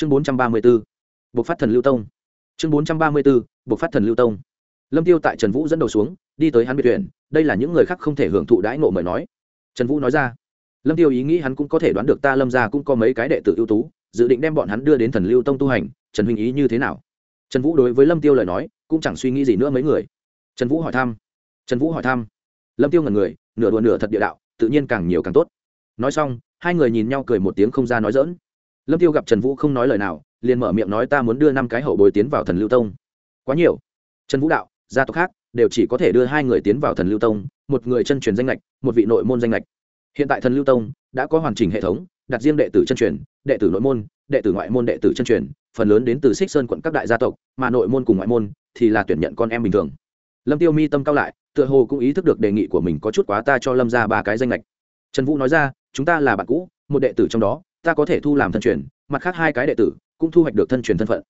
chương bốn trăm ba mươi b ố buộc phát thần lưu tông. Chương bốn trăm ba mươi b ố buộc phát thần lưu tông. Lâm tiêu tại trần vũ dẫn đầu xuống, đi tới hắn biệt tuyển đây là những người khác không thể hưởng thụ đãi ngộ mời nói. Trần vũ nói ra, lâm tiêu ý nghĩ hắn cũng có thể đoán được ta lâm ra cũng có mấy cái đệ tử ưu tú, dự định đem bọn hắn đưa đến thần lưu tông tu hành, trần huynh ý như thế nào? Trần vũ đối với lâm tiêu lời nói, cũng chẳng suy nghĩ gì nữa mấy người. Trần vũ hỏi thăm, trần vũ hỏi thăm. Lâm tiêu ngẩn người, nửa đùa nửa thật địa đạo, tự nhiên càng nhiều càng tốt. Nói xong, hai người nhìn nhau cười một tiếng không ra nói dỡn lâm tiêu gặp trần vũ không nói lời nào, liền mở miệng nói ta muốn đưa năm cái hậu bồi tiến vào thần lưu tông. Quá nhiều. Trần vũ đạo, gia tộc khác đều chỉ có thể đưa hai người tiến vào thần lưu tông, một người chân truyền danh lệch một vị nội môn danh lệch hiện tại thần lưu tông đã có hoàn chỉnh hệ thống, đặt riêng đệ tử chân truyền, đệ tử nội môn, đệ tử ngoại môn, đệ tử chân truyền, phần lớn đến từ xích sơn quận các đại gia tộc, mà nội môn cùng ngoại môn thì là tuyển nhận con em bình thường. Lâm tiêu mi tâm cao lại, tựa hồ cũng ý thức được đề nghị của mình có chút quá ta cho lâm ra ba cái danh lệch trần vũ nói ra, chúng ta là bạn cũ, một đệ tử trong đó ta có thể thu làm thân truyền, mặt khác hai cái đệ tử cũng thu hoạch được thân truyền thân phận.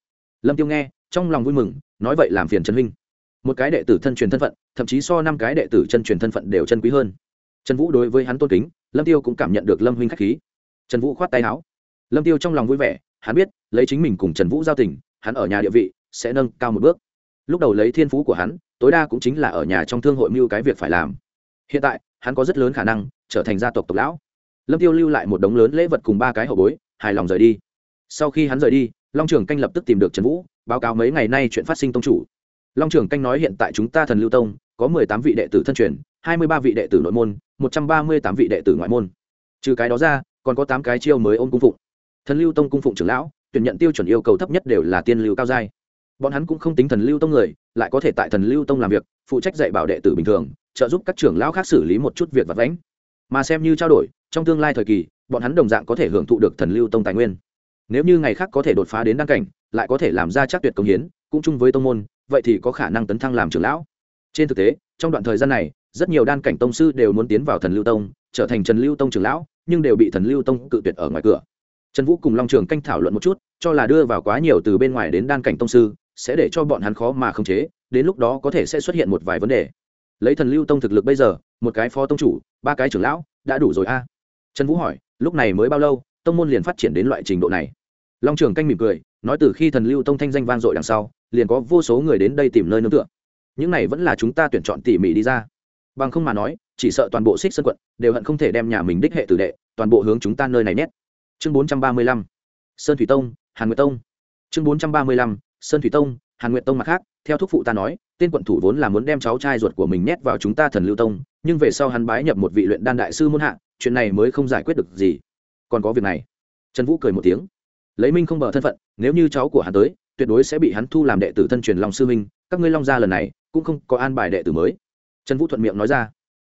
Lâm tiêu nghe, trong lòng vui mừng, nói vậy làm phiền trần huynh. Một cái đệ tử thân truyền thân phận, thậm chí so năm cái đệ tử chân truyền thân phận đều chân quý hơn. Trần vũ đối với hắn tôn kính, lâm tiêu cũng cảm nhận được lâm huynh khách khí. Trần vũ khoát tay áo. Lâm tiêu trong lòng vui vẻ, hắn biết, lấy chính mình cùng trần vũ giao tình, hắn ở nhà địa vị sẽ nâng cao một bước. Lúc đầu lấy thiên phú của hắn, tối đa cũng chính là ở nhà trong thương hội mưu cái việc phải làm. Hiện tại, hắn có rất lớn khả năng trở thành gia tộc tộc lão lâm tiêu lưu lại một đống lớn lễ vật cùng ba cái hậu bối, hài lòng rời đi. Sau khi hắn rời đi, long trường canh lập tức tìm được trần vũ, báo cáo mấy ngày nay chuyện phát sinh tông chủ. Long trường canh nói hiện tại chúng ta thần lưu tông, có mười tám vị đệ tử thân truyền, hai mươi ba vị đệ tử nội môn, một trăm ba mươi tám vị đệ tử ngoại môn. Trừ cái đó ra, còn có tám cái chiêu mới ôm cung phụng. Thần lưu tông cung phụng trưởng lão, tuyển nhận tiêu chuẩn yêu cầu thấp nhất đều là tiên lưu cao giai. Bọn hắn cũng không tính thần lưu tông người, lại có thể tại thần lưu tông làm việc, phụ trách dạy bảo đệ tử bình thường, trợ giúp các trưởng lão khác xử lý một chút việc vặt vãnh. Mà xem như trao đổi trong tương lai thời kỳ, bọn hắn đồng dạng có thể hưởng thụ được thần lưu tông tài nguyên. Nếu như ngày khác có thể đột phá đến đăng cảnh, lại có thể làm ra chắc tuyệt công hiến, cũng chung với tông môn, vậy thì có khả năng tấn thăng làm trưởng lão. Trên thực tế, trong đoạn thời gian này, rất nhiều đan cảnh tông sư đều muốn tiến vào thần lưu tông, trở thành trần lưu tông trưởng lão, nhưng đều bị thần lưu tông cự tuyệt ở ngoài cửa. Trần vũ cùng long trường canh thảo luận một chút, cho là đưa vào quá nhiều từ bên ngoài đến đan cảnh tông sư, sẽ để cho bọn hắn khó mà khống chế, đến lúc đó có thể sẽ xuất hiện một vài vấn đề. Lấy thần lưu tông thực lực bây giờ, một cái phó tông chủ, ba cái trưởng lão, đã đủ rồi a trần vũ hỏi, lúc này mới bao lâu, tông môn liền phát triển đến loại trình độ này? Long trường canh mỉm cười, nói từ khi thần lưu tông thanh danh vang dội đằng sau, liền có vô số người đến đây tìm nơi nương tựa. Những này vẫn là chúng ta tuyển chọn tỉ mỉ đi ra. Bằng không mà nói, chỉ sợ toàn bộ xích sân quận đều hận không thể đem nhà mình đích hệ tử đệ, toàn bộ hướng chúng ta nơi này nhét. Chương bốn trăm ba mươi lăm, sơn thủy tông, hàn nguyệt tông. Chương bốn trăm ba mươi lăm, sơn thủy tông, hàn nguyệt tông mặt khác, theo thúc phụ ta nói, tên quận thủ vốn là muốn đem cháu trai ruột của mình nhét vào chúng ta thần lưu tông nhưng về sau hắn bái nhập một vị luyện đan đại sư muôn hạ, chuyện này mới không giải quyết được gì. Còn có việc này. Trần vũ cười một tiếng. Lấy minh không bờ thân phận, nếu như cháu của hắn tới, tuyệt đối sẽ bị hắn thu làm đệ tử thân truyền long sư minh, các ngươi long gia lần này cũng không có an bài đệ tử mới. Trần vũ thuận miệng nói ra.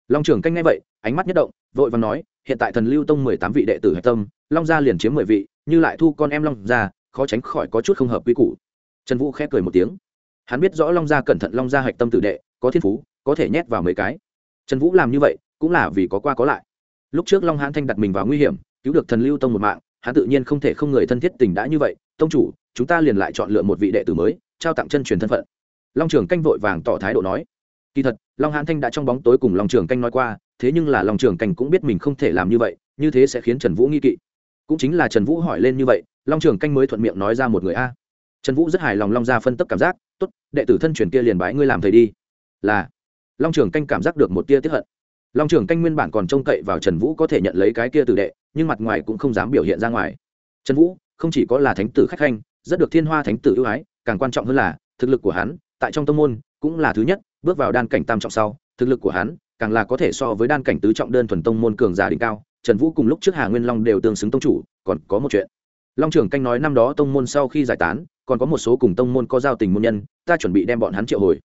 Long trưởng canh ngay vậy, ánh mắt nhất động, vội và nói, hiện tại thần lưu tông mười tám vị đệ tử hạch tâm, long gia liền chiếm mười vị, như lại thu con em long gia, khó tránh khỏi có chút không hợp quy củ. Trần vũ khép cười một tiếng. Hắn biết rõ long gia cẩn thận long gia hạch tâm tử đệ, có thiên phú, có thể nhét vào mấy cái trần vũ làm như vậy cũng là vì có qua có lại. Lúc trước long hãn thanh đặt mình vào nguy hiểm, cứu được thần lưu tông một mạng, hắn tự nhiên không thể không người thân thiết tình đã như vậy, tông chủ, chúng ta liền lại chọn lựa một vị đệ tử mới, trao tặng chân truyền thân phận. Long trường canh vội vàng tỏ thái độ nói. Kỳ thật, long hãn thanh đã trong bóng tối cùng long trường canh nói qua, thế nhưng là long trường canh cũng biết mình không thể làm như vậy, như thế sẽ khiến trần vũ nghi kỵ. Cũng chính là trần vũ hỏi lên như vậy, long trường canh mới thuận miệng nói ra một người a. Trần vũ rất hài lòng long ra phân tấp cảm giác, tốt, đệ tử thân truyền kia liền bái ngươi làm thầy đi. Là long trường canh cảm giác được một tia tiếp hận long trường canh nguyên bản còn trông cậy vào trần vũ có thể nhận lấy cái kia từ đệ nhưng mặt ngoài cũng không dám biểu hiện ra ngoài trần vũ không chỉ có là thánh tử khách khanh rất được thiên hoa thánh tử ưu ái càng quan trọng hơn là thực lực của hắn tại trong tông môn cũng là thứ nhất bước vào đan cảnh tam trọng sau thực lực của hắn càng là có thể so với đan cảnh tứ trọng đơn thuần tông môn cường giả đỉnh cao trần vũ cùng lúc trước hà nguyên long đều tương xứng tông chủ còn có một chuyện long trưởng canh nói năm đó tông môn sau khi giải tán còn có một số cùng tông môn có giao tình môn nhân ta chuẩn bị đem bọn hắn triệu hồi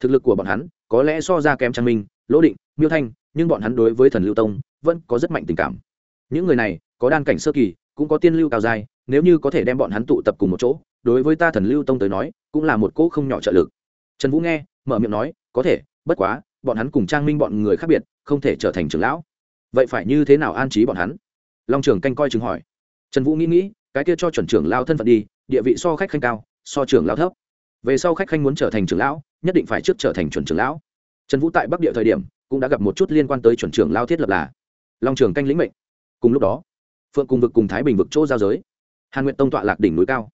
thực lực của bọn hắn có lẽ so ra kém trang minh, lỗ định, miêu thanh, nhưng bọn hắn đối với thần lưu tông vẫn có rất mạnh tình cảm. Những người này có đan cảnh sơ kỳ, cũng có tiên lưu cao dài nếu như có thể đem bọn hắn tụ tập cùng một chỗ, đối với ta thần lưu tông tới nói, cũng là một cỗ không nhỏ trợ lực. Trần vũ nghe, mở miệng nói, có thể, bất quá, bọn hắn cùng trang minh bọn người khác biệt, không thể trở thành trưởng lão. Vậy phải như thế nào an trí bọn hắn? Long trưởng canh coi chừng hỏi. Trần vũ nghĩ nghĩ, cái kia cho chuẩn trưởng lao thân phận đi, địa vị so khách khanh cao, so trưởng lao thấp về sau khách khanh muốn trở thành trưởng lão, nhất định phải trước trở thành chuẩn trưởng lão. Trần vũ tại bắc địa thời điểm, cũng đã gặp một chút liên quan tới chuẩn trưởng lao thiết lập là long trường canh lĩnh mệnh. Cùng lúc đó, phượng cùng vực cùng thái bình vực chỗ giao giới. Hàn nguyện tông tọa lạc đỉnh núi cao.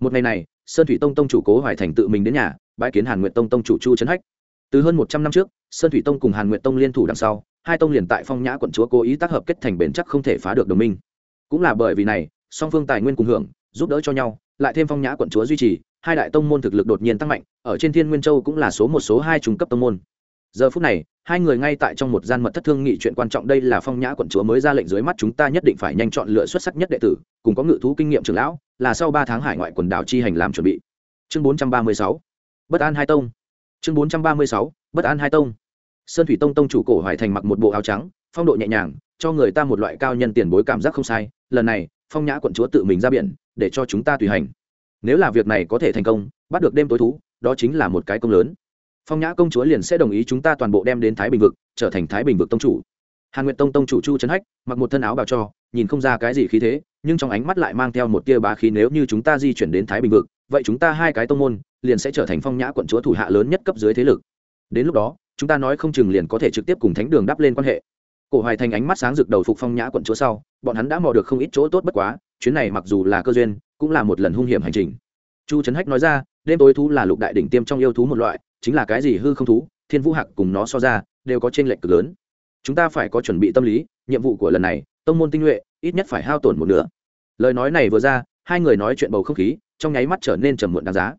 Một ngày này, sơn thủy tông tông chủ cố hoài thành tự mình đến nhà, bãi kiến hàn nguyện tông tông chủ chu trấn hách. Từ hơn một trăm năm trước, sơn thủy tông cùng hàn nguyện tông liên thủ đằng sau, hai tông liền tại phong nhã quận chúa cố ý tác hợp kết thành bền chắc không thể phá được đồng minh. Cũng là bởi vì này, song phương tài nguyên cùng hưởng, giúp đỡ cho nhau, lại thêm phong nhã quận chúa duy trì hai đại tông môn thực lực đột nhiên tăng mạnh, ở trên thiên nguyên châu cũng là số một, số hai trung cấp tông môn. Giờ phút này, hai người ngay tại trong một gian mật thất thương nghị chuyện quan trọng đây là phong nhã quận chúa mới ra lệnh dưới mắt chúng ta nhất định phải nhanh chọn lựa xuất sắc nhất đệ tử, cùng có ngự thú kinh nghiệm trưởng lão, là sau ba tháng hải ngoại quần đảo chi hành làm chuẩn bị. Chương bốn trăm ba mươi sáu. Bất an hai tông. Chương bốn trăm ba mươi sáu. Bất an hai tông. Sơn thủy tông tông chủ cổ hoài thành mặc một bộ áo trắng, phong độ nhẹ nhàng, cho người ta một loại cao nhân tiền bối cảm giác không sai, lần này, phong nhã quận chúa tự mình ra biển, để cho chúng ta tùy hành nếu là việc này có thể thành công, bắt được đêm tối thú, đó chính là một cái công lớn. Phong nhã công chúa liền sẽ đồng ý chúng ta toàn bộ đem đến thái bình vực, trở thành thái bình vực tông chủ. Hàn nguyện tông tông chủ chu trấn hách, mặc một thân áo bào cho, nhìn không ra cái gì khí thế, nhưng trong ánh mắt lại mang theo một tia bá khí nếu như chúng ta di chuyển đến thái bình vực, vậy chúng ta hai cái tông môn liền sẽ trở thành phong nhã quận chúa thủ hạ lớn nhất cấp dưới thế lực. Đến lúc đó, chúng ta nói không chừng liền có thể trực tiếp cùng thánh đường đắp lên quan hệ. Cổ hoài thành ánh mắt sáng rực đầu phục phong nhã quận chúa sau, bọn hắn đã mò được không ít chỗ tốt bất quá, chuyến này mặc dù là cơ duyên cũng là một lần hung hiểm hành trình. Chu trấn hách nói ra, đêm tối thú là lục đại đỉnh tiêm trong yêu thú một loại, chính là cái gì hư không thú, thiên vũ hạc cùng nó so ra, đều có trên lệnh cực lớn. Chúng ta phải có chuẩn bị tâm lý, nhiệm vụ của lần này, tông môn tinh nhuệ, ít nhất phải hao tổn một nửa. Lời nói này vừa ra, hai người nói chuyện bầu không khí, trong nháy mắt trở nên trầm muộn đáng giá.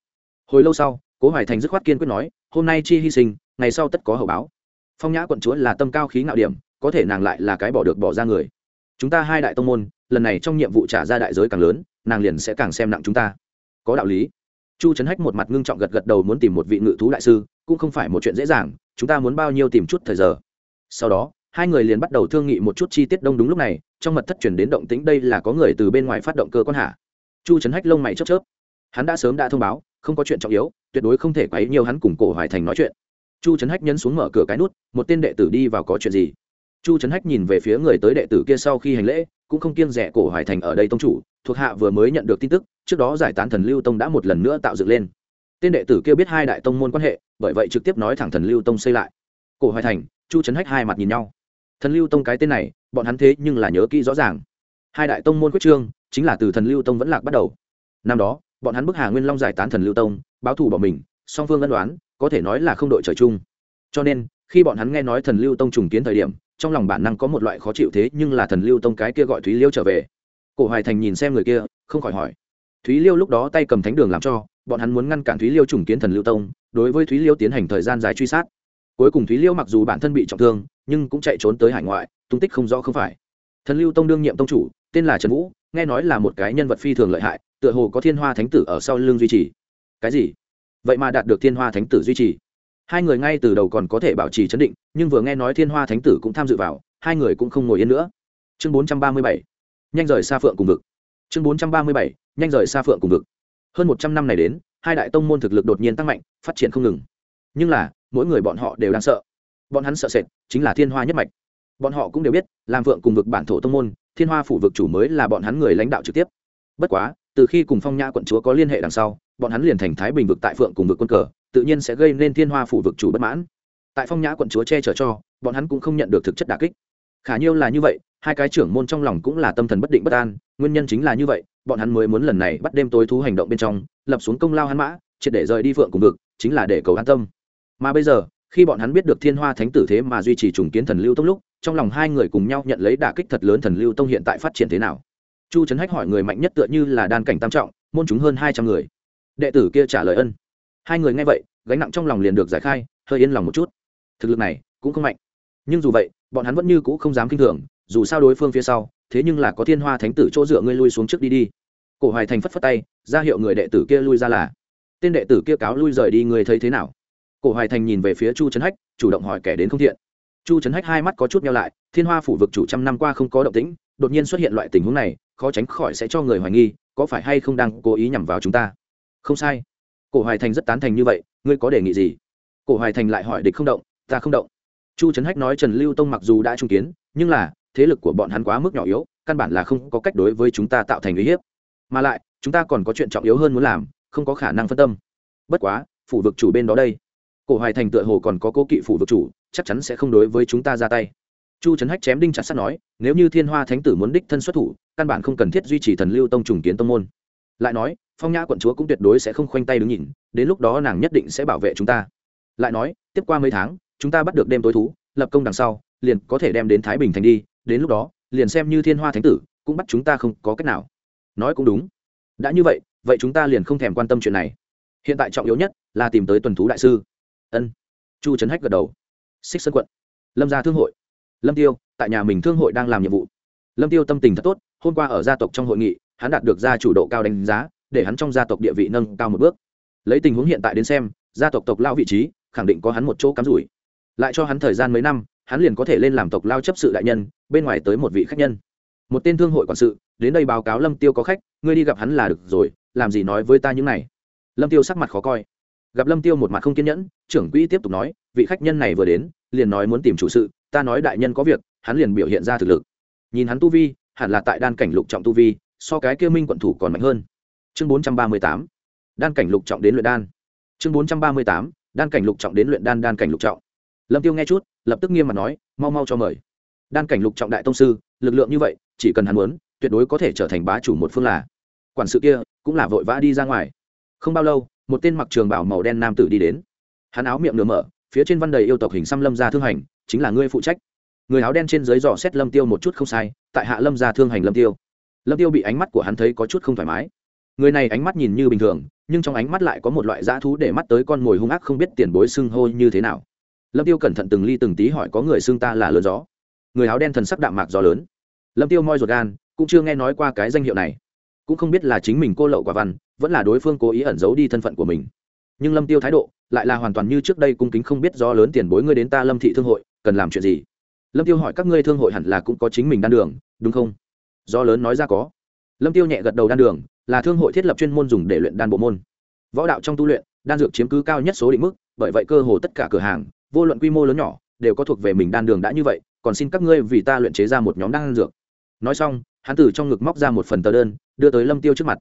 Hồi lâu sau, cố hoài thành dứt khoát kiên quyết nói, hôm nay chi hy sinh, ngày sau tất có hậu báo. Phong nhã quận chúa là tâm cao khí ngạo điểm, có thể nàng lại là cái bỏ được bỏ ra người. Chúng ta hai đại tông môn, lần này trong nhiệm vụ trả ra đại giới càng lớn nàng liền sẽ càng xem nặng chúng ta. Có đạo lý. Chu trấn hách một mặt ngưng trọng gật gật đầu muốn tìm một vị ngự thú đại sư, cũng không phải một chuyện dễ dàng, chúng ta muốn bao nhiêu tìm chút thời giờ. Sau đó, hai người liền bắt đầu thương nghị một chút chi tiết đông đúng lúc này, trong mật thất chuyển đến động tĩnh đây là có người từ bên ngoài phát động cơ quan hạ. Chu trấn hách lông mày chớp chớp. Hắn đã sớm đã thông báo, không có chuyện trọng yếu, tuyệt đối không thể quấy nhiều hắn cùng cổ hoài thành nói chuyện. Chu trấn hách nhấn xuống mở cửa cái nút, một tên đệ tử đi vào có chuyện gì? Chu trấn hách nhìn về phía người tới đệ tử kia sau khi hành lễ, cũng không kiêng rẻ cổ hoài thành ở đây tông chủ thuộc hạ vừa mới nhận được tin tức, trước đó giải tán thần lưu tông đã một lần nữa tạo dựng lên. Tên đệ tử kia biết hai đại tông môn quan hệ, bởi vậy trực tiếp nói thẳng thần lưu tông xây lại. Cổ hoài thành, chu trấn hách hai mặt nhìn nhau. Thần lưu tông cái tên này, bọn hắn thế nhưng là nhớ kỹ rõ ràng. Hai đại tông môn quyết trương, chính là từ thần lưu tông vẫn lạc bắt đầu. Năm đó, bọn hắn bức hà nguyên long giải tán thần lưu tông, báo thù bỏ mình, song phương ân đoán có thể nói là không đội trời chung. Cho nên, khi bọn hắn nghe nói thần lưu tông trùng kiến thời điểm, trong lòng bản năng có một loại khó chịu thế nhưng là thần lưu tông cái kia gọi thúy liêu trở về cổ hoài thành nhìn xem người kia, không khỏi hỏi. Thúy liêu lúc đó tay cầm thánh đường làm cho, bọn hắn muốn ngăn cản thúy liêu trùng kiến thần lưu tông, đối với thúy liêu tiến hành thời gian dài truy sát. Cuối cùng thúy liêu mặc dù bản thân bị trọng thương, nhưng cũng chạy trốn tới hải ngoại, tung tích không rõ không phải. Thần lưu tông đương nhiệm tông chủ, tên là trần vũ, nghe nói là một cái nhân vật phi thường lợi hại, tựa hồ có thiên hoa thánh tử ở sau lưng duy trì. Cái gì? Vậy mà đạt được thiên hoa thánh tử duy trì. Hai người ngay từ đầu còn có thể bảo trì chấn định, nhưng vừa nghe nói thiên hoa thánh tử cũng tham dự vào, hai người cũng không ngồi yên nữa. Chương bốn trăm ba mươi bảy nhanh rời xa phượng cùng vực. Chương bốn trăm ba mươi bảy, nhanh rời xa phượng cùng vực. Hơn một trăm năm này đến, hai đại tông môn thực lực đột nhiên tăng mạnh, phát triển không ngừng. Nhưng là, mỗi người bọn họ đều đang sợ. Bọn hắn sợ sệt, chính là thiên hoa nhất mạch. Bọn họ cũng đều biết, làm phượng cùng vực bản thổ tông môn, thiên hoa phủ vực chủ mới là bọn hắn người lãnh đạo trực tiếp. Bất quá, từ khi cùng phong nhã quận chúa có liên hệ đằng sau, bọn hắn liền thành thái bình vực tại phượng cùng vực quân cờ, tự nhiên sẽ gây nên thiên hoa phủ vực chủ bất mãn. Tại phong nhã quận chúa che chở cho, bọn hắn cũng không nhận được thực chất đà kích. Khả nhiêu là như vậy hai cái trưởng môn trong lòng cũng là tâm thần bất định bất an, nguyên nhân chính là như vậy, bọn hắn mới muốn lần này bắt đêm tối thú hành động bên trong, lập xuống công lao hắn mã, triệt để rời đi phượng cùng vực, chính là để cầu an tâm. Mà bây giờ, khi bọn hắn biết được thiên hoa thánh tử thế mà duy trì trùng kiến thần lưu tông lúc, trong lòng hai người cùng nhau nhận lấy đả kích thật lớn thần lưu tông hiện tại phát triển thế nào? Chu trấn hách hỏi người mạnh nhất tựa như là đan cảnh tam trọng, môn chúng hơn hai trăm người. Đệ tử kia trả lời ân. Hai người nghe vậy, gánh nặng trong lòng liền được giải khai, hơi yên lòng một chút. Thực lực này cũng không mạnh. Nhưng dù vậy, bọn hắn vẫn như cũ không dám kinh thường dù sao đối phương phía sau, thế nhưng là có thiên hoa thánh tử chỗ dựa ngươi lui xuống trước đi đi. Cổ hoài thành phất phất tay, ra hiệu người đệ tử kia lui ra là, tên đệ tử kia cáo lui rời đi người thấy thế nào? Cổ hoài thành nhìn về phía chu trấn hách, chủ động hỏi kẻ đến không thiện. Chu trấn hách hai mắt có chút nhau lại, thiên hoa phủ vực chủ trăm năm qua không có động tĩnh, đột nhiên xuất hiện loại tình huống này, khó tránh khỏi sẽ cho người hoài nghi, có phải hay không đang cố ý nhằm vào chúng ta? Không sai. Cổ hoài thành rất tán thành như vậy, ngươi có đề nghị gì? Cổ hoài thành lại hỏi địch không động, ta không động. Chu trấn hách nói trần lưu tông mặc dù đã trung kiến, nhưng là thế lực của bọn hắn quá mức nhỏ yếu, căn bản là không có cách đối với chúng ta tạo thành uy hiếp. Mà lại, chúng ta còn có chuyện trọng yếu hơn muốn làm, không có khả năng phân tâm. Bất quá, phủ vực chủ bên đó đây. Cổ hoài thành tựa hồ còn có cố kỵ phủ vực chủ, chắc chắn sẽ không đối với chúng ta ra tay. Chu trấn hách chém đinh chặt sắt nói, nếu như thiên hoa thánh tử muốn đích thân xuất thủ, căn bản không cần thiết duy trì thần lưu tông trùng kiến tông môn. Lại nói, phong nhã quận chúa cũng tuyệt đối sẽ không khoanh tay đứng nhìn, đến lúc đó nàng nhất định sẽ bảo vệ chúng ta. Lại nói, tiếp qua mấy tháng, chúng ta bắt được đêm tối thú, lập công đằng sau, liền có thể đem đến thái bình thành đi đến lúc đó, liền xem như thiên hoa thánh tử, cũng bắt chúng ta không có cách nào. Nói cũng đúng. Đã như vậy vậy chúng ta liền không thèm quan tâm chuyện này. Hiện tại trọng yếu nhất là tìm tới tuần thú đại sư. Ân. Chu trấn hách gật đầu. Xích sơn quận. Lâm gia thương hội. Lâm tiêu, tại nhà mình thương hội đang làm nhiệm vụ. Lâm tiêu tâm tình thật tốt, hôm qua ở gia tộc trong hội nghị, hắn đạt được gia chủ độ cao đánh giá, để hắn trong gia tộc địa vị nâng cao một bước. Lấy tình huống hiện tại đến xem, gia tộc tộc lao vị trí, khẳng định có hắn một chỗ cắm rủi. Lại cho hắn thời gian mấy năm hắn liền có thể lên làm tộc lao chấp sự đại nhân, bên ngoài tới một vị khách nhân. Một tên thương hội quản sự, đến đây báo cáo lâm tiêu có khách, ngươi đi gặp hắn là được rồi, làm gì nói với ta những này? Lâm tiêu sắc mặt khó coi. Gặp lâm tiêu một mặt không kiên nhẫn, trưởng quỹ tiếp tục nói, vị khách nhân này vừa đến, liền nói muốn tìm chủ sự, ta nói đại nhân có việc, hắn liền biểu hiện ra thực lực. Nhìn hắn tu vi, hẳn là tại đan cảnh lục trọng tu vi, so cái kia minh quận thủ còn mạnh hơn. Chương bốn trăm ba mươi tám, đan cảnh lục trọng đến luyện đan. Chương bốn trăm ba mươi tám, đan cảnh lục trọng đến luyện đan đan cảnh lục trọng lâm tiêu nghe chút, lập tức nghiêm mặt nói, mau mau cho mời. Đan cảnh lục trọng đại tông sư, lực lượng như vậy, chỉ cần hắn muốn, tuyệt đối có thể trở thành bá chủ một phương là. Quản sự kia cũng là vội vã đi ra ngoài. Không bao lâu, một tên mặc trường bảo màu đen nam tử đi đến. Hắn áo miệng nửa mở, phía trên văn đầy yêu tộc hình xăm lâm gia thương hành, chính là ngươi phụ trách. Người áo đen trên dưới dò xét lâm tiêu một chút không sai, tại hạ lâm gia thương hành lâm tiêu. Lâm tiêu bị ánh mắt của hắn thấy có chút không thoải mái. Người này ánh mắt nhìn như bình thường, nhưng trong ánh mắt lại có một loại dã thú để mắt tới con mồi hung ác không biết tiền bối xưng hô như thế nào lâm tiêu cẩn thận từng ly từng tí hỏi có người xưng ta là lớn gió. Người áo đen thần sắc đạm mạc gió lớn. Lâm tiêu moi ruột gan, cũng chưa nghe nói qua cái danh hiệu này. Cũng không biết là chính mình cô lậu quả văn, vẫn là đối phương cố ý ẩn giấu đi thân phận của mình. Nhưng lâm tiêu thái độ, lại là hoàn toàn như trước đây cung kính không biết do lớn tiền bối ngươi đến ta lâm thị thương hội, cần làm chuyện gì? Lâm tiêu hỏi các ngươi thương hội hẳn là cũng có chính mình đan đường, đúng không? Do lớn nói ra có. Lâm tiêu nhẹ gật đầu đan đường, là thương hội thiết lập chuyên môn dùng để luyện đan bộ môn. Võ đạo trong tu luyện, đan dược chiếm cứ cao nhất số định mức, bởi vậy cơ hồ tất cả cửa hàng vô luận quy mô lớn nhỏ, đều có thuộc về mình đan đường đã như vậy, còn xin các ngươi vì ta luyện chế ra một nhóm đan dược. Nói xong, hắn từ trong ngực móc ra một phần tờ đơn, đưa tới lâm tiêu trước mặt.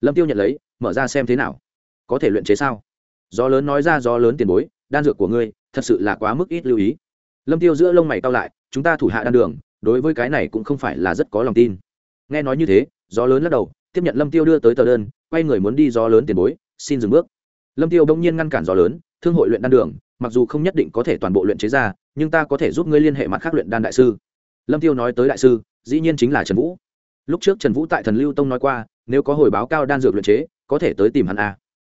Lâm tiêu nhận lấy, mở ra xem thế nào. Có thể luyện chế sao? Gió lớn nói ra gió lớn tiền bối, đan dược của ngươi, thật sự là quá mức ít lưu ý. Lâm tiêu giữa lông mày cao lại, chúng ta thủ hạ đan đường, đối với cái này cũng không phải là rất có lòng tin. Nghe nói như thế, gió lớn lắc đầu, tiếp nhận lâm tiêu đưa tới tờ đơn, quay người muốn đi gió lớn tiền bối, xin dừng bước. Lâm tiêu bỗng nhiên ngăn cản gió lớn thương hội luyện đan đường, mặc dù không nhất định có thể toàn bộ luyện chế ra, nhưng ta có thể giúp ngươi liên hệ mặt khác luyện đan đại sư. Lâm tiêu nói tới đại sư, dĩ nhiên chính là trần vũ. Lúc trước trần vũ tại thần lưu tông nói qua, nếu có hồi báo cao đan dược luyện chế, có thể tới tìm hắn a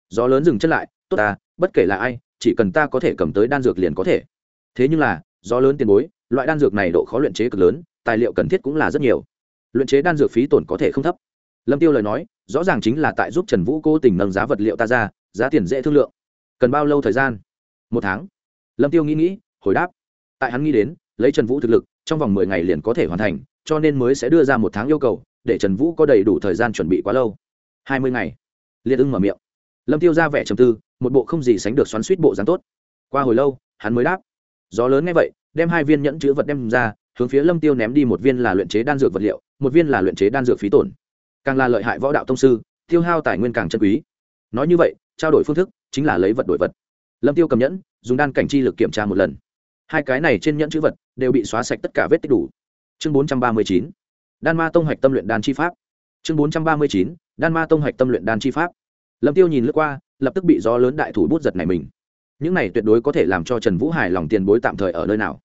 gió lớn dừng chân lại, tốt ta, bất kể là ai, chỉ cần ta có thể cầm tới đan dược liền có thể. Thế nhưng là, gió lớn tiền bối, loại đan dược này độ khó luyện chế cực lớn, tài liệu cần thiết cũng là rất nhiều. Luyện chế đan dược phí tổn có thể không thấp. Lâm tiêu lời nói, rõ ràng chính là tại giúp trần vũ cố tình nâng giá vật liệu ta ra, giá tiền dễ thương lượng cần bao lâu thời gian? Một tháng. Lâm tiêu nghĩ nghĩ, hồi đáp. Tại hắn nghĩ đến, lấy trần vũ thực lực, trong vòng mười ngày liền có thể hoàn thành, cho nên mới sẽ đưa ra một tháng yêu cầu, để trần vũ có đầy đủ thời gian chuẩn bị quá lâu. Hai mươi ngày. Liệt ưng mở miệng. Lâm tiêu ra vẻ trầm tư, một bộ không gì sánh được xoắn suýt bộ dáng tốt. Qua hồi lâu, hắn mới đáp. Gió lớn nghe vậy, đem hai viên nhẫn chữ vật đem ra, hướng phía lâm tiêu ném đi một viên là luyện chế đan dược vật liệu, một viên là luyện chế đan dược phí tổn. Càng là lợi hại võ đạo tông sư, tiêu hao tài nguyên càng chân quý. Nói như vậy, trao đổi phương thức chính là lấy vật đổi vật. Lâm tiêu cầm nhẫn, dùng đan cảnh chi lực kiểm tra một lần. Hai cái này trên nhẫn chữ vật đều bị xóa sạch tất cả vết tích đủ. Chương bốn trăm ba mươi chín, đan ma tông hạch tâm luyện đan chi pháp. Chương bốn trăm ba mươi chín, đan ma tông hạch tâm luyện đan chi pháp. Lâm tiêu nhìn lướt qua, lập tức bị gió lớn đại thủ bút giật này mình. Những này tuyệt đối có thể làm cho trần vũ hài lòng tiền bối tạm thời ở nơi nào.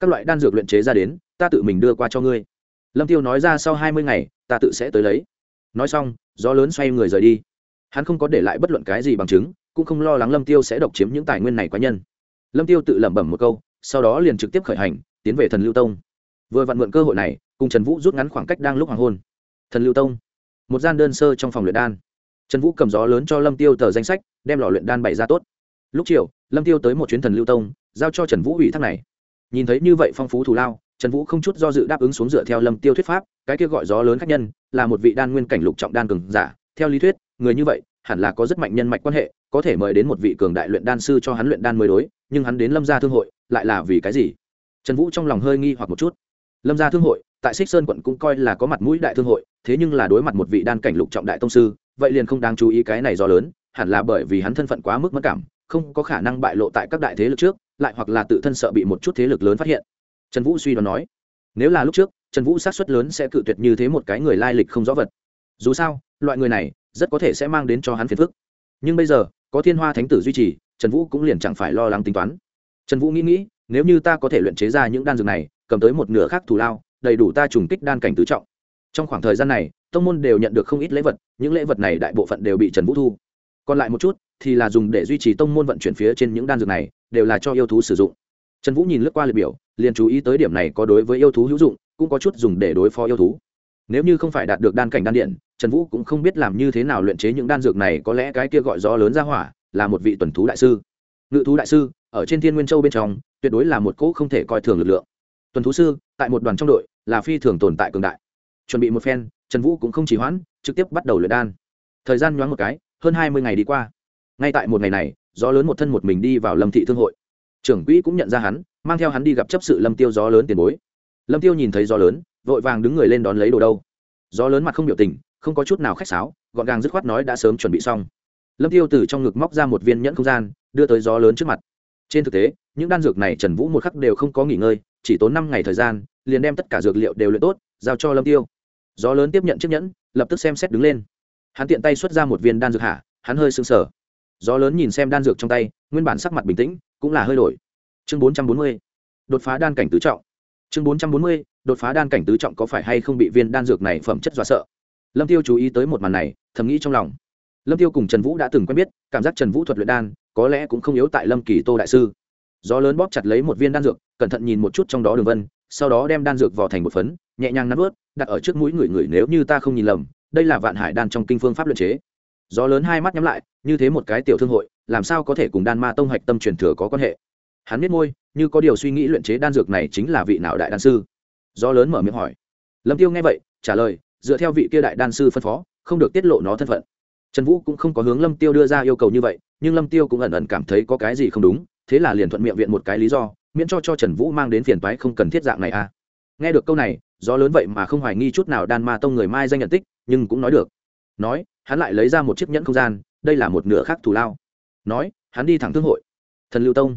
Các loại đan dược luyện chế ra đến, ta tự mình đưa qua cho ngươi. Lâm tiêu nói ra sau hai mươi ngày, ta tự sẽ tới lấy. Nói xong, gió lớn xoay người rời đi. Hắn không có để lại bất luận cái gì bằng chứng cũng không lo lắng lâm tiêu sẽ độc chiếm những tài nguyên này quá nhân. Lâm tiêu tự lẩm bẩm một câu, sau đó liền trực tiếp khởi hành, tiến về thần lưu tông. Vừa vặn mượn cơ hội này, cùng trần vũ rút ngắn khoảng cách đang lúc hoàng hôn. Thần lưu tông, một gian đơn sơ trong phòng luyện đan. Trần vũ cầm gió lớn cho lâm tiêu tờ danh sách, đem lò luyện đan bày ra tốt. Lúc chiều, lâm tiêu tới một chuyến thần lưu tông, giao cho trần vũ ủy thác này. Nhìn thấy như vậy phong phú thù lao, trần vũ không chút do dự đáp ứng xuống dựa theo lâm tiêu thuyết pháp, cái kia gọi gió lớn khách nhân, là một vị đan nguyên cảnh lục trọng đan cường giả. Theo lý thuyết, người như vậy hẳn là có rất mạnh nhân mạch quan hệ, có thể mời đến một vị cường đại luyện đan sư cho hắn luyện đan mới đối, nhưng hắn đến lâm gia thương hội, lại là vì cái gì? Trần vũ trong lòng hơi nghi hoặc một chút. Lâm gia thương hội, tại xích sơn quận cũng coi là có mặt mũi đại thương hội, thế nhưng là đối mặt một vị đan cảnh lục trọng đại tông sư, vậy liền không đáng chú ý cái này do lớn, hẳn là bởi vì hắn thân phận quá mức mất cảm, không có khả năng bại lộ tại các đại thế lực trước, lại hoặc là tự thân sợ bị một chút thế lực lớn phát hiện. Trần vũ suy đoán nói, nếu là lúc trước, trần vũ sát xuất lớn sẽ cự tuyệt như thế một cái người lai lịch không rõ vật. Dù sao, loại người này rất có thể sẽ mang đến cho hắn phiền phức. Nhưng bây giờ, có thiên hoa thánh tử duy trì, trần vũ cũng liền chẳng phải lo lắng tính toán. Trần vũ nghĩ nghĩ, nếu như ta có thể luyện chế ra những đan dược này, cầm tới một nửa khác thù lao, đầy đủ ta trùng kích đan cảnh tứ trọng. Trong khoảng thời gian này, tông môn đều nhận được không ít lễ vật, những lễ vật này đại bộ phận đều bị trần vũ thu. Còn lại một chút thì là dùng để duy trì tông môn vận chuyển phía trên những đan dược này, đều là cho yêu thú sử dụng. Trần vũ nhìn lướt qua liệt biểu, liền chú ý tới điểm này có đối với yêu thú hữu dụng, cũng có chút dùng để đối phó yêu thú. Nếu như không phải đạt được đan cảnh đan điện trần vũ cũng không biết làm như thế nào luyện chế những đan dược này, có lẽ cái kia gọi gió lớn ra hỏa là một vị tuần thú đại sư. Ngự thú đại sư, ở trên thiên nguyên châu bên trong, tuyệt đối là một cỗ không thể coi thường lực lượng. Tuần thú sư, tại một đoàn trong đội, là phi thường tồn tại cường đại. Chuẩn bị một phen, trần vũ cũng không chỉ hoãn, trực tiếp bắt đầu luyện đan. Thời gian nhoáng một cái, hơn hai mươi ngày đi qua. Ngay tại một ngày này, gió lớn một thân một mình đi vào lâm thị thương hội. Trưởng quỹ cũng nhận ra hắn, mang theo hắn đi gặp chấp sự lâm tiêu gió lớn tiền bối. Lâm tiêu nhìn thấy gió lớn, vội vàng đứng người lên đón lấy đồ đâu. Gió lớn mặt không biểu tình không có chút nào khách sáo, gọn gàng dứt khoát nói đã sớm chuẩn bị xong. Lâm tiêu từ trong ngực móc ra một viên nhẫn không gian, đưa tới gió lớn trước mặt. Trên thực tế, những đan dược này trần vũ một khắc đều không có nghỉ ngơi, chỉ tốn năm ngày thời gian, liền đem tất cả dược liệu đều luyện tốt, giao cho lâm tiêu. Gió lớn tiếp nhận chiếc nhẫn, lập tức xem xét đứng lên. Hắn tiện tay xuất ra một viên đan dược hạ, hắn hơi sưng sờ. Gió lớn nhìn xem đan dược trong tay, nguyên bản sắc mặt bình tĩnh, cũng là hơi đổi. Chương bốn trăm bốn mươi, đột phá đan cảnh tứ trọng. Chương bốn trăm bốn mươi, đột phá đan cảnh tứ trọng có phải hay không bị viên đan dược này phẩm chất dọa sợ? Lâm tiêu chú ý tới một màn này, thầm nghĩ trong lòng. Lâm tiêu cùng trần vũ đã từng quen biết, cảm giác trần vũ thuật luyện đan, có lẽ cũng không yếu tại lâm kỳ tô đại sư. Gió lớn bóp chặt lấy một viên đan dược, cẩn thận nhìn một chút trong đó đường vân, sau đó đem đan dược vò thành một phấn, nhẹ nhàng nắn ướt đặt ở trước mũi người người nếu như ta không nhìn lầm, đây là vạn hải đan trong kinh phương pháp luyện chế. Gió lớn hai mắt nhắm lại, như thế một cái tiểu thương hội, làm sao có thể cùng đan ma tông hạch tâm truyền thừa có quan hệ? Hắn biết môi, như có điều suy nghĩ luyện chế đan dược này chính là vị nào đại đan sư? Gió lớn mở miệng hỏi. Lâm tiêu nghe vậy, trả lời dựa theo vị kia đại đan sư phân phó, không được tiết lộ nó thân phận. Trần vũ cũng không có hướng lâm tiêu đưa ra yêu cầu như vậy, nhưng lâm tiêu cũng ẩn ẩn cảm thấy có cái gì không đúng, thế là liền thuận miệng viện một cái lý do, miễn cho cho trần vũ mang đến phiền toái không cần thiết dạng này a à. nghe được câu này, gió lớn vậy mà không hoài nghi chút nào đan ma tông người mai danh nhận tích, nhưng cũng nói được. Nói, hắn lại lấy ra một chiếc nhẫn không gian, đây là một nửa khác thù lao. Nói, hắn đi thẳng thương hội. Thần lưu tông.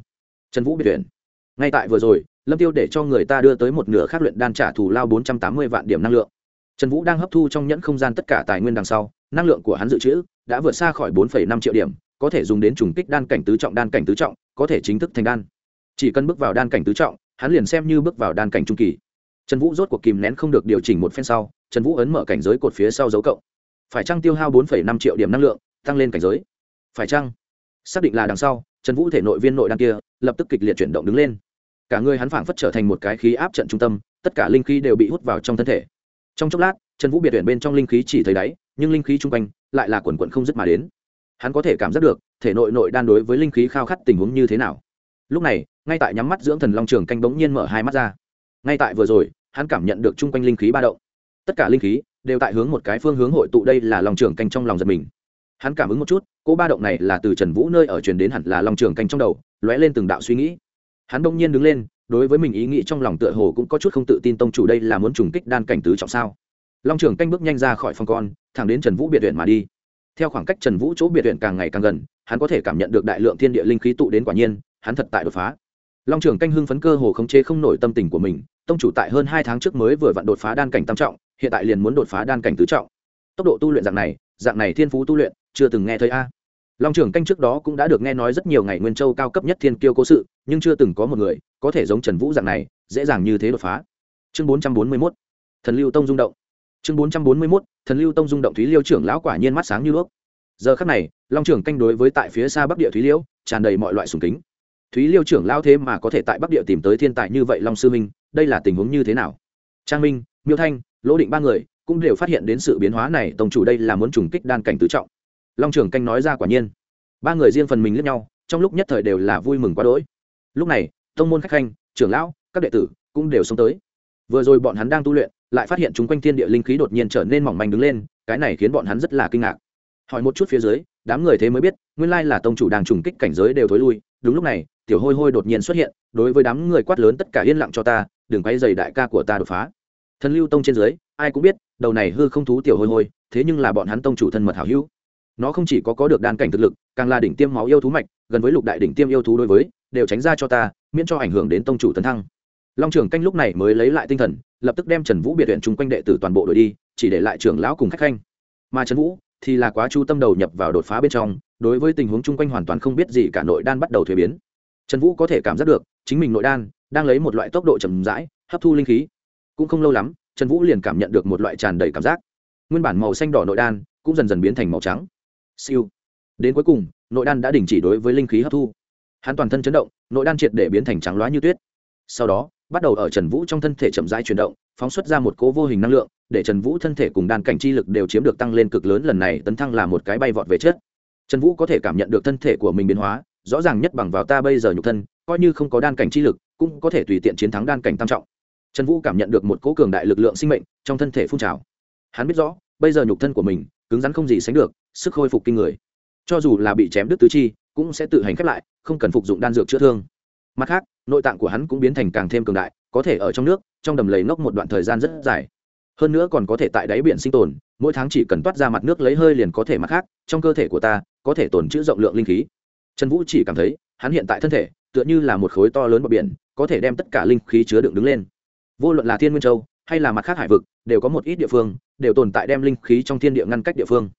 Trần vũ biệt tuyển ngay tại vừa rồi, lâm tiêu để cho người ta đưa tới một nửa khác luyện đan trả thù lao bốn trăm tám mươi vạn điểm năng lượng trần vũ đang hấp thu trong nhẫn không gian tất cả tài nguyên đằng sau, năng lượng của hắn dự trữ đã vượt xa khỏi bốn năm triệu điểm, có thể dùng đến trùng kích đan cảnh tứ trọng, đan cảnh tứ trọng, có thể chính thức thành đan. Chỉ cần bước vào đan cảnh tứ trọng, hắn liền xem như bước vào đan cảnh trung kỳ. Trần vũ rốt cuộc kìm nén không được điều chỉnh một phen sau, trần vũ ấn mở cảnh giới cột phía sau dấu cộng. Phải chăng tiêu hao bốn năm triệu điểm năng lượng, tăng lên cảnh giới? Phải chăng? Xác định là đằng sau, trần vũ thể nội viên nội đan kia lập tức kịch liệt chuyển động đứng lên. Cả người hắn phảng phất trở thành một cái khí áp trận trung tâm, tất cả linh khí đều bị hút vào trong thân thể trong chốc lát, trần vũ biệt tuyển bên trong linh khí chỉ thấy đáy, nhưng linh khí chung quanh lại là quần quận không dứt mà đến. Hắn có thể cảm giác được, thể nội nội đan đối với linh khí khao khát tình huống như thế nào. Lúc này, ngay tại nhắm mắt dưỡng thần long trường canh bỗng nhiên mở hai mắt ra. Ngay tại vừa rồi, hắn cảm nhận được chung quanh linh khí ba động. Tất cả linh khí đều tại hướng một cái phương hướng hội tụ đây là long trường canh trong lòng giật mình. Hắn cảm ứng một chút cô ba động này là từ trần vũ nơi ở truyền đến hẳn là long trường canh trong đầu, lóe lên từng đạo suy nghĩ hắn đông nhiên đứng lên, đối với mình ý nghĩ trong lòng tựa hồ cũng có chút không tự tin tông chủ đây là muốn trùng kích đan cảnh tứ trọng sao. Long trường canh bước nhanh ra khỏi phòng con, thẳng đến trần vũ biệt viện mà đi. Theo khoảng cách trần vũ chỗ biệt viện càng ngày càng gần, hắn có thể cảm nhận được đại lượng thiên địa linh khí tụ đến quả nhiên, hắn thật tại đột phá. Long trường canh hưng phấn cơ hồ khống chế không nổi tâm tình của mình, tông chủ tại hơn hai tháng trước mới vừa vặn đột phá đan cảnh tam trọng, hiện tại liền muốn đột phá đan cảnh tứ trọng. Tốc độ tu luyện dạng này dạng này thiên phú tu luyện, chưa từng nghe thấy a long trưởng canh trước đó cũng đã được nghe nói rất nhiều ngày nguyên châu cao cấp nhất thiên kiêu cố sự, nhưng chưa từng có một người có thể giống trần vũ dạng này, dễ dàng như thế đột phá. Chương bốn trăm bốn mươi mốt, thần lưu tông rung động. Chương bốn trăm bốn mươi mốt, thần lưu tông rung động thúy liêu trưởng lão quả nhiên mắt sáng như đuốc. Giờ khắc này, long trưởng canh đối với tại phía xa bắc địa thúy liêu tràn đầy mọi loại sùng kính. Thúy liêu trưởng lao thế mà có thể tại bắc địa tìm tới thiên tài như vậy long sư minh, đây là tình huống như thế nào? Trang minh, miêu thanh, lỗ định ba người cũng đều phát hiện đến sự biến hóa này tổng chủ đây là muốn trùng kích đan cảnh tứ trọng long trường canh nói ra quả nhiên. Ba người riêng phần mình lẫn nhau, trong lúc nhất thời đều là vui mừng quá đỗi. Lúc này, tông môn khách khanh, trưởng lão, các đệ tử cũng đều sống tới. Vừa rồi bọn hắn đang tu luyện, lại phát hiện chúng quanh thiên địa linh khí đột nhiên trở nên mỏng manh đứng lên, cái này khiến bọn hắn rất là kinh ngạc. Hỏi một chút phía dưới, đám người thế mới biết, nguyên lai là tông chủ đang trùng kích cảnh giới đều thối lui. Đúng lúc này, tiểu hôi hôi đột nhiên xuất hiện, đối với đám người quát lớn tất cả yên lặng cho ta, đừng quay dày đại ca của ta đột phá. Thần lưu tông trên dưới, ai cũng biết, đầu này hư không thú tiểu hôi hôi, thế nhưng là bọn hắn tông chủ thân mật hảo hữu nó không chỉ có có được đan cảnh thực lực, càng là đỉnh tiêm máu yêu thú mạch, gần với lục đại đỉnh tiêm yêu thú đối với, đều tránh ra cho ta, miễn cho ảnh hưởng đến tông chủ tấn thăng. Long trường canh lúc này mới lấy lại tinh thần, lập tức đem trần vũ biệt huyện chung quanh đệ tử toàn bộ đội đi, chỉ để lại trưởng lão cùng khách khanh. Mà trần vũ thì là quá chú tâm đầu nhập vào đột phá bên trong, đối với tình huống chung quanh hoàn toàn không biết gì cả nội đan bắt đầu thuế biến. Trần vũ có thể cảm giác được, chính mình nội đan đang lấy một loại tốc độ chậm rãi, hấp thu linh khí. Cũng không lâu lắm, trần vũ liền cảm nhận được một loại tràn đầy cảm giác. Nguyên bản màu xanh đỏ nội đan cũng dần dần biến thành màu trắng siêu. Đến cuối cùng, nội đan đã đình chỉ đối với linh khí hấp thu. Hắn toàn thân chấn động, nội đan triệt để biến thành trắng loá như tuyết. Sau đó, bắt đầu ở trần vũ trong thân thể chậm rãi chuyển động, phóng xuất ra một cố vô hình năng lượng, để trần vũ thân thể cùng đan cảnh chi lực đều chiếm được tăng lên cực lớn lần này, tấn thăng là một cái bay vọt về chết trần vũ có thể cảm nhận được thân thể của mình biến hóa, rõ ràng nhất bằng vào ta bây giờ nhục thân, coi như không có đan cảnh chi lực, cũng có thể tùy tiện chiến thắng đan cảnh tam trọng. Trần vũ cảm nhận được một cố cường đại lực lượng sinh mệnh trong thân thể phun trào. Hắn biết rõ, bây giờ nhục thân của mình, cứng rắn không gì sánh được sức khôi phục kinh người. Cho dù là bị chém đứt tứ chi, cũng sẽ tự hành khép lại, không cần phục dụng đan dược chữa thương. Mặt khác, nội tạng của hắn cũng biến thành càng thêm cường đại, có thể ở trong nước, trong đầm lầy ngốc một đoạn thời gian rất dài. Hơn nữa còn có thể tại đáy biển sinh tồn, mỗi tháng chỉ cần toát ra mặt nước lấy hơi liền có thể mặt khác, trong cơ thể của ta, có thể tồn trữ rộng lượng linh khí. Trần vũ chỉ cảm thấy, hắn hiện tại thân thể, tựa như là một khối to lớn bờ biển, có thể đem tất cả linh khí chứa đựng đứng lên. Vô luận là thiên nguyên châu, hay là mặt khác hải vực, đều có một ít địa phương, đều tồn tại đem linh khí trong thiên địa ngăn cách địa phương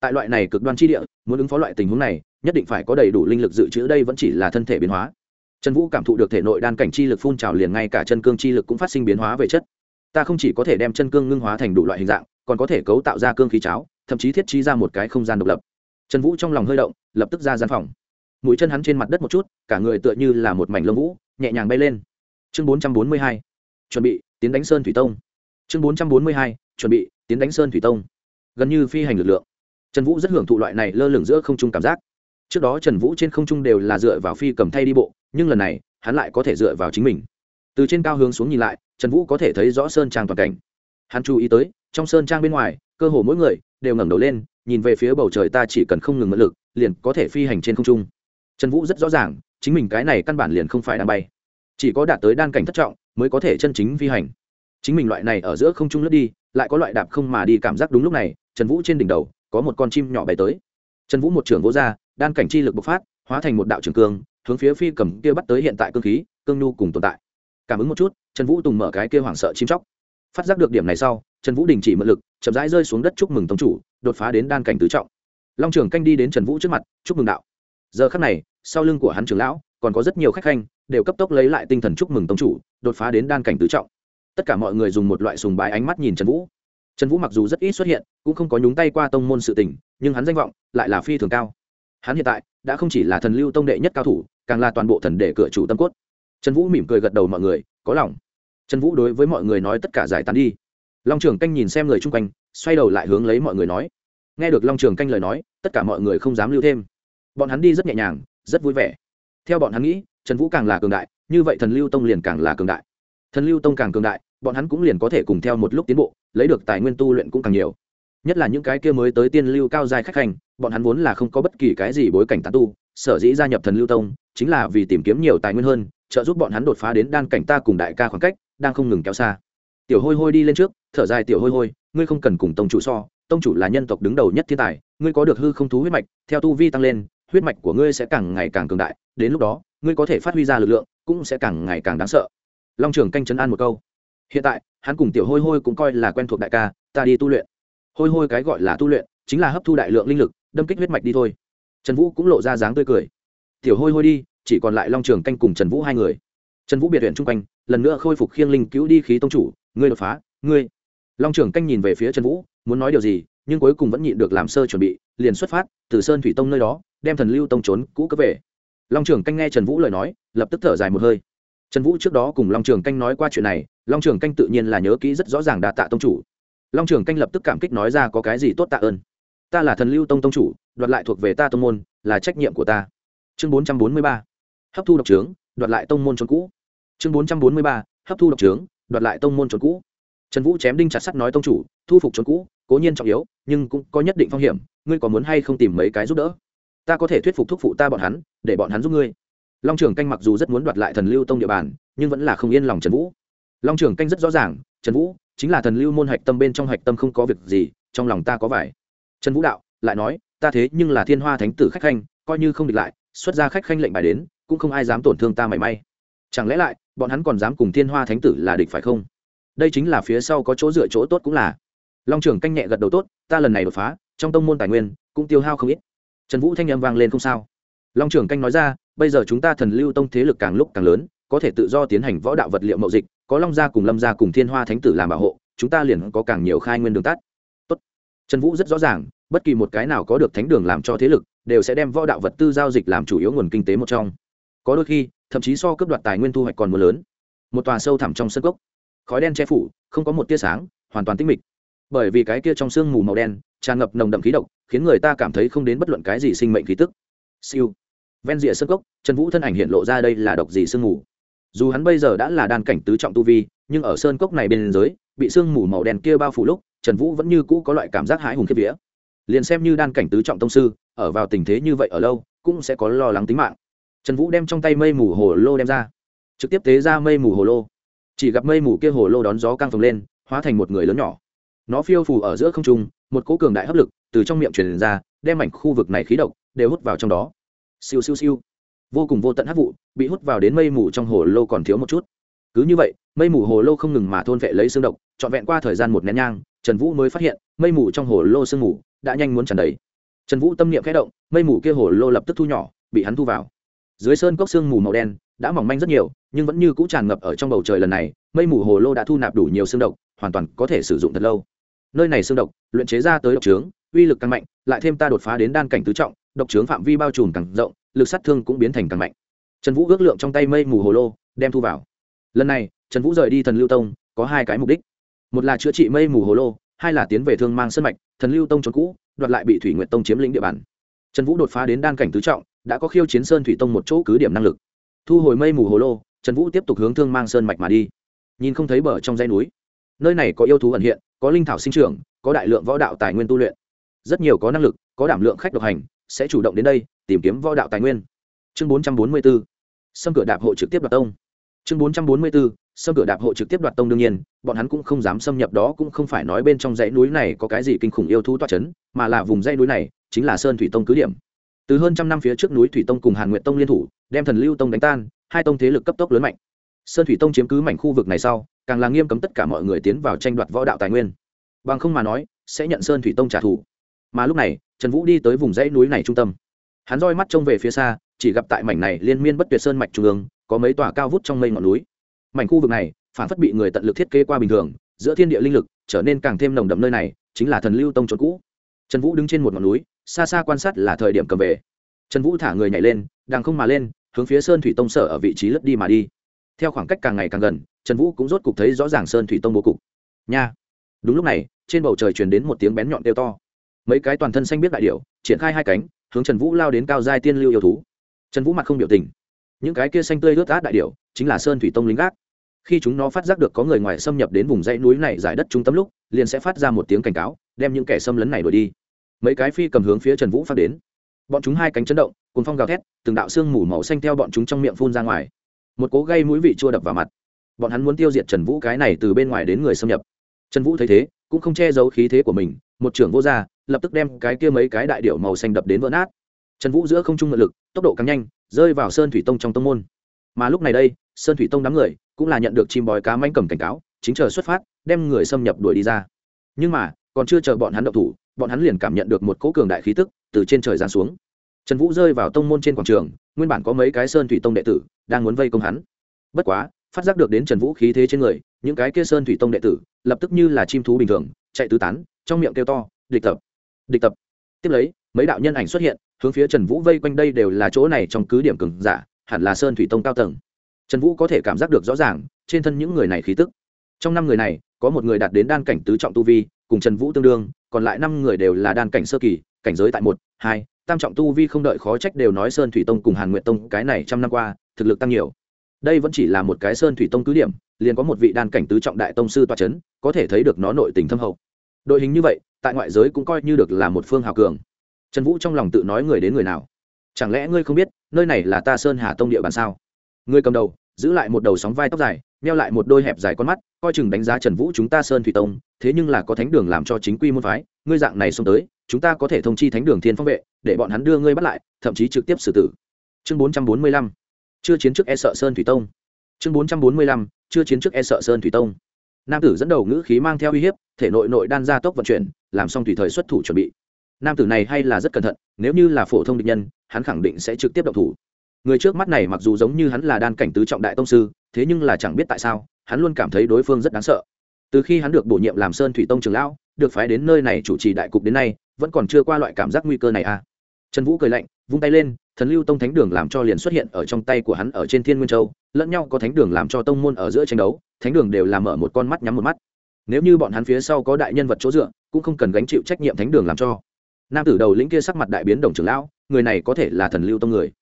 tại loại này cực đoan chi địa, muốn ứng phó loại tình huống này, nhất định phải có đầy đủ linh lực dự trữ, đây vẫn chỉ là thân thể biến hóa. Trần vũ cảm thụ được thể nội đan cảnh chi lực phun trào liền ngay cả chân cương chi lực cũng phát sinh biến hóa về chất. Ta không chỉ có thể đem chân cương ngưng hóa thành đủ loại hình dạng, còn có thể cấu tạo ra cương khí cháo, thậm chí thiết trí ra một cái không gian độc lập. Trần vũ trong lòng hơi động, lập tức ra gian phòng. Mũi chân hắn trên mặt đất một chút, cả người tựa như là một mảnh lông vũ, nhẹ nhàng bay lên. Chương bốn trăm bốn mươi hai, chuẩn bị, tiến đánh sơn thủy tông. Chương bốn trăm bốn mươi hai, chuẩn bị, tiến đánh sơn thủy tông. Gần như phi hành lực lượng trần vũ rất hưởng thụ loại này lơ lửng giữa không trung cảm giác. Trước đó trần vũ trên không trung đều là dựa vào phi cầm thay đi bộ, nhưng lần này, hắn lại có thể dựa vào chính mình. Từ trên cao hướng xuống nhìn lại, trần vũ có thể thấy rõ sơn trang toàn cảnh. Hắn chú ý tới, trong sơn trang bên ngoài, cơ hồ mỗi người đều ngẩng đầu lên, nhìn về phía bầu trời ta chỉ cần không ngừng mẫn lực, liền có thể phi hành trên không trung. Trần vũ rất rõ ràng, chính mình cái này căn bản liền không phải đang bay. Chỉ có đạt tới đan cảnh thất trọng, mới có thể chân chính phi hành. Chính mình loại này ở giữa không trung lướt đi, lại có loại đạp không mà đi cảm giác đúng lúc này, trần vũ trên đỉnh đầu có một con chim nhỏ bay tới. Trần vũ một trường vỗ ra, đan cảnh chi lực bộc phát, hóa thành một đạo trường cương, hướng phía phi cầm kia bắt tới hiện tại cương khí, cương nhu cùng tồn tại. Cảm ứng một chút, trần vũ tùng mở cái kia hoảng sợ chim chóc. Phát giác được điểm này sau, trần vũ đình chỉ mượn lực, chậm rãi rơi xuống đất chúc mừng tông chủ, đột phá đến đan cảnh tứ trọng. Long trưởng canh đi đến trần vũ trước mặt, chúc mừng đạo. Giờ khắc này, sau lưng của hắn trưởng lão, còn có rất nhiều khách khanh, đều cấp tốc lấy lại tinh thần chúc mừng tông chủ, đột phá đến đan cảnh tứ trọng. Tất cả mọi người dùng một loại sùng bái ánh mắt nhìn trần vũ trần vũ mặc dù rất ít xuất hiện, cũng không có nhúng tay qua tông môn sự tình, nhưng hắn danh vọng lại là phi thường cao. Hắn hiện tại đã không chỉ là thần lưu tông đệ nhất cao thủ, càng là toàn bộ thần đệ cửa chủ tâm cốt. Trần vũ mỉm cười gật đầu mọi người, có lòng. Trần vũ đối với mọi người nói tất cả giải tán đi. Long trường canh nhìn xem người chung quanh, xoay đầu lại hướng lấy mọi người nói. Nghe được long trường canh lời nói, tất cả mọi người không dám lưu thêm. Bọn hắn đi rất nhẹ nhàng, rất vui vẻ. Theo bọn hắn nghĩ, trần vũ càng là cường đại, như vậy thần lưu tông liền càng là cường đại. Thần lưu tông càng cường đại bọn hắn cũng liền có thể cùng theo một lúc tiến bộ, lấy được tài nguyên tu luyện cũng càng nhiều. Nhất là những cái kia mới tới tiên lưu cao dài khách hành, bọn hắn vốn là không có bất kỳ cái gì bối cảnh tán tu, sở dĩ gia nhập thần lưu tông, chính là vì tìm kiếm nhiều tài nguyên hơn, trợ giúp bọn hắn đột phá đến đan cảnh ta cùng đại ca khoảng cách, đang không ngừng kéo xa. Tiểu hôi hôi đi lên trước, thở dài, tiểu hôi hôi, ngươi không cần cùng tông chủ so, tông chủ là nhân tộc đứng đầu nhất thiên tài, ngươi có được hư không thú huyết mạch, theo tu vi tăng lên, huyết mạch của ngươi sẽ càng ngày càng cường đại, đến lúc đó, ngươi có thể phát huy ra lực lượng, cũng sẽ càng ngày càng đáng sợ. Long trường canh chấn an một câu hiện tại, hắn cùng tiểu hôi hôi cũng coi là quen thuộc đại ca, ta đi tu luyện. Hôi hôi cái gọi là tu luyện, chính là hấp thu đại lượng linh lực, đâm kích huyết mạch đi thôi. Trần vũ cũng lộ ra dáng tươi cười. Tiểu hôi hôi đi, chỉ còn lại long trường canh cùng trần vũ hai người. Trần vũ biệt huyện chung quanh, lần nữa khôi phục khiêng linh cứu đi khí tông chủ, ngươi đột phá, ngươi. Long trường canh nhìn về phía trần vũ, muốn nói điều gì, nhưng cuối cùng vẫn nhịn được làm sơ chuẩn bị, liền xuất phát từ sơn thủy tông nơi đó, đem thần lưu tông trốn cũ cấp về. Long trường canh nghe trần vũ lời nói, lập tức thở dài một hơi trần vũ trước đó cùng long trường canh nói qua chuyện này, long trường canh tự nhiên là nhớ kỹ rất rõ ràng đa tạ tông chủ. Long trường canh lập tức cảm kích nói ra có cái gì tốt tạ ơn. Ta là thần lưu tông tông chủ, đoạt lại thuộc về ta tông môn, là trách nhiệm của ta. Chương bốn trăm bốn mươi ba, hấp thu độc trướng, đoạt lại tông môn trốn cũ. Chương bốn trăm bốn mươi ba, hấp thu độc trướng, đoạt lại tông môn trốn cũ. Trần vũ chém đinh chặt sắt nói tông chủ, thu phục trốn cũ, cố nhiên trọng yếu, nhưng cũng có nhất định phong hiểm, ngươi có muốn hay không tìm mấy cái giúp đỡ? Ta có thể thuyết phục thúc phụ ta bọn hắn, để bọn hắn giúp ngươi long trường canh mặc dù rất muốn đoạt lại thần lưu tông địa bàn, nhưng vẫn là không yên lòng trần vũ. Long trường canh rất rõ ràng, trần vũ chính là thần lưu môn hạch tâm bên trong hạch tâm không có việc gì, trong lòng ta có vải trần vũ đạo, lại nói, ta thế nhưng là thiên hoa thánh tử khách khanh, coi như không địch lại, xuất ra khách khanh lệnh bài đến, cũng không ai dám tổn thương ta mảy may. Chẳng lẽ lại, bọn hắn còn dám cùng thiên hoa thánh tử là địch phải không? Đây chính là phía sau có chỗ dựa chỗ tốt cũng là. Long trưởng canh nhẹ gật đầu tốt, ta lần này đột phá, trong tông môn tài nguyên cũng tiêu hao không ít. Trần vũ thanh â m vang lên không sao. Long trưởng canh nói ra bây giờ chúng ta thần lưu tông thế lực càng lúc càng lớn, có thể tự do tiến hành võ đạo vật liệu mậu dịch, có long gia cùng lâm gia cùng thiên hoa thánh tử làm bảo hộ, chúng ta liền có càng nhiều khai nguyên đường tắt. Tốt. trần vũ rất rõ ràng, bất kỳ một cái nào có được thánh đường làm cho thế lực, đều sẽ đem võ đạo vật tư giao dịch làm chủ yếu nguồn kinh tế một trong. Có đôi khi, thậm chí so cấp đoạt tài nguyên thu hoạch còn mưa lớn. Một tòa sâu thẳm trong sân cốc. Khói đen che phủ, không có một tia sáng, hoàn toàn tinh mịch. Bởi vì cái kia trong sương mù màu đen, tràn ngập nồng đậm khí độc, khiến người ta cảm thấy không đến bất luận cái gì sinh mệnh khí tức. Siêu ven rìa sân cốc, trần vũ thân ảnh hiện lộ ra đây là độc gì sương mù. Dù hắn bây giờ đã là đan cảnh tứ trọng tu vi, nhưng ở sơn cốc này bên dưới, bị sương mù màu đen kia bao phủ lúc, trần vũ vẫn như cũ có loại cảm giác hãi hùng kiếp vía. Liền xem như đan cảnh tứ trọng tông sư, ở vào tình thế như vậy ở lâu, cũng sẽ có lo lắng tính mạng. Trần vũ đem trong tay mây mù hồ lô đem ra. Trực tiếp tế ra mây mù hồ lô. Chỉ gặp mây mù kia hồ lô đón gió căng phồng lên, hóa thành một người lớn nhỏ. Nó phiêu phù ở giữa không trung, một cỗ cường đại hấp lực từ trong miệng truyền ra, đem mảnh khu vực này khí độc đều hút vào trong đó siêu siêu siêu. Vô cùng vô tận hấp vụ bị hút vào đến mây mù trong hồ lô còn thiếu một chút. Cứ như vậy, mây mù hồ lô không ngừng mà thôn vệ lấy xương độc, trọn vẹn qua thời gian một nén nhang, trần vũ mới phát hiện, mây mù trong hồ lô sương mù đã nhanh muốn tràn đầy. Trần vũ tâm niệm khẽ động, mây mù kia hồ lô lập tức thu nhỏ, bị hắn thu vào. Dưới sơn cốc sương mù màu đen đã mỏng manh rất nhiều, nhưng vẫn như cũ tràn ngập ở trong bầu trời lần này, mây mù hồ lô đã thu nạp đủ nhiều xương độc, hoàn toàn có thể sử dụng thật lâu. Nơi này xương độc luyện chế ra tới độc trướng, uy lực càng mạnh, lại thêm ta đột phá đến đan cảnh tứ trọng độc trướng phạm vi bao trùm càng rộng, lực sát thương cũng biến thành càng mạnh. Trần vũ ước lượng trong tay mây mù hồ lô, đem thu vào. Lần này, trần vũ rời đi thần lưu tông, có hai cái mục đích. Một là chữa trị mây mù hồ lô, hai là tiến về thương mang sân mạch, thần lưu tông trốn cũ, đoạt lại bị thủy nguyện tông chiếm lĩnh địa bàn. Trần vũ đột phá đến đan cảnh tứ trọng, đã có khiêu chiến sơn thủy tông một chỗ cứ điểm năng lực. Thu hồi mây mù hồ lô, trần vũ tiếp tục hướng thương mang sơn mạch mà đi. Nhìn không thấy bờ trong dãy núi. Nơi này có yêu thú ẩn hiện, có linh thảo sinh trưởng, có đại lượng võ đạo tài nguyên tu luyện. Rất nhiều có năng lực, có đảm lượng khách độc hành sẽ chủ động đến đây, tìm kiếm võ đạo tài nguyên. Chương bốn trăm bốn mươi bốn xâm cửa đạp hộ trực tiếp đoạt tông. Chương bốn trăm bốn mươi bốn xâm cửa đạp hộ trực tiếp đoạt tông đương nhiên, bọn hắn cũng không dám xâm nhập đó, cũng không phải nói bên trong dãy núi này có cái gì kinh khủng yêu thú toa c h ấ n mà là vùng dãy núi này chính là sơn thủy tông cứ điểm. Từ hơn trăm năm phía trước núi thủy tông cùng hàn nguyện tông liên thủ, đem thần lưu tông đánh tan, hai tông thế lực cấp tốc lớn mạnh. Sơn thủy tông chiếm cứ mảnh khu vực này sau, càng là nghiêm cấm tất cả mọi người tiến vào tranh đoạt võ đạo tài nguyên. Bằng không mà nói, sẽ nhận sơn thủy tông trả thù mà lúc này, trần vũ đi tới vùng dãy núi này trung tâm. Hắn roi mắt trông về phía xa, chỉ gặp tại mảnh này liên miên bất tuyệt sơn mạch trung ương, có mấy tòa cao vút trong mây ngọn núi. Mảnh khu vực này, phản phất bị người tận lực thiết kế qua bình thường, giữa thiên địa linh lực trở nên càng thêm nồng đậm nơi này, chính là thần lưu tông trốn cũ. Trần vũ đứng trên một ngọn núi, xa xa quan sát là thời điểm cầm về. Trần vũ thả người nhảy lên đang không mà lên, hướng phía sơn thủy tông sở ở vị trí lướt đi mà đi. Theo khoảng cách càng ngày càng gần, trần vũ cũng rốt cục thấy rõ ràng sơn thủy tông bố cục. Nha! Đúng lúc này, trên bầu trời truyền đến một tiếng bén nhọn kêu to mấy cái toàn thân xanh biết đại điệu triển khai hai cánh, hướng trần vũ lao đến cao giai tiên lưu yêu thú. Trần vũ mặt không biểu tình. Những cái kia xanh tươi ướt át đại điệu chính là sơn thủy tông lính gác. Khi chúng nó phát giác được có người ngoài xâm nhập đến vùng dãy núi này giải đất trung tâm lúc, liền sẽ phát ra một tiếng cảnh cáo, đem những kẻ xâm lấn này đuổi đi. Mấy cái phi cầm hướng phía trần vũ phát đến. Bọn chúng hai cánh chấn động cùng phong gào thét, từng đạo xương mù màu xanh theo bọn chúng trong miệng phun ra ngoài. Một cố gây mũi vị chua đập vào mặt. Bọn hắn muốn tiêu diệt trần vũ cái này từ bên ngoài đến người xâm nhập. Trần vũ thấy thế, cũng không che giấu khí thế của mình một trưởng vô gia, lập tức đem cái kia mấy cái đại điệu màu xanh đập đến vỡ nát. Trần vũ giữa không trung ngự lực, tốc độ càng nhanh, rơi vào sơn thủy tông trong tông môn. Mà lúc này đây, sơn thủy tông đám người cũng là nhận được chim bói cá manh cầm cảnh cáo, chính chờ xuất phát, đem người xâm nhập đuổi đi ra. Nhưng mà, còn chưa chờ bọn hắn động thủ, bọn hắn liền cảm nhận được một cỗ cường đại khí tức từ trên trời giáng xuống. Trần vũ rơi vào tông môn trên quảng trường, nguyên bản có mấy cái sơn thủy tông đệ tử đang muốn vây công hắn. Bất quá, phát giác được đến trần vũ khí thế trên người, những cái kia sơn thủy tông đệ tử lập tức như là chim thú bình thường chạy tứ tán, trong miệng kêu to, địch tập địch tập. Tiếp lấy, mấy đạo nhân ảnh xuất hiện, hướng phía trần vũ vây quanh đây đều là chỗ này trong cứ điểm cường giả, hẳn là sơn thủy tông cao tầng. Trần vũ có thể cảm giác được rõ ràng, trên thân những người này khí tức. Trong năm người này, có một người đạt đến đan cảnh tứ trọng tu vi, cùng trần vũ tương đương, còn lại năm người đều là đan cảnh sơ kỳ, cảnh giới tại một, hai, tam trọng tu vi không đợi khó trách đều nói sơn thủy tông cùng hàn nguyện tông cái này trăm năm qua, thực lực tăng nhiều. Đây vẫn chỉ là một cái sơn thủy tông cứ điểm, liền có một vị đan cảnh tứ trọng đại tông sư toa c h ấ n có thể thấy được nó nội tình thâm hậu đội hình như vậy, tại ngoại giới cũng coi như được là một phương hào cường. Trần vũ trong lòng tự nói người đến người nào? Chẳng lẽ ngươi không biết, nơi này là ta sơn hà tông địa bàn sao? Ngươi cầm đầu, giữ lại một đầu sóng vai tóc dài neo lại một đôi hẹp dài con mắt, coi chừng đánh giá trần vũ chúng ta sơn thủy tông, thế nhưng là có thánh đường làm cho chính quy môn phái, ngươi dạng này xông tới, chúng ta có thể thông chi thánh đường thiên phong vệ, để bọn hắn đưa ngươi bắt lại, thậm chí trực tiếp xử tử. Chương bốn trăm bốn mươi lăm, chưa chiến trước e sợ sơn thủy tông. Chương bốn trăm bốn mươi lăm, chưa chiến trước e sợ sơn thủy tông nam tử dẫn đầu ngữ khí mang theo uy hiếp, thể nội nội đan gia tốc vận chuyển, làm xong tùy thời xuất thủ chuẩn bị. Nam tử này hay là rất cẩn thận, nếu như là phổ thông địch nhân, hắn khẳng định sẽ trực tiếp động thủ. Người trước mắt này mặc dù giống như hắn là đan cảnh tứ trọng đại tông sư, thế nhưng là chẳng biết tại sao, hắn luôn cảm thấy đối phương rất đáng sợ. Từ khi hắn được bổ nhiệm làm sơn thủy tông trường lão, được phái đến nơi này chủ trì đại cục đến nay, vẫn còn chưa qua loại cảm giác nguy cơ này à. Trần vũ cười lạnh, vung tay lên, thần lưu tông thánh đường làm cho liền xuất hiện ở trong tay của hắn ở trên thiên nguyên châu, lẫn nhau có thánh đường làm cho tông môn ở giữa tranh đấu thánh đường đều làm mở một con mắt nhắm một mắt. Nếu như bọn hắn phía sau có đại nhân vật chỗ dựa, cũng không cần gánh chịu trách nhiệm thánh đường làm cho. Nam tử đầu lĩnh kia sắc mặt đại biến đồng trưởng lão, người này có thể là thần lưu tông người.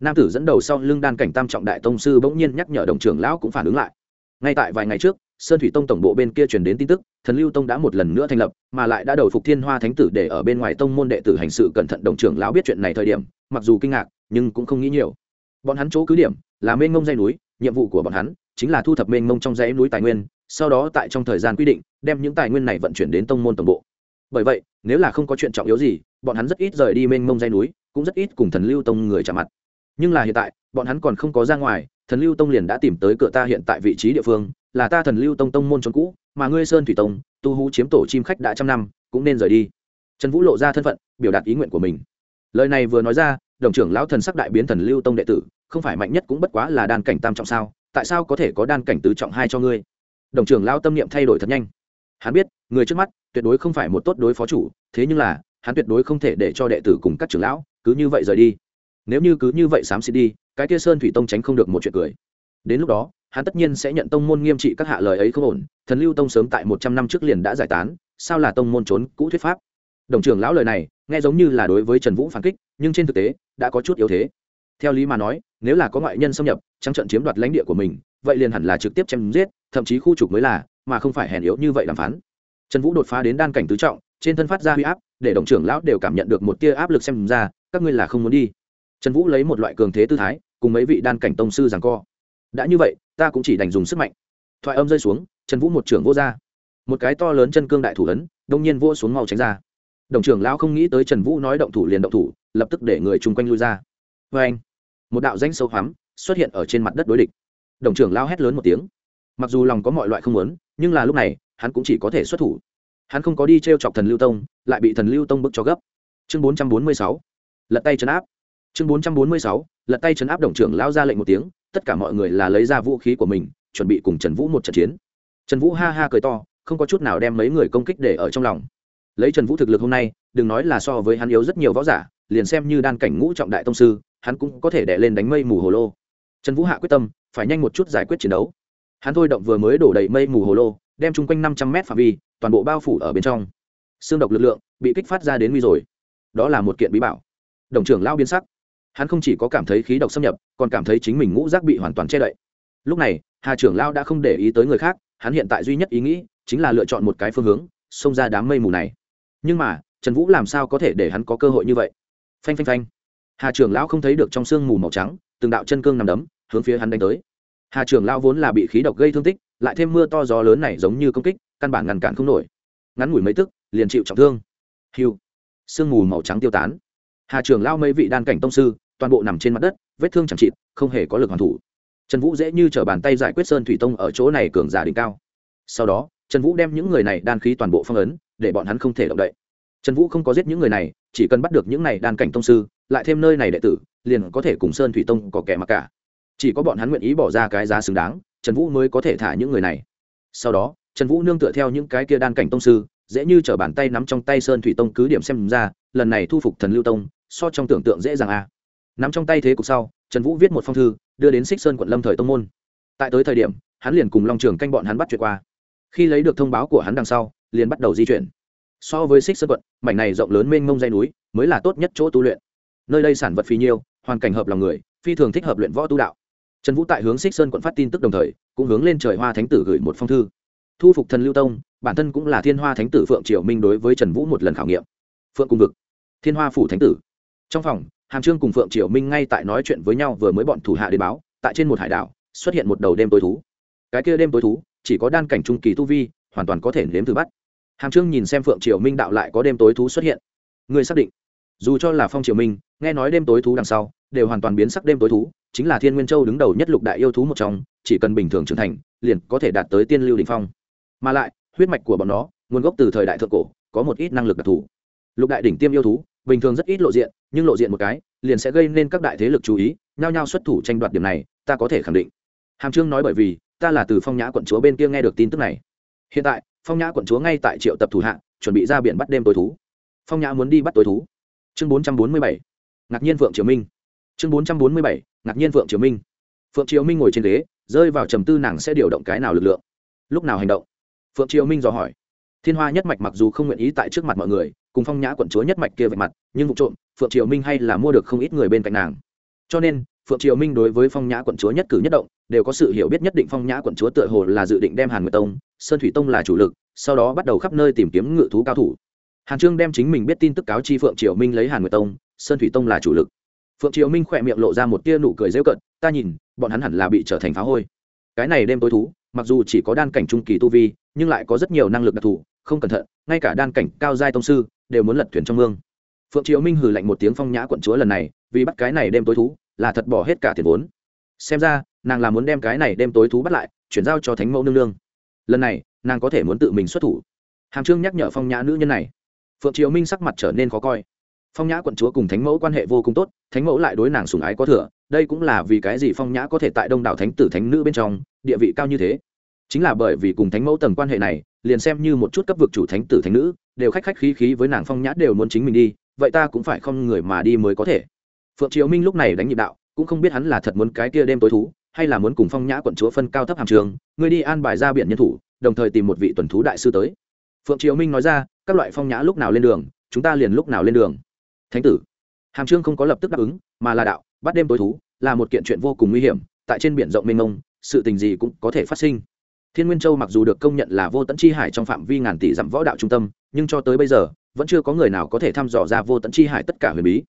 Nam tử dẫn đầu sau lưng đan cảnh tam trọng đại tông sư bỗng nhiên nhắc nhở đồng trưởng lão cũng phản ứng lại. Ngay tại vài ngày trước, sơn thủy tông tổng bộ bên kia truyền đến tin tức, thần lưu tông đã một lần nữa thành lập, mà lại đã đầu phục thiên hoa thánh tử để ở bên ngoài tông môn đệ tử hành sự cẩn thận đồng trưởng lão biết chuyện này thời điểm, mặc dù kinh ngạc, nhưng cũng không nghĩ nhiều. Bọn hắn chỗ cứ điểm là mê ngông dây núi, nhiệm vụ của bọn hắn chính là thu thập mênh mông trong dãy núi tài nguyên, sau đó tại trong thời gian quy định, đem những tài nguyên này vận chuyển đến tông môn tổng bộ. Bởi vậy, nếu là không có chuyện trọng yếu gì, bọn hắn rất ít rời đi mênh mông dãy núi, cũng rất ít cùng thần lưu tông người chạm mặt. Nhưng là hiện tại, bọn hắn còn không có ra ngoài, thần lưu tông liền đã tìm tới cửa ta hiện tại vị trí địa phương, là ta thần lưu tông tông môn trốn cũ, mà ngươi sơn thủy tông, tu hú chiếm tổ chim khách đã trăm năm, cũng nên rời đi. Trần vũ lộ ra thân phận, biểu đạt ý nguyện của mình. Lời này vừa nói ra, đồng trưởng lão thần sắc đại biến thần lưu tông đệ tử, không phải mạnh nhất cũng bất quá là đan cảnh tam trọng sao tại sao có thể có đan cảnh tứ trọng hai cho ngươi? Đồng trưởng lão tâm niệm thay đổi thật nhanh. Hắn biết, người trước mắt tuyệt đối không phải một tốt đối phó chủ, thế nhưng là, hắn tuyệt đối không thể để cho đệ tử cùng các trưởng lão cứ như vậy rời đi. Nếu như cứ như vậy xám xịt đi, cái kia sơn thủy tông tránh không được một chuyện cười. Đến lúc đó, hắn tất nhiên sẽ nhận tông môn nghiêm trị các hạ lời ấy không ổn, thần lưu tông sớm tại một trăm năm trước liền đã giải tán, sao là tông môn trốn cũ thuyết pháp? Đồng trưởng lão lời này nghe giống như là đối với trần vũ phản kích, nhưng trên thực tế, đã có chút yếu thế theo lý mà nói nếu là có ngoại nhân xâm nhập trắng trận chiếm đoạt lãnh địa của mình vậy liền hẳn là trực tiếp chém giết thậm chí khu trục mới là mà không phải hèn yếu như vậy đàm phán. Trần vũ đột phá đến đan cảnh tứ trọng trên thân phát ra huy áp để đồng trưởng lão đều cảm nhận được một tia áp lực xem ra các ngươi là không muốn đi. Trần vũ lấy một loại cường thế tư thái cùng mấy vị đan cảnh tông sư rằng co. Đã như vậy ta cũng chỉ đành dùng sức mạnh. Thoại âm rơi xuống trần vũ một trưởng vô ra, một cái to lớn chân cương đại thủ ấn đông nhiên vô xuống mau tránh ra. Đồng trưởng lão không nghĩ tới trần vũ nói động thủ liền động thủ lập tức để người chung quanh lui ra. Vê anh một đạo danh sâu hoắm xuất hiện ở trên mặt đất đối địch. Đồng trưởng lao hét lớn một tiếng. Mặc dù lòng có mọi loại không muốn, nhưng là lúc này, hắn cũng chỉ có thể xuất thủ. Hắn không có đi t r e o chọc thần lưu tông, lại bị thần lưu tông bức cho gấp. Chương bốn trăm bốn mươi sáu. Lật tay chấn áp. Chương bốn trăm bốn mươi sáu. Lật tay chấn áp đồng trưởng lao ra lệnh một tiếng, tất cả mọi người là lấy ra vũ khí của mình, chuẩn bị cùng trần vũ một trận chiến. Trần vũ ha ha cười to, không có chút nào đem mấy người công kích để ở trong lòng. Lấy trần vũ thực lực hôm nay, đừng nói là so với hắn yếu rất nhiều võ giả, liền xem như đan cảnh ngũ trọng đại tông sư hắn cũng có thể đè lên đánh mây mù hồ lô. Trần vũ hạ quyết tâm, phải nhanh một chút giải quyết chiến đấu. Hắn thôi động vừa mới đổ đầy mây mù hồ lô, đem chung quanh năm trăm mét phạm vi, toàn bộ bao phủ ở bên trong. Xương độc lực lượng bị kích phát ra đến nguy rồi. Đó là một kiện bí bảo. Đồng trưởng lao biến sắc. Hắn không chỉ có cảm thấy khí độc xâm nhập, còn cảm thấy chính mình ngũ rác bị hoàn toàn che đậy. Lúc này, hà trưởng lao đã không để ý tới người khác, hắn hiện tại duy nhất ý nghĩ chính là lựa chọn một cái phương hướng, xông ra đám mây mù này. Nhưng mà, trần vũ làm sao có thể để hắn có cơ hội như vậy? Phanh phanh phanh hà trưởng lão không thấy được trong sương mù màu trắng, từng đạo chân cương nằm đấm, hướng phía hắn đánh tới. Hà trưởng lão vốn là bị khí độc gây thương tích, lại thêm mưa to gió lớn này giống như công kích, căn bản ngăn cản không nổi. Ngắn ngủi mấy tức, liền chịu trọng thương. Hiu. Sương mù màu trắng tiêu tán. Hà trưởng lão mấy vị đan cảnh tông sư, toàn bộ nằm trên mặt đất, vết thương chẳng chịt, không hề có lực hoàn thủ. Trần vũ dễ như t r ở bàn tay giải quyết sơn thủy tông ở chỗ này cường giả đỉnh cao. Sau đó, trần vũ đem những người này đan khí toàn bộ phong ấn, để bọn hắn không thể động đậy. Trần vũ không có giết những người này, chỉ cần bắt được những này đan cảnh tông sư lại thêm nơi này đệ tử, liền có thể cùng sơn thủy tông có kẻ mặc cả. Chỉ có bọn hắn nguyện ý bỏ ra cái giá xứng đáng, trần vũ mới có thể thả những người này. Sau đó, trần vũ nương tựa theo những cái kia đan cảnh tông sư, dễ như t r ở bàn tay nắm trong tay sơn thủy tông cứ điểm xem ra, lần này thu phục thần lưu tông, so trong tưởng tượng dễ dàng a. À. nắm trong tay thế cục sau, trần vũ viết một phong thư, đưa đến xích sơn quận lâm thời tông môn. Tại tới thời điểm, hắn liền cùng long trường canh bọn hắn bắt chuyện qua. Khi lấy được thông báo của hắn đằng sau, liền bắt đầu di chuyển. So với xích sơn quận, mảnh này rộng lớn mênh mông dây núi, mới là tốt nhất chỗ tu luyện nơi đây sản vật phi nhiêu, hoàn cảnh hợp lòng người, phi thường thích hợp luyện võ tu đạo. Trần vũ tại hướng xích sơn quận phát tin tức đồng thời, cũng hướng lên trời hoa thánh tử gửi một phong thư. Thu phục thần lưu tông, bản thân cũng là thiên hoa thánh tử phượng triều minh đối với trần vũ một lần khảo nghiệm. Phượng cung vực, thiên hoa phủ thánh tử. Trong phòng, hàm trương cùng phượng triều minh ngay tại nói chuyện với nhau vừa mới bọn thủ hạ đến báo, tại trên một hải đảo, xuất hiện một đầu đêm tối thú. Cái kia đêm tối thú, chỉ có đan cảnh trung kỳ tu vi, hoàn toàn có thể nếm từ bắt. Hàm trương nhìn xem phượng triều minh đạo lại có đêm tối thú xuất hiện. Người xác định dù cho là phong triều minh, nghe nói đêm tối thú đằng sau, đều hoàn toàn biến sắc đêm tối thú, chính là thiên nguyên châu đứng đầu nhất lục đại yêu thú một trong, chỉ cần bình thường trưởng thành, liền có thể đạt tới tiên lưu đình phong. Mà lại, huyết mạch của bọn nó, nguồn gốc từ thời đại thượng cổ, có một ít năng lực đặc thù. Lục đại đỉnh tiêm yêu thú, bình thường rất ít lộ diện, nhưng lộ diện một cái, liền sẽ gây nên các đại thế lực chú ý, nhao nhao xuất thủ tranh đoạt điểm này, ta có thể khẳng định. Hàm trương nói bởi vì, ta là từ phong nhã quận chúa bên kia nghe được tin tức này. Hiện tại, phong nhã quận chúa ngay tại triệu tập thủ hạ, chuẩn bị ra biển bắt đêm tối thú. Phong nhã muốn đi bắt tối thú chương bốn trăm bốn mươi bảy, ngạc nhiên phượng triều minh. Chương bốn trăm bốn mươi bảy, ngạc nhiên phượng triều minh. Phượng triều minh ngồi trên ghế, rơi vào trầm tư nàng sẽ điều động cái nào lực lượng? Lúc nào hành động? Phượng triều minh dò hỏi. Thiên hoa nhất mạch mặc dù không nguyện ý tại trước mặt mọi người, cùng phong nhã quận chúa nhất mạch kia vạch mặt, nhưng vụ trộm, phượng triều minh hay là mua được không ít người bên cạnh nàng. Cho nên, phượng triều minh đối với phong nhã quận chúa nhất cử nhất động đều có sự hiểu biết nhất định phong nhã quận chúa tựa hồ là dự định đem hàn nguyệt tông, sơn thủy tông là chủ lực, sau đó bắt đầu khắp nơi tìm kiếm ngự thú cao thủ hàn trương đem chính mình biết tin tức cáo chi phượng triều minh lấy hàn nguyệt tông, sơn thủy tông là chủ lực. Phượng triều minh khỏe miệng lộ ra một tia nụ cười rêu cận ta nhìn, bọn hắn hẳn là bị trở thành phá hôi. Cái này đêm tối thú, mặc dù chỉ có đan cảnh trung kỳ tu vi, nhưng lại có rất nhiều năng lực đặc thù, không cẩn thận, ngay cả đan cảnh cao giai tông sư đều muốn lật thuyền trong mương. Phượng triều minh hừ lạnh một tiếng phong nhã quận chúa lần này, vì bắt cái này đêm tối thú, là thật bỏ hết cả tiền vốn. Xem ra, nàng là muốn đem cái này đêm tối thú bắt lại, chuyển giao cho thánh mẫu nương nương. Lần này, nàng có thể muốn tự mình xuất thủ. Hàm trương nhắc nhở phong nhã nữ nhân này phượng triều minh sắc mặt trở nên khó coi phong nhã quận chúa cùng thánh mẫu quan hệ vô cùng tốt thánh mẫu lại đối nàng sùng ái có thừa đây cũng là vì cái gì phong nhã có thể tại đông đảo thánh tử thánh nữ bên trong địa vị cao như thế chính là bởi vì cùng thánh mẫu tầng quan hệ này liền xem như một chút cấp vực chủ thánh tử thánh nữ đều khách khách khí khí với nàng phong nhã đều muốn chính mình đi vậy ta cũng phải không người mà đi mới có thể phượng triều minh lúc này đánh nhịp đạo cũng không biết hắn là thật muốn cái kia đêm tối thú hay là muốn cùng phong nhã quận chúa phân cao thấp hàm trường ngươi đi an bài ra biển nhân thủ đồng thời tìm một vị tuần thú đại sư tới phượng triều minh nói ra các loại phong nhã lúc nào lên đường, chúng ta liền lúc nào lên đường. Thánh tử, hàm trương không có lập tức đáp ứng, mà là đạo, bắt đêm tối thú, là một kiện chuyện vô cùng nguy hiểm, tại trên biển rộng mênh mông, sự tình gì cũng có thể phát sinh. Thiên nguyên châu mặc dù được công nhận là vô tận chi hải trong phạm vi ngàn tỷ dặm võ đạo trung tâm, nhưng cho tới bây giờ, vẫn chưa có người nào có thể thăm dò ra vô tận chi hải tất cả huyền bí.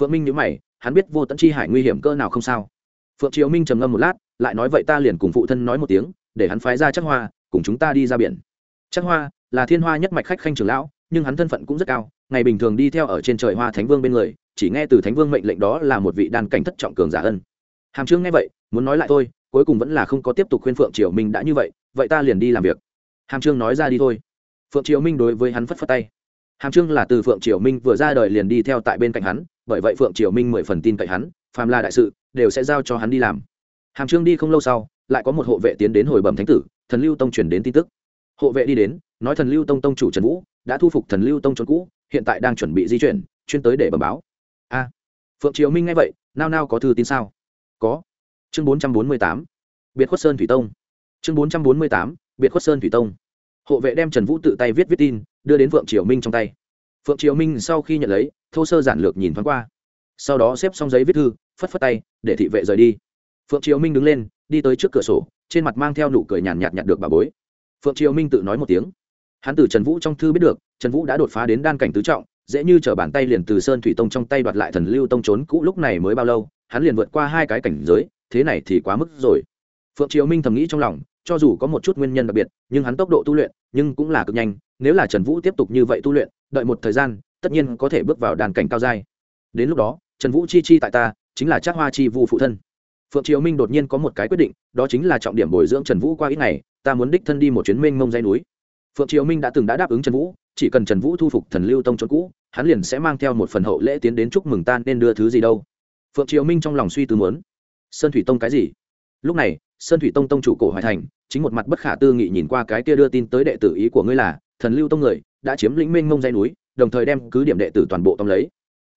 Phượng minh nhớ mày, hắn biết vô tận chi hải nguy hiểm cỡ nào không sao. Phượng triều minh trầm ngâm một lát, lại nói vậy ta liền cùng phụ thân nói một tiếng, để hắn phái ra chắc hoa, cùng chúng ta đi ra biển. Chắc hoa là thiên hoa nhất mạch khách khanh trưởng lão, nhưng hắn thân phận cũng rất cao, ngày bình thường đi theo ở trên trời hoa thánh vương bên người, chỉ nghe từ thánh vương mệnh lệnh đó là một vị đàn cảnh thất trọng cường giả ân. Hàm trương nghe vậy, muốn nói lại thôi, cuối cùng vẫn là không có tiếp tục khuyên phượng triều minh đã như vậy vậy ta liền đi làm việc. Hàm trương nói ra đi thôi. Phượng triều minh đối với hắn phất phất tay. Hàm trương là từ phượng triều minh vừa ra đời liền đi theo tại bên cạnh hắn, bởi vậy phượng triều minh mười phần tin cậy hắn, phàm là đại sự, đều sẽ giao cho hắn đi làm. Hàm trương đi không lâu sau, lại có một hộ vệ tiến đến hồi bẩm thánh tử, thần lưu tông truyền đến tin tức hộ vệ đi đến, nói thần lưu tông tông chủ trần vũ, đã thu phục thần lưu tông trốn cũ, hiện tại đang chuẩn bị di chuyển, chuyên tới để bẩm báo. A. Phượng triều minh nghe vậy, nao nao có thư tin sao? Có. Chương bốn trăm bốn mươi tám. Biệt khuất sơn thủy tông. Chương bốn trăm bốn mươi tám. Biệt khuất sơn thủy tông. Hộ vệ đem trần vũ tự tay viết viết tin, đưa đến phượng triều minh trong tay. Phượng triều minh sau khi nhận lấy, thô sơ giản lược nhìn thoáng qua. Sau đó xếp xong giấy viết thư, phất phất tay, để thị vệ rời đi. Phượng triều minh đứng lên, đi tới trước cửa sổ, trên mặt mang theo nụ cười nhàn nhạt nhặt được bà bối phượng triều minh tự nói một tiếng. Hắn từ trần vũ trong thư biết được, trần vũ đã đột phá đến đan cảnh tứ trọng, dễ như t bàn tay liền từ sơn thủy tông trong tay đoạt lại thần lưu tông trốn cũ lúc này mới bao lâu, hắn liền vượt qua hai cái cảnh giới, thế này thì quá mức rồi. Phượng triều minh thầm nghĩ trong lòng, cho dù có một chút nguyên nhân đặc biệt, nhưng hắn tốc độ tu luyện, nhưng cũng là cực nhanh, nếu là trần vũ tiếp tục như vậy tu luyện, đợi một thời gian, tất nhiên có thể bước vào đàn cảnh cao giai. Đến lúc đó, trần vũ chi chi tại ta, chính là chắc hoa chi vu phụ thân. Phượng triều minh đột nhiên có một cái quyết định, đó chính là trọng điểm bồi dưỡng trần vũ qua ít ngày ta muốn đích thân đi một chuyến mênh mông dây núi. Phượng triều minh đã từng đã đáp ứng trần vũ, chỉ cần trần vũ thu phục thần lưu tông trốn cũ, hắn liền sẽ mang theo một phần hậu lễ tiến đến chúc mừng ta nên đưa thứ gì đâu. Phượng triều minh trong lòng suy tư muốn, sơn thủy tông cái gì? Lúc này, sơn thủy tông tông chủ cổ hoài thành, chính một mặt bất khả tư nghị nhìn qua cái kia đưa tin tới đệ tử ý của ngươi là, thần lưu tông người, đã chiếm lĩnh mênh mông dây núi, đồng thời đem cứ điểm đệ tử toàn bộ tông lấy.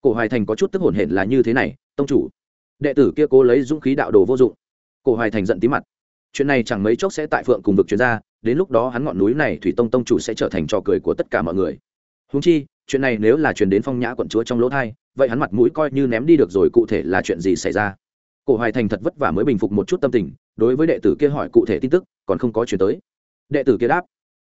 Cổ hoài thành có chút tức hổn hển là như thế này, tông chủ. Đệ tử kia cố lấy dũng khí đạo đồ vô dụng. Cổ hoài thành giận tí mặt chuyện này chẳng mấy chốc sẽ tại phượng cùng vực chuyên gia đến lúc đó hắn ngọn núi này thủy tông tông chủ sẽ trở thành trò cười của tất cả mọi người. Húng chi, chuyện này nếu là truyền đến phong nhã quận chúa trong lỗ thai, vậy hắn mặt mũi coi như ném đi được rồi cụ thể là chuyện gì xảy ra? Cổ hoài thành thật vất vả mới bình phục một chút tâm tình, đối với đệ tử kia hỏi cụ thể tin tức, còn không có chuyển tới. Đệ tử kia đáp.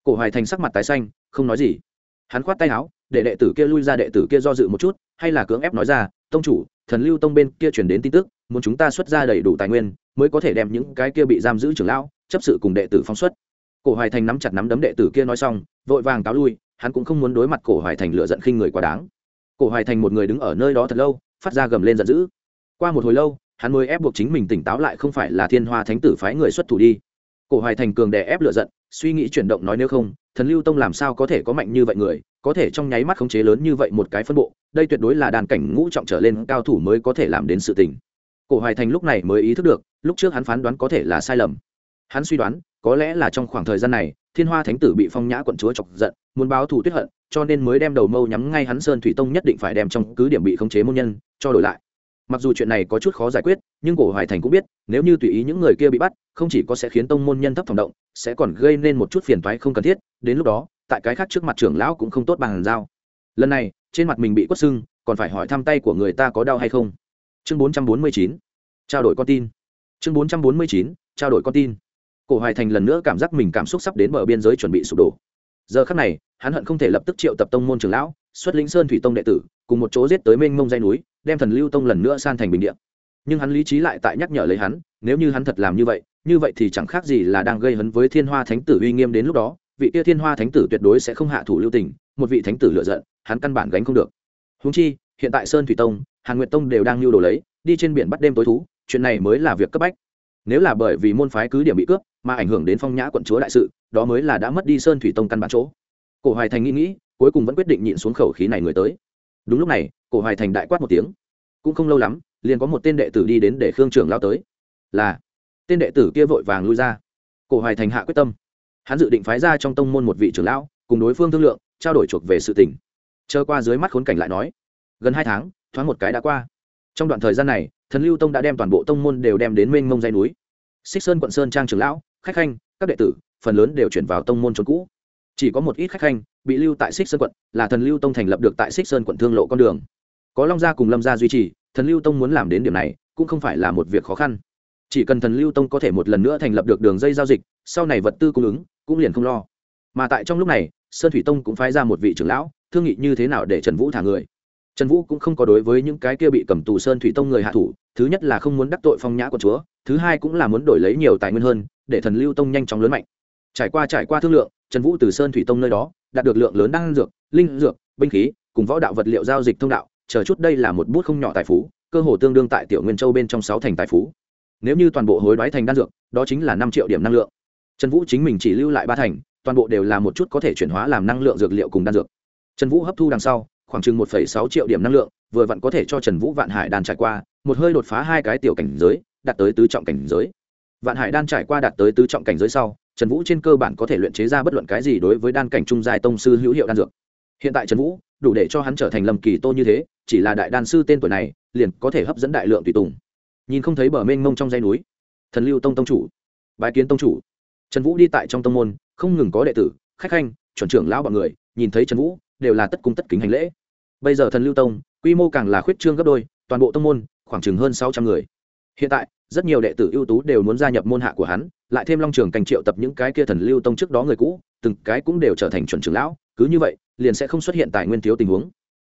Cổ hoài thành sắc mặt tái xanh, không nói gì. Hắn khoát tay áo, để đệ tử kia lui ra, đệ tử kia do dự một chút, hay là cưỡng ép nói ra, tông chủ, thần lưu tông bên kia chuyển đến tin tức, muốn chúng ta xuất ra đầy đủ tài nguyên mới có thể đem những cái kia bị giam giữ trưởng lão, chấp sự cùng đệ tử phóng xuất. Cổ hoài thành nắm chặt nắm đấm đệ tử kia nói xong, vội vàng cáo lui, hắn cũng không muốn đối mặt cổ hoài thành lựa giận khinh người quá đáng. Cổ hoài thành một người đứng ở nơi đó thật lâu, phát ra gầm lên giận dữ. Qua một hồi lâu, hắn mới ép buộc chính mình tỉnh táo lại không phải là thiên hoa thánh tử phái người xuất thủ đi. Cổ hoài thành cường đè ép lựa giận, suy nghĩ chuyển động nói nếu không, thần lưu tông làm sao có thể có mạnh như vậy người, có thể trong nháy mắt khống chế lớn như vậy một cái phân bộ, đây tuyệt đối là đàn cảnh ngũ trọng trở lên cao thủ mới có thể làm đến sự tình cổ hoài thành lúc này mới ý thức được, lúc trước hắn phán đoán có thể là sai lầm. Hắn suy đoán, có lẽ là trong khoảng thời gian này, thiên hoa thánh tử bị phong nhã quận chúa chọc giận, muốn báo thù tuyết hận, cho nên mới đem đầu mâu nhắm ngay hắn sơn thủy tông nhất định phải đem trong cứ điểm bị khống chế môn nhân, cho đổi lại. Mặc dù chuyện này có chút khó giải quyết, nhưng cổ hoài thành cũng biết, nếu như tùy ý những người kia bị bắt, không chỉ có sẽ khiến tông môn nhân thấp phòng động, sẽ còn gây nên một chút phiền toái không cần thiết, đến lúc đó, tại cái khác trước mặt trưởng lão cũng không tốt bằng giao. Lần này, trên mặt mình bị quất sưng, còn phải hỏi thăm tay của người ta có đau hay không chương 449 trao đổi con tin. Chương 449 trao đổi con tin. Cổ hoài thành lần nữa cảm giác mình cảm xúc sắp đến bờ biên giới chuẩn bị sụp đổ. Giờ khắc này, hắn hận không thể lập tức triệu tập tông môn trưởng lão, xuất lĩnh sơn thủy tông đệ tử, cùng một chỗ giết tới mênh mông dây núi, đem thần lưu tông lần nữa san thành bình địa. Nhưng hắn lý trí lại tại nhắc nhở lấy hắn, nếu như hắn thật làm như vậy như vậy thì chẳng khác gì là đang gây hấn với thiên hoa thánh tử uy nghiêm đến lúc đó, vị kia thiên hoa thánh tử tuyệt đối sẽ không hạ thủ lưu tình, một vị thánh tử lựa giận, hắn căn bản gánh không được. Húng chi hiện tại sơn thủy tông, hàn nguyệt tông đều đang lưu đồ lấy, đi trên biển bắt đêm tối thú, chuyện này mới là việc cấp bách. Nếu là bởi vì môn phái cứ điểm bị cướp, mà ảnh hưởng đến phong nhã quận chúa đại sự, đó mới là đã mất đi sơn thủy tông căn bản chỗ. Cổ hoài thành nghĩ nghĩ, cuối cùng vẫn quyết định nhịn xuống khẩu khí này người tới. Đúng lúc này, cổ hoài thành đại quát một tiếng. Cũng không lâu lắm, liền có một tên đệ tử đi đến để khương trưởng lao tới. Là, tên đệ tử kia vội vàng lui ra. Cổ hoài thành hạ quyết tâm. Hắn dự định phái ra trong tông môn một vị trưởng lão, cùng đối phương thương lượng, trao đổi chuộc về sự tình. Chờ qua dưới mắt khốn cảnh lại nói gần hai tháng, thoáng một cái đã qua. Trong đoạn thời gian này, thần lưu tông đã đem toàn bộ tông môn đều đem đến mênh mông dây núi. Xích sơn quận sơn trang trưởng lão, khách khanh, các đệ tử, phần lớn đều chuyển vào tông môn trốn cũ. Chỉ có một ít khách khanh bị lưu tại xích sơn quận, là thần lưu tông thành lập được tại xích sơn quận thương lộ con đường. Có long gia cùng lâm gia duy trì, thần lưu tông muốn làm đến điểm này, cũng không phải là một việc khó khăn. Chỉ cần thần lưu tông có thể một lần nữa thành lập được đường dây giao dịch, sau này vật tư cung ứng cũng liền không lo. Mà tại trong lúc này, sơn thủy tông cũng phái ra một vị trưởng lão, thương nghị như thế nào để trần vũ thả người trần vũ cũng không có đối với những cái kia bị cầm tù sơn thủy tông người hạ thủ, thứ nhất là không muốn đắc tội phong nhã của chúa, thứ hai cũng là muốn đổi lấy nhiều tài nguyên hơn, để thần lưu tông nhanh chóng lớn mạnh. Trải qua trải qua thương lượng, trần vũ từ sơn thủy tông nơi đó, đạt được lượng lớn đan dược, linh dược, binh khí, cùng võ đạo vật liệu giao dịch thông đạo, chờ chút đây là một bút không nhỏ tài phú, cơ hồ tương đương tại tiểu nguyên châu bên trong sáu thành tài phú. Nếu như toàn bộ hối đoái thành đan dược, đó chính là năm triệu điểm năng lượng. Trần vũ chính mình chỉ lưu lại ba thành, toàn bộ đều là một chút có thể chuyển hóa làm năng lượng dược liệu cùng đan dược. Trần vũ hấp thu đằng sau khoảng chừng một sáu triệu điểm năng lượng, vừa vặn có thể cho trần vũ vạn hải đan trải qua, một hơi đột phá hai cái tiểu cảnh giới, đạt tới tứ trọng cảnh giới. Vạn hải đan trải qua đạt tới tứ trọng cảnh giới sau, trần vũ trên cơ bản có thể luyện chế ra bất luận cái gì đối với đan cảnh trung giai tông sư hữu hiệu đan dược. Hiện tại trần vũ, đủ để cho hắn trở thành lâm kỳ tô như thế, chỉ là đại đan sư tên tuổi này, liền có thể hấp dẫn đại lượng tùy tùng. Nhìn không thấy bờ mênh mông trong dây núi. Thần lưu tông tông chủ. Bái kiến tông chủ. Trần vũ đi tại trong tông môn, không ngừng có đệ tử, khách khanh, chuẩn trưởng lão bọn người, nhìn thấy trần vũ, đều là tất cung tất kính hành lễ bây giờ thần lưu tông, quy mô càng là khuyết trương gấp đôi, toàn bộ tông môn, khoảng chừng hơn sáu trăm người. Hiện tại, rất nhiều đệ tử ưu tú đều muốn gia nhập môn hạ của hắn, lại thêm long trường cành triệu tập những cái kia thần lưu tông trước đó người cũ, từng cái cũng đều trở thành chuẩn trưởng lão, cứ như vậy, liền sẽ không xuất hiện tài nguyên thiếu tình huống.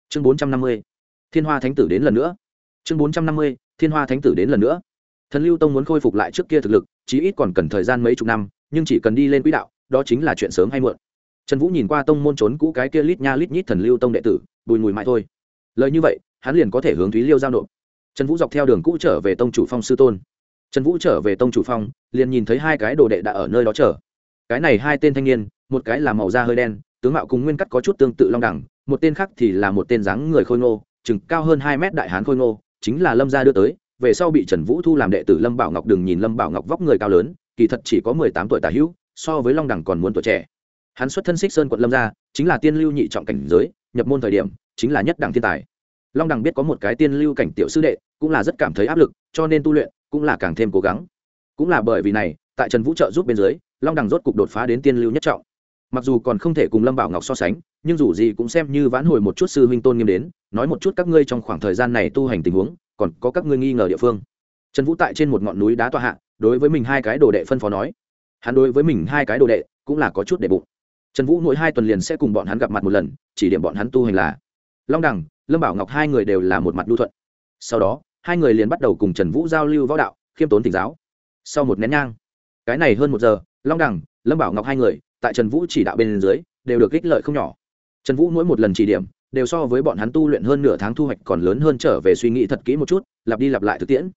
Chương bốn trăm năm mươi, thiên hoa thánh tử đến lần nữa. Chương bốn trăm năm mươi, thiên hoa thánh tử đến lần nữa. Thần lưu tông muốn khôi phục lại trước kia thực lực, chí ít còn cần thời gian mấy chục năm, nhưng chỉ cần đi lên quỹ đạo, đó chính là chuyện sớm hay muộn. Trần vũ nhìn qua tông môn trốn cũ cái kia lít nha lít nhít thần lưu tông đệ tử bùi mùi mãi thôi. Lời như vậy, hắn liền có thể hướng thúy liêu giao nộp. Trần vũ dọc theo đường cũ trở về tông chủ phong sư tôn. Trần vũ trở về tông chủ phong, liền nhìn thấy hai cái đồ đệ đã ở nơi đó chờ. Cái này hai tên thanh niên, một cái là màu da hơi đen, tướng mạo cùng nguyên cắt có chút tương tự long đẳng, một tên khác thì là một tên dáng người khôi ngô, chừng cao hơn hai mét đại hán khôi ngô, chính là lâm gia đưa tới. Về sau bị trần vũ thu làm đệ tử lâm bảo ngọc đừng nhìn lâm bảo ngọc vóc người cao lớn, kỳ thật chỉ có mười tám tuổi tả hữu, so với long đẳng còn muốn tuổi trẻ. Hắn xuất thân xích sơn quận lâm gia, chính là tiên lưu nhị trọng cảnh giới nhập môn thời điểm, chính là nhất đẳng thiên tài. Long đẳng biết có một cái tiên lưu cảnh tiểu sư đệ, cũng là rất cảm thấy áp lực, cho nên tu luyện cũng là càng thêm cố gắng. Cũng là bởi vì này, tại trần vũ trợ giúp bên dưới, long đẳng rốt cục đột phá đến tiên lưu nhất trọng. Mặc dù còn không thể cùng lâm bảo ngọc so sánh, nhưng dù gì cũng xem như vãn hồi một chút sư huynh tôn nghiêm đến, nói một chút các ngươi trong khoảng thời gian này tu hành tình huống, còn có các ngươi nghi ngờ địa phương. Trần vũ tại trên một ngọn núi đá tọa hạ, đối với mình hai cái đồ đệ phân phó nói. Hắn đối với mình hai cái đồ đệ cũng là có chút để bụng trần vũ mỗi hai tuần liền sẽ cùng bọn hắn gặp mặt một lần, chỉ điểm bọn hắn tu hành là long đẳng lâm bảo ngọc hai người đều là một mặt lưu thuận. Sau đó, hai người liền bắt đầu cùng trần vũ giao lưu võ đạo, khiêm tốn tỉnh giáo. Sau một nén nhang, cái này hơn một giờ, long đẳng lâm bảo ngọc hai người, tại trần vũ chỉ đạo bên dưới, đều được ích lợi không nhỏ. Trần vũ mỗi một lần chỉ điểm, đều so với bọn hắn tu luyện hơn nửa tháng thu hoạch còn lớn hơn trở về suy nghĩ thật kỹ một chút, lặp đi lặp lại thực tiễn.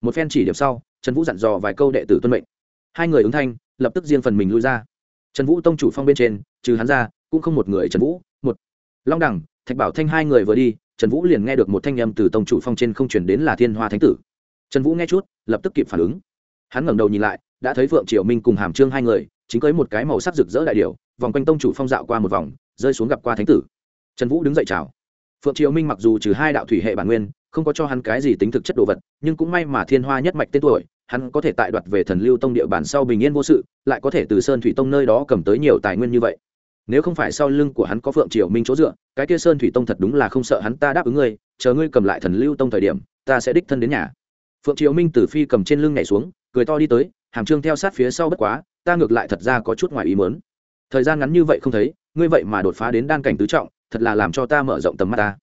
Một phen chỉ điểm sau, trần vũ dặn dò vài câu đệ tử tuân mệnh. Hai người ứng thanh, lập tức riêng phần mình lui ra trần vũ tông chủ phong bên trên trừ hắn ra cũng không một người trần vũ một long đẳng thạch bảo thanh hai người vừa đi trần vũ liền nghe được một thanh âm từ tông chủ phong trên không chuyển đến là thiên hoa thánh tử. Trần vũ nghe chút lập tức kịp phản ứng. Hắn ngẩng đầu nhìn lại đã thấy phượng triều minh cùng hàm trương hai người chính cưới một cái màu sắc rực rỡ đại điều, vòng quanh tông chủ phong dạo qua một vòng rơi xuống gặp qua thánh tử. Trần vũ đứng dậy chào. Phượng triều minh mặc dù trừ hai đạo thủy hệ bản nguyên không có cho hắn cái gì tính thực chất đồ vật nhưng cũng may mà thiên hoa nhất mạch tên tuổi hắn có thể tại đoạt về thần lưu tông địa bàn sau bình yên vô sự, lại có thể từ sơn thủy tông nơi đó cầm tới nhiều tài nguyên như vậy. Nếu không phải sau lưng của hắn có phượng triều minh chỗ dựa, cái kia sơn thủy tông thật đúng là không sợ hắn ta đáp ứng ngươi, chờ ngươi cầm lại thần lưu tông thời điểm, ta sẽ đích thân đến nhà. Phượng triều minh từ phi cầm trên lưng nhảy xuống, cười to đi tới, hàm trương theo sát phía sau bất quá, ta ngược lại thật ra có chút ngoài ý mớn thời gian ngắn như vậy không thấy, ngươi vậy mà đột phá đến đan cảnh tứ trọng, thật là làm cho ta mở rộng tầm mắt ta.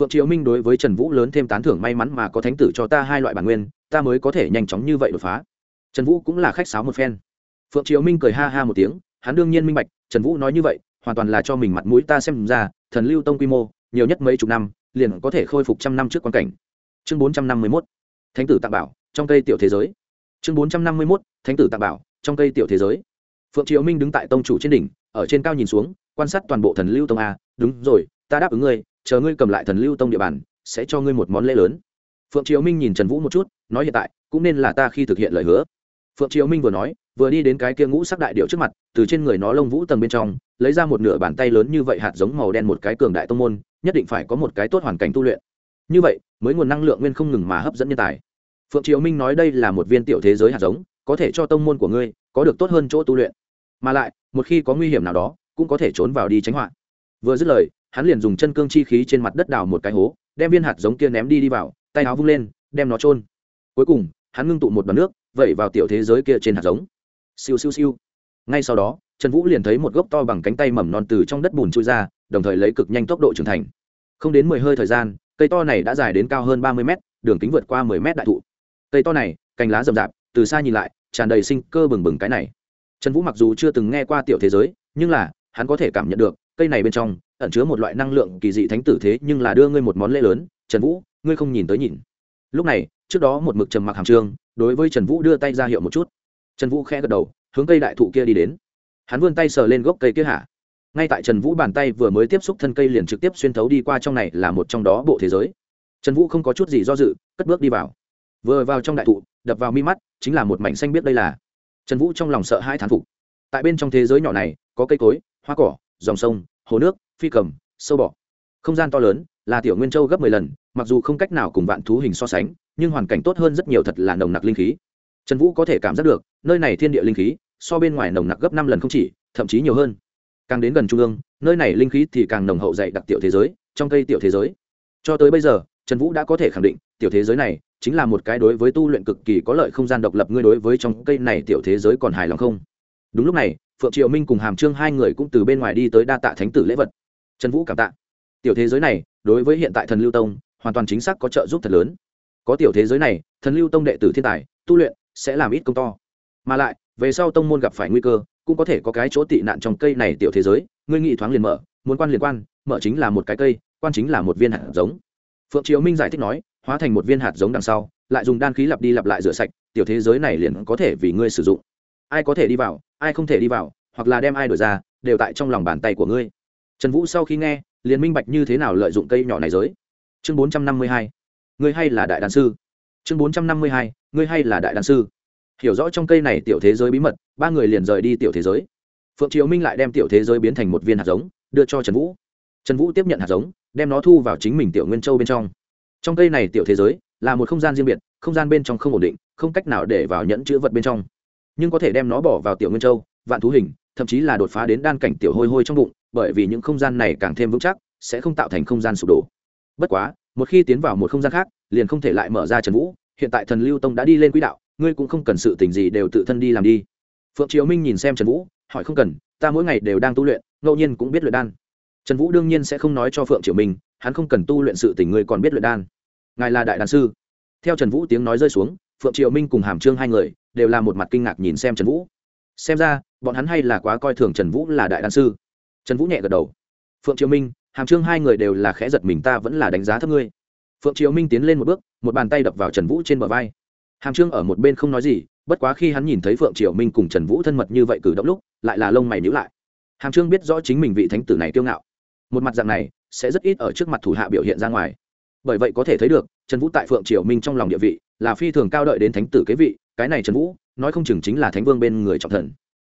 Phượng triều minh đối với trần vũ lớn thêm tán thưởng may mắn mà có thánh tử cho ta hai loại bản nguyên ta mới có thể nhanh chóng như vậy đột phá. Trần vũ cũng là khách sáo một phen. Phượng triều minh cười ha ha một tiếng, hắn đương nhiên minh bạch, trần vũ nói như vậy, hoàn toàn là cho mình mặt mũi ta xem ra, thần lưu tông quy mô, nhiều nhất mấy chục năm, liền có thể khôi phục trăm năm trước quan cảnh. Chương bốn trăm năm mươi mốt, thánh tử tạng bảo, trong cây tiểu thế giới. Chương bốn trăm năm mươi mốt, thánh tử tạng bảo, trong cây tiểu thế giới. Phượng triều minh đứng tại tông chủ trên đỉnh, ở trên cao nhìn xuống, quan sát toàn bộ thần lưu tông a, đúng rồi, ta đáp ứng ngươi, chờ ngươi cầm lại thần lưu tông địa bàn, sẽ cho ngươi một món lễ lớn. Phượng triều minh nhìn trần vũ một chút nói hiện tại, cũng nên là ta khi thực hiện lời hứa. Phượng triều minh vừa nói, vừa đi đến cái kia ngũ sắc đại điệu trước mặt, từ trên người nó lông vũ tầng bên trong, lấy ra một nửa bàn tay lớn như vậy hạt giống màu đen một cái cường đại tông môn, nhất định phải có một cái tốt hoàn cảnh tu luyện. Như vậy, mới nguồn năng lượng nguyên không ngừng mà hấp dẫn nhân tài. Phượng triều minh nói đây là một viên tiểu thế giới hạt giống, có thể cho tông môn của ngươi có được tốt hơn chỗ tu luyện. Mà lại, một khi có nguy hiểm nào đó, cũng có thể trốn vào đi tránh họa. Vừa dứt lời, hắn liền dùng chân cương chi khí trên mặt đất đào một cái hố, đem viên hạt giống kia ném đi đi vào, tay áo vung lên, đem nó trôn cuối cùng, hắn ngưng tụ một đoàn nước, vẩy vào tiểu thế giới kia trên hạt giống. Siêu siêu siêu. Ngay sau đó, trần vũ liền thấy một gốc to bằng cánh tay mầm non từ trong đất bùn trôi ra, đồng thời lấy cực nhanh tốc độ trưởng thành. Không đến mười hơi thời gian, cây to này đã dài đến cao hơn ba mươi mét, đường kính vượt qua mười mét đại thụ. Cây to này, cành lá rậm rạp, từ xa nhìn lại, tràn đầy sinh cơ bừng bừng cái này. Trần vũ mặc dù chưa từng nghe qua tiểu thế giới, nhưng là, hắn có thể cảm nhận được, cây này bên trong, ẩn chứa một loại năng lượng kỳ dị thánh tử thế, nhưng là đưa ngươi một món lễ lớn, trần vũ, ngươi không nhìn tới nhìn. Lúc này trước đó một mực trầm mặc hàm trương đối với trần vũ đưa tay ra hiệu một chút. Trần vũ khẽ gật đầu, hướng cây đại thụ kia đi đến. Hắn vươn tay sờ lên gốc cây kia hạ. Ngay tại trần vũ bàn tay vừa mới tiếp xúc thân cây liền trực tiếp xuyên thấu đi qua trong này là một trong đó bộ thế giới. Trần vũ không có chút gì do dự, cất bước đi vào. Vừa vào trong đại thụ, đập vào mi mắt, chính là một mảnh xanh biết đây là. Trần vũ trong lòng sợ hai thán phục. Tại bên trong thế giới nhỏ này, có cây cối, hoa cỏ, dòng sông, hồ nước, phi cầm, sâu bọ. Không gian to lớn, là tiểu nguyên châu gấp mười lần mặc dù không cách nào cùng vạn thú hình so sánh, nhưng hoàn cảnh tốt hơn rất nhiều thật là nồng nặc linh khí. Trần vũ có thể cảm giác được, nơi này thiên địa linh khí, so bên ngoài nồng nặc gấp năm lần không chỉ, thậm chí nhiều hơn. Càng đến gần trung ương, nơi này linh khí thì càng nồng hậu dạy đặc tiểu thế giới, trong cây tiểu thế giới. Cho tới bây giờ, trần vũ đã có thể khẳng định, tiểu thế giới này chính là một cái đối với tu luyện cực kỳ có lợi không gian độc lập ngươi đối với trong cây này tiểu thế giới còn hài lòng không? Đúng lúc này, phượng triệu minh cùng hàm trương hai người cũng từ bên ngoài đi tới đa tạ thánh tử lễ vật. Trần vũ cảm tạ. Tiểu thế giới này, đối với hiện tại thần lưu tông hoàn toàn chính xác có trợ giúp thật lớn. Có tiểu thế giới này, thần lưu tông đệ tử thiên tài, tu luyện sẽ làm ít công to. Mà lại, về sau tông môn gặp phải nguy cơ, cũng có thể có cái chỗ tị nạn trong cây này tiểu thế giới. Ngươi nghị thoáng liền mở, muốn quan liền quan, mở chính là một cái cây, quan chính là một viên hạt giống. Phượng triều minh giải thích nói, hóa thành một viên hạt giống đằng sau, lại dùng đan khí lặp đi lặp lại rửa sạch, tiểu thế giới này liền có thể vì ngươi sử dụng. Ai có thể đi vào, ai không thể đi vào, hoặc là đem ai đổi ra, đều tại trong lòng bàn tay của ngươi. Trần vũ sau khi nghe, liền minh bạch như thế nào lợi dụng cây nhỏ này giới chương bốn trăm năm mươi hai. Ngươi hay là đại đàn sư? Chương bốn trăm năm mươi hai, ngươi hay là đại đàn sư? Hiểu rõ trong cây này tiểu thế giới bí mật, ba người liền rời đi tiểu thế giới. Phượng triều minh lại đem tiểu thế giới biến thành một viên hạt giống, đưa cho trần vũ. Trần vũ tiếp nhận hạt giống, đem nó thu vào chính mình tiểu nguyên châu bên trong. Trong cây này tiểu thế giới, là một không gian riêng biệt, không gian bên trong không ổn định, không cách nào để vào nhẫn chữ vật bên trong. Nhưng có thể đem nó bỏ vào tiểu nguyên châu, vạn thú hình, thậm chí là đột phá đến đan cảnh tiểu hôi hôi trong bụng, bởi vì những không gian này càng thêm vững chắc, sẽ không tạo thành không gian sụp đổ bất quá, một khi tiến vào một không gian khác, liền không thể lại mở ra trần vũ, hiện tại thần lưu tông đã đi lên quỹ đạo, ngươi cũng không cần sự tình gì đều tự thân đi làm đi. Phượng triều minh nhìn xem trần vũ, hỏi không cần, ta mỗi ngày đều đang tu luyện, ngẫu nhiên cũng biết luyện đan. Trần vũ đương nhiên sẽ không nói cho phượng triều minh, hắn không cần tu luyện sự tình ngươi còn biết luyện đan. Ngài là đại đan sư. Theo trần vũ tiếng nói rơi xuống, phượng triều minh cùng hàm trương hai người đều là một mặt kinh ngạc nhìn xem trần vũ. Xem ra, bọn hắn hay là quá coi thường trần vũ là đại đan sư. Trần vũ nhẹ gật đầu. Phượng triều minh hàm trương hai người đều là khẽ giật mình, ta vẫn là đánh giá thấp ngươi. Phượng triều minh tiến lên một bước, một bàn tay đập vào trần vũ trên bờ vai. Hàm trương ở một bên không nói gì, bất quá khi hắn nhìn thấy phượng triều minh cùng trần vũ thân mật như vậy cử động lúc, lại là lông mày nhữ lại. Hàm trương biết rõ chính mình vị thánh tử này kiêu ngạo. Một mặt dạng này, sẽ rất ít ở trước mặt thủ hạ biểu hiện ra ngoài. Bởi vậy có thể thấy được, trần vũ tại phượng triều minh trong lòng địa vị, là phi thường cao đợi đến thánh tử kế vị, cái này trần vũ, nói không chừng chính là thánh vương bên người trọng thần.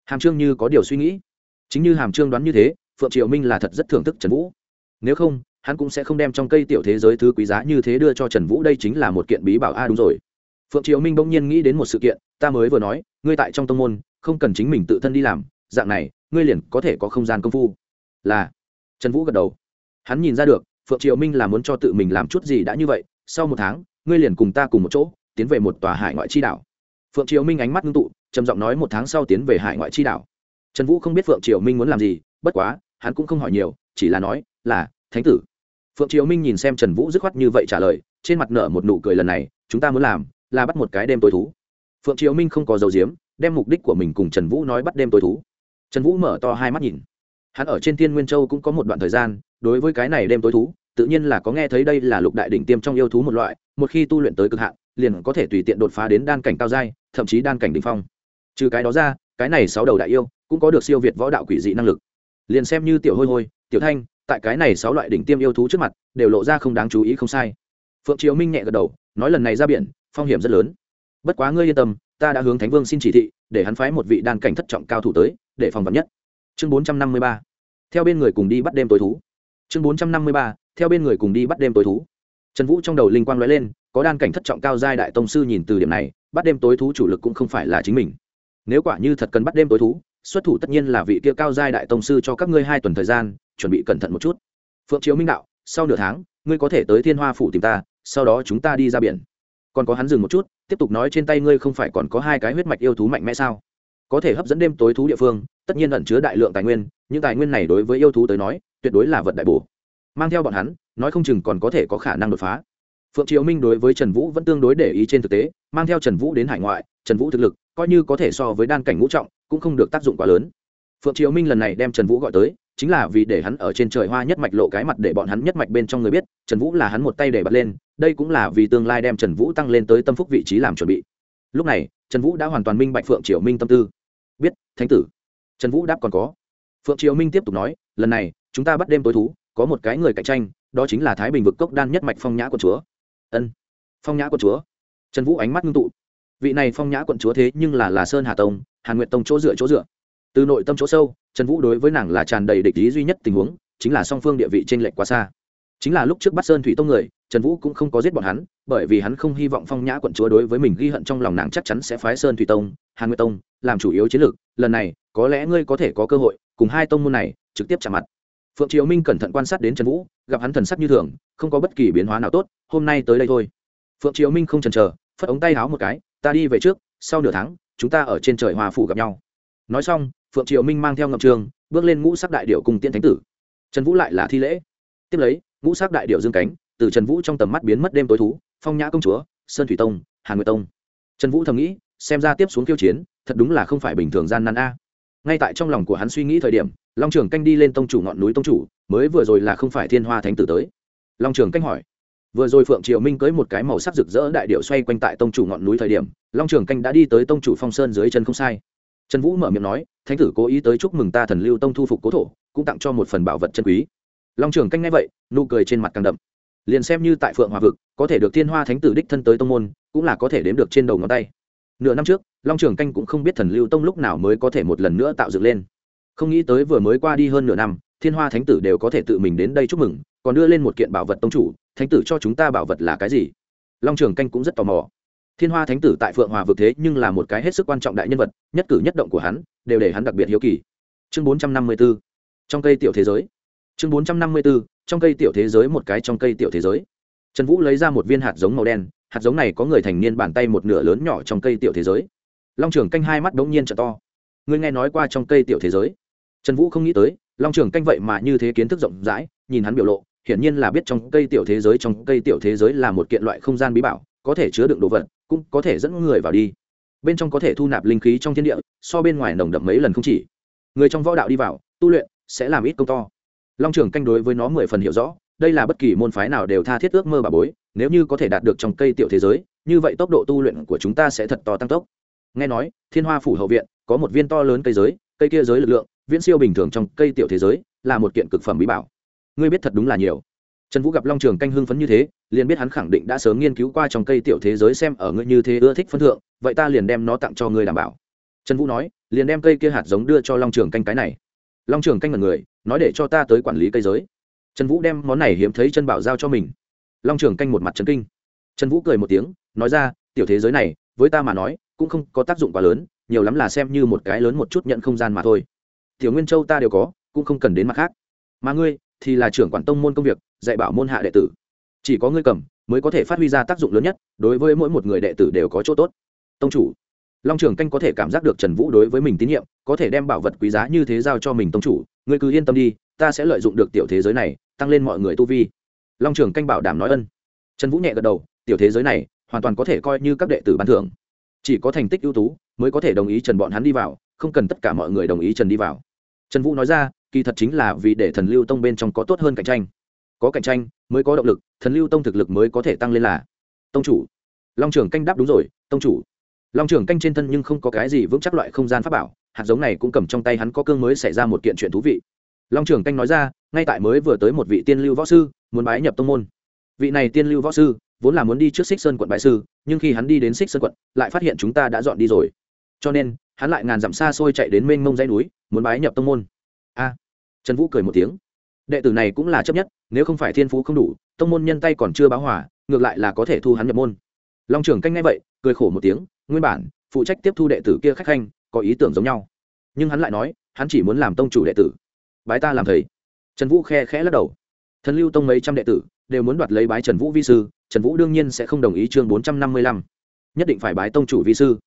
Hàm trương như có điều suy nghĩ. Chính như hàm trương đoán như thế, phượng triều minh là thật rất thưởng thức trần vũ nếu không, hắn cũng sẽ không đem trong cây tiểu thế giới thứ quý giá như thế đưa cho trần vũ, đây chính là một kiện bí bảo. A đúng rồi. Phượng triều minh bỗng nhiên nghĩ đến một sự kiện, ta mới vừa nói, ngươi tại trong tông môn, không cần chính mình tự thân đi làm, dạng này, ngươi liền có thể có không gian công phu. Là, trần vũ gật đầu. Hắn nhìn ra được, phượng triều minh là muốn cho tự mình làm chút gì đã như vậy, sau một tháng, ngươi liền cùng ta cùng một chỗ, tiến về một tòa hải ngoại chi đảo. Phượng triều minh ánh mắt ngưng tụ, trầm giọng nói một tháng sau tiến về hải ngoại chi đảo. Trần vũ không biết phượng triều minh muốn làm gì, bất quá, hắn cũng không hỏi nhiều chỉ là nói, là, thánh tử. Phượng triều minh nhìn xem trần vũ dứt khoát như vậy trả lời, trên mặt nở một nụ cười lần này, chúng ta muốn làm là bắt một cái đêm tối thú. Phượng triều minh không có dấu diếm đem mục đích của mình cùng trần vũ nói bắt đêm tối thú. Trần vũ mở to hai mắt nhìn. Hắn ở trên thiên nguyên châu cũng có một đoạn thời gian, đối với cái này đêm tối thú, tự nhiên là có nghe thấy đây là lục đại đỉnh tiêm trong yêu thú một loại, một khi tu luyện tới cực hạn, liền có thể tùy tiện đột phá đến đan cảnh cao giai, thậm chí đan cảnh đ ỉ n h phong. Trừ cái đó ra, cái này sáu đầu đại yêu cũng có được siêu việt võ đạo quỷ dị năng lực. Liền xem như tiểu hôi hôi tiểu thanh, tại cái này sáu loại đỉnh tiêm yêu thú trước mặt, đều lộ ra không đáng chú ý không sai. Phượng triều minh nhẹ gật đầu, nói lần này ra biển, phong hiểm rất lớn. Bất quá ngươi yên tâm, ta đã hướng thánh vương xin chỉ thị, để hắn phái một vị đan cảnh thất trọng cao thủ tới, để phòng vật nhất. Chương bốn trăm năm mươi ba. Theo bên người cùng đi bắt đêm tối thú. Chương bốn trăm năm mươi ba. Theo bên người cùng đi bắt đêm tối thú. Trần vũ trong đầu linh quang nói lên, có đan cảnh thất trọng cao giai đại tông sư nhìn từ điểm này, bắt đêm tối thú chủ lực cũng không phải là chính mình. Nếu quả như thật cần bắt đêm tối thú, xuất thủ tất nhiên là vị kia cao giai đại tông sư cho các ngươi hai tuần thời gian chuẩn bị cẩn thận một chút. Phượng chiếu minh đạo, sau nửa tháng, ngươi có thể tới thiên hoa phủ tìm ta, sau đó chúng ta đi ra biển. Còn có hắn dừng một chút, tiếp tục nói trên tay ngươi không phải còn có hai cái huyết mạch yêu thú mạnh mẽ sao? Có thể hấp dẫn đêm tối thú địa phương, tất nhiên ẩn chứa đại lượng tài nguyên, những tài nguyên này đối với yêu thú tới nói, tuyệt đối là vật đại bổ. Mang theo bọn hắn, nói không chừng còn có thể có khả năng đột phá. Phượng triều minh đối với trần vũ vẫn tương đối để ý trên thực tế, mang theo trần vũ đến hải ngoại, trần vũ thực lực, coi như có thể so với đan cảnh ngũ trọng, cũng không được tác dụng quá lớn. Phượng triều minh lần này đem trần vũ gọi tới chính là vì để hắn ở trên trời hoa nhất mạch lộ cái mặt để bọn hắn nhất mạch bên trong người biết, trần vũ là hắn một tay để bật lên, đây cũng là vì tương lai đem trần vũ tăng lên tới tâm phúc vị trí làm chuẩn bị. Lúc này, trần vũ đã hoàn toàn minh bạch phượng triều minh tâm tư. Biết, thánh tử. Trần vũ đáp còn có. Phượng triều minh tiếp tục nói, lần này, chúng ta bắt đêm tối thú, có một cái người cạnh tranh, đó chính là thái bình vực cốc đan nhất mạch phong nhã của chúa. Ân, phong nhã của chúa. Trần vũ ánh mắt ngưng tụ. Vị này phong nhã quận chúa thế nhưng là là sơn hà tông, hàn nguyệt tông chỗ dựa chỗ dựa từ nội tâm chỗ sâu, trần vũ đối với nàng là tràn đầy địch ý duy nhất tình huống, chính là song phương địa vị t r ê n lệch quá xa. Chính là lúc trước bắt sơn thủy tông người, trần vũ cũng không có giết bọn hắn, bởi vì hắn không hy vọng phong nhã quận chúa đối với mình ghi hận trong lòng nàng chắc chắn sẽ phái sơn thủy tông, hàn nguyệt tông làm chủ yếu chiến lược. Lần này, có lẽ ngươi có thể có cơ hội cùng hai tông môn này trực tiếp chạm mặt. Phượng triều minh cẩn thận quan sát đến trần vũ, gặp hắn thần sắc như thường, không có bất kỳ biến hóa nào tốt, hôm nay tới đây thôi. Phượng triều minh không chần chờ, phất ống tay háo một cái, ta đi về trước, sau nửa tháng, chúng ta ở trên trời hòa phủ gặp nhau. Nói xong phượng triều minh mang theo ngậm trường, bước lên ngũ sắc đại điệu cùng tiên thánh tử. Trần vũ lại là thi lễ. Tiếp lấy, ngũ sắc đại điệu dương cánh, từ trần vũ trong tầm mắt biến mất đêm tối thú, phong nhã công chúa, sơn thủy tông hàn nguyệt tông. Trần vũ thầm nghĩ, xem ra tiếp xuống kiêu chiến, thật đúng là không phải bình thường gian nan a. Ngay tại trong lòng của hắn suy nghĩ thời điểm, long trường canh đi lên tông chủ ngọn núi tông chủ, mới vừa rồi là không phải thiên hoa thánh tử tới. Long trường canh hỏi, vừa rồi phượng triều minh cưới một cái màu sắc rực rỡ đại điệu xoay quanh tại tông chủ ngọn núi thời điểm, long trường canh đã đi tới tông chủ phong sơn dưới chân không sai trần vũ mở miệng nói, thánh tử cố ý tới chúc mừng ta thần lưu tông thu phục cố thổ, cũng tặng cho một phần bảo vật chân quý. Long trường canh ngay vậy, nụ cười trên mặt càng đậm. Liền xem như tại phượng hòa vực, có thể được thiên hoa thánh tử đích thân tới tông môn, cũng là có thể đếm được trên đầu ngón tay. Nửa năm trước, long trường canh cũng không biết thần lưu tông lúc nào mới có thể một lần nữa tạo dựng lên. Không nghĩ tới vừa mới qua đi hơn nửa năm, thiên hoa thánh tử đều có thể tự mình đến đây chúc mừng, còn đưa lên một kiện bảo vật tông chủ, thánh tử cho chúng ta bảo vật là cái gì? Long trường canh cũng rất tò mò thiên hoa thánh tử tại phượng hòa vực thế nhưng là một cái hết sức quan trọng đại nhân vật, nhất cử nhất động của hắn, đều để hắn đặc biệt hiếu kỳ. Chương bốn trăm năm mươi b ố trong cây tiểu thế giới. Chương bốn trăm năm mươi b ố trong cây tiểu thế giới một cái trong cây tiểu thế giới. Trần vũ lấy ra một viên hạt giống màu đen, hạt giống này có người thành niên bàn tay một nửa lớn nhỏ trong cây tiểu thế giới. Long trưởng canh hai mắt đ ố n g nhiên t to. Ngươi nghe nói qua trong cây tiểu thế giới? Trần vũ không nghĩ tới, long trưởng canh vậy mà như thế kiến thức rộng rãi, nhìn hắn biểu lộ, hiển nhiên là biết trong cây tiểu thế giới, trong cây tiểu thế giới là một kiện loại không gian bí bảo, có thể chứa đựng đồ vật cũng có thể dẫn người vào đi. Bên trong có thể thu nạp linh khí trong thiên địa, so bên ngoài nồng đậm mấy lần không chỉ. Người trong võ đạo đi vào, tu luyện sẽ làm ít công to. Long trường canh đối với nó mười phần hiểu rõ, đây là bất kỳ môn phái nào đều tha thiết ước mơ bà bối, nếu như có thể đạt được trong cây tiểu thế giới, như vậy tốc độ tu luyện của chúng ta sẽ thật to tăng tốc. Nghe nói, thiên hoa phủ hậu viện có một viên to lớn cây giới, cây kia giới lực lượng, viễn siêu bình thường trong cây tiểu thế giới, là một kiện cực phẩm bí bảo. Ngươi biết thật đúng là nhiều trần vũ gặp long trường canh hưng phấn như thế, liền biết hắn khẳng định đã sớm nghiên cứu qua trong cây tiểu thế giới xem ở ngươi như thế ưa thích phân thượng, vậy ta liền đem nó tặng cho ngươi đảm bảo. Trần vũ nói, liền đem cây kia hạt giống đưa cho long trường canh cái này. Long trường canh mật người, nói để cho ta tới quản lý cây giới. Trần vũ đem món này hiếm thấy chân bảo giao cho mình. Long trường canh một mặt trấn kinh. Trần vũ cười một tiếng, nói ra, tiểu thế giới này, với ta mà nói, cũng không có tác dụng quá lớn, nhiều lắm là xem như một cái lớn một chút nhận không gian mà thôi. Tiểu nguyên châu ta đều có, cũng không cần đến mặt khác. Mà ngươi thì là trưởng quản tông môn công việc, dạy bảo môn hạ đệ tử. Chỉ có ngươi cầm, mới có thể phát huy ra tác dụng lớn nhất, đối với mỗi một người đệ tử đều có chỗ tốt. Tông chủ, long trưởng canh có thể cảm giác được trần vũ đối với mình tín nhiệm, có thể đem bảo vật quý giá như thế giao cho mình tông chủ, ngươi cứ yên tâm đi, ta sẽ lợi dụng được tiểu thế giới này, tăng lên mọi người tu vi. Long trưởng canh bảo đảm nói ân. Trần vũ nhẹ gật đầu, tiểu thế giới này, hoàn toàn có thể coi như các đệ tử ban thưởng. Chỉ có thành tích ưu tú, mới có thể đồng ý trần bọn hắn đi vào, không cần tất cả mọi người đồng ý trần đi vào trần vũ nói ra, kỳ thật chính là vì để thần lưu tông bên trong có tốt hơn cạnh tranh. Có cạnh tranh mới có động lực, thần lưu tông thực lực mới có thể tăng lên là. Tông chủ. Long trưởng canh đáp đúng rồi, tông chủ. Long trưởng canh trên thân nhưng không có cái gì vững chắc loại không gian pháp bảo, hạt giống này cũng cầm trong tay hắn có cương mới xảy ra một kiện chuyện thú vị. Long trưởng canh nói ra, ngay tại mới vừa tới một vị tiên lưu võ sư, muốn bái nhập tông môn. Vị này tiên lưu võ sư, vốn là muốn đi trước xích sơn quận bái sư, nhưng khi hắn đi đến xích sơn quận, lại phát hiện chúng ta đã dọn đi rồi. Cho nên hắn lại ngàn dặm xa xôi chạy đến mênh mông dãy núi, muốn bái nhập tông môn. A, trần vũ cười một tiếng. Đệ tử này cũng là chấp nhất, nếu không phải thiên phú không đủ, tông môn nhân tay còn chưa báo hỏa ngược lại là có thể thu hắn nhập môn. Long trưởng canh ngay vậy, cười khổ một tiếng, nguyên bản, phụ trách tiếp thu đệ tử kia khách khanh, có ý tưởng giống nhau. Nhưng hắn lại nói, hắn chỉ muốn làm tông chủ đệ tử. Bái ta làm thầy. Trần vũ khe khẽ lắc đầu. Thần lưu tông mấy trăm đệ tử, đều muốn đoạt lấy bái trần vũ vi sư, trần vũ đương nhiên sẽ không đồng ý chương bốn trăm năm mươi lăm. Nhất định phải bái tông chủ vi sư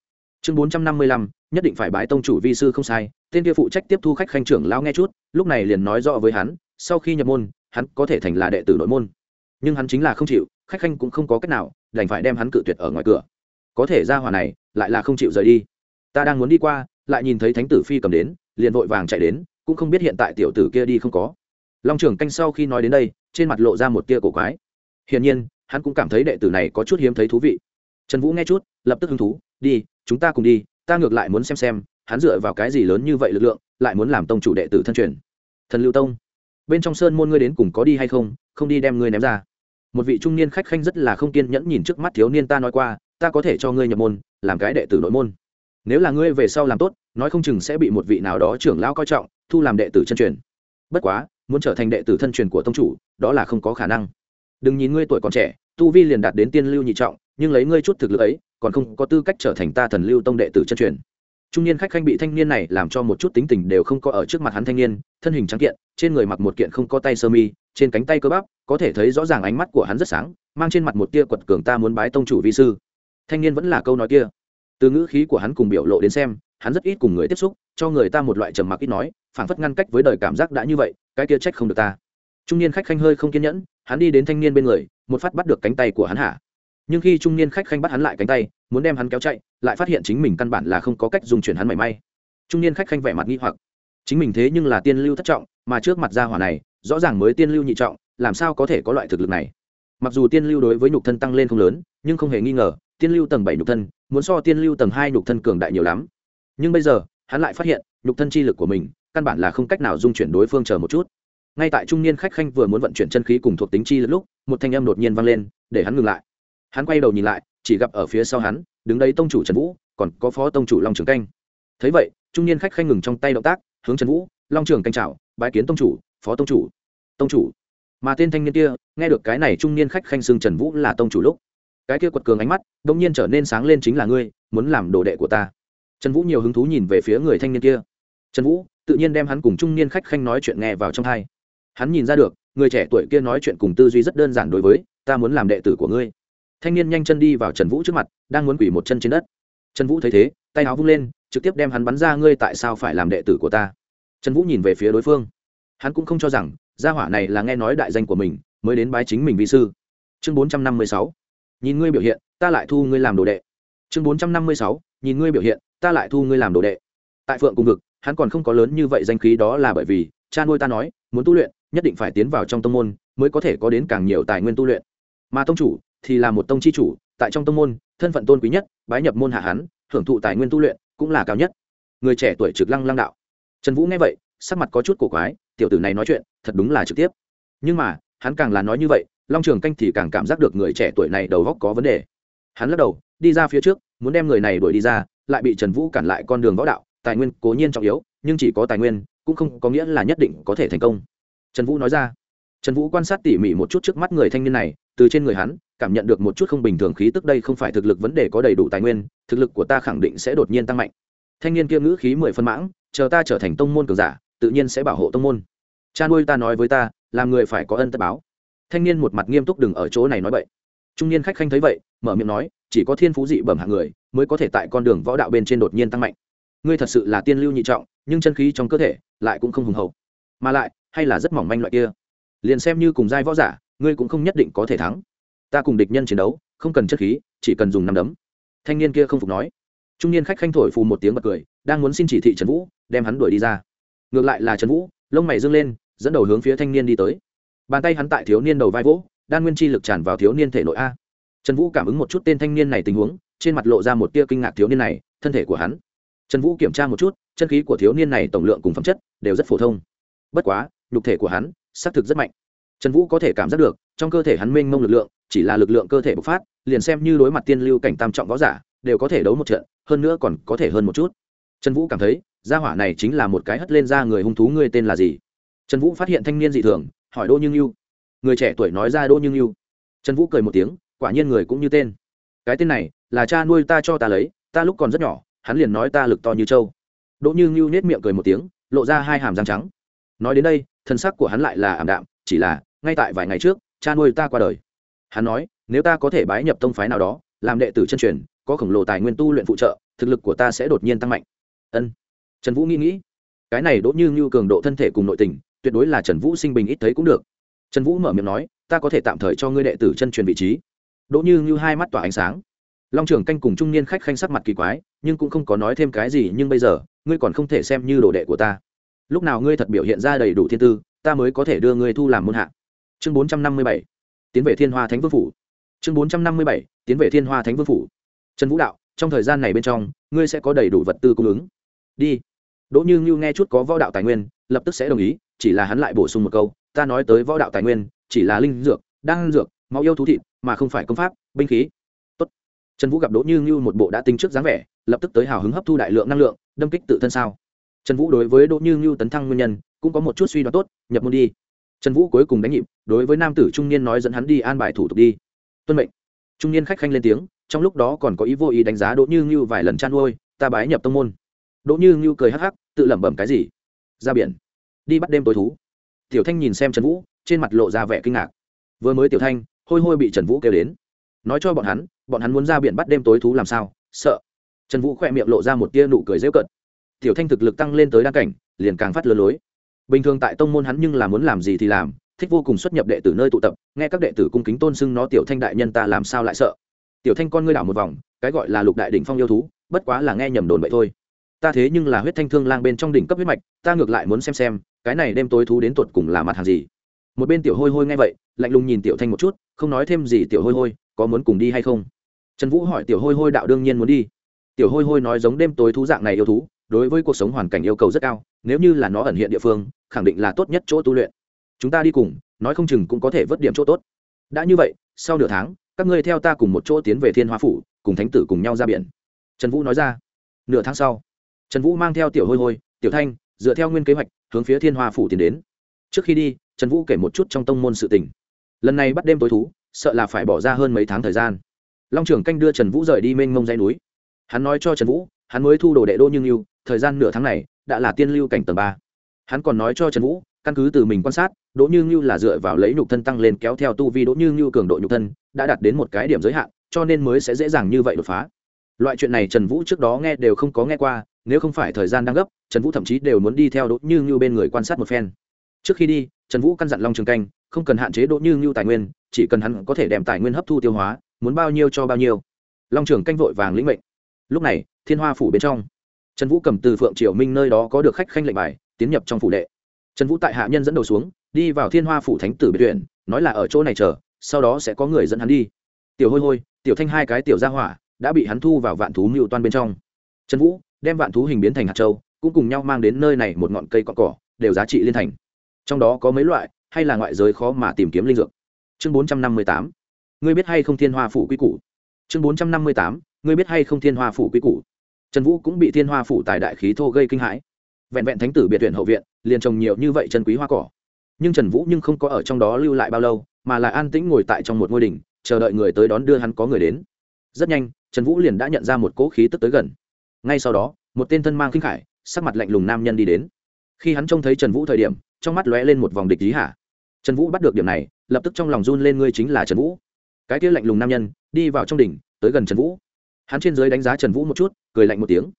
chương bốn trăm năm mươi lăm, nhất định phải bái tông chủ vi sư không sai, tên kia phụ trách tiếp thu khách khanh trưởng lao nghe chút, lúc này liền nói rõ với hắn, sau khi nhập môn, hắn có thể thành là đệ tử nội môn. Nhưng hắn chính là không chịu, khách khanh cũng không có cách nào, đành phải đem hắn cự tuyệt ở ngoài cửa. Có thể ra hỏa này, lại là không chịu rời đi. Ta đang muốn đi qua, lại nhìn thấy thánh tử phi cầm đến, liền vội vàng chạy đến, cũng không biết hiện tại tiểu tử kia đi không có. Long trưởng canh sau khi nói đến đây, trên mặt lộ ra một tia cổ quái. Hiển nhiên, hắn cũng cảm thấy đệ tử này có chút hiếm thấy thú vị. Trần vũ nghe chút, lập tức hứng thú, đi chúng ta cùng đi, ta ngược lại muốn xem xem, hắn dựa vào cái gì lớn như vậy lực lượng, lại muốn làm tông chủ đệ tử thân truyền. Thần lưu tông, bên trong sơn môn ngươi đến cùng có đi hay không không đi đem ngươi ném ra. Một vị trung niên khách khanh rất là không kiên nhẫn nhìn trước mắt thiếu niên ta nói qua, ta có thể cho ngươi nhập môn, làm cái đệ tử nội môn. Nếu là ngươi về sau làm tốt, nói không chừng sẽ bị một vị nào đó trưởng lão coi trọng, thu làm đệ tử chân truyền. Bất quá, muốn trở thành đệ tử thân truyền của tông chủ, đó là không có khả năng. Đừng nhìn ngươi tuổi còn trẻ, tu vi liền đạt đến tiên lưu nhị trọng, nhưng lấy ngươi chút thực lực ấy còn không có tư cách trở thành ta thần lưu tông đệ tử chân truyền. Trung niên khách khanh bị thanh niên này làm cho một chút tính tình đều không có ở trước mặt hắn thanh niên, thân hình trắng kiện, trên người mặc một kiện không có tay sơ mi, trên cánh tay cơ bắp, có thể thấy rõ ràng ánh mắt của hắn rất sáng, mang trên mặt một tia quật cường ta muốn bái tông chủ vi sư. Thanh niên vẫn là câu nói kia. Từ ngữ khí của hắn cùng biểu lộ đến xem, hắn rất ít cùng người tiếp xúc, cho người ta một loại trầm mặc ít nói, phảng phất ngăn cách với đời cảm giác đã như vậy, cái kia trách không được ta. Trung niên khách khanh hơi không kiên nhẫn, hắn đi đến thanh niên bên người, một phát bắt được cánh tay của hắn hả? Nhưng khi trung niên khách khanh bắt hắn lại cánh tay, muốn đem hắn kéo chạy, lại phát hiện chính mình căn bản là không có cách dùng chuyển hắn mảy may. Trung niên khách khanh vẻ mặt nghi hoặc. Chính mình thế nhưng là tiên lưu thất trọng, mà trước mặt gia hỏa này, rõ ràng mới tiên lưu nhị trọng, làm sao có thể có loại thực lực này? Mặc dù tiên lưu đối với nhục thân tăng lên không lớn, nhưng không hề nghi ngờ, tiên lưu tầng bảy nhục thân, muốn so tiên lưu tầng hai nhục thân cường đại nhiều lắm. Nhưng bây giờ, hắn lại phát hiện, nhục thân chi lực của mình, căn bản là không cách nào dung chuyển đối phương chờ một chút. Ngay tại trung niên khách khanh vừa muốn vận chuyển chân khí cùng thuộc tính chi lúc, một thanh âm đột nhiên vang lên, để hắn ngừng lại hắn quay đầu nhìn lại, chỉ gặp ở phía sau hắn, đứng đấy tông chủ trần vũ, còn có phó tông chủ long trường canh. Thấy vậy, trung niên khách khanh ngừng trong tay động tác, hướng trần vũ, long trường canh chào, bái kiến tông chủ, phó tông chủ. Tông chủ? Mà tên thanh niên kia, nghe được cái này trung niên khách khanh xưng trần vũ là tông chủ lúc, cái kia quật cường ánh mắt đông nhiên trở nên sáng lên chính là ngươi, muốn làm đồ đệ của ta. Trần vũ nhiều hứng thú nhìn về phía người thanh niên kia. Trần vũ, tự nhiên đem hắn cùng trung niên khách khanh nói chuyện nghe vào trong hai. Hắn nhìn ra được, người trẻ tuổi kia nói chuyện cùng tư duy rất đơn giản đối với, ta muốn làm đệ tử của ngươi thanh niên nhanh chân đi vào trần vũ trước mặt, đang muốn quỷ một chân trên đất. Trần vũ thấy thế, tay áo vung lên, trực tiếp đem hắn bắn ra, ngươi tại sao phải làm đệ tử của ta? Trần vũ nhìn về phía đối phương. Hắn cũng không cho rằng, gia hỏa này là nghe nói đại danh của mình, mới đến bái chính mình vi sư. Chương bốn trăm năm mươi sáu. Nhìn ngươi biểu hiện, ta lại thu ngươi làm đồ đệ. Chương bốn trăm năm mươi sáu. Nhìn ngươi biểu hiện, ta lại thu ngươi làm đồ đệ. Tại phượng cùng vực, hắn còn không có lớn như vậy danh khí đó là bởi vì, cha nuôi ta nói, muốn tu luyện, nhất định phải tiến vào trong tông môn, mới có thể có đến càng nhiều tài nguyên tu luyện. Mà tông chủ thì là một tông chi chủ, tại trong tông môn, thân phận tôn quý nhất, bái nhập môn hạ hắn, hưởng thụ tài nguyên tu luyện, cũng là cao nhất. Người trẻ tuổi trực lăng lăng đạo. Trần vũ nghe vậy, sắc mặt có chút cổ quái, tiểu tử này nói chuyện, thật đúng là trực tiếp. Nhưng mà, hắn càng là nói như vậy, long trường canh thì càng cảm giác được người trẻ tuổi này đầu góc có vấn đề. Hắn lắc đầu, đi ra phía trước, muốn đem người này đuổi đi ra, lại bị trần vũ cản lại con đường võ đạo, tài nguyên cố nhiên trọng yếu, nhưng chỉ có tài nguyên, cũng không có nghĩa là nhất định có thể thành công. Trần vũ nói ra. Trần vũ quan sát tỉ mỉ một chút trước mắt người thanh niên này, từ trên người hắn cảm nhận được một chút không bình thường khí tức đây không phải thực lực vấn đề có đầy đủ tài nguyên, thực lực của ta khẳng định sẽ đột nhiên tăng mạnh. Thanh niên kia ngữ khí mười phân mãng, chờ ta trở thành tông môn cường giả, tự nhiên sẽ bảo hộ tông môn. Cha nuôi ta nói với ta, làm người phải có ân tất báo. Thanh niên một mặt nghiêm túc đừng ở chỗ này nói vậy trung niên khách khanh thấy vậy, mở miệng nói, chỉ có thiên phú dị bẩm hạng người, mới có thể tại con đường võ đạo bên trên đột nhiên tăng mạnh. Ngươi thật sự là tiên lưu nhị trọng, nhưng chân khí trong cơ thể lại cũng không hùng hậu. Mà lại, hay là rất mỏng manh loại kia. Liền xem như cùng giai võ giả, ngươi cũng không nhất định có thể thắng ta cùng địch nhân chiến đấu, không cần chất khí, chỉ cần dùng nắm đấm. Thanh niên kia không phục nói. Trung niên khách khanh thổi phù một tiếng bật cười, đang muốn xin chỉ thị trần vũ, đem hắn đuổi đi ra. Ngược lại là trần vũ, lông mày dâng lên, dẫn đầu hướng phía thanh niên đi tới. Bàn tay hắn tại thiếu niên đầu vai vỗ, đan nguyên chi lực tràn vào thiếu niên thể nội a. Trần vũ cảm ứng một chút tên thanh niên này tình huống, trên mặt lộ ra một tia kinh ngạc thiếu niên này, thân thể của hắn. Trần vũ kiểm tra một chút, chân khí của thiếu niên này tổng lượng cùng phẩm chất đều rất phổ thông. Bất quá, nhục thể của hắn, xác thực rất mạnh. Trần vũ có thể cảm giác được, trong cơ thể hắn mênh mông lực lượng chỉ là lực lượng cơ thể bộc phát, liền xem như đối mặt tiên lưu cảnh tam trọng võ giả, đều có thể đấu một trận, hơn nữa còn có thể hơn một chút. Trần vũ cảm thấy, gia hỏa này chính là một cái hất lên ra người hung thú ngươi tên là gì? Trần vũ phát hiện thanh niên dị thường, hỏi đỗ như ngưu người trẻ tuổi nói ra đỗ như ngưu trần vũ cười một tiếng, quả nhiên người cũng như tên. Cái tên này, là cha nuôi ta cho ta lấy, ta lúc còn rất nhỏ, hắn liền nói ta lực to như trâu. Đỗ như ngưu nhếch miệng cười một tiếng, lộ ra hai hàm răng trắng. Nói đến đây, thân sắc của hắn lại là ảm đạm, chỉ là ngay tại vài ngày trước, cha nuôi ta qua đời hắn nói, nếu ta có thể bái nhập tông phái nào đó, làm đệ tử chân truyền, có khổng lồ tài nguyên tu luyện phụ trợ, thực lực của ta sẽ đột nhiên tăng mạnh. Ân. Trần vũ nghĩ nghĩ, cái này đỗ như như cường độ thân thể cùng nội tình, tuyệt đối là trần vũ sinh bình ít thấy cũng được. Trần vũ mở miệng nói, ta có thể tạm thời cho ngươi đệ tử chân truyền vị trí. Đỗ như như hai mắt tỏa ánh sáng. Long trưởng canh cùng trung niên khách khanh sắc mặt kỳ quái, nhưng cũng không có nói thêm cái gì, nhưng bây giờ, ngươi còn không thể xem như đồ đệ của ta. Lúc nào ngươi thật biểu hiện ra đầy đủ thiên tư, ta mới có thể đưa ngươi thu làm môn hạ. Chương bốn trăm năm mươi bảy tiến về thiên hoa thánh vương phủ chương bốn trăm năm mươi bảy, tiến về thiên hoa thánh vương phủ trần vũ đạo trong thời gian này bên trong ngươi sẽ có đầy đủ vật tư cung ứng đi đỗ như ngưu nghe chút có võ đạo tài nguyên lập tức sẽ đồng ý chỉ là hắn lại bổ sung một câu ta nói tới võ đạo tài nguyên chỉ là linh dược đan dược máu yêu thú thịt mà không phải công pháp binh khí Tốt. trần vũ gặp đỗ như ngưu một bộ đã tính trước dáng vẻ lập tức tới hào hứng hấp thu đại lượng năng lượng đâm kích tự thân sao trần vũ đối với đỗ như ngưu tấn thăng nguyên nhân cũng có một chút suy đoán tốt nhập môn đi trần vũ cuối cùng đánh nhịp, đối với nam tử trung niên nói dẫn hắn đi an bài thủ tục đi. Tuân mệnh. Trung niên khách khanh lên tiếng, trong lúc đó còn có ý vô ý đánh giá đỗ như ngưu vài lần chăn nuôi ta bái nhập tông môn. Đỗ như ngưu cười hắc hắc, tự lẩm bẩm cái gì? Ra biển. Đi bắt đêm tối thú. Tiểu thanh nhìn xem trần vũ, trên mặt lộ ra vẻ kinh ngạc. Vừa mới tiểu thanh, hôi hôi bị trần vũ kêu đến. Nói cho bọn hắn bọn hắn muốn ra biển bắt đêm tối thú làm sao? Sợ. Trần vũ khỏe miệng lộ ra một tia nụ cười dễu cận tiểu thanh thực lực tăng lên tới đa cảnh, liền càng phát lừa lối bình thường tại tông môn hắn nhưng là muốn làm gì thì làm, thích vô cùng xuất nhập đệ tử nơi tụ tập, nghe các đệ tử cung kính tôn xưng nó tiểu thanh đại nhân ta làm sao lại sợ. Tiểu thanh con ngươi đảo một vòng, cái gọi là lục đại đỉnh phong yêu thú, bất quá là nghe nhầm đồn vậy thôi. Ta thế nhưng là huyết thanh thương lang bên trong đỉnh cấp huyết mạch, ta ngược lại muốn xem xem, cái này đêm tối thú đến tột cùng là mặt hàng gì. Một bên tiểu hôi hôi nghe vậy, lạnh lùng nhìn tiểu thanh một chút, không nói thêm gì tiểu hôi hôi, có muốn cùng đi hay không? Trần vũ hỏi tiểu hôi hôi đạo đương nhiên muốn đi. Tiểu hôi hôi nói giống đêm tối thú dạng này yêu thú đối với cuộc sống hoàn cảnh yêu cầu rất cao, nếu như là nó ẩn hiện địa phương, khẳng định là tốt nhất chỗ tu luyện. Chúng ta đi cùng, nói không chừng cũng có thể vớt điểm chỗ tốt. Đã như vậy, sau nửa tháng, các ngươi theo ta cùng một chỗ tiến về thiên hoa phủ, cùng thánh tử cùng nhau ra biển. Trần vũ nói ra. Nửa tháng sau, trần vũ mang theo tiểu hôi hôi, tiểu thanh, dựa theo nguyên kế hoạch, hướng phía thiên hoa phủ tiến đến. Trước khi đi, trần vũ kể một chút trong tông môn sự tình. Lần này bắt đêm tối thú, sợ là phải bỏ ra hơn mấy tháng thời gian. Long trưởng canh đưa trần vũ rời đi mênh mông dây núi. Hắn nói cho trần vũ hắn mới thu đồ đệ đô như ngưu, thời gian nửa tháng này đã là tiên lưu cảnh tầng ba. Hắn còn nói cho trần vũ, căn cứ từ mình quan sát, đỗ như ngưu là dựa vào lấy nhục thân tăng lên kéo theo tu vi đỗ như ngưu cường độ nhục thân, đã đạt đến một cái điểm giới hạn, cho nên mới sẽ dễ dàng như vậy đột phá. Loại chuyện này trần vũ trước đó nghe đều không có nghe qua, nếu không phải thời gian đang gấp, trần vũ thậm chí đều muốn đi theo đỗ như ngưu bên người quan sát một phen. Trước khi đi, trần vũ căn dặn long trường canh, không cần hạn chế đỗ như ngưu tài nguyên, chỉ cần hắn có thể đem tài nguyên hấp thu tiêu hóa, muốn bao nhiêu cho bao nhiêu. Long trường canh vội vàng lĩnh mệnh. Lúc này thiên hoa phủ bên trong. Trần vũ cầm từ phượng triều minh nơi đó có được khách khanh lệnh bài, tiến nhập trong phủ đệ. Trần vũ tại hạ nhân dẫn đầu xuống, đi vào thiên hoa phủ thánh tử biệt tuyển nói là ở chỗ này chờ, sau đó sẽ có người dẫn hắn đi. Tiểu hôi hôi, tiểu thanh hai cái tiểu gia hỏa, đã bị hắn thu vào vạn thú mưu toan bên trong. Trần vũ, đem vạn thú hình biến thành hạt châu, cũng cùng nhau mang đến nơi này một ngọn cây cọn cỏ, đều giá trị liên thành. Trong đó có mấy loại, hay là ngoại giới khó mà tìm kiếm linh dược. Chương bốn trăm năm mươi tám. Ngươi biết hay không thiên hoa phủ quy củ? Chương bốn trăm năm mươi tám. Ngươi biết hay không thiên hoa phủ quy củ? Trần vũ cũng bị thiên hoa phủ tài đại khí thô gây kinh hãi. Vẹn vẹn thánh tử biệt viện hậu viện, liền trồng nhiều như vậy chân quý hoa cỏ. Nhưng trần vũ nhưng không có ở trong đó lưu lại bao lâu, mà là an tĩnh ngồi tại trong một ngôi đình, chờ đợi người tới đón đưa hắn có người đến. Rất nhanh, trần vũ liền đã nhận ra một cỗ khí tức tới gần. Ngay sau đó, một tên thân mang khinh khải, sắc mặt lạnh lùng nam nhân đi đến. Khi hắn trông thấy trần vũ thời điểm, trong mắt lóe lên một vòng địch ý hả? Trần vũ bắt được điểm này, lập tức trong lòng run lên, ngươi chính là trần vũ. Cái kia lạnh lùng nam nhân, đi vào trong đỉnh, tới gần trần vũ hắn trên dưới đánh giá trần vũ một chút, cười lạnh một tiếng.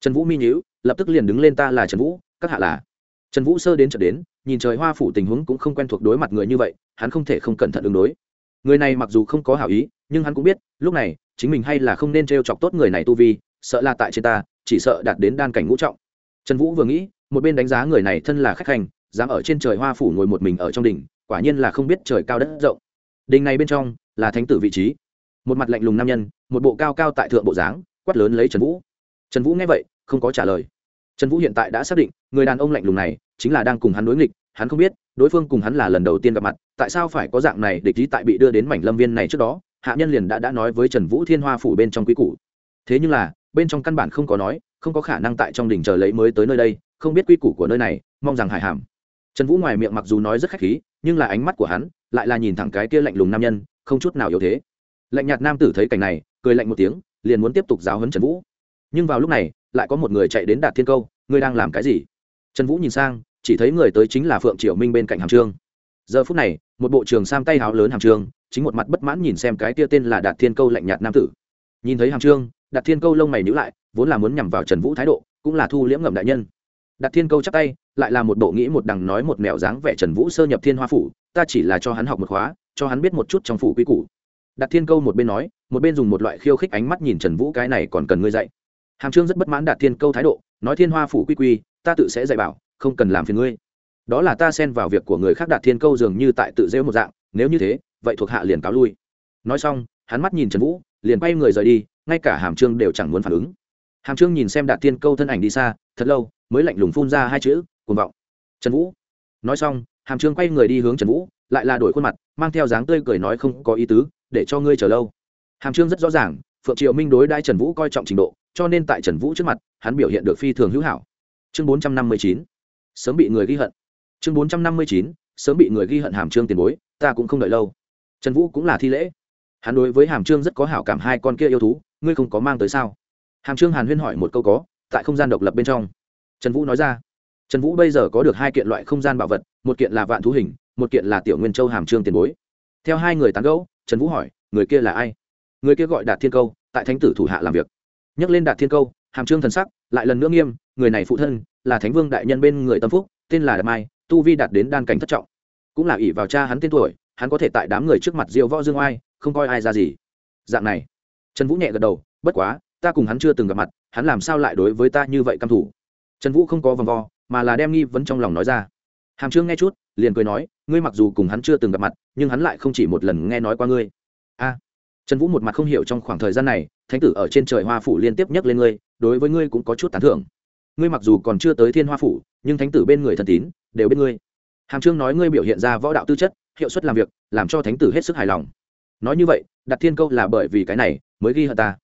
Trần vũ mi nhữ lập tức liền đứng lên ta là trần vũ, các hạ là. Trần vũ sơ đến trở đến, nhìn trời hoa phủ tình huống cũng không quen thuộc đối mặt người như vậy, hắn không thể không cẩn thận ứng đối. Người này mặc dù không có hảo ý, nhưng hắn cũng biết, lúc này, chính mình hay là không nên t r e o chọc tốt người này tu vi, sợ là tại trên ta, chỉ sợ đạt đến đan cảnh ngũ trọng. Trần vũ vừa nghĩ, một bên đánh giá người này thân là khách hành, dám ở trên trời hoa phủ ngồi một mình ở trong đỉnh, quả nhiên là không biết trời cao đất rộng. Đình này bên trong là thánh tử vị trí. Một mặt lạnh lùng nam nhân một bộ cao cao tại thượng bộ dáng, quát lớn lấy trần vũ. Trần vũ nghe vậy, không có trả lời. Trần vũ hiện tại đã xác định, người đàn ông lạnh lùng này chính là đang cùng hắn đối nghịch, hắn không biết, đối phương cùng hắn là lần đầu tiên gặp mặt, tại sao phải có dạng này địch ý tại bị đưa đến mảnh lâm viên này trước đó, hạ nhân liền đã đã nói với trần vũ thiên hoa phủ bên trong quý củ. Thế nhưng là, bên trong căn bản không có nói, không có khả năng tại trong đỉnh chờ lấy mới tới nơi đây, không biết quy củ của nơi này, mong rằng hải hàm. Trần vũ ngoài miệng mặc dù nói rất khách khí, nhưng là ánh mắt của hắn lại là nhìn thẳng cái kia lạnh lùng nam nhân, không chút nào yếu thế. Lạnh nhạt nam tử thấy cảnh này cười lạnh một tiếng, liền muốn tiếp tục giáo huấn trần vũ. Nhưng vào lúc này, lại có một người chạy đến đạt thiên câu, ngươi đang làm cái gì? Trần vũ nhìn sang, chỉ thấy người tới chính là phượng triều minh bên cạnh hàm trương. Giờ phút này, một bộ trường sam tay háo lớn hàm trương, chính một mặt bất mãn nhìn xem cái tia tên là đạt thiên câu lạnh nhạt nam tử. Nhìn thấy hàm trương, đạt thiên câu lông mày nhữ lại, vốn là muốn nhằm vào trần vũ thái độ, cũng là thu liễm ngầm đại nhân. Đạt thiên câu chắc tay, lại là một bộ nghĩ một đằng nói một mẹo dáng vẻ trần vũ sơ nhập thiên hoa phủ, ta chỉ là cho hắn học một khóa, cho hắn biết một chút trong phủ quy củ. Đạt thiên câu một bên nói một bên dùng một loại khiêu khích ánh mắt nhìn trần vũ cái này còn cần ngươi dạy. Hàm trương rất bất mãn đạt thiên câu thái độ, nói thiên hoa phủ quy quy, ta tự sẽ dạy bảo, không cần làm phiền ngươi. Đó là ta xen vào việc của người khác đạt thiên câu dường như tại tự rêu một dạng, nếu như thế, vậy thuộc hạ liền cáo lui. Nói xong, hắn mắt nhìn trần vũ, liền quay người rời đi, ngay cả hàm trương đều chẳng muốn phản ứng. Hàm trương nhìn xem đạt thiên câu thân ảnh đi xa, thật lâu, mới lạnh lùng phun ra hai chữ, cuồng vọng. Trần vũ. Nói xong, hàm trương quay người đi hướng trần vũ, lại là đổi khuôn mặt, mang theo dáng tươi cười nói không có ý tứ, để cho ngươi chờ lâu hàm trương rất rõ ràng, phượng triệu minh đối đai trần vũ coi trọng trình độ, cho nên tại trần vũ trước mặt, hắn biểu hiện được phi thường hữu hảo. Chương bốn trăm năm mươi chín, sớm bị người ghi hận. Chương bốn trăm năm mươi chín, sớm bị người ghi hận hàm trương tiền bối, ta cũng không đợi lâu. Trần vũ cũng là thi lễ. Hắn đối với hàm trương rất có hảo cảm hai con kia yêu thú, ngươi không có mang tới sao? Hàm trương hàn huyên hỏi một câu có, tại không gian độc lập bên trong. Trần vũ nói ra. Trần vũ bây giờ có được hai kiện loại không gian bảo vật, một kiện là vạn thú hình, một kiện là tiểu nguyên châu hàm trương tiền bối. Theo hai người tán gẫu, trần vũ hỏi, người kia là ai? Người kia gọi đạt thiên câu, tại thánh tử thủ hạ làm việc. Nhắc lên đạt thiên câu, hàm trương thần sắc, lại lần nữa nghiêm, người này phụ thân, là thánh vương đại nhân bên người tâm phúc, tên là đạt mai, tu vi đạt đến đan cảnh thất trọng. Cũng là ỷ vào cha hắn tên tuổi, hắn có thể tại đám người trước mặt diêu võ dương oai, không coi ai ra gì. Dạng này, trần vũ nhẹ gật đầu, bất quá, ta cùng hắn chưa từng gặp mặt, hắn làm sao lại đối với ta như vậy căm thủ trần vũ không có vòng vo, mà là đem nghi vấn trong lòng nói ra. Hàm trương nghe chút, liền cười nói, ngươi mặc dù cùng hắn chưa từng gặp mặt, nhưng hắn lại không chỉ một lần nghe nói qua ngươi. A trần vũ một mặt không hiểu trong khoảng thời gian này, thánh tử ở trên trời hoa phủ liên tiếp nhắc lên ngươi, đối với ngươi cũng có chút tán thưởng. Ngươi mặc dù còn chưa tới thiên hoa phủ, nhưng thánh tử bên người thần tín, đều biết ngươi. Hàm trương nói ngươi biểu hiện ra võ đạo tư chất, hiệu suất làm việc, làm cho thánh tử hết sức hài lòng. Nói như vậy, đặt thiên câu là bởi vì cái này mới ghi hận ta.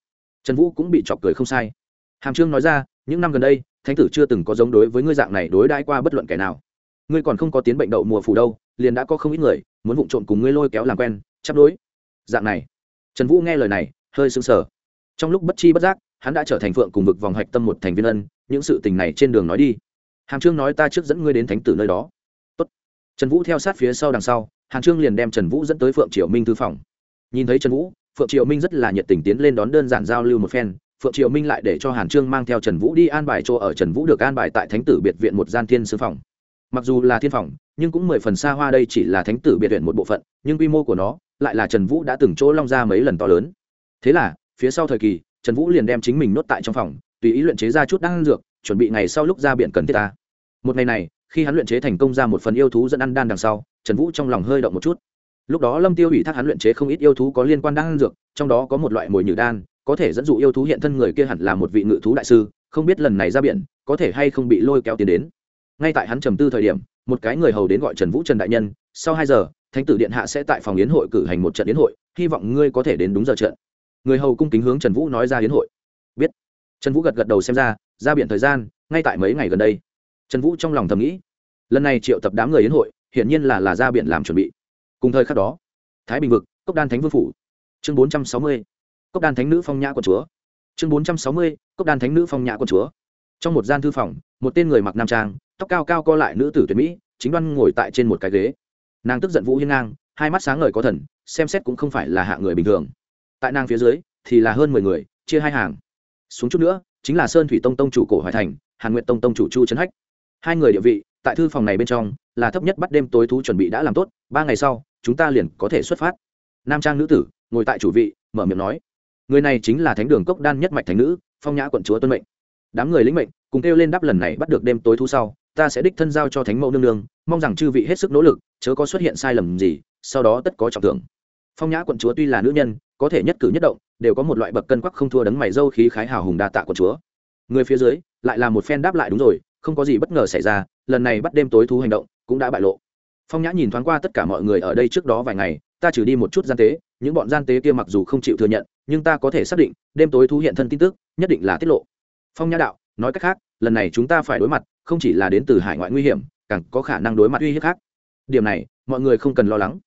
Trần vũ cũng bị chọc cười không sai. Hàm trương nói ra, những năm gần đây, thánh tử chưa từng có giống đối với ngươi dạng này đối đãi qua bất luận kẻ nào. Ngươi còn không có tiến bệnh đậu mùa phủ đâu, liền đã có không ít người, muốn vụng trộm cùng ngươi lôi kéo làm quen, chấp đối. Dạng này trần vũ nghe lời này, hơi sững sờ. Trong lúc bất chi bất giác, hắn đã trở thành phượng cùng vực vòng hạch tâm một thành viên ân, những sự tình này trên đường nói đi. Hàm trương nói ta trước dẫn ngươi đến thánh tử nơi đó. Tốt. trần vũ theo sát phía sau đằng sau, hàm trương liền đem trần vũ dẫn tới phượng triều minh thư phòng. Nhìn thấy trần vũ, phượng triều minh rất là nhiệt tình tiến lên đón đơn giản giao lưu một phen. Phượng triều minh lại để cho hàn trương mang theo trần vũ đi an bài chỗ ở. Trần vũ được an bài tại thánh tử biệt viện một gian thiên sư phòng. Mặc dù là thiên phòng, nhưng cũng mười phần xa hoa đây chỉ là thánh tử biệt viện một bộ phận, nhưng quy mô của nó lại là trần vũ đã từng chỗ long ra mấy lần to lớn. Thế là, phía sau thời kỳ, trần vũ liền đem chính mình nốt tại trong phòng, tùy ý luyện chế ra chút đan dược, chuẩn bị ngày sau lúc ra biển cần thiết ta. Một ngày này, khi hắn luyện chế thành công ra một phần yêu thú dẫn ăn đan đằng sau, trần vũ trong lòng hơi động một chút. Lúc đó lâm tiêu ủy thác hắn luyện chế không ít yêu thú có liên quan đan dược, trong đó có một loại mồi nhử đan, có thể dẫn dụ yêu thú hiện thân người kia hẳn là một vị ngự thú đại sư, không biết lần này ra biển, có thể hay không bị lôi kéo tiến đến. Ngay tại hắn trầm tư thời điểm, một cái người hầu đến gọi trần vũ trần đại nhân, sau hai giờ thánh tử điện hạ sẽ tại phòng yến hội cử hành một trận yến hội, hy vọng ngươi có thể đến đúng giờ trận. Người hầu cung kính hướng trần vũ nói ra yến hội. Biết. Trần vũ gật gật đầu xem ra ra biển thời gian, ngay tại mấy ngày gần đây. Trần vũ trong lòng thầm nghĩ, lần này triệu tập đám người yến hội, hiển nhiên là là ra biển làm chuẩn bị. Cùng thời khắc đó, thái bình vực, cốc đan thánh vương phủ. Chương bốn trăm sáu mươi, cốc đan thánh nữ phong nhã quận chúa. Chương bốn trăm sáu mươi, cốc đan thánh nữ phong nhã quận chúa. Trong một gian thư phòng, một tên người mặc nam trang, tóc cao cao co lại nữ tử tuyệt mỹ, chính đoan ngồi tại trên một cái ghế nàng tức giận vũ hiên ngang, hai mắt sáng ngời có thần, xem xét cũng không phải là hạ người bình thường. Tại nàng phía dưới, thì là hơn mười người, chia hai hàng. Xuống chút nữa, chính là sơn thủy tông tông chủ cổ hoài thành, hàn nguyện tông tông chủ chu trấn hách. Hai người địa vị, tại thư phòng này bên trong, là thấp nhất bắt đêm tối thú chuẩn bị đã làm tốt, ba ngày sau, chúng ta liền có thể xuất phát. Nam trang nữ tử, ngồi tại chủ vị, mở miệng nói. Người này chính là thánh đường cốc đan nhất mạch thánh nữ, phong nhã quận chúa tuân mệnh. Đám người lĩnh mệnh, cùng kêu lên đáp lần này bắt được đêm tối thu sau ta sẽ đích thân giao cho thánh mẫu nương nương, mong rằng chư vị hết sức nỗ lực, chớ có xuất hiện sai lầm gì, sau đó tất có trọng thưởng. Phong nhã quận chúa tuy là nữ nhân, có thể nhất cử nhất động, đều có một loại bậc cân quắc không thua đấng mày dâu khí khái hào hùng đa tạ quận chúa. Người phía dưới, lại là một phen đáp lại đúng rồi, không có gì bất ngờ xảy ra, lần này bắt đêm tối thú hành động, cũng đã bại lộ. Phong nhã nhìn thoáng qua tất cả mọi người ở đây trước đó vài ngày, ta trừ đi một chút gian tế, những bọn gian tế kia mặc dù không chịu thừa nhận, nhưng ta có thể xác định, đêm tối thú hiện thân tin tức, nhất định là tiết lộ. Phong nhã đạo, nói cách khác, lần này chúng ta phải đối mặt không chỉ là đến từ hải ngoại nguy hiểm, càng có khả năng đối mặt uy hiếp khác. Điểm này, mọi người không cần lo lắng.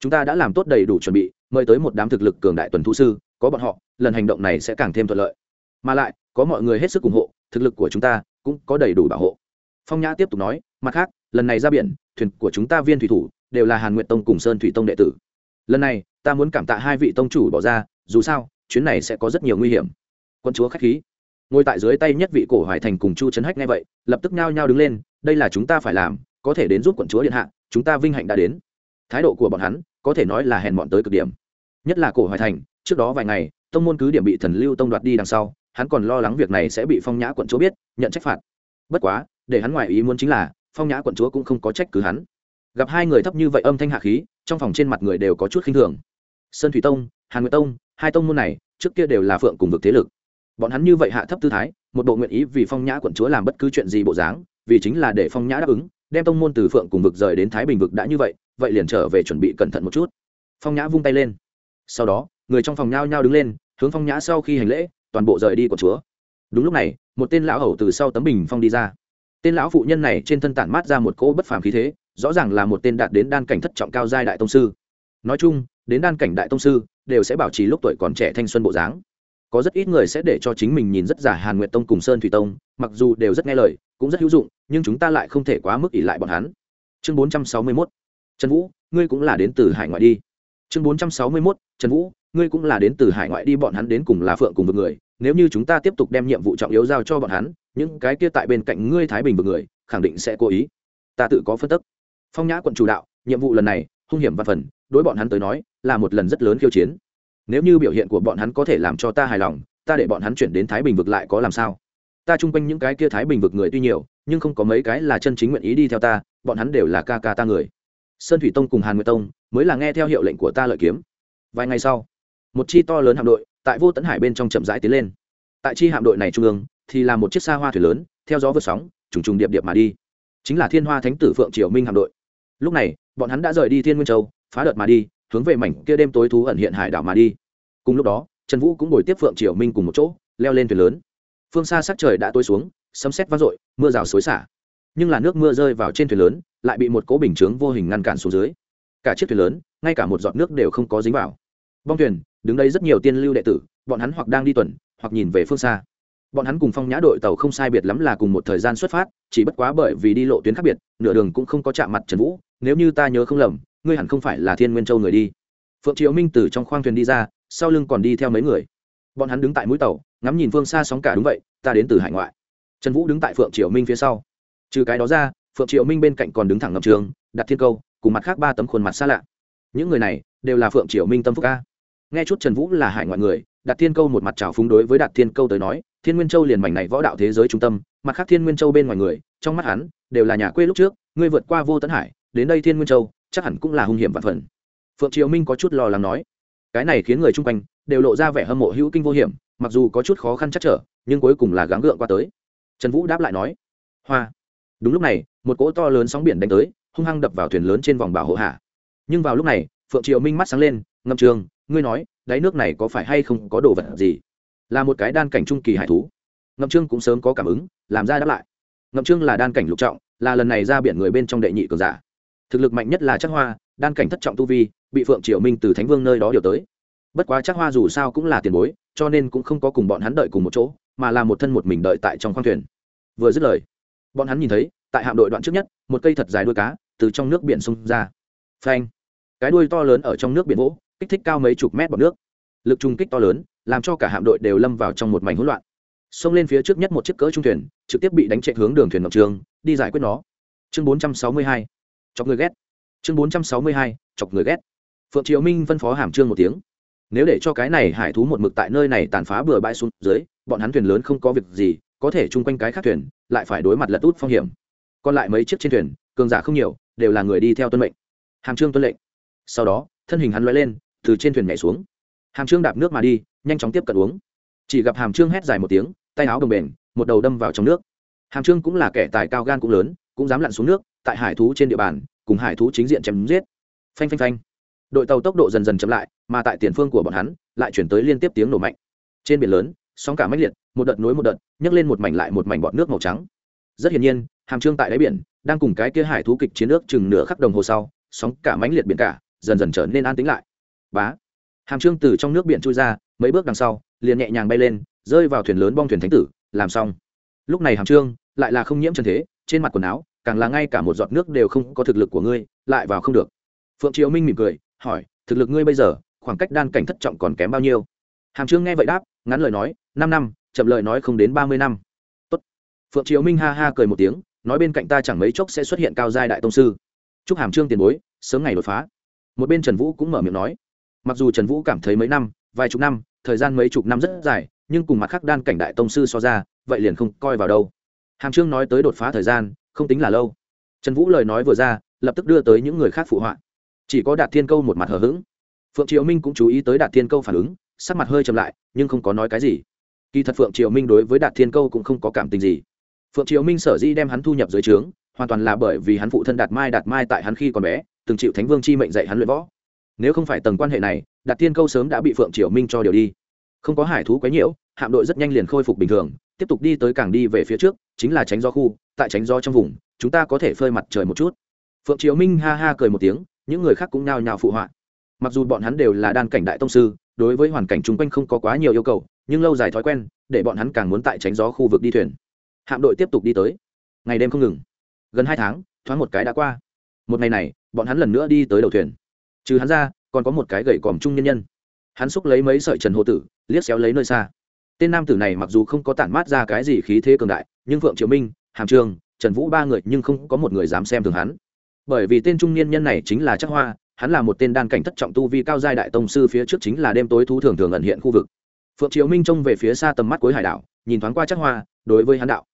Chúng ta đã làm tốt đầy đủ chuẩn bị, mời tới một đám thực lực cường đại tuần thu sư, có bọn họ, lần hành động này sẽ càng thêm thuận lợi. Mà lại, có mọi người hết sức ủng hộ, thực lực của chúng ta cũng có đầy đủ bảo hộ. Phong nhã tiếp tục nói, mặt khác, lần này ra biển, thuyền của chúng ta viên thủy thủ đều là hàn nguyện tông cùng sơn thủy tông đệ tử. Lần này, ta muốn cảm tạ hai vị tông chủ bỏ ra, dù sao, chuyến này sẽ có rất nhiều nguy hiểm. Quân chúa k h á c h khí ngồi tại dưới tay nhất vị cổ hoài thành cùng chu trấn hách ngay vậy, lập tức nhao nhao đứng lên, đây là chúng ta phải làm, có thể đến giúp quận chúa điện hạ, chúng ta vinh hạnh đã đến. Thái độ của bọn hắn, có thể nói là hèn bọn tới cực điểm. Nhất là cổ hoài thành, trước đó vài ngày, tông môn cứ điểm bị thần lưu tông đoạt đi đằng sau, hắn còn lo lắng việc này sẽ bị phong nhã quận chúa biết, nhận trách phạt. Bất quá, để hắn ngoài ý muốn chính là, phong nhã quận chúa cũng không có trách cứ hắn. Gặp hai người thấp như vậy âm thanh hạ khí, trong phòng trên mặt người đều có chút khinh thường. Sơn thủy tông, hàn nguyệt tông, hai tông môn này, trước kia đều là phượng cùng vực thế lực bọn hắn như vậy hạ thấp tư thái, một bộ nguyện ý vì phong nhã quận chúa làm bất cứ chuyện gì bộ dáng, vì chính là để phong nhã đáp ứng, đem tông môn từ phượng cùng vực rời đến thái bình vực đã như vậy vậy liền trở về chuẩn bị cẩn thận một chút. Phong nhã vung tay lên. Sau đó, người trong phòng nhao nhao đứng lên, hướng phong nhã sau khi hành lễ, toàn bộ rời đi của chúa. Đúng lúc này, một tên lão hầu từ sau tấm bình phong đi ra. Tên lão phụ nhân này trên thân tản mát ra một cỗ bất phàm khí thế, rõ ràng là một tên đạt đến đan cảnh thất trọng cao giai đại tông sư. Nói chung, đến đan cảnh đại tông sư, đều sẽ bảo trì lúc tuổi còn trẻ thanh xuân bộ dáng có rất ít người sẽ để cho chính mình nhìn rất giả hàn nguyệt tông cùng sơn thủy tông, mặc dù đều rất nghe lời, cũng rất hữu dụng, nhưng chúng ta lại không thể quá mức ỷ lại bọn hắn. Chương bốn trăm sáu mươi mốt, trần vũ, ngươi cũng là đến từ hải ngoại đi. Chương bốn trăm sáu mươi mốt, trần vũ, ngươi cũng là đến từ hải ngoại đi, bọn hắn đến cùng là phượng cùng vực người. Nếu như chúng ta tiếp tục đem nhiệm vụ trọng yếu giao cho bọn hắn, những cái kia tại bên cạnh ngươi thái bình vực người, khẳng định sẽ cố ý. Ta tự có phân tức. Phong nhã quận chủ đạo, nhiệm vụ lần này, hung hiểm văn phần, đối bọn hắn tới nói, là một lần rất lớn khiêu chiến nếu như biểu hiện của bọn hắn có thể làm cho ta hài lòng, ta để bọn hắn chuyển đến thái bình vực lại có làm sao? Ta chung quanh những cái kia thái bình vực người tuy nhiều, nhưng không có mấy cái là chân chính nguyện ý đi theo ta, bọn hắn đều là ca ca ta người. Sơn thủy tông cùng hàn nguyệt tông mới là nghe theo hiệu lệnh của ta lợi kiếm. Vài ngày sau, một chi to lớn hạm đội tại vô tấn hải bên trong chậm rãi tiến lên. Tại chi hạm đội này trung ương thì là một chiếc xa hoa thuyền lớn, theo gió vượt sóng, trùng trùng điệp điệp mà đi. Chính là thiên hoa thánh tử phượng triều minh hạm đội. Lúc này, bọn hắn đã rời đi thiên nguyên châu, phá đợt mà đi hướng về mảnh kia đêm tối thú ẩn hiện hải đảo mà đi. Cùng lúc đó, trần vũ cũng ngồi tiếp phượng triều minh cùng một chỗ, leo lên thuyền lớn. Phương xa sắc trời đã tối xuống, sấm sét vang dội, mưa rào xối xả. Nhưng là nước mưa rơi vào trên thuyền lớn, lại bị một cố bình chướng vô hình ngăn cản xuống dưới. Cả chiếc thuyền lớn, ngay cả một giọt nước đều không có dính vào. Bong thuyền, đứng đây rất nhiều tiên lưu đệ tử, bọn hắn hoặc đang đi tuần, hoặc nhìn về phương xa. Bọn hắn cùng phong nhã đội tàu không sai biệt lắm là cùng một thời gian xuất phát, chỉ bất quá bởi vì đi lộ tuyến khác biệt, nửa đường cũng không có chạm mặt trần vũ, nếu như ta nhớ không lầm ngươi hẳn không phải là thiên nguyên châu người đi. Phượng triệu minh từ trong khoang thuyền đi ra, sau lưng còn đi theo mấy người. Bọn hắn đứng tại mũi tàu, ngắm nhìn phương xa sóng cả đúng vậy, ta đến từ hải ngoại. Trần vũ đứng tại phượng triệu minh phía sau. Trừ cái đó ra, phượng triệu minh bên cạnh còn đứng thẳng ngầm trường đặt thiên câu, cùng mặt khác ba tấm khuôn mặt xa lạ. Những người này đều là phượng triệu minh tâm phúc ca. Nghe chút trần vũ là hải ngoại người đặt thiên câu một mặt trào phúng đối với đặt thiên câu tới nói, thiên nguyên châu liền mảnh này võ đạo thế giới trung tâm, mặt khác thiên nguyên châu bên ngoài người, trong mắt hắn, đều là nhà quê lúc trước, ngươi vượt qua vô tấn hải, đến đây thiên nguyên châu chắc hẳn cũng là hung hiểm vạn phần. Phượng triều minh có chút lo lắng nói. Cái này khiến người chung quanh đều lộ ra vẻ hâm mộ hữu kinh vô hiểm, mặc dù có chút khó khăn chắc trở, nhưng cuối cùng là gắng gượng qua tới. Trần vũ đáp lại nói. Hoa. Đúng lúc này, một cỗ to lớn sóng biển đánh tới, hung hăng đập vào thuyền lớn trên vòng bảo hộ hạ. Nhưng vào lúc này, phượng triều minh mắt sáng lên ngâm trường, ngươi nói, đáy nước này có phải hay không có đồ vật gì? Là một cái đan cảnh trung kỳ hải thú. Ngâm trương cũng sớm có cảm ứng, làm ra đáp lại. Ngâm trương là đan cảnh lục trọng, là lần này ra biển người bên trong đệ nhị cường giả thực lực mạnh nhất là chắc hoa, đan cảnh thất trọng tu vi, bị phượng triều minh từ thánh vương nơi đó điều tới. Bất quá chắc hoa dù sao cũng là tiền bối, cho nên cũng không có cùng bọn hắn đợi cùng một chỗ, mà là một thân một mình đợi tại trong khoang thuyền. Vừa dứt lời, bọn hắn nhìn thấy, tại hạm đội đoạn trước nhất, một cây thật dài đuôi cá từ trong nước biển xông ra. Phanh! Cái đuôi to lớn ở trong nước biển vỗ, kích thích cao mấy chục mét bọt nước. Lực trung kích to lớn, làm cho cả hạm đội đều lâm vào trong một mảnh hỗn loạn. Xông lên phía trước nhất một chiếc cỡ trung thuyền, trực tiếp bị đánh chạy hướng đường thuyền ngọc trường, đi giải quyết nó. Chương 462 chọc người ghét. Chương 462. chọc người ghét. Phượng triều minh phân phó hàm trương một tiếng. Nếu để cho cái này hải thú một mực tại nơi này tàn phá bừa bãi xuống dưới, bọn hắn thuyền lớn không có việc gì, có thể chung quanh cái khác thuyền, lại phải đối mặt lật út phong hiểm. Còn lại mấy chiếc trên thuyền, cường giả không nhiều, đều là người đi theo tuân mệnh. Hàm trương tuân lệnh. Sau đó, thân hình hắn loay lên, từ trên thuyền nhảy xuống. Hàm trương đạp nước mà đi, nhanh chóng tiếp cận uống. Chỉ gặp hàm trương hét dài một tiếng, tay áo đồng bền, một đầu đâm vào trong nước. Hàm trương cũng là kẻ tài cao gan cũng lớn cũng dám lặn xuống nước, tại hải thú trên địa bàn, cùng hải thú chính diện chém giết. Phanh phanh phanh. Đội tàu tốc độ dần dần chậm lại, mà tại tiền phương của bọn hắn, lại chuyển tới liên tiếp tiếng nổ mạnh. Trên biển lớn, sóng cả mách liệt, một đợt nối một đợt, nhấc lên một mảnh lại một mảnh bọt nước màu trắng. Rất hiển nhiên, hàm trương tại đáy biển, đang cùng cái kia hải thú kịch chiến nước chừng nửa khắc đồng hồ sau, sóng cả mánh liệt biển cả, dần dần trở nên an tĩnh lại. Bá. Hàm trương từ trong nước biển trôi ra, mấy bước đằng sau, liền nhẹ nhàng bay lên, rơi vào thuyền lớn bong thuyền thánh tử, làm xong. Lúc này hàm trương lại là không nhiễm trần thế, trên mặt quần áo càng là ngay cả một giọt nước đều không có thực lực của ngươi, lại vào không được. Phượng triều minh mỉm cười, hỏi, thực lực ngươi bây giờ, khoảng cách đan cảnh thất trọng còn kém bao nhiêu? Hàm trương nghe vậy đáp, ngắn lời nói, năm năm, chậm lời nói không đến ba mươi năm. Tốt. phượng triều minh ha ha cười một tiếng, nói bên cạnh ta chẳng mấy chốc sẽ xuất hiện cao giai đại tông sư. Chúc hàm trương tiền bối, sớm ngày đột phá. Một bên trần vũ cũng mở miệng nói, mặc dù trần vũ cảm thấy mấy năm, vài chục năm, thời gian mấy chục năm rất dài, nhưng cùng mặt khác đan cảnh đại tông sư so ra, vậy liền không coi vào đâu. Hàm trương nói tới đột phá thời gian không tính là lâu. Trần vũ lời nói vừa ra, lập tức đưa tới những người khác phụ họa. Chỉ có đạt thiên câu một mặt hờ hững. Phượng triều minh cũng chú ý tới đạt thiên câu phản ứng, sắc mặt hơi chậm lại, nhưng không có nói cái gì. Kỳ thật phượng triều minh đối với đạt thiên câu cũng không có cảm tình gì. Phượng triều minh sở dĩ đem hắn thu nhập dưới trướng, hoàn toàn là bởi vì hắn phụ thân đạt mai đạt mai tại hắn khi còn bé, từng chịu thánh vương chi mệnh dạy hắn luyện võ. Nếu không phải tầng quan hệ này, đạt thiên câu sớm đã bị phượng triều minh cho điều đi. Không có hải thú quấy nhiễu, hạm đội rất nhanh liền khôi phục bình thường tiếp tục đi tới càng đi về phía trước, chính là tránh gió khu, tại tránh gió trong vùng, chúng ta có thể phơi mặt trời một chút. Phượng triều minh ha ha cười một tiếng, những người khác cũng nao nhào phụ họa. Mặc dù bọn hắn đều là đan cảnh đại tông sư, đối với hoàn cảnh chung quanh không có quá nhiều yêu cầu, nhưng lâu dài thói quen, để bọn hắn càng muốn tại tránh gió khu vực đi thuyền. Hạm đội tiếp tục đi tới. Ngày đêm không ngừng. Gần hai tháng, thoáng một cái đã qua. Một ngày này, bọn hắn lần nữa đi tới đầu thuyền. Trừ hắn ra, còn có một cái gậy còm trung nhân nhân. Hắn xúc lấy mấy sợi trần hồ tử, liếc xéo lấy nơi xa tên nam tử này mặc dù không có tản mát ra cái gì khí thế cường đại, nhưng phượng triệu minh, hàm trường, trần vũ ba người nhưng không có một người dám xem thường hắn. Bởi vì tên trung niên nhân này chính là chắc hoa, hắn là một tên đan cảnh thất trọng tu vi cao giai đại tông sư phía trước chính là đêm tối thú thường thường ẩn hiện khu vực. Phượng triều minh trông về phía xa tầm mắt cuối hải đảo, nhìn thoáng qua chắc hoa, đối với hắn đạo.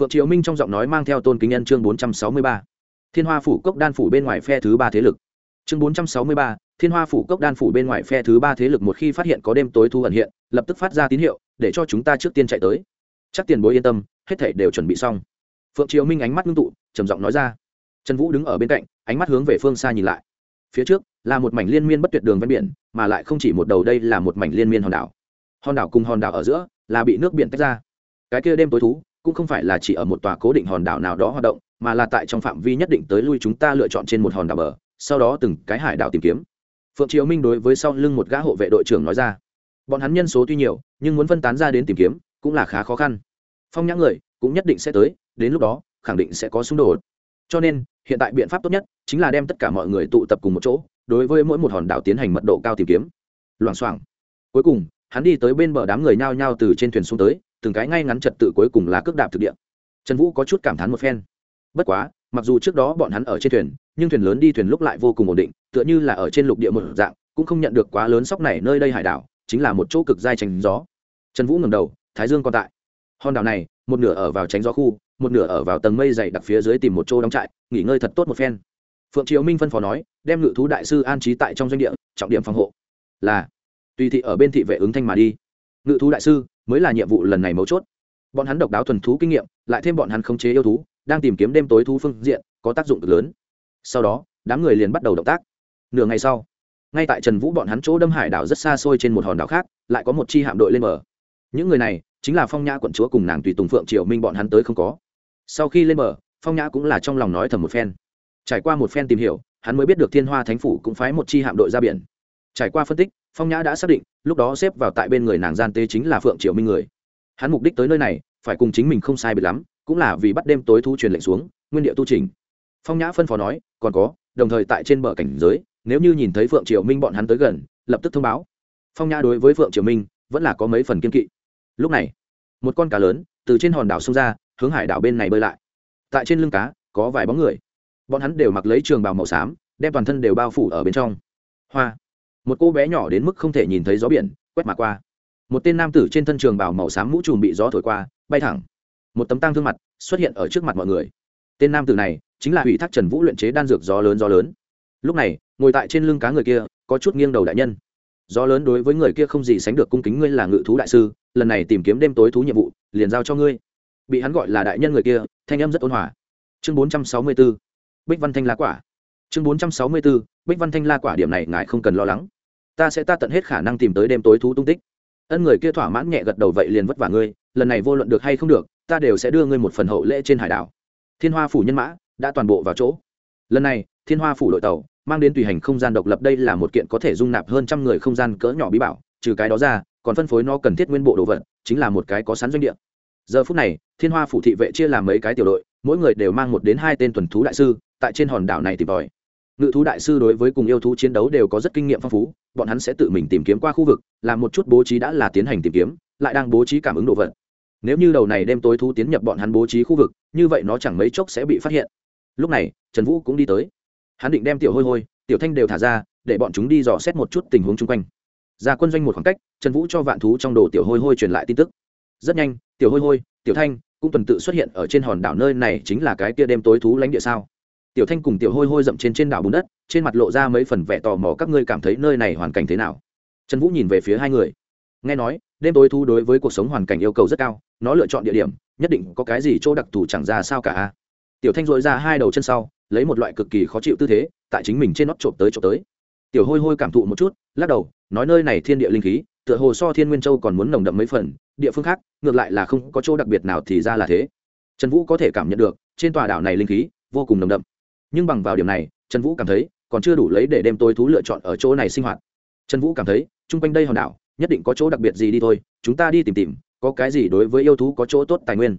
Phượng triều minh trong giọng nói mang theo tôn kính nhân chương bốn trăm sáu mươi ba. Thiên hoa phủ cốc đan phủ bên ngoài phe thứ ba thế lực. Chương bốn trăm sáu mươi ba, thiên hoa phủ cốc đan phủ bên ngoài phe thứ ba thế lực một khi phát hiện có đêm tối thu ẩn hiện, lập tức phát ra tín hiệu để cho chúng ta trước tiên chạy tới. Chắc tiền bối yên tâm, hết thể đều chuẩn bị xong. Phượng triều minh ánh mắt ngưng tụ, trầm giọng nói ra. Trần vũ đứng ở bên cạnh, ánh mắt hướng về phương xa nhìn lại. Phía trước, là một mảnh liên miên bất tuyệt đường ven biển, mà lại không chỉ một đầu đây là một mảnh liên miên hòn đảo. Hòn đảo cùng hòn đảo ở giữa, là bị nước biển tách ra. Cái kia đêm tối thú, cũng không phải là chỉ ở một tòa cố định hòn đảo nào đó hoạt động, mà là tại trong phạm vi nhất định tới lui chúng ta lựa chọn trên một hòn đảo bờ, sau đó từng cái hải đảo tìm kiếm. Phượng triều minh đối với sau lưng một gã hộ vệ đội trưởng nói ra bọn hắn nhân số tuy nhiều, nhưng muốn phân tán ra đến tìm kiếm, cũng là khá khó khăn. Phong nhã người, cũng nhất định sẽ tới, đến lúc đó, khẳng định sẽ có xung đột. Cho nên, hiện tại biện pháp tốt nhất chính là đem tất cả mọi người tụ tập cùng một chỗ, đối với mỗi một hòn đảo tiến hành mật độ cao tìm kiếm. Loảng xoảng. Cuối cùng, hắn đi tới bên bờ đám người nhao nhao từ trên thuyền xuống tới, từng cái ngay ngắn trật tự cuối cùng là cước đạp thực địa. Trần vũ có chút cảm thán một phen. Bất quá, mặc dù trước đó bọn hắn ở trên thuyền, nhưng thuyền lớn đi thuyền lúc lại vô cùng ổn định, tựa như là ở trên lục địa một dạng, cũng không nhận được quá lớn sóc này nơi đây hải đảo chính là một chỗ cực dai tránh gió. Trần vũ ngầm đầu, thái dương còn tại. Hòn đảo này, một nửa ở vào tránh gió khu, một nửa ở vào tầng mây dày đặc phía dưới tìm một chỗ đóng trại, nghỉ ngơi thật tốt một phen. Phượng triều minh phân phó nói, đem ngự thú đại sư an trí tại trong doanh địa, trọng điểm phòng hộ. Là, tùy thị ở bên thị vệ ứng thanh mà đi. Ngự thú đại sư mới là nhiệm vụ lần này mấu chốt. Bọn hắn độc đáo thuần thú kinh nghiệm, lại thêm bọn hắn khống chế yêu thú, đang tìm kiếm đêm tối thú phương diện, có tác dụng cực lớn. Sau đó, đám người liền bắt đầu động tác. Nửa ngày sau ngay tại trần vũ bọn hắn chỗ đâm hải đảo rất xa xôi trên một hòn đảo khác, lại có một chi hạm đội lên bờ. Những người này chính là phong nhã quận chúa cùng nàng tùy tùng phượng triều minh bọn hắn tới không có. Sau khi lên bờ, phong nhã cũng là trong lòng nói thầm một phen. Trải qua một phen tìm hiểu, hắn mới biết được thiên hoa thánh phủ cũng phái một chi hạm đội ra biển. Trải qua phân tích, phong nhã đã xác định, lúc đó xếp vào tại bên người nàng gian tế chính là phượng triều minh người. Hắn mục đích tới nơi này, phải cùng chính mình không sai biệt lắm, cũng là vì bắt đêm tối thu truyền lệnh xuống, nguyên địa tu trình phong nhã phân phó nói, còn có, đồng thời tại trên bờ cảnh giới nếu như nhìn thấy phượng triều minh bọn hắn tới gần, lập tức thông báo. Phong nhã đối với phượng triều minh vẫn là có mấy phần kiên kỵ. Lúc này, một con cá lớn từ trên hòn đảo xông ra, hướng hải đảo bên này bơi lại. Tại trên lưng cá, có vài bóng người. Bọn hắn đều mặc lấy trường bào màu xám, đem toàn thân đều bao phủ ở bên trong. Hoa! Một cô bé nhỏ đến mức không thể nhìn thấy gió biển, quét mà qua. Một tên nam tử trên thân trường bào màu xám mũ trùm bị gió thổi qua, bay thẳng. Một tấm tăng thương mặt xuất hiện ở trước mặt mọi người. Tên nam tử này chính là ủy thác trần vũ luyện chế đan dược gió lớn gió lớn lúc này, ngồi tại trên lưng cá người kia, có chút nghiêng đầu đại nhân. Do lớn đối với người kia không gì sánh được cung kính ngươi là ngự thú đại sư, lần này tìm kiếm đêm tối thú nhiệm vụ, liền giao cho ngươi. Bị hắn gọi là đại nhân người kia, thanh âm rất ôn hòa. Chương bốn trăm sáu mươi b ố bích văn thanh lá quả. Chương bốn trăm sáu mươi b ố bích văn thanh la quả điểm này ngài không cần lo lắng. Ta sẽ ta tận hết khả năng tìm tới đêm tối thú tung tích. Ân người kia thỏa mãn nhẹ gật đầu vậy liền vất vả ngươi, lần này vô luận được hay không được, ta đều sẽ đưa ngươi một phần hậu lễ trên hải đảo. Thiên hoa phủ nhân mã đã toàn bộ vào chỗ. Lần này, thiên hoa phủ đội tàu mang đến tùy hành không gian độc lập đây là một kiện có thể dung nạp hơn trăm người không gian cỡ nhỏ bí bảo, trừ cái đó ra, còn phân phối nó cần thiết nguyên bộ đồ vật, chính là một cái có sẵn doanh địa. Giờ phút này, thiên hoa phủ thị vệ chia làm mấy cái tiểu đội, mỗi người đều mang một đến hai tên tuần thú đại sư, tại trên hòn đảo này tìm tòi. Ngự thú đại sư đối với cùng yêu thú chiến đấu đều có rất kinh nghiệm phong phú, bọn hắn sẽ tự mình tìm kiếm qua khu vực, làm một chút bố trí đã là tiến hành tìm kiếm, lại đang bố trí cảm ứng đồ vật. Nếu như đầu này đêm tối thú tiến nhập bọn hắn bố trí khu vực, như vậy nó chẳng mấy chốc sẽ bị phát hiện. Lúc này, trần vũ cũng đi tới hắn định đem tiểu hôi hôi, tiểu thanh đều thả ra, để bọn chúng đi dò xét một chút tình huống chung quanh. Ra quân doanh một khoảng cách, trần vũ cho vạn thú trong đồ tiểu hôi hôi truyền lại tin tức. Rất nhanh, tiểu hôi hôi, tiểu thanh cũng tuần tự xuất hiện ở trên hòn đảo nơi này chính là cái kia đêm tối thú lãnh địa sao. Tiểu thanh cùng tiểu hôi hôi dậm trên trên đảo bùn đất, trên mặt lộ ra mấy phần vẻ tò mò các ngươi cảm thấy nơi này hoàn cảnh thế nào. Trần vũ nhìn về phía hai người. Nghe nói, đêm tối thú đối với cuộc sống hoàn cảnh yêu cầu rất cao, nó lựa chọn địa điểm, nhất định có cái gì chỗ đặc thù chẳng ra sao cả tiểu thanh dội ra hai đầu chân sau, lấy một loại cực kỳ khó chịu tư thế, tại chính mình trên nót trộm tới trộm tới. Tiểu hôi hôi cảm thụ một chút, lắc đầu, nói nơi này thiên địa linh khí, tựa hồ so thiên nguyên châu còn muốn nồng đậm mấy phần, địa phương khác, ngược lại là không có chỗ đặc biệt nào thì ra là thế. Trần vũ có thể cảm nhận được, trên tòa đảo này linh khí vô cùng nồng đậm. Nhưng bằng vào điểm này, trần vũ cảm thấy, còn chưa đủ lấy để đem tôi thú lựa chọn ở chỗ này sinh hoạt. Trần vũ cảm thấy, chung quanh đây hòn đảo, nhất định có chỗ đặc biệt gì đi thôi, chúng ta đi tìm tìm, có cái gì đối với yêu thú có chỗ tốt tài nguyên.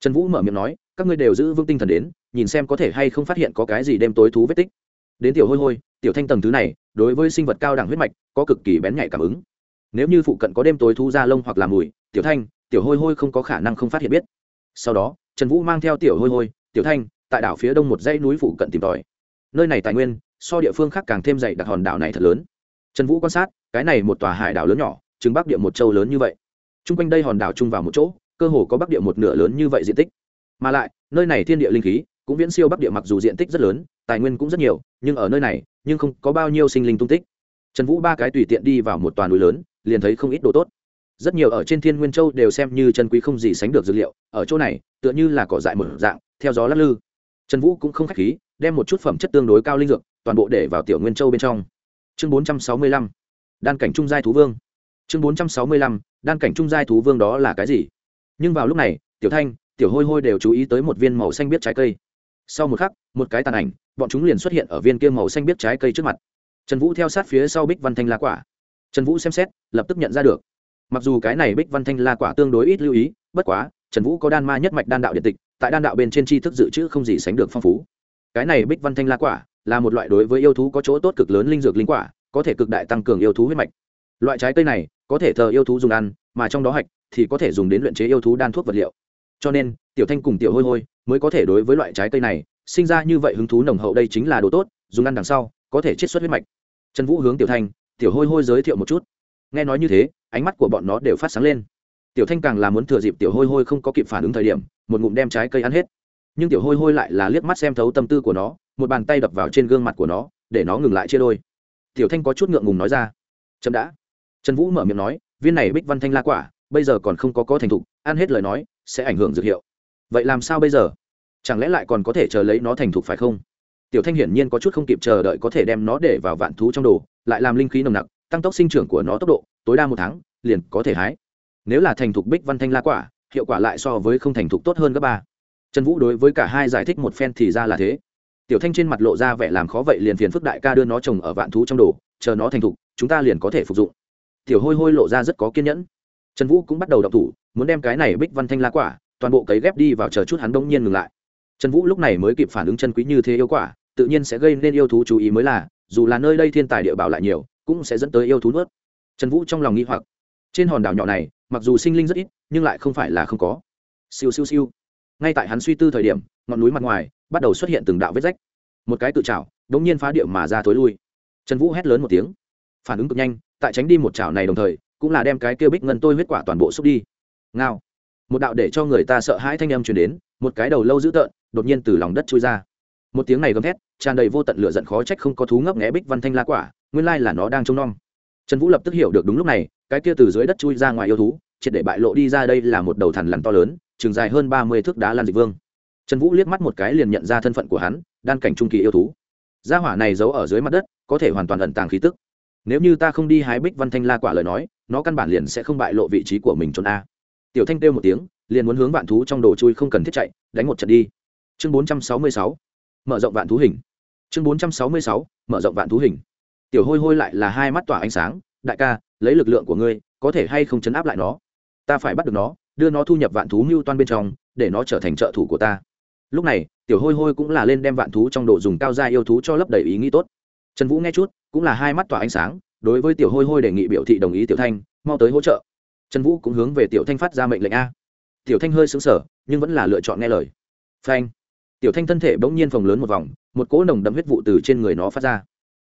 Trần vũ mở miệng nói các ngươi đều giữ vững tinh thần đến, nhìn xem có thể hay không phát hiện có cái gì đêm tối thú vết tích. Đến tiểu hôi hôi, tiểu thanh tầng thứ này, đối với sinh vật cao đẳng huyết mạch, có cực kỳ bén nhạy cảm ứng. Nếu như phụ cận có đêm tối thú da lông hoặc là mùi, tiểu thanh, tiểu hôi hôi không có khả năng không phát hiện biết. Sau đó, trần vũ mang theo tiểu hôi hôi, tiểu thanh, tại đảo phía đông một dãy núi phụ cận tìm tòi. Nơi này tài nguyên, so địa phương khác càng thêm dày đặc hòn đảo này thật lớn. Trần vũ quan sát, cái này một tòa hải đảo lớn nhỏ chứng bắc địa một châu lớn như vậy. T r u n g quanh đây hòn đảo chung vào một chỗ, cơ hồ có bắc địa một nửa lớn như vậy diện tích mà lại, nơi này thiên địa linh khí, cũng viễn siêu bắc địa mặc dù diện tích rất lớn, tài nguyên cũng rất nhiều, nhưng ở nơi này, nhưng không có bao nhiêu sinh linh tung tích. Trần vũ ba cái tùy tiện đi vào một toàn núi lớn, liền thấy không ít đồ tốt. Rất nhiều ở trên thiên nguyên châu đều xem như chân quý không gì sánh được dược liệu, ở chỗ này, tựa như là cỏ dại mở dạng, theo gió lắc lư. Trần vũ cũng không k h á c h khí, đem một chút phẩm chất tương đối cao linh dược, toàn bộ để vào tiểu nguyên châu bên trong. Chương bốn trăm sáu mươi lăm, đan cảnh trung giai thú vương. Chương bốn trăm sáu mươi lăm, đan cảnh trung giai thú vương đó là cái gì? Nhưng vào lúc này, tiểu thanh tiểu hôi hôi đều chú ý tới một viên màu xanh biết trái cây. Sau một khắc, một cái tàn ảnh, bọn chúng liền xuất hiện ở viên kia màu xanh biết trái cây trước mặt. Trần vũ theo sát phía sau bích văn thanh la quả. Trần vũ xem xét, lập tức nhận ra được. Mặc dù cái này bích văn thanh la quả tương đối ít lưu ý, bất quá, trần vũ có đan ma nhất mạch đan đạo điện tịch, tại đan đạo bên trên tri thức dự trữ không gì sánh được phong phú. Cái này bích văn thanh la quả là một loại đối với yêu thú có chỗ tốt cực lớn linh dược linh quả, có thể cực đại tăng cường yêu thú huyết mạch. Loại trái cây này, có thể thờ yêu thú dùng ăn, mà trong đó hạch thì có thể dùng đến luyện chế yêu thú đan thuốc vật liệu cho nên, tiểu thanh cùng tiểu hôi hôi mới có thể đối với loại trái cây này, sinh ra như vậy hứng thú nồng hậu đây chính là đồ tốt, dùng ăn đằng sau, có thể chiết xuất huyết mạch. Trần vũ hướng tiểu thanh, tiểu hôi hôi giới thiệu một chút. Nghe nói như thế, ánh mắt của bọn nó đều phát sáng lên. Tiểu thanh càng là muốn thừa dịp tiểu hôi hôi không có kịp phản ứng thời điểm, một ngụm đem trái cây ăn hết. Nhưng tiểu hôi hôi lại là liếc mắt xem thấu tâm tư của nó, một bàn tay đập vào trên gương mặt của nó, để nó ngừng lại chia đôi. Tiểu thanh có chút ngượng ngùng nói ra. Chậm đã. Trần vũ mở miệng nói, viên này bích văn thanh la quả, bây giờ còn không có có thành thục, ăn hết lời nói sẽ ảnh hưởng dược hiệu. Vậy làm sao bây giờ? Chẳng lẽ lại còn có thể chờ lấy nó thành thục phải không? Tiểu thanh hiển nhiên có chút không kịp chờ đợi có thể đem nó để vào vạn thú trong đồ, lại làm linh khí nồng nặc, tăng tốc sinh trưởng của nó tốc độ, tối đa một tháng, liền có thể hái. Nếu là thành thục bích văn thanh la quả, hiệu quả lại so với không thành thục tốt hơn gấp ba. Trần vũ đối với cả hai giải thích một phen thì ra là thế. Tiểu thanh trên mặt lộ ra vẻ làm khó vậy liền phiền phức đại ca đưa nó trồng ở vạn thú trong đồ, chờ nó thành thục, chúng ta liền có thể phục dụng. Tiểu hôi hôi lộ ra rất có kiên nhẫn trần vũ cũng bắt đầu đọc thủ, muốn đem cái này bích văn thanh la quả, toàn bộ cấy ghép đi vào chờ chút hắn đông nhiên ngừng lại. Trần vũ lúc này mới kịp phản ứng chân quý như thế yêu quả, tự nhiên sẽ gây nên yêu thú chú ý mới là, dù là nơi đây thiên tài địa bảo lại nhiều, cũng sẽ dẫn tới yêu thú nuốt. Trần vũ trong lòng nghi hoặc. Trên hòn đảo nhỏ này, mặc dù sinh linh rất ít, nhưng lại không phải là không có. Siêu siêu siêu. Ngay tại hắn suy tư thời điểm, ngọn núi mặt ngoài bắt đầu xuất hiện từng đạo vết rách. Một cái tự chảo đ ỗ n g nhiên phá điệu mà ra thối lui. Trần vũ hét lớn một tiếng. Phản ứng cực nhanh, tại tránh đi một chảo này đồng thời cũng là đem cái kia bích ngân tôi huyết quả toàn bộ xúc đi. Ngao. Một đạo để cho người ta sợ hãi thanh âm truyền đến, một cái đầu lâu dữ tợn, đột nhiên từ lòng đất trôi ra. Một tiếng này gầm thét, tràn đầy vô tận lửa giận khó trách không có thú ngấp nghẽ bích văn thanh la quả, nguyên lai là nó đang trông nom. Trần vũ lập tức hiểu được đúng lúc này, cái kia từ dưới đất chui ra ngoài yêu thú, triệt để bại lộ đi ra đây là một đầu thằn lằn to lớn, chừng dài hơn ba mươi thước đá lan dịch vương. Trần vũ liếc mắt một cái liền nhận ra thân phận của hắn, đan cảnh trung kỳ yêu thú. Gia hỏa này giấu ở dưới mặt đất, có thể hoàn toàn ẩn tàng khí tức nếu như ta không đi hái bích văn thanh la quả lời nói, nó căn bản liền sẽ không bại lộ vị trí của mình trốn a. Tiểu thanh kêu một tiếng, liền muốn hướng vạn thú trong đồ chui không cần thiết chạy, đánh một trận đi. Chương bốn trăm sáu mươi sáu, mở rộng vạn thú hình. Chương bốn trăm sáu mươi sáu, mở rộng vạn thú hình. Tiểu hôi hôi lại là hai mắt tỏa ánh sáng, đại ca, lấy lực lượng của ngươi, có thể hay không chấn áp lại nó? Ta phải bắt được nó, đưa nó thu nhập vạn thú mưu toan bên trong, để nó trở thành trợ thủ của ta. Lúc này, tiểu hôi hôi cũng là lên đem vạn thú trong độ dùng cao gia yêu thú cho lấp đầy ý nghĩ tốt. Trần vũ nghe chút cũng là hai mắt tỏa ánh sáng, đối với tiểu hôi hôi đề nghị biểu thị đồng ý tiểu thanh, mau tới hỗ trợ. Trần vũ cũng hướng về tiểu thanh phát ra mệnh lệnh a. Tiểu thanh hơi xứng sở nhưng vẫn là lựa chọn nghe lời. Phanh. Tiểu thanh thân thể bỗng nhiên phồng lớn một vòng, một cỗ nồng đậm huyết vụ từ trên người nó phát ra.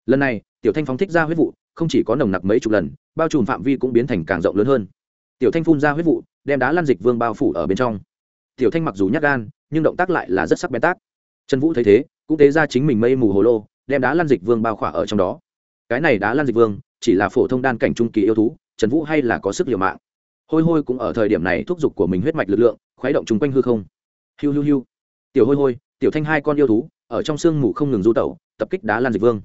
Lần này, tiểu thanh phóng thích ra huyết vụ, không chỉ có nồng nặc mấy chục lần, bao trùm phạm vi cũng biến thành càng rộng lớn hơn. Tiểu thanh phun ra huyết vụ, đem đá lan dịch vương bao phủ ở bên trong. Tiểu thanh mặc dù nhát gan, nhưng động tác lại là rất sắc bén tác. Trần vũ thấy thế, cũng tế ra chính mình mây mù hồ lô, đem đá lan dịch vương bao khỏa ở trong đó cái này đá lan dịch vương, chỉ là phổ thông đan cảnh trung kỳ yêu thú, trần vũ hay là có sức liều mạng. Hôi hôi cũng ở thời điểm này thúc giục của mình huyết mạch lực lượng, khuấy động chung quanh hư không. Hiu hiu hiu. Tiểu hôi hôi, tiểu thanh hai con yêu thú, ở trong sương mù không ngừng du tẩu, tập kích đá lan dịch vương.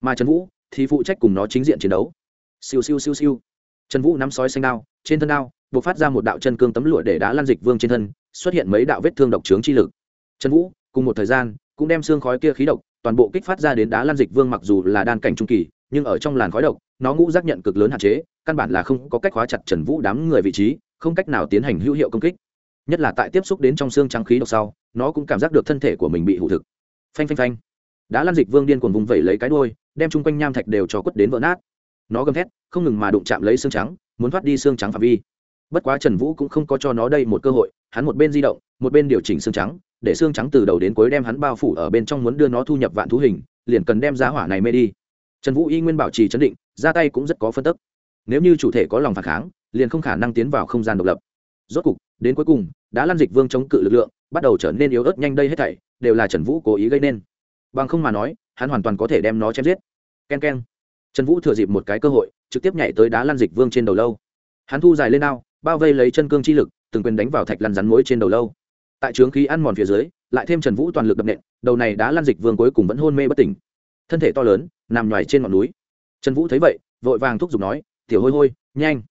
Mà trần vũ, thì phụ trách cùng nó chính diện chiến đấu. Siêu siêu siêu siêu. Trần vũ nắm sói xanh đao, trên thân đao, buộc phát ra một đạo chân cương tấm lụa để đá lan dịch vương trên thân, xuất hiện mấy đạo vết thương độc trướng chi lực. Trần vũ, cùng một thời gian, cũng đem xương khói kia khí độc, toàn bộ kích phát ra đến đá lan dịch vương mặc dù là đan cảnh trung kỳ nhưng ở trong làn khói độc, nó ngũ giác nhận cực lớn hạn chế, căn bản là không có cách khóa chặt trần vũ đám người vị trí, không cách nào tiến hành hữu hiệu công kích. Nhất là tại tiếp xúc đến trong xương trắng khí độc sau, nó cũng cảm giác được thân thể của mình bị hụ thực. Phanh phanh phanh. Đã lan dịch vương điên cuồng vùng vẩy lấy cái đuôi, đem chung quanh nham thạch đều cho quất đến vỡ nát. Nó gầm thét, không ngừng mà đụng chạm lấy xương trắng, muốn thoát đi xương trắng phạm vi. Bất quá trần vũ cũng không có cho nó đây một cơ hội, hắn một bên di động, một bên điều chỉnh xương trắng, để xương trắng từ đầu đến cuối đem hắn bao phủ ở bên trong muốn đưa nó thu nhập vạn thú hình, liền cần đem giá hỏa này mê đi trần vũ y nguyên bảo trì chấn định, ra tay cũng rất có phân tức. Nếu như chủ thể có lòng phản kháng, liền không khả năng tiến vào không gian độc lập. Rốt cục, đến cuối cùng, đã lan dịch vương chống cự lực lượng, bắt đầu trở nên yếu ớt nhanh đây hết thảy, đều là trần vũ cố ý gây nên. Bằng không mà nói, hắn hoàn toàn có thể đem nó chém giết. K e n k e n trần vũ thừa dịp một cái cơ hội, trực tiếp nhảy tới đá lan dịch vương trên đầu lâu. Hắn thu dài lên ao, bao vây lấy chân cương chi lực, từng quyền đánh vào thạch lăn rắn mối trên đầu lâu. Tại trướng khí ăn mòn phía dưới, lại thêm trần vũ toàn lực đập nện, đầu này đá lan dịch vương cuối cùng vẫn hôn mê bất tỉnh. Thân thể to lớn nằm ngoài trên ngọn núi. Trần vũ thấy vậy, vội vàng thúc giục nói, tiểu hôi hôi, nhanh.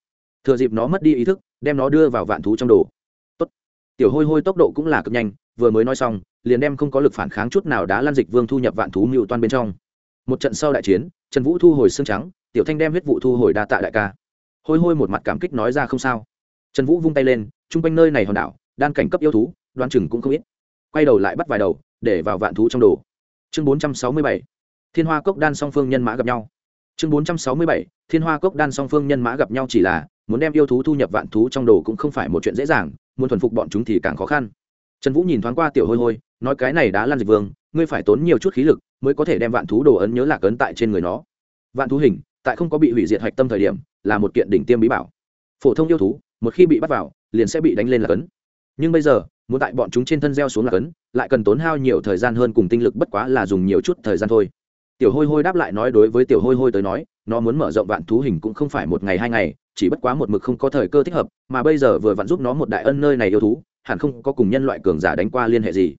Thừa dịp nó mất đi ý thức, đem nó đưa vào vạn thú trong đồ. Tốt. tiểu hôi hôi tốc độ cũng là cực nhanh, vừa mới nói xong, liền đem không có lực phản kháng chút nào đã lan dịch vương thu nhập vạn thú mưu toan bên trong. Một trận sau đại chiến, trần vũ thu hồi xương trắng, tiểu thanh đem huyết vụ thu hồi đa tạ đại ca. Hôi hôi một mặt cảm kích nói ra không sao. Trần vũ vung tay lên, chung quanh nơi này hòn đảo đan cảnh cấp yêu thú đoan chừng cũng không ít. Quay đầu lại bắt vài đầu, để vào vạn thú trong đồ. Chương bốn trăm sáu mươi bảy thiên hoa cốc đan song phương nhân mã gặp nhau. Chương bốn trăm sáu mươi bảy, thiên hoa cốc đan song phương nhân mã gặp nhau chỉ là, muốn đem yêu thú thu nhập vạn thú trong đồ cũng không phải một chuyện dễ dàng, muốn thuần phục bọn chúng thì càng khó khăn. Trần vũ nhìn thoáng qua tiểu hôi hôi, nói cái này đã lan dịch vương, ngươi phải tốn nhiều chút khí lực mới có thể đem vạn thú đồ ấn nhớ lạc ấn tại trên người nó. Vạn thú hình, tại không có bị hủy diệt hạch tâm thời điểm, là một kiện đỉnh tiêm bí bảo. Phổ thông yêu thú, một khi bị bắt vào, liền sẽ bị đánh lên lạc ấn. Nhưng bây giờ, muốn tại bọn chúng trên thân gieo xuống lạc ấn, lại cần tốn hao nhiều thời gian hơn cùng tinh lực bất quá là dùng nhiều chút thời gian thôi tiểu hôi hôi đáp lại nói đối với tiểu hôi hôi tới nói, nó muốn mở rộng vạn thú hình cũng không phải một ngày hai ngày, chỉ bất quá một mực không có thời cơ thích hợp, mà bây giờ vừa vặn giúp nó một đại ân nơi này yêu thú, hẳn không có cùng nhân loại cường giả đánh qua liên hệ gì.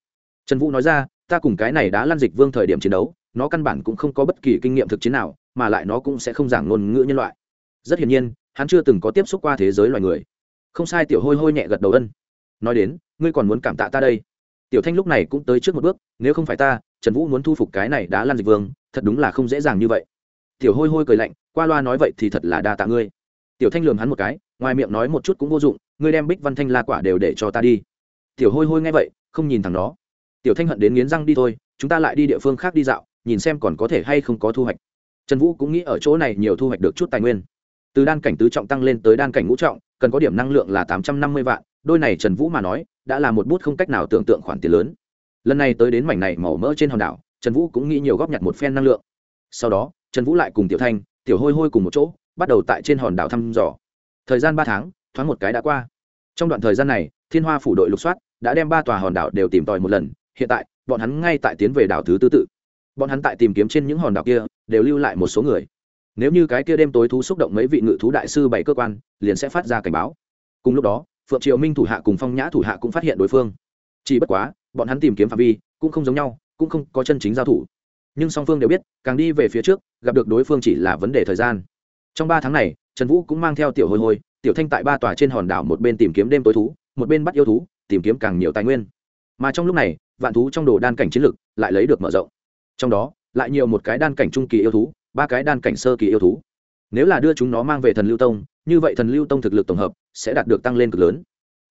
Trần vũ nói ra, ta cùng cái này đã lan dịch vương thời điểm chiến đấu, nó căn bản cũng không có bất kỳ kinh nghiệm thực chiến nào, mà lại nó cũng sẽ không giảng ngôn ngữ nhân loại. Rất hiển nhiên, hắn chưa từng có tiếp xúc qua thế giới loài người. Không sai, tiểu hôi hôi nhẹ gật đầu ân. Nói đến, ngươi còn muốn cảm tạ ta đây. Tiểu thanh lúc này cũng tới trước một bước, nếu không phải ta trần vũ muốn thu phục cái này đã lan dịch vương, thật đúng là không dễ dàng như vậy. Tiểu hôi hôi cười lạnh, qua loa nói vậy thì thật là đa tạ ngươi. Tiểu thanh lườm hắn một cái, ngoài miệng nói một chút cũng vô dụng, ngươi đem bích văn thanh la quả đều để cho ta đi. Tiểu hôi hôi nghe vậy, không nhìn thằng đó tiểu thanh hận đến nghiến răng đi thôi, chúng ta lại đi địa phương khác đi dạo, nhìn xem còn có thể hay không có thu hoạch. Trần vũ cũng nghĩ ở chỗ này nhiều thu hoạch được chút tài nguyên. Từ đan cảnh tứ trọng tăng lên tới đan cảnh ngũ trọng, cần có điểm năng lượng là tám trăm năm mươi vạn, đôi này trần vũ mà nói, đã là một bút không cách nào tưởng tượng khoản tiền lớn lần này tới đến mảnh này màu mỡ trên hòn đảo, trần vũ cũng nghĩ nhiều góp nhặt một phen năng lượng. Sau đó, trần vũ lại cùng tiểu thanh, tiểu hôi hôi cùng một chỗ, bắt đầu tại trên hòn đảo thăm dò. Thời gian ba tháng, thoáng một cái đã qua. Trong đoạn thời gian này, thiên hoa phủ đội lục soát, đã đem ba tòa hòn đảo đều tìm tòi một lần, hiện tại, bọn hắn ngay tại tiến về đảo thứ tư tự. Bọn hắn tại tìm kiếm trên những hòn đảo kia, đều lưu lại một số người. Nếu như cái kia đêm tối thú xúc động mấy vị ngự thú đại sư bảy cơ quan, liền sẽ phát ra cảnh báo. Cùng lúc đó, phượng triều minh thủ hạ cùng phong nhã thủ hạ cũng phát hiện đối phương. Chỉ bất quá bọn hắn tìm kiếm phạm vi cũng không giống nhau, cũng không có chân chính giao thủ. Nhưng song phương đều biết, càng đi về phía trước, gặp được đối phương chỉ là vấn đề thời gian. Trong ba tháng này, trần vũ cũng mang theo tiểu hôi hôi, tiểu thanh tại ba tòa trên hòn đảo một bên tìm kiếm đêm tối thú, một bên bắt yêu thú, tìm kiếm càng nhiều tài nguyên. Mà trong lúc này, vạn thú trong đồ đan cảnh chiến lực lại lấy được mở rộng. Trong đó, lại nhiều một cái đan cảnh trung kỳ yêu thú, ba cái đan cảnh sơ kỳ yêu thú. Nếu là đưa chúng nó mang về thần lưu tông, như vậy thần lưu tông thực lực tổng hợp sẽ đạt được tăng lên cực lớn.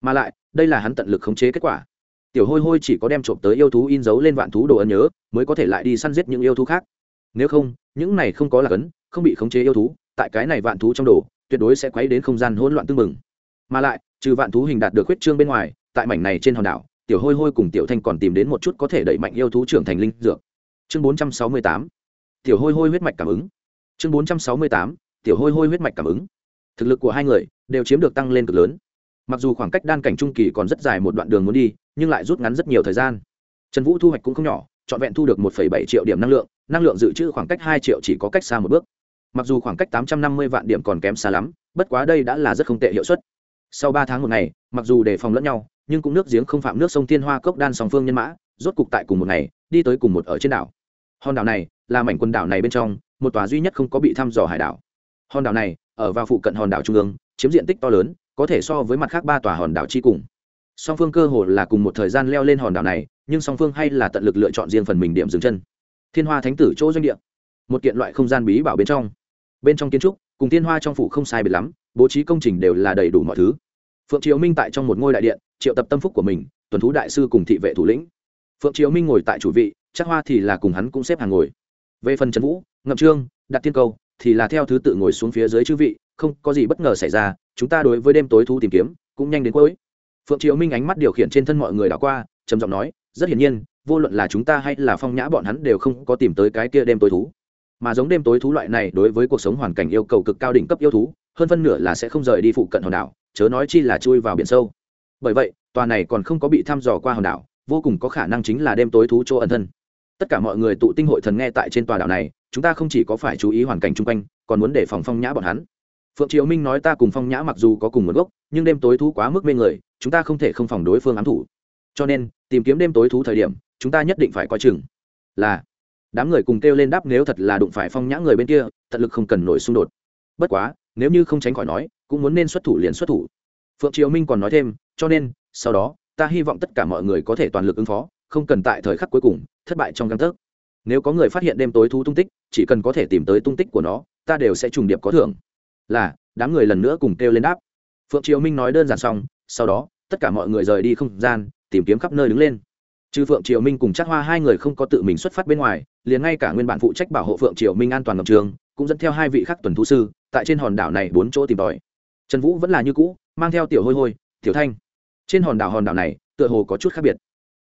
Mà lại, đây là hắn tận lực khống chế kết quả tiểu hôi hôi chỉ có đem trộm tới yêu thú in dấu lên vạn thú đồ ấn nhớ, mới có thể lại đi săn giết những yêu thú khác. Nếu không, những này không có là cấn, không bị khống chế yêu thú, tại cái này vạn thú trong đồ, tuyệt đối sẽ quấy đến không gian hỗn loạn tương mừng mà lại, trừ vạn thú hình đạt được huyết trương bên ngoài, tại mảnh này trên hòn đảo, tiểu hôi hôi cùng tiểu thanh còn tìm đến một chút có thể đẩy mạnh yêu thú trưởng thành linh dược. Chương bốn trăm sáu mươi tám, tiểu hôi hôi huyết mạch cảm ứng. Chương bốn trăm sáu mươi tám, tiểu hôi hôi huyết mạch cảm ứng. Thực lực của hai người đều chiếm được tăng lên cực lớn. Mặc dù khoảng cách đan cảnh trung kỳ còn rất dài một đoạn đường muốn đi nhưng lại rút ngắn rất nhiều thời gian. Trần vũ thu hoạch cũng không nhỏ, trọn vẹn thu được một bảy triệu điểm năng lượng năng lượng dự trữ khoảng cách hai triệu chỉ có cách xa một bước. Mặc dù khoảng cách tám trăm năm mươi vạn điểm còn kém xa lắm, bất quá đây đã là rất không tệ hiệu suất. Sau ba tháng một ngày, mặc dù đề phòng lẫn nhau, nhưng cũng nước giếng không phạm nước sông thiên hoa cốc đan song phương nhân mã, rốt cục tại cùng một ngày, đi tới cùng một ở trên đảo. Hòn đảo này, là mảnh quần đảo này bên trong, một tòa duy nhất không có bị thăm dò hải đảo. Hòn đảo này, ở vào phụ cận hòn đảo trung ương, chiếm diện tích to lớn, có thể so với mặt khác ba tòa hòn đảo chi cùng song phương cơ hồ là cùng một thời gian leo lên hòn đảo này, nhưng song phương hay là tận lực lựa chọn riêng phần mình điểm dừng chân. Thiên hoa thánh tử chỗ doanh địa, một kiện loại không gian bí bảo bên trong. Bên trong kiến trúc, cùng thiên hoa trong phủ không sai biệt lắm, bố trí công trình đều là đầy đủ mọi thứ. Phượng triều minh tại trong một ngôi đại điện, triệu tập tâm phúc của mình, tuần thú đại sư cùng thị vệ thủ lĩnh. Phượng triều minh ngồi tại chủ vị, chắc hoa thì là cùng hắn cũng xếp hàng ngồi. Về phần trần vũ, ngậm trương đặt thiên câu thì là theo thứ tự ngồi xuống phía dưới chư vị, không có gì bất ngờ xảy ra, chúng ta đối với đêm tối thu tìm kiếm cũng nhanh đến cuối phượng triệu minh ánh mắt điều khiển trên thân mọi người đã qua, trầm giọng nói, rất hiển nhiên, vô luận là chúng ta hay là phong nhã bọn hắn đều không có tìm tới cái kia đêm tối thú. Mà giống đêm tối thú loại này đối với cuộc sống hoàn cảnh yêu cầu cực cao đỉnh cấp yêu thú, hơn phân nửa là sẽ không rời đi phụ cận hòn đảo, chớ nói chi là chui vào biển sâu. Bởi vậy, tòa này còn không có bị thăm dò qua hòn đảo, vô cùng có khả năng chính là đêm tối thú chỗ ẩn thân. Tất cả mọi người tụ tinh hội thần nghe tại trên tòa đảo này, chúng ta không chỉ có phải chú ý hoàn cảnh chung quanh, còn muốn để phòng phong nhã bọn hắn phượng triều minh nói ta cùng phong nhã mặc dù có cùng nguồn gốc, nhưng đêm tối thú quá mức mê người, chúng ta không thể không phòng đối phương ám thủ. Cho nên, tìm kiếm đêm tối thú thời điểm, chúng ta nhất định phải coi chừng. Là, đám người cùng kêu lên đáp nếu thật là đụng phải phong nhã người bên kia tận lực không cần nổi xung đột. Bất quá, nếu như không tránh khỏi nói, cũng muốn nên xuất thủ liền xuất thủ. Phượng triều minh còn nói thêm, cho nên, sau đó, ta hy vọng tất cả mọi người có thể toàn lực ứng phó, không cần tại thời khắc cuối cùng, thất bại trong găng tấc. Nếu có người phát hiện đêm tối thú tung tích, chỉ cần có thể tìm tới tung tích của nó, ta đều sẽ trùng điệp có thưởng là, đám người lần nữa cùng kêu lên đáp. Phượng triều minh nói đơn giản xong, sau đó, tất cả mọi người rời đi không gian, tìm kiếm khắp nơi đứng lên. Trừ phượng triều minh cùng chắc hoa hai người không có tự mình xuất phát bên ngoài, liền ngay cả nguyên bản phụ trách bảo hộ phượng triều minh an toàn ngọc trường, cũng dẫn theo hai vị khắc tuần thú sư, tại trên hòn đảo này bốn chỗ tìm tòi. Trần vũ vẫn là như cũ, mang theo tiểu hôi hôi, tiểu thanh. Trên hòn đảo hòn đảo này, tựa hồ có chút khác biệt.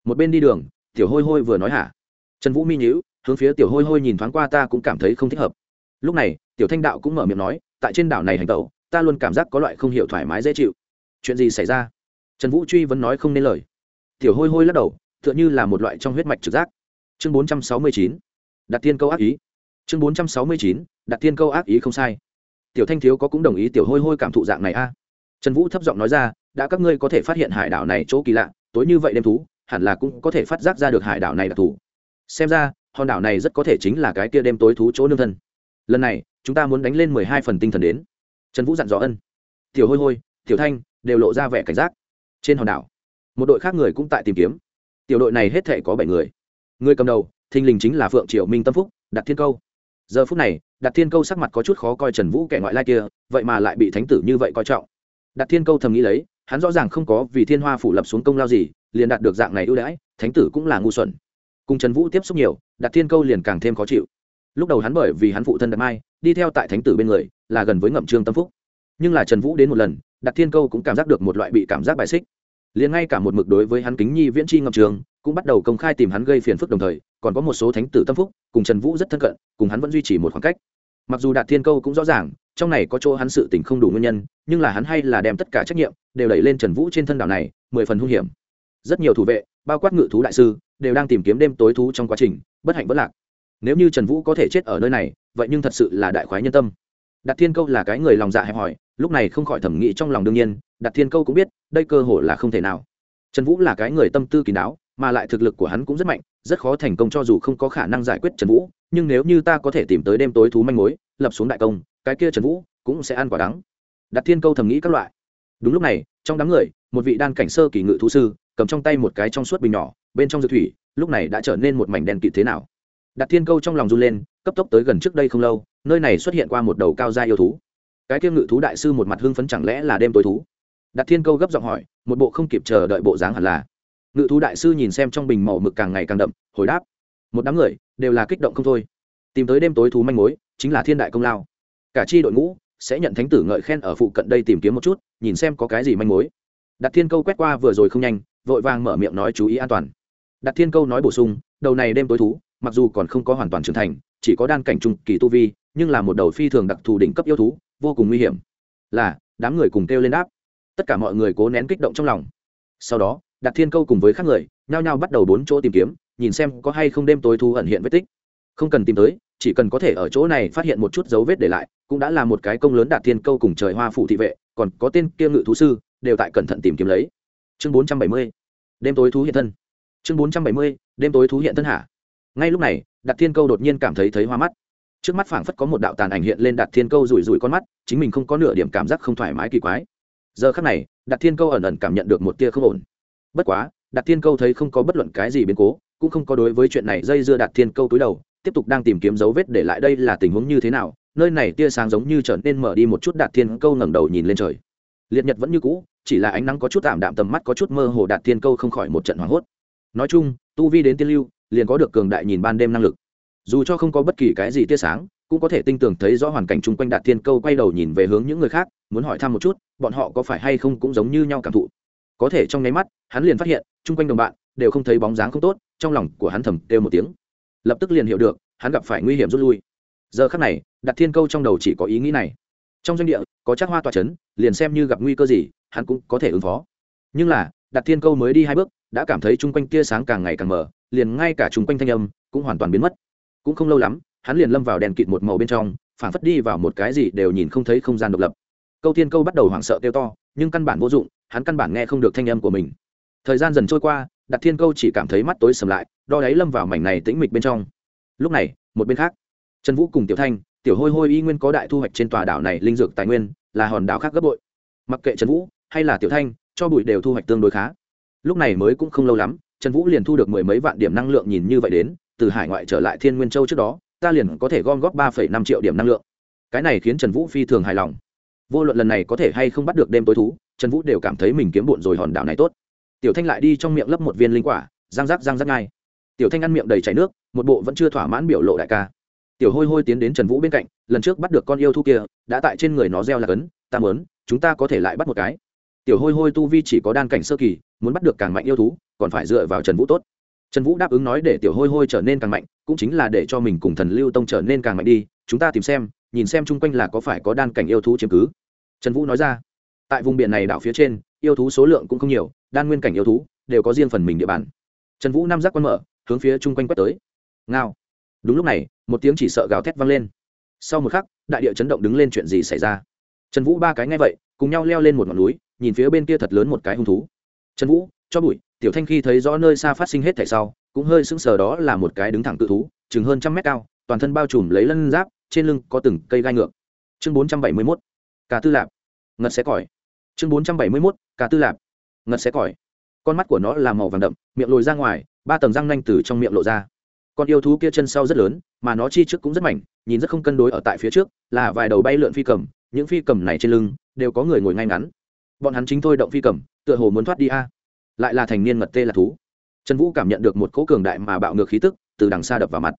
Một bên đi đường, tiểu hôi hôi vừa nói hả? Trần vũ mi nhữ hướng phía tiểu hôi hôi nhìn thoáng qua ta cũng cảm thấy không thích hợp. Lúc này, tiểu thanh đạo cũng mở miệng nói tại trên đảo này hành tẩu, ta luôn cảm giác có loại không hiểu thoải mái dễ chịu. Chuyện gì xảy ra? Trần vũ truy vẫn nói không nên lời. Tiểu hôi hôi lắc đầu, tựa như là một loại trong huyết mạch trực giác. Chương bốn trăm sáu mươi chín. Đặt tiên câu ác ý. Chương bốn trăm sáu mươi chín. Đặt tiên câu ác ý không sai. Tiểu thanh thiếu có cũng đồng ý tiểu hôi hôi cảm thụ dạng này a. Trần vũ thấp giọng nói ra, đã các ngươi có thể phát hiện hải đảo này chỗ kỳ lạ, tối như vậy đêm thú, hẳn là cũng có thể phát giác ra được hải đảo này đặc thù. Xem ra, hòn đảo này rất có thể chính là cái kia đêm tối thú chỗ nương thân. Lần này chúng ta muốn đánh lên mười hai phần tinh thần đến. Trần vũ dặn dò ân. Tiểu hôi hôi, tiểu thanh đều lộ ra vẻ cảnh giác. Trên hòn đảo, một đội khác người cũng tại tìm kiếm. Tiểu đội này hết thể có bảy người. Người cầm đầu, thình lình chính là phượng triệu minh tâm phúc đặt thiên câu. Giờ phút này đặt thiên câu sắc mặt có chút khó coi trần vũ kẻ ngoại lai kia, vậy mà lại bị thánh tử như vậy coi trọng. Đặt thiên câu thầm nghĩ lấy, hắn rõ ràng không có vì thiên hoa phủ lập xuống công lao gì, liền đạt được dạng này ưu đãi, thánh tử cũng là ngu xuẩn. Cùng trần vũ tiếp xúc nhiều đặt thiên câu liền càng thêm khó chịu lúc đầu hắn bởi vì hắn phụ thân đặt mai, đi theo tại thánh tử bên người, là gần với ngậm trương tâm phúc. Nhưng là trần vũ đến một lần đặt thiên câu cũng cảm giác được một loại bị cảm giác bài xích. Liền ngay cả một mực đối với hắn kính nhi viễn tri ngậm trường cũng bắt đầu công khai tìm hắn gây phiền phức đồng thời, còn có một số thánh tử tâm phúc, cùng trần vũ rất thân cận, cùng hắn vẫn duy trì một khoảng cách. Mặc dù đạt thiên câu cũng rõ ràng, trong này có chỗ hắn sự tình không đủ nguyên nhân, nhưng là hắn hay là đem tất cả trách nhiệm đều đẩy lên trần vũ trên thân đảo này, mười phần hung hiểm. Rất nhiều thủ vệ, bao quát ngự thú đại sư, đều đang tìm kiếm đêm tối thú trong quá trình, bất hạnh vất lạc nếu như trần vũ có thể chết ở nơi này, vậy nhưng thật sự là đại khoái nhân tâm. Đạt thiên câu là cái người lòng dạ hẹp hòi, lúc này không khỏi thẩm nghĩ trong lòng đương nhiên đạt thiên câu cũng biết, đây cơ hội là không thể nào. Trần vũ là cái người tâm tư kín đáo, mà lại thực lực của hắn cũng rất mạnh, rất khó thành công cho dù không có khả năng giải quyết trần vũ, nhưng nếu như ta có thể tìm tới đêm tối thú manh mối, lập xuống đại công, cái kia trần vũ cũng sẽ ăn quả đắng. Đặt thiên câu thầm nghĩ các loại. Đúng lúc này, trong đám người, một vị đan cảnh sơ kỳ ngự thú sư, cầm trong tay một cái trong suốt bình nhỏ, bên trong dược thủy, lúc này đã trở nên một mảnh đen kịt thế nào? Đặt thiên câu trong lòng run lên, cấp tốc tới gần trước đây không lâu, nơi này xuất hiện qua một đầu cao gia yêu thú. Cái kiêm ngự thú đại sư một mặt hưng phấn chẳng lẽ là đêm tối thú? Đặt thiên câu gấp giọng hỏi, một bộ không kịp chờ đợi bộ dáng hẳn là. Ngự thú đại sư nhìn xem trong bình màu mực càng ngày càng đậm, hồi đáp. Một đám người, đều là kích động không thôi. Tìm tới đêm tối thú manh mối, chính là thiên đại công lao. Cả chi đội ngũ sẽ nhận thánh tử ngợi khen ở phụ cận đây tìm kiếm một chút, nhìn xem có cái gì manh mối. Đặt thiên câu quét qua vừa rồi không nhanh, vội vàng mở miệng nói chú ý an toàn. Đặt thiên câu nói bổ sung, đầu này đêm tối thú mặc dù còn không có hoàn toàn trưởng thành, chỉ có đan cảnh trung kỳ tu vi, nhưng là một đầu phi thường đặc thù đỉnh cấp yêu thú, vô cùng nguy hiểm. Là, đám người cùng kêu lên đáp. Tất cả mọi người cố nén kích động trong lòng. Sau đó đặt thiên câu cùng với các người, nhao nhao bắt đầu bốn chỗ tìm kiếm, nhìn xem có hay không đêm tối thu ẩn hiện vết tích. Không cần tìm tới, chỉ cần có thể ở chỗ này phát hiện một chút dấu vết để lại, cũng đã là một cái công lớn đạt thiên câu cùng trời hoa phụ thị vệ, còn có tên kia ngự thú sư, đều tại cẩn thận tìm kiếm lấy. Chương bốn trăm bảy mươi, đêm tối thú hiện thân. Chương bốn trăm bảy mươi, đêm tối thú hiện thân hạ ngay lúc này, đạt thiên câu đột nhiên cảm thấy thấy hoa mắt. Trước mắt phảng phất có một đạo tàn ảnh hiện lên đạt thiên câu rủi rủi con mắt, chính mình không có nửa điểm cảm giác không thoải mái kỳ quái. Giờ khắc này, đạt thiên câu ẩn ẩn cảm nhận được một tia không ổn. Bất quá, đạt thiên câu thấy không có bất luận cái gì biến cố, cũng không có đối với chuyện này dây dưa đạt thiên câu túi đầu, tiếp tục đang tìm kiếm dấu vết để lại đây là tình huống như thế nào, nơi này tia sáng giống như trở nên mở đi một chút đạt thiên câu ngẩng đầu nhìn lên trời. Liệt nhật vẫn như cũ, chỉ là ánh nắng có chút tạm đạm, tầm mắt có chút mơ hồ đạt thiên câu không khỏi một trận hoảng hốt. Nói chung, tu vi đến tiên lưu liền có được cường đại nhìn ban đêm năng lực. Dù cho không có bất kỳ cái gì tia sáng, cũng có thể tinh tường thấy rõ hoàn cảnh chung quanh đạt thiên câu quay đầu nhìn về hướng những người khác, muốn hỏi thăm một chút, bọn họ có phải hay không cũng giống như nhau cảm thụ. Có thể trong nháy mắt, hắn liền phát hiện, chung quanh đồng bạn đều không thấy bóng dáng không tốt, trong lòng của hắn thầm kêu một tiếng. Lập tức liền hiểu được, hắn gặp phải nguy hiểm rút lui. Giờ khắc này đặt thiên câu trong đầu chỉ có ý nghĩ này. Trong doanh địa, có chắc hoa tòa c h ấ n liền xem như gặp nguy cơ gì, hắn cũng có thể ứng phó. Nhưng là đặt thiên câu mới đi hai bước đã cảm thấy chung quanh tia sáng càng ngày càng mở liền ngay cả chung quanh thanh âm cũng hoàn toàn biến mất. Cũng không lâu lắm, hắn liền lâm vào đèn kịt một màu bên trong, phản phất đi vào một cái gì đều nhìn không thấy không gian độc lập. Câu thiên câu bắt đầu hoảng sợ kêu to, nhưng căn bản vô dụng, hắn căn bản nghe không được thanh âm của mình. Thời gian dần trôi qua, đặt thiên câu chỉ cảm thấy mắt tối sầm lại, đo đáy lâm vào mảnh này tĩnh mịch bên trong. Lúc này, một bên khác, trần vũ cùng tiểu thanh, tiểu hôi hôi y nguyên có đại thu hoạch trên tòa đảo này linh dược tài nguyên, là hòn đảo khác gấp bội. Mặc kệ trần vũ hay là tiểu thanh, cho bụi đều thu hoạch tương đối khá lúc này mới cũng không lâu lắm, trần vũ liền thu được mười mấy vạn điểm năng lượng nhìn như vậy đến, từ hải ngoại trở lại thiên nguyên châu trước đó, ta liền có thể gom góp ba năm triệu điểm năng lượng. Cái này khiến trần vũ phi thường hài lòng. Vô luận lần này có thể hay không bắt được đêm tối thú, trần vũ đều cảm thấy mình kiếm bụn rồi hòn đảo này tốt. Tiểu thanh lại đi trong miệng lấp một viên linh quả, răng rác răng rác ngay. Tiểu thanh ăn miệng đầy chảy nước, một bộ vẫn chưa thỏa mãn biểu lộ đại ca. Tiểu hôi hôi tiến đến trần vũ bên cạnh, lần trước bắt được con yêu thu kia, đã tại trên người nó gieo là cấn, ta mớn chúng ta có thể lại bắt một cái tiểu hôi hôi tu vi chỉ có đan cảnh sơ kỳ, muốn bắt được càng mạnh yêu thú, còn phải dựa vào trần vũ tốt. Trần vũ đáp ứng nói để tiểu hôi hôi trở nên càng mạnh, cũng chính là để cho mình cùng thần lưu tông trở nên càng mạnh đi, chúng ta tìm xem, nhìn xem chung quanh là có phải có đan cảnh yêu thú chiếm cứ. Trần vũ nói ra, tại vùng biển này đảo phía trên, yêu thú số lượng cũng không nhiều, đan nguyên cảnh yêu thú đều có riêng phần mình địa bàn. Trần vũ nam giác quân mở, hướng phía chung quanh quét tới. Ngao. Đúng lúc này, một tiếng chỉ sợ gào thét vang lên. Sau một khắc, đại địa chấn động đứng lên chuyện gì xảy ra? Trần vũ ba cái ngay vậy, cùng nhau leo lên một ngọn núi nhìn phía bên kia thật lớn một cái hung thú. Trần vũ, cho bụi, tiểu thanh khi thấy rõ nơi xa phát sinh hết thảy sau, cũng hơi sững sờ đó là một cái đứng thẳng cự thú, chừng hơn trăm mét cao, toàn thân bao trùm lấy lân giáp, trên lưng có từng cây gai ngược. Chương bốn trăm bảy mươi mốt cả tư lạp. Ngật xé cỏi chương bốn trăm bảy mươi mốt cả tư lạp. Ngật xé cỏi con mắt của nó là màu vàng đậm, miệng lồi ra ngoài, ba tầng răng nanh từ trong miệng lộ ra. Con yêu thú kia chân sau rất lớn, mà nó chi trước cũng rất mảnh, nhìn rất không cân đối ở tại phía trước, là vài đầu bay lượn phi cầm, những phi cầm này trên lưng đều có người ngồi ngay ngắn bọn hắn chính thôi động phi cầm, tựa hồ muốn thoát đi a. Lại là thành niên ngật tê là thú. Trần vũ cảm nhận được một cỗ cường đại mà bạo ngược khí tức, từ đằng xa đập vào mặt.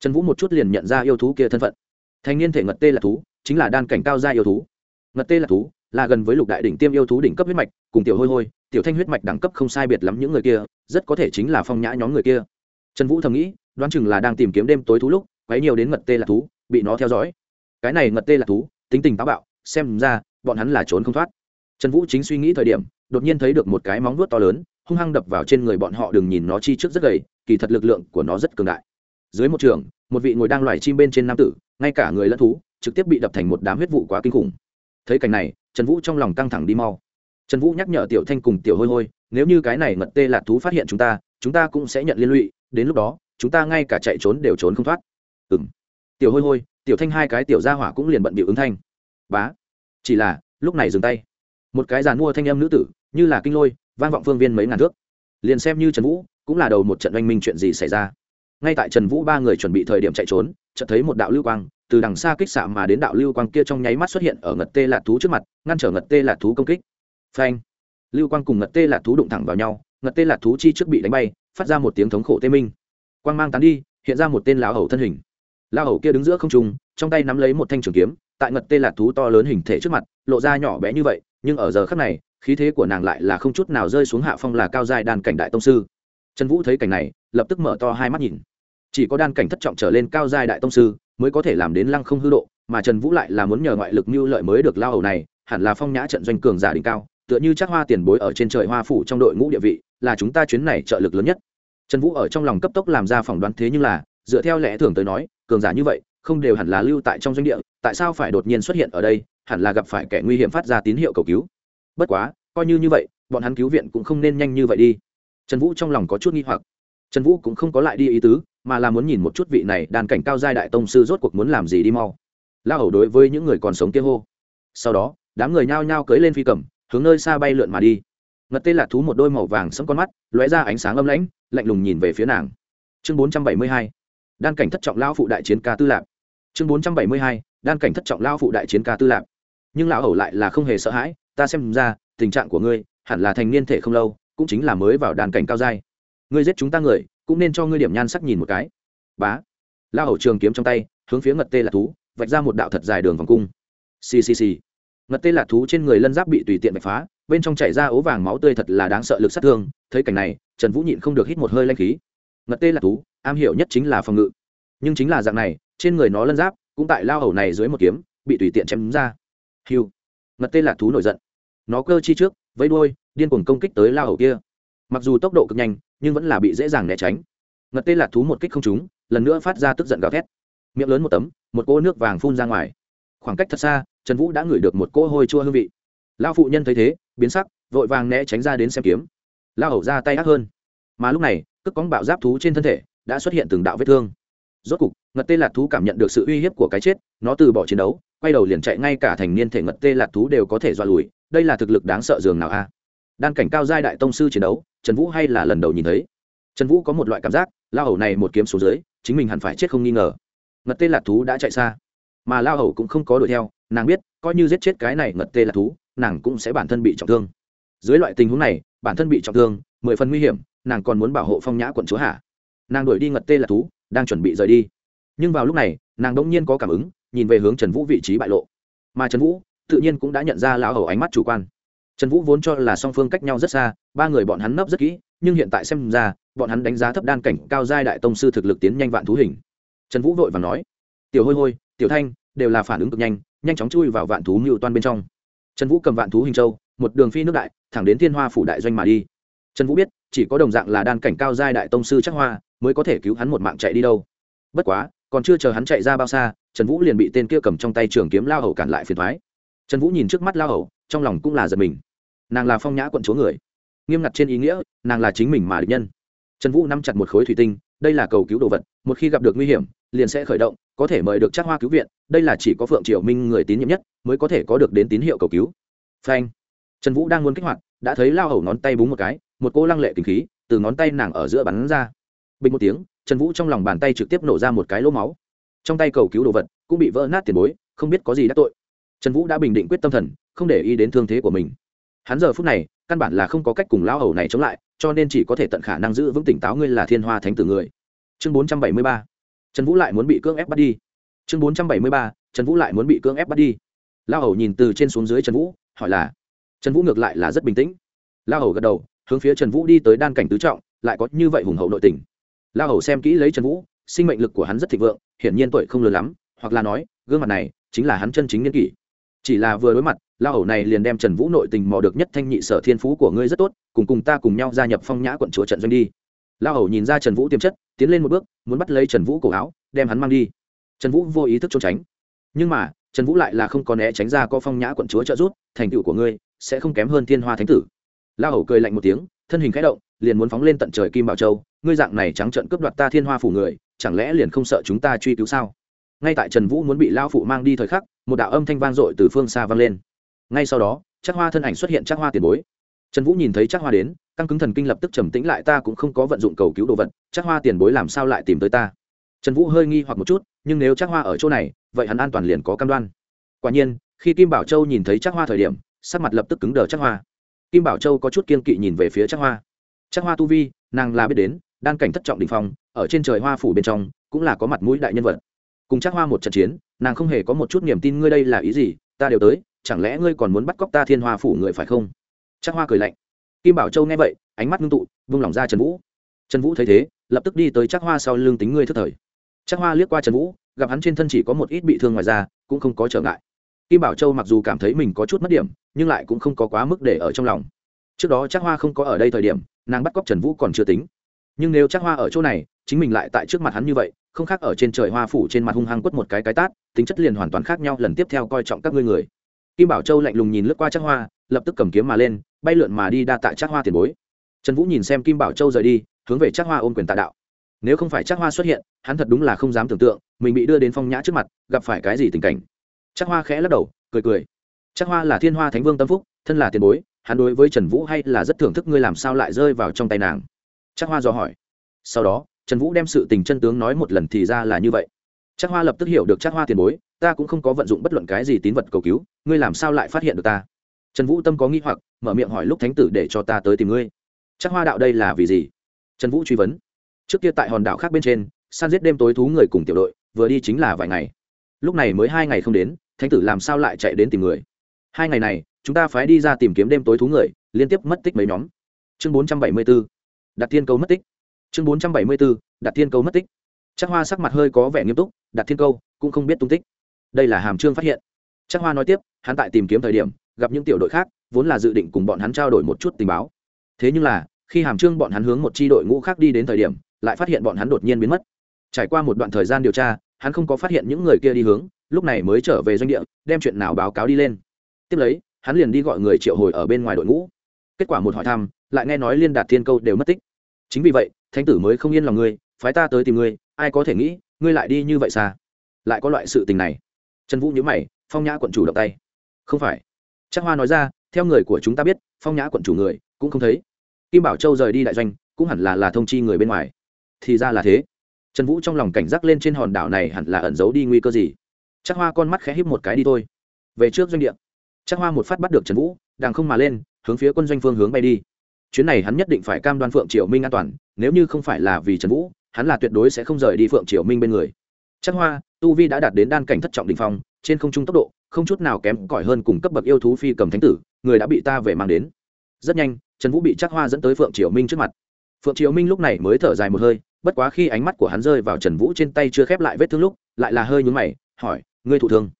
Trần vũ một chút liền nhận ra yêu thú kia thân phận. Thành niên thể ngật tê là thú, chính là đan cảnh cao gia yêu thú. Ngật tê là thú, là gần với lục đại đỉnh tiêm yêu thú đỉnh cấp huyết mạch, cùng tiểu hôi hôi, tiểu thanh huyết mạch đẳng cấp không sai biệt lắm những người kia, rất có thể chính là phong nhã nhóm người kia. Trần vũ thầm nghĩ, đoán chừng là đang tìm kiếm đêm tối thú lúc, quấy nhiều đến ngật tê là thú, bị nó theo dõi. Cái này ngật tê là thú, tính tình táo bạo, xem ra, bọn hắn là trốn không thoát trần vũ chính suy nghĩ thời điểm, đột nhiên thấy được một cái móng vuốt to lớn, hung hăng đập vào trên người bọn họ đừng nhìn nó chi trước rất gầy, kỳ thật lực lượng của nó rất cường đại. Dưới một trường, một vị ngồi đang loài chim bên trên nam tử, ngay cả người lẫn thú, trực tiếp bị đập thành một đám huyết vụ quá kinh khủng. Thấy cảnh này, trần vũ trong lòng căng thẳng đi mau. Trần vũ nhắc nhở tiểu thanh cùng tiểu hôi hôi, nếu như cái này ngật tê lạc thú phát hiện chúng ta chúng ta cũng sẽ nhận liên lụy, đến lúc đó, chúng ta ngay cả chạy trốn đều trốn không thoát. Ừ m tiểu hôi hôi, tiểu thanh hai cái tiểu gia hỏa cũng liền bận bịu ứng thanh. Bá, chỉ là, lúc này dừng tay một cái giàn mua thanh em nữ tử, như là kinh lôi, vang vọng phương viên mấy ngàn thước. Liền xem như trần vũ, cũng là đầu một trận oanh minh chuyện gì xảy ra. Ngay tại trần vũ ba người chuẩn bị thời điểm chạy trốn, chợt thấy một đạo lưu quang, từ đằng xa kích xạ mà đến đạo lưu quang kia trong nháy mắt xuất hiện ở ngật tê lạc thú trước mặt, ngăn trở ngật tê lạc thú công kích. Phanh! Lưu quang cùng ngật tê lạc thú đụng thẳng vào nhau, ngật tê lạc thú chi trước bị đánh bay, phát ra một tiếng thống khổ tê minh. Quang mang tán đi, hiện ra một tên lão hầu thân hình. Lão hầu kia đứng giữa không trung, trong tay nắm lấy một thanh trường kiếm, tại ngật tê lạc thú to lớn hình thể trước mặt, lộ ra nhỏ bé như vậy nhưng ở giờ khắc này, khí thế của nàng lại là không chút nào rơi xuống hạ phong là cao giai đan cảnh đại tông sư. Trần vũ thấy cảnh này, lập tức mở to hai mắt nhìn. Chỉ có đan cảnh thất trọng trở lên cao giai đại tông sư mới có thể làm đến lăng không hư độ, mà trần vũ lại là muốn nhờ ngoại lực mưu lợi mới được lao hầu này, hẳn là phong nhã trận doanh cường giả đỉnh cao, tựa như chắc hoa tiền bối ở trên trời hoa phủ trong đội ngũ địa vị, là chúng ta chuyến này trợ lực lớn nhất. Trần vũ ở trong lòng cấp tốc làm ra phỏng đoán thế nhưng là, dựa theo lẽ thường tới nói, cường giả như vậy, không đều hẳn là lưu tại trong doanh địa, tại sao phải đột nhiên xuất hiện ở đây? Hẳn là gặp phải kẻ nguy hiểm phát ra tín hiệu cầu cứu. Bất quá, coi như như vậy, bọn hắn cứu viện cũng không nên nhanh như vậy đi. Trần vũ trong lòng có chút nghi hoặc. Trần vũ cũng không có lại đi ý tứ, mà là muốn nhìn một chút vị này đàn cảnh cao giai đại tông sư rốt cuộc muốn làm gì đi mau. Lao hầu đối với những người còn sống kia hô. Sau đó, đám người nhao nhao cưỡi lên phi cầm, hướng nơi xa bay lượn mà đi. Ngật tê lạc thú một đôi màu vàng sẫm con mắt, lóe ra ánh sáng âm lãnh, lạnh lùng nhìn về phía nàng. Chương bốn trăm bảy mươi hai, đan cảnh thất trọng lao phụ đại chiến ca tư lạp. Chương bốn trăm bảy mươi hai, đan cảnh thất trọng lao phụ đại chiến ca tư lạp nhưng lão hầu lại là không hề sợ hãi, ta xem ra, tình trạng của ngươi, hẳn là thành niên thể không lâu, cũng chính là mới vào đàn cảnh cao giai. Ngươi giết chúng ta người, cũng nên cho ngươi điểm nhan sắc nhìn một cái. Bá. Lão hầu trường kiếm trong tay, hướng phía ngật tê lạc thú, vạch ra một đạo thật dài đường vòng cung. Ccc ngật tê lạc thú trên người lân giáp bị tùy tiện vạch phá, bên trong chảy ra ố vàng máu tươi thật là đáng sợ lực sát thương, thấy cảnh này, trần vũ nhịn không được hít một hơi lanh khí. Ngật tê lạc thú, am hiểu nhất chính là phòng ngự. Nhưng chính là dạng này, trên người nó lân giáp, cũng tại lao hầu này dưới một kiếm, bị tùy tiện chém ra hiu. Ngật tê lạc thú nổi giận. Nó cơ chi trước, vẫy đuôi, điên cuồng công kích tới lao hầu kia. Mặc dù tốc độ cực nhanh, nhưng vẫn là bị dễ dàng né tránh. Ngật tê lạc thú một kích không trúng, lần nữa phát ra tức giận gào thét. Miệng lớn một tấm, một cỗ nước vàng phun ra ngoài. Khoảng cách thật xa, trần vũ đã ngửi được một cỗ hôi chua hương vị. Lao phụ nhân thấy thế, biến sắc, vội vàng né tránh ra đến xem kiếm. Lao hầu ra tay ác hơn. Mà lúc này, cước cóng bạo giáp thú trên thân thể đã xuất hiện từng đạo vết thương. Rốt cục, ngật tê lạc thú cảm nhận được sự uy hiếp của cái chết, nó từ bỏ chiến đấu quay đầu liền chạy ngay cả thành niên thể ngật tê lạc thú đều có thể dọa lùi, đây là thực lực đáng sợ dường nào a? Đan cảnh cao giai đại tông sư chiến đấu, trần vũ hay là lần đầu nhìn thấy? Trần vũ có một loại cảm giác, lao hầu này một kiếm số dưới, chính mình hẳn phải chết không nghi ngờ. Ngật tê lạc thú đã chạy xa, mà lao hầu cũng không có đuổi theo, nàng biết, coi như giết chết cái này ngật tê lạc thú, nàng cũng sẽ bản thân bị trọng thương. Dưới loại tình huống này, bản thân bị trọng thương, mười phần nguy hiểm, nàng còn muốn bảo hộ phong nhã quận chúa hạ nàng đuổi đi ngật tê lạc thú, đang chuẩn bị rời đi. Nhưng vào lúc này, nàng đ ỗ n g nhiên có cảm ứng nhìn về hướng trần vũ vị trí bại lộ. Mà trần vũ tự nhiên cũng đã nhận ra lão hầu ánh mắt chủ quan. Trần vũ vốn cho là song phương cách nhau rất xa, ba người bọn hắn nấp rất kỹ, nhưng hiện tại xem ra, bọn hắn đánh giá thấp đan cảnh cao giai đại tông sư thực lực tiến nhanh vạn thú hình. Trần vũ vội và nói, tiểu hôi hôi, tiểu thanh đều là phản ứng cực nhanh nhanh chóng chui vào vạn thú mưu toan bên trong. Trần vũ cầm vạn thú hình châu, một đường phi nước đại, thẳng đến thiên hoa phủ đại doanh mà đi. Trần vũ biết, chỉ có đồng dạng là đan cảnh cao giai đại tông sư chắc hoa, mới có thể cứu hắn một mạng chạy đi đâu. Bất quá còn chưa chờ hắn chạy ra bao xa, trần vũ liền bị tên kia cầm trong tay trường kiếm lao hầu cản lại phiền thoái trần vũ nhìn trước mắt lao hầu, trong lòng cũng là giật mình. Nàng là phong nhã quận chúa người. Nghiêm ngặt trên ý nghĩa, nàng là chính mình mà địch nhân. Trần vũ nắm chặt một khối thủy tinh, đây là cầu cứu đồ vật, một khi gặp được nguy hiểm, liền sẽ khởi động, có thể mời được chắc hoa cứu viện, đây là chỉ có phượng triều minh người tín nhiệm nhất, mới có thể có được đến tín hiệu cầu cứu. Phanh. Trần vũ đang muốn kích hoạt, đã thấy lao hầu ngón tay búng một cái, một cô lăng lệ kinh khí, từ ngón tay nàng ở giữa bắn ra. Bình một tiếng trần vũ trong lòng bàn tay trực tiếp nổ ra một cái lỗ máu. Trong tay cầu cứu đồ vật cũng bị vỡ nát tiền bối, không biết có gì đã tội. Trần vũ đã bình định quyết tâm thần, không để ý đến thương thế của mình. Hắn giờ phút này, căn bản là không có cách cùng lão hầu này chống lại, cho nên chỉ có thể tận khả năng giữ vững tỉnh táo ngươi là thiên hoa thánh tử người. Chương bốn trăm bảy mươi ba. Trần vũ lại muốn bị cưỡng ép bắt đi. Chương bốn trăm bảy mươi ba. Trần vũ lại muốn bị cưỡng ép bắt đi. Lão hầu nhìn từ trên xuống dưới trần vũ, hỏi là, trần vũ ngược lại là rất bình tĩnh. Lão hầu gật đầu, hướng phía trần vũ đi tới đan cảnh tứ trọng, lại có như vậy hùng hậu nội tình lão hầu xem kỹ lấy trần vũ, sinh mệnh lực của hắn rất thịnh vượng, hiển nhiên tuổi không lớn lắm, hoặc là nói, gương mặt này chính là hắn chân chính niên kỷ. Chỉ là vừa đối mặt, lao hầu này liền đem trần vũ nội tình mò được nhất thanh nhị sở thiên phú của ngươi rất tốt, cùng cùng ta cùng nhau gia nhập phong nhã quận chúa trận doanh đi. Lao hầu nhìn ra trần vũ tiềm chất, tiến lên một bước, muốn bắt lấy trần vũ cổ áo, đem hắn mang đi. Trần vũ vô ý thức trốn tránh. Nhưng mà, trần vũ lại là không có né tránh ra có phong nhã quận chúa trợ giúp, thành tựu của ngươi sẽ không kém hơn thiên hoa thánh tử. Lao hầu cười lạnh một tiếng, thân hình khẽ động, liền muốn phóng lên tận trời kim bảo châu ngươi dạng này trắng trợn cướp đoạt ta thiên hoa phủ người, chẳng lẽ liền không sợ chúng ta truy cứu sao? Ngay tại trần vũ muốn bị lao phụ mang đi thời khắc, một đạo âm thanh vang dội từ phương xa vang lên. Ngay sau đó chắc hoa thân ảnh xuất hiện chắc hoa tiền bối. Trần vũ nhìn thấy chắc hoa đến, căng cứng thần kinh lập tức trầm tĩnh lại, ta cũng không có vận dụng cầu cứu đồ vật chắc hoa tiền bối làm sao lại tìm tới ta? Trần vũ hơi nghi hoặc một chút, nhưng nếu chắc hoa ở chỗ này, vậy hắn an toàn liền có cam đoan. Quả nhiên, khi kim bảo châu nhìn thấy chắc hoa thời điểm, sắc mặt lập tức cứng đờ chắc hoa. Kim bảo châu có chút kiên kỵ nhìn về phía chắc hoa. Chắc hoa tu vi, nàng là biết đến đan cảnh thất trọng đình phong, ở trên trời hoa phủ bên trong, cũng là có mặt mũi đại nhân vật. Cùng chắc hoa một trận chiến, nàng không hề có một chút niềm tin ngươi đây là ý gì, ta đều tới, chẳng lẽ ngươi còn muốn bắt cóc ta thiên hoa phủ người phải không? Chắc hoa cười lạnh. Kim bảo châu nghe vậy, ánh mắt ngưng tụ, vung lòng ra trần vũ. Trần vũ thấy thế, lập tức đi tới chắc hoa sau lưng tính ngươi thức thời. Chắc hoa liếc qua trần vũ, gặp hắn trên thân chỉ có một ít bị thương ngoài ra cũng không có trở ngại. Kim bảo châu mặc dù cảm thấy mình có chút mất điểm, nhưng lại cũng không có quá mức để ở trong lòng. Trước đó chắc hoa không có ở đây thời điểm, nàng bắt cóc trần vũ còn chưa tính nhưng nếu chắc hoa ở chỗ này, chính mình lại tại trước mặt hắn như vậy, không khác ở trên trời hoa phủ trên mặt hung hăng quất một cái cái tát, tính chất liền hoàn toàn khác nhau, lần tiếp theo coi trọng các ngươi người. Kim bảo châu lạnh lùng nhìn lướt qua chắc hoa, lập tức cầm kiếm mà lên, bay lượn mà đi đa tại chắc hoa tiền bối. Trần vũ nhìn xem kim bảo châu rời đi, hướng về chắc hoa ôm quyền tạ đạo. Nếu không phải chắc hoa xuất hiện, hắn thật đúng là không dám tưởng tượng, mình bị đưa đến phong nhã trước mặt, gặp phải cái gì tình cảnh. Chắc hoa khẽ lắc đầu, cười cười. Chắc hoa là thiên hoa thánh vương tâm phúc, thân là tiền bối, hắn đối với trần vũ hay là rất thưởng thức, ngươi làm sao lại rơi vào trong tay nàng? Chắc hoa dò hỏi. Sau đó, trần vũ đem sự tình chân tướng nói một lần thì ra là như vậy. Chắc hoa lập tức hiểu được chắc hoa tiền bối, ta cũng không có vận dụng bất luận cái gì tín vật cầu cứu, ngươi làm sao lại phát hiện được ta? Trần vũ tâm có nghi hoặc, mở miệng hỏi lúc thánh tử để cho ta tới tìm ngươi. Chắc hoa đạo đây là vì gì? Trần vũ truy vấn. Trước kia tại hòn đảo khác bên trên, san giết đêm tối thú người cùng tiểu đội, vừa đi chính là vài ngày. Lúc này mới hai ngày không đến, thánh tử làm sao lại chạy đến tìm người? Hai ngày này, chúng ta phải đi ra tìm kiếm đêm tối thú người, liên tiếp mất tích mấy nhóm. Chương bốn trăm bảy mươi b ố đặt thiên câu mất tích. Chương bốn trăm bảy mươi bốn đặt thiên câu mất tích. Chắc hoa sắc mặt hơi có vẻ nghiêm túc đặt thiên câu cũng không biết tung tích. Đây là hàm trương phát hiện. Chắc hoa nói tiếp, hắn tại tìm kiếm thời điểm, gặp những tiểu đội khác, vốn là dự định cùng bọn hắn trao đổi một chút tình báo. Thế nhưng là, khi hàm trương bọn hắn hướng một tri đội ngũ khác đi đến thời điểm, lại phát hiện bọn hắn đột nhiên biến mất. Trải qua một đoạn thời gian điều tra, hắn không có phát hiện những người kia đi hướng, lúc này mới trở về doanh địa, đem chuyện nào báo cáo đi lên. Tiếp lấy, hắn liền đi gọi người triệu hồi ở bên ngoài đội ngũ kết quả một hỏi thăm, lại nghe nói liên đạt thiên câu đều mất tích. Chính vì vậy, thánh tử mới không yên lòng ngươi, phái ta tới tìm ngươi, ai có thể nghĩ, ngươi lại đi như vậy xa? Lại có loại sự tình này. Trần vũ nhớ mày, phong nhã quận chủ động tay. Không phải. Chắc hoa nói ra, theo người của chúng ta biết, phong nhã quận chủ người, cũng không thấy. Kim bảo châu rời đi đại doanh, cũng hẳn là là thông chi người bên ngoài. Thì ra là thế. Trần vũ trong lòng cảnh giác lên trên hòn đảo này hẳn là ẩn giấu đi nguy cơ gì? Chắc hoa con mắt khẽ híp một cái đi thôi. Về trước doanh địa. Chắc hoa một phát bắt được trần vũ đang không mà lên hướng phía quân doanh phương hướng bay đi. Chuyến này hắn nhất định phải cam đoan phượng triều minh an toàn, nếu như không phải là vì trần vũ, hắn là tuyệt đối sẽ không rời đi phượng triều minh bên người. Chắc hoa, tu vi đã đạt đến đan cảnh thất trọng đình phong, trên không trung tốc độ, không chút nào kém cỏi hơn cùng cấp bậc yêu thú phi cầm thánh tử, người đã bị ta về mang đến. Rất nhanh, trần vũ bị chắc hoa dẫn tới phượng triều minh trước mặt. Phượng triều minh lúc này mới thở dài một hơi, bất quá khi ánh mắt của hắn rơi vào trần vũ trên tay chưa khép lại vết thương lúc, lại là hơi nhúng mày, hỏi, ngươi thụ thương?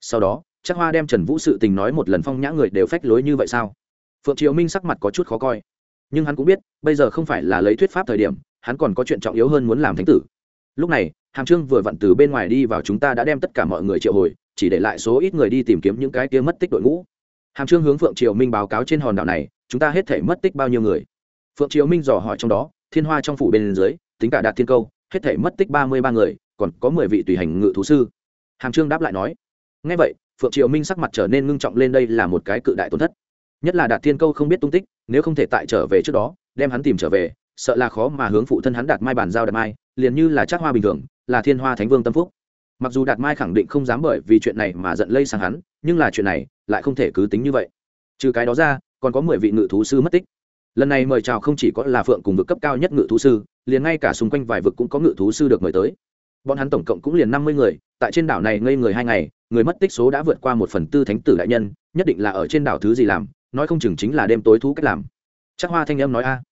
Sau đó, chắc hoa đem trần vũ sự tình nói một lần phong nhã người đều phách lối như vậy sao? Phượng triều minh sắc mặt có chút khó coi. Nhưng hắn cũng biết, bây giờ không phải là lấy thuyết pháp thời điểm, hắn còn có chuyện trọng yếu hơn muốn làm thánh tử. Lúc này, hàm trương vừa vặn từ bên ngoài đi vào chúng ta đã đem tất cả mọi người triệu hồi, chỉ để lại số ít người đi tìm kiếm những cái kia mất tích đội ngũ. Hàm trương hướng phượng triều minh báo cáo trên hòn đảo này, chúng ta hết thể mất tích bao nhiêu người? Phượng triều minh dò hỏi trong đó, thiên hoa trong phủ bên dưới, tính cả đạt thiên câu, hết thể mất tích ba mươi ba người, còn có mười vị tùy hành ngự thú sư. Hàm trương đáp lại nói ngay vậy, phượng triều minh sắc mặt trở nên ngưng trọng lên đây là một cái cự đại tổn thất nhất là đạt thiên câu không biết tung tích, nếu không thể tại trở về trước đó, đem hắn tìm trở về, sợ là khó mà hướng phụ thân hắn đạt mai bàn giao đạt mai, liền như là chắc hoa bình thường, là thiên hoa thánh vương tâm phúc. Mặc dù đạt mai khẳng định không dám bởi vì chuyện này mà giận lây sang hắn, nhưng là chuyện này lại không thể cứ tính như vậy. Trừ cái đó ra, còn có mười vị ngự thú sư mất tích. Lần này mời chào không chỉ có là phượng cùng vực cấp cao nhất ngự thú sư, liền ngay cả xung quanh vài vực cũng có ngự thú sư được mời tới. Bọn hắn tổng cộng cũng liền năm mươi người, tại trên đảo này ngây người hai ngày, người mất tích số đã vượt qua một phần tư thánh tử đại nhân, nhất định là ở trên đảo thứ gì làm nói không chừng chính là đêm tối thú cách làm. Chắc hoa thanh âm nói, a.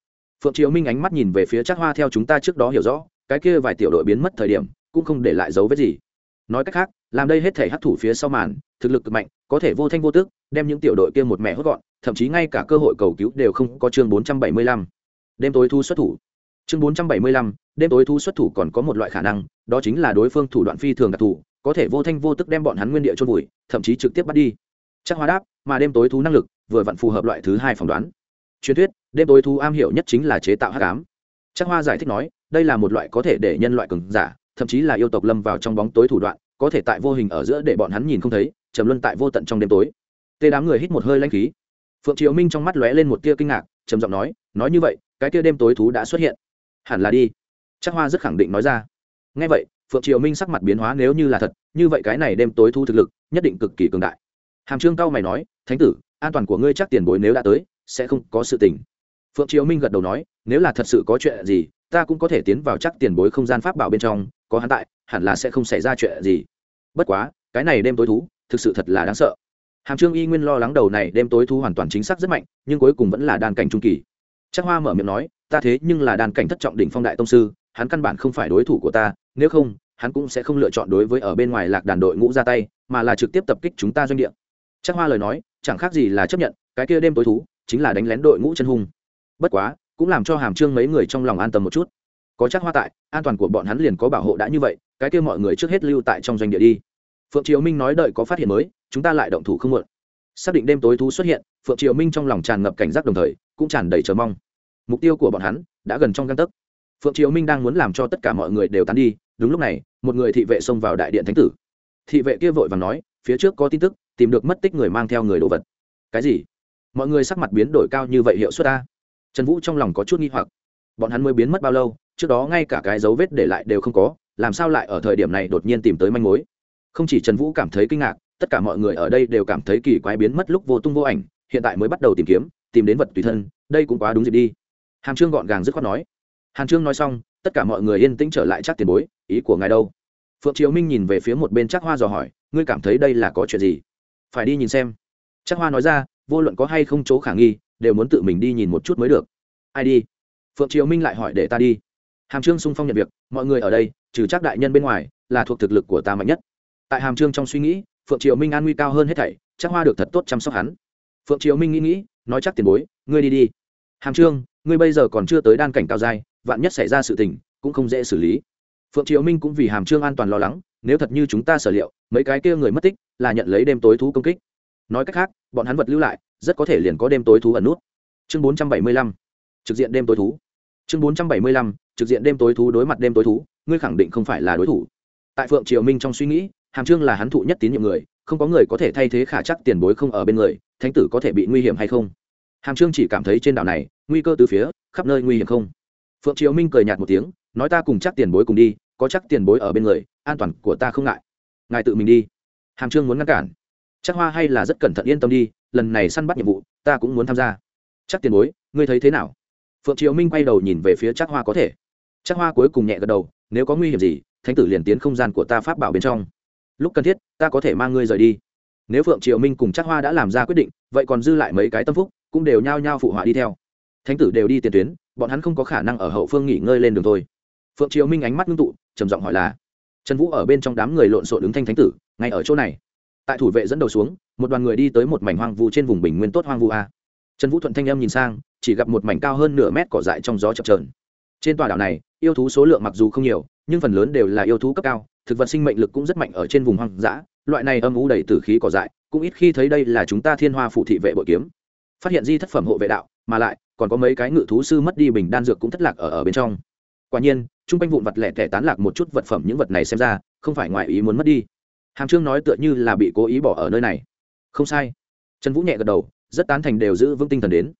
Phượng triều minh ánh mắt nhìn về phía chắc hoa theo chúng ta trước đó hiểu rõ, cái kia vài tiểu đội biến mất thời điểm, cũng không để lại dấu vết gì. Nói cách khác, làm đây hết thể hấp thủ phía sau màn, thực lực cực mạnh, có thể vô thanh vô tức, đem những tiểu đội kia một mẹ hốt gọn, thậm chí ngay cả cơ hội cầu cứu đều không có chương bốn trăm bảy mươi lăm. Đêm tối thu xuất thủ. Chương bốn trăm bảy mươi lăm, đêm tối thu xuất thủ còn có một loại khả năng, đó chính là đối phương thủ đoạn phi thường đặc thù, có thể vô thanh vô tức đem bọn hắn nguyên địa chôn vùi, thậm chí trực tiếp bắt đi. Chắc hóa đáp, mà đêm tối thú năng lực vừa vặn phù hợp loại thứ hai phỏng đoán. Truyền thuyết, đêm tối thú am hiểu nhất chính là chế tạo hắc ám. Chắc hoa giải thích nói, đây là một loại có thể để nhân loại cường giả, thậm chí là yêu tộc lâm vào trong bóng tối thủ đoạn, có thể tại vô hình ở giữa để bọn hắn nhìn không thấy, trầm luân tại vô tận trong đêm tối. Tê đám người hít một hơi lanh khí. Phượng Triệu minh trong mắt lóe lên một tia kinh ngạc, trầm giọng nói nói như vậy, cái tia đêm tối thú đã xuất hiện. Hẳn là đi. Chắc hoa rất khẳng định nói ra. Ngay vậy, phượng Triệu minh sắc mặt biến hóa nếu như là thật, như vậy cái này đêm tối thú thực lực, nhất định cực kỳ cường đại. Hàm trương cao mày nói, thánh tử an toàn của ngươi chắc tiền bối nếu đã tới, sẽ không có sự tình. Phượng triều minh gật đầu nói, nếu là thật sự có chuyện gì, ta cũng có thể tiến vào chắc tiền bối không gian pháp bảo bên trong, có hắn tại, hẳn là sẽ không xảy ra chuyện gì. Bất quá, cái này đêm tối thú, thực sự thật là đáng sợ. Hàm trương y nguyên lo lắng đầu này đêm tối thú hoàn toàn chính xác rất mạnh, nhưng cuối cùng vẫn là đàn cảnh trung kỳ. Chắc hoa mở miệng nói, ta thế nhưng là đàn cảnh thất trọng đỉnh phong đại tông sư, hắn căn bản không phải đối thủ của ta, nếu không, hắn cũng sẽ không lựa chọn đối với ở bên ngoài lạc đàn đội ngũ ra tay, mà là trực tiếp tập kích chúng ta doanh địa. Chắc hoa lời nói chẳng khác gì là chấp nhận, cái kia đêm tối thú, chính là đánh lén đội ngũ chân hung. Bất quá, cũng làm cho hàm trương mấy người trong lòng an tâm một chút. Có chắc hoa tại, an toàn của bọn hắn liền có bảo hộ đã như vậy, cái kia mọi người trước hết lưu tại trong doanh địa đi. Phượng triều minh nói đợi có phát hiện mới, chúng ta lại động thủ không muộn. Xác định đêm tối thú xuất hiện, phượng triều minh trong lòng tràn ngập cảnh giác đồng thời, cũng tràn đầy chờ mong. Mục tiêu của bọn hắn đã gần trong găng tấc. Phượng triều minh đang muốn làm cho tất cả mọi người đều tán đi, đúng lúc này, một người thị vệ xông vào đại điện thánh tử. Thị vệ kia vội và nói, phía trước có tin tức tìm được mất tích người mang theo người đồ vật. Cái gì? Mọi người sắc mặt biến đổi cao như vậy hiệu suất ta? Trần vũ trong lòng có chút nghi hoặc. Bọn hắn mới biến mất bao lâu, trước đó ngay cả cái dấu vết để lại đều không có, làm sao lại ở thời điểm này đột nhiên tìm tới manh mối? Không chỉ trần vũ cảm thấy kinh ngạc, tất cả mọi người ở đây đều cảm thấy kỳ quái biến mất lúc vô tung vô ảnh, hiện tại mới bắt đầu tìm kiếm, tìm đến vật tùy thân, đây cũng quá đúng dịp đi. Hàm trương gọn gàng dứt khoát nói. Hàn trương nói xong, tất cả mọi người yên tĩnh trở lại chắc tiền bối, ý của ngài đâu? Phượng triều minh nhìn về phía một bên chắc hoa dò hỏi, ngươi cảm thấy đây là có chuyện gì? Phải đi nhìn xem. Chắc hoa nói ra, vô luận có hay không chỗ khả nghi, đều muốn tự mình đi nhìn một chút mới được. Ai đi? Phượng triều minh lại hỏi để ta đi. Hàm trương sung phong nhận việc, mọi người ở đây, trừ chắc đại nhân bên ngoài, là thuộc thực lực của ta mạnh nhất. Tại hàm trương trong suy nghĩ, phượng triều minh an nguy cao hơn hết thảy, chắc hoa được thật tốt chăm sóc hắn. Phượng triều minh nghĩ nghĩ, nói chắc tiền bối, ngươi đi đi. Hàm trương, ngươi bây giờ còn chưa tới đan cảnh cao giai, vạn nhất xảy ra sự tình, cũng không dễ xử lý phượng triều minh cũng vì hàm trương an toàn lo lắng, nếu thật như chúng ta sở liệu, mấy cái kia người mất tích là nhận lấy đêm tối thú công kích. Nói cách khác, bọn hắn vật lưu lại, rất có thể liền có đêm tối thú ẩn nút. Chương bốn trăm bảy mươi lăm, trực diện đêm tối thú. Chương bốn trăm bảy mươi lăm, trực diện đêm tối thú đối mặt đêm tối thú, ngươi khẳng định không phải là đối thủ. Tại phượng triều minh trong suy nghĩ, hàm trương là hắn thụ nhất tín nhiệm người, không có người có thể thay thế khả chắc tiền bối không ở bên người, thánh tử có thể bị nguy hiểm hay không? Hàm trương chỉ cảm thấy trên đảo này, nguy cơ từ phía, khắp nơi nguy hiểm không? Phượng triều minh cười nhạt một tiếng nói ta cùng chắc tiền bối cùng đi, có chắc tiền bối ở bên người, an toàn của ta không ngại. Ngài tự mình đi. Hàm trương muốn ngăn cản. Chắc hoa hay là rất cẩn thận yên tâm đi, lần này săn bắt nhiệm vụ, ta cũng muốn tham gia. Chắc tiền bối, ngươi thấy thế nào? Phượng triều minh quay đầu nhìn về phía chắc hoa có thể. Chắc hoa cuối cùng nhẹ gật đầu, nếu có nguy hiểm gì, thánh tử liền tiến không gian của ta pháp bảo bên trong. Lúc cần thiết, ta có thể mang ngươi rời đi. Nếu phượng triều minh cùng chắc hoa đã làm ra quyết định, vậy còn dư lại mấy cái tâm phúc, cũng đều nhao nhao phụ họa đi theo. Thánh tử đều đi tiền tuyến, bọn hắn không có khả năng ở hậu phương nghỉ ngơi lên đường thôi phượng triều minh ánh mắt ngưng tụ, trầm giọng hỏi là, trần vũ ở bên trong đám người lộn xộn ứng thanh thánh tử, ngay ở chỗ này. Tại thủ vệ dẫn đầu xuống, một đoàn người đi tới một mảnh hoang vu trên vùng bình nguyên tốt hoang vu a. Trần vũ thuận thanh âm nhìn sang, chỉ gặp một mảnh cao hơn nửa mét cỏ dại trong gió chập trờn trên tòa đảo này, yêu thú số lượng mặc dù không nhiều, nhưng phần lớn đều là yêu thú cấp cao, thực vật sinh mệnh lực cũng rất mạnh ở trên vùng hoang dã, loại này âm u đầy tử khí cỏ dại, cũng ít khi thấy đây là chúng ta thiên hoa phụ thị vệ bội kiếm. Phát hiện di thất phẩm hộ vệ đạo, mà lại, còn có mấy cái ngự thú sư mất đi bình đan dược cũng thất lạc ở ở bên trong quả nhiên, chung quanh vụn vật lẻ tẻ tán lạc một chút vật phẩm những vật này xem ra, không phải ngoài ý muốn mất đi. Hàm trương nói tựa như là bị cố ý bỏ ở nơi này. Không sai. Trần vũ nhẹ gật đầu, rất tán thành đều giữ vững tinh thần đến.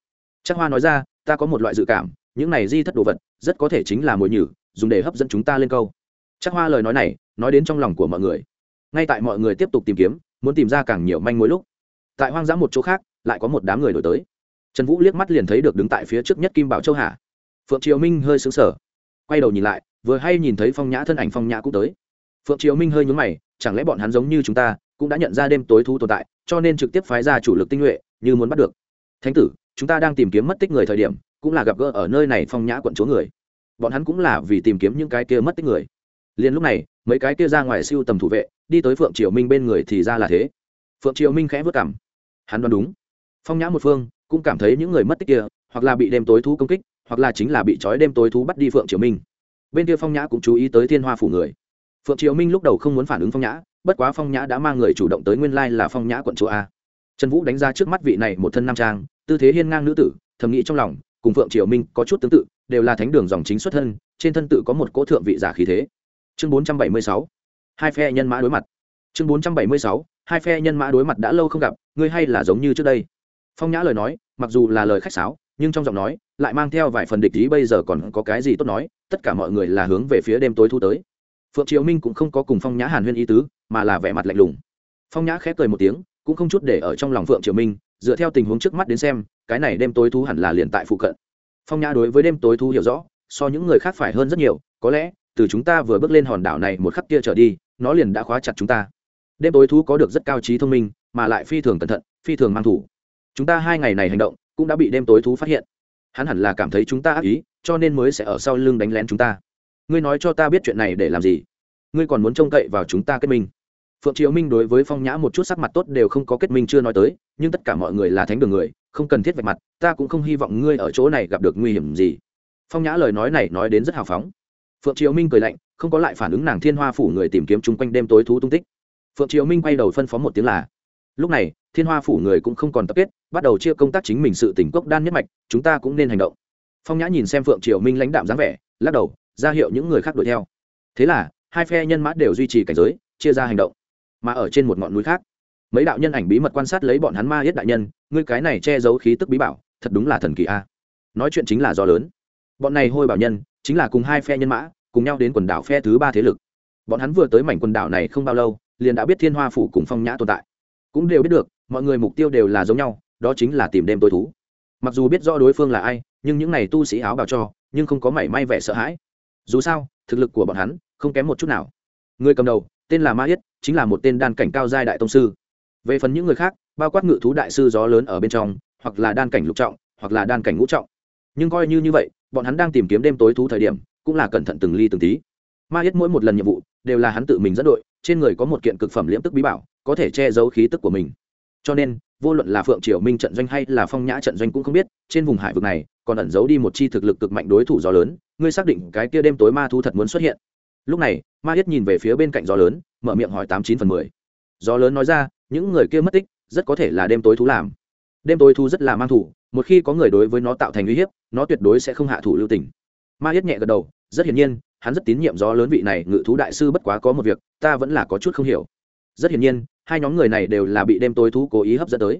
Chắc hoa nói ra, ta có một loại dự cảm, những này di thất đồ vật, rất có thể chính là mồi nhử, dùng để hấp dẫn chúng ta lên câu. Chắc hoa lời nói này, nói đến trong lòng của mọi người. Ngay tại mọi người tiếp tục tìm kiếm, muốn tìm ra càng nhiều manh mối lúc, tại hoang dã một chỗ khác, lại có một đám người đổi tới. Trần vũ liếc mắt liền thấy được đứng tại phía trước nhất kim bảo châu hà phượng triều minh hơi xứng sở quay đầu nhìn lại, vừa hay nhìn thấy phong nhã thân ảnh phong nhã cũng tới. Phượng triều minh hơi nhúng mày, chẳng lẽ bọn hắn giống như chúng ta, cũng đã nhận ra đêm tối thu tồn tại, cho nên trực tiếp phái ra chủ lực tinh nhuệ, như muốn bắt được. Thánh tử, chúng ta đang tìm kiếm mất tích người thời điểm, cũng là gặp gỡ ở nơi này phong nhã quận chúa người. Bọn hắn cũng là vì tìm kiếm những cái kia mất tích người. Liền lúc này, mấy cái kia ra ngoài siêu tầm thủ vệ, đi tới phượng triều minh bên người thì ra là thế. Phượng triều minh khẽ vất cảm hắn đoán đúng. Phong nhã một phương, cũng cảm thấy những người mất tích kia, hoặc là bị đêm tối thú công kích hoặc là chính là bị trói đêm tối thú bắt đi phượng triều minh. Bên kia phong nhã cũng chú ý tới thiên hoa phủ người. Phượng triều minh lúc đầu không muốn phản ứng phong nhã, bất quá phong nhã đã mang người chủ động tới nguyên lai là phong nhã quận chúa a. Trần vũ đánh ra trước mắt vị này một thân nam trang, tư thế hiên ngang nữ tử, thầm nghĩ trong lòng, cùng phượng triều minh có chút tương tự, đều là thánh đường dòng chính xuất thân, trên thân tự có một cỗ thượng vị giả khí thế. Chương bốn trăm bảy mươi sáu, hai phe nhân mã đối mặt. Chương bốn trăm bảy mươi sáu, hai phe nhân mã đối mặt đã lâu không gặp, ngươi hay là giống như trước đây. Phong nhã lời nói, mặc dù là lời khách sáo nhưng trong giọng nói lại mang theo vài phần địch ý, bây giờ còn có cái gì tốt nói, tất cả mọi người là hướng về phía đêm tối thu tới. Phượng triều minh cũng không có cùng phong nhã hàn huyên ý tứ, mà là vẻ mặt lạnh lùng. Phong nhã khép cười một tiếng, cũng không chút để ở trong lòng phượng triều minh, dựa theo tình huống trước mắt đến xem, cái này đêm tối thu hẳn là liền tại phụ cận. Phong nhã đối với đêm tối thu hiểu rõ, so những người khác phải hơn rất nhiều, có lẽ, từ chúng ta vừa bước lên hòn đảo này một khắc kia trở đi, nó liền đã khóa chặt chúng ta. Đêm tối thu có được rất cao trí thông minh, mà lại phi thường cẩn thận, phi thường mang thủ. Chúng ta hai ngày này hành động cũng đã bị đêm tối thú phát hiện. Hắn hẳn là cảm thấy chúng ta ác ý, cho nên mới sẽ ở sau lưng đánh lén chúng ta. Ngươi nói cho ta biết chuyện này để làm gì? Ngươi còn muốn trông cậy vào chúng ta kết minh. Phượng triều minh đối với phong nhã một chút sắc mặt tốt đều không có kết minh chưa nói tới, nhưng tất cả mọi người là thánh đường người, không cần thiết vạch mặt, ta cũng không hy vọng ngươi ở chỗ này gặp được nguy hiểm gì. Phong nhã lời nói này nói đến rất hào phóng. Phượng triều minh cười lạnh, không có lại phản ứng nàng thiên hoa phủ người tìm kiếm chung quanh đêm tối thú tung tích. Phượng triều minh quay đầu phân phó một tiếng là lúc này, thiên hoa phủ người cũng không còn tập kết, bắt đầu chia công tác chính mình sự tỉnh cốc đan nhất mạch, chúng ta cũng nên hành động. Phong nhã nhìn xem phượng triều minh lãnh đạm dáng vẻ, lắc đầu, ra hiệu những người khác đuổi theo. Thế là, hai phe nhân mã đều duy trì cảnh giới, chia ra hành động. Mà ở trên một ngọn núi khác, mấy đạo nhân ảnh bí mật quan sát lấy bọn hắn ma yết đại nhân, ngươi cái này che giấu khí tức bí bảo, thật đúng là thần kỳ a. Nói chuyện chính là do lớn. Bọn này hôi bảo nhân, chính là cùng hai phe nhân mã, cùng nhau đến quần đảo phe thứ ba thế lực. Bọn hắn vừa tới mảnh quần đảo này không bao lâu, liền đã biết thiên hoa phủ cùng phong nhã tồn tại cũng đều biết được, mọi người mục tiêu đều là giống nhau, đó chính là tìm đêm tối thú. Mặc dù biết rõ đối phương là ai, nhưng những n à y tu sĩ áo bào cho, nhưng không có mảy may vẻ sợ hãi. Dù sao, thực lực của bọn hắn không kém một chút nào. Người cầm đầu, tên là ma yết, chính là một tên đan cảnh cao giai đại tông sư. Về phần những người khác, bao quát ngự thú đại sư gió lớn ở bên trong, hoặc là đan cảnh lục trọng, hoặc là đan cảnh ngũ trọng. Nhưng coi như như vậy, bọn hắn đang tìm kiếm đêm tối thú thời điểm, cũng là cẩn thận từng ly từng tí ma yết mỗi một lần nhiệm vụ đều là hắn tự mình dẫn đội, trên người có một kiện cực phẩm liễm tức bí bảo, có thể che giấu khí tức của mình. Cho nên, vô luận là phượng triều minh trận doanh hay là phong nhã trận doanh cũng không biết, trên vùng hải vực này còn ẩn giấu đi một chi thực lực cực mạnh đối thủ gió lớn, ngươi xác định cái kia đêm tối ma thu thật muốn xuất hiện. Lúc này, ma yết nhìn về phía bên cạnh gió lớn, mở miệng hỏi tám chín phần mười. Gió lớn nói ra, những người kia mất tích, rất có thể là đêm tối thú làm. Đêm tối thú rất là mang thủ, một khi có người đối với nó tạo thành uy hiếp, nó tuyệt đối sẽ không hạ thủ lưu tình. Ma yết nhẹ gật đầu, rất hiển nhiên hắn rất tín nhiệm gió lớn vị này, ngự thú đại sư bất quá có một việc, ta vẫn là có chút không hiểu. Rất hiển nhiên, hai nhóm người này đều là bị đêm tối thú cố ý hấp dẫn tới.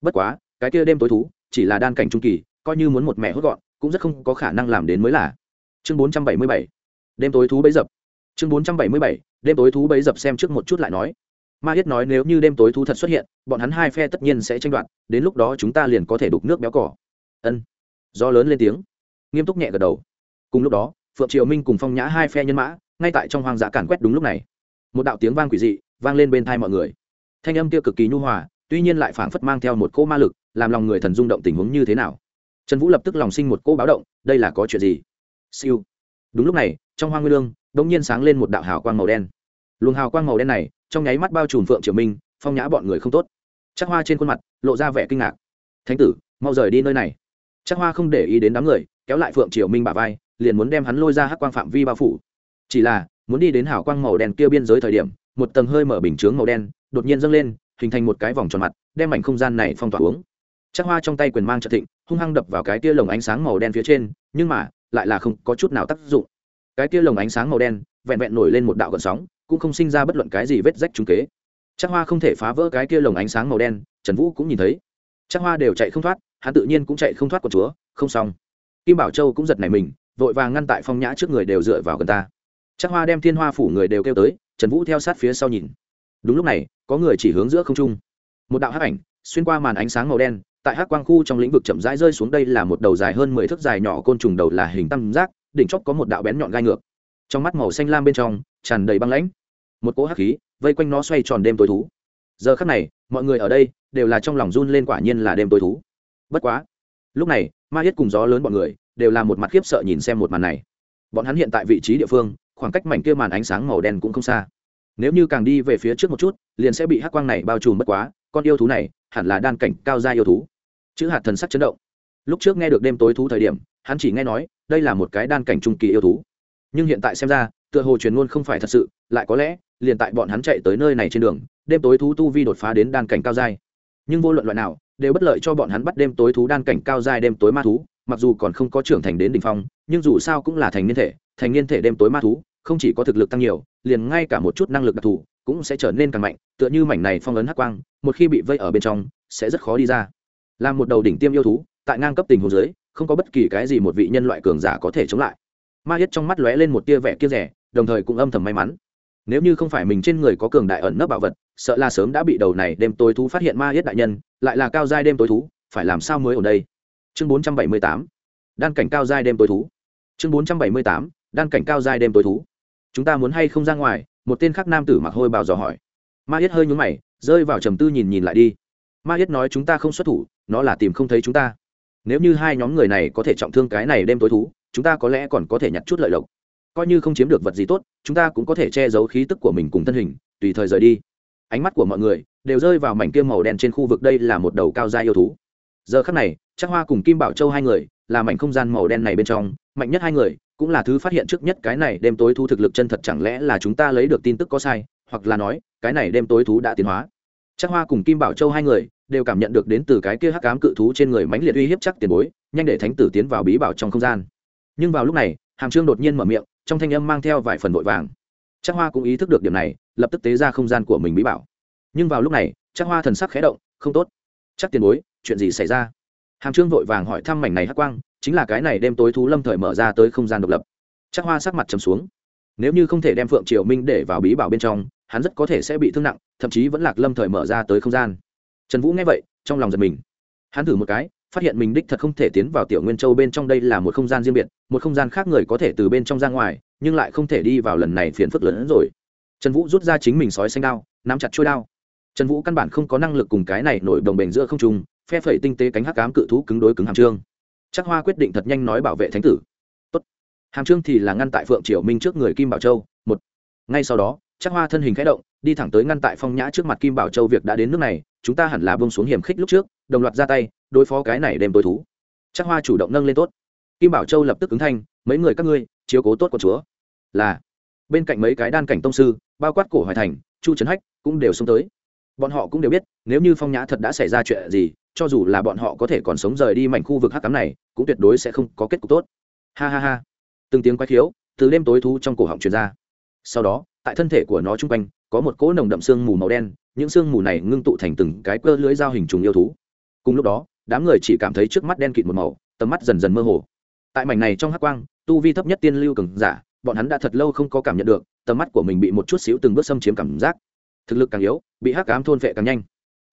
Bất quá, cái kia đêm tối thú, chỉ là đan cảnh trung kỳ, coi như muốn một mẹ hốt gọn, cũng rất không có khả năng làm đến mới là. Chương bốn trăm bảy mươi bảy, đêm tối thú bấy dập. Chương bốn trăm bảy mươi bảy, đêm tối thú bấy dập xem trước một chút lại nói. Ma yết nói nếu như đêm tối thú thật xuất hiện, bọn hắn hai phe tất nhiên sẽ tranh đoạt, đến lúc đó chúng ta liền có thể đục nước béo cỏ. Ân. Do lớn lên tiếng. Nghiêm túc nhẹ gật đầu. Cùng lúc đó phượng triều minh cùng phong nhã hai phe nhân mã, ngay tại trong hoang dã càn quét đúng lúc này. Một đạo tiếng vang quỷ dị vang lên bên thai mọi người. Thanh âm kia cực kỳ nhu hòa, tuy nhiên lại phảng phất mang theo một cỗ ma lực, làm lòng người thần rung động tình huống như thế nào. Trần vũ lập tức lòng sinh một cỗ báo động, đây là có chuyện gì? Siêu. Đúng lúc này, trong hoang nguyên lương đ ỗ n g nhiên sáng lên một đạo hào quang màu đen. Luồng hào quang màu đen này, trong nháy mắt bao trùm phượng triều minh, phong nhã bọn người không tốt. Chắc hoa trên khuôn mặt, lộ ra vẻ kinh ngạc. Thánh tử, mau rời đi nơi này. Chắc hoa không để ý đến đám người, kéo lại phượng triều minh bà vai liền muốn đem hắn lôi ra hắc quang phạm vi bao phủ. Chỉ là, muốn đi đến hảo quang màu đen kia biên giới thời điểm, một tầng hơi mở bình chướng màu đen đột nhiên dâng lên, hình thành một cái vòng tròn mặt, đem mảnh không gian này phong tỏa uống. Chắc hoa trong tay quyền mang trợ thịnh, hung hăng đập vào cái tia lồng ánh sáng màu đen phía trên, nhưng mà, lại là không có chút nào tác dụng. Cái tia lồng ánh sáng màu đen vẹn vẹn nổi lên một đạo gợn sóng, cũng không sinh ra bất luận cái gì vết rách trúng kế. Chắc hoa không thể phá vỡ cái tia lồng ánh sáng màu đen, trần vũ cũng nhìn thấy. Chắc hoa đều chạy không thoát, hắn tự nhiên cũng chạy không thoát của chúa, không xong. Kim bảo châu cũng giật này mình vội vàng ngăn tại phong nhã trước người đều dựa vào gần ta. Chắc hoa đem thiên hoa phủ người đều kêu tới, trần vũ theo sát phía sau nhìn. Đúng lúc này, có người chỉ hướng giữa không trung. Một đạo hắc ảnh, xuyên qua màn ánh sáng màu đen, tại hắc quang khu trong lĩnh vực chậm rãi rơi xuống đây là một đầu dài hơn mười thước dài nhỏ côn trùng đầu là hình tam giác, đỉnh chóp có một đạo bén nhọn gai ngược. Trong mắt màu xanh lam bên trong, tràn đầy băng lãnh. Một cỗ hắc khí, vây quanh nó xoay tròn đêm tối thú. Giờ khắc này, mọi người ở đây đều là trong lòng run lên quả nhiên là đêm tối thú. Bất quá, lúc này, ma yết cùng gió lớn bọn người đều là một mặt khiếp sợ nhìn xem một màn này. Bọn hắn hiện tại vị trí địa phương, khoảng cách mảnh kia màn ánh sáng màu đen cũng không xa. Nếu như càng đi về phía trước một chút, liền sẽ bị hắc quang này bao trùm bất quá, con yêu thú này hẳn là đan cảnh cao gia yêu thú. Chữ hạt thần sắc chấn động. Lúc trước nghe được đêm tối thú thời điểm, hắn chỉ nghe nói, đây là một cái đan cảnh trung kỳ yêu thú. Nhưng hiện tại xem ra, tựa hồ truyền ngôn không phải thật sự, lại có lẽ, liền tại bọn hắn chạy tới nơi này trên đường, đêm tối thú tu vi đột phá đến đan cảnh cao giai. Nhưng vô luận loại nào, đều bất lợi cho bọn hắn bắt đêm tối thú đan cảnh cao giai đêm tối ma thú mặc dù còn không có trưởng thành đến đỉnh phong, nhưng dù sao cũng là thành niên thể, thành niên thể đêm tối ma thú, không chỉ có thực lực tăng nhiều, liền ngay cả một chút năng lực đặc thù cũng sẽ trở nên càng mạnh, tựa như mảnh này phong ấn hắc quang, một khi bị vây ở bên trong, sẽ rất khó đi ra. Là một đầu đỉnh tiêm yêu thú, tại ngang cấp tình hồ dưới, không có bất kỳ cái gì một vị nhân loại cường giả có thể chống lại. Ma yết trong mắt lóe lên một tia vẻ kia rẻ đồng thời cũng âm thầm may mắn. Nếu như không phải mình trên người có cường đại ẩn nấp bảo vật, sợ là sớm đã bị đầu này đêm tối thú phát hiện ma yết đại nhân, lại là cao giai đêm tối thú, phải làm sao mới ở đây? Chương bốn trăm bảy mươi tám, đan cảnh cao giai đêm tối thú. Chương bốn trăm bảy mươi tám, đan cảnh cao giai đêm tối thú. Chúng ta muốn hay không ra ngoài? Một tên khác nam tử mặc hôi bào dò hỏi. Ma yết hơi nhún mày, rơi vào trầm tư nhìn nhìn lại đi. Ma yết nói chúng ta không xuất thủ, nó là tìm không thấy chúng ta. Nếu như hai nhóm người này có thể trọng thương cái này đêm tối thú, chúng ta có lẽ còn có thể nhặt chút lợi lộc. Coi như không chiếm được vật gì tốt, chúng ta cũng có thể che giấu khí tức của mình cùng thân hình, tùy thời rời đi. Ánh mắt của mọi người đều rơi vào mảnh kia màu đen trên khu vực, đây là một đầu cao gia yêu thú giờ khắc này chắc hoa cùng kim bảo châu hai người, là mảnh không gian màu đen này bên trong, mạnh nhất hai người, cũng là thứ phát hiện trước nhất cái này đêm tối thu thực lực chân thật chẳng lẽ là chúng ta lấy được tin tức có sai, hoặc là nói, cái này đêm tối thú đã tiến hóa. Chắc hoa cùng kim bảo châu hai người, đều cảm nhận được đến từ cái kia hắc ám cự thú trên người mãnh liệt uy hiếp chắc tiền bối, nhanh để thánh tử tiến vào bí bảo trong không gian. Nhưng vào lúc này, hàm trương đột nhiên mở miệng, trong thanh âm mang theo vài phần vội vàng. Chắc hoa cũng ý thức được điểm này, lập tức tế ra không gian của mình bí bảo. Nhưng vào lúc này chắc hoa thần sắc khẽ động, không tốt. Chắc tiền bối chuyện gì xảy ra? Hàm trương vội vàng hỏi thăm mảnh này hắc quang, chính là cái này đêm tối thú lâm thời mở ra tới không gian độc lập. Chắc hoa sắc mặt trầm xuống. Nếu như không thể đem phượng triều minh để vào bí bảo bên trong, hắn rất có thể sẽ bị thương nặng, thậm chí vẫn lạc lâm thời mở ra tới không gian. Trần vũ nghe vậy, trong lòng giật mình. Hắn thử một cái, phát hiện mình đích thật không thể tiến vào tiểu nguyên châu bên trong đây là một không gian riêng biệt, một không gian khác người có thể từ bên trong ra ngoài, nhưng lại không thể đi vào lần này phiền phức lớn hơn rồi. Trần vũ rút ra chính mình sói xanh đao, nắm chặt trôi đao. Trần vũ căn bản không có năng lực cùng cái này nổi đồng bền giữa không trung phe phẩy tinh tế cánh hắc cám cự thú cứng đối cứng hàm trương. Chắc hoa quyết định thật nhanh nói bảo vệ thánh tử. Tốt. hàm trương thì là ngăn tại phượng triều minh trước người kim bảo châu. Một. Ngay sau đó, chắc hoa thân hình khẽ động, đi thẳng tới ngăn tại phong nhã trước mặt kim bảo châu việc đã đến nước này, chúng ta hẳn là bông xuống hiểm khích lúc trước, đồng loạt ra tay, đối phó cái này đem tối thú. Chắc hoa chủ động nâng lên tốt. Kim bảo châu lập tức ứng thanh, mấy người các ngươi, chiếu cố tốt của chúa. Là. Bên cạnh mấy cái đan cảnh tông sư, bao quát cổ hoài thành, chu trấn hách cũng đều xông tới. Bọn họ cũng đều biết, nếu như phong nhã thật đã xảy ra chuyện gì cho dù là bọn họ có thể còn sống rời đi mảnh khu vực hắc cám này, cũng tuyệt đối sẽ không có kết cục tốt. Ha ha ha. Từng tiếng quay khiếu từ đêm tối thú trong cổ họng truyền ra. Sau đó, tại thân thể của nó chung quanh, có một cỗ nồng đậm sương mù màu đen, những sương mù này ngưng tụ thành từng cái cơ lưới dao hình trùng yêu thú. Cùng lúc đó, đám người chỉ cảm thấy trước mắt đen kịt một màu, tầm mắt dần dần mơ hồ. Tại mảnh này trong hắc quang, tu vi thấp nhất tiên lưu cường giả, bọn hắn đã thật lâu không có cảm nhận được, tầm mắt của mình bị một chút xíu từng bước xâm chiếm cảm giác. Thực lực càng yếu, bị hắc ám thôn vệ càng nhanh.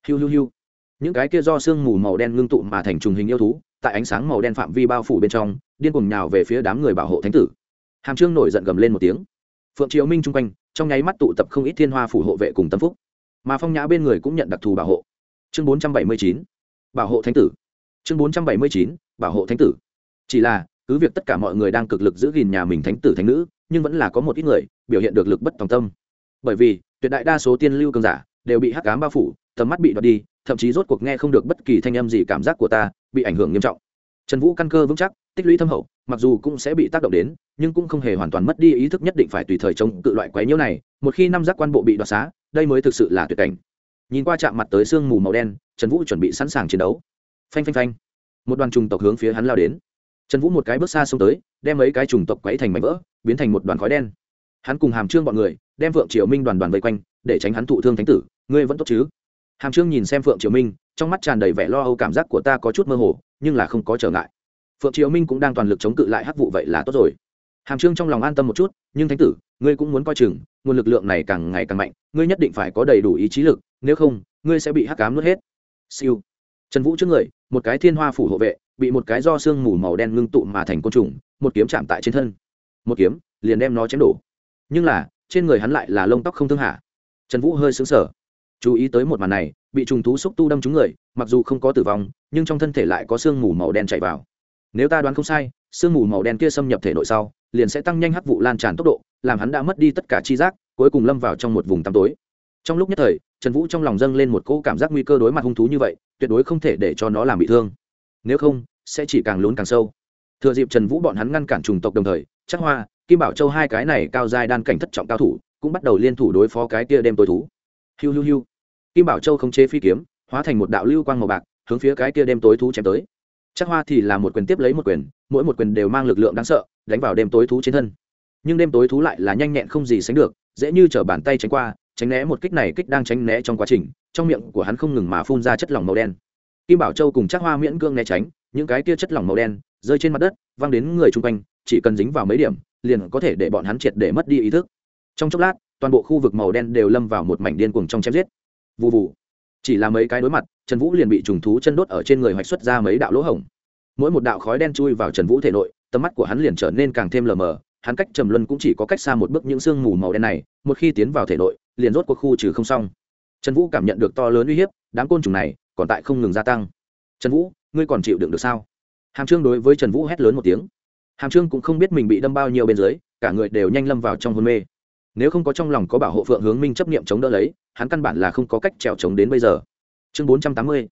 Hiu hiu hiu những cái kia do sương mù màu đen ngưng tụ mà thành trùng hình yêu thú, tại ánh sáng màu đen phạm vi bao phủ bên trong, điên cuồng nhào về phía đám người bảo hộ thánh tử. Hàm trương nổi giận gầm lên một tiếng. Phượng triều minh chung quanh, trong nháy mắt tụ tập không ít thiên hoa phủ hộ vệ cùng tâm phúc. Mà phong nhã bên người cũng nhận đặc thù bảo hộ. Chương bốn trăm bảy mươi chín, bảo hộ thánh tử. Chương bốn trăm bảy mươi chín, bảo hộ thánh tử. Chỉ là, cứ việc tất cả mọi người đang cực lực giữ gìn nhà mình thánh tử thánh nữ, nhưng vẫn là có một ít người biểu hiện được lực bất tòng tâm. Bởi vì, tuyệt đại đa số tiên lưu cường giả đều bị hắc cám bao phủ, tầm mắt bị đoạt đi thậm chí rốt cuộc nghe không được bất kỳ thanh âm gì cảm giác của ta, bị ảnh hưởng nghiêm trọng. Trần vũ căn cơ vững chắc, tích lũy thâm hậu, mặc dù cũng sẽ bị tác động đến, nhưng cũng không hề hoàn toàn mất đi ý thức nhất định phải tùy thời chống cự loại quấy nhiễu này, một khi năm giác quan bộ bị đoạt xá, đây mới thực sự là tuyệt cảnh. Nhìn qua chạm mặt tới sương mù màu đen, trần vũ chuẩn bị sẵn sàng chiến đấu. Phanh phanh phanh. Một đoàn trùng tộc hướng phía hắn lao đến. Trần vũ một cái bước xa xông tới, đem mấy cái trùng tộc quấy thành mảnh vỡ, biến thành một đoàn khói đen. Hắn cùng hàm trương bọn người, đem vượng triều minh đoàn đoàn vây quanh, để tránh hắn thụ thương thánh tử. Ngươi vẫn tốt chứ? Hàm trương nhìn xem phượng triều minh, trong mắt tràn đầy vẻ lo âu cảm giác của ta có chút mơ hồ, nhưng là không có trở ngại. Phượng triều minh cũng đang toàn lực chống cự lại hắc vụ vậy là tốt rồi. Hàm trương trong lòng an tâm một chút, nhưng thánh tử, ngươi cũng muốn coi chừng, nguồn lực lượng này càng ngày càng mạnh, ngươi nhất định phải có đầy đủ ý chí lực, nếu không, ngươi sẽ bị hắc cám nuốt hết. Siêu. Trần vũ trước người, một cái thiên hoa phủ hộ vệ, bị một cái do sương mù màu đen ngưng tụ mà thành côn trùng, một kiếm chạm tại trên thân. Một kiếm, liền đem nó chém đổ. Nhưng là, trên người hắn lại là lông tóc không thương hạ trần vũ hơi xứng sở chú ý tới một màn này, bị trùng thú xúc tu đâm trúng người, mặc dù không có tử vong, nhưng trong thân thể lại có sương mù màu đen chạy vào. Nếu ta đoán không sai, sương mù màu đen kia xâm nhập thể nội sau, liền sẽ tăng nhanh hắc vụ lan tràn tốc độ, làm hắn đã mất đi tất cả chi giác, cuối cùng lâm vào trong một vùng tăm tối. Trong lúc nhất thời, trần vũ trong lòng dâng lên một cỗ cảm giác nguy cơ đối mặt hung thú như vậy, tuyệt đối không thể để cho nó làm bị thương. Nếu không, sẽ chỉ càng lún càng sâu. Thừa dịp trần vũ bọn hắn ngăn cản trùng tộc đồng thời chắc hoa, kim bảo châu hai cái này cao dài đan cảnh thất trọng cao thủ, cũng bắt đầu liên thủ đối phó cái kia đêm tối thú hiu hiu hiu. Kim bảo châu không chế phi kiếm, hóa thành một đạo lưu quang màu bạc, hướng phía cái kia đêm tối thú chém tới. Chắc hoa thì là một quyền tiếp lấy một quyền, mỗi một quyền đều mang lực lượng đáng sợ, đánh vào đêm tối thú trên thân. Nhưng đêm tối thú lại là nhanh nhẹn không gì sánh được, dễ như t bàn tay tránh qua, tránh né một kích này kích đang tránh né trong quá trình, trong miệng của hắn không ngừng mà phun ra chất lỏng màu đen. Kim bảo châu cùng chắc hoa miễn cương né tránh, những cái kia chất lỏng màu đen rơi trên mặt đất, văng đến người chung quanh, chỉ cần dính vào mấy điểm, liền có thể để bọn hắn triệt để mất đi ý thức. Trong chốc lát toàn bộ khu vực màu đen đều lâm vào một mảnh điên cuồng trong chém giết. Vụ vụ chỉ là mấy cái đối mặt, trần vũ liền bị trùng thú chân đốt ở trên người hoạch xuất ra mấy đạo lỗ hổng. Mỗi một đạo khói đen chui vào trần vũ thể nội, tầm mắt của hắn liền trở nên càng thêm lờ mờ, hắn cách trầm luân cũng chỉ có cách xa một bước những sương mù màu đen này, một khi tiến vào thể nội, liền rốt cuộc khu trừ không xong. Trần vũ cảm nhận được to lớn uy hiếp, đám côn trùng này còn tại không ngừng gia tăng. Trần vũ, ngươi còn chịu đựng được sao? Hàm trương đối với trần vũ hét lớn một tiếng. Hàm trương cũng không biết mình bị đâm bao nhiêu bên dưới, cả người đều nhanh lâm vào trong hôn mê nếu không có trong lòng có bảo hộ phượng hướng minh chấp nghiệm chống đỡ lấy, hắn căn bản là không có cách trèo chống đến bây giờ. Chương bốn trăm tám mươi,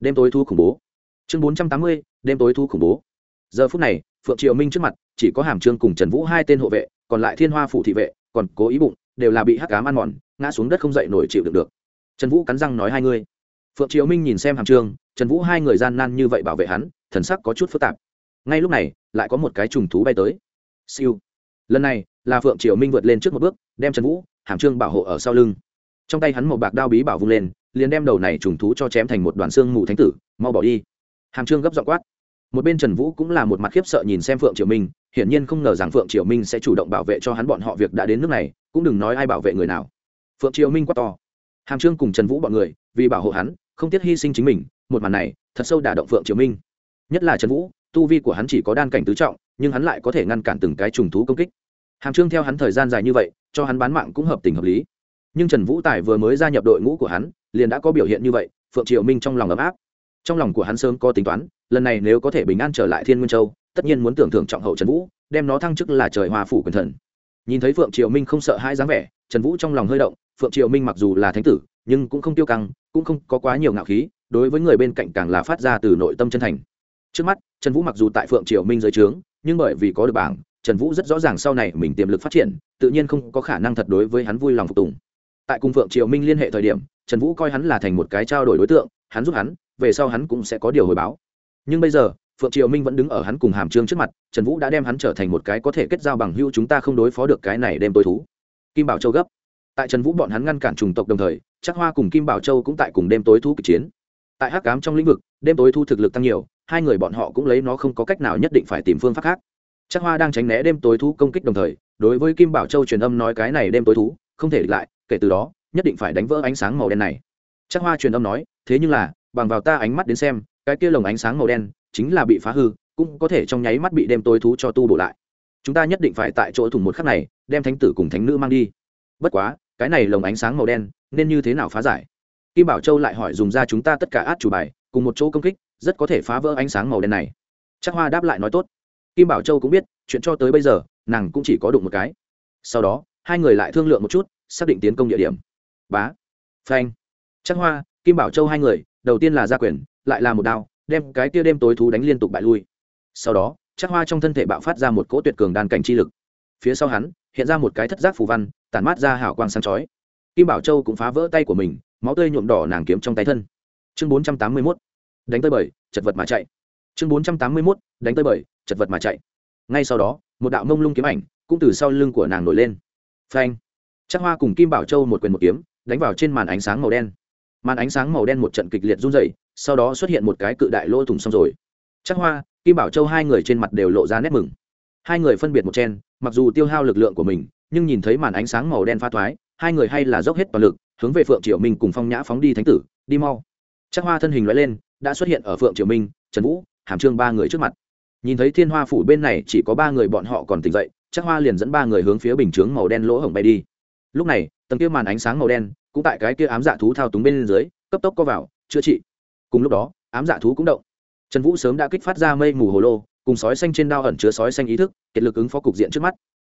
đêm tối thu khủng bố. Chương bốn trăm tám mươi, đêm tối thu khủng bố. Giờ phút này, phượng triều minh trước mặt, chỉ có hàm trương cùng trần vũ hai tên hộ vệ, còn lại thiên hoa phủ thị vệ, còn cố ý bụng, đều là bị hắc cám ăn mòn, ngã xuống đất không dậy nổi chịu được được. Trần vũ cắn răng nói hai người. Phượng triều minh nhìn xem hàm trương, trần vũ hai người gian nan như vậy bảo vệ hắn, thần sắc có chút phức tạp. Ngay lúc này, lại có một cái trùng thú bay tới. Siêu. Lần này là phượng triều minh vượt lên trước một bước, đem trần vũ, hàm trương bảo hộ ở sau lưng. Trong tay hắn một bạc đao bí bảo vung lên, liền đem đầu này trùng thú cho chém thành một đoàn xương mù thánh tử, mau bỏ đi. Hàm trương gấp dọn quát. Một bên trần vũ cũng là một mặt khiếp sợ nhìn xem phượng triều minh, hiển nhiên không ngờ rằng phượng triều minh sẽ chủ động bảo vệ cho hắn bọn họ việc đã đến nước này, cũng đừng nói ai bảo vệ người nào. Phượng triều minh quát to. Hàm trương cùng trần vũ bọn người, vì bảo hộ hắn, không tiếc hy sinh chính mình, một màn này, thật sâu đả động phượng triều minh. Nhất là trần vũ, tu vi của hắn chỉ có đan cảnh tứ trọng, nhưng hắn lại có thể ngăn cản từng cái trùng thú công kích hàm trương theo hắn thời gian dài như vậy, cho hắn bán mạng cũng hợp tình hợp lý. Nhưng trần vũ tài vừa mới gia nhập đội ngũ của hắn, liền đã có biểu hiện như vậy, phượng triều minh trong lòng ấm áp. Trong lòng của hắn sớm có tính toán, lần này nếu có thể bình an trở lại thiên nguyên châu, tất nhiên muốn tưởng thưởng trọng hậu trần vũ, đem nó thăng chức là trời hòa phủ quyền thần. Nhìn thấy phượng triều minh không sợ hai dáng vẻ, trần vũ trong lòng hơi động, phượng triều minh mặc dù là thánh tử, nhưng cũng không tiêu căng, cũng không có quá nhiều ngạo khí, đối với người bên cạnh càng là phát ra từ nội tâm chân thành. Trước mắt, trần vũ mặc dù tại phượng triều minh dưới trướng, nhưng bởi vì có được bảng trần vũ rất rõ ràng sau này mình tiềm lực phát triển, tự nhiên không có khả năng thật đối với hắn vui lòng phục tùng. Tại cung phượng triều minh liên hệ thời điểm, trần vũ coi hắn là thành một cái trao đổi đối tượng, hắn giúp hắn, về sau hắn cũng sẽ có điều hồi báo. Nhưng bây giờ, phượng triều minh vẫn đứng ở hắn cùng hàm trương trước mặt, trần vũ đã đem hắn trở thành một cái có thể kết giao bằng hưu chúng ta không đối phó được cái này đem tối thú. Kim bảo châu gấp. Tại trần vũ bọn hắn ngăn cản trùng tộc đồng thời chắc hoa cùng kim bảo châu cũng tại cùng đêm tối thú kịch chiến. Tại hắc cám trong lĩnh vực, đêm tối thu thực lực tăng nhiều, hai người bọn họ cũng lấy nó không có cách nào nhất định phải tìm phương pháp khác chắc hoa đang tránh né đêm tối thú công kích đồng thời, đối với kim bảo châu truyền âm nói cái này đêm tối thú, không thể địch lại, kể từ đó, nhất định phải đánh vỡ ánh sáng màu đen này. Chắc hoa truyền âm nói, thế nhưng là, bằng vào ta ánh mắt đến xem, cái kia lồng ánh sáng màu đen chính là bị phá hư, cũng có thể trong nháy mắt bị đêm tối thú cho tu bổ lại. Chúng ta nhất định phải tại chỗ thủng một khắc này, đem thánh tử cùng thánh nữ mang đi. Bất quá, cái này lồng ánh sáng màu đen, nên như thế nào phá giải? Kim bảo châu lại hỏi dùng ra chúng ta tất cả át chủ bài, cùng một chỗ công kích, rất có thể phá vỡ ánh sáng màu đen này. Chắc hoa đáp lại nói tốt kim bảo châu cũng biết, chuyện cho tới bây giờ, nàng cũng chỉ có đụng một cái. Sau đó, hai người lại thương lượng một chút, xác định tiến công địa điểm. Bá. Phanh. Chắc hoa, kim bảo châu hai người, đầu tiên là gia quyền, lại là một đao, đem cái kia đêm tối thú đánh liên tục bại lui. Sau đó chắc hoa trong thân thể bạo phát ra một cỗ tuyệt cường đan cảnh chi lực. Phía sau hắn, hiện ra một cái thất giác phù văn, tản mát ra hào quang sáng chói. Kim bảo châu cũng phá vỡ tay của mình, máu tươi nhuộm đỏ nàng kiếm trong tay thân. Chương bốn trăm tám mươi mốt. Đánh tới bảy, chật vật mà chạy chương bốn trăm tám mươi mốt, đánh tới bảy chật vật mà chạy. Ngay sau đó, một đạo mông lung kiếm ảnh cũng từ sau lưng của nàng nổi lên. Phanh! Chắc hoa cùng kim bảo châu một quyền một kiếm, đánh vào trên màn ánh sáng màu đen. Màn ánh sáng màu đen một trận kịch liệt run dày sau đó xuất hiện một cái cự đại lỗ thủng xong rồi. Chắc hoa, kim bảo châu hai người trên mặt đều lộ ra nét mừng. Hai người phân biệt một chen, mặc dù tiêu hao lực lượng của mình, nhưng nhìn thấy màn ánh sáng màu đen pha thoái, hai người hay là dốc hết toàn lực, hướng về phượng triều minh cùng phong nhã phóng đi thánh tử, đi mau. Chắc hoa thân hình loại lên, đã xuất hiện ở phượng triều minh, trần vũ hàm trương ba người trước mặt. Nhìn thấy thiên hoa phủ bên này chỉ có ba người bọn họ còn tỉnh dậy, chắc hoa liền dẫn ba người hướng phía bình chướng màu đen lỗ hổng bay đi. Lúc này, tầng kia màn ánh sáng màu đen, cũng tại cái kia ám dạ thú thao túng bên dưới, cấp tốc co vào, chữa trị. Cùng lúc đó, ám dạ thú cũng động. Trần vũ sớm đã kích phát ra mây mù hồ lô, cùng sói xanh trên đao ẩn chứa sói xanh ý thức, kiệt lực ứng phó cục diện trước mắt.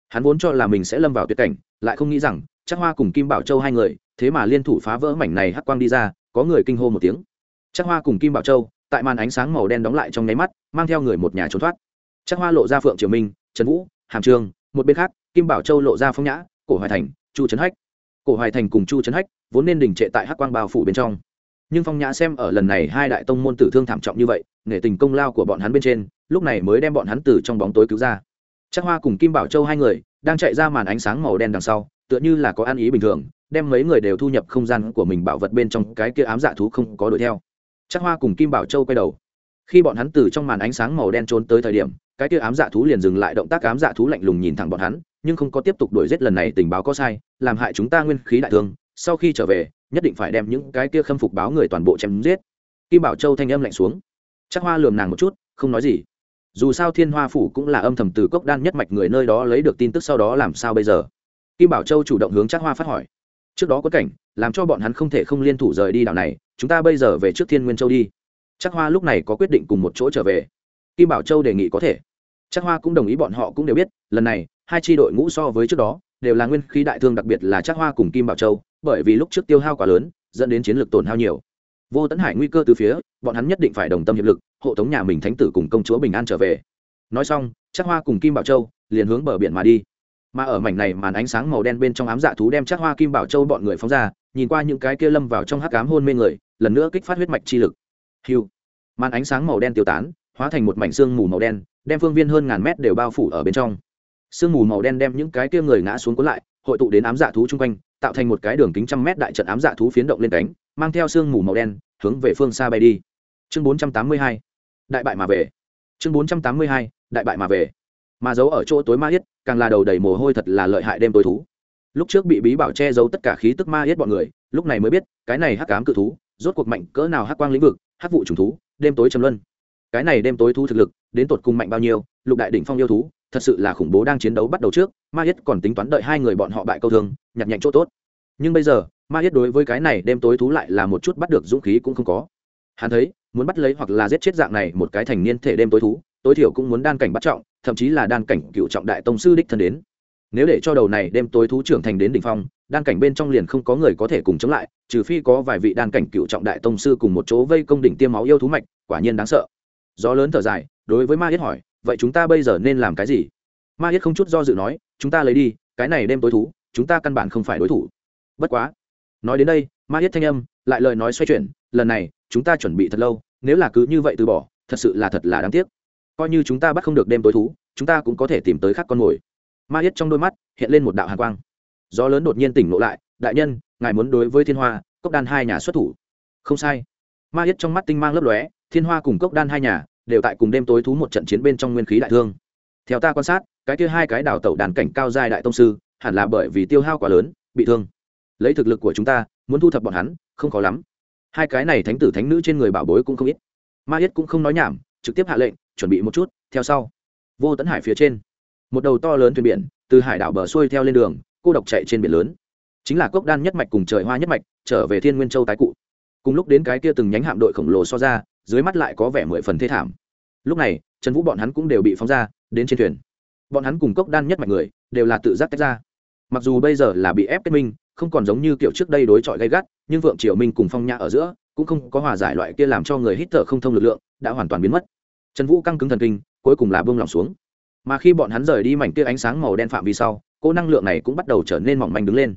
Hắn vốn cho là mình sẽ lâm vào tuyệt cảnh, lại không nghĩ rằng, chắc hoa cùng kim bảo châu hai người, thế mà liên thủ phá vỡ mảnh này hắc quang đi ra, có người kinh hô một tiếng. Chắc hoa cùng kim bảo châu tại màn ánh sáng màu đen đóng lại trong nháy mắt, mang theo người một nhà trốn thoát. Chắc hoa lộ ra phượng triều minh, trần vũ, hàm trường, một bên khác, kim bảo châu lộ ra phong nhã, cổ hoài thành, chu trấn hách. Cổ hoài thành cùng chu trấn hách vốn nên đình trệ tại hắc quang bao phủ bên trong. Nhưng phong nhã xem ở lần này hai đại tông môn tử thương thảm trọng như vậy, nể tình công lao của bọn hắn bên trên, lúc này mới đem bọn hắn từ trong bóng tối cứu ra. Chắc hoa cùng kim bảo châu hai người đang chạy ra màn ánh sáng màu đen đằng sau, tựa như là có ăn ý bình thường, đem mấy người đều thu nhập không gian của mình bảo vật bên trong cái kia ám dạ thú không có đuổi theo chắc hoa cùng kim bảo châu quay đầu. Khi bọn hắn từ trong màn ánh sáng màu đen trốn tới thời điểm, cái kia ám dạ thú liền dừng lại động tác ám dạ thú lạnh lùng nhìn thẳng bọn hắn, nhưng không có tiếp tục đuổi giết lần này tình báo có sai, làm hại chúng ta nguyên khí đại thương, sau khi trở về, nhất định phải đem những cái kia khâm phục báo người toàn bộ chém giết. Kim bảo châu thanh âm lạnh xuống. Chắc hoa lườm nàng một chút, không nói gì. Dù sao thiên hoa phủ cũng là âm thầm từ cốc đan nhất mạch người nơi đó lấy được tin tức sau đó làm sao bây giờ? Kim bảo châu chủ động hướng chắc hoa phát hỏi trước đó có cảnh, làm cho bọn hắn không thể không liên thủ rời đi đảo này, chúng ta bây giờ về trước thiên nguyên châu đi. Chắc hoa lúc này có quyết định cùng một chỗ trở về. Kim bảo châu đề nghị có thể. Chắc hoa cũng đồng ý bọn họ cũng đều biết, lần này, hai tri đội ngũ so với trước đó, đều là nguyên khí đại thương đặc biệt là chắc hoa cùng kim bảo châu, bởi vì lúc trước tiêu hao quá lớn, dẫn đến chiến lược tổn hao nhiều. Vô tấn hải nguy cơ từ phía, bọn hắn nhất định phải đồng tâm hiệp lực, hộ tống nhà mình thánh tử cùng công chúa bình an trở về. Nói xong, chắc hoa cùng kim bảo châu liền hướng bờ biển mà đi mà ở mảnh này màn ánh sáng màu đen bên trong ám dạ thú đem chắc hoa kim bảo châu bọn người phóng ra, nhìn qua những cái kia lâm vào trong hắc cám hôn mê người, lần nữa kích phát huyết mạch chi lực. Hiu. Màn ánh sáng màu đen tiêu tán, hóa thành một mảnh xương mù màu đen, đem phương viên hơn ngàn mét đều bao phủ ở bên trong. Sương mù màu đen đem những cái kia người ngã xuống cuốn lại, hội tụ đến ám dạ thú chung quanh, tạo thành một cái đường kính trăm mét đại trận ám dạ thú phiến động lên cánh, mang theo sương mù màu đen, hướng về phương xa bay đi. Chương bốn trăm tám mươi hai. Đại bại mà về. Chương bốn trăm tám mươi hai. Đại bại mà về. Mà giấu ở chỗ tối ma yết càng là đầu đầy mồ hôi thật là lợi hại đêm tối thú. Lúc trước bị bí bảo che giấu tất cả khí tức ma yết bọn người, lúc này mới biết, cái này hắc cám cự thú, rốt cuộc mạnh cỡ nào hắc quang lĩnh vực, hắc vụ trùng thú, đêm tối trầm luân. Cái này đêm tối thú thực lực, đến tột cùng mạnh bao nhiêu, lục đại đỉnh phong yêu thú, thật sự là khủng bố đang chiến đấu bắt đầu trước, ma yết còn tính toán đợi hai người bọn họ bại câu thương, nhặt nhạnh chỗ tốt. Nhưng bây giờ, ma yết đối với cái này đêm tối thú lại là một chút bắt được dũng khí cũng không có. Hắn thấy, muốn bắt lấy hoặc là giết chết dạng này một cái thành niên thể đêm tối thú tối thiểu cũng muốn đan cảnh bắt trọng, thậm chí là đan cảnh cựu trọng đại tông sư đích thân đến. Nếu để cho đầu này đêm tối thú trưởng thành đến đỉnh phong, đan cảnh bên trong liền không có người có thể cùng chống lại, trừ phi có vài vị đan cảnh cựu trọng đại tông sư cùng một chỗ vây công đỉnh tiêm máu yêu thú mạch, quả nhiên đáng sợ. Gió lớn thở dài, đối với ma yết hỏi, vậy chúng ta bây giờ nên làm cái gì? Ma yết không chút do dự nói, chúng ta lấy đi, cái này đêm tối thú, chúng ta căn bản không phải đối thủ. Bất quá, nói đến đây, ma yết thanh âm lại lời nói xoay chuyển, lần này, chúng ta chuẩn bị thật lâu, nếu là cứ như vậy từ bỏ, thật sự là thật là đáng tiếc coi như chúng ta bắt không được đêm tối thú, chúng ta cũng có thể tìm tới khác con mồi. Ma yết trong đôi mắt hiện lên một đạo hàn quang. Gió lớn đột nhiên tỉnh lộ lại, đại nhân, ngài muốn đối với thiên hoa, cốc đan hai nhà xuất thủ? Không sai. Ma yết trong mắt tinh mang lấp lóe, thiên hoa cùng cốc đan hai nhà đều tại cùng đêm tối thú một trận chiến bên trong nguyên khí đại thương. Theo ta quan sát, cái kia hai cái đảo tẩu đàn cảnh cao giai đại tông sư, hẳn là bởi vì tiêu hao quá lớn, bị thương. Lấy thực lực của chúng ta, muốn thu thập bọn hắn, không khó lắm. Hai cái này thánh tử thánh nữ trên người bảo bối cũng không ít. Ma yết cũng không nói nhảm, trực tiếp hạ lệnh chuẩn bị một chút, theo sau. Vô tấn hải phía trên. Một đầu to lớn thuyền biển, từ hải đảo bờ xuôi theo lên đường, cô độc chạy trên biển lớn. Chính là cốc đan nhất mạch cùng trời hoa nhất mạch, trở về thiên nguyên châu tái cụ. Cùng lúc đến cái kia từng nhánh hạm đội khổng lồ so ra, dưới mắt lại có vẻ mười phần thế thảm. Lúc này, trần vũ bọn hắn cũng đều bị phóng ra, đến trên thuyền. Bọn hắn cùng cốc đan nhất mạch người, đều là tự giác tách ra. Mặc dù bây giờ là bị ép kết minh, không còn giống như kiểu trước đây đối chọi gay gắt, nhưng vượng triều minh cùng phong nhã ở giữa, cũng không có hòa giải loại kia làm cho người hít thở không thông lực lượng, đã hoàn toàn biến mất trần vũ căng cứng thần kinh, cuối cùng là buông lỏng xuống. Mà khi bọn hắn rời đi mảnh kia ánh sáng màu đen phạm vi sau, cỗ năng lượng này cũng bắt đầu trở nên mỏng manh đứng lên.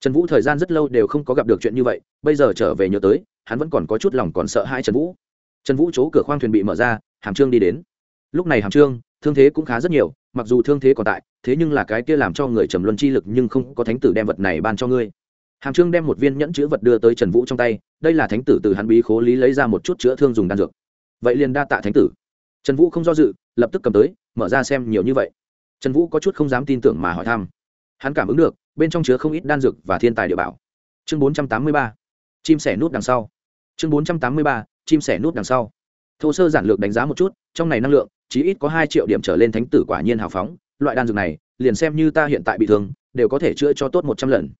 Trần vũ thời gian rất lâu đều không có gặp được chuyện như vậy, bây giờ trở về nhớ tới, hắn vẫn còn có chút lòng còn sợ hai trần vũ. Trần vũ chỗ cửa khoang thuyền bị mở ra, hàm trương đi đến. Lúc này hàm trương, thương thế cũng khá rất nhiều, mặc dù thương thế còn tại, thế nhưng là cái kia làm cho người trầm luân chi lực nhưng không có thánh tử đem vật này ban cho ngươi. Hàm trương đem một viên nhẫn chữ vật đưa tới trần vũ trong tay, đây là thánh tử từ hắn bí khố lý lấy ra một chút chữa thương dùng đan dược. Vậy liền đa tạ thánh tử trần vũ không do dự, lập tức cầm tới, mở ra xem nhiều như vậy. Trần vũ có chút không dám tin tưởng mà hỏi thăm. Hắn cảm ứng được, bên trong chứa không ít đan dược và thiên tài địa bảo. Chương bốn trăm tám mươi ba. Chim sẻ nút đằng sau. Chương bốn trăm tám mươi ba, chim sẻ nút đằng sau. Thô sơ giản lược đánh giá một chút, trong này năng lượng, chí ít có hai triệu điểm trở lên thánh tử quả nhiên hào phóng, loại đan dược này, liền xem như ta hiện tại bị thương, đều có thể chữa cho tốt một trăm lần.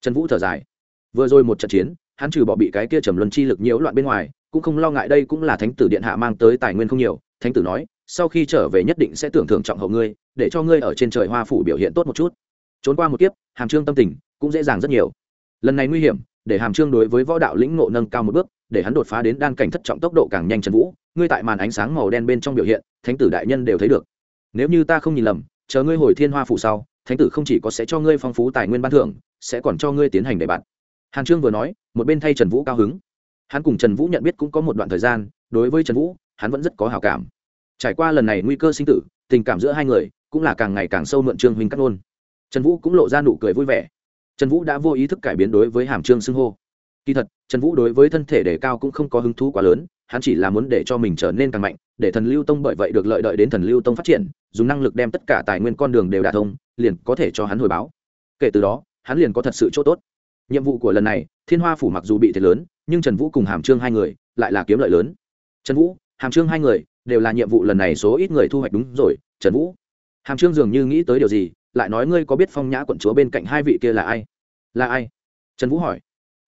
Trần vũ thở dài. Vừa rồi một trận chiến, hắn trừ bỏ bị cái kia trầm luân chi lực nhiễu loạn bên ngoài, cũng không lo ngại đây cũng là thánh tử điện hạ mang tới tài nguyên không nhiều thánh tử nói, sau khi trở về nhất định sẽ tưởng thưởng trọng hậu ngươi, để cho ngươi ở trên trời hoa phủ biểu hiện tốt một chút. Trốn qua một kiếp, hàm trương tâm tình cũng dễ dàng rất nhiều. Lần này nguy hiểm, để hàm trương đối với võ đạo lĩnh ngộ nâng cao một bước, để hắn đột phá đến đan cảnh thất trọng tốc độ càng nhanh trần vũ, ngươi tại màn ánh sáng màu đen bên trong biểu hiện, thánh tử đại nhân đều thấy được. Nếu như ta không nhìn lầm, chờ ngươi hồi thiên hoa phủ sau, thánh tử không chỉ có sẽ cho ngươi phong phú tài nguyên ban thưởng, sẽ còn cho ngươi tiến hành đề bạt. Hàn trương vừa nói, một bên thay trần vũ cao hứng. Hắn cùng trần vũ nhận biết cũng có một đoạn thời gian, đối với trần vũ hắn vẫn rất có hào cảm. Trải qua lần này nguy cơ sinh tử, tình cảm giữa hai người cũng là càng ngày càng sâu mượn trương huynh cắt ngôn. Trần vũ cũng lộ ra nụ cười vui vẻ. Trần vũ đã vô ý thức cải biến đối với hàm trương xưng hô. Kỳ thật, trần vũ đối với thân thể đề cao cũng không có hứng thú quá lớn, hắn chỉ là muốn để cho mình trở nên càng mạnh, để thần lưu tông bởi vậy được lợi đợi đến thần lưu tông phát triển, dùng năng lực đem tất cả tài nguyên con đường đều đả thông, liền có thể cho hắn hồi báo. Kể từ đó, hắn liền có thật sự chỗ tốt. Nhiệm vụ của lần này, thiên hoa phủ mặc dù bị thiệt lớn, nhưng trần vũ cùng hàm trương hai người lại là kiếm lợi lớn. Trần vũ hàm trương hai người đều là nhiệm vụ lần này số ít người thu hoạch đúng rồi, trần vũ. Hàm trương dường như nghĩ tới điều gì, lại nói ngươi có biết phong nhã quận chúa bên cạnh hai vị kia là ai? Là ai? Trần vũ hỏi.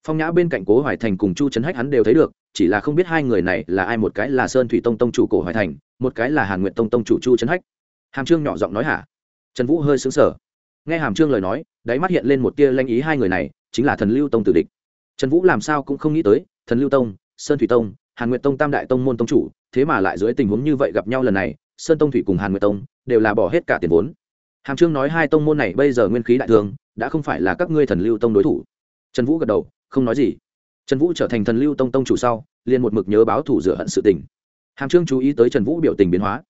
Phong nhã bên cạnh cố hoài thành cùng chu trấn hách hắn đều thấy được, chỉ là không biết hai người này là ai, một cái là sơn thủy tông tông chủ cổ hoài thành, một cái là hàn nguyện tông tông chủ chu trấn hách. Hàm trương nhỏ giọng nói hả? Trần vũ hơi xứng sở nghe hàm trương lời nói, đáy mắt hiện lên một tia lanh ý hai người này, chính là thần lưu tông tử địch. Trần vũ làm sao cũng không nghĩ tới, thần lưu tông, sơn thủy tông, hàn nguyệt tông tam đại tông môn tông chủ thế mà lại dưới tình huống như vậy gặp nhau lần này, sơn tông thủy cùng hàn nguyệt tông đều là bỏ hết cả tiền vốn. Hàm trương nói hai tông môn này bây giờ nguyên khí đại thương đã không phải là các ngươi thần lưu tông đối thủ. Trần vũ gật đầu, không nói gì. Trần vũ trở thành thần lưu tông tông chủ sau, liền một mực nhớ báo thủ rửa hận sự tình. Hàm trương chú ý tới trần vũ biểu tình biến hóa.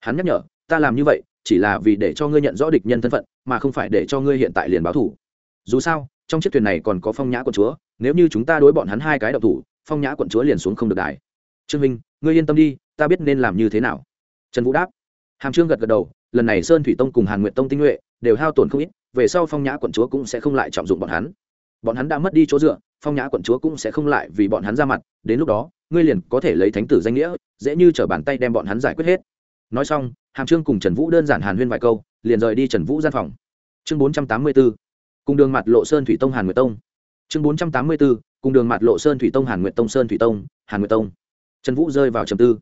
Hắn nhắc nhở, ta làm như vậy, chỉ là vì để cho ngươi nhận rõ địch nhân thân phận, mà không phải để cho ngươi hiện tại liền báo thủ. Dù sao, trong chiếc thuyền này còn có phong nhã quận chúa, nếu như chúng ta đối bọn hắn hai cái đậu thủ, phong nhã quận chúa liền xuống không được đài. Trương minh ngươi yên tâm đi, ta biết nên làm như thế nào. Trần vũ đáp. Hàm trương gật gật đầu, lần này sơn thủy tông cùng hàn nguyện tông tinh nhuệ đều hao tổn không ít, về sau phong nhã quận chúa cũng sẽ không lại trọng dụng bọn hắn. Bọn hắn đã mất đi chỗ dựa, phong nhã quận chúa cũng sẽ không lại vì bọn hắn ra mặt, đến lúc đó, ngươi liền có thể lấy thánh tử danh nghĩa, dễ như t bàn tay đem bọn hắn giải quyết hết. Nói xong, hàm trương cùng trần vũ đơn giản hàn huyên vài câu, liền rời đi trần vũ gian phòng. Chương bốn trăm tám mươi b ố cùng đường mặt lộ sơn thủy tông hàn nguyệt tông. Chương bốn trăm tám mươi b ố cùng đường mặt lộ sơn thủy tông hàn nguyệt tông, sơn thủy tông, hàn nguyệt tông trần vũ rơi vào trầm tư.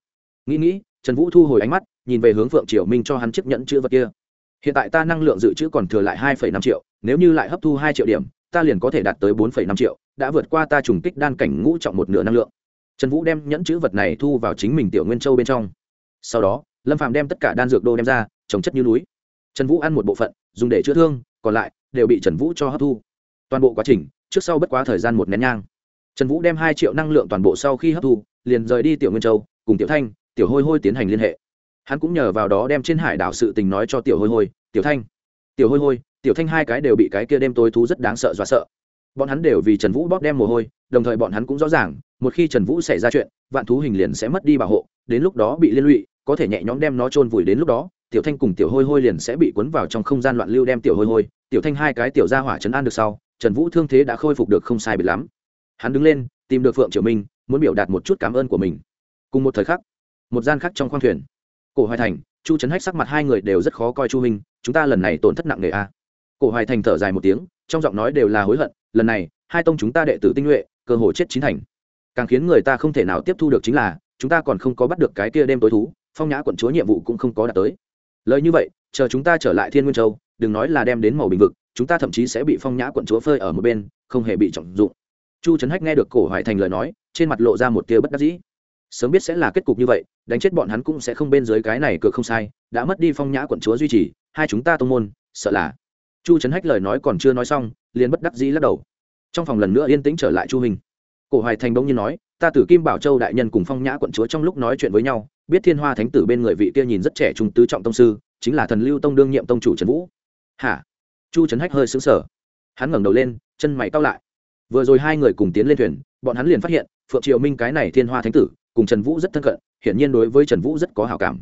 Nghĩ nghĩ, trần vũ thu hồi ánh mắt, nhìn về hướng phượng triều minh cho hắn chiếc nhẫn chữ vật kia. Hiện tại ta năng lượng dự trữ còn thừa lại hai năm triệu, nếu như lại hấp thu hai triệu điểm, ta liền có thể đạt tới bốn năm triệu, đã vượt qua ta trùng kích đan cảnh ngũ trọng một nửa năng lượng. Trần vũ đem nhẫn chữ vật này thu vào chính mình tiểu nguyên châu bên trong. Sau đó, lâm phàm đem tất cả đan dược đô đem ra, trồng chất như núi. Trần vũ ăn một bộ phận, dùng để chữa thương, còn lại đều bị trần vũ cho hấp thu. Toàn bộ quá trình, trước sau bất quá thời gian một nén nhang. Trần vũ đem hai triệu năng lượng toàn bộ sau khi hấp thu liền rời đi tiểu nguyên châu, cùng tiểu thanh, tiểu hôi hôi tiến hành liên hệ. Hắn cũng nhờ vào đó đem trên hải đảo sự tình nói cho tiểu hôi hôi, tiểu thanh, tiểu hôi hôi, tiểu thanh hai cái đều bị cái kia đêm tối thú rất đáng sợ dọa sợ. Bọn hắn đều vì trần vũ bóp đem mồ hôi, đồng thời bọn hắn cũng rõ ràng, một khi trần vũ xảy ra chuyện, vạn thú hình liền sẽ mất đi bảo hộ, đến lúc đó bị liên lụy, có thể nhẹ nhõm đem nó chôn vùi đến lúc đó, tiểu thanh cùng tiểu hôi hôi liền sẽ bị cuốn vào trong không gian loạn lưu đem tiểu hôi hôi, tiểu thanh hai cái tiểu ra hỏa chấn an được sau, trần vũ thương thế đã khôi phục được không sai biệt lắm. Hắn đứng lên, tìm được phượng triều minh muốn biểu đạt một chút cảm ơn của mình. Cùng một thời khắc, một gian khác trong khoang thuyền. Cổ hoài thành, chu trấn hách sắc mặt hai người đều rất khó coi chu minh, chúng ta lần này tổn thất nặng nề a cổ hoài thành thở dài một tiếng, trong giọng nói đều là hối hận, lần này, hai tông chúng ta đệ tử tinh nhuệ, cơ hội chết chín thành. Càng khiến người ta không thể nào tiếp thu được chính là, chúng ta còn không có bắt được cái kia đêm tối thú, phong nhã quận chúa nhiệm vụ cũng không có đạt tới. Lời như vậy, chờ chúng ta trở lại thiên nguyên châu, đừng nói là đem đến màu bình vực, chúng ta thậm chí sẽ bị phong nhã quận chúa phơi ở một bên, không hề bị trọng dụng chu trấn hách nghe được cổ hoài thành lời nói, trên mặt lộ ra một tia bất đắc dĩ. Sớm biết sẽ là kết cục như vậy, đánh chết bọn hắn cũng sẽ không bên dưới cái này cược không sai, đã mất đi phong nhã quận chúa duy trì, hai chúng ta tông môn, sợ là. Chu trấn hách lời nói còn chưa nói xong, liền bất đắc dĩ lắc đầu. Trong phòng lần nữa yên tĩnh trở lại chu hình. Cổ hoài thành bỗng như nói, ta tử kim bảo châu đại nhân cùng phong nhã quận chúa trong lúc nói chuyện với nhau, biết thiên hoa thánh tử bên người vị kia nhìn rất trẻ trung tứ trọng tông sư, chính là thần lưu tông đương nhiệm tông chủ trần vũ. Hả? Chu trấn hách hơi xứng sở hắn ngẩng đầu lên, chân mày cao lại vừa rồi hai người cùng tiến lên thuyền, bọn hắn liền phát hiện, phượng triều minh cái này thiên hoa thánh tử, cùng trần vũ rất thân cận, hiển nhiên đối với trần vũ rất có hào cảm.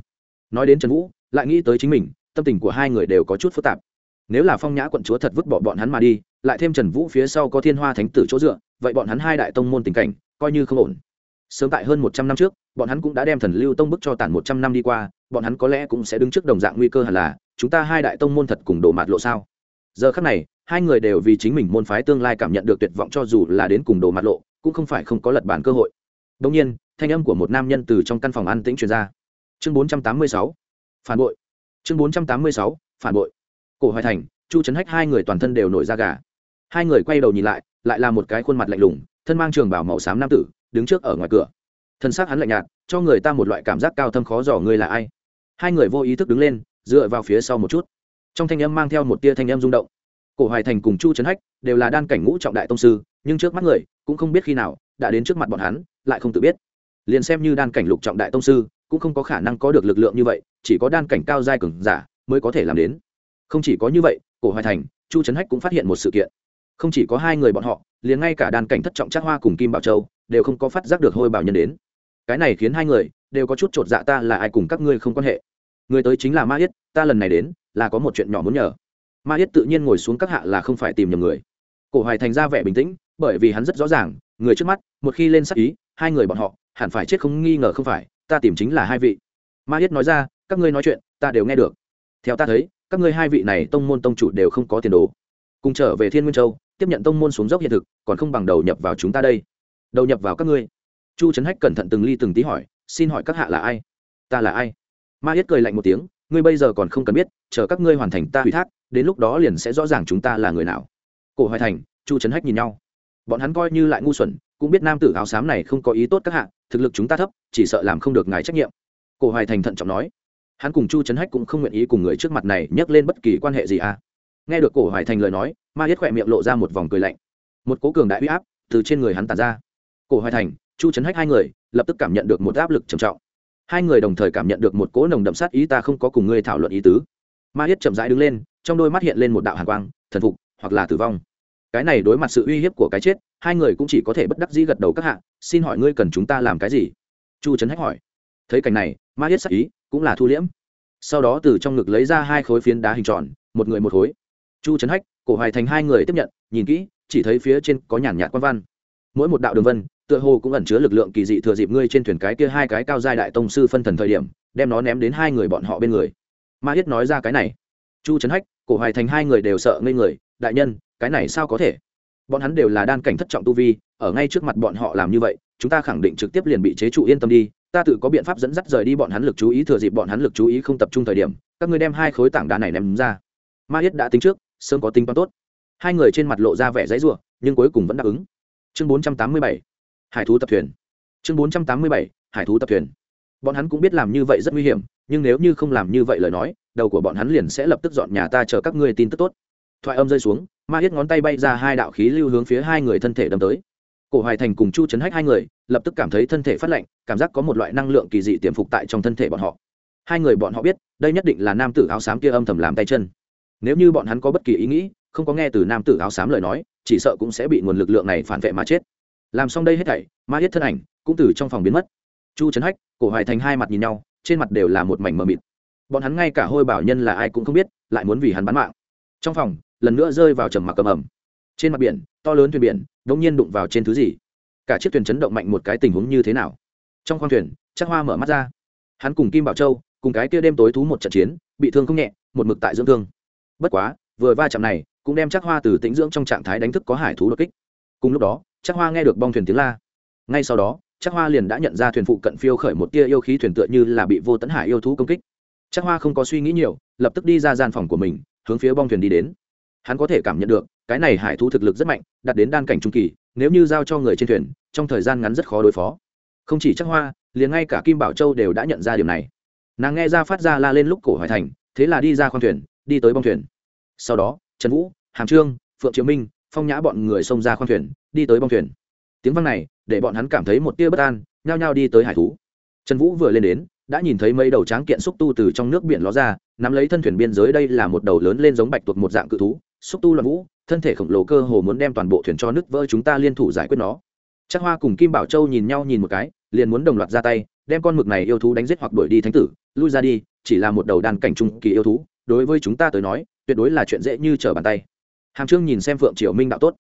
Nói đến trần vũ, lại nghĩ tới chính mình, tâm tình của hai người đều có chút phức tạp. Nếu là phong nhã quận chúa thật vứt bỏ bọn hắn mà đi, lại thêm trần vũ phía sau có thiên hoa thánh tử chỗ dựa, vậy bọn hắn hai đại tông môn tình cảnh, coi như không ổn. Sớm tại hơn một trăm năm trước, bọn hắn cũng đã đem thần lưu tông bức cho tản một trăm năm đi qua, bọn hắn có lẽ cũng sẽ đứng trước đồng dạng nguy cơ hẳn là, chúng ta hai đại tông môn thật cùng đổ mạt lộ sao? Giờ khắc này, hai người đều vì chính mình môn phái tương lai cảm nhận được tuyệt vọng cho dù là đến cùng đồ mặt lộ, cũng không phải không có lật bản cơ hội. Đông nhiên, thanh âm của một nam nhân từ trong căn phòng an tĩnh truyền ra. Chương bốn trăm tám mươi sáu, phản bội. Chương bốn trăm tám mươi sáu, phản bội. Cổ hoài thành, chu trấn hách hai người toàn thân đều nổi da gà. Hai người quay đầu nhìn lại lại là một cái khuôn mặt lạnh lùng, thân mang trường bảo màu xám nam tử, đứng trước ở ngoài cửa. Thân xác hắn lạnh nhạt, cho người ta một loại cảm giác cao thâm khó dò người là ai. Hai người vô ý thức đứng lên, dựa vào phía sau một chút trong thanh âm mang theo một tia thanh âm rung động. Cổ hoài thành cùng chu trấn hách đều là đan cảnh ngũ trọng đại tông sư, nhưng trước mắt người cũng không biết khi nào đã đến trước mặt bọn hắn, lại không tự biết. Liền xem như đan cảnh lục trọng đại tông sư, cũng không có khả năng có được lực lượng như vậy, chỉ có đan cảnh cao giai cường giả mới có thể làm đến. Không chỉ có như vậy, cổ hoài thành, chu trấn hách cũng phát hiện một sự kiện. Không chỉ có hai người bọn họ, liền ngay cả đan cảnh thất trọng trác hoa cùng kim bảo châu đều không có phát giác được hôi bảo nhân đến. Cái này khiến hai người đều có chút chột dạ ta là ai cùng các ngươi không quan hệ. Người tới chính là ma yết, ta lần này đến là có một chuyện nhỏ muốn nhờ. Ma yết tự nhiên ngồi xuống các hạ là không phải tìm nhầm người. Cổ hoài thành ra vẻ bình tĩnh, bởi vì hắn rất rõ ràng, người trước mắt, một khi lên sắc ý, hai người bọn họ, hẳn phải chết không nghi ngờ không phải, ta tìm chính là hai vị. Ma yết nói ra, các ngươi nói chuyện, ta đều nghe được. Theo ta thấy, các ngươi hai vị này tông môn tông chủ đều không có tiền đồ. Cùng trở về thiên nguyên châu, tiếp nhận tông môn xuống dốc hiện thực, còn không bằng đầu nhập vào chúng ta đây. Đầu nhập vào các ngươi. Chu trấn hách cẩn thận từng ly từng tí hỏi, xin hỏi các hạ là ai? Ta là ai? Ma yết cười lạnh một tiếng ngươi bây giờ còn không cần biết, chờ các ngươi hoàn thành ta ủy thác, đến lúc đó liền sẽ rõ ràng chúng ta là người nào. Cổ hoài thành, chu trấn hách nhìn nhau. Bọn hắn coi như lại ngu xuẩn, cũng biết nam tử áo xám này không có ý tốt các hạ, thực lực chúng ta thấp, chỉ sợ làm không được ngài trách nhiệm. Cổ hoài thành thận trọng nói. Hắn cùng chu trấn hách cũng không nguyện ý cùng người trước mặt này nhắc lên bất kỳ quan hệ gì à. Nghe được cổ hoài thành lời nói ma yết khỏe miệng lộ ra một vòng cười lạnh. Một cố cường đại huy áp từ trên người hắn tàn ra. Cổ hoài thành, chu trấn hách hai người, lập tức cảm nhận được một áp lực trầm trọng hai người đồng thời cảm nhận được một cỗ nồng đậm sát ý ta không có cùng ngươi thảo luận ý tứ. Ma yết chậm rãi đứng lên, trong đôi mắt hiện lên một đạo hàn quang, thần phục, hoặc là tử vong. Cái này đối mặt sự uy hiếp của cái chết, hai người cũng chỉ có thể bất đắc dĩ gật đầu các hạ, xin hỏi ngươi cần chúng ta làm cái gì? Chu trấn hách hỏi. Thấy cảnh này, ma yết sắc ý cũng là thu liễm. Sau đó từ trong ngực lấy ra hai khối phiến đá hình tròn, một người một khối. Chu trấn hách, cổ hoài thành hai người tiếp nhận, nhìn kỹ, chỉ thấy phía trên có nhàn nhạt quan văn. Mỗi một đạo đường vân tựa hồ cũng ẩn chứa lực lượng kỳ dị thừa dịp ngươi trên thuyền cái kia hai cái cao giai đại tông sư phân thần thời điểm, đem nó ném đến hai người bọn họ bên người. Ma yết nói ra cái này. Chu trấn hách, cổ hoài thành hai người đều sợ ngây người, đại nhân, cái này sao có thể? Bọn hắn đều là đan cảnh thất trọng tu vi, ở ngay trước mặt bọn họ làm như vậy, chúng ta khẳng định trực tiếp liền bị chế trụ yên tâm đi, ta tự có biện pháp dẫn dắt rời đi bọn hắn lực chú ý thừa dịp bọn hắn lực chú ý không tập trung thời điểm, các ngươi đem hai khối tảng đá này ném ra. Ma yết đã tính trước, sớm có tính toán tốt. Hai người trên mặt lộ ra vẻ dãy ruộng nhưng cuối cùng vẫn đáp ứng. Chương bốn trăm tám mươi bảy hải thú tập thuyền. Chương bốn trăm tám mươi bảy, hải thú tập thuyền. Bọn hắn cũng biết làm như vậy rất nguy hiểm, nhưng nếu như không làm như vậy lời nói, đầu của bọn hắn liền sẽ lập tức dọn nhà ta chờ các ngươi tin tức tốt. Thoại âm rơi xuống, ma yết ngón tay bay ra hai đạo khí lưu hướng phía hai người thân thể đâm tới. Cổ hoài thành cùng chu chấn hách hai người, lập tức cảm thấy thân thể phát lạnh, cảm giác có một loại năng lượng kỳ dị tiềm phục tại trong thân thể bọn họ. Hai người bọn họ biết, đây nhất định là nam tử áo xám kia âm thầm làm tay chân. Nếu như bọn hắn có bất kỳ ý nghĩ, không có nghe từ nam tử áo xám lời nói, chỉ sợ cũng sẽ bị nguồn lực lượng này phản vệ mà chết làm xong đây hết thảy, ma yết thân ảnh cũng từ trong phòng biến mất. Chu trấn hách, cổ hoài thành hai mặt nhìn nhau, trên mặt đều là một mảnh mờ mịt. Bọn hắn ngay cả hôi bảo nhân là ai cũng không biết, lại muốn vì hắn bán mạng. Trong phòng, lần nữa rơi vào trầm mặc cầm ẩm trên mặt biển, to lớn thuyền biển đ ỗ n g nhiên đụng vào trên thứ gì? Cả chiếc thuyền chấn động mạnh một cái tình huống như thế nào? Trong khoang thuyền chắc hoa mở mắt ra. Hắn cùng kim bảo châu, cùng cái kia đêm tối thú một trận chiến, bị thương không nhẹ, một mực tại dưỡng thương. Bất quá, vừa va chạm này, cũng đem chắc hoa từ tĩnh dưỡng trong trạng thái đánh thức có hải thú đột kích. Cùng lúc đó chắc hoa nghe được bong thuyền tiếng la. Ngay sau đó, chắc hoa liền đã nhận ra thuyền phụ cận phiêu khởi một tia yêu khí thuyền tựa như là bị vô tấn hải yêu thú công kích. Chắc hoa không có suy nghĩ nhiều, lập tức đi ra gian phòng của mình, hướng phía bong thuyền đi đến. Hắn có thể cảm nhận được, cái này hải thú thực lực rất mạnh đặt đến đan cảnh trung kỳ, nếu như giao cho người trên thuyền, trong thời gian ngắn rất khó đối phó. Không chỉ chắc hoa, liền ngay cả kim bảo châu đều đã nhận ra điều này. Nàng nghe ra phát ra la lên lúc cổ hoài thành, thế là đi ra khoang thuyền, đi tới bong thuyền. Sau đó, trần vũ, hàm trương, phượng triệu minh phong nhã bọn người xông ra khoang thuyền, đi tới bong thuyền. Tiếng văng này, để bọn hắn cảm thấy một tia bất an, nhao nhao đi tới hải thú. Trần vũ vừa lên đến, đã nhìn thấy mấy đầu tráng kiện xúc tu từ trong nước biển ló ra, nắm lấy thân thuyền biên giới đây là một đầu lớn lên giống bạch tuộc một dạng cự thú, xúc tu loạn vũ, thân thể khổng lồ cơ hồ muốn đem toàn bộ thuyền cho nứt vỡ chúng ta liên thủ giải quyết nó. Chắc hoa cùng kim bảo châu nhìn nhau nhìn một cái, liền muốn đồng loạt ra tay, đem con mực này yêu thú đánh giết hoặc đuổi đi thánh tử, lui ra đi, chỉ là một đầu đàn cảnh trung kỳ yêu thú, đối với chúng ta tới nói, tuyệt đối là chuyện dễ như trở bàn tay hàm trương nhìn xem phượng triều minh đạo tốt.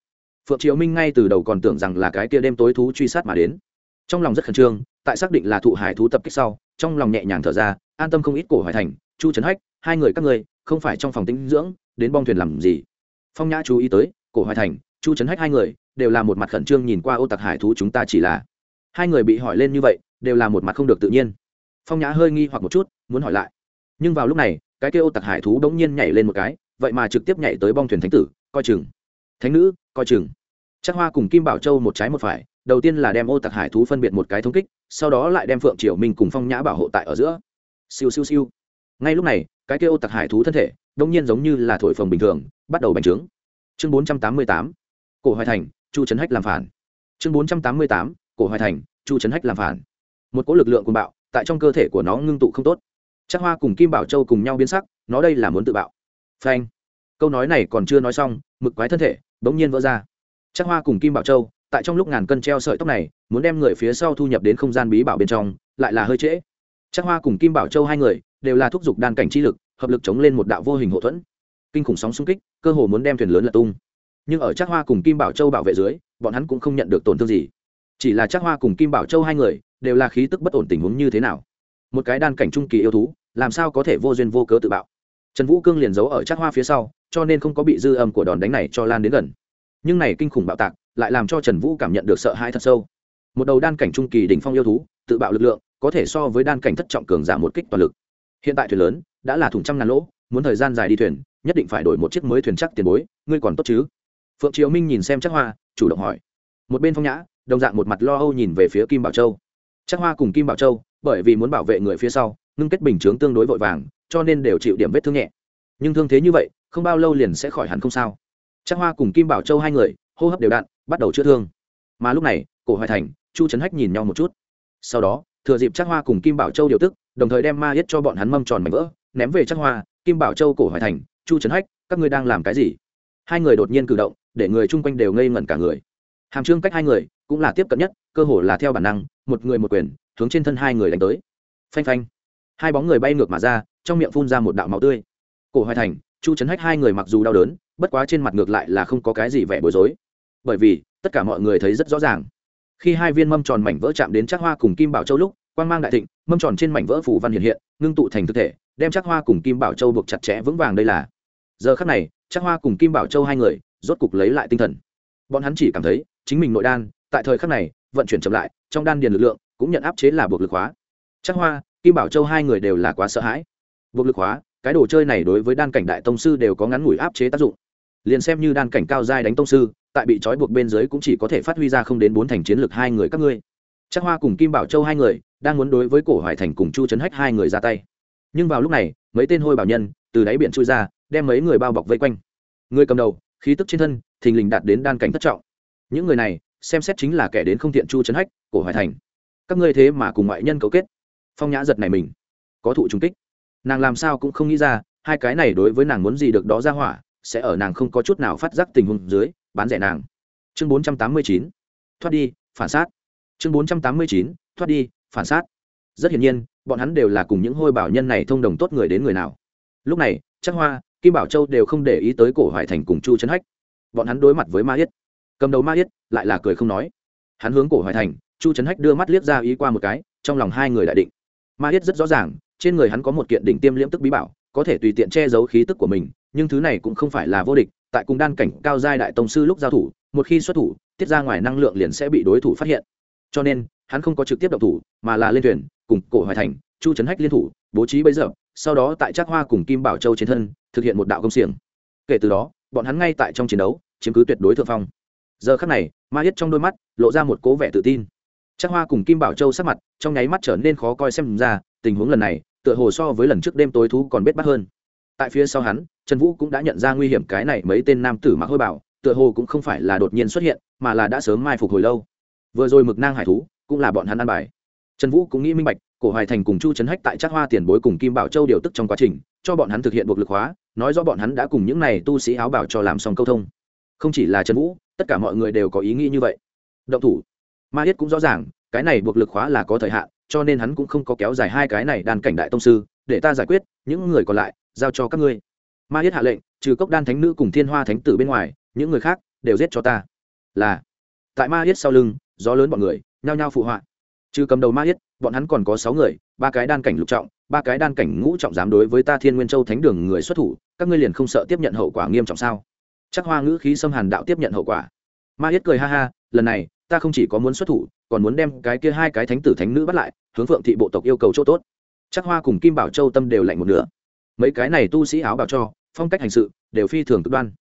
Phượng triều minh ngay từ đầu còn tưởng rằng là cái kia đêm tối thú truy sát mà đến. Trong lòng rất khẩn trương, tại xác định là thụ hải thú tập kích sau, trong lòng nhẹ nhàng thở ra, an tâm không ít cổ hoài thành, chu trấn hách, hai người các người không phải trong phòng tĩnh dưỡng, đến bong thuyền làm gì? Phong nhã chú ý tới, cổ hoài thành, chu trấn hách hai người, đều là một mặt khẩn trương nhìn qua ô tặc hải thú chúng ta chỉ là. Hai người bị hỏi lên như vậy, đều là một mặt không được tự nhiên. Phong nhã hơi nghi hoặc một chút, muốn hỏi lại. Nhưng vào lúc này, cái kêu ô tặc hải thú đống nhiên nhảy lên một cái, vậy mà trực tiếp nhảy tới bong thuyền thánh tử coi chừng. Thánh nữ, coi chừng. Chắc hoa cùng kim bảo châu một trái một phải, đầu tiên là đem ô tặc hải thú phân biệt một cái thống kích, sau đó lại đem phượng triều minh cùng phong nhã bảo hộ tại ở giữa. Siêu siêu siêu. Ngay lúc này, cái kêu ô tặc hải thú thân thể, đông nhiên giống như là thổi phồng bình thường, bắt đầu bành trướng. Chương bốn trăm tám mươi tám, cổ hoài thành, chu trấn hách làm phản. Chương bốn trăm tám mươi tám, cổ hoài thành, chu trấn hách làm phản. Một cỗ lực lượng cuồng bạo, tại trong cơ thể của nó ngưng tụ không tốt. Chắc hoa cùng kim bảo châu cùng nhau biến sắc, nó đây là muốn tự bạo. Phanh câu nói này còn chưa nói xong, mực quái thân thể bỗng nhiên vỡ ra. Chắc hoa cùng kim bảo châu, tại trong lúc ngàn cân treo sợi tóc này, muốn đem người phía sau thu nhập đến không gian bí bảo bên trong, lại là hơi trễ. Chắc hoa cùng kim bảo châu hai người đều là thúc giục đan cảnh chi lực, hợp lực chống lên một đạo vô hình hậu thuẫn. Kinh khủng sóng xung kích, cơ hồ muốn đem thuyền lớn lật tung. Nhưng ở chắc hoa cùng kim bảo châu bảo vệ dưới, bọn hắn cũng không nhận được tổn thương gì. Chỉ là chắc hoa cùng kim bảo châu hai người đều là khí tức bất ổn tình huống như thế nào? Một cái đan cảnh trung kỳ yêu thú, làm sao có thể vô duyên vô cớ tự bạo? Trần vũ cương liền giấu ở chắc hoa phía sau, cho nên không có bị dư âm của đòn đánh này cho lan đến gần. Nhưng này kinh khủng bạo tạc, lại làm cho trần vũ cảm nhận được sợ hãi thật sâu. Một đầu đan cảnh trung kỳ đỉnh phong yêu thú, tự bạo lực lượng, có thể so với đan cảnh thất trọng cường giảm một kích toàn lực. Hiện tại thuyền lớn, đã là thùng trăm ngàn lỗ, muốn thời gian dài đi thuyền, nhất định phải đổi một chiếc mới thuyền chắc tiền bối, ngươi còn tốt chứ? Phượng triều minh nhìn xem chắc hoa, chủ động hỏi. Một bên phong nhã, đồng dạng một mặt lo âu nhìn về phía kim bảo châu. Chắc hoa cùng kim bảo châu, bởi vì muốn bảo vệ người phía sau, ngưng kết bình chướng tương đối vội vàng cho nên đều chịu điểm vết thương nhẹ. Nhưng thương thế như vậy, không bao lâu liền sẽ khỏi hẳn không sao. Trang hoa cùng kim bảo châu hai người, hô hấp đều đặn, bắt đầu chữa thương. Mà lúc này, cổ hoài thành, chu trấn hách nhìn nhau một chút. Sau đó, thừa dịp Trang hoa cùng kim bảo châu điều tức, đồng thời đem ma yết cho bọn hắn mâm tròn mảnh vỡ, ném về Trang hoa, kim bảo châu, cổ hoài thành, chu trấn hách, các ngươi đang làm cái gì? Hai người đột nhiên cử động, để người chung quanh đều ngây ngẩn cả người. Hàm trương cách hai người, cũng là tiếp cận nhất, cơ hồ là theo bản năng, một người một quyền, hướng trên thân hai người đánh tới. Phanh phanh. Hai bóng người bay ngược mà ra trong miệng phun ra một đạo máu tươi. Cổ hoài thành, chu trấn hách hai người mặc dù đau đớn, bất quá trên mặt ngược lại là không có cái gì vẻ bối rối. Bởi vì, tất cả mọi người thấy rất rõ ràng. Khi hai viên mâm tròn mảnh vỡ chạm đến chắc hoa cùng kim bảo châu lúc, quang mang đại thịnh, mâm tròn trên mảnh vỡ phủ văn hiện hiện, ngưng tụ thành thực thể, đem chắc hoa cùng kim bảo châu buộc chặt chẽ vững vàng đây là. Giờ khắc này chắc hoa cùng kim bảo châu hai người, rốt cục lấy lại tinh thần. Bọn hắn chỉ cảm thấy, chính mình nội đan, tại thời khắc này, vận chuyển chậm lại, trong đan điền lực lượng, cũng nhận áp chế là buộc lực hóa. Chắc hoa, kim bảo châu hai người đều là quá sợ hãi buộc lực hóa, cái đồ chơi này đối với đan cảnh đại tông sư đều có ngắn ngủi áp chế tác dụng. Liền xem như đan cảnh cao giai đánh tông sư, tại bị trói buộc bên dưới cũng chỉ có thể phát huy ra không đến bốn thành chiến lược hai người các ngươi. Chắc hoa cùng kim bảo châu hai người, đang muốn đối với cổ hoài thành cùng chu trấn hách hai người ra tay. Nhưng vào lúc này, mấy tên hôi bảo nhân, từ đáy biển chui ra, đem mấy người bao bọc vây quanh. Người cầm đầu, khí tức trên thân, thình lình đạt đến đan cảnh thất trọng. Những người này, xem xét chính là kẻ đến không thiện chu trấn hách, cổ hoài thành. Các ngươi thế mà cùng ngoại nhân cấu kết. Phong nhã giật này mình. Có thụ trung kích nàng làm sao cũng không nghĩ ra, hai cái này đối với nàng muốn gì được đó ra hỏa, sẽ ở nàng không có chút nào phát giác tình huống dưới, bán rẻ nàng. Chương bốn trăm tám mươi chín, thoát đi, phản sát chương bốn trăm tám mươi chín, thoát đi, phản sát rất hiển nhiên, bọn hắn đều là cùng những hôi bảo nhân này thông đồng tốt người đến người nào. Lúc này chắc hoa, kim bảo châu đều không để ý tới cổ hoài thành cùng chu trấn hách. Bọn hắn đối mặt với ma yết. Cầm đầu ma yết, lại là cười không nói. Hắn hướng cổ hoài thành, chu trấn hách đưa mắt liếc ra ý qua một cái, trong lòng hai người đại định. Ma yết rất rõ ràng trên người hắn có một kiện đỉnh tiêm liễm tức bí bảo, có thể tùy tiện che giấu khí tức của mình, nhưng thứ này cũng không phải là vô địch, tại cùng đan cảnh cao giai đại tông sư lúc giao thủ, một khi xuất thủ, tiết ra ngoài năng lượng liền sẽ bị đối thủ phát hiện. Cho nên, hắn không có trực tiếp động thủ, mà là lên thuyền, cùng cổ hoài thành, chu trấn hách liên thủ, bố trí bấy giờ, sau đó tại trác hoa cùng kim bảo châu trên thân, thực hiện một đạo công xiềng. Kể từ đó, bọn hắn ngay tại trong chiến đấu, chiếm cứ tuyệt đối thượng phong. Giờ khắc này, ma yết trong đôi mắt, lộ ra một cố vẻ tự tin. Trác hoa cùng kim bảo châu sắc mặt, trong nháy mắt trở nên khó coi xem ra, tình huống lần này tựa hồ so với lần trước đêm tối thú còn biết bắt hơn. Tại phía sau hắn, trần vũ cũng đã nhận ra nguy hiểm cái này mấy tên nam tử mặc hôi bảo, tựa hồ cũng không phải là đột nhiên xuất hiện, mà là đã sớm mai phục hồi lâu. Vừa rồi mực nang hải thú cũng là bọn hắn ăn bài. Trần vũ cũng nghĩ minh bạch, cổ hoài thành cùng chu trấn hách tại Trác hoa tiền bối cùng kim bảo châu điều tức trong quá trình, cho bọn hắn thực hiện buộc lực hóa, nói rõ bọn hắn đã cùng những này tu sĩ áo bảo cho làm xong câu thông. Không chỉ là trần vũ, tất cả mọi người đều có ý nghĩ như vậy. Động thủ. Ma yết cũng rõ ràng, cái này buộc lực khóa là có thời hạn cho nên hắn cũng không có kéo dài hai cái này đàn cảnh đại tông sư, để ta giải quyết, những người còn lại, giao cho các ngươi. Ma yết hạ lệnh, trừ cốc đan thánh nữ cùng thiên hoa thánh tử bên ngoài, những người khác đều giết cho ta. Là, tại ma yết sau lưng, gió lớn bọn người, nhao nhao phụ họa. Trừ cầm đầu ma yết, bọn hắn còn có sáu người, ba cái đan cảnh lục trọng, ba cái đan cảnh ngũ trọng dám đối với ta thiên nguyên châu thánh đường người xuất thủ, các ngươi liền không sợ tiếp nhận hậu quả nghiêm trọng sao? Chắc hoa ngữ khí xâm hàn đạo tiếp nhận hậu quả. Ma yết cười ha ha, lần này ta không chỉ có muốn xuất thủ, còn muốn đem cái kia hai cái thánh tử thánh nữ bắt lại, hướng phượng thị bộ tộc yêu cầu chỗ tốt. Chắc hoa cùng kim bảo châu tâm đều lạnh một nửa. Mấy cái này tu sĩ áo bảo cho, phong cách hành sự đều phi thường cực đoan.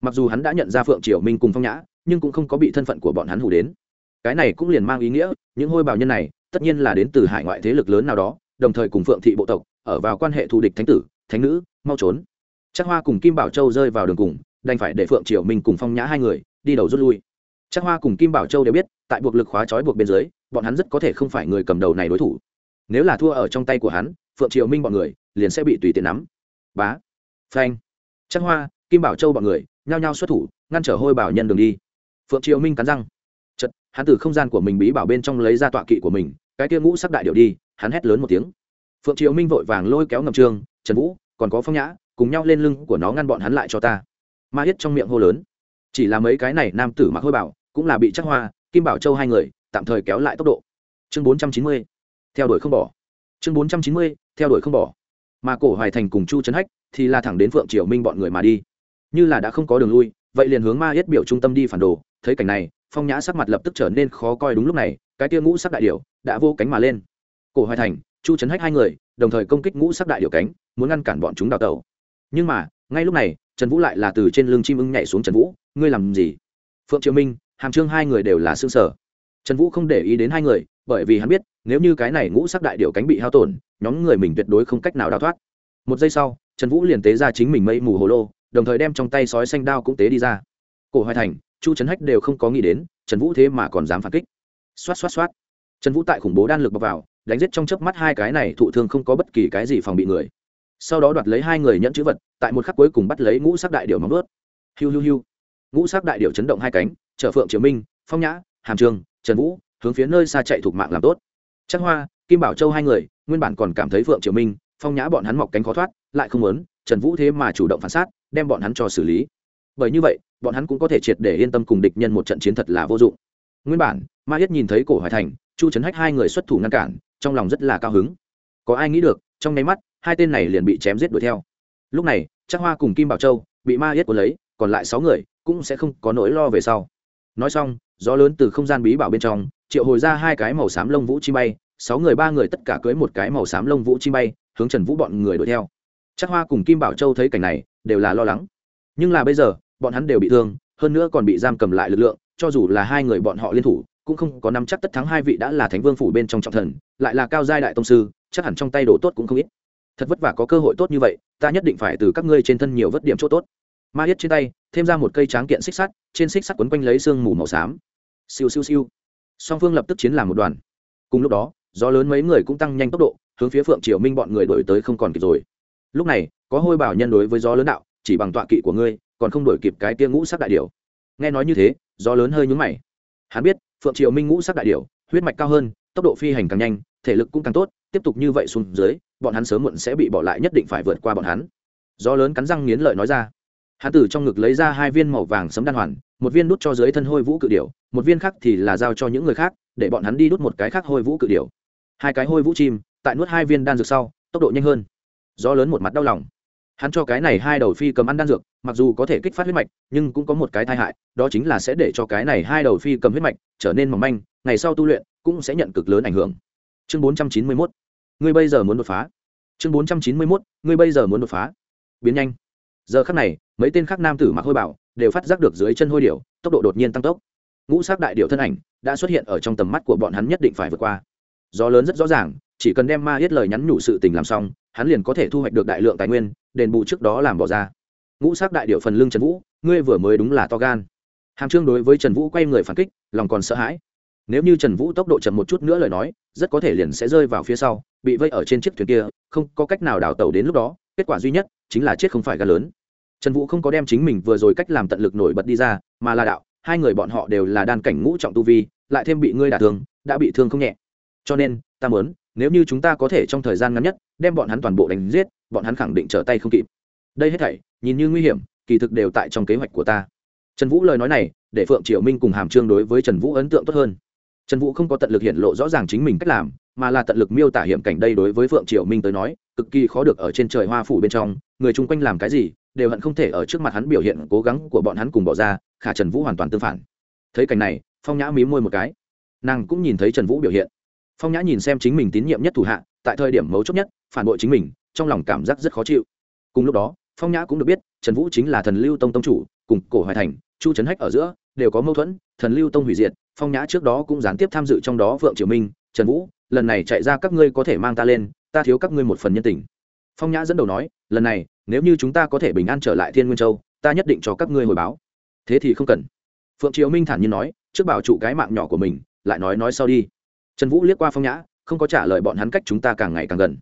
Mặc dù hắn đã nhận ra phượng triều minh cùng phong nhã, nhưng cũng không có bị thân phận của bọn hắn hủ đến. Cái này cũng liền mang ý nghĩa, những hôi bảo nhân này, tất nhiên là đến từ hải ngoại thế lực lớn nào đó, đồng thời cùng phượng thị bộ tộc, ở vào quan hệ thù địch thánh tử, thánh nữ, mau trốn. Chắc hoa cùng kim bảo châu rơi vào đường cùng, đành phải để phượng triều minh cùng phong nhã hai người, đi đầu rút lui chắc hoa cùng kim bảo châu đều biết, tại buộc lực khóa trói buộc bên dưới, bọn hắn rất có thể không phải người cầm đầu này đối thủ. Nếu là thua ở trong tay của hắn, phượng triều minh bọn người liền sẽ bị tùy tiện nắm. Bá, phanh. Chắc hoa, kim bảo châu bọn người, nhao nhao xuất thủ, ngăn trở hôi bảo nhân đường đi. Phượng triều minh cắn răng. Chật hắn từ không gian của mình bí bảo bên trong lấy ra tọa kỵ của mình, cái kia ngũ sắc đại điệu đi, hắn hét lớn một tiếng. Phượng triều minh vội vàng lôi kéo ngầm trường, trần vũ, còn có phong nhã, cùng nhau lên lưng của nó ngăn bọn hắn lại cho ta. Ma hết trong miệng hô lớn. Chỉ là mấy cái này nam tử mặc hôi bảo cũng là bị chắc hoa, kim bảo châu hai người, tạm thời kéo lại tốc độ. Chương bốn trăm chín mươi, theo đuổi không bỏ. Chương bốn trăm chín mươi, theo đuổi không bỏ. Mà cổ hoài thành cùng chu trấn hách thì là thẳng đến phượng triều minh bọn người mà đi. Như là đã không có đường lui, vậy liền hướng ma yết biểu trung tâm đi phản đồ. Thấy cảnh này, phong nhã sắc mặt lập tức trở nên khó coi đúng lúc này, cái tia ngũ sắc đại điệu đã vô cánh mà lên. Cổ hoài thành, chu trấn hách hai người, đồng thời công kích ngũ sắc đại điệu cánh, muốn ngăn cản bọn chúng đào tẩu. Nhưng mà, ngay lúc này, trần vũ lại là từ trên lưng chim ưng nhảy xuống trần vũ. Ngươi làm gì? Phượng triều minh hàm trương hai người đều là xương sở. Trần vũ không để ý đến hai người, bởi vì hắn biết, nếu như cái này ngũ sắc đại điệu cánh bị hao tổn, nhóm người mình tuyệt đối không cách nào đào thoát. Một giây sau, trần vũ liền tế ra chính mình mây mù hồ lô, đồng thời đem trong tay sói xanh đao cũng tế đi ra. Cổ hoài thành, chu trấn hách đều không có nghĩ đến, trần vũ thế mà còn dám phản kích. Xoát xoát xoát. Trần vũ tại khủng bố đan lực bọc vào, đánh giết trong chớp mắt hai cái này thụ thương không có bất kỳ cái gì phòng bị người. Sau đó đoạt lấy hai người nhẫn chữ vật, tại một khắc cuối cùng bắt lấy ngũ sắc đại điệu móng ướt hiu hiu hiu. Ngũ sắc đại điệu chấn động hai cánh chở phượng triều minh, phong nhã, hàm trường, trần vũ, hướng phía nơi xa chạy thuộc mạng làm tốt. Chắc hoa, kim bảo châu hai người, nguyên bản còn cảm thấy phượng triều minh, phong nhã bọn hắn mọc cánh khó thoát, lại không muốn, trần vũ thế mà chủ động phản sát, đem bọn hắn cho xử lý. Bởi như vậy, bọn hắn cũng có thể triệt để yên tâm cùng địch nhân một trận chiến thật là vô dụng. Nguyên bản, ma yết nhìn thấy cổ hoài thành, chu trấn hách hai người xuất thủ ngăn cản, trong lòng rất là cao hứng. Có ai nghĩ được, trong nháy mắt, hai tên này liền bị chém giết đuổi theo. Lúc này chắc hoa cùng kim bảo châu, bị ma yết cuốn lấy, còn lại sáu người, cũng sẽ không có nỗi lo về sau nói xong, gió lớn từ không gian bí bảo bên trong, triệu hồi ra hai cái màu xám lông vũ chi bay, sáu người ba người tất cả cưới một cái màu xám lông vũ chi bay, hướng trần vũ bọn người đuổi theo. Chắc hoa cùng kim bảo châu thấy cảnh này, đều là lo lắng. Nhưng là bây giờ, bọn hắn đều bị thương, hơn nữa còn bị giam cầm lại lực lượng, cho dù là hai người bọn họ liên thủ, cũng không có nắm chắc tất thắng hai vị đã là thánh vương phủ bên trong trọng thần, lại là cao giai đại tông sư, chắc hẳn trong tay đồ tốt cũng không ít. Thật vất vả có cơ hội tốt như vậy, ta nhất định phải từ các ngươi trên thân nhiều vất điểm chỗ tốt ma yết trên tay, thêm ra một cây tráng kiện xích sắt, trên xích sắt quấn quanh lấy sương mù màu xám. Siêu siêu siêu. Song phương lập tức chiến làm một đoàn. Cùng lúc đó, gió lớn mấy người cũng tăng nhanh tốc độ, hướng phía phượng triều minh bọn người đổi tới không còn kịp rồi. Lúc này, có hôi bảo nhân đối với gió lớn đạo, chỉ bằng tọa kỵ của ngươi, còn không đổi kịp cái tia ngũ sắc đại điều nghe nói như thế, gió lớn hơi nhúng mày. Hắn biết, phượng triều minh ngũ sắc đại điều huyết mạch cao hơn, tốc độ phi hành càng nhanh, thể lực cũng càng tốt, tiếp tục như vậy xuống dưới, bọn hắn sớm muộn sẽ bị bỏ lại, nhất định phải vượt qua bọn hắn. Gió lớn cắn răng nghiến lợi nói ra hắn từ trong ngực lấy ra hai viên màu vàng sấm đan hoàn, một viên đút cho dưới thân hôi vũ cự điểu, một viên khác thì là giao cho những người khác, để bọn hắn đi đút một cái khác hôi vũ cự điểu. Hai cái hôi vũ chim, tại nuốt hai viên đan dược sau, tốc độ nhanh hơn. Gió lớn một mặt đau lòng. Hắn cho cái này hai đầu phi cầm ăn đan dược, mặc dù có thể kích phát huyết mạch, nhưng cũng có một cái tai hại, đó chính là sẽ để cho cái này hai đầu phi cầm huyết mạch trở nên mỏng manh, ngày sau tu luyện cũng sẽ nhận cực lớn ảnh hưởng. Chương bốn trăm chín mươi mốt. Ngươi bây giờ muốn đột phá. Chương bốn trăm chín mươi mốt. Ngươi bây giờ muốn đột phá. Biến nhanh giờ khắc này, mấy tên khác nam tử mặc hôi bảo đều phát giác được dưới chân hôi điệu tốc độ đột nhiên tăng tốc. Ngũ sắc đại điệu thân ảnh đã xuất hiện ở trong tầm mắt của bọn hắn nhất định phải vượt qua. Gió lớn rất rõ ràng, chỉ cần đem ma hết lời nhắn nhủ sự tình làm xong, hắn liền có thể thu hoạch được đại lượng tài nguyên, đền bù trước đó làm bỏ ra. Ngũ sắc đại điệu phần lưng trần vũ, ngươi vừa mới đúng là to gan. Hàm trương đối với trần vũ quay người phản kích, lòng còn sợ hãi. Nếu như trần vũ tốc độ chậm một chút nữa lời nói, rất có thể liền sẽ rơi vào phía sau, bị vây ở trên chiếc thuyền kia, không có cách nào đào tàu đến lúc đó, kết quả duy nhất chính là chết không phải gà lớn. Trần vũ không có đem chính mình vừa rồi cách làm tận lực nổi bật đi ra, mà là đạo, hai người bọn họ đều là đan cảnh ngũ trọng tu vi, lại thêm bị ngươi đả thương, đã bị thương không nhẹ. Cho nên, ta muốn, nếu như chúng ta có thể trong thời gian ngắn nhất, đem bọn hắn toàn bộ đánh giết, bọn hắn khẳng định trở tay không kịp. Đây hết thảy, nhìn như nguy hiểm, kỳ thực đều tại trong kế hoạch của ta. Trần vũ lời nói này, để phượng triều minh cùng hàm trương đối với trần vũ ấn tượng tốt hơn. Trần vũ không có tận lực hiện lộ rõ ràng chính mình cách làm, mà là tận lực miêu tả hiểm cảnh đây đối với phượng triều minh tới nói cực kỳ khó được ở trên trời hoa phủ bên trong, người chung quanh làm cái gì, đều hận không thể ở trước mặt hắn biểu hiện cố gắng của bọn hắn cùng bỏ ra, khả trần vũ hoàn toàn tương phản. Thấy cảnh này, phong nhã mí môi một cái. Nàng cũng nhìn thấy trần vũ biểu hiện. Phong nhã nhìn xem chính mình tín nhiệm nhất thủ hạ, tại thời điểm mấu chốt nhất, phản bội chính mình, trong lòng cảm giác rất khó chịu. Cùng lúc đó, phong nhã cũng được biết, trần vũ chính là thần lưu tông tông chủ, cùng cổ hoài thành, chu trấn hách ở giữa, đều có mâu thuẫn, thần lưu tông hủy diệt, phong nhã trước đó cũng gián tiếp tham dự trong đó vượng triều minh, trần vũ, lần này chạy ra các ngươi có thể mang ta lên ta thiếu các ngươi một phần nhân tình. Phong nhã dẫn đầu nói, lần này, nếu như chúng ta có thể bình an trở lại thiên nguyên châu, ta nhất định cho các ngươi hồi báo. Thế thì không cần. Phượng triều minh thản nhiên nói, trước bảo trụ cái mạng nhỏ của mình, lại nói nói sau đi. Trần vũ liếc qua phong nhã, không có trả lời bọn hắn cách chúng ta càng ngày càng gần.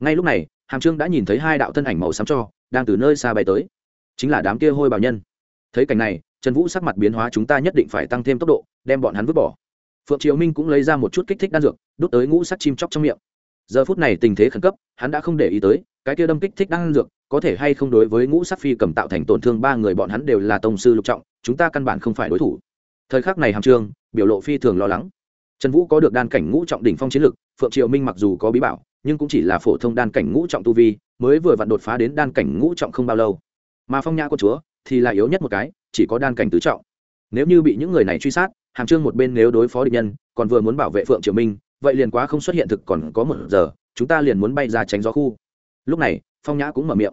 Ngay lúc này, hàm trương đã nhìn thấy hai đạo thân ảnh màu xám cho, đang từ nơi xa bay tới. Chính là đám kia hôi bảo nhân. Thấy cảnh này, trần vũ sắc mặt biến hóa chúng ta nhất định phải tăng thêm tốc độ, đem bọn hắn vứt bỏ. Phượng triều minh cũng lấy ra một chút kích thích đan dược, đút tới ngũ sắc chim chóc trong miệng giờ phút này tình thế khẩn cấp, hắn đã không để ý tới, cái kia đâm kích thích đang dược, có thể hay không đối với ngũ sắc phi cầm tạo thành tổn thương ba người bọn hắn đều là tông sư lục trọng, chúng ta căn bản không phải đối thủ. Thời khắc này hàm trương biểu lộ phi thường lo lắng. Trần vũ có được đan cảnh ngũ trọng đỉnh phong chiến lực, phượng triều minh mặc dù có bí bảo, nhưng cũng chỉ là phổ thông đan cảnh ngũ trọng tu vi, mới vừa vặn đột phá đến đan cảnh ngũ trọng không bao lâu. Mà phong nhã của chúa thì là yếu nhất một cái, chỉ có đan cảnh tứ trọng. Nếu như bị những người này truy sát, hàm trương một bên nếu đối phó địch nhân, còn vừa muốn bảo vệ phượng triều minh vậy liền quá không xuất hiện thực còn có một giờ, chúng ta liền muốn bay ra tránh gió khu. Lúc này, phong nhã cũng mở miệng.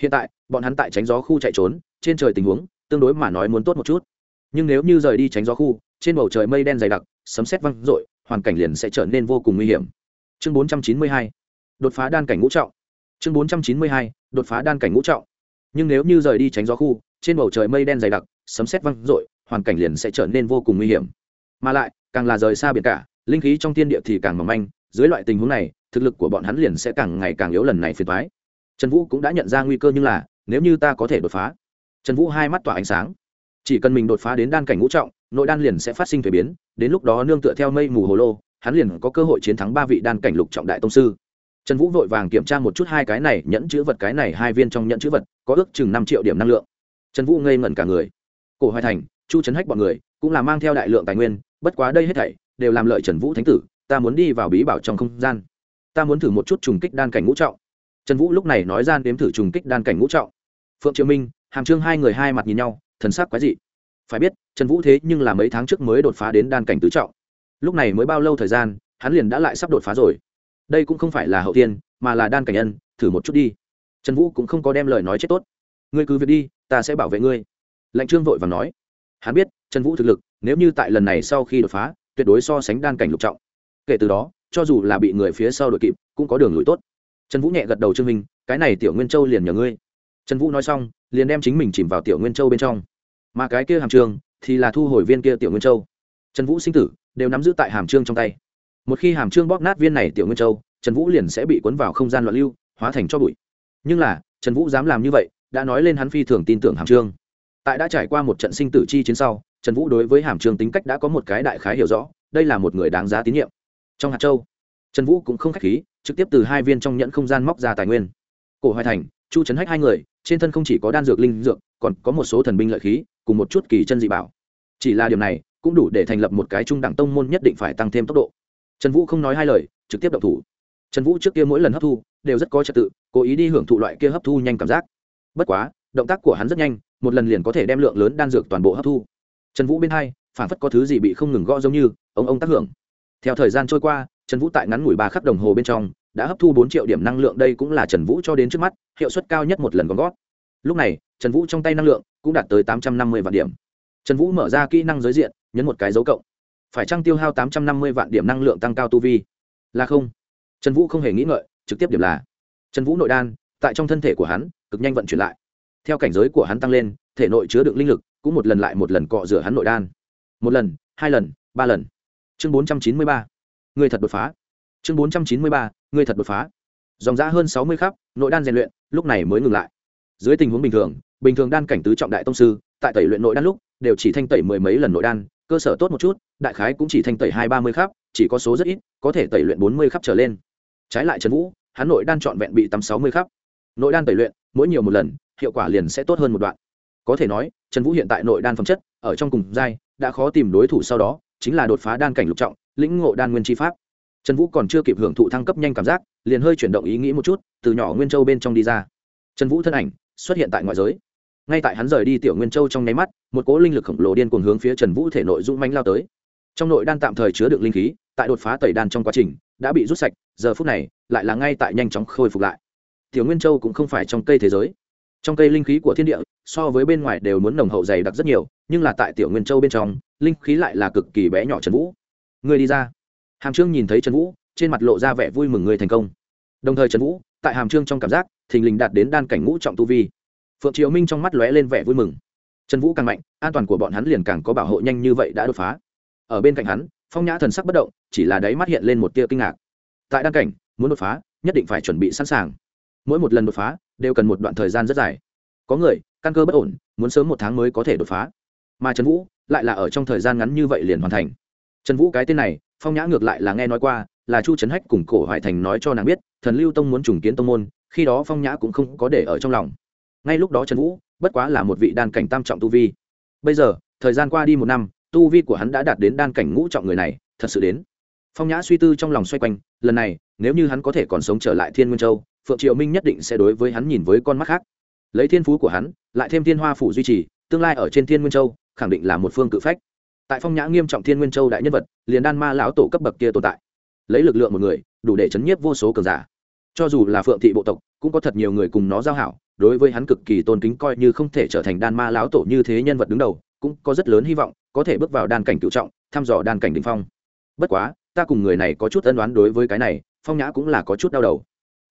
Hiện tại, bọn hắn tại tránh gió khu chạy trốn, trên trời tình huống tương đối mà nói muốn tốt một chút. Nhưng nếu như rời đi tránh gió khu, trên bầu trời mây đen dày đặc, sấm sét văng r hoàn cảnh liền sẽ trở nên vô cùng nguy hiểm. Chương 492 đột phá đan cảnh ngũ trọng. Chương 492 đột phá đan cảnh ngũ trọng. Nhưng nếu như rời đi tránh gió khu, trên bầu trời mây đen dày đặc, sấm sét văng r hoàn cảnh liền sẽ trở nên vô cùng nguy hiểm. Mà lại, càng là rời xa biển cả linh khí trong thiên địa thì càng mỏng manh, dưới loại tình huống này, thực lực của bọn hắn liền sẽ càng ngày càng yếu lần này phiền thoái trần vũ cũng đã nhận ra nguy cơ nhưng là, nếu như ta có thể đột phá. Trần vũ hai mắt tỏa ánh sáng. Chỉ cần mình đột phá đến đan cảnh ngũ trọng, nội đan liền sẽ phát sinh thuế biến, đến lúc đó nương tựa theo mây mù hồ lô, hắn liền có cơ hội chiến thắng ba vị đan cảnh lục trọng đại tông sư. Trần vũ vội vàng kiểm tra một chút hai cái này, nhẫn chữ vật, cái này hai viên trong nhẫn chữ vật, có ước chừng năm triệu điểm năng lượng. Trần vũ ngây ngẩn cả người. Cổ hoài thành, chu trấn hách bọn người, cũng là mang theo đại lượng tài nguyên, bất quá đây hết thảy đều làm lợi trần vũ thánh tử, ta muốn đi vào bí bảo trong không gian. Ta muốn thử một chút trùng kích đan cảnh ngũ trọng. Trần vũ lúc này nói ra đếm thử trùng kích đan cảnh ngũ trọng. Phượng triệu minh, hàm trương hai người hai mặt nhìn nhau, thần sắc quái dị. Phải biết, trần vũ thế nhưng là mấy tháng trước mới đột phá đến đan cảnh tứ trọng. Lúc này mới bao lâu thời gian, hắn liền đã lại sắp đột phá rồi. Đây cũng không phải là hậu tiên, mà là đan cảnh nhân, thử một chút đi. Trần vũ cũng không có đem lời nói chết tốt. Ngươi cứ việc đi, ta sẽ bảo vệ ngươi. Lệnh trương vội và nói. Hắn biết, trần vũ thực lực, nếu như tại lần này sau khi đột phá tuyệt đối so sánh đan cảnh lục trọng. Kể từ đó, cho dù là bị người phía sau đội kịp, cũng có đường lùi tốt. Trần vũ nhẹ gật đầu trương minh, cái này tiểu nguyên châu liền nhờ ngươi. Trần vũ nói xong, liền đem chính mình chìm vào tiểu nguyên châu bên trong. Mà cái kia hàm trương thì là thu hồi viên kia tiểu nguyên châu. Trần vũ sinh tử, đều nắm giữ tại hàm trương trong tay. Một khi hàm trương bóp nát viên này tiểu nguyên châu, trần vũ liền sẽ bị cuốn vào không gian loạn lưu, hóa thành cho bụi. Nhưng là, trần vũ dám làm như vậy, đã nói lên hắn phi thường tin tưởng hàm trương tại đã trải qua một trận sinh tử chi chiến sau trần vũ đối với hàm Trường tính cách đã có một cái đại khái hiểu rõ, đây là một người đáng giá tín nhiệm. Trong hạt châu, trần vũ cũng không k h á c h khí, trực tiếp từ hai viên trong nhẫn không gian móc ra tài nguyên. Cổ hoài thành, chu trấn hách hai người, trên thân không chỉ có đan dược linh dược, còn có một số thần binh lợi khí, cùng một chút kỳ chân dị bảo. Chỉ là điều này, cũng đủ để thành lập một cái trung đẳng tông môn nhất định phải tăng thêm tốc độ. Trần vũ không nói hai lời, trực tiếp động thủ. Trần vũ trước kia mỗi lần hấp thu, đều rất có trật tự, cố ý đi hưởng thụ loại kia hấp thu nhanh cảm giác. Bất quá, động tác của hắn rất nhanh, một lần liền có thể đem lượng lớn đan dược toàn bộ hấp thu trần vũ bên hai phản phất có thứ gì bị không ngừng gõ giống như, ông ông tác hưởng. Theo thời gian trôi qua, trần vũ tại ngắn ngủi ba khắc đồng hồ bên trong, đã hấp thu bốn triệu điểm năng lượng đây cũng là trần vũ cho đến trước mắt, hiệu suất cao nhất một lần gom gót lúc này, trần vũ trong tay năng lượng cũng đạt tới tám trăm năm mươi vạn điểm. Trần vũ mở ra kỹ năng giới diện, nhấn một cái dấu cộng. Phải trăng tiêu hao tám trăm năm mươi vạn điểm năng lượng tăng cao tu vi? Là không. Trần vũ không hề nghĩ ngợi, trực tiếp điểm là. Trần vũ nội đan, tại trong thân thể của hắn, cực nhanh vận chuyển lại. Theo cảnh giới của hắn tăng lên thể nội chứa đựng linh lực, cũng một lần lại một lần cọ rửa hắn nội đan. Một lần, hai lần, ba lần. Chương bốn trăm chín mươi ba. Người thật đột phá. Chương bốn trăm chín mươi ba, người thật đột phá. Dòng giã hơn sáu mươi khắp, nội đan rèn luyện, lúc này mới ngừng lại. Dưới tình huống bình thường bình thường đan cảnh tứ trọng đại tông sư, tại tẩy luyện nội đan lúc, đều chỉ thanh tẩy mười mấy lần nội đan, cơ sở tốt một chút, đại khái cũng chỉ thanh tẩy hai ba mươi khắp, chỉ có số rất ít, có thể tẩy luyện bốn mươi khắp trở lên. Trái lại trần vũ, hắn nội đan trọn vẹn bị tắm sáu mươi khắp. Nội đan tẩy luyện, mỗi nhiều một lần, hiệu quả liền sẽ tốt hơn một đoạn có thể nói, trần vũ hiện tại nội đan phẩm chất, ở trong cùng giai, đã khó tìm đối thủ sau đó, chính là đột phá đan cảnh lục trọng, lĩnh ngộ đan nguyên chi pháp. Trần vũ còn chưa kịp hưởng thụ thăng cấp nhanh cảm giác, liền hơi chuyển động ý nghĩ một chút, từ nhỏ nguyên châu bên trong đi ra. Trần vũ thân ảnh xuất hiện tại ngoại giới. Ngay tại hắn rời đi tiểu nguyên châu trong nháy mắt, một cỗ linh lực khổng lồ điên cuồng hướng phía trần vũ thể nội dũng mánh lao tới. Trong nội đan tạm thời chứa được linh khí, tại đột phá tẩy đan trong quá trình, đã bị rút sạch, giờ phút này, lại là ngay tại nhanh chóng khôi phục lại. Tiểu nguyên châu cũng không phải trong cây thế giới trong cây linh khí của thiên địa, so với bên ngoài đều muốn nồng hậu dày đặc rất nhiều, nhưng là tại tiểu nguyên châu bên trong, linh khí lại là cực kỳ bé nhỏ trần vũ. Người đi ra. Hàm trương nhìn thấy trần vũ, trên mặt lộ ra vẻ vui mừng người thành công. Đồng thời trần vũ, tại hàm trương trong cảm giác, thình lình đạt đến đan cảnh ngũ trọng tu vi. Phượng triều minh trong mắt lóe lên vẻ vui mừng. Trần vũ càng mạnh, an toàn của bọn hắn liền càng có bảo hộ nhanh như vậy đã đột phá. Ở bên cạnh hắn, phong nhã thần sắc bất động, chỉ là đáy mắt hiện lên một tia kinh ngạc. Tại đan cảnh, muốn đột phá, nhất định phải chuẩn bị sẵn sàng mỗi một lần đột phá đều cần một đoạn thời gian rất dài. Có người, căn cơ bất ổn, muốn sớm một tháng mới có thể đột phá. Mà trần vũ lại là ở trong thời gian ngắn như vậy liền hoàn thành. Trần vũ cái tên này, phong nhã ngược lại là nghe nói qua, là chu trấn hách cùng cổ hoài thành nói cho nàng biết, thần lưu tông muốn trùng kiến tông môn, khi đó phong nhã cũng không có để ở trong lòng. Ngay lúc đó trần vũ, bất quá là một vị đan cảnh tam trọng tu vi. Bây giờ, thời gian qua đi một năm, tu vi của hắn đã đạt đến đan cảnh ngũ trọng người này, thật sự đến. Phong nhã suy tư trong lòng xoay quanh, lần này, nếu như hắn có thể còn sống trở lại thiên nguyên châu phượng triệu minh nhất định sẽ đối với hắn nhìn với con mắt khác lấy thiên phú của hắn lại thêm thiên hoa phủ duy trì tương lai ở trên thiên nguyên châu khẳng định là một phương cự phách tại phong nhã nghiêm trọng thiên nguyên châu đại nhân vật liền đan ma lão tổ cấp bậc kia tồn tại lấy lực lượng một người đủ để chấn nhiếp vô số cường giả cho dù là phượng thị bộ tộc cũng có thật nhiều người cùng nó giao hảo đối với hắn cực kỳ tôn kính coi như không thể trở thành đan ma lão tổ như thế nhân vật đứng đầu cũng có rất lớn hy vọng có thể bước vào đan cảnh cựu trọng thăm dò đan cảnh đ ỉ n h phong bất quá ta cùng người này có chút ân đoán đối với cái này phong nhã cũng là có chút đau đầu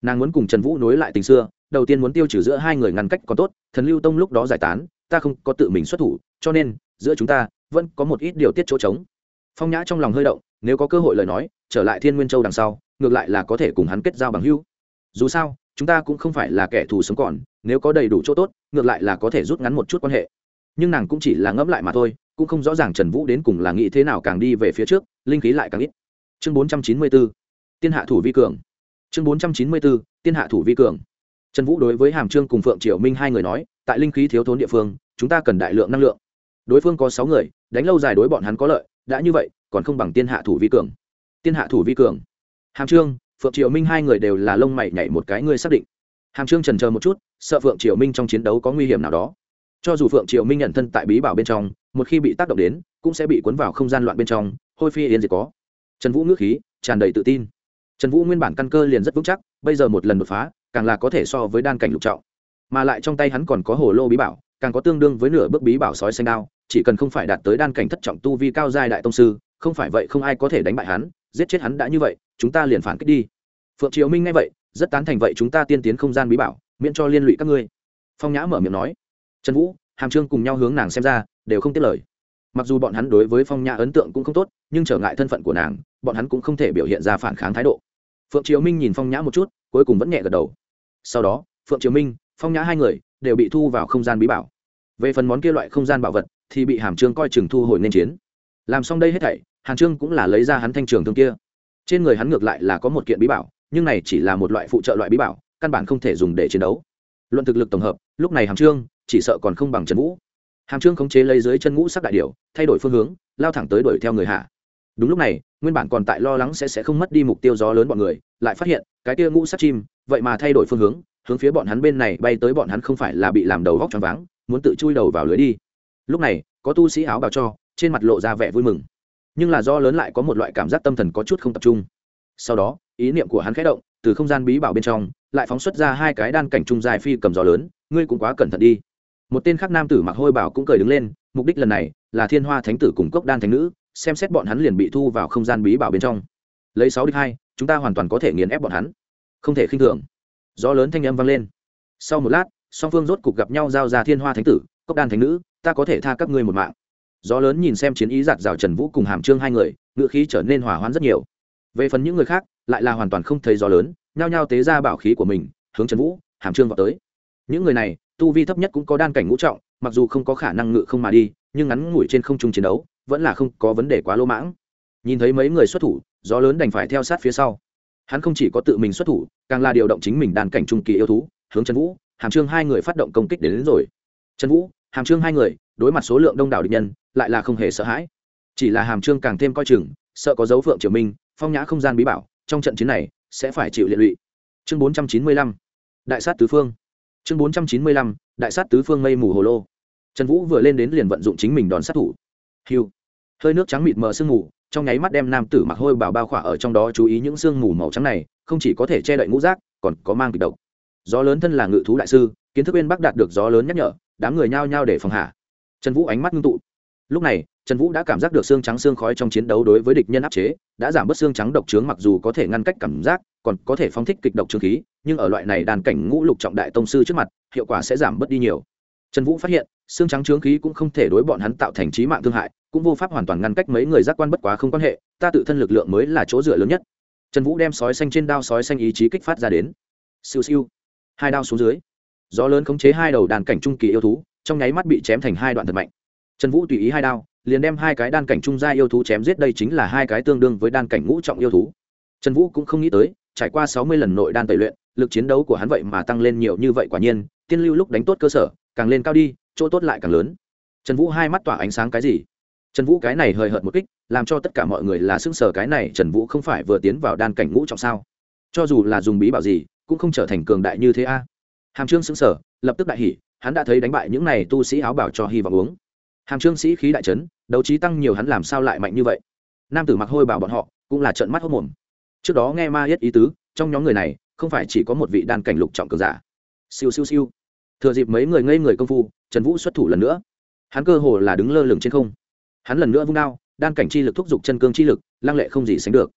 nàng muốn cùng trần vũ nối lại tình xưa, đầu tiên muốn tiêu trừ giữa hai người ngăn cách còn tốt, thần lưu tông lúc đó giải tán, ta không có tự mình xuất thủ, cho nên, giữa chúng ta vẫn có một ít điều tiết chỗ trống. Phong nhã trong lòng hơi động, nếu có cơ hội lời nói, trở lại thiên nguyên châu đằng sau, ngược lại là có thể cùng hắn kết giao bằng hữu. Dù sao, chúng ta cũng không phải là kẻ thù sống còn, nếu có đầy đủ chỗ tốt, ngược lại là có thể rút ngắn một chút quan hệ. Nhưng nàng cũng chỉ là ngẫm lại mà thôi, cũng không rõ ràng trần vũ đến cùng là nghĩ thế nào càng đi về phía trước, linh khí lại càng ít. Chương bốn trăm chín mươi bốn, tiên hạ thủ vi cường chương bốn trăm chín mươi bốn, tiên hạ thủ vi cường. Trần vũ đối với hàm trương cùng phượng triều minh hai người nói, tại linh khí thiếu thốn địa phương, chúng ta cần đại lượng năng lượng. Đối phương có sáu người, đánh lâu dài đối bọn hắn có lợi, đã như vậy, còn không bằng tiên hạ thủ vi cường. Tiên hạ thủ vi cường. Hàm trương, phượng triều minh hai người đều là lông mày nhảy một cái ngươi xác định. Hàm trương trần chờ một chút, sợ phượng triều minh trong chiến đấu có nguy hiểm nào đó. Cho dù phượng triều minh nhận thân tại bí bảo bên trong, một khi bị tác động đến, cũng sẽ bị cuốn vào không gian loạn bên trong, hôi phi yên gì có. Trần vũ ngước khí, tràn đầy tự tin trần vũ nguyên bản căn cơ liền rất vững chắc, bây giờ một lần đột phá, càng là có thể so với đan cảnh lục trọng. Mà lại trong tay hắn còn có hồ lô bí bảo, càng có tương đương với nửa bước bí bảo sói xanh đao, chỉ cần không phải đạt tới đan cảnh thất trọng tu vi cao giai đại tông sư, không phải vậy không ai có thể đánh bại hắn, giết chết hắn đã như vậy, chúng ta liền phản kích đi. Phượng triều minh nghe vậy, rất tán thành vậy chúng ta tiên tiến không gian bí bảo, miễn cho liên lụy các ngươi. Phong nhã mở miệng nói, trần vũ, hàm trương cùng nhau hướng nàng xem ra, đều không tiết lời mặc dù bọn hắn đối với phong nhã ấn tượng cũng không tốt, nhưng trở ngại thân phận của nàng, bọn hắn cũng không thể biểu hiện ra phản kháng thái độ. Phượng triều minh nhìn phong nhã một chút, cuối cùng vẫn nhẹ gật đầu. Sau đó, phượng triều minh, phong nhã hai người đều bị thu vào không gian bí bảo. Về phần món kia loại không gian bảo vật, thì bị hàm trương coi chừng thu hồi nên chiến. Làm xong đây hết thảy, hàn trương cũng là lấy ra hắn thanh trường thương kia. Trên người hắn ngược lại là có một kiện bí bảo, nhưng này chỉ là một loại phụ trợ loại bí bảo, căn bản không thể dùng để chiến đấu. Luận thực lực tổng hợp, lúc này hàm trương chỉ sợ còn không bằng trần vũ hàm trương khống chế lấy dưới chân ngũ sắc đại điệu thay đổi phương hướng, lao thẳng tới đuổi theo người hạ. Đúng lúc này, nguyên bản còn tại lo lắng sẽ sẽ không mất đi mục tiêu gió lớn bọn người, lại phát hiện, cái kia ngũ sắc chim, vậy mà thay đổi phương hướng hướng phía bọn hắn bên này bay tới bọn hắn không phải là bị làm đầu vóc choáng váng, muốn tự chui đầu vào lưới đi. Lúc này, có tu sĩ áo bào cho, trên mặt lộ ra vẻ vui mừng. Nhưng là do lớn lại có một loại cảm giác tâm thần có chút không tập trung. Sau đó, ý niệm của hắn khẽ động, từ không gian bí bảo bên trong, lại phóng xuất ra hai cái đan cảnh trung dài phi cầm gió lớn, ngươi cũng quá cẩn thận đi một tên khác nam tử mặc hôi bảo cũng cười đứng lên, mục đích lần này là thiên hoa thánh tử cùng cốc đan thánh nữ, xem xét bọn hắn liền bị thu vào không gian bí bảo bên trong. Lấy sáu đích hai, chúng ta hoàn toàn có thể nghiền ép bọn hắn. Không thể khinh thường. Gió lớn thanh âm vang lên. Sau một lát, song phương rốt cục gặp nhau giao ra thiên hoa thánh tử, cốc đan thánh nữ, ta có thể tha các ngươi một mạng. Gió lớn nhìn xem chiến ý giạt rào trần vũ cùng hàm trương hai người, ngựa khí trở nên hỏa hoãn rất nhiều. Về phần những người khác, lại là hoàn toàn không thấy gió lớn, nhao nhao tế ra bảo khí của mình, hướng trần vũ, hàm trương vào tới. Những người này tu vi thấp nhất cũng có đan cảnh ngũ trọng mặc dù không có khả năng ngự không mà đi nhưng ngắn ngủi trên không trung chiến đấu vẫn là không có vấn đề quá lỗ mãng. Nhìn thấy mấy người xuất thủ gió lớn đành phải theo sát phía sau. Hắn không chỉ có tự mình xuất thủ càng là điều động chính mình đàn cảnh trung kỳ yêu thú hướng trần vũ hàm trương hai người phát động công kích đến, đến rồi. Trần vũ hàm trương hai người đối mặt số lượng đông đảo địch nhân lại là không hề sợ hãi. Chỉ là hàm trương càng thêm coi chừng sợ có dấu phượng triều minh phong nhã không gian bí bảo trong trận chiến này sẽ phải chịu liệt lụy. Chương bốn trăm chín mươi lăm đại sát tứ phương chương bốn trăm chín mươi lăm, đại sát tứ phương mây mù hồ lô. Trần vũ vừa lên đến liền vận dụng chính mình đòn sát thủ. Hiu hơi nước trắng mịt mờ sương mù, trong nháy mắt đem nam tử mặc hôi bảo bao khỏa ở trong đó chú ý những sương mù màu trắng này, không chỉ có thể che đậy ngũ rác còn có mang kịch độc. Gió lớn thân là ngự thú đại sư, kiến thức bên bắc đạt được gió lớn nhắc nhở, đám người nhao nhao để phòng hạ. Trần vũ ánh mắt ngưng tụ. Lúc này, trần vũ đã cảm giác được xương trắng xương khói trong chiến đấu đối với địch nhân áp chế, đã giảm bớt xương trắng độc trướng mặc dù có thể ngăn cách cảm giác, còn có thể phóng thích kịch độc trương khí nhưng ở loại này đàn cảnh ngũ lục trọng đại tông sư trước mặt, hiệu quả sẽ giảm bớt đi nhiều. Trần vũ phát hiện, xương trắng trướng khí cũng không thể đối bọn hắn tạo thành trí mạng thương hại, cũng vô pháp hoàn toàn ngăn cách mấy người giác quan bất quá không quan hệ, ta tự thân lực lượng mới là chỗ dựa lớn nhất. Trần vũ đem sói xanh trên đao sói xanh ý chí kích phát ra đến. Siêu siêu. Hai đao xuống dưới. Gió lớn khống chế hai đầu đàn cảnh trung kỳ yêu thú, trong nháy mắt bị chém thành hai đoạn thật mạnh. Trần vũ tùy ý hai đao, liền đem hai cái đan cảnh trung gia yêu thú chém giết, đây chính là hai cái tương đương với đan cảnh ngũ trọng yêu thú. Trần vũ cũng không nghĩ tới, trải qua sáu mươi lần nội đan tẩy luyện lực chiến đấu của hắn vậy mà tăng lên nhiều như vậy quả nhiên, tiên lưu lúc đánh tốt cơ sở, càng lên cao đi, chỗ tốt lại càng lớn. Trần vũ hai mắt tỏa ánh sáng cái gì? Trần vũ cái này hời hợt một kích, làm cho tất cả mọi người là xưng sở cái này trần vũ không phải vừa tiến vào đan cảnh ngũ trọng sao? Cho dù là dùng bí bảo gì, cũng không trở thành cường đại như thế a. Hàm trương xưng sở lập tức đại hỉ, hắn đã thấy đánh bại những này tu sĩ áo bảo cho hy vọng uống. Hàm trương sĩ khí đại trấn đấu trí tăng nhiều hắn làm sao lại mạnh như vậy? Nam tử mặc hôi bảo bọn họ, cũng là trận mắt hốc mồm. Trước đó nghe ma yết ý tứ, trong nhóm người này không phải chỉ có một vị đan cảnh lục trọng cường giả. Siêu siêu siêu. Thừa dịp mấy người ngây người công phu, trần vũ xuất thủ lần nữa. Hắn cơ hồ là đứng lơ lửng trên không. Hắn lần nữa vung đao, đan cảnh chi lực thúc giục chân cương chi lực, lăng lệ không gì sánh được.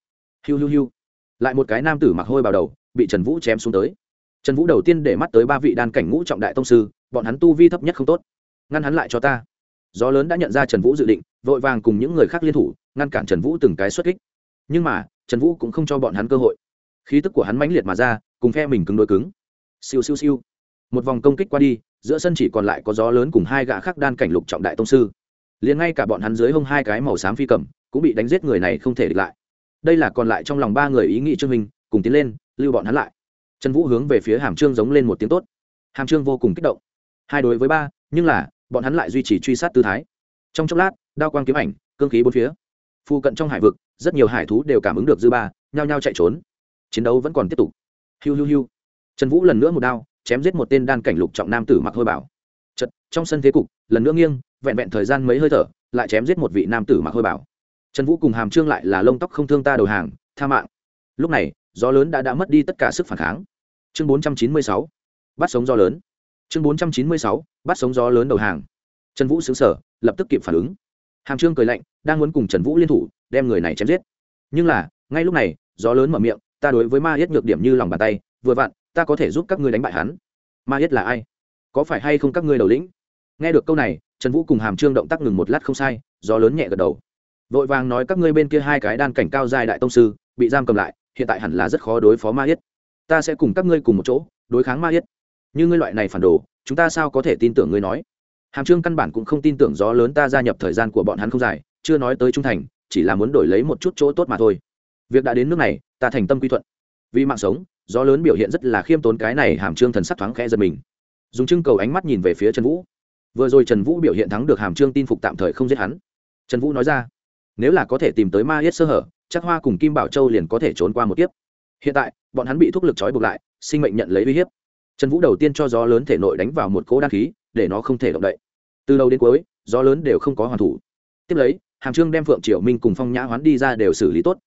Hiu hiu hiu. Lại một cái nam tử mặc hôi vào đầu, bị trần vũ chém xuống tới. Trần vũ đầu tiên để mắt tới ba vị đan cảnh ngũ trọng đại tông sư, bọn hắn tu vi thấp nhất không tốt. Ngăn hắn lại cho ta. Gió lớn đã nhận ra trần vũ dự định, vội vàng cùng những người khác liên thủ, ngăn cản trần vũ từng cái xuất kích. Nhưng mà, trần vũ cũng không cho bọn hắn cơ hội khí tức của hắn mãnh liệt mà ra, cùng phe mình cứng đôi cứng. Siêu siêu siêu. Một vòng công kích qua đi, giữa sân chỉ còn lại có gió lớn cùng hai gã khác đan cảnh lục trọng đại tông sư. Liền ngay cả bọn hắn dưới hông hai cái màu xám phi cầm, cũng bị đánh giết người này không thể địch lại. Đây là còn lại trong lòng ba người ý nghĩ trương minh, cùng tiến lên, lưu bọn hắn lại. Trần vũ hướng về phía hàm trương giống lên một tiếng tốt. Hàm trương vô cùng kích động. Hai đối với ba, nhưng là, bọn hắn lại duy trì truy sát tư thái. Trong chốc lát, đao quang kiếm ảnh, cương khí bốn phía. Phu cận trong hải vực, rất nhiều hải thú đều cảm ứng được dư ba, nhao nhao chạy trốn chiến đấu vẫn còn tiếp tục. Hiu hiu hiu. Trần vũ lần nữa một đao, chém giết một tên đan cảnh lục trọng nam tử mặc hôi bảo. Chật, trong sân thế cục, lần nữa nghiêng, vẹn vẹn thời gian mấy hơi thở, lại chém giết một vị nam tử mặc hôi bảo. Trần vũ cùng hàm trương lại là lông tóc không thương ta đầu hàng, tha mạng. Lúc này, gió lớn đã đã mất đi tất cả sức phản kháng. Chương bốn trăm chín mươi sáu. Bắt sống gió lớn. Chương bốn trăm chín mươi sáu. Bắt sống gió lớn đầu hàng. Trần vũ xứng sở lập tức kịp phản ứng. Hàm trương cười lạnh, đang muốn cùng trần vũ liên thủ, đem người này chém giết. Nhưng là, ngay lúc này, gió lớn mở miệng ta đối với ma yết nhược điểm như lòng bàn tay, vừa vặn, ta có thể giúp các ngươi đánh bại hắn. Ma yết là ai? Có phải hay không các ngươi đầu lĩnh? Nghe được câu này, trần vũ cùng hàm trương động tác ngừng một lát không sai, gió lớn nhẹ gật đầu. Vội vàng nói các ngươi bên kia hai cái đan cảnh cao dài đại tông sư, bị giam cầm lại, hiện tại hẳn là rất khó đối phó ma yết. Ta sẽ cùng các ngươi cùng một chỗ, đối kháng ma yết. Như ngươi loại này phản đồ, chúng ta sao có thể tin tưởng ngươi nói? Hàm trương căn bản cũng không tin tưởng gió lớn ta gia nhập thời gian của bọn hắn không dài, chưa nói tới trung thành, chỉ là muốn đổi lấy một chút chỗ tốt mà thôi việc đã đến nước này, ta thành tâm quy thuận. Vì mạng sống, gió lớn biểu hiện rất là khiêm tốn cái này hàm trương thần sắc thoáng khẽ giật mình. Dùng trưng cầu ánh mắt nhìn về phía trần vũ. Vừa rồi trần vũ biểu hiện thắng được hàm trương tin phục tạm thời không giết hắn. Trần vũ nói ra, nếu là có thể tìm tới ma hết sơ hở, chắc hoa cùng kim bảo châu liền có thể trốn qua một kiếp. Hiện tại, bọn hắn bị thuốc lực trói buộc lại, sinh mệnh nhận lấy uy hiếp. Trần vũ đầu tiên cho gió lớn thể nội đánh vào một cỗ đăng khí, để nó không thể động đậy. Từ đầu đến cuối, gió lớn đều không có hoàn thủ. Tiếp lấy, hàm trương đem phượng triều minh cùng phong nhã hoán đi ra đều xử lý tốt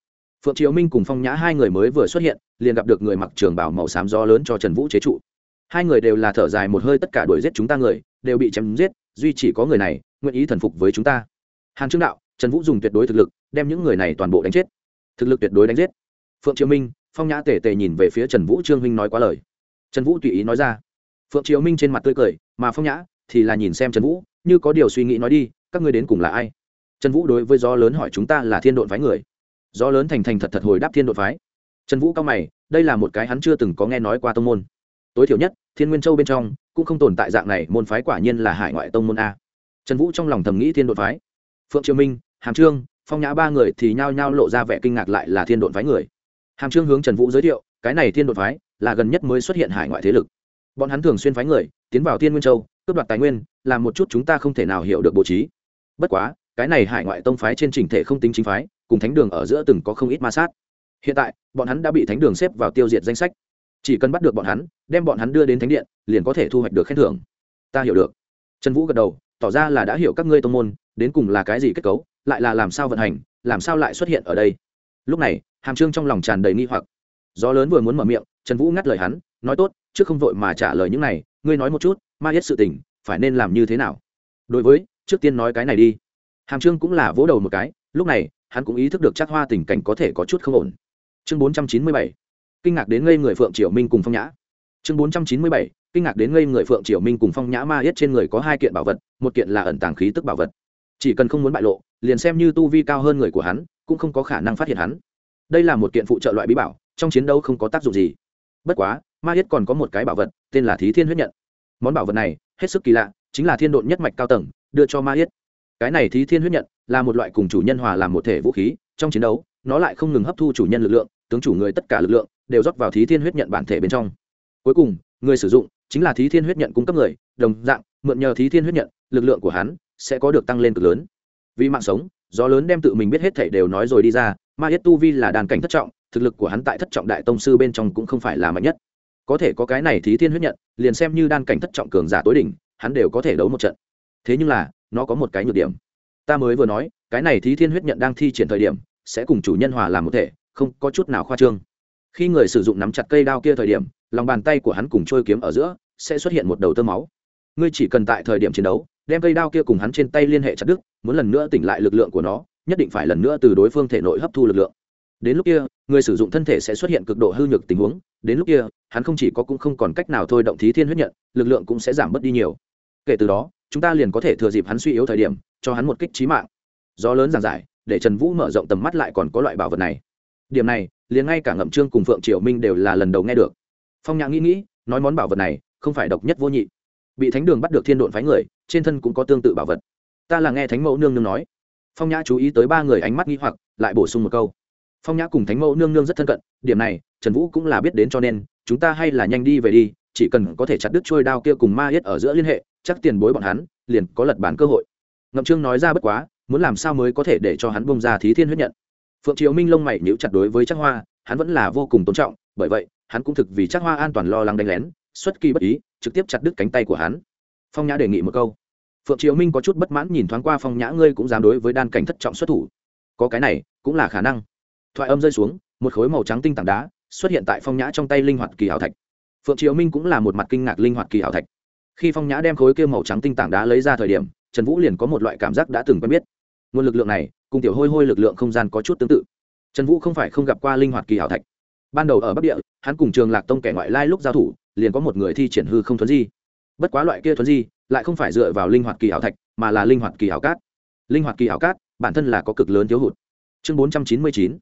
phượng triều minh cùng phong nhã hai người mới vừa xuất hiện, liền gặp được người mặc trường bảo màu xám gió lớn cho trần vũ chế trụ. Hai người đều là thở dài một hơi, tất cả đuổi giết chúng ta người, đều bị chém giết, duy chỉ có người này, nguyện ý thần phục với chúng ta. Hàn trương đạo, trần vũ dùng tuyệt đối thực lực, đem những người này toàn bộ đánh chết. Thực lực tuyệt đối đánh giết. Phượng triều minh, phong nhã tề tề nhìn về phía trần vũ trương minh nói quá lời. Trần vũ tùy ý nói ra. Phượng triều minh trên mặt tươi cười, mà phong nhã thì là nhìn xem trần vũ, như có điều suy nghĩ nói đi, các ngươi đến cùng là ai? Trần vũ đối với gió lớn hỏi chúng ta là thiên độn phái người gió lớn thành thành thật thật hồi đáp thiên độn phái. Trần vũ cao mày, đây là một cái hắn chưa từng có nghe nói qua tông môn. Tối thiểu nhất, thiên nguyên châu bên trong, cũng không tồn tại dạng này, môn phái quả nhiên là hải ngoại tông môn a. Trần vũ trong lòng thầm nghĩ thiên độn phái. Phượng triều minh, hàm trương, phong nhã ba người thì nhao nhao lộ ra vẻ kinh ngạc lại là thiên độn phái người. Hàm trương hướng trần vũ giới thiệu, cái này thiên độn phái là gần nhất mới xuất hiện hải ngoại thế lực. Bọn hắn thường xuyên phái người, tiến vào thiên nguyên châu, cướp đoạt tài nguyên, làm một chút chúng ta không thể nào hiểu được bố trí. Bất quá cái này hải ngoại tông phái trên trình thể không tính chính phái, cùng thánh đường ở giữa từng có không ít ma sát. Hiện tại, bọn hắn đã bị thánh đường xếp vào tiêu diệt danh sách. Chỉ cần bắt được bọn hắn, đem bọn hắn đưa đến thánh điện, liền có thể thu hoạch được khen thưởng. Ta hiểu được. Trần vũ gật đầu, tỏ ra là đã hiểu các ngươi tông môn, đến cùng là cái gì kết cấu, lại là làm sao vận hành, làm sao lại xuất hiện ở đây. Lúc này, hàm trương trong lòng tràn đầy nghi hoặc. Gió lớn vừa muốn mở miệng, trần vũ ngắt lời hắn, nói tốt, trước không vội mà trả lời những này, ngươi nói một chút, ma hết sự tình, phải nên làm như thế nào? Đối với, trước tiên nói cái này đi hàm trương cũng là vỗ đầu một cái, lúc này, hắn cũng ý thức được chắc hoa tình cảnh có thể có chút không ổn. Chương bốn trăm chín mươi bảy, kinh ngạc đến ngây người phượng triều minh cùng phong nhã. Chương bốn trăm chín mươi bảy, kinh ngạc đến ngây người phượng triều minh cùng phong nhã ma yết trên người có hai kiện bảo vật, một kiện là ẩn tàng khí tức bảo vật. Chỉ cần không muốn bại lộ, liền xem như tu vi cao hơn người của hắn, cũng không có khả năng phát hiện hắn. Đây là một kiện phụ trợ loại bí bảo, trong chiến đấu không có tác dụng gì. Bất quá, ma yết còn có một cái bảo vật, tên là thí thiên huyết nhận. Món bảo vật này, hết sức kỳ lạ, chính là thiên độn nhất mạch cao tầng, đưa cho ma yết cái này thí thiên huyết nhận là một loại cùng chủ nhân hòa làm một thể vũ khí, trong chiến đấu, nó lại không ngừng hấp thu chủ nhân lực lượng, tướng chủ người tất cả lực lượng đều rót vào thí thiên huyết nhận bản thể bên trong. Cuối cùng, người sử dụng chính là thí thiên huyết nhận cung cấp người, đồng dạng, mượn nhờ thí thiên huyết nhận, lực lượng của hắn sẽ có được tăng lên cực lớn. Vì mạng sống, gió lớn đem tự mình biết hết thảy đều nói rồi đi ra, ma yết tu vi là đàn cảnh thất trọng, thực lực của hắn tại thất trọng đại tông sư bên trong cũng không phải là mạnh nhất. Có thể có cái này thí thiên huyết nhận, liền xem như đan cảnh thất trọng cường giả tối đỉnh, hắn đều có thể đấu một trận. Thế nhưng là nó có một cái nhược điểm. Ta mới vừa nói, cái này thí thiên huyết nhận đang thi triển thời điểm, sẽ cùng chủ nhân hòa làm một thể, không có chút nào khoa trương. Khi người sử dụng nắm chặt cây đao kia thời điểm, lòng bàn tay của hắn cùng trôi kiếm ở giữa, sẽ xuất hiện một đầu tơ máu. Ngươi chỉ cần tại thời điểm chiến đấu, đem cây đao kia cùng hắn trên tay liên hệ chặt đứt, muốn lần nữa tỉnh lại lực lượng của nó, nhất định phải lần nữa từ đối phương thể nội hấp thu lực lượng. Đến lúc kia, người sử dụng thân thể sẽ xuất hiện cực độ hư nhược tình huống, đến lúc kia, hắn không chỉ có cũng không còn cách nào thôi động thí thiên huyết nhận, lực lượng cũng sẽ giảm bớt đi nhiều. Kể từ đó chúng ta liền có thể thừa dịp hắn suy yếu thời điểm, cho hắn một kích trí mạng. Do lớn giảng giải để trần vũ mở rộng tầm mắt lại còn có loại bảo vật này. Điểm này, liền ngay cả ngậm trương cùng phượng triều minh đều là lần đầu nghe được. Phong nhã nghĩ nghĩ, nói món bảo vật này, không phải độc nhất vô nhị. Bị thánh đường bắt được thiên độn phái người, trên thân cũng có tương tự bảo vật. Ta là nghe thánh mẫu nương nương nói. Phong nhã chú ý tới ba người ánh mắt nghi hoặc, lại bổ sung một câu. Phong nhã cùng thánh mẫu nương nương rất thân cận, điểm này, trần vũ cũng là biết đến cho nên, chúng ta hay là nhanh đi về đi chỉ cần có thể chặt đứt trôi đao kia cùng ma yết ở giữa liên hệ, chắc tiền bối bọn hắn liền có lật bản cơ hội. Ngậm trương nói ra bất quá, muốn làm sao mới có thể để cho hắn bông ra thí thiên huyết nhận. Phượng triều minh lông mày nhíu chặt đối với chắc hoa, hắn vẫn là vô cùng tôn trọng, bởi vậy, hắn cũng thực vì chắc hoa an toàn lo lắng đánh lén, xuất kỳ bất ý, trực tiếp chặt đứt cánh tay của hắn. Phong nhã đề nghị một câu. Phượng triều minh có chút bất mãn nhìn thoáng qua phong nhã, ngươi cũng dám đối với đan cảnh thất trọng xuất thủ. Có cái này, cũng là khả năng. Thoại âm rơi xuống, một khối màu trắng tinh tảng đá xuất hiện tại phong nhã trong tay linh hoạt kỳ hảo thạch phượng triều minh cũng là một mặt kinh ngạc linh hoạt kỳ hảo thạch. Khi phong nhã đem khối kia màu trắng tinh tảng đá lấy ra thời điểm, trần vũ liền có một loại cảm giác đã từng quen biết. Nguồn lực lượng này, cùng tiểu hôi hôi lực lượng không gian có chút tương tự. Trần vũ không phải không gặp qua linh hoạt kỳ hảo thạch. Ban đầu ở bắc địa, hắn cùng trường lạc tông kẻ ngoại lai lúc giao thủ, liền có một người thi triển hư không thuấn di. Bất quá loại kia thuấn di, lại không phải dựa vào linh hoạt kỳ hảo thạch, mà là linh hoạt kỳ hảo cát. Linh hoạt kỳ hảo cát, bản thân là có cực lớn thiếu hụt. Chương bốn trăm chín mươi chín,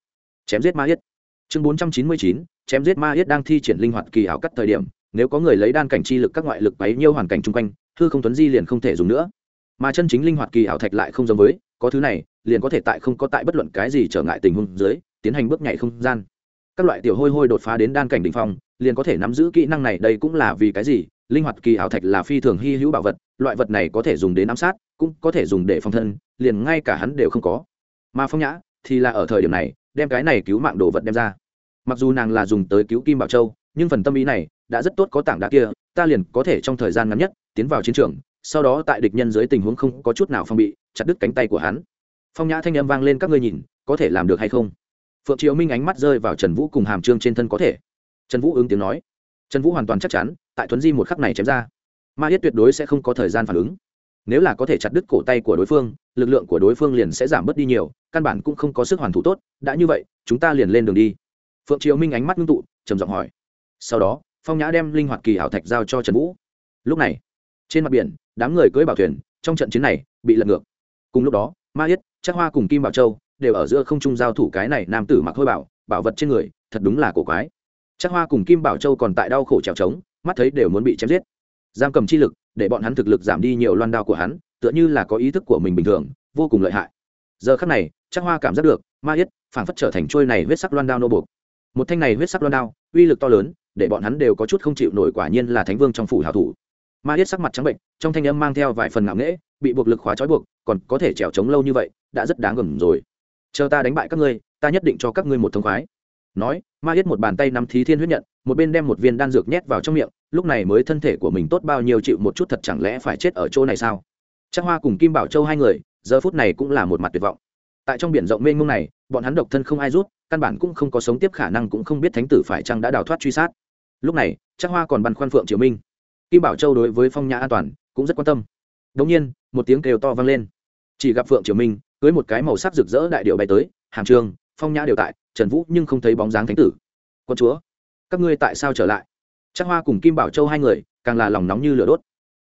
chém giết ma yết. Chương bốn trăm chín mươi chín chém giết ma yết đang thi triển linh hoạt kỳ hảo cắt thời điểm, nếu có người lấy đan cảnh chi lực các ngoại lực bấy nhiêu hoàn cảnh chung quanh, hư không tuấn di liền không thể dùng nữa. Mà chân chính linh hoạt kỳ ảo thạch lại không giống với, có thứ này, liền có thể tại không có tại bất luận cái gì trở ngại tình huống dưới, tiến hành bước nhảy không gian. Các loại tiểu hôi hôi đột phá đến đan cảnh đỉnh phong, liền có thể nắm giữ kỹ năng này, đây cũng là vì cái gì? Linh hoạt kỳ ảo thạch là phi thường hy hữu bảo vật, loại vật này có thể dùng đến ám sát, cũng có thể dùng để phòng thân, liền ngay cả hắn đều không có. Mà phong nhã thì là ở thời điểm này, đem cái này cứu mạng đồ vật đem ra mặc dù nàng là dùng tới cứu kim bảo châu, nhưng phần tâm ý này đã rất tốt có tảng đá kia, ta liền có thể trong thời gian ngắn nhất tiến vào chiến trường, sau đó tại địch nhân dưới tình huống không có chút nào phong bị, chặt đứt cánh tay của hắn. Phong nhã thanh âm vang lên, các ngươi nhìn, có thể làm được hay không? Phượng triệu minh ánh mắt rơi vào trần vũ cùng hàm trương trên thân có thể. Trần vũ ứng tiếng nói. Trần vũ hoàn toàn chắc chắn, tại thuấn di một khắc này chém ra. Ma yết tuyệt đối sẽ không có thời gian phản ứng. Nếu là có thể chặt đứt cổ tay của đối phương, lực lượng của đối phương liền sẽ giảm bớt đi nhiều, căn bản cũng không có sức hoàn thủ tốt, đã như vậy, chúng ta liền lên đường đi phượng triều minh ánh mắt ngưng tụ, trầm giọng hỏi. Sau đó, phong nhã đem linh hoạt kỳ hảo thạch giao cho trần vũ. Lúc này, trên mặt biển, đám người cưỡi bảo thuyền, trong trận chiến này, bị lật ngược. Cùng lúc đó, ma yết chắc hoa cùng kim bảo châu đều ở giữa không trung giao thủ cái này nam tử mặc hôi bảo bảo vật trên người, thật đúng là cổ quái. Chắc hoa cùng kim bảo châu còn tại đau khổ trèo trống, mắt thấy đều muốn bị chém giết. Giam cầm chi lực, để bọn hắn thực lực giảm đi nhiều loan đao của hắn, tựa như là có ý thức của mình bình thường, vô cùng lợi hại. Giờ khắc này chắc hoa cảm giác được, ma yết phảng phất trở thành trôi này huyết sắc loan đao nô buộc một thanh này huyết sắc loan đao, uy lực to lớn, để bọn hắn đều có chút không chịu nổi quả nhiên là thánh vương trong phủ hảo thủ. Ma yết sắc mặt trắng bệnh, trong thanh âm mang theo vài phần ngạo nghễ, bị buộc lực khóa trói buộc, còn có thể trèo trống lâu như vậy, đã rất đáng gầm rồi. Chờ ta đánh bại các ngươi, ta nhất định cho các ngươi một thông khoái. Nói, ma yết một bàn tay nắm thí thiên huyết nhận, một bên đem một viên đan dược nhét vào trong miệng, lúc này mới thân thể của mình tốt bao nhiêu chịu một chút thật chẳng lẽ phải chết ở chỗ này sao? Chắc hoa cùng kim bảo châu hai người, giờ phút này cũng là một mặt tuyệt vọng tại trong biển rộng mênh mông này, bọn hắn độc thân không ai rút, căn bản cũng không có sống tiếp khả năng cũng không biết thánh tử phải chăng đã đào thoát truy sát. Lúc này chắc hoa còn băn khoăn phượng triều minh. Kim bảo châu đối với phong nhã an toàn, cũng rất quan tâm. Đ ỗ n g nhiên, một tiếng kêu to vang lên. Chỉ gặp phượng triều minh, cưới một cái màu sắc rực rỡ đại điệu bay tới hàm trường, phong nhã đều tại, trần vũ nhưng không thấy bóng dáng thánh tử. Quân chúa, các ngươi tại sao trở lại? Chắc hoa cùng kim bảo châu hai người, càng là lòng nóng như lửa đốt.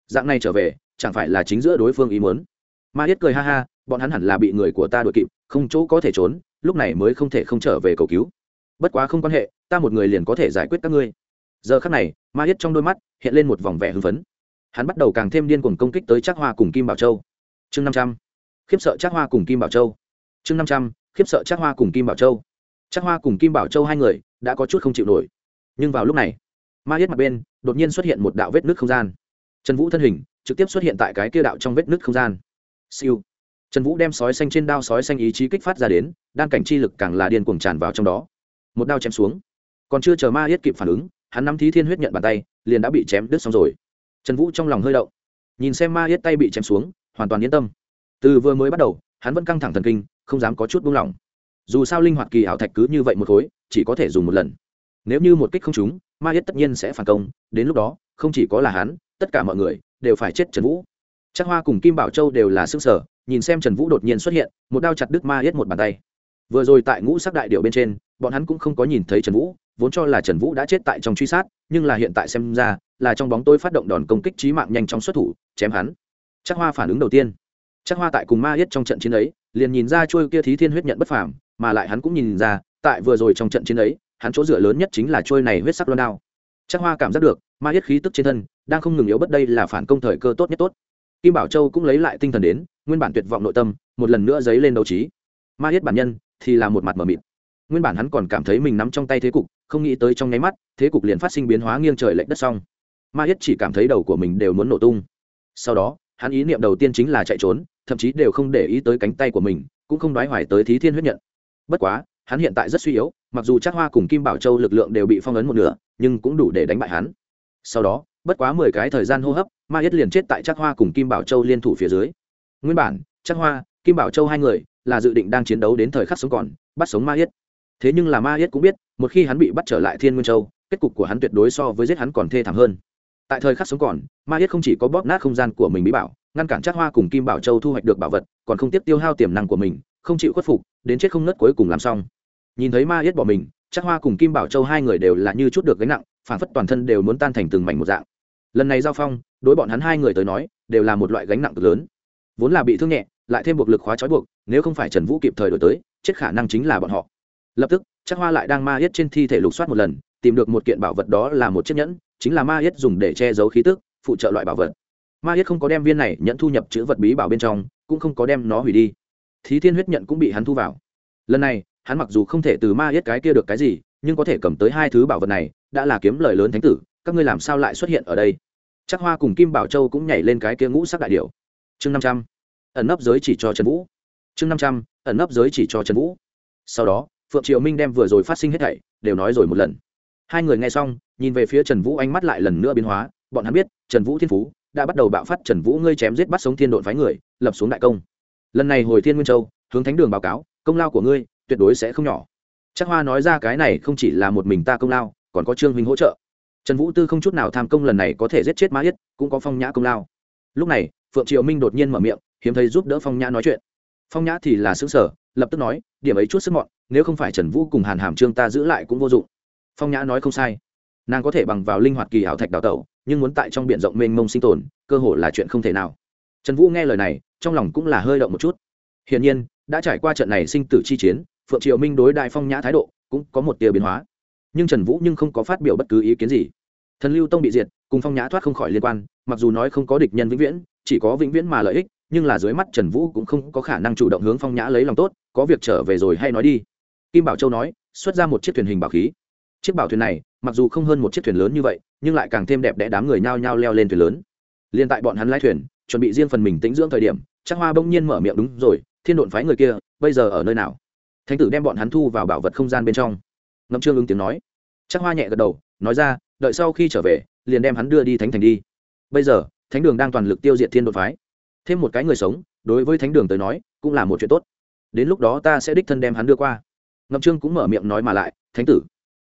Dạng này trở về, chẳng phải là chính giữa đối phương ý muốn. Ma yết cười ha ha bọn hắn hẳn là bị người của ta đuổi kịp, không chỗ có thể trốn, lúc này mới không thể không trở về cầu cứu. Bất quá không quan hệ, ta một người liền có thể giải quyết các ngươi. Giờ khắc này, ma yết trong đôi mắt hiện lên một vòng vẻ hưng phấn. Hắn bắt đầu càng thêm điên cuồng công kích tới trác hoa cùng kim bảo châu. Chương năm trăm. Khiếp sợ trác hoa cùng kim bảo châu. Chương năm trăm. Khiếp sợ trác hoa cùng kim bảo châu. Trác hoa cùng kim bảo châu hai người đã có chút không chịu nổi. Nhưng vào lúc này, ma yết mặt bên đột nhiên xuất hiện một đạo vết nứt không gian. Trần vũ thân hình trực tiếp xuất hiện tại cái kia đạo trong vết nứt không gian. Siêu trần vũ đem sói xanh trên đao sói xanh ý chí kích phát ra đến, đan cảnh chi lực càng là điên cuồng tràn vào trong đó. Một đao chém xuống. Còn chưa chờ ma yết kịp phản ứng, hắn nắm thí thiên huyết nhận bàn tay, liền đã bị chém đứt xong rồi. Trần vũ trong lòng hơi động. Nhìn xem ma yết tay bị chém xuống, hoàn toàn yên tâm. Từ vừa mới bắt đầu, hắn vẫn căng thẳng thần kinh, không dám có chút buông lỏng. Dù sao linh hoạt kỳ ảo thạch cứ như vậy một khối, chỉ có thể dùng một lần. Nếu như một kích không trúng, ma yết tất nhiên sẽ phản công, đến lúc đó, không chỉ có là hắn, tất cả mọi người đều phải chết trần vũ. Chắc hoa cùng kim bảo châu đều là xương sở nhìn xem trần vũ đột nhiên xuất hiện, một đao chặt đứt ma yết một bàn tay. Vừa rồi tại ngũ sắc đại điệu bên trên, bọn hắn cũng không có nhìn thấy trần vũ, vốn cho là trần vũ đã chết tại trong truy sát, nhưng là hiện tại xem ra, là trong bóng tôi phát động đòn công kích trí mạng nhanh trong xuất thủ, chém hắn. Chắc hoa phản ứng đầu tiên. Chắc hoa tại cùng ma yết trong trận chiến ấy, liền nhìn ra trôi kia thí thiên huyết nhận bất phàm, mà lại hắn cũng nhìn ra, tại vừa rồi trong trận chiến ấy, hắn chỗ dựa lớn nhất chính là trôi này huyết sắc loan đao. Chắc hoa cảm giác được, ma yết khí tức trên thân, đang không ngừng yếu bất đây là phản công thời cơ tốt nhất tốt kim bảo châu cũng lấy lại tinh thần đến, nguyên bản tuyệt vọng nội tâm, một lần nữa dấy lên đấu trí. Ma yết bản nhân thì là một mặt mờ mịt. Nguyên bản hắn còn cảm thấy mình nắm trong tay thế cục, không nghĩ tới trong nháy mắt, thế cục liền phát sinh biến hóa nghiêng trời lệch đất xong. Ma yết chỉ cảm thấy đầu của mình đều muốn nổ tung. Sau đó, hắn ý niệm đầu tiên chính là chạy trốn, thậm chí đều không để ý tới cánh tay của mình, cũng không đoái hoài tới thí thiên huyết nhận. Bất quá, hắn hiện tại rất suy yếu, mặc dù chắc hoa cùng kim bảo châu lực lượng đều bị phong ấn một nửa, nhưng cũng đủ để đánh bại hắn. Sau đó bất quá mười cái thời gian hô hấp, ma yết liền chết tại Trác hoa cùng kim bảo châu liên thủ phía dưới. Nguyên bản, Trác hoa, kim bảo châu hai người là dự định đang chiến đấu đến thời khắc sống còn, bắt sống ma yết. Thế nhưng là ma yết cũng biết, một khi hắn bị bắt trở lại thiên nguyên châu, kết cục của hắn tuyệt đối so với giết hắn còn thê thảm hơn. Tại thời khắc sống còn, ma yết không chỉ có bóp nát không gian của mình bí bảo, ngăn cản Trác hoa cùng kim bảo châu thu hoạch được bảo vật, còn không tiếp tiêu hao tiềm năng của mình, không chịu khuất phục, đến chết không nớt cuối cùng làm xong. Nhìn thấy ma yết bỏ mình, Trác hoa cùng kim bảo châu hai người đều là như chút được gánh nặng, phản phất toàn thân đều muốn tan thành từng mảnh một dạng lần này giao phong, đối bọn hắn hai người tới nói, đều là một loại gánh nặng cực lớn. Vốn là bị thương nhẹ, lại thêm buộc lực khóa trói buộc, nếu không phải trần vũ kịp thời đổi tới, chết khả năng chính là bọn họ. Lập tức chắc hoa lại đang ma yết trên thi thể lục soát một lần, tìm được một kiện bảo vật đó là một chiếc nhẫn, chính là ma yết dùng để che giấu khí tức, phụ trợ loại bảo vật. Ma yết không có đem viên này nhẫn thu nhập chữ vật bí bảo bên trong, cũng không có đem nó hủy đi. Thí thiên huyết nhận cũng bị hắn thu vào. Lần này, hắn mặc dù không thể từ ma yết cái kia được cái gì, nhưng có thể cầm tới hai thứ bảo vật này, đã là kiếm lời lớn thánh tử các ngươi làm sao lại xuất hiện ở đây? Chắc hoa cùng kim bảo châu cũng nhảy lên cái kia ngũ sắc đại điệu chương năm trăm, ẩn nấp giới chỉ cho trần vũ. Chương năm trăm, ẩn nấp giới chỉ cho trần vũ. Sau đó, phượng triều minh đem vừa rồi phát sinh hết thảy đều nói rồi một lần. Hai người nghe xong, nhìn về phía trần vũ ánh mắt lại lần nữa biến hóa, bọn hắn biết, trần vũ thiên phú đã bắt đầu bạo phát trần vũ ngươi chém giết bắt sống thiên đội phái người, lập xuống đại công. Lần này hồi thiên nguyên châu, hướng thánh đường báo cáo, công lao của ngươi tuyệt đối sẽ không nhỏ. Chắc hoa nói ra cái này không chỉ là một mình ta công lao, còn có trương huynh hỗ trợ trần vũ tư không chút nào tham công lần này có thể giết chết mã yết, cũng có phong nhã công lao. Lúc này, phượng triều minh đột nhiên mở miệng, hiếm thấy giúp đỡ phong nhã nói chuyện. Phong nhã thì là xứng sở lập tức nói, điểm ấy chút sức mọn, nếu không phải trần vũ cùng hàn hàm trương ta giữ lại cũng vô dụng. Phong nhã nói không sai. Nàng có thể bằng vào linh hoạt kỳ ảo thạch đào tẩu, nhưng muốn tại trong b i ể n rộng mênh mông sinh tồn, cơ hội là chuyện không thể nào. Trần vũ nghe lời này, trong lòng cũng là hơi động một chút. Hiển nhiên, đã trải qua trận này sinh tử chi chiến, phượng triều minh đối đại phong nhã thái độ cũng có một tia biến hóa. Nhưng trần vũ nhưng không có phát biểu bất cứ ý kiến gì thần lưu tông bị diệt, cùng phong nhã thoát không khỏi liên quan, mặc dù nói không có địch nhân vĩnh viễn, chỉ có vĩnh viễn mà lợi ích, nhưng là dưới mắt trần vũ cũng không có khả năng chủ động hướng phong nhã lấy lòng tốt, có việc trở về rồi hay nói đi. Kim bảo châu nói, xuất ra một chiếc thuyền hình bảo khí. Chiếc bảo thuyền này, mặc dù không hơn một chiếc thuyền lớn như vậy, nhưng lại càng thêm đẹp đẽ đám người nhao nhao leo lên thuyền lớn. Liên tại bọn hắn lái thuyền, chuẩn bị riêng phần mình tĩnh dưỡng thời điểm chắc hoa bỗng nhiên mở miệng đúng rồi, thiên độn phái người kia, bây giờ ở nơi nào? Thánh tử đem bọn hắn thu vào bảo vật không gian bên trong. Ngậm trương ứng tiếng nói. Chắc hoa nhẹ gật đầu, nói ra đợi sau khi trở về, liền đem hắn đưa đi thánh thành đi. Bây giờ, thánh đường đang toàn lực tiêu diệt thiên đột phái. Thêm một cái người sống, đối với thánh đường tới nói, cũng là một chuyện tốt. Đến lúc đó ta sẽ đích thân đem hắn đưa qua. Ngậm trương cũng mở miệng nói mà lại, thánh tử.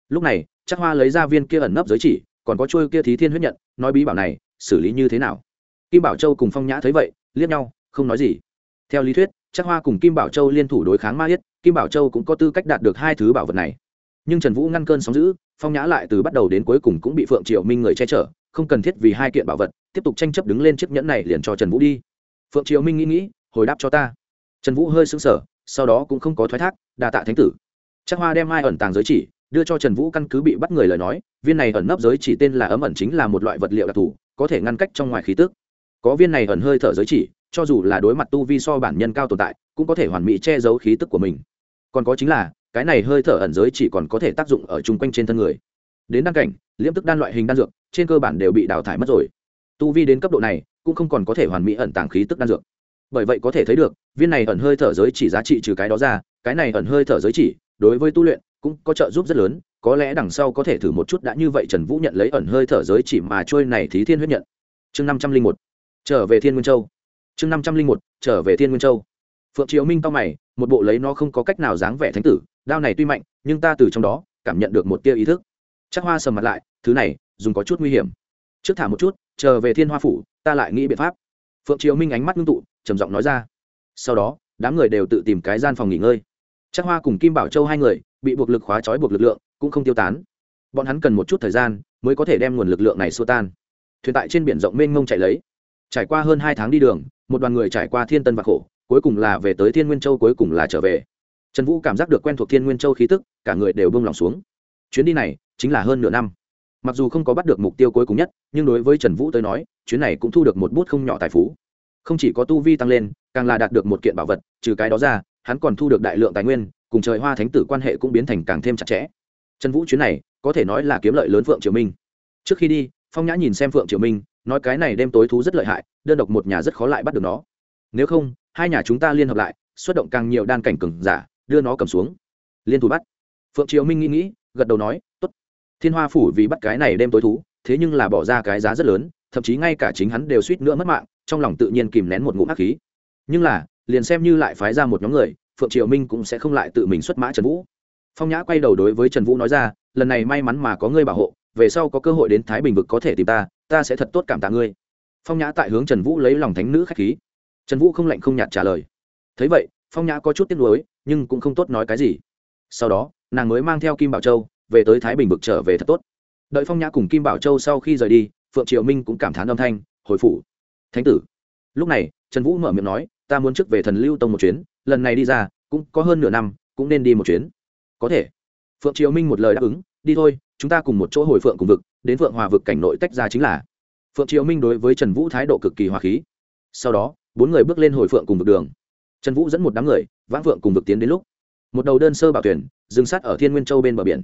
Lúc này chắc hoa lấy ra viên kia ẩn nấp giới chỉ, còn có trôi kia thí thiên huyết nhận, nói bí bảo này, xử lý như thế nào? Kim bảo châu cùng phong nhã thấy vậy, liếc nhau, không nói gì. Theo lý thuyết chắc hoa cùng kim bảo châu liên thủ đối kháng ma yết, kim bảo châu cũng có tư cách đạt được hai thứ bảo vật này nhưng trần vũ ngăn cơn sóng giữ phong nhã lại từ bắt đầu đến cuối cùng cũng bị phượng triệu minh người che chở, không cần thiết vì hai kiện bảo vật, tiếp tục tranh chấp đứng lên chiếc nhẫn này liền cho trần vũ đi. phượng triệu minh nghĩ nghĩ, hồi đáp cho ta. trần vũ hơi xứng sở sau đó cũng không có thoái thác đà tạ thánh tử. chắc hoa đem ai ẩn tàng giới chỉ, đưa cho trần vũ căn cứ bị bắt người lời nói, viên này ẩn nấp giới chỉ tên là ấm ẩn chính là một loại vật liệu đặc thù, có thể ngăn cách trong ngoài khí tức. có viên này ẩn hơi thở giới chỉ, cho dù là đối mặt tu vi so bản nhân cao tồn tại, cũng có thể hoàn mỹ che giấu khí tức của mình. còn có chính là cái này hơi thở ẩn giới chỉ còn có thể tác dụng ở chung quanh trên thân người. Đến đăng cảnh, liễm tức đan loại hình đan dược, trên cơ bản đều bị đào thải mất rồi. Tu vi đến cấp độ này, cũng không còn có thể hoàn mỹ ẩn tàng khí tức đan dược. Bởi vậy có thể thấy được, viên này ẩn hơi thở giới chỉ giá trị trừ cái đó ra, cái này ẩn hơi thở giới chỉ, đối với tu luyện, cũng có trợ giúp rất lớn, có lẽ đằng sau có thể thử một chút đã như vậy trần vũ nhận lấy ẩn hơi thở giới chỉ mà trôi này thí thiên huyết nhận. Chương năm trăm linh một, trở về thiên nguyên châu. Chương năm trăm linh một, trở về thiên nguyên châu. Phượng triều minh to mày một bộ lấy nó không có cách nào dáng vẻ thánh tử, đao này tuy mạnh, nhưng ta từ trong đó cảm nhận được một tia ý thức. Chắc hoa sầm mặt lại, thứ này, dùng có chút nguy hiểm. Trước thả một chút, chờ về thiên hoa phủ, ta lại nghĩ biện pháp. Phượng triều minh ánh mắt ngưng tụ, trầm giọng nói ra. Sau đó, đám người đều tự tìm cái gian phòng nghỉ ngơi. Chắc hoa cùng kim bảo châu hai người bị buộc lực khóa trói buộc lực lượng, cũng không tiêu tán. Bọn hắn cần một chút thời gian mới có thể đem nguồn lực lượng này xua tan. Thuyền tại trên biển rộng mênh mông chạy lấy. Trải qua hơn hai tháng đi đường, một đoàn người trải qua thiên tân và khổ cuối cùng là về tới thiên nguyên châu, cuối cùng là trở về. Trần vũ cảm giác được quen thuộc thiên nguyên châu khí tức, cả người đều bông lòng xuống. Chuyến đi này chính là hơn nửa năm. Mặc dù không có bắt được mục tiêu cuối cùng nhất, nhưng đối với trần vũ tới nói, chuyến này cũng thu được một bút không nhỏ tài phú. Không chỉ có tu vi tăng lên, càng là đạt được một kiện bảo vật, trừ cái đó ra, hắn còn thu được đại lượng tài nguyên, cùng trời hoa thánh tử quan hệ cũng biến thành càng thêm chặt chẽ. Trần vũ chuyến này, có thể nói là kiếm lợi lớn phượng triều minh. Trước khi đi, phong nhã nhìn xem phượng triều minh, nói cái này đêm tối thú rất lợi hại, đơn độc một nhà rất khó lại bắt được nó. Nếu không hai nhà chúng ta liên hợp lại, xuất động càng nhiều đan cảnh cừng giả, đưa nó cầm xuống. Liên thủ bắt. Phượng triều minh nghĩ nghĩ, gật đầu nói t ố t thiên hoa phủ vì bắt cái này đêm tối thú, thế nhưng là bỏ ra cái giá rất lớn, thậm chí ngay cả chính hắn đều suýt nữa mất mạng, trong lòng tự nhiên kìm nén một ngụm hắc khí. Nhưng là, liền xem như lại phái ra một nhóm người, phượng triều minh cũng sẽ không lại tự mình xuất mã trần vũ. Phong nhã quay đầu đối với trần vũ nói ra, lần này may mắn mà có ngươi bảo hộ, về sau có cơ hội đến thái bình vực có thể tìm ta ta sẽ thật tốt cảm tạ ngươi. Phong nhã tại hướng trần vũ lấy lòng thánh nữ k h á c h khí trần vũ không lạnh không nhạt trả lời. Thấy vậy, phong nhã có chút tiếc nuối, nhưng cũng không tốt nói cái gì. Sau đó, nàng mới mang theo kim bảo châu về tới thái bình Bực trở về thật tốt. Đợi phong nhã cùng kim bảo châu sau khi rời đi, phượng Triệu minh cũng cảm thán âm thanh, hồi phủ. Thánh tử. Lúc này, trần vũ mở miệng nói, ta muốn trước về thần lưu tông một chuyến, lần này đi ra, cũng có hơn nửa năm, cũng nên đi một chuyến. Có thể. Phượng Triệu minh một lời đáp ứng, đi thôi, chúng ta cùng một chỗ hồi phượng cùng vực, đến phượng hòa vực cảnh nội tách ra chính là. Phượng Triệu minh đối với trần vũ thái độ cực kỳ hòa khí. Sau đó bốn người bước lên hồi phượng cùng vực đường. Trần vũ dẫn một đám người, vãng phượng cùng vực tiến đến lúc. Một đầu đơn sơ bảo thuyền, dừng sát ở thiên nguyên châu bên bờ biển.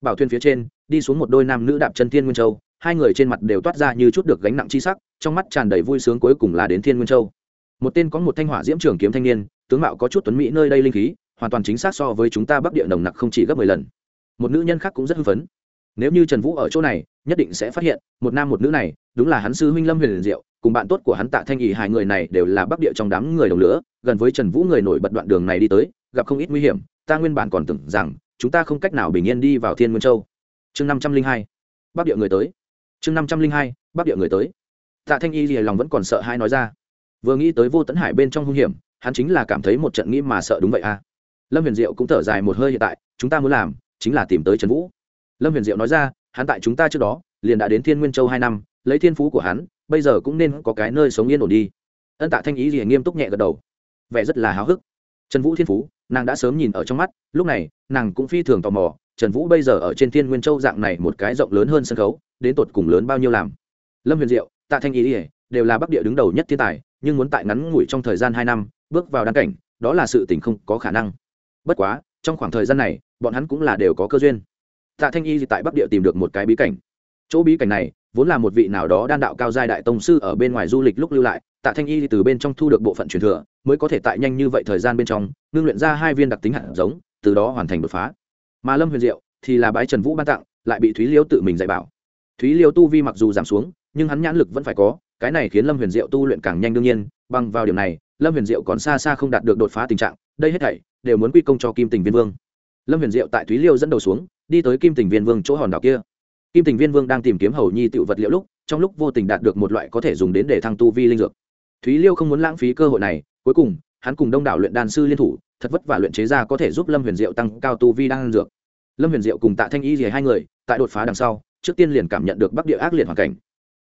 Bảo thuyền phía trên, đi xuống một đôi nam nữ đạp chân thiên nguyên châu, hai người trên mặt đều toát ra như chút được gánh nặng chi sắc, trong mắt tràn đầy vui sướng cuối cùng là đến thiên nguyên châu. Một tên có một thanh hỏa diễm trường kiếm thanh niên, tướng mạo có chút tuấn mỹ nơi đây linh khí, hoàn toàn chính xác so với chúng ta bắc địa nồng nặc không chỉ gấp mười lần. Một nữ nhân khác cũng rất hưng phấn. Nếu như trần vũ ở chỗ này nhất định sẽ phát hiện, một nam một nữ này, đúng là hắn sư huynh lâm huyền liền diệu, cùng bạn tốt của hắn tạ thanh ý, hai người này đều là bắc địa trong đám người đồng lửa, gần với trần vũ người nổi bật đoạn đường này đi tới, gặp không ít nguy hiểm, ta nguyên bản còn tưởng rằng, chúng ta không cách nào bình yên đi vào thiên nguyên châu. Chương năm trăm linh hai, bắc địa người tới. Chương năm trăm linh hai, bắc địa người tới. Tạ thanh y thì lòng vẫn còn sợ hai nói ra. Vừa nghĩ tới vô tấn hải bên trong hung hiểm, hắn chính là cảm thấy một trận nghĩ mà sợ đúng vậy à. Lâm huyền diệu cũng thở dài một hơi hiện tại, chúng ta muốn làm chính là tìm tới trần vũ. Lâm huyền diệu nói ra hắn tại chúng ta trước đó, liền đã đến thiên nguyên châu hai năm, lấy thiên phú của hắn, bây giờ cũng nên có cái nơi sống yên ổn đi. Ân tạ thanh ý gì nghiêm túc nhẹ gật đầu. Vẻ rất là háo hức. Trần vũ thiên phú, nàng đã sớm nhìn ở trong mắt, lúc này, nàng cũng phi thường tò mò, trần vũ bây giờ ở trên thiên nguyên châu dạng này một cái rộng lớn hơn sân khấu, đến tột cùng lớn bao nhiêu làm? Lâm huyền diệu, tạ thanh ý ỉa đều là bắc địa đứng đầu nhất thiên tài, nhưng muốn tại ngắn ngủi trong thời gian hai năm, bước vào đăng cảnh, đó là sự tình không có khả năng. Bất quá, trong khoảng thời gian này, bọn hắn cũng là đều có cơ duyên tạ thanh y tại bắc địa tìm được một cái bí cảnh. Chỗ bí cảnh này, vốn là một vị nào đó đan đạo cao giai đại tông sư ở bên ngoài du lịch lúc lưu lại, tạ thanh y từ bên trong thu được bộ phận truyền thừa, mới có thể tại nhanh như vậy thời gian bên trong, ngưng luyện ra hai viên đặc tính hạt giống, từ đó hoàn thành đột phá. Mà lâm huyền diệu thì là bái trần vũ ban tặng, lại bị thúy liêu tự mình dạy bảo. Thúy liêu tu vi mặc dù giảm xuống, nhưng hắn nhãn lực vẫn phải có, cái này khiến lâm huyền diệu tu luyện càng nhanh đương nhiên, bằng vào điểm này, lâm huyền diệu còn xa xa không đạt được đột phá tình trạng, đây hết thảy đều muốn quy công cho kim tình viên vương. Lâm huyền diệu tại thúy liêu dẫn đầu xuống đi tới kim tình viên vương chỗ hòn đảo kia. Kim tình viên vương đang tìm kiếm hầu nhi tựu vật liệu lúc, trong lúc vô tình đạt được một loại có thể dùng đến để thăng tu vi linh dược. Thúy liêu không muốn lãng phí cơ hội này, cuối cùng, hắn cùng đông đảo luyện đan sư liên thủ, thật vất vả luyện chế ra có thể giúp lâm huyền diệu tăng cao tu vi đan dược. Lâm huyền diệu cùng tạ thanh y rìa hai người, tại đột phá đằng sau, trước tiên liền cảm nhận được bắc địa ác liệt hoàn cảnh.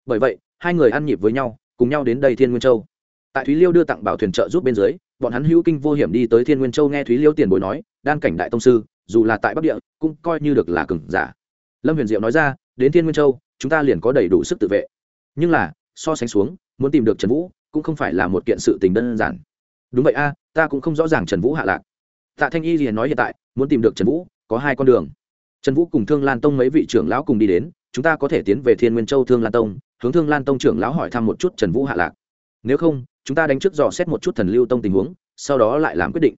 Bởi vậy, hai người ăn nhịp với nhau, cùng nhau đến đây thiên nguyên châu. Tại thúy liêu đưa tặng bảo thuyền trợ giúp bên dưới, bọn hắn hữu kinh vô hiểm đi tới thiên nguyên châu nghe thúy liêu tiền bối nói, đan cảnh đại tông sư dù là tại bắc địa, cũng coi như được là cừng giả. Lâm huyền diệu nói ra, đến thiên nguyên châu, chúng ta liền có đầy đủ sức tự vệ. Nhưng là, so sánh xuống, muốn tìm được trần vũ, cũng không phải là một kiện sự tình đơn giản. Đúng vậy a, ta cũng không rõ ràng trần vũ hạ lạc. Tạ thanh y liền nói hiện tại, muốn tìm được trần vũ, có hai con đường. Trần vũ cùng thương lan tông mấy vị trưởng lão cùng đi đến, chúng ta có thể tiến về thiên nguyên châu thương lan tông, hướng thương lan tông trưởng lão hỏi thăm một chút trần vũ hạ lạc. Nếu không, chúng ta đánh trước dò xét một chút thần lưu tông tình huống, sau đó lại làm quyết định.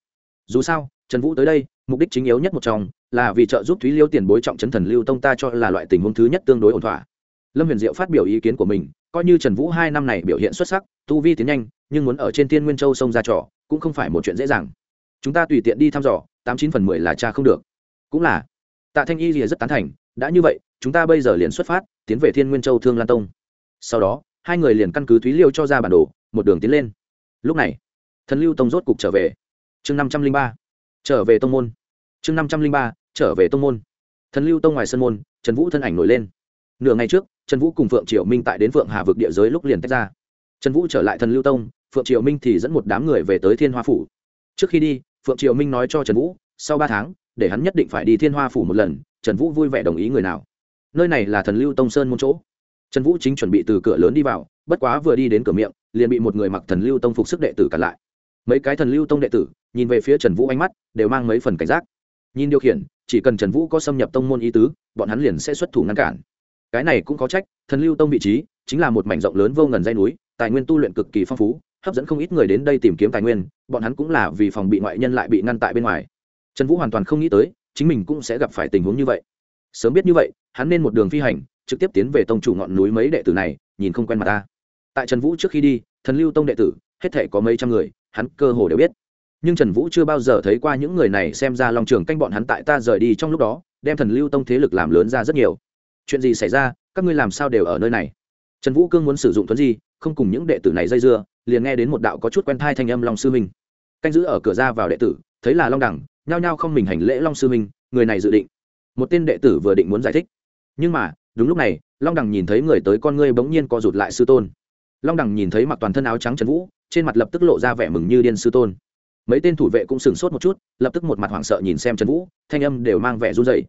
Dù sao, trần vũ tới đây mục đích chính yếu nhất một trong là vì trợ giúp thúy liêu tiền bối trọng chấn thần lưu tông ta cho là loại tình huống thứ nhất tương đối ổn thỏa. Lâm huyền diệu phát biểu ý kiến của mình, coi như trần vũ hai năm này biểu hiện xuất sắc, tu vi tiến nhanh, nhưng muốn ở trên thiên nguyên châu sông ra trò, cũng không phải một chuyện dễ dàng. Chúng ta tùy tiện đi thăm dò, tám chín phần mười là cha không được. Cũng là, tạ thanh y rìa rất tán thành, đã như vậy, chúng ta bây giờ liền xuất phát, tiến về thiên nguyên châu thương lan tông. Sau đó, hai người liền căn cứ thúy liêu cho ra bản đồ, một đường tiến lên. Lúc này, thần lưu tông rốt cục trở về. Chương năm trăm linh ba trở về tông môn. Chương năm trăm linh ba, trở về tông môn. Thần lưu tông ngoài sân môn, trần vũ thân ảnh nổi lên. Nửa ngày trước, trần vũ cùng phượng triều minh tại đến phượng hà vực địa giới lúc liền tách ra. Trần vũ trở lại thần lưu tông, phượng triều minh thì dẫn một đám người về tới thiên hoa phủ. Trước khi đi, phượng triều minh nói cho trần vũ, sau ba tháng, để hắn nhất định phải đi thiên hoa phủ một lần, trần vũ vui vẻ đồng ý người nào. Nơi này là thần lưu tông sơn môn chỗ. Trần vũ chính chuẩn bị từ cửa lớn đi vào, bất quá vừa đi đến cửa miệng, liền bị một người mặc thần lưu tông phục sức đệ tử cản lại. Mấy cái thần lưu tông đệ tử nhìn về phía trần vũ ánh mắt, đều mang mấy phần cảnh giác. Nhìn điều khiển, chỉ cần trần vũ có xâm nhập tông môn ý tứ, bọn hắn liền sẽ xuất thủ ngăn cản. Cái này cũng có trách, thần lưu tông vị trí chính là một mảnh rộng lớn vô ngần dây núi, tài nguyên tu luyện cực kỳ phong phú, hấp dẫn không ít người đến đây tìm kiếm tài nguyên, bọn hắn cũng là vì phòng bị ngoại nhân lại bị ngăn tại bên ngoài. Trần vũ hoàn toàn không nghĩ tới, chính mình cũng sẽ gặp phải tình huống như vậy. Sớm biết như vậy, hắn nên một đường phi hành, trực tiếp tiến về tông chủ ngọn núi mấy đệ tử này, nhìn không quen mặt ta. Tại trần vũ trước khi đi, thần lưu tông đệ tử, hết thể có mấy trăm người, hắn cơ hồ đều biết nhưng trần vũ chưa bao giờ thấy qua những người này xem ra long trường canh bọn hắn tại ta rời đi trong lúc đó, đem thần lưu tông thế lực làm lớn ra rất nhiều. Chuyện gì xảy ra? Các ngươi làm sao đều ở nơi này? Trần vũ cương muốn sử dụng thuấn di, không cùng những đệ tử này dây dưa, liền nghe đến một đạo có chút quen thai thanh âm long sư minh. Canh giữ ở cửa ra vào đệ tử, thấy là long đẳng, nhao nhao không mình hành lễ long sư minh, người này dự định. Một tên đệ tử vừa định muốn giải thích. Nhưng mà, đúng lúc này, long đẳng nhìn thấy người tới con ngươi bỗng nhiên co rụt lại sư tôn. Long đẳng nhìn thấy mặc toàn thân áo trắng trần vũ, trên mặt lập tức lộ ra vẻ mừng như điên sư tôn mấy tên thủ vệ cũng sửng sốt một chút, lập tức một mặt hoảng sợ nhìn xem trần vũ, thanh âm đều mang vẻ run dày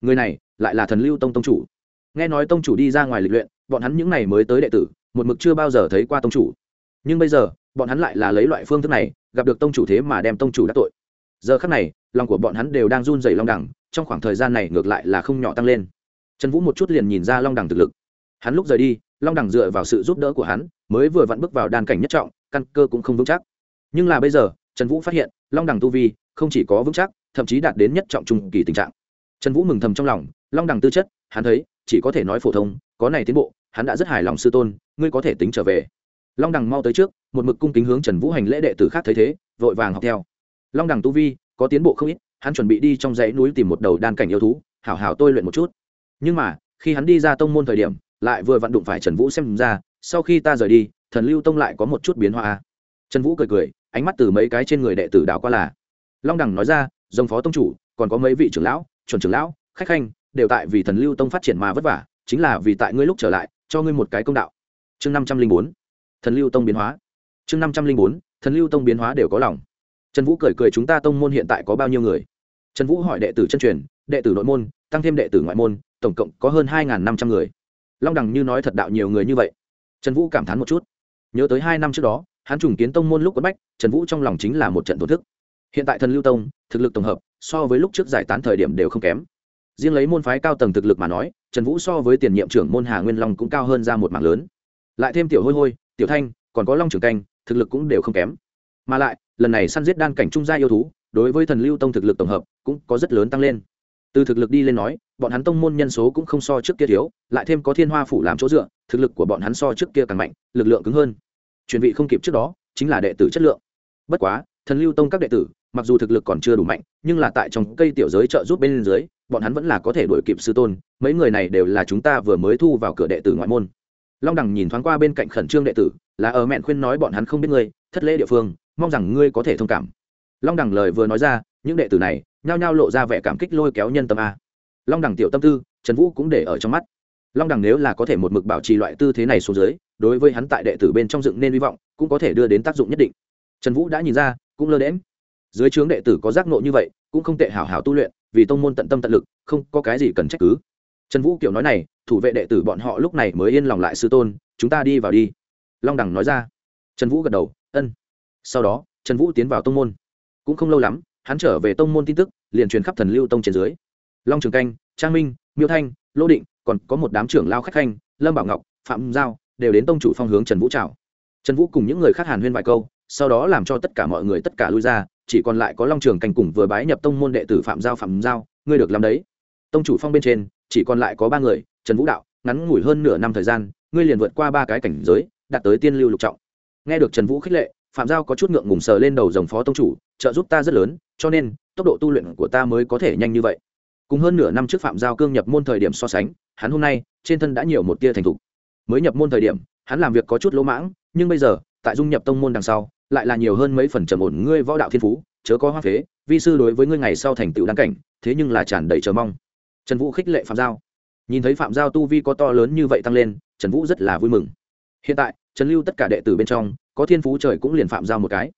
người này lại là thần lưu tông tông chủ. Nghe nói tông chủ đi ra ngoài lịch luyện, bọn hắn những n à y mới tới đệ tử, một mực chưa bao giờ thấy qua tông chủ. Nhưng bây giờ, bọn hắn lại là lấy loại phương thức này, gặp được tông chủ thế mà đem tông chủ đắc tội. Giờ khắc này, lòng của bọn hắn đều đang run dày long đẳng, trong khoảng thời gian này ngược lại là không nhỏ tăng lên. Trần vũ một chút liền nhìn ra long đẳng thực lực. Hắn lúc rời đi, long đẳng dựa vào sự giúp đỡ của hắn, mới vừa vặn bước vào đan cảnh nhất trọng, căn cơ cũng không vững chắc. Nhưng là bây giờ trần vũ phát hiện, long đẳng tu vi không chỉ có vững chắc, thậm chí đạt đến nhất trọng trung kỳ tình trạng. Trần vũ mừng thầm trong lòng, long đẳng tư chất, hắn thấy, chỉ có thể nói phổ thông, có này tiến bộ, hắn đã rất hài lòng sư tôn, ngươi có thể tính trở về. Long đẳng mau tới trước, một mực cung kính hướng trần vũ hành lễ đệ tử khác thấy thế, vội vàng học theo. Long đẳng tu vi, có tiến bộ không ít, hắn chuẩn bị đi trong dãy núi tìm một đầu đan cảnh yêu thú, hảo hảo tôi luyện một chút. Nhưng mà, khi hắn đi ra tông môn thời điểm, lại vừa vặn đụng phải trần vũ xem ra, sau khi ta rời đi, thần lưu tông lại có một chút biến hóa. Trần vũ cười cười ánh mắt từ mấy cái trên người đệ tử đảo qua là. Long đẳng nói ra dòng phó tông chủ, còn có mấy vị trưởng lão, chuẩn trưởng lão, khách khanh, đều tại vì thần lưu tông phát triển mà vất vả, chính là vì tại ngươi lúc trở lại, cho ngươi một cái công đạo. Chương năm trăm linh bốn, thần lưu tông biến hóa. Chương năm trăm linh bốn, thần lưu tông biến hóa đều có lòng. Trần vũ cười cười, chúng ta tông môn hiện tại có bao nhiêu người? Trần vũ hỏi đệ tử chân truyền, đệ tử nội môn, tăng thêm đệ tử ngoại môn, tổng cộng có hơn hai năm trăm người. Long đằng như nói thật đạo nhiều người như vậy. Trần vũ cảm thán một chút. Nhớ tới hai năm trước đó hắn trùng kiến tông môn lúc quất bách, trần vũ trong lòng chính là một trận tổn thức. Hiện tại thần lưu tông, thực lực tổng hợp, so với lúc trước giải tán thời điểm đều không kém. Riêng lấy môn phái cao tầng thực lực mà nói, trần vũ so với tiền nhiệm trưởng môn hà nguyên long cũng cao hơn ra một mảng lớn. Lại thêm tiểu hôi hôi, tiểu thanh, còn có long trưởng canh, thực lực cũng đều không kém. Mà lại, lần này săn giết đan cảnh trung gia yêu thú, đối với thần lưu tông thực lực tổng hợp cũng có rất lớn tăng lên. Từ thực lực đi lên nói, bọn hắn tông môn nhân số cũng không so trước kia thiếu, lại thêm có thiên hoa phủ làm chỗ dựa, thực lực của bọn hắn so trước kia càng mạnh, lực lượng cứng hơn chuyển vị không kịp trước đó, chính là đệ tử chất lượng. Bất quá, thần lưu tông các đệ tử, mặc dù thực lực còn chưa đủ mạnh, nhưng là tại trong cây tiểu giới trợ giúp bên dưới, bọn hắn vẫn là có thể đuổi kịp sư tôn, mấy người này đều là chúng ta vừa mới thu vào cửa đệ tử ngoại môn. Long đằng nhìn thoáng qua bên cạnh khẩn trương đệ tử, là ở mẹn khuyên nói bọn hắn không biết ngươi, thất lễ địa phương, mong rằng ngươi có thể thông cảm. Long đằng lời vừa nói ra, những đệ tử này, nhao nhao lộ ra vẻ cảm kích lôi kéo nhân tâm a. Long đằng tiểu tâm tư, trần vũ cũng để ở trong mắt. Long đằng nếu là có thể một mực bảo trì loại tư thế này xuống dưới đối với hắn tại đệ tử bên trong dựng nên hy vọng, cũng có thể đưa đến tác dụng nhất định. Trần vũ đã nhìn ra, cũng lơ đễm dưới trướng đệ tử có giác nộ như vậy, cũng không tệ hảo hảo tu luyện, vì tông môn tận tâm tận lực, không có cái gì cần trách cứ. Trần vũ kiểu nói này, thủ vệ đệ tử bọn họ lúc này mới yên lòng lại sư tôn, chúng ta đi vào đi. Long đằng nói ra. Trần vũ gật đầu, ân. Sau đó, trần vũ tiến vào tông môn. Cũng không lâu lắm, hắn trở về tông môn tin tức, liền truyền khắp thần lưu tông trên dưới. Long trường canh, trang minh, miêu thanh, lô định, còn có một đám trưởng lao khách khanh, lâm bảo ngọc, phạm giao đều đến tông chủ phong hướng trần vũ chào trần vũ cùng những người khác hàn huyên vài câu, sau đó làm cho tất cả mọi người tất cả lui ra, chỉ còn lại có long trường canh cùng vừa bái nhập tông môn đệ tử phạm giao phạm giao, ngươi được làm đấy. Tông chủ phong bên trên, chỉ còn lại có ba người, trần vũ đạo, ngắn ngủi hơn nửa năm thời gian, ngươi liền vượt qua ba cái cảnh giới, đạt tới tiên lưu lục trọng. Nghe được trần vũ khích lệ, phạm giao có chút ngượng ngùng sờ lên đầu dòng phó tông chủ, trợ giúp ta rất lớn, cho nên, tốc độ tu luyện của ta mới có thể nhanh như vậy. Cùng hơn nửa năm trước phạm giao cương nhập môn thời điểm so sánh, hắn hôm nay, trên thân đã nhiều một tia thành thục mới nhập môn thời điểm, hắn làm việc có chút lỗ mãng, nhưng bây giờ, tại dung nhập tông môn đằng sau, lại là nhiều hơn mấy phần trầm ổn ngươi võ đạo thiên phú, chớ có hoa phế, vi sư đối với ngươi ngày sau thành tựu đáng cảnh, thế nhưng là tràn đầy chờ mong. Trần vũ khích lệ phạm giao. Nhìn thấy phạm giao tu vi có to lớn như vậy tăng lên, trần vũ rất là vui mừng. Hiện tại, trần lưu tất cả đệ tử bên trong, có thiên phú trời cũng liền phạm giao một cái.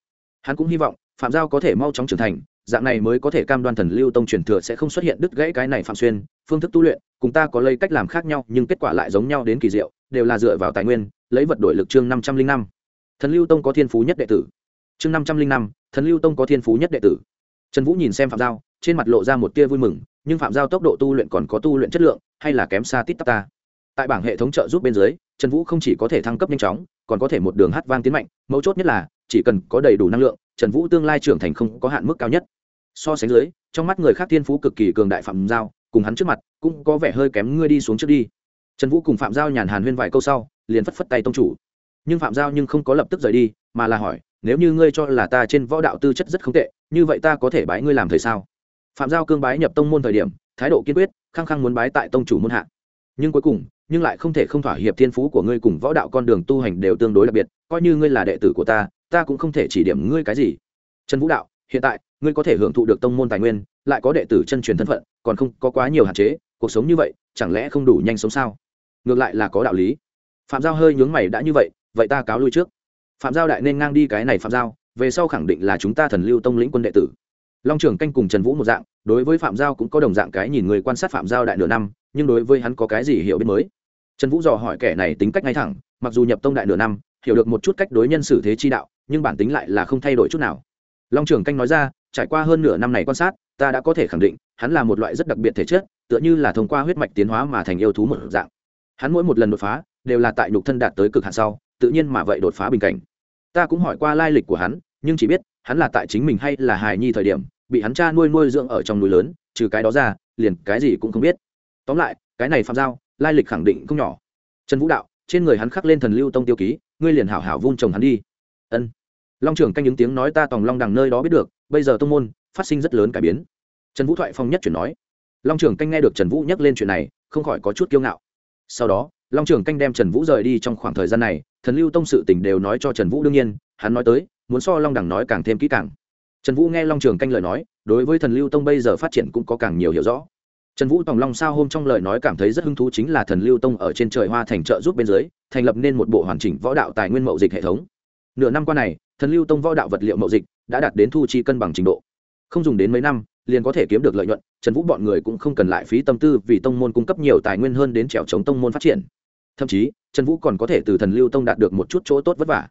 Hắn cũng hy vọng, phạm giao có thể mau chóng trưởng thành dạng này mới có thể cam đoan thần lưu tông truyền thừa sẽ không xuất hiện đứt gãy cái này phạm xuyên, phương thức tu luyện, cùng ta có lấy cách làm khác nhau, nhưng kết quả lại giống nhau đến kỳ diệu, đều là dựa vào tài nguyên, lấy vật đổi lực chương năm trăm linh năm. Thần lưu tông có thiên phú nhất đệ tử. Chương năm trăm linh năm, thần lưu tông có thiên phú nhất đệ tử. Trần vũ nhìn xem phạm giao, trên mặt lộ ra một tia vui mừng, nhưng phạm giao tốc độ tu luyện còn có tu luyện chất lượng, hay là kém xa tít tắp ta? Tại bảng hệ thống trợ giúp bên dưới, trần vũ không chỉ có thể thăng cấp nhanh chóng, còn có thể một đường hát vang tiến mạnh, mấu chốt nhất là, chỉ cần có đầy đủ năng lượng, trần vũ tương lai trưởng thành không có hạn mức cao nhất so sánh dưới, trong mắt người khác thiên phú cực kỳ cường đại phạm giao, cùng hắn trước mặt, cũng có vẻ hơi kém ngươi đi xuống trước đi. Trần vũ cùng phạm giao nhàn hàn huyên vài câu sau, liền phất phất tay tông chủ. Nhưng phạm giao nhưng không có lập tức rời đi, mà là hỏi, nếu như ngươi cho là ta trên võ đạo tư chất rất không tệ, như vậy ta có thể bái ngươi làm thầy sao? Phạm giao cương bái nhập tông môn thời điểm, thái độ kiên quyết, khăng khăng muốn bái tại tông chủ môn hạ. Nhưng cuối cùng, nhưng lại không thể không thỏa hiệp thiên phú của ngươi cùng võ đạo con đường tu hành đều tương đối đặc biệt, coi như ngươi là đệ tử của ta ta cũng không thể chỉ điểm ngươi cái gì. Trần vũ đạo, hiện tại ngươi có thể hưởng thụ được tông môn tài nguyên, lại có đệ tử chân truyền thân phận, còn không có quá nhiều hạn chế, cuộc sống như vậy, chẳng lẽ không đủ nhanh sống sao? Ngược lại là có đạo lý. Phạm giao hơi nhướng mày đã như vậy vậy ta cáo lui trước. Phạm giao đại nên ngang đi cái này phạm giao, về sau khẳng định là chúng ta thần lưu tông lĩnh quân đệ tử. Long trưởng canh cùng trần vũ một dạng, đối với phạm giao cũng có đồng dạng cái nhìn người quan sát phạm giao đại nửa năm, nhưng đối với hắn có cái gì hiểu biết mới? Trần vũ dò hỏi kẻ này tính cách ngay thẳng, mặc dù nhập tông đại nửa năm, hiểu được một chút cách đối nhân xử thế chi đạo, nhưng bản tính lại là không thay đổi chút nào. Long trưởng canh nói ra trải qua hơn nửa năm này quan sát, ta đã có thể khẳng định, hắn là một loại rất đặc biệt thể chất, tựa như là thông qua huyết mạch tiến hóa mà thành yêu thú một dạng. Hắn mỗi một lần đột phá, đều là tại nhục thân đạt tới cực hạn sau, tự nhiên mà vậy đột phá bình cảnh. Ta cũng hỏi qua lai lịch của hắn, nhưng chỉ biết, hắn là tại chính mình hay là hài nhi thời điểm, bị hắn cha nuôi nuôi dưỡng ở trong núi lớn, trừ cái đó ra, liền cái gì cũng không biết. Tóm lại, cái này phạm giao, lai lịch khẳng định không nhỏ. Trần vũ đạo, trên người hắn khắc lên thần lưu tông tiêu ký, ngươi liền hảo hảo vun trồng hắn đi. Ân long trưởng canh những tiếng nói ta tòng long đằng nơi đó biết được, bây giờ tông môn, phát sinh rất lớn cải biến. Trần vũ thoại phong nhất chuyển nói. Long trưởng canh nghe được trần vũ nhắc lên chuyện này, không khỏi có chút kiêu ngạo. Sau đó, long trưởng canh đem trần vũ rời đi trong khoảng thời gian này, thần lưu tông sự tỉnh đều nói cho trần vũ đương nhiên, hắn nói tới, muốn so long đẳng nói càng thêm kỹ càng. Trần vũ nghe long trường canh lời nói, đối với thần lưu tông bây giờ phát triển cũng có càng nhiều hiểu rõ. Trần vũ tòng long sao hôm trong lời nói cảm thấy rất hứng thú chính là thần lưu tông ở trên trời hoa thành trợ giúp bên dưới, thành lập nên một bộ hoàn chỉnh võ đạo tài nguyên mậu dịch hệ thống nửa năm qua này, thần lưu tông võ đạo vật liệu mậu dịch đã đạt đến thu chi cân bằng trình độ. Không dùng đến mấy năm, liền có thể kiếm được lợi nhuận, trần vũ bọn người cũng không cần lại phí tâm tư vì tông môn cung cấp nhiều tài nguyên hơn đến trèo chống tông môn phát triển. Thậm chí, trần vũ còn có thể từ thần lưu tông đạt được một chút chỗ tốt vất vả.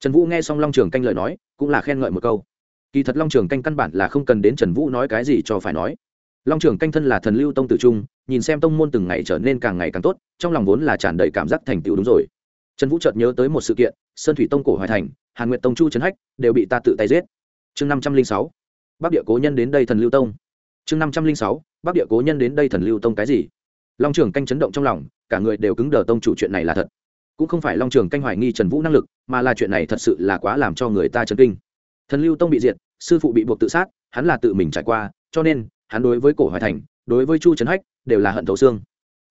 Trần vũ nghe xong long trường canh lời nói, cũng là khen ngợi một câu. Kỳ thật long trường canh căn bản là không cần đến trần vũ nói cái gì cho phải nói. Long trường canh thân là thần lưu tông tử trung, nhìn xem tông môn từng ngày trở nên càng ngày càng tốt, trong lòng vốn là tràn đầy cảm giác thành tựu đúng rồi. Trần vũ chợt nhớ tới một sự kiện sơn thủy tông cổ hoài thành, hàn nguyện tông chu trấn hách, đều bị ta tự tay giết. Chương năm trăm linh sáu, bắc địa cố nhân đến đây thần lưu tông. Chương năm trăm linh sáu, bắc địa cố nhân đến đây thần lưu tông cái gì? Long trường canh chấn động trong lòng, cả người đều cứng đờ tông chủ chuyện này là thật. Cũng không phải long trường canh hoài nghi trần vũ năng lực, mà là chuyện này thật sự là quá làm cho người ta chấn kinh. Thần lưu tông bị diệt, sư phụ bị buộc tự sát, hắn là tự mình trải qua, cho nên, hắn đối với cổ hoài thành, đối với chu trấn hách, đều là hận thấu xương.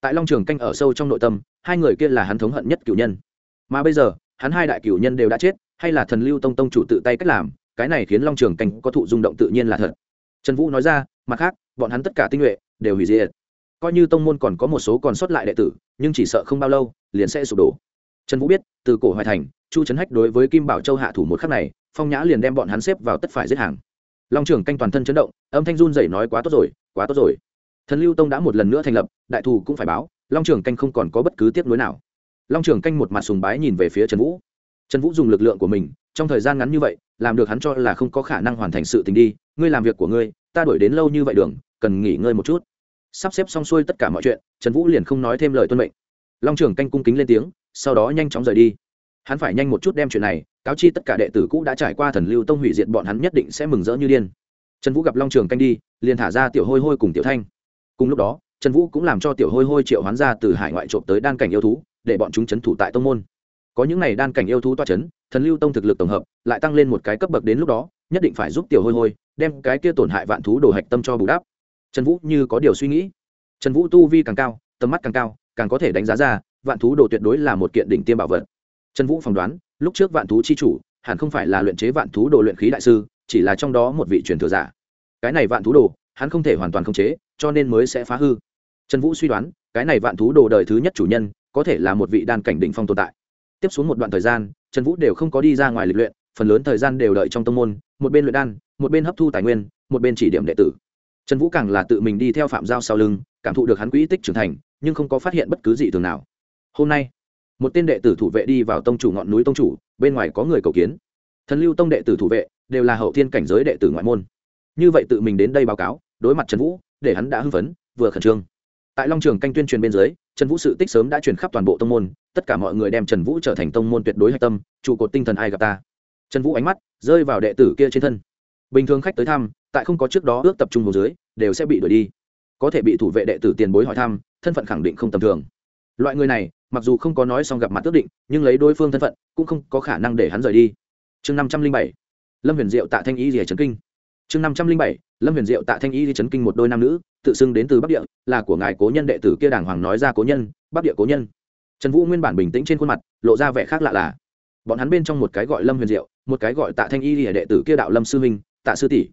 Tại long trường canh ở sâu trong nội tâm, hai người kia là hắn thống hận nhất cựu nhân. Mà bây giờ hắn hai đại cửu nhân đều đã chết, hay là thần lưu tông tông chủ tự tay cách làm, cái này khiến long trường canh có thụ rung động tự nhiên là thật. Trần vũ nói ra, mặt khác, bọn hắn tất cả tinh nhuệ, đều hủy diệt. Coi như tông môn còn có một số còn sót lại đệ tử, nhưng chỉ sợ không bao lâu, liền sẽ sụp đổ. Trần vũ biết, từ cổ hoài thành, chu trấn hách đối với kim bảo châu hạ thủ một khắc này, phong nhã liền đem bọn hắn xếp vào tất phải giết hàng. Long trưởng canh toàn thân chấn động, âm thanh run dậy nói quá tốt rồi, quá tốt rồi. Thần lưu tông đã một lần nữa thành lập, đại thù cũng phải báo, long trưởng canh không còn có bất cứ tiếp nối nào long Trường canh một mặt sùng bái nhìn về phía trần vũ. Trần vũ dùng lực lượng của mình, trong thời gian ngắn như vậy, làm được hắn cho là không có khả năng hoàn thành sự tình đi. Ngươi làm việc của ngươi, ta đuổi đến lâu như vậy đường, cần nghỉ ngơi một chút. Sắp xếp xong xuôi tất cả mọi chuyện, trần vũ liền không nói thêm lời tuân mệnh. Long Trường canh cung kính lên tiếng, sau đó nhanh chóng rời đi. Hắn phải nhanh một chút đem chuyện này, cáo chi tất cả đệ tử cũ đã trải qua thần lưu tông hủy diệt bọn hắn nhất định sẽ mừng rỡ như điên. Trần vũ gặp long trường canh đi, liền thả ra tiểu hôi hôi cùng tiểu thanh. Cùng lúc đó trần vũ cũng làm cho tiểu hôi hôi triệu hoán ra từ hải ngoại trộm tới đan cảnh yêu thú, để bọn chúng c h ấ n thủ tại tông môn. Có những n à y đan cảnh yêu thú toa c h ấ n thần lưu tông thực lực tổng hợp lại tăng lên một cái cấp bậc đến lúc đó, nhất định phải giúp tiểu hôi hôi đem cái kia tổn hại vạn thú đồ hạch tâm cho bù đắp. Trần vũ như có điều suy nghĩ. Trần vũ tu vi càng cao, tầm mắt càng cao, càng có thể đánh giá ra vạn thú đồ tuyệt đối là một kiện đỉnh tiêm bảo vật. Trần vũ phỏng đoán, lúc trước vạn thú chi chủ hẳn không phải là luyện chế vạn thú đồ luyện khí đại sư, chỉ là trong đó một vị truyền thừa giả. Cái này vạn thú đồ, hắn không thể hoàn toàn khống chế, cho nên mới sẽ phá hư trần vũ suy đoán, cái này vạn thú đồ đời thứ nhất chủ nhân, có thể là một vị đan cảnh đỉnh phong tồn tại. Tiếp xuống một đoạn thời gian, trần vũ đều không có đi ra ngoài lịch luyện, phần lớn thời gian đều đợi trong tông môn, một bên luyện đan, một bên hấp thu tài nguyên, một bên chỉ điểm đệ tử. Trần vũ càng là tự mình đi theo phạm giao sau lưng, cảm thụ được hắn quỹ tích trưởng thành, nhưng không có phát hiện bất cứ gì thường nào. Hôm nay, một tên đệ tử thủ vệ đi vào tông chủ ngọn núi tông chủ, bên ngoài có người cầu kiến. Thần lưu tông đệ tử thủ vệ đều là hậu thiên cảnh giới đệ tử ngoại môn. Như vậy tự mình đến đây báo cáo, đối mặt trần vũ, để hắn đã hưng phấn, vừa khẩn trương tại long trường canh tuyên truyền bên dưới, trần vũ sự tích sớm đã truyền khắp toàn bộ tông môn, tất cả mọi người đem trần vũ trở thành tông môn tuyệt đối hạch tâm, trụ cột tinh thần ai gặp ta. Trần vũ ánh mắt rơi vào đệ tử kia trên thân. Bình thường khách tới thăm, tại không có trước đó ước tập trung vào dưới, đều sẽ bị đuổi đi. Có thể bị thủ vệ đệ tử tiền bối hỏi thăm, thân phận khẳng định không tầm thường. Loại người này, mặc dù không có nói xong gặp mặt ước định, nhưng lấy đối phương thân phận, cũng không có khả năng để hắn rời đi. Chương năm trăm linh bảy, lâm huyền diệu tạ thanh ý rìa trấn kinh. Chương năm trăm linh bảy lâm huyền diệu tạ thanh y đi chấn kinh một đôi nam nữ, tự xưng đến từ bắc địa, là của ngài cố nhân đệ tử kia đàng hoàng nói ra cố nhân, bắc địa cố nhân. Trần vũ nguyên bản bình tĩnh trên khuôn mặt, lộ ra vẻ khác lạ là, bọn hắn bên trong một cái gọi lâm huyền diệu, một cái gọi tạ thanh y đi đệ tử kia đạo lâm sư minh, tạ sư tỷ.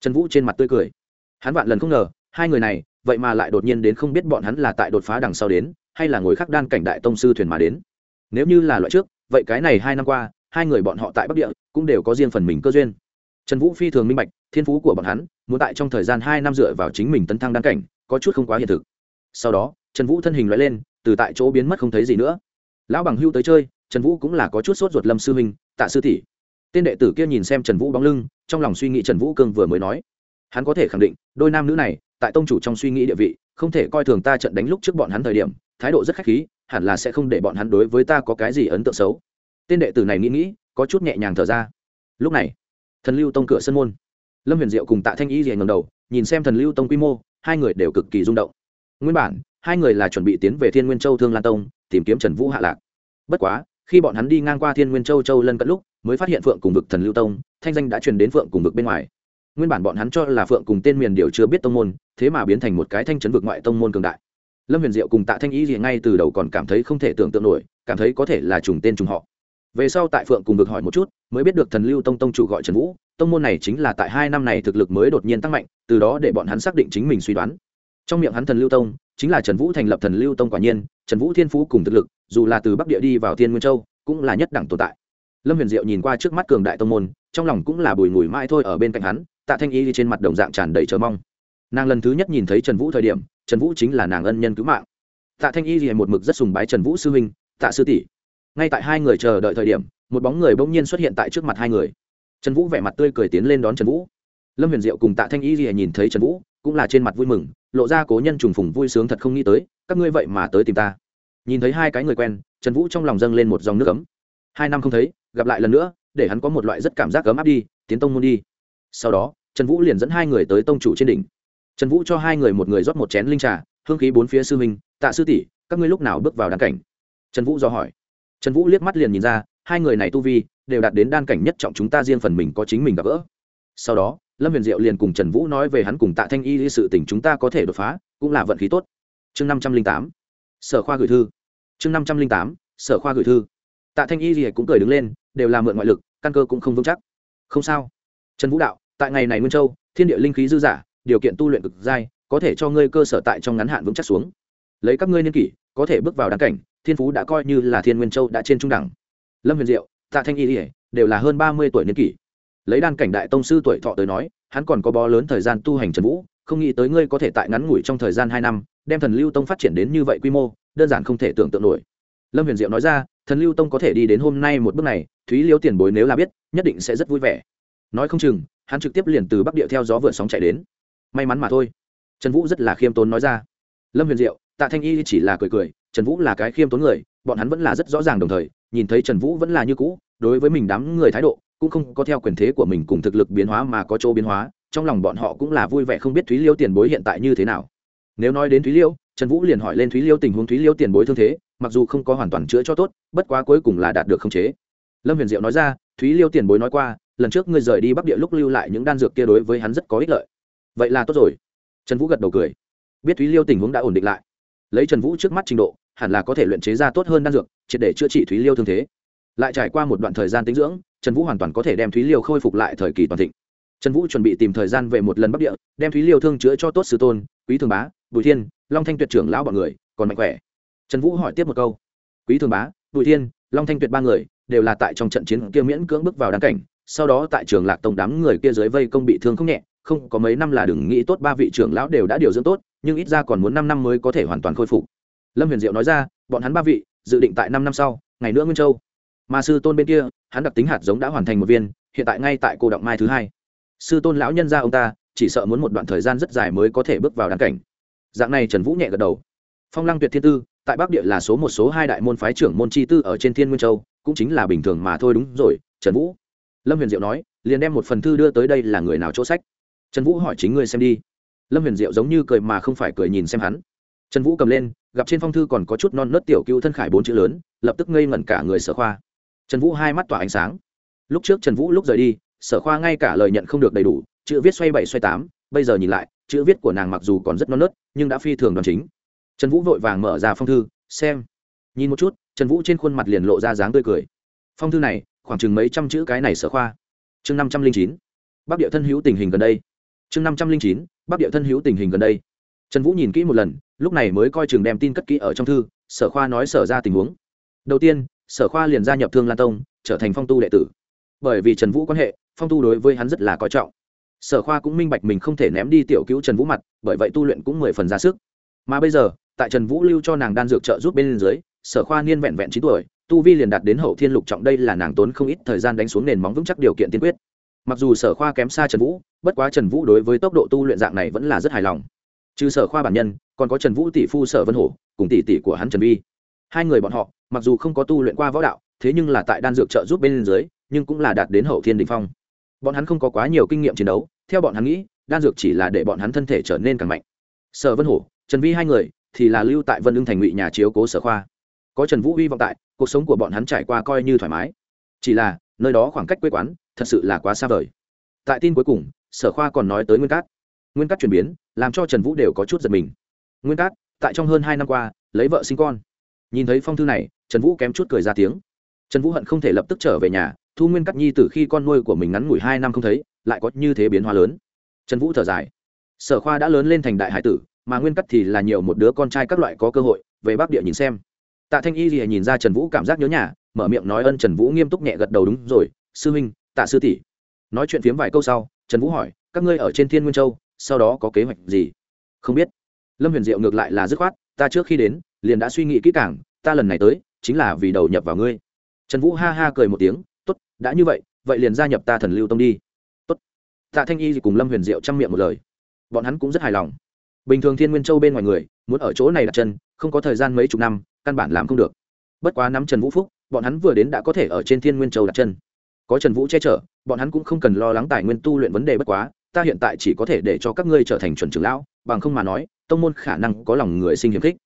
Trần vũ trên mặt tươi cười. Hắn vạn lần không ngờ, hai người này, vậy mà lại đột nhiên đến không biết bọn hắn là tại đột phá đằng sau đến, hay là ngồi khắc đan cảnh đại tông sư thuyền mà đến. Nếu như là loại trước, vậy cái này hai năm qua, hai người bọn họ tại bắc địa, cũng đều có riêng phần mình cơ duyên trần vũ phi thường minh bạch, thiên phú của bọn hắn, muốn tại trong thời gian hai năm dựa vào chính mình tấn thăng đan cảnh, có chút không quá hiện thực. Sau đó, trần vũ thân hình loại lên, từ tại chỗ biến mất không thấy gì nữa. Lão bằng hưu tới chơi, trần vũ cũng là có chút sốt ruột lâm sư huynh, tạ sư tỷ. Tên đệ tử kia nhìn xem trần vũ bóng lưng, trong lòng suy nghĩ trần vũ cương vừa mới nói. Hắn có thể khẳng định, đôi nam nữ này, tại tông chủ trong suy nghĩ địa vị, không thể coi thường ta trận đánh lúc trước bọn hắn thời điểm, thái độ rất khách khí, hẳn là sẽ không để bọn hắn đối với ta có cái gì ấn tượng xấu. Tên đệ tử này nghĩ nghĩ, có chút nhẹ nhàng thở ra. Lúc này thần lưu tông cửa sân môn. Lâm huyền diệu cùng tạ thanh y rìa ngầm đầu, nhìn xem thần lưu tông quy mô, hai người đều cực kỳ rung động. Nguyên bản, hai người là chuẩn bị tiến về thiên nguyên châu thương lan tông, tìm kiếm trần vũ hạ lạc. Bất quá, khi bọn hắn đi ngang qua thiên nguyên châu châu lân cận lúc, mới phát hiện phượng cùng vực thần lưu tông, thanh danh đã truyền đến phượng cùng vực bên ngoài. Nguyên bản bọn hắn cho là phượng cùng tên miền điều chưa biết tông môn, thế mà biến thành một cái thanh trấn vực ngoại tông môn cường đại. Lâm huyền diệu cùng tạ thanh y gì ngay từ đầu còn cảm thấy không thể tưởng tượng nổi, cảm thấy có thể là trùng tên trùng họ về sau tại phượng cùng được hỏi một chút, mới biết được thần lưu tông tông chủ gọi trần vũ, tông môn này chính là tại hai năm này thực lực mới đột nhiên tăng mạnh, từ đó để bọn hắn xác định chính mình suy đoán. Trong miệng hắn thần lưu tông, chính là trần vũ thành lập thần lưu tông quả nhiên, trần vũ thiên phú cùng thực lực, dù là từ bắc địa đi vào thiên nguyên châu, cũng là nhất đẳng tồn tại. Lâm huyền diệu nhìn qua trước mắt cường đại tông môn, trong lòng cũng là bùi ngùi mãi thôi ở bên cạnh hắn, tạ thanh y trên mặt đồng dạng tràn đầy chờ mong. Nàng lần thứ nhất nhìn thấy trần vũ thời điểm, trần vũ chính là nàng ân nhân cứu mạng. Tạ thanh y thì một mực rất sùng bái trần vũ sư huynh, tạ sư tỷ ngay tại hai người chờ đợi thời điểm, một bóng người bỗng nhiên xuất hiện tại trước mặt hai người. Trần vũ vẻ mặt tươi cười tiến lên đón trần vũ. Lâm huyền diệu cùng tạ thanh y thì nhìn thấy trần vũ, cũng là trên mặt vui mừng, lộ ra cố nhân trùng phùng vui sướng thật không nghĩ tới, các ngươi vậy mà tới tìm ta. Nhìn thấy hai cái người quen, trần vũ trong lòng dâng lên một dòng nước ấm. Hai năm không thấy, gặp lại lần nữa, để hắn có một loại rất cảm giác ấm áp đi, tiến tông môn đi. Sau đó, trần vũ liền dẫn hai người tới tông chủ trên đỉnh. Trần vũ cho hai người một người rót một chén linh trà, hương khí bốn phía sư minh tạ sư tỷ, các ngươi lúc nào bước vào đàn cảnh? Trần vũ do hỏi trần vũ liếc mắt liền nhìn ra, hai người này tu vi đều đạt đến đan cảnh nhất trọng chúng ta riêng phần mình có chính mình gặp gỡ. Sau đó, lâm huyền diệu liền cùng trần vũ nói về hắn cùng tạ thanh y sự tình chúng ta có thể đột phá, cũng là vận khí tốt. Chương năm trăm linh tám, sở khoa gửi thư. Chương năm trăm linh tám, sở khoa gửi thư. Tạ thanh y gì cũng cười đứng lên, đều là mượn ngoại lực, căn cơ cũng không vững chắc. Không sao. Trần vũ đạo, tại ngày này nguyên châu, thiên địa linh khí dư giả, điều kiện tu luyện cực dai, có thể cho ngươi cơ sở tại trong ngắn hạn vững chắc xuống. Lấy các ngươi niên kỷ, có thể bước vào đáng cảnh thiên phú đã coi như là thiên nguyên châu đã trên trung đẳng. Lâm huyền diệu, tạ thanh y ỉa đều là hơn ba mươi tuổi niên kỷ. Lấy đan cảnh đại tông sư tuổi thọ tới nói, hắn còn có bó lớn thời gian tu hành trần vũ, không nghĩ tới ngươi có thể tại ngắn ngủi trong thời gian hai năm, đem thần lưu tông phát triển đến như vậy quy mô, đơn giản không thể tưởng tượng nổi. Lâm huyền diệu nói ra, thần lưu tông có thể đi đến hôm nay một bước này, thúy liêu tiền bối nếu là biết, nhất định sẽ rất vui vẻ. Nói không chừng, hắn trực tiếp liền từ bắc địa theo gió vượt sóng chạy đến. May mắn mà thôi. Trần vũ rất là khiêm tốn nói ra. Lâm huyền diệu tạ thanh y chỉ là cười cười, trần vũ là cái khiêm tốn người, bọn hắn vẫn là rất rõ ràng đồng thời, nhìn thấy trần vũ vẫn là như cũ, đối với mình đám người thái độ, cũng không có theo quyền thế của mình cùng thực lực biến hóa mà có chỗ biến hóa, trong lòng bọn họ cũng là vui vẻ không biết thúy liêu tiền bối hiện tại như thế nào. Nếu nói đến thúy liêu, trần vũ liền hỏi lên thúy liêu tình huống thúy liêu tiền bối thương thế, mặc dù không có hoàn toàn chữa cho tốt, bất quá cuối cùng là đạt được khống chế. Lâm huyền diệu nói ra, thúy liêu tiền bối nói qua, lần trước ngươi rời đi bắc địa lúc lưu lại những đan dược kia đối với hắn rất có ích lợi. Vậy là tốt rồi. Trần vũ gật đầu cười. Biết thúy liêu tình huống đã ổn định lại lấy trần vũ trước mắt trình độ, hẳn là có thể luyện chế ra tốt hơn đan dược, triệt để chữa trị thúy liêu thương thế. Lại trải qua một đoạn thời gian tinh dưỡng, trần vũ hoàn toàn có thể đem thúy liêu khôi phục lại thời kỳ toàn thịnh. Trần vũ chuẩn bị tìm thời gian về một lần bắc địa, đem thúy liêu thương chữa cho tốt sư tôn, quý thường bá, bùi thiên, long thanh tuyệt trưởng lão bọn người, còn mạnh khỏe. Trần vũ hỏi tiếp một câu. Quý thường bá, bùi thiên, long thanh tuyệt ba người, đều là tại trong trận chiến kia miễn cưỡng bước vào đáng cảnh, sau đó tại trường lạc tông đám người kia dưới vây công bị thương không nhẹ, không có mấy năm là đừng nghĩ tốt ba vị trưởng lão đều đã điều dưỡng tốt nhưng ít ra còn muốn năm năm mới có thể hoàn toàn khôi phục. Lâm huyền diệu nói ra, bọn hắn ba vị, dự định tại năm năm sau, ngày nữa nguyên châu. Mà sư tôn bên kia, hắn đặc tính hạt giống đã hoàn thành một viên, hiện tại ngay tại cô động mai thứ hai. Sư tôn lão nhân gia ông ta, chỉ sợ muốn một đoạn thời gian rất dài mới có thể bước vào đan cảnh. Dạng này trần vũ nhẹ gật đầu. Phong lăng tuyệt thiên tư, tại bắc địa là số một số hai đại môn phái trưởng môn chi tư ở trên thiên nguyên châu, cũng chính là bình thường mà thôi đúng rồi, trần vũ. Lâm huyền diệu nói, liền đem một phần thư đưa tới đây là người nào chỗ sách? Trần vũ hỏi chính ngươi xem đi lâm huyền diệu giống như cười mà không phải cười nhìn xem hắn. Trần vũ cầm lên, gặp trên phong thư còn có chút non nớt tiểu cưu thân khải bốn chữ lớn, lập tức ngây ngẩn cả người sở khoa. Trần vũ hai mắt tỏa ánh sáng. Lúc trước trần vũ lúc rời đi, sở khoa ngay cả lời nhận không được đầy đủ, chữ viết xoay bảy xoay tám, bây giờ nhìn lại, chữ viết của nàng mặc dù còn rất non nớt, nhưng đã phi thường đoàn chính. Trần vũ vội vàng mở ra phong thư, xem. Nhìn một chút, trần vũ trên khuôn mặt liền lộ ra dáng tươi cười. Phong thư này, khoảng chừng mấy trăm chữ cái này sở khoa. Chương năm trăm linh chín. Bắc địa thân hữu tình hình gần đây. Chương năm trăm linh chín bắc địa thân hữu tình hình gần đây. Trần vũ nhìn kỹ một lần, lúc này mới coi chừng đem tin cất kỹ ở trong thư, sở khoa nói sở ra tình huống. Đầu tiên, sở khoa liền gia nhập thương lan tông, trở thành phong tu đệ tử. Bởi vì trần vũ quan hệ, phong tu đối với hắn rất là coi trọng. Sở khoa cũng minh bạch mình không thể ném đi tiểu cứu trần vũ mặt, bởi vậy tu luyện cũng mười phần ra sức. Mà bây giờ, tại trần vũ lưu cho nàng đan dược trợ giúp bên dưới, sở khoa niên vẹn vẹn chín tuổi, tu vi liền đạt đến hậu thiên lục trọng, đây là nàng tốn không ít thời gian đánh xuống nền móng vững chắc điều kiện tiên quyết. Mặc dù sở khoa kém xa trần vũ bất quá trần vũ đối với tốc độ tu luyện dạng này vẫn là rất hài lòng. Trừ sở khoa bản nhân, còn có trần vũ tỷ phu sở vân hổ, cùng tỷ tỷ của hắn trần vi. Hai người bọn họ, mặc dù không có tu luyện qua võ đạo, thế nhưng là tại đan dược trợ giúp bên dưới, nhưng cũng là đạt đến hậu thiên đình phong. Bọn hắn không có quá nhiều kinh nghiệm chiến đấu, theo bọn hắn nghĩ, đan dược chỉ là để bọn hắn thân thể trở nên càng mạnh. Sở vân hổ, trần vi hai người, thì là lưu tại vân ưng thành ngụy nhà chiếu cố sở khoa. Có trần vũ hy vọng tại, cuộc sống của bọn hắn trải qua coi như thoải mái. Chỉ là, nơi đó khoảng cách quê quán, thật sự là quá xa vời. Tại tin cuối cùng sở khoa còn nói tới nguyên cát. Nguyên cát chuyển biến, làm cho trần vũ đều có chút giật mình. Nguyên cát, tại trong hơn hai năm qua, lấy vợ sinh con. Nhìn thấy phong thư này, trần vũ kém chút cười ra tiếng. Trần vũ hận không thể lập tức trở về nhà, thu nguyên Cát nhi từ khi con nuôi của mình ngắn ngủi hai năm không thấy, lại có như thế biến hóa lớn. Trần vũ thở dài. Sở khoa đã lớn lên thành đại hải tử, mà nguyên Cát thì là nhiều một đứa con trai các loại có cơ hội, về bắc địa nhìn xem. Tạ thanh y thì nhìn ra trần vũ cảm giác nhớ nhà, mở miệng nói ân trần vũ nghiêm túc nhẹ gật đầu đúng rồi, sư huynh, tạ sư tỷ. Nói chuyện phiếm vài câu sau trần vũ hỏi, các ngươi ở trên thiên nguyên châu, sau đó có kế hoạch gì? Không biết. Lâm huyền diệu ngược lại là dứt khoát, ta trước khi đến, liền đã suy nghĩ kỹ càng, ta lần này tới, chính là vì đầu nhập vào ngươi. Trần vũ ha ha cười một tiếng, tốt, đã như vậy vậy liền gia nhập ta thần lưu tông đi. Tốt. Tạ thanh y cùng lâm huyền diệu chăm miệng một lời. Bọn hắn cũng rất hài lòng. Bình thường thiên nguyên châu bên ngoài người, muốn ở chỗ này đặt chân, không có thời gian mấy chục năm, căn bản làm không được. Bất quá nắm trần vũ phúc, bọn hắn vừa đến đã có thể ở trên thiên nguyên châu đặt chân có trần vũ che chở, bọn hắn cũng không cần lo lắng tài nguyên tu luyện vấn đề bất quá, ta hiện tại chỉ có thể để cho các ngươi trở thành chuẩn trưởng lão, bằng không mà nói, tông môn khả năng có lòng người sinh hiếm khích.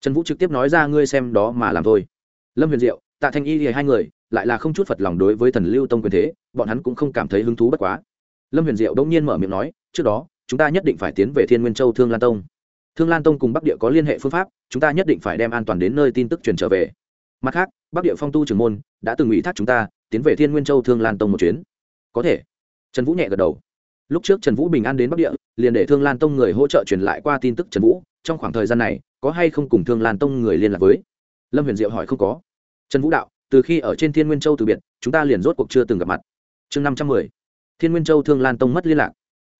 Trần vũ trực tiếp nói ra ngươi xem đó mà làm thôi. Lâm huyền diệu, tạ thanh y thì hai người, lại là không chút phật lòng đối với thần lưu tông quyền thế, bọn hắn cũng không cảm thấy hứng thú bất quá. Lâm huyền diệu đông nhiên mở miệng nói, trước đó, chúng ta nhất định phải tiến về thiên nguyên châu thương lan tông. Thương lan tông cùng bắc địa có liên hệ phương pháp, chúng ta nhất định phải đem an toàn đến nơi tin tức truyền trở về. Mặt khác, bắc địa phong tu trưởng môn đã từng ủy thác chúng ta tiến về thiên nguyên châu thương lan tông một chuyến. Có thể. Trần vũ nhẹ gật đầu. Lúc trước trần vũ bình an đến bắc địa, liền để thương lan tông người hỗ trợ truyền lại qua tin tức trần vũ, trong khoảng thời gian này, có hay không cùng thương lan tông người liên lạc với? Lâm huyền diệu hỏi không có. Trần vũ đạo, từ khi ở trên thiên nguyên châu từ biệt, chúng ta liền rốt cuộc chưa từng gặp mặt. Chương năm trăm mười. Thiên nguyên châu thương lan tông mất liên lạc.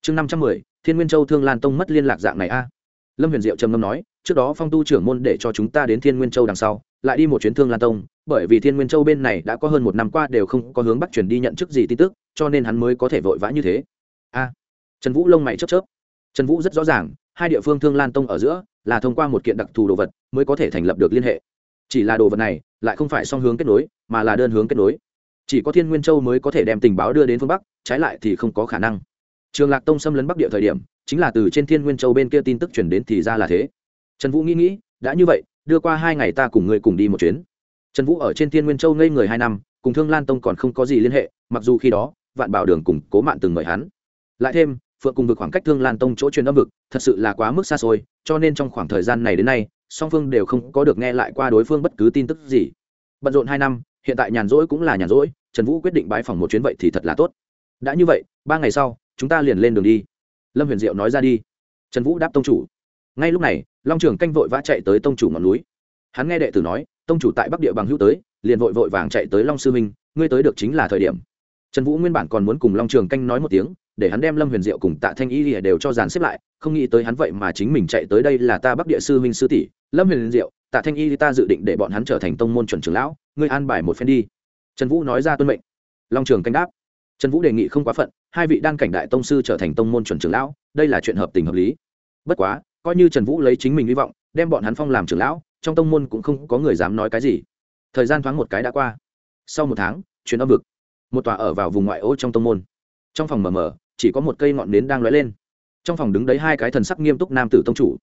Chương năm trăm mười, thiên nguyên châu thương lan tông mất liên lạc dạng này a? Lâm huyền diệu trầm ngâm nói trước đó phong tu trưởng môn để cho chúng ta đến thiên nguyên châu đằng sau, lại đi một chuyến thương lan tông, bởi vì thiên nguyên châu bên này đã có hơn một năm qua đều không có hướng bắc chuyển đi nhận chức gì tin tức, cho nên hắn mới có thể vội vã như thế. A, trần vũ lông mày chớp chớp. Trần vũ rất rõ ràng, hai địa phương thương lan tông ở giữa là thông qua một kiện đặc thù đồ vật mới có thể thành lập được liên hệ. Chỉ là đồ vật này lại không phải song hướng kết nối, mà là đơn hướng kết nối. Chỉ có thiên nguyên châu mới có thể đem tình báo đưa đến phương bắc, trái lại thì không có khả năng. Trường lạc tông xâm lấn bắc địa thời điểm, chính là từ trên thiên nguyên châu bên kia tin tức chuyển đến thì ra là thế trần vũ nghĩ nghĩ, đã như vậy, đưa qua hai ngày ta cùng ngươi cùng đi một chuyến. Trần vũ ở trên thiên nguyên châu ngây người hai năm, cùng thương lan tông còn không có gì liên hệ, mặc dù khi đó, vạn bảo đường cùng cố mạn từng mời hắn. Lại thêm, phượng cùng vực khoảng cách thương lan tông chỗ truyền âm vực thật sự là quá mức xa xôi, cho nên trong khoảng thời gian này đến nay, song phương đều không có được nghe lại qua đối phương bất cứ tin tức gì. Bận rộn hai năm, hiện tại nhàn rỗi cũng là nhàn rỗi, trần vũ quyết định bãi phòng một chuyến vậy thì thật là tốt. Đã như vậy, ba ngày sau, chúng ta liền lên đường đi. Lâm huyền diệu nói ra đi. Trần vũ đáp tông chủ ngay lúc này, long trường canh vội vã chạy tới tông chủ ngọn núi. Hắn nghe đệ tử nói, tông chủ tại bắc địa bằng hữu tới, liền vội vội vàng chạy tới long sư minh, ngươi tới được chính là thời điểm. Trần vũ nguyên bản còn muốn cùng long trường canh nói một tiếng, để hắn đem lâm huyền diệu cùng tạ thanh y lìa đều cho dàn xếp lại, không nghĩ tới hắn vậy mà chính mình chạy tới đây là ta bắc địa sư Minh sư tỷ, lâm huyền diệu, tạ thanh y ta dự định để bọn hắn trở thành tông môn chuẩn trưởng lão, ngươi an bài một phen đi. Trần vũ nói ra tuân mệnh. Long trường canh đáp. Trần vũ đề nghị không quá phận, hai vị đan cảnh đại tông sư trở thành tông môn chuẩn trưởng lão, đây là chuyện hợp tình hợp lý. Bất quá coi như trần vũ lấy chính mình hy vọng, đem bọn hắn phong làm trưởng lão, trong tông môn cũng không có người dám nói cái gì. Thời gian thoáng một cái đã qua. Sau một tháng chuyến âm vực. Một tòa ở vào vùng ngoại ô trong tông môn. Trong phòng mờ mờ, chỉ có một cây ngọn nến đang lóe lên. Trong phòng đứng đấy hai cái thần sắc nghiêm túc nam tử tông chủ.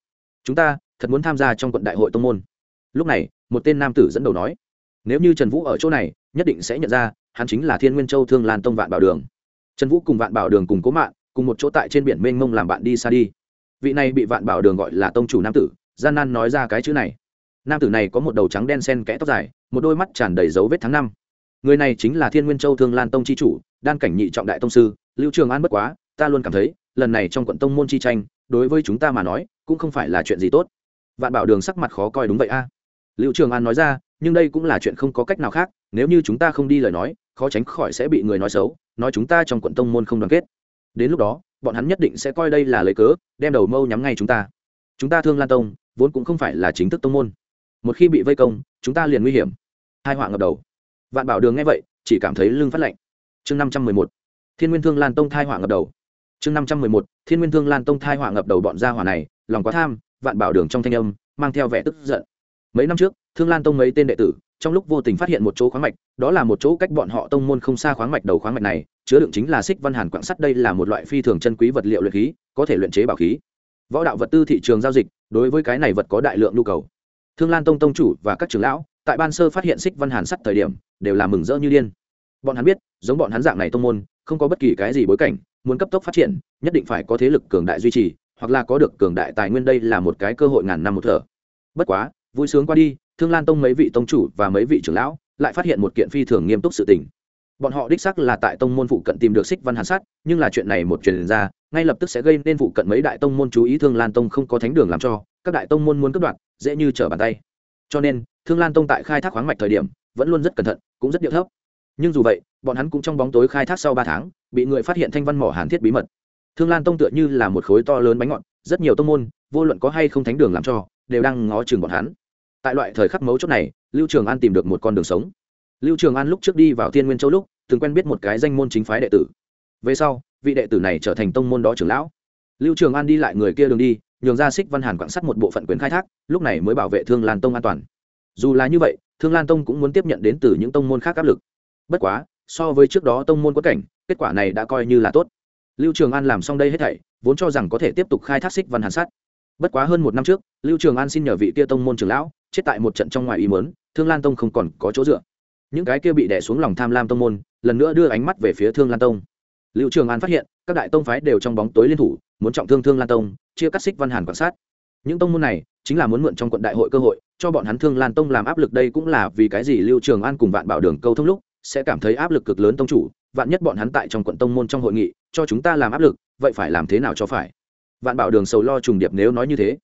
Chúng ta thật muốn tham gia trong quận đại hội tông môn. Lúc này, một tên nam tử dẫn đầu nói, nếu như trần vũ ở chỗ này, nhất định sẽ nhận ra, hắn chính là thiên nguyên châu thương lan tông vạn bảo đường. Trần vũ cùng vạn bảo đường cùng cố mạng, cùng một chỗ tại trên biển mênh mông làm bạn đi xa đi vị này bị vạn bảo đường gọi là tông chủ nam tử, gian nan nói ra cái chữ này. Nam tử này có một đầu trắng đen sen kẽ tóc dài, một đôi mắt tràn đầy dấu vết tháng năm. Người này chính là thiên nguyên châu thương lan tông c h i chủ, đan cảnh nhị trọng đại tông sư, lưu trường an bất quá, ta luôn cảm thấy, lần này trong quận tông môn chi tranh, đối với chúng ta mà nói, cũng không phải là chuyện gì tốt. Vạn bảo đường sắc mặt khó coi đúng vậy a. Lưu trường an nói ra, nhưng đây cũng là chuyện không có cách nào khác, nếu như chúng ta không đi lời nói, khó tránh khỏi sẽ bị người nói xấu, nói chúng ta trong quận tông môn không đoàn kết đến lúc đó, bọn hắn nhất định sẽ coi đây là lấy cớ, đem đầu mâu nhắm ngay chúng ta. Chúng ta thương lan tông, vốn cũng không phải là chính thức tông môn. Một khi bị vây công, chúng ta liền nguy hiểm. Hai họa ngập đầu. Vạn bảo đường nghe vậy, chỉ cảm thấy lưng phát lạnh. Chương năm trăm mười một. Thiên nguyên thương lan tông thai họa ngập đầu. Chương năm trăm mười một. Thiên nguyên thương lan tông thai họa ngập đầu bọn gia hỏa này, lòng quá tham, vạn bảo đường trong thanh âm mang theo vẻ tức giận. Mấy năm trước, thương lan tông mấy tên đệ tử, trong lúc vô tình phát hiện một chỗ khoáng mạch, đó là một chỗ cách bọn họ tông môn không xa khoáng mạch đầu khoáng mạch này chứa đựng chính là xích văn hàn quạng sắt, đây là một loại phi thường chân quý vật liệu luyện khí, có thể luyện chế bảo khí. Võ đạo vật tư thị trường giao dịch, đối với cái này vật có đại lượng nhu cầu. Thương lan tông tông chủ và các trưởng lão, tại ban sơ phát hiện xích văn hàn sắt thời điểm, đều là mừng rỡ như điên. Bọn hắn biết, giống bọn hắn dạng này tông môn, không có bất kỳ cái gì bối cảnh, muốn cấp tốc phát triển, nhất định phải có thế lực cường đại duy trì, hoặc là có được cường đại tài nguyên đây là một cái cơ hội ngàn năm một thở. Bất quá, vui sướng qua đi, thương lan tông mấy vị tông chủ và mấy vị trưởng lão lại phát hiện một kiện phi thường nghiêm túc sự tình bọn họ đích sắc là tại tông môn phụ cận tìm được xích văn hàn sát, nhưng là chuyện này một truyền ra, ngay lập tức sẽ gây nên phụ cận mấy đại tông môn chú ý thương lan tông không có thánh đường làm cho, các đại tông môn muốn cướp đoạt dễ như trở bàn tay. Cho nên, thương lan tông tại khai thác khoáng mạch thời điểm, vẫn luôn rất cẩn thận, cũng rất điệu thấp. Nhưng dù vậy, bọn hắn cũng trong bóng tối khai thác sau ba tháng, bị người phát hiện thanh văn mỏ hàn thiết bí mật. Thương lan tông tựa như là một khối to lớn bánh ngọt, rất nhiều tông môn, vô luận có hay không thánh đường làm cho, đều đang ngó chừng bọn hắn. Tại loại thời khắc mấu chốt này, lưu trường an tìm được một con đường sống. Lưu trường an lúc trước đi vào thiên nguyên châu lúc từng quen biết một cái danh môn chính phái đệ tử. Về sau, vị đệ tử này trở thành tông môn đó trưởng lão. Lưu trường an đi lại người kia đường đi, nhường ra xích văn hàn quảng sắt một bộ phận quyền khai thác, lúc này mới bảo vệ thương lan tông an toàn. Dù là như vậy, thương lan tông cũng muốn tiếp nhận đến từ những tông môn khác áp lực. Bất quá, so với trước đó tông môn quất cảnh, kết quả này đã coi như là tốt. Lưu trường an làm xong đây hết thảy, vốn cho rằng có thể tiếp tục khai thác xích văn hàn sắt. Bất quá hơn một năm trước, lưu trường an xin nhờ vị kia tông môn trưởng lão, chết tại một trận trong ngoài ý mớn thương lan tông không còn có chỗ dựa những cái kia bị đè xuống lòng tham lam tông môn, lần nữa đưa ánh mắt về phía thương lan tông. Liệu trường an phát hiện, các đại tông phái đều trong bóng tối liên thủ, muốn trọng thương thương lan tông, chia cắt xích văn hàn quan sát. Những tông môn này, chính là muốn mượn trong quận đại hội cơ hội, cho bọn hắn thương lan tông làm áp lực đây cũng là vì cái gì lưu trường an cùng vạn bảo đường câu thông lúc, sẽ cảm thấy áp lực cực lớn tông chủ, vạn nhất bọn hắn tại trong quận tông môn trong hội nghị, cho chúng ta làm áp lực, vậy phải làm thế nào cho phải? Vạn bảo đường sầu lo trùng điệp nếu nói như thế.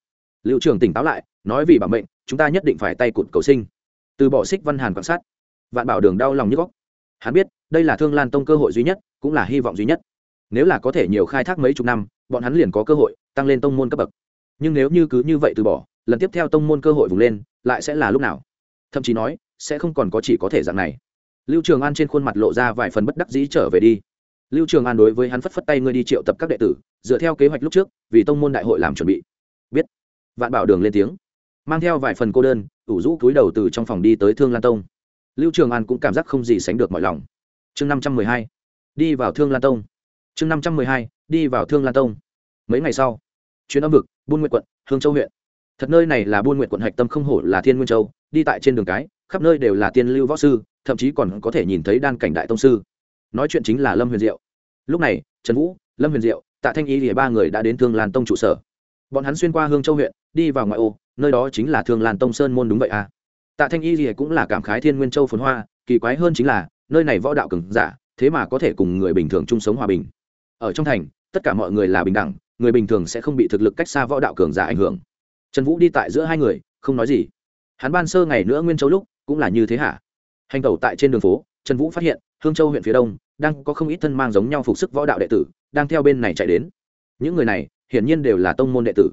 Liệu trường tỉnh táo lại, nói vì bảo mệnh, chúng ta nhất định phải tay cụt cầu sinh. Từ bỏ xích văn hàn quan sát vạn bảo đường đau lòng như góc. Hắn biết, đây là thương lan tông cơ hội duy nhất, cũng là hy vọng duy nhất. Nếu là có thể nhiều khai thác mấy chục năm, bọn hắn liền có cơ hội tăng lên tông môn cấp bậc. Nhưng nếu như cứ như vậy từ bỏ, lần tiếp theo tông môn cơ hội vùng lên, lại sẽ là lúc nào? Thậm chí nói, sẽ không còn có chỉ có thể dạng này. Lưu trường an trên khuôn mặt lộ ra vài phần bất đắc dĩ trở về đi. Lưu trường an đối với hắn phất phất tay ngươi đi triệu tập các đệ tử, dựa theo kế hoạch lúc trước, vì tông môn đại hội làm chuẩn bị. Biết. Vạn bảo đường lên tiếng. Mang theo vài phần cô đơn, ủ rũ cúi đầu từ trong phòng đi tới thương lan tông lưu trường an cũng cảm giác không gì sánh được mọi lòng. Chương năm trăm mười hai, đi vào thương lan tông. Chương năm trăm mười hai, đi vào thương lan tông. Mấy ngày sau, chuyến âm vực, buôn nguyện quận, hương châu huyện. Thật nơi này là buôn nguyện quận hạch tâm không hổ là thiên nguyên châu, đi tại trên đường cái, khắp nơi đều là tiên lưu võ sư, thậm chí còn có thể nhìn thấy đan cảnh đại tông sư. Nói chuyện chính là lâm huyền diệu. Lúc này, trần vũ, lâm huyền diệu, tạ thanh y thì ba người đã đến thương lan tông trụ sở. Bọn hắn xuyên qua hương châu huyện, đi vào ngoại ô, nơi đó chính là thương lan tông sơn môn đúng vậy à? Tạ thanh y thì cũng là cảm khái thiên nguyên châu phồn hoa, kỳ quái hơn chính là, nơi này võ đạo cường giả, thế mà có thể cùng người bình thường chung sống hòa bình. Ở trong thành, tất cả mọi người là bình đẳng, người bình thường sẽ không bị thực lực cách xa võ đạo cường giả ảnh hưởng. Trần vũ đi tại giữa hai người, không nói gì. Hắn ban sơ ngày nữa nguyên châu lúc, cũng là như thế hả? Hành tẩu tại trên đường phố, trần vũ phát hiện, hương châu huyện phía đông, đang có không ít thân mang giống nhau phục sức võ đạo đệ tử, đang theo bên này chạy đến. Những người này, hiển nhiên đều là tông môn đệ tử.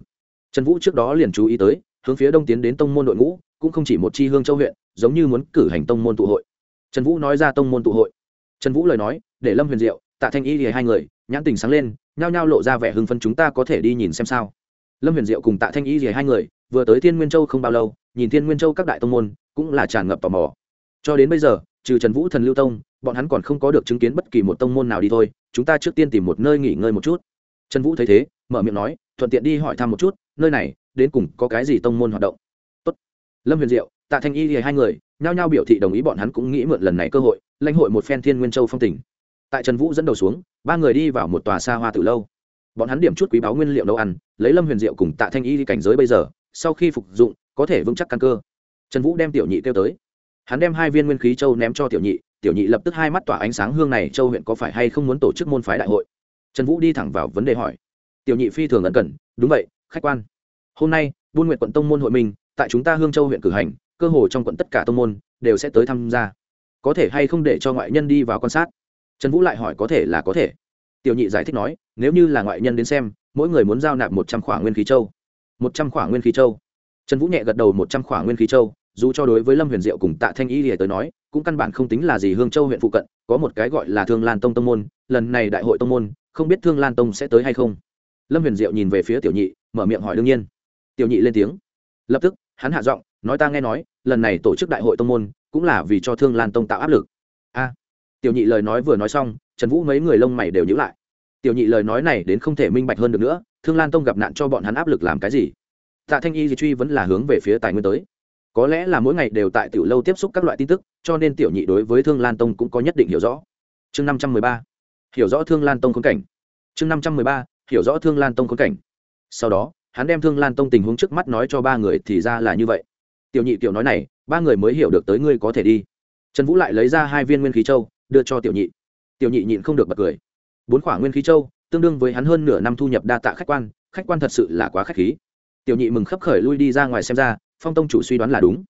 Trần vũ trước đó liền chú ý tới, hướng phía đông tiến đến tông môn đội ngũ cũng không chỉ một chi hương châu huyện, giống như muốn cử hành tông môn tụ hội. Trần vũ nói ra tông môn tụ hội. Trần vũ lời nói, để lâm huyền diệu, tạ thanh y thì hai người, nhãn tình sáng lên, nhao nhao lộ ra vẻ hưng phân chúng ta có thể đi nhìn xem sao. Lâm huyền diệu cùng tạ thanh y thì hai người, vừa tới thiên nguyên châu không bao lâu, nhìn thiên nguyên châu các đại tông môn, cũng là tràn ngập tò mò. Cho đến bây giờ, trừ trần vũ thần lưu tông, bọn hắn còn không có được chứng kiến bất kỳ một tông môn nào đi thôi, chúng ta trước tiên tìm một nơi nghỉ ngơi một chút. Trần vũ thấy thế, mở miệng nói, thuận tiện đi hỏi thăm một chút, nơi này, đến cùng có cái gì tông môn hoạt động lâm huyền diệu, tạ thanh y thì hai người, nhao nhao biểu thị đồng ý bọn hắn cũng nghĩ mượn lần này cơ hội, lãnh hội một phen thiên nguyên châu phong tỉnh tại trần vũ dẫn đầu xuống, ba người đi vào một tòa xa hoa từ lâu. Bọn hắn điểm chút quý báu nguyên liệu nấu ăn, lấy lâm huyền diệu cùng tạ thanh y đi cảnh giới bây giờ, sau khi phục dụng, có thể vững chắc căn cơ. Trần vũ đem tiểu nhị kêu tới. Hắn đem hai viên nguyên khí châu ném cho tiểu nhị tiểu nhị lập tức hai mắt tỏa ánh sáng hương này, châu huyện có phải hay không muốn tổ chức môn phái đại hội? Trần vũ đi thẳng vào vấn đề hỏi. Tiểu nhị phi thường ẩn cần, đúng vậy, khách quan. Hôm nay, buôn nguyện quận tông môn hội mình tại chúng ta hương châu huyện cử hành, cơ hồ trong quận tất cả tông môn đều sẽ tới tham gia. Có thể hay không để cho ngoại nhân đi vào quan sát? Trần vũ lại hỏi có thể là có thể. Tiểu nhị giải thích nói, nếu như là ngoại nhân đến xem, mỗi người muốn giao nạp một trăm khỏa nguyên khí châu. Một trăm khỏa nguyên khí châu. Trần vũ nhẹ gật đầu một trăm khỏa nguyên khí châu, dù cho đối với lâm huyền diệu cùng tạ thanh y lìa tới nói, cũng căn bản không tính là gì hương châu huyện phụ cận, có một cái gọi là thương lan tông tông môn, lần này đại hội tông môn, không biết thương lan tông sẽ tới hay không. Lâm huyền diệu nhìn về phía tiểu nhị, mở miệng hỏi đương nhiên. Tiểu nhị lên tiếng. Lập tức hắn hạ giọng, nói ta nghe nói, lần này tổ chức đại hội tông môn, cũng là vì cho thương lan tông tạo áp lực. A. Tiểu nhị lời nói vừa nói xong, trần vũ mấy người lông mày đều nhữ lại. Tiểu nhị lời nói này đến không thể minh bạch hơn được nữa, thương lan tông gặp nạn cho bọn hắn áp lực làm cái gì? Tạ thanh y di truy vẫn là hướng về phía tài nguyên tới. Có lẽ là mỗi ngày đều tại tiểu lâu tiếp xúc các loại tin tức, cho nên tiểu nhị đối với thương lan tông cũng có nhất định hiểu rõ. Chương năm trăm mười ba. Hiểu rõ thương lan tông khốn cảnh. Chương năm trăm mười ba. Hiểu rõ thương lan tông khốn cảnh. Sau đó hắn đem thương lan tông tình huống trước mắt nói cho ba người thì ra là như vậy. Tiểu nhị tiểu nói này, ba người mới hiểu được tới ngươi có thể đi. Trần vũ lại lấy ra hai viên nguyên khí châu, đưa cho tiểu nhị. Tiểu nhị nhịn không được bật cười. Bốn khoản nguyên khí châu, tương đương với hắn hơn nửa năm thu nhập đa tạ khách quan khách quan thật sự là quá khách khí. Tiểu nhị mừng khấp khởi lui đi ra ngoài xem ra, phong tông chủ suy đoán là đúng.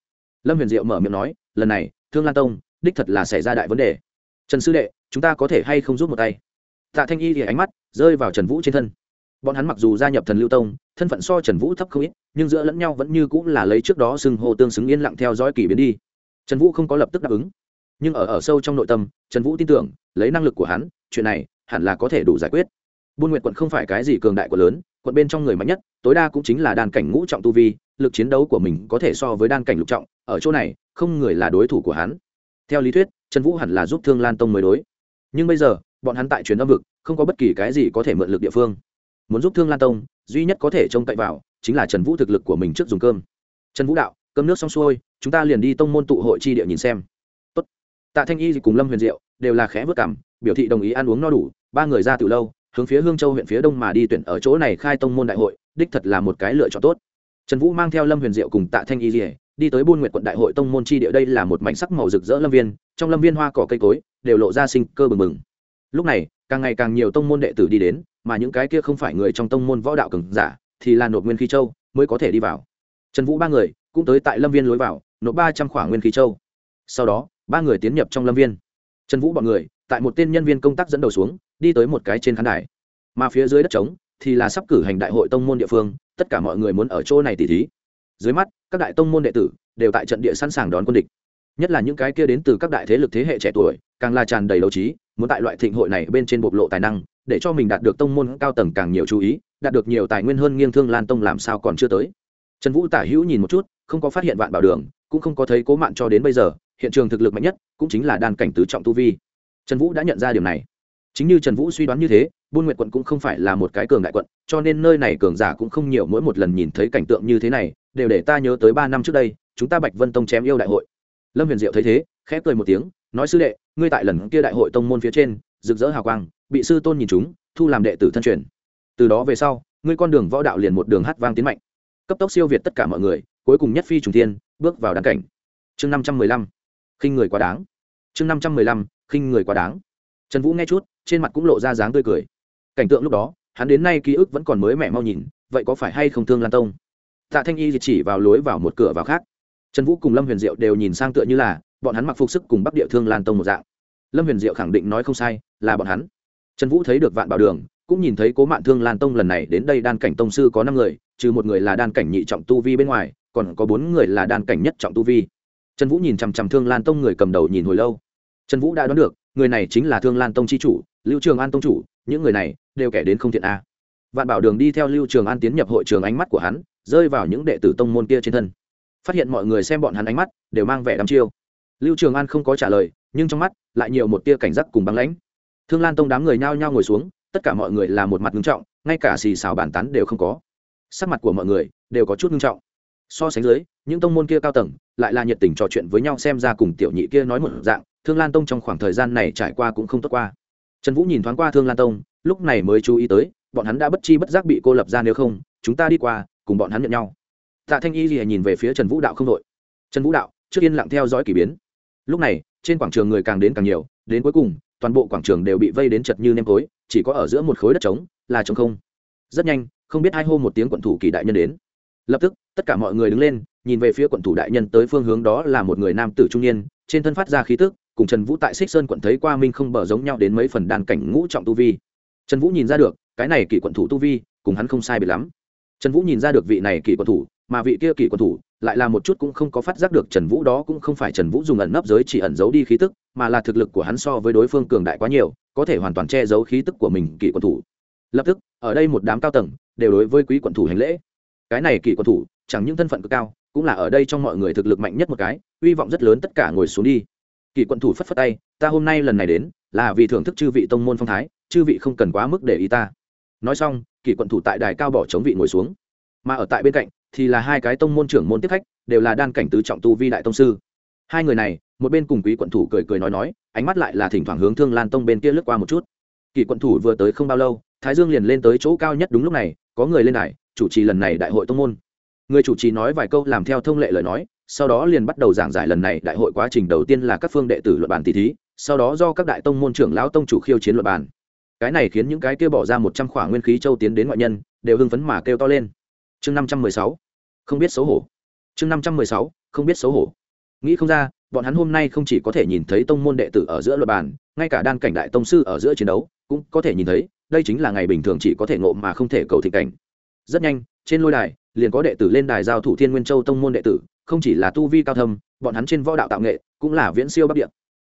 Lâm huyền diệu mở miệng nói, lần này, thương lan tông, đích thật là xảy ra đại vấn đề. Trần sư đệ, chúng ta có thể hay không giúp một tay? Tạ thanh y thì ánh mắt rơi vào trần vũ trên thân bọn hắn mặc dù gia nhập thần lưu tông, thân phận so trần vũ thấp không ít, nhưng giữa lẫn nhau vẫn như cũng là lấy trước đó xưng hô tương xứng yên lặng theo dõi kỳ biến đi. Trần vũ không có lập tức đáp ứng. Nhưng ở ở sâu trong nội tâm, trần vũ tin tưởng, lấy năng lực của hắn, chuyện này hẳn là có thể đủ giải quyết. Buôn nguyện quận không phải cái gì cường đại của lớn, quận bên trong người mạnh nhất, tối đa cũng chính là đan cảnh ngũ trọng tu vi, lực chiến đấu của mình có thể so với đan cảnh lục trọng, ở chỗ này, không người là đối thủ của hắn. Theo lý thuyết, trần vũ hẳn là giúp thương lan tông mới đối. Nhưng bây giờ, bọn hắn tại chuyến âm vực, không có bất kỳ cái gì có thể mượn lực địa phương muốn giúp thương lan tông, duy nhất có thể trông cậy vào chính là trần vũ thực lực của mình trước dùng cơm. Trần vũ đạo, cơm nước xong xuôi, chúng ta liền đi tông môn tụ hội chi địa nhìn xem. Tốt. tạ thanh y cùng lâm huyền diệu đều là khẽ vất cảm, biểu thị đồng ý ăn uống no đủ, ba người ra từ lâu, hướng phía hương châu huyện phía đông mà đi tuyển ở chỗ này khai tông môn đại hội, đích thật là một cái lựa chọn tốt. Trần vũ mang theo lâm huyền diệu cùng tạ thanh y dỉa đi tới buôn nguyện quận đại hội tông môn chi địa, đây là một mảnh sắc màu rực rỡ lâm viên, trong lâm viên hoa cỏ cây cối, đều lộ ra sinh cơ bừng bừng lúc này, càng ngày càng nhiều tông môn đệ tử đi đến, mà những cái kia không phải người trong tông môn võ đạo cường giả, thì là nộp nguyên khí châu mới có thể đi vào. Trần vũ ba người cũng tới tại lâm viên lối vào, nộp ba trăm khỏa nguyên khí châu. Sau đó, ba người tiến nhập trong lâm viên. Trần vũ bọn người, tại một tên nhân viên công tác dẫn đầu xuống, đi tới một cái trên khán đài. Mà phía dưới đất trống, thì là sắp cử hành đại hội tông môn địa phương, tất cả mọi người muốn ở chỗ này tỉ thí. Dưới mắt, các đại tông môn đệ tử đều tại trận địa sẵn sàng đón quân địch. Nhất là những cái kia đến từ các đại thế lực thế hệ trẻ tuổi, càng là tràn đầy đấu trí muốn tại loại thịnh hội này bên trên bộc lộ tài năng, để cho mình đạt được tông môn cao tầng càng nhiều chú ý, đạt được nhiều tài nguyên hơn nghiêng thương lan tông làm sao còn chưa tới. Trần vũ tả hữu nhìn một chút, không có phát hiện vạn bảo đường, cũng không có thấy cố mạn cho đến bây giờ, hiện trường thực lực mạnh nhất, cũng chính là đan cảnh tứ trọng tu vi. Trần vũ đã nhận ra điều này. Chính như trần vũ suy đoán như thế, buôn nguyệt quận cũng không phải là một cái cường đại quận, cho nên nơi này cường giả cũng không nhiều mỗi một lần nhìn thấy cảnh tượng như thế này, đều để ta nhớ tới ba năm trước đây, chúng ta bạch vân tông chém yêu đại hội. Lâm huyền diệu thấy thế, khẽ cười một tiếng nói sư đệ, ngươi tại lần kia đại hội tông môn phía trên, rực rỡ hào quang, bị sư tôn nhìn chúng, thu làm đệ tử thân truyền. Từ đó về sau, ngươi con đường võ đạo liền một đường hát vang tiến mạnh. Cấp tốc siêu việt tất cả mọi người, cuối cùng nhất phi trùng thiên, bước vào đáng cảnh. Chương năm trăm mười lăm. Khinh người quá đáng. Chương năm trăm mười lăm. Khinh người quá đáng. Trần vũ nghe chút, trên mặt cũng lộ ra dáng tươi cười. Cảnh tượng lúc đó, hắn đến nay ký ức vẫn còn mới mẻ mau nhìn, vậy có phải hay không thương lan tông? Tạ thanh y chỉ vào lối vào một cửa vào khác. Trần vũ cùng lâm huyền diệu đều nhìn sang tựa như là bọn hắn mặc phục sức cùng bắc địa thương lan tông một dạng. Lâm huyền diệu khẳng định nói không sai, là bọn hắn. Trần vũ thấy được vạn bảo đường, cũng nhìn thấy cố mạng thương lan tông lần này đến đây đan cảnh tông sư có năm người, trừ một người là đan cảnh nhị trọng tu vi bên ngoài, còn có bốn người là đan cảnh nhất trọng tu vi. Trần vũ nhìn chằm chằm thương lan tông người cầm đầu nhìn hồi lâu. Trần vũ đã đoán được, người này chính là thương lan tông c h i chủ, lưu trường an tông chủ, những người này đều kẻ đến không thiện a. Vạn bảo đường đi theo lưu trường an tiến nhập hội trường ánh mắt của hắn, rơi vào những đệ tử tông môn kia trên thân. Phát hiện mọi người xem bọn hắn ánh mắt, đều mang vẻ đắm chiêu lưu trường an không có trả lời, nhưng trong mắt lại nhiều một tia cảnh giác cùng băng lãnh. Thương lan tông đám người nhao nhao ngồi xuống, tất cả mọi người là một mặt ngưng trọng, ngay cả xì xào bàn tán đều không có. Sắc mặt của mọi người đều có chút ngưng trọng. So sánh dưới, những tông môn kia cao tầng lại là nhiệt tình trò chuyện với nhau xem ra cùng tiểu nhị kia nói một dạng, thương lan tông trong khoảng thời gian này trải qua cũng không tốt qua. Trần vũ nhìn thoáng qua thương lan tông, lúc này mới chú ý tới, bọn hắn đã bất chi bất giác bị cô lập ra nếu không, chúng ta đi qua, cùng bọn hắn nhận nhau. Tạ thanh y gì nhìn về phía trần vũ đạo không đội. Trần vũ đạo, trước yên lặng theo dõi k ỳ biến lúc này, trên quảng trường người càng đến càng nhiều, đến cuối cùng, toàn bộ quảng trường đều bị vây đến chật như nêm tối, chỉ có ở giữa một khối đất trống là trống không. Rất nhanh, không biết hai hô một tiếng quận thủ kỳ đại nhân đến. Lập tức, tất cả mọi người đứng lên, nhìn về phía quận thủ đại nhân tới phương hướng đó là một người nam tử trung niên, trên thân phát ra khí tức, cùng trần vũ tại xích sơn quận thấy qua minh không bờ giống nhau đến mấy phần đàn cảnh ngũ trọng tu vi. Trần vũ nhìn ra được, cái này kỷ quận thủ tu vi, cùng hắn không sai biệt lắm. Trần vũ nhìn ra được vị này kỷ quận thủ, mà vị kia kỷ quận thủ lại là một chút cũng không có phát giác được trần vũ đó cũng không phải trần vũ dùng ẩn nấp giới chỉ ẩn giấu đi khí tức, mà là thực lực của hắn so với đối phương cường đại quá nhiều, có thể hoàn toàn che giấu khí tức của mình kỷ quận thủ. Lập tức, ở đây một đám cao tầng đều đối với quý quận thủ hành lễ. Cái này kỷ quận thủ, chẳng những thân phận cực cao, cũng là ở đây trong mọi người thực lực mạnh nhất một cái, hy vọng rất lớn tất cả ngồi xuống đi. Kỷ quận thủ phất phất tay, ta hôm nay lần này đến, là vì thưởng thức chư vị tông môn phong thái, chư vị không cần quá mức để ý ta. Nói xong kỷ quận thủ tại đài cao bỏ chống vị ngồi xuống. Mà ở tại bên cạnh thì là hai cái tông môn trưởng môn tiếp khách, đều là đan cảnh tứ trọng tu vi đại tông sư. Hai người này, một bên cùng quý quận thủ cười cười nói nói, ánh mắt lại là thỉnh thoảng hướng thương lan tông bên kia lướt qua một chút. Kỳ quận thủ vừa tới không bao lâu, thái dương liền lên tới chỗ cao nhất đúng lúc này, có người lên đài, chủ trì lần này đại hội tông môn. Người chủ trì nói vài câu làm theo thông lệ lời nói, sau đó liền bắt đầu giảng giải lần này đại hội quá trình đầu tiên là các phương đệ tử luận bản tỷ thí, sau đó do các đại tông môn trưởng lão tông chủ khiêu chiến luận bản. cái này khiến những cái kia bỏ ra một trăm khỏa nguyên khí châu tiến đến ngoại nhân, đều hưng phấn mà kêu to lên chương năm trăm mười sáu. Không biết xấu hổ. Chương năm trăm mười sáu, không biết xấu hổ. Nghĩ không ra, bọn hắn hôm nay không chỉ có thể nhìn thấy tông môn đệ tử ở giữa luật bàn, ngay cả đan cảnh đại tông sư ở giữa chiến đấu, cũng có thể nhìn thấy, đây chính là ngày bình thường chỉ có thể ngộ mà không thể cầu thị cảnh. Rất nhanh, trên lôi đài, liền có đệ tử lên đài giao thủ thiên nguyên châu tông môn đệ tử, không chỉ là tu vi cao thâm, bọn hắn trên võ đạo tạo nghệ, cũng là viễn siêu bắc địa.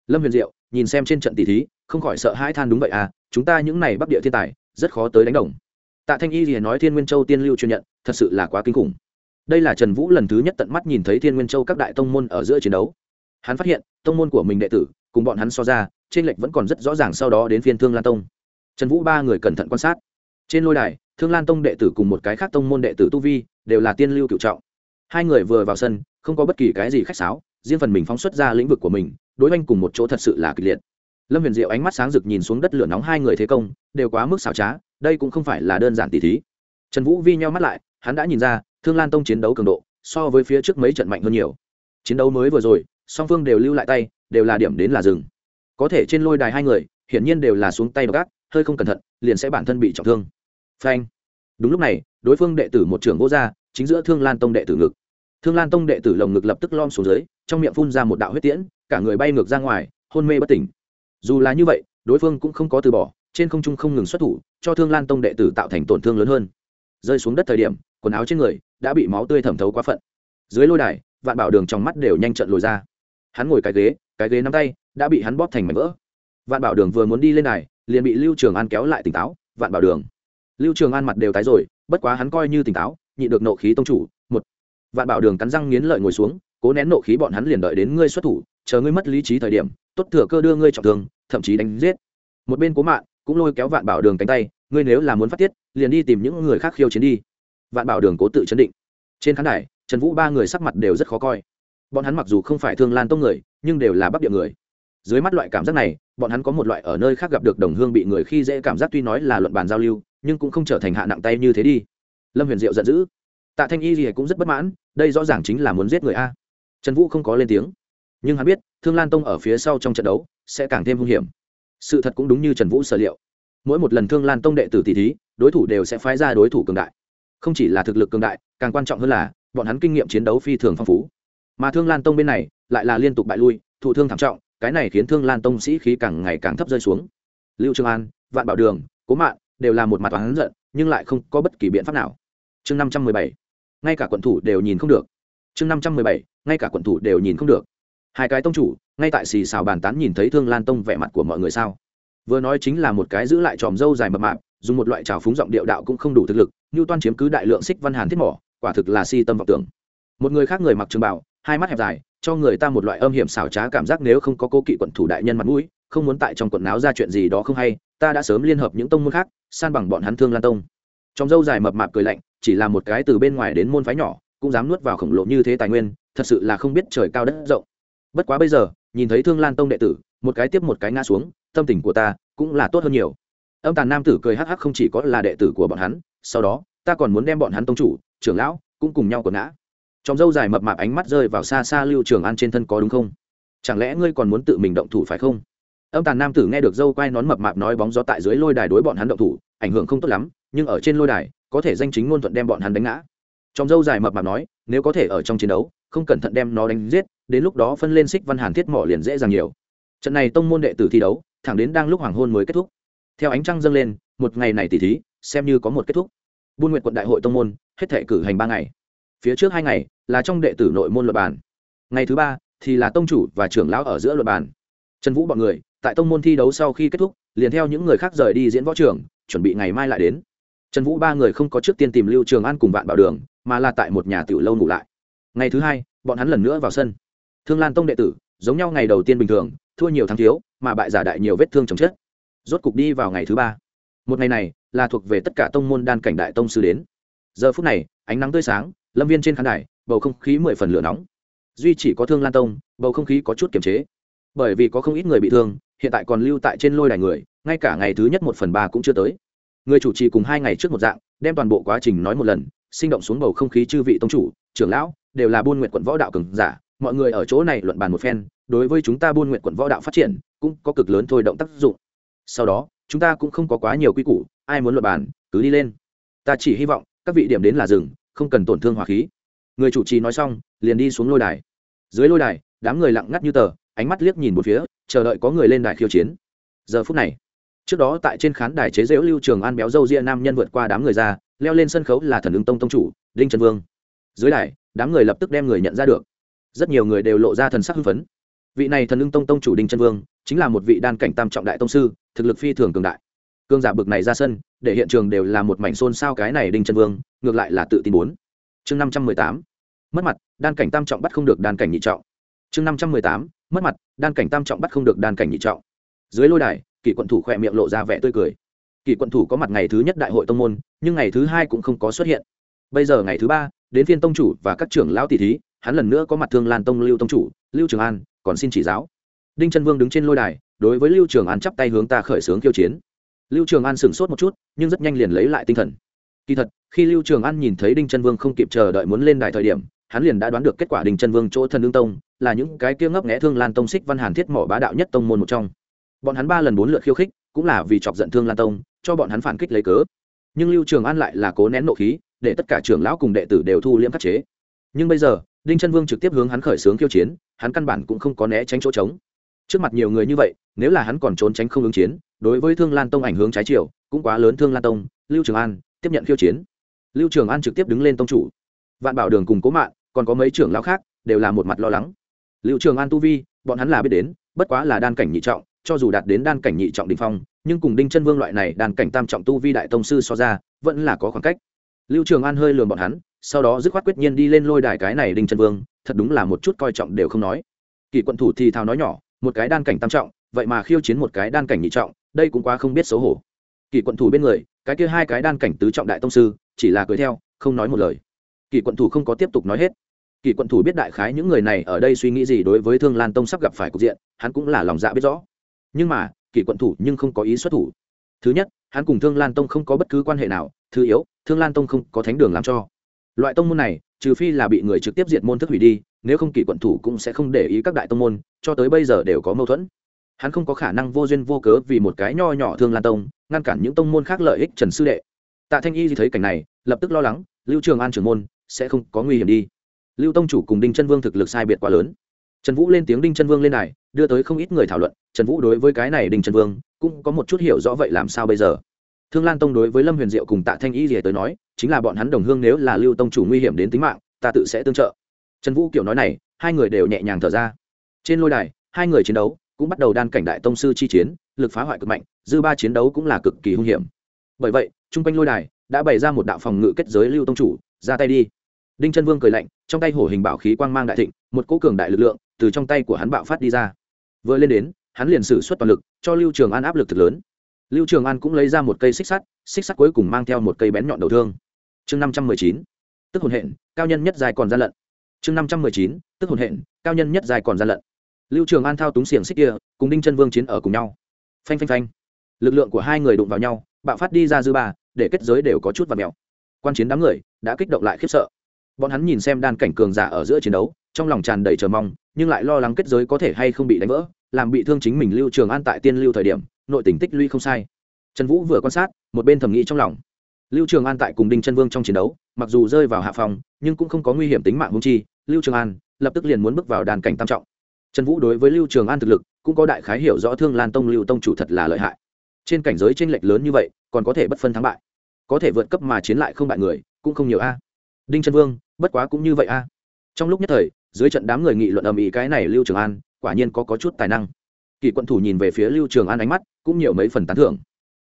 Lâm huyền diệu, nhìn xem trên trận tỷ thí, không khỏi sợ hãi than đúng vậy à chúng ta những này bắc địa thiên tài, rất khó tới đánh đồng tạ thanh y thì nói thiên nguyên châu tiên lưu truyền nhận, thật sự là quá kinh khủng. Đây là trần vũ lần thứ nhất tận mắt nhìn thấy thiên nguyên châu các đại tông môn ở giữa chiến đấu. Hắn phát hiện, tông môn của mình đệ tử, cùng bọn hắn so ra, trên lệch vẫn còn rất rõ ràng sau đó đến phiên thương lan tông. Trần vũ ba người cẩn thận quan sát. Trên lôi đài, thương lan tông đệ tử cùng một cái khác tông môn đệ tử tu vi, đều là tiên lưu cựu trọng. Hai người vừa vào sân, không có bất kỳ cái gì khách sáo, riêng phần mình phóng xuất ra lĩnh vực của mình, đối oanh cùng một chỗ thật sự là kịch liệt. Lâm huyền diệu ánh mắt sáng rực nhìn xuống đất lửa nóng hai người thế công, đều quá mức xảo trá đây cũng không phải là đơn giản tỷ thí. Trần vũ vi nheo mắt lại, hắn đã nhìn ra, thương lan tông chiến đấu cường độ, so với phía trước mấy trận mạnh hơn nhiều. Chiến đấu mới vừa rồi, song phương đều lưu lại tay, đều là điểm đến là rừng có thể trên lôi đài hai người, hiển nhiên đều là xuống tay gác, hơi không cẩn thận, liền sẽ bản thân bị trọng thương. Phanh. Đúng lúc này, đối phương đệ tử một trưởng vô gia chính giữa thương lan tông đệ tử ngực. Thương lan tông đệ tử lồng ngực lập tức lom xuống dưới, trong miệng phun ra một đạo huyết tiễn, cả người bay ngược ra ngoài, hôn mê bất tỉnh. Dù là như vậy, đối phương cũng không có từ bỏ trên không trung không ngừng xuất thủ, cho thương lan tông đệ tử tạo thành tổn thương lớn hơn. Rơi xuống đất thời điểm, quần áo trên người đã bị máu tươi thẩm thấu quá phận. Dưới lôi đài, vạn bảo đường trong mắt đều nhanh trận lồi ra. Hắn ngồi cái ghế cái ghế nắm tay đã bị hắn bóp thành mảnh vỡ. Vạn bảo đường vừa muốn đi lên đài, liền bị lưu trường an kéo lại tỉnh táo, vạn bảo đường. Lưu trường an mặt đều tái rồi, bất quá hắn coi như tỉnh táo nhị được nộ khí tông chủ, một. Vạn bảo đường cắn răng nghiến lợi ngồi xuống, cố nén nộ khí bọn hắn liền đợi đến ngươi xuất thủ, chờ ngươi mất lý trí thời điểm, tốt thừa cơ đưa ngươi trọng thương, thậm chí đánh giết. Một bên cố mạng cũng lôi kéo vạn bảo đường cánh tay, ngươi nếu là muốn phát tiết, liền đi tìm những người khác khiêu chiến đi. Vạn bảo đường cố tự chấn định. Trên khán đài, trần vũ ba người sắc mặt đều rất khó coi. Bọn hắn mặc dù không phải thương lan tông người, nhưng đều là bắc địa người. Dưới mắt loại cảm giác này, bọn hắn có một loại ở nơi khác gặp được đồng hương bị người khi dễ cảm giác tuy nói là luận bàn giao lưu, nhưng cũng không trở thành hạ nặng tay như thế đi. Lâm huyền diệu giận dữ. Tạ thanh y gì cũng rất bất mãn, đây rõ ràng chính là muốn giết người a. Trần vũ không có lên tiếng. Nhưng hắn biết, thương lan tông ở phía sau trong trận đấu sẽ càng thêm hung hiểm sự thật cũng đúng như trần vũ sở liệu. Mỗi một lần thương lan tông đệ tử tỷ thí, đối thủ đều sẽ phái ra đối thủ cường đại. Không chỉ là thực lực cường đại, càng quan trọng hơn là, bọn hắn kinh nghiệm chiến đấu phi thường phong phú. Mà thương lan tông bên này, lại là liên tục bại lui, thụ thương thảm trọng, cái này khiến thương lan tông sĩ khí càng ngày càng thấp rơi xuống. Lưu trương an, vạn bảo đường, cố mạn đều là một mặt toán giận, nhưng lại không có bất kỳ biện pháp nào. Chương năm trăm mười bảy, ngay cả quận thủ đều nhìn không được. Chương năm trăm mười bảy, ngay cả quận thủ đều nhìn không được hai cái tông chủ, ngay tại xì xào bàn tán nhìn thấy thương lan tông vẻ mặt của mọi người sao? Vừa nói chính là một cái giữ lại tròm dâu dài mập mạp, dùng một loại trào phúng giọng điệu đạo cũng không đủ thực lực như toan chiếm cứ đại lượng xích văn hàn thiết mỏ, quả thực là si tâm vọng tưởng. Một người khác người mặc trường bảo hai mắt hẹp dài, cho người ta một loại âm hiểm xảo trá cảm giác nếu không có cố kỵ quận thủ đại nhân mặt mũi, không muốn tại trong quận áo ra chuyện gì đó không hay, ta đã sớm liên hợp những tông môn khác, san bằng bọn hắn thương lan tông. Trong dâu dài mập mạp cười lạnh, chỉ là một cái từ bên ngoài đến môn phái nhỏ, cũng dám nuốt vào khổng lồ như thế tài nguyên, thật sự là không biết trời cao đất rộng bất quá bây giờ, nhìn thấy thương lan tông đệ tử, một cái tiếp một cái ngã xuống, tâm tình của ta cũng là tốt hơn nhiều. Âm tàn nam tử cười hắc hắc không chỉ có là đệ tử của bọn hắn, sau đó, ta còn muốn đem bọn hắn tông chủ, trưởng lão cũng cùng nhau quật ngã. Trong dâu dài mập mạp ánh mắt rơi vào xa xa lưu trường an trên thân có đúng không? Chẳng lẽ ngươi còn muốn tự mình động thủ phải không? Âm tàn nam tử nghe được dâu quai nón mập mạp nói bóng gió tại dưới lôi đài đối bọn hắn động thủ, ảnh hưởng không tốt lắm, nhưng ở trên lôi đài, có thể danh chính ngôn thuận đem bọn hắn đánh ngã. Trong dâu dài mập mạp nói, nếu có thể ở trong chiến đấu không cẩn thận đem nó đánh giết, đến lúc đó phân lên xích văn hàn thiết mỏ liền dễ dàng nhiều. Trận này tông môn đệ tử thi đấu, thẳng đến đang lúc hoàng hôn mới kết thúc. Theo ánh trăng dâng lên, một ngày này tỉ thí, xem như có một kết thúc. Buôn nguyện quận đại hội tông môn, hết thể cử hành ba ngày. Phía trước hai ngày là trong đệ tử nội môn luật bàn. Ngày thứ ba thì là tông chủ và trưởng lão ở giữa luật bàn. Trần vũ b ọ n người, tại tông môn thi đấu sau khi kết thúc, liền theo những người khác rời đi diễn võ trường, chuẩn bị ngày mai lại đến. Trần vũ ba người không có trước tiên tìm lưu trường an cùng vạn bảo đường, mà là tại một nhà tiểu lâu ngủ lại ngày thứ hai, bọn hắn lần nữa vào sân. Thương lan tông đệ tử, giống nhau ngày đầu tiên bình thường, thua nhiều thắng thiếu, mà bại giả đại nhiều vết thương chồng chết. Rốt cục đi vào ngày thứ ba. Một ngày này, là thuộc về tất cả tông môn đan cảnh đại tông sư đến. Giờ phút này, ánh nắng tươi sáng, lâm viên trên khán đài, bầu không khí mười phần lửa nóng. Duy chỉ có thương lan tông, bầu không khí có chút kiềm chế. Bởi vì có không ít người bị thương, hiện tại còn lưu tại trên lôi đài người, ngay cả ngày thứ nhất một phần ba cũng chưa tới. Người chủ trì cùng hai ngày trước một dạng, đem toàn bộ quá trình nói một lần, sinh động xuống bầu không khí chư vị tông chủ, trưởng lão đều là buôn nguyện quận võ đạo cường giả, mọi người ở chỗ này luận bàn một phen, đối với chúng ta buôn nguyện quận võ đạo phát triển cũng có cực lớn thôi động tác dụng. Sau đó, chúng ta cũng không có quá nhiều quy củ, ai muốn luận bàn, cứ đi lên. Ta chỉ hy vọng các vị điểm đến là rừng không cần tổn thương hòa khí. Người chủ trì nói xong, liền đi xuống lôi đài. Dưới lôi đài, đám người lặng ngắt như tờ, ánh mắt liếc nhìn một phía, chờ đợi có người lên đài khiêu chiến. Giờ phút này, trước đó tại trên khán đài chế dễu lưu trường an béo dâu ria nam nhân vượt qua đám người ra, leo lên sân khấu là thần ứng tông tông chủ, đinh trần vương. Dưới đài đám người lập tức đem người nhận ra được. Rất nhiều người đều lộ ra thần sắc hưng phấn. Vị này thần ưng tông tông chủ đình trân vương, chính là một vị đan cảnh tam trọng đại tông sư, thực lực phi thường cường đại. Cương giả bực này ra sân, để hiện trường đều là một mảnh xôn xao cái này đinh trân vương, ngược lại là tự tin bốn chương năm trăm mười tám, mất mặt, đan cảnh tam trọng bắt không được đan cảnh nhị trọng. Chương năm trăm mười tám, mất mặt, đan cảnh tam trọng bắt không được đan cảnh nhị trọng. Dưới lôi đài, kỷ quận thủ khỏe miệng lộ ra vẻ tươi cười. Kỷ quận thủ có mặt ngày thứ nhất đại hội tông môn, nhưng ngày thứ hai cũng không có xuất hiện. Bây giờ ngày thứ ba đến phiên tông chủ và các trưởng lão tỷ thí, hắn lần nữa có mặt thương lan tông lưu tông chủ, lưu trường an, còn xin chỉ giáo. Đinh trân vương đứng trên lôi đài, đối với lưu trường an chắp tay hướng ta khởi xướng khiêu chiến. Lưu trường an sửng sốt một chút, nhưng rất nhanh liền lấy lại tinh thần. Kỳ thật, khi lưu trường an nhìn thấy đinh trân vương không kịp chờ đợi muốn lên đài thời điểm, hắn liền đã đoán được kết quả đinh chân vương chỗ thần đương tông là những cái kia ngấp nghẽ thương lan tông xích văn hàn thiết mỏ bá đạo nhất tông môn một trong. Bọn hắn ba lần bốn lượt khiêu khích, cũng là vì chọc giận thương lan tông, cho bọn hắn phản kích lấy cớ nhưng lưu trường an lại là cố nén nộ khí, để tất cả trưởng lão cùng đệ tử đều thu liễm khắc chế. Nhưng bây giờ, đinh trân vương trực tiếp hướng hắn khởi xướng khiêu chiến, hắn căn bản cũng không có né tránh chỗ trống. Trước mặt nhiều người như vậy, nếu là hắn còn trốn tránh không ứng chiến, đối với thương lan tông ảnh hướng trái chiều, cũng quá lớn thương lan tông, lưu trường an tiếp nhận khiêu chiến. Lưu trường an trực tiếp đứng lên tông chủ. Vạn bảo đường cùng cố mạng còn có mấy trưởng lão khác, đều là một mặt lo lắng. Lưu trường an tu vi, bọn hắn là biết đến, bất quá là đan cảnh nhị trọng, cho dù đạt đến đan cảnh nhị trọng đình phong nhưng cùng đinh chân vương loại này đàn cảnh tam trọng tu vi đại tông sư so ra, vẫn là có khoảng cách. Lưu trường an hơi lường bọn hắn, sau đó dứt khoát quyết nhiên đi lên lôi đài cái này đinh chân vương, thật đúng là một chút coi trọng đều không nói. Kỳ quận thủ thì thào nói nhỏ, một cái đan cảnh tam trọng, vậy mà khiêu chiến một cái đan cảnh nhị trọng, đây cũng quá không biết xấu hổ. Kỳ quận thủ bên người, cái kia hai cái đan cảnh tứ trọng đại tông sư, chỉ là cưới theo, không nói một lời. Kỳ quận thủ không có tiếp tục nói hết. Kỳ quận thủ biết đại khái những người này ở đây suy nghĩ gì đối với thương lan tông sắp gặp phải cục diện, hắn cũng là lòng dạ biết rõ. Nhưng mà kỷ quận thủ nhưng không có ý xuất thủ. Thứ nhất, hắn cùng thương lan tông không có bất cứ quan hệ nào, thứ yếu, thương lan tông không có thánh đường làm cho. Loại tông môn này, trừ phi là bị người trực tiếp diệt môn thức hủy đi, nếu không kỷ quận thủ cũng sẽ không để ý các đại tông môn, cho tới bây giờ đều có mâu thuẫn. Hắn không có khả năng vô duyên vô cớ vì một cái nho nhỏ thương lan tông, ngăn cản những tông môn khác lợi ích trần sư đệ. Tạ thanh y thì thấy cảnh này, lập tức lo lắng, lưu trường an trưởng môn sẽ không có nguy hiểm đi. Lưu tông chủ cùng đinh chân vương thực lực sai biệt quá lớn trần vũ lên tiếng đinh chân vương lên này đưa tới không ít người thảo luận, trần vũ đối với cái này đinh chân vương, cũng có một chút hiểu rõ vậy làm sao bây giờ. Thương lan tông đối với lâm huyền diệu cùng tạ thanh y gì tới nói, chính là bọn hắn đồng hương nếu là lưu tông chủ nguy hiểm đến tính mạng, ta tự sẽ tương trợ. Trần vũ kiểu nói này, hai người đều nhẹ nhàng thở ra. Trên lôi đài, hai người chiến đấu cũng bắt đầu đan cảnh đại tông sư chi chiến, lực phá hoại cực mạnh, dư ba chiến đấu cũng là cực kỳ hung hiểm. Bởi vậy chung quanh lôi đài đã bày ra một đạo phòng ngự kết giới lưu tông chủ, ra tay đi. Đinh chân vương cười lạnh, trong tay hổ hình bảo khí quang mang đại thịnh, một cỗ cường đại lực lượng từ trong tay của hắn bạo phát đi ra. Vừa lên đến, hắn liền sử xuất toàn lực, cho lưu trường an áp lực thật lớn. Lưu trường an cũng lấy ra một cây xích sắt xích sắt cuối cùng mang theo một cây bén nhọn đầu thương. Chương năm trăm mười chín, tức hồn hện, cao nhân nhất dài còn gian lận. Chương năm trăm mười chín, tức hồn hện, cao nhân nhất dài còn gian lận. Lưu trường an thao túng xiềng xích kia, cùng đinh chân vương chiến ở cùng nhau. Phanh phanh phanh. Lực lượng của hai người đụng vào nhau, bạo phát đi ra dư ba, để kết giới đều có chút và mèo. Quan chiến đám người đã kích động lại khiếp sợ. Bọn hắn nhìn xem đan cảnh cường giả ở giữa chiến đấu, trong lòng tràn đầy chờ mong nhưng lại lo lắng kết giới có thể hay không bị đánh vỡ, làm bị thương chính mình lưu trường an tại tiên lưu thời điểm, nội tình tích lũy không sai. Trần vũ vừa quan sát, một bên thầm nghĩ trong lòng. Lưu trường an tại cùng đinh chân vương trong chiến đấu, mặc dù rơi vào hạ phòng, nhưng cũng không có nguy hiểm tính mạng hung chi, lưu trường an lập tức liền muốn bước vào đàn cảnh tam trọng. Trần vũ đối với lưu trường an thực lực, cũng có đại khái hiểu rõ thương lan tông lưu tông chủ thật là lợi hại. Trên cảnh giới tranh lệch lớn như vậy, còn có thể bất phân thắng bại. Có thể vượt cấp mà chiến lại không bại người, cũng không nhiều a. Đinh trân vương, bất quá cũng như vậy a. Trong lúc nhất thời dưới trận đám người nghị luận ầm ĩ cái này lưu trường an quả nhiên có, có chút tài năng. Kỳ quận thủ nhìn về phía lưu trường an ánh mắt cũng nhiều mấy phần tán thưởng.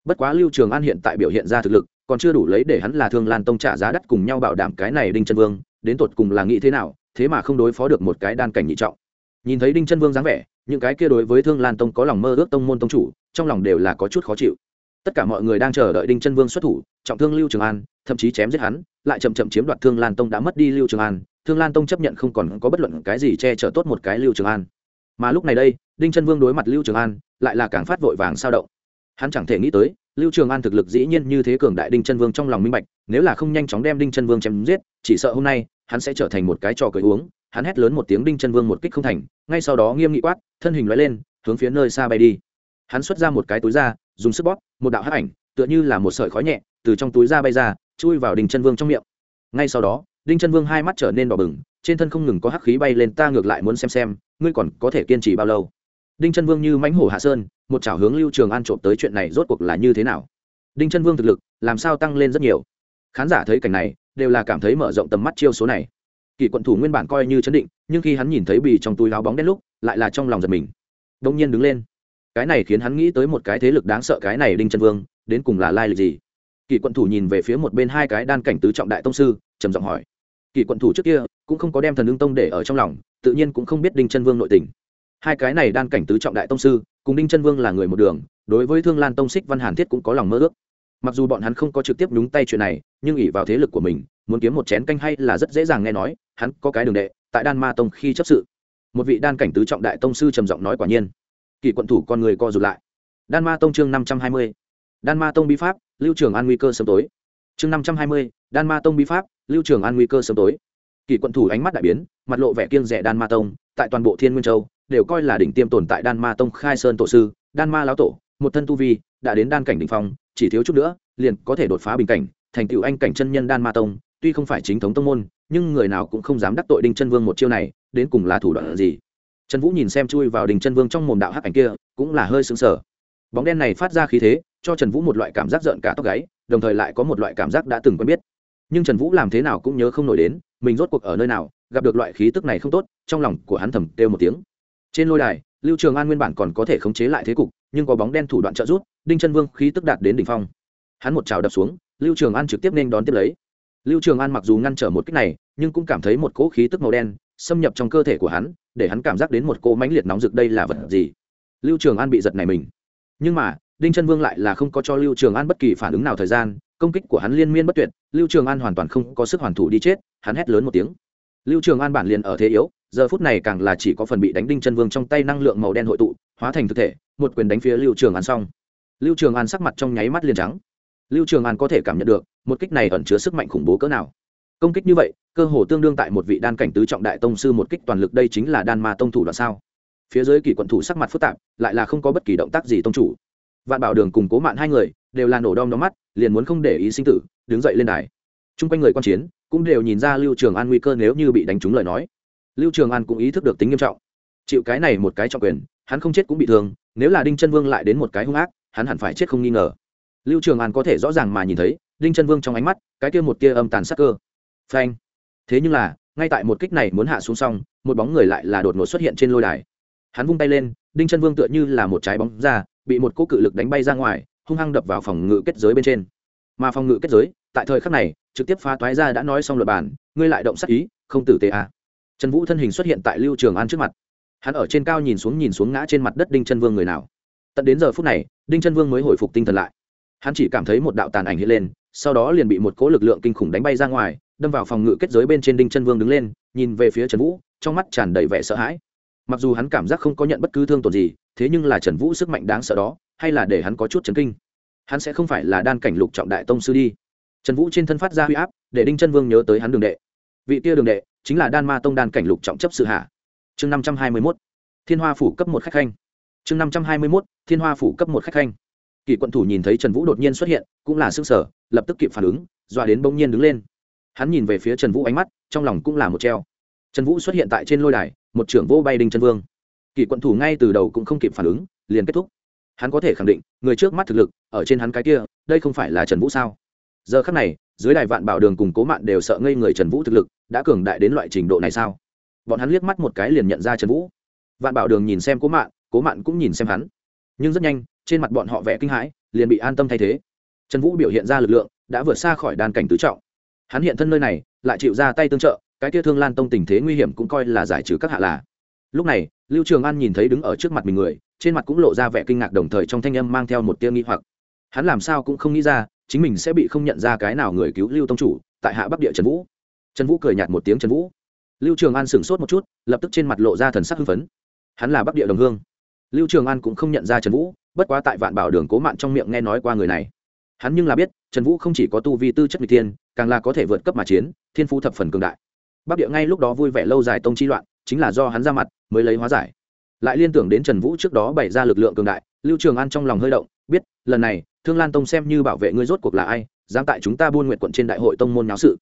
Bất quá lưu trường an hiện tại biểu hiện ra thực lực còn chưa đủ lấy để hắn là thương lan tông trả giá đắt cùng nhau bảo đảm cái này đinh chân vương đến tột cùng là nghĩ thế nào thế mà không đối phó được một cái đan cảnh nhị trọng. Nhìn thấy đinh chân vương dáng vẻ những cái kia đối với thương lan tông có lòng mơ ước tông môn tông chủ trong lòng đều là có chút khó chịu tất cả mọi người đang chờ đợi đinh chân vương xuất thủ, trọng thương lưu trường an, thậm chí chém giết hắn, lại chậm chậm chiếm đoạt thương lan tông đã mất đi lưu trường an. Thương lan tông chấp nhận không còn có bất luận cái gì che chở tốt một cái lưu trường an. Mà lúc này đây, đinh chân vương đối mặt lưu trường an, lại là càng phát vội vàng sao động. Hắn chẳng thể nghĩ tới, lưu trường an thực lực dĩ nhiên như thế cường đại đinh chân vương trong lòng minh bạch, nếu là không nhanh chóng đem đinh chân vương chém giết, chỉ sợ hôm nay, hắn sẽ trở thành một cái trò cười uống. Hắn hét lớn một tiếng đinh chân vương một kích không thành, ngay sau đó nghiêm nghị quát, thân hình loại lên, hướng phía nơi xa bay đi. Hắn xuất ra một cái túi ra dùng sức bóp, một đạo hắc ảnh, tựa như là một sợi khói nhẹ, từ trong túi ra bay ra, chui vào đinh chân vương trong miệng. Ngay sau đó, đinh chân vương hai mắt trở nên đỏ bừng, trên thân không ngừng có hắc khí bay lên, ta ngược lại muốn xem xem, ngươi còn có thể kiên trì bao lâu? Đinh chân vương như mãnh hổ hạ sơn, một chảo hướng lưu trường an trộm tới chuyện này rốt cuộc là như thế nào? Đinh chân vương thực lực, làm sao tăng lên rất nhiều? Khán giả thấy cảnh này, đều là cảm thấy mở rộng tầm mắt chiêu số này. Kỳ quận thủ nguyên bản coi như chấn định, nhưng khi hắn nhìn thấy bì trong túi láo bóng đen lúc, lại là trong lòng giật mình. Đông nhiên đứng lên cái này khiến hắn nghĩ tới một cái thế lực đáng sợ cái này đinh chân vương, đến cùng là lai lịch gì? Kỳ quận thủ nhìn về phía một bên hai cái đan cảnh tứ trọng đại tông sư, trầm giọng hỏi. Kỳ quận thủ trước kia cũng không có đem thần ưng tông để ở trong lòng, tự nhiên cũng không biết đinh chân vương nội tình. Hai cái này đan cảnh tứ trọng đại tông sư, cùng đinh chân vương là người một đường, đối với thương lan tông xích văn hàn thiết cũng có lòng mơ ước. Mặc dù bọn hắn không có trực tiếp nhúng tay chuyện này, nhưng ỉ vào thế lực của mình, muốn kiếm một chén canh hay là rất dễ dàng nghe nói, hắn có cái đường đệ, tại đan ma tông khi chấp sự. Một vị đan cảnh tứ trọng đại tông sư trầm giọng nói quả nhiên kỳ quận thủ con người co rụt lại. Đan ma tông chương năm trăm hai mươi. Đan ma tông bí pháp, lưu trường an nguy cơ sớm tối. Chương năm trăm hai mươi, đan ma tông bí pháp, lưu trường an nguy cơ sớm tối. Kỳ quận thủ ánh mắt đại biến, mặt lộ vẻ kiêng rẻ đan ma tông, tại toàn bộ thiên nguyên châu, đều coi là đỉnh tiêm tồn tại đan ma tông khai sơn tổ sư, đan ma lão tổ, một thân tu vi, đã đến đan cảnh đỉnh phong, chỉ thiếu chút nữa, liền có thể đột phá bình cảnh, thành tựu anh cảnh chân nhân đan ma tông, tuy không phải chính thống tông môn, nhưng người nào cũng không dám đắc tội đinh chân vương một chiêu này, đến cùng là thủ đoạn gì? Trần vũ nhìn xem chui vào đình chân vương trong mồm đạo hắc ảnh kia, cũng là hơi sững sờ. Bóng đen này phát ra khí thế, cho trần vũ một loại cảm giác giận cả tóc gáy, đồng thời lại có một loại cảm giác đã từng quen biết. Nhưng trần vũ làm thế nào cũng nhớ không nổi đến, mình rốt cuộc ở nơi nào, gặp được loại khí tức này không tốt, trong lòng của hắn thầm kêu một tiếng. Trên lôi đài, lưu trường an nguyên bản còn có thể khống chế lại thế cục, nhưng có bóng đen thủ đoạn trợ rút đinh chân vương khí tức đạt đến đỉnh phong. Hắn một trào đập xuống, lưu trường an trực tiếp nên đón tiếp lấy. Lưu trường an mặc dù ngăn trở một cách này nhưng cũng cảm thấy một cỗ khí tức màu đen xâm nhập trong cơ thể của hắn, để hắn cảm giác đến một cỗ mãnh liệt nóng rực đây là vật gì? Lưu trường an bị giật này mình. Nhưng mà, đinh chân vương lại là không có cho lưu trường an bất kỳ phản ứng nào thời gian, công kích của hắn liên miên bất tuyệt, lưu trường an hoàn toàn không có sức hoàn thủ đi chết, hắn hét lớn một tiếng. Lưu trường an bản liền ở thế yếu, giờ phút này càng là chỉ có phần bị đánh đinh chân vương trong tay năng lượng màu đen hội tụ, hóa thành thực thể, một quyền đánh phía lưu trường an xong. Lưu trường an sắc mặt trong nháy mắt liền trắng. Lưu trường an có thể cảm nhận được, một kích này ẩn chứa sức mạnh khủng bố cỡ nào công kích như vậy, cơ hồ tương đương tại một vị đan cảnh tứ trọng đại tông sư một kích toàn lực đây chính là đan ma tông thủ đoạn sao? Phía dưới kỳ quận thủ sắc mặt phức tạp, lại là không có bất kỳ động tác gì tông chủ. Vạn bảo đường cùng cố mạn hai người đều là nổ đom đóm mắt, liền muốn không để ý sinh tử, đứng dậy lên đài. Chung quanh người quan chiến cũng đều nhìn ra lưu trường an nguy cơ nếu như bị đánh trúng lời nói. Lưu trường an cũng ý thức được tính nghiêm trọng. Chịu cái này một cái trọng quyền, hắn không chết cũng bị thương, nếu là đinh chân vương lại đến một cái hung ác, hắn hẳn phải chết không nghi ngờ. Lưu trường an có thể rõ ràng mà nhìn thấy, đinh chân vương trong ánh mắt, cái kia một tia âm tàn sắc cơ phanh. Thế nhưng là, ngay tại một kích này muốn hạ xuống xong, một bóng người lại là đột ngột xuất hiện trên lôi đài. Hắn vung tay lên, đinh chân vương tựa như là một trái bóng ra, bị một cỗ cự lực đánh bay ra ngoài, hung hăng đập vào phòng ngự kết giới bên trên. Mà phòng ngự kết giới, tại thời khắc này, trực tiếp phá toái ra đã nói xong luật bản, ngươi lại động sắc ý, không tử tế à. trần vũ thân hình xuất hiện tại lưu trường an trước mặt. Hắn ở trên cao nhìn xuống nhìn xuống ngã trên mặt đất đinh chân vương người nào. Tận đến giờ phút này, đinh chân vương mới hồi phục tinh thần lại. Hắn chỉ cảm thấy một đạo tàn ảnh hiện lên, sau đó liền bị một cỗ lực lượng kinh khủng đánh bay ra ngoài đâm vào phòng ngự kết giới bên trên đinh chân vương đứng lên, nhìn về phía trần vũ, trong mắt tràn đầy vẻ sợ hãi. Mặc dù hắn cảm giác không có nhận bất cứ thương tổn gì, thế nhưng là trần vũ sức mạnh đáng sợ đó, hay là để hắn có chút chấn kinh. Hắn sẽ không phải là đan cảnh lục trọng đại tông sư đi. Trần vũ trên thân phát ra huy áp, để đinh chân vương nhớ tới hắn đường đệ. Vị tia đường đệ, chính là đan ma tông đan cảnh lục trọng chấp sự hạ. Chương năm trăm hai mươi mốt, thiên hoa phủ cấp một khách khanh. Chương năm trăm hai mươi mốt, thiên hoa phủ cấp một khách khanh. Kỳ quận thủ nhìn thấy trần vũ đột nhiên xuất hiện, cũng là s ư ơ n g sở lập tức kịp phản ứng, dọa đến bỗng nhiên đứng lên hắn nhìn về phía trần vũ ánh mắt, trong lòng cũng là một treo. Trần vũ xuất hiện tại trên lôi đài, một trưởng vô bay đinh chân vương. Kỳ quận thủ ngay từ đầu cũng không kịp phản ứng, liền kết thúc. Hắn có thể khẳng định, người trước mắt thực lực, ở trên hắn cái kia, đây không phải là trần vũ sao? Giờ khắc này, dưới đài vạn bảo đường cùng cố mạn đều sợ ngây người trần vũ thực lực, đã cường đại đến loại trình độ này sao? Bọn hắn liếc mắt một cái liền nhận ra trần vũ. Vạn bảo đường nhìn xem cố mạn cố mạn cũng nhìn xem hắn. Nhưng rất nhanh, trên mặt bọn họ vẻ kinh hãi, liền bị an tâm thay thế. Trần vũ biểu hiện ra lực lượng, đã vượt xa khỏi đan cảnh tứ trọng hắn hiện thân nơi này, lại chịu ra tay tương trợ, cái kia thương lan tông tình thế nguy hiểm cũng coi là giải trừ các hạ là. Lúc này, lưu trường an nhìn thấy đứng ở trước mặt mình người, trên mặt cũng lộ ra vẻ kinh ngạc đồng thời trong thanh âm mang theo một tia nghi hoặc. Hắn làm sao cũng không nghĩ ra, chính mình sẽ bị không nhận ra cái nào người cứu lưu tông chủ, tại hạ bắc địa trần vũ. Trần vũ cười nhạt một tiếng trần vũ. Lưu trường an sửng sốt một chút, lập tức trên mặt lộ ra thần sắc hưng phấn. Hắn là bắc địa đồng hương. Lưu trường an cũng không nhận ra trần vũ, bất quá tại vạn bảo đường cố mạn trong miệng nghe nói qua người này. Hắn nhưng là biết trần vũ không chỉ có tu vi tư chất n tiên càng là có thể vượt cấp mà chiến, thiên phú thập phần cường đại. Bắc địa ngay lúc đó vui vẻ lâu dài tông chi loạn, chính là do hắn ra mặt mới lấy hóa giải. Lại liên tưởng đến trần vũ trước đó bày ra lực lượng cường đại, lưu trường an trong lòng hơi động, biết, lần này, thương lan tông xem như bảo vệ ngươi rốt cuộc là ai, dám tại chúng ta buôn nguyện quận trên đại hội tông môn nháo sự.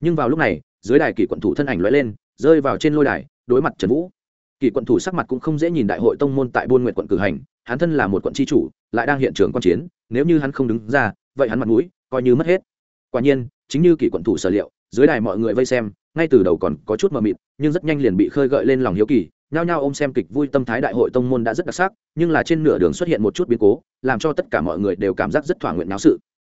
Nhưng vào lúc này, dưới đài kỷ quận thủ thân ảnh lóe lên, rơi vào trên lôi đài, đối mặt trần vũ. Kỷ quận thủ sắc mặt cũng không dễ nhìn đại hội tông môn tại buôn nguyện quận cử hành, hắn thân là một quận tri chủ, lại đang hiện trường quan chiến, nếu như hắn không đứng ra vậy hắn mặt mũi coi như mất hết. Quả nhiên, chính như kỷ quận thủ sở liệu, dưới đài mọi người vây xem, ngay từ đầu còn có chút mờ mịt, nhưng rất nhanh liền bị khơi gợi lên lòng hiếu kỳ, nhao nhao ôm xem kịch vui tâm thái đại hội tông môn đã rất đặc sắc, nhưng là trên nửa đường xuất hiện một chút biến cố, làm cho tất cả mọi người đều cảm giác rất thỏa nguyện náo sự.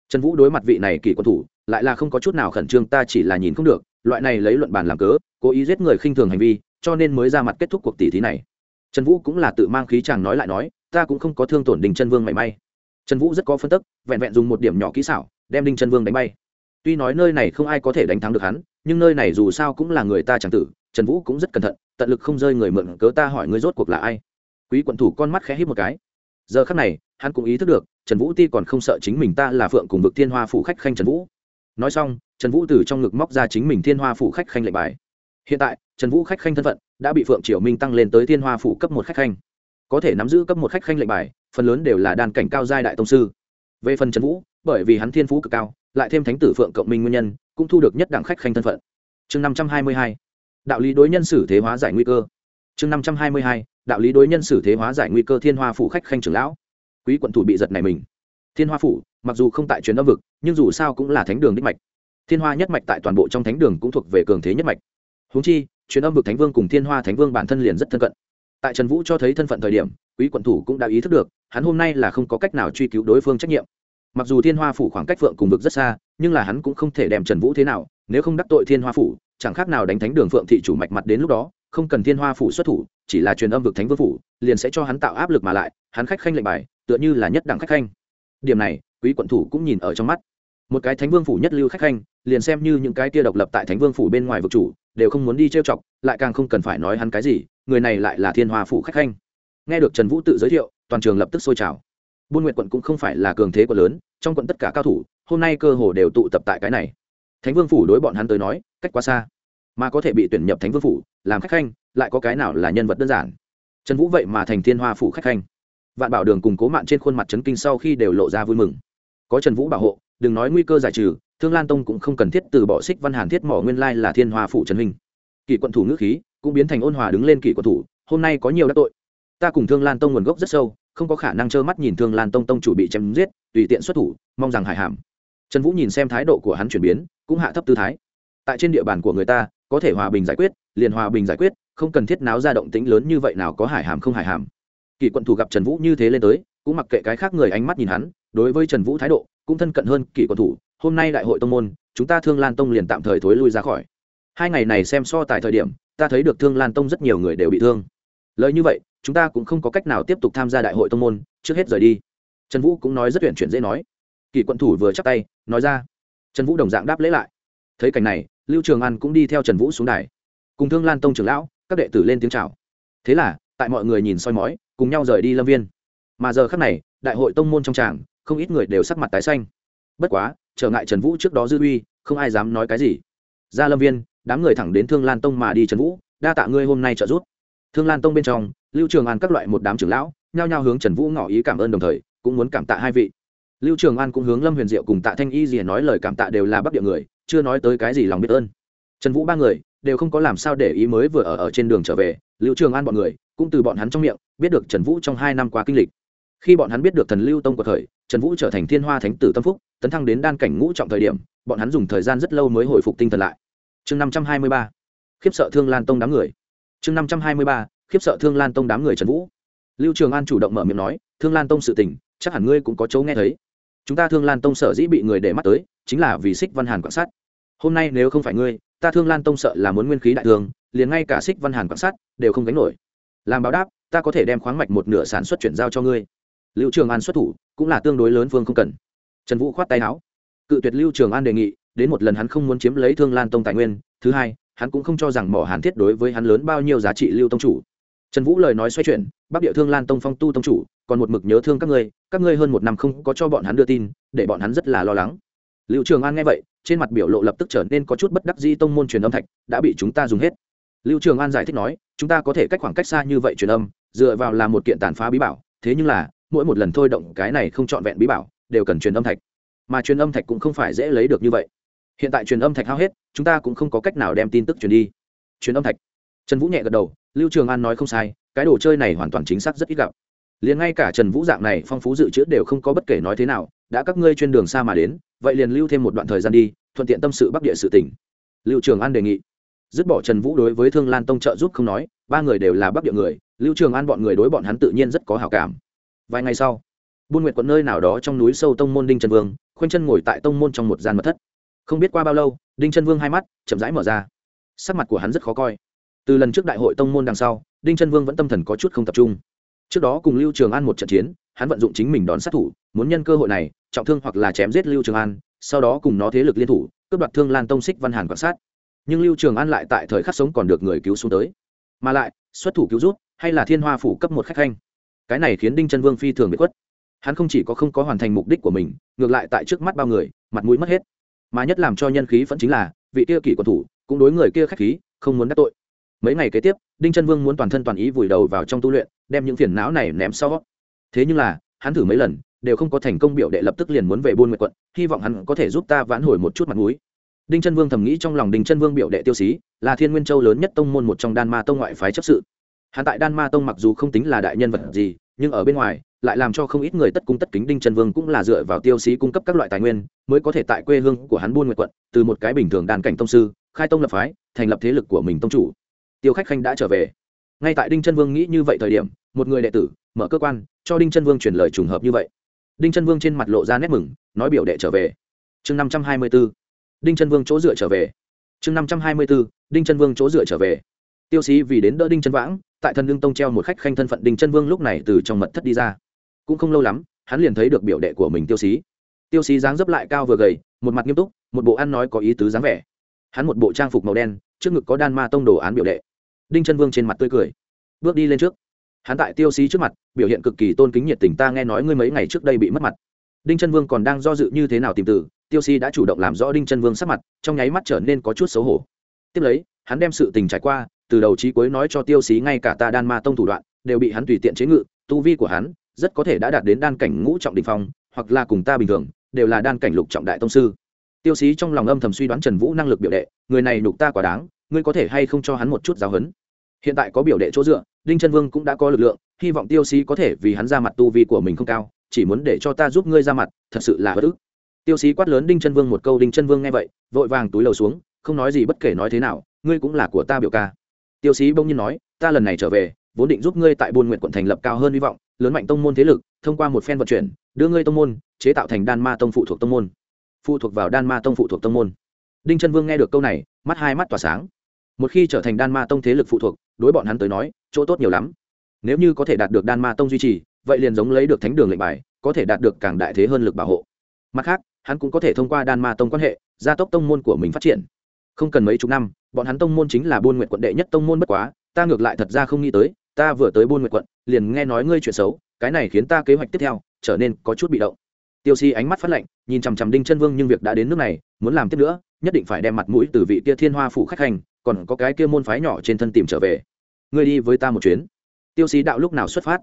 Trần vũ đối mặt vị này kỷ quân thủ, lại là không có chút nào khẩn trương, ta chỉ là nhìn không được, loại này lấy luận bàn làm cớ, cố ý giết người khinh thường hành vi, cho nên mới ra mặt kết thúc cuộc tỷ thí này. Trần vũ cũng là tự mang khí chàng nói lại nói, ta cũng không có thương tổn đình chân vương mảy may trần vũ rất có phân tức, vẹn vẹn dùng một điểm nhỏ kỹ xảo, đem đinh chân vương đánh bay. Tuy nói nơi này không ai có thể đánh thắng được hắn, nhưng nơi này dù sao cũng là người ta chẳng tử, trần vũ cũng rất cẩn thận, tận lực không rơi người mượn cớ ta hỏi ngươi rốt cuộc là ai. Quý quận thủ con mắt khẽ hít một cái. Giờ khắc này, hắn cũng ý thức được, trần vũ ti còn không sợ chính mình ta là phượng cùng vực thiên hoa phủ khách khanh trần vũ. Nói xong, trần vũ từ trong ngực móc ra chính mình thiên hoa phủ khách khanh lệnh bài. Hiện tại, trần vũ khách khanh thân phận đã bị phượng triều minh tăng lên tới thiên hoa phủ cấp một khách khanh có thể nắm giữ cấp một khách khanh lệnh bài, phần lớn đều là đàn cảnh cao giai đại tông sư. Về phần trần vũ, bởi vì hắn thiên phú cực cao, lại thêm thánh tử phượng cộng minh nguyên nhân, cũng thu được nhất đẳng khách khanh thân phận. Chương năm trăm hai mươi hai, đạo lý đối nhân xử thế hóa giải nguy cơ. Chương năm trăm hai mươi hai, đạo lý đối nhân xử thế hóa giải nguy cơ thiên hoa phủ khách khanh trưởng lão. Quý quận thủ bị giật này mình. Thiên hoa phủ, mặc dù không tại truyền âm vực, nhưng dù sao cũng là thánh đường đích mạch. Thiên hoa nhất mạch tại toàn bộ trong thánh đường cũng thuộc về cường thế nhất mạch. Húng chi, truyền âm vực thánh vương cùng thiên hoa thánh vương bản thân liền rất thân cận tại trần vũ cho thấy thân phận thời điểm, quý quận thủ cũng đã ý thức được, hắn hôm nay là không có cách nào truy cứu đối phương trách nhiệm. Mặc dù thiên hoa phủ khoảng cách phượng cùng vực rất xa, nhưng là hắn cũng không thể đem trần vũ thế nào, nếu không đắc tội thiên hoa phủ, chẳng khác nào đánh thánh đường phượng thị chủ mạch mặt đến lúc đó, không cần thiên hoa phủ xuất thủ, chỉ là truyền âm vực thánh vương phủ, liền sẽ cho hắn tạo áp lực mà lại, hắn khách khanh lệnh bài, tựa như là nhất đẳng khách khanh. Điểm này, quý quận thủ cũng nhìn ở trong mắt. Một cái thánh vương phủ nhất lưu khách khanh, liền xem như những cái tia độc lập tại thánh vương phủ bên ngoài vực chủ, đều không muốn đi trêu chọc, lại càng không cần phải nói hắn cái gì người này lại là thiên hoa phủ khách khanh. Nghe được trần vũ tự giới thiệu, toàn trường lập tức sôi trào. Buôn nguyện quận cũng không phải là cường thế quận lớn, trong quận tất cả cao thủ, hôm nay cơ hồ đều tụ tập tại cái này. Thánh vương phủ đối bọn hắn tới nói, cách quá xa. Mà có thể bị tuyển nhập thánh vương phủ, làm khách khanh, lại có cái nào là nhân vật đơn giản? Trần vũ vậy mà thành thiên hoa phủ khách khanh. Vạn bảo đường cùng cố mạn trên khuôn mặt trấn kinh sau khi đều lộ ra vui mừng. Có trần vũ bảo hộ, đừng nói nguy cơ giải trừ, thương lan tông cũng không cần thiết từ bỏ xích văn hàn thiết mỏ nguyên lai là thiên hoa phủ trần minh kỷ quận thủ ngữ khí cũng biến thành ôn hòa đứng lên kỷ của thủ, hôm nay có nhiều đắc tội. Ta cùng thương lan tông nguồn gốc rất sâu, không có khả năng trơ mắt nhìn thương lan tông tông chủ bị chém giết, tùy tiện xuất thủ, mong rằng hải hàm. Trần vũ nhìn xem thái độ của hắn chuyển biến, cũng hạ thấp tư thái. Tại trên địa bàn của người ta, có thể hòa bình giải quyết, liền hòa bình giải quyết, không cần thiết náo ra động tĩnh lớn như vậy nào có hải hàm không hải hàm. Kỳ quận thủ gặp trần vũ như thế lên tới, cũng mặc kệ cái khác người ánh mắt nhìn hắn, đối với trần vũ thái độ, cũng thân cận hơn kỳ quận thủ. Hôm nay đại hội tông môn, chúng ta thương lan tông liền tạm thời thối lui ra khỏi. Hai ngày này xem so tại thời điểm ta thấy được thương lan tông rất nhiều người đều bị thương. Lời như vậy, chúng ta cũng không có cách nào tiếp tục tham gia đại hội tông môn, trước hết rời đi. Trần vũ cũng nói rất tuyển chuyển dễ nói. Kỳ quận thủ vừa chắc tay, nói ra. Trần vũ đồng dạng đáp lễ lại. Thấy cảnh này, lưu trường an cũng đi theo trần vũ xuống đài. Cùng thương lan tông trưởng lão, các đệ tử lên tiếng c h à o thế là, tại mọi người nhìn soi mói, cùng nhau rời đi lâm viên. Mà giờ khác này, đại hội tông môn trong tràng, không ít người đều sắc mặt tái xanh. Bất quá, trở ngại trần vũ trước đó dư uy, không ai dám nói cái gì. Ra lâm viên đám người thẳng đến thương lan tông mà đi trần vũ, đa tạ ngươi hôm nay trợ giúp. Thương lan tông bên trong, lưu trường an các loại một đám trưởng lão, nhao nhao hướng trần vũ ngỏ ý cảm ơn đồng thời, cũng muốn cảm tạ hai vị. Lưu trường an cũng hướng lâm huyền diệu cùng tạ thanh y gì nói lời cảm tạ đều là bắc địa người, chưa nói tới cái gì lòng biết ơn. Trần vũ ba người, đều không có làm sao để ý mới vừa ở ở trên đường trở về, lưu trường an bọn người, cũng từ bọn hắn trong miệng, biết được trần vũ trong hai năm qua kinh lịch. Khi bọn hắn biết được thần lưu tông của thời, trần vũ trở thành thiên hoa thánh tử tâm phúc, tấn thăng đến đan cảnh ngũ trọng thời điểm, bọn hắn dùng thời gian rất lâu mới hồi phục tinh thần lại chương năm trăm hai mươi ba, khiếp sợ thương lan tông đám người. Chương năm trăm hai mươi ba, khiếp sợ thương lan tông đám người trần vũ. Lưu trường an chủ động mở miệng nói, thương lan tông sự tình, chắc hẳn ngươi cũng có chỗ nghe thấy. Chúng ta thương lan tông sở dĩ bị người để mắt tới, chính là vì xích văn hàn quan sát. Hôm nay nếu không phải ngươi, ta thương lan tông sợ là muốn nguyên khí đại thương liền ngay cả xích văn hàn quan sát đều không gánh nổi. Làm báo đáp, ta có thể đem khoáng mạch một nửa sản xuất chuyển giao cho ngươi. Lưu trường an xuất thủ, cũng là tương đối lớn phương không cần. Trần vũ khoát tay áo. Cự tuyệt lưu trường an đề nghị đến một lần hắn không muốn chiếm lấy thương lan tông tài nguyên, thứ hai, hắn cũng không cho rằng mỏ hàn thiết đối với hắn lớn bao nhiêu giá trị lưu tông chủ. Trần vũ lời nói xoay chuyển, bắc địa thương lan tông phong tu tông chủ, còn một mực nhớ thương các ngươi các ngươi hơn một năm không có cho bọn hắn đưa tin, để bọn hắn rất là lo lắng. Liệu trường an nghe vậy, trên mặt biểu lộ lập tức trở nên có chút bất đắc dĩ tông môn truyền âm thạch, đã bị chúng ta dùng hết. Lưu trường an giải thích nói, chúng ta có thể cách khoảng cách xa như vậy truyền âm, dựa vào là một kiện tàn phá bí bảo, thế nhưng là, mỗi một lần thôi động cái này không trọn vẹn bí bảo, đều cần truyền âm thạch. Mà truyền âm thạch cũng không phải dễ lấy được như vậy hiện tại truyền âm thạch hao hết, chúng ta cũng không có cách nào đem tin tức truyền đi. Truyền âm thạch. Trần vũ nhẹ gật đầu, lưu trường an nói không sai, cái đồ chơi này hoàn toàn chính xác rất ít gặp. Liền ngay cả trần vũ dạng này phong phú dự trữ đều không có bất kể nói thế nào, đã các ngươi trên đường xa mà đến, vậy liền lưu thêm một đoạn thời gian đi, thuận tiện tâm sự bắc địa sự tỉnh. Lưu trường an đề nghị. Dứt bỏ trần vũ đối với thương lan tông trợ giúp không nói, ba người đều là bắc địa người, lưu trường an bọn người đối bọn hắn tự nhiên rất có hào cảm. Vài ngày sau, buôn nguyệt quận nơi nào đó trong núi sâu tông môn đinh trần vương, khoanh chân ngồi tại tông môn trong một gian mật thất không biết qua bao lâu, đinh Trân vương hai mắt chậm rãi mở ra. Sắc mặt của hắn rất khó coi. Từ lần trước đại hội tông môn đằng sau, đinh Trân vương vẫn tâm thần có chút không tập trung. Trước đó cùng lưu trường an một trận chiến, hắn vận dụng chính mình đón sát thủ, muốn nhân cơ hội này, trọng thương hoặc là chém giết lưu trường an, sau đó cùng nó thế lực liên thủ, cướp đoạt thương lan tông xích văn hàn quan sát. Nhưng lưu trường an lại tại thời khắc sống còn được người cứu xuống tới. Mà lại, xuất thủ cứu rút, hay là thiên hoa phủ cấp một khách khanh? Cái này khiến đinh trân vương phi thường bị khuất. Hắn không chỉ có không có hoàn thành mục đích của mình, ngược lại tại trước mắt bao người, mặt mũi mất hết mà nhất làm cho nhân khí vẫn chính là, vị kia kỷ quân thủ cũng đối người kia khách khí, không muốn đắc tội. Mấy ngày kế tiếp, đinh trân vương muốn toàn thân toàn ý vùi đầu vào trong tu luyện, đem những phiền não này ném sau. Thế nhưng là, hắn thử mấy lần, đều không có thành công biểu đệ lập tức liền muốn về buôn nguyệt quận, hy vọng hắn có thể giúp ta vãn hồi một chút mặt mũi. Đinh trân vương thầm nghĩ trong lòng đinh trân vương biểu đệ tiêu xí, là thiên nguyên châu lớn nhất tông môn một trong đan ma tông ngoại phái chấp sự. Hắn tại đan ma tông mặc dù không tính là đại nhân vật gì, nhưng ở bên ngoài lại làm cho không ít người tất cung tất kính đinh chân vương cũng là dựa vào tiêu xí cung cấp các loại tài nguyên, mới có thể tại quê hương của hắn buôn nguyệt quận, từ một cái bình thường đàn cảnh tông sư, khai tông lập phái, thành lập thế lực của mình tông chủ. Tiêu khách khanh đã trở về. Ngay tại đinh trân vương nghĩ như vậy thời điểm, một người đệ tử, mở cơ quan, cho đinh trân vương truyền lời trùng hợp như vậy. Đinh trân vương trên mặt lộ ra nét mừng, nói biểu đệ trở về. Chương năm trăm hai mươi b ố đinh trân vương chỗ dựa trở về. Chương năm trăm hai mươi b ố đinh trân vương chỗ dựa trở về. Tiêu sĩ vì đến đỡ đinh trân vãng, tại thần đương tông treo một khách khanh thân phận đinh trân vương lúc này từ trong mật thất đi ra cũng không lâu lắm, hắn liền thấy được biểu đệ của mình tiêu xí. tiêu xí dáng dấp lại cao vừa gầy, một mặt nghiêm túc, một bộ ăn nói có ý tứ dáng vẻ. Hắn một bộ trang phục màu đen, trước ngực có đan ma tông đồ án biểu đệ. Đinh chân vương trên mặt tươi cười. Bước đi lên trước. Hắn tại tiêu xí trước mặt, biểu hiện cực kỳ tôn kính nhiệt tình, ta nghe nói ngươi mấy ngày trước đây bị mất mặt. Đinh chân vương còn đang do dự như thế nào tìm từ, tiêu xí đã chủ động làm rõ đinh chân vương sắc mặt, trong nháy mắt trở nên có chút xấu hổ. Tiếp lấy, hắn đem sự tình trải qua, từ đầu trí cuối nói cho tiêu xí, ngay cả ta đan ma tông thủ đoạn, đều bị hắn tùy tiện chế ngự, tu vi của hắn rất có thể đã đạt đến đan cảnh ngũ trọng đình phong, hoặc là cùng ta bình thường, đều là đan cảnh lục trọng đại tông sư. Tiêu sĩ trong lòng âm thầm suy đoán trần vũ năng lực biểu đệ, người này nhục ta quá đáng, ngươi có thể hay không cho hắn một chút giáo huấn? Hiện tại có biểu đệ chỗ dựa, đinh trân vương cũng đã có lực lượng, hy vọng tiêu sĩ có thể vì hắn ra mặt tu vi của mình không cao, chỉ muốn để cho ta giúp ngươi ra mặt, thật sự là bất ức. Tiêu sĩ quát lớn đinh trân vương một câu, đinh trân vương nghe vậy, vội vàng túi lầu xuống, không nói gì bất kể nói thế nào, ngươi cũng là của ta biểu ca. Tiêu sĩ bỗng nhiên nói, ta lần này trở về vốn định giúp ngươi tại buôn nguyện quận thành lập cao hơn hy vọng, lớn mạnh tông môn thế lực, thông qua một phen vận chuyển, đưa ngươi tông môn, chế tạo thành đan ma tông phụ thuộc tông môn. Phụ thuộc vào đan ma tông phụ thuộc tông môn. Đinh trân vương nghe được câu này, mắt hai mắt tỏa sáng. Một khi trở thành đan ma tông thế lực phụ thuộc, đối bọn hắn tới nói, chỗ tốt nhiều lắm. Nếu như có thể đạt được đan ma tông duy trì, vậy liền giống lấy được thánh đường lệnh bài, có thể đạt được càng đại thế hơn lực bảo hộ. Mặt khác, hắn cũng có thể thông qua đan ma tông quan hệ, gia tốc tông môn của mình phát triển. Không cần mấy chục năm, bọn hắn tông môn chính là buôn nguyện quận đệ nhất tông môn bất quá, ta ngược lại thật ra không nghĩ tới ta vừa tới buôn nguyệt quận, liền nghe nói ngươi chuyện xấu, cái này khiến ta kế hoạch tiếp theo trở nên có chút bị động. Tiêu si ánh mắt phát lạnh, nhìn chằm chằm đinh chân vương nhưng việc đã đến nước này, muốn làm tiếp nữa, nhất định phải đem mặt mũi từ vị kia thiên hoa phủ khách hành, còn có cái kia môn phái nhỏ trên thân tìm trở về. Ngươi đi với ta một chuyến. Tiêu sĩ đạo lúc nào xuất phát?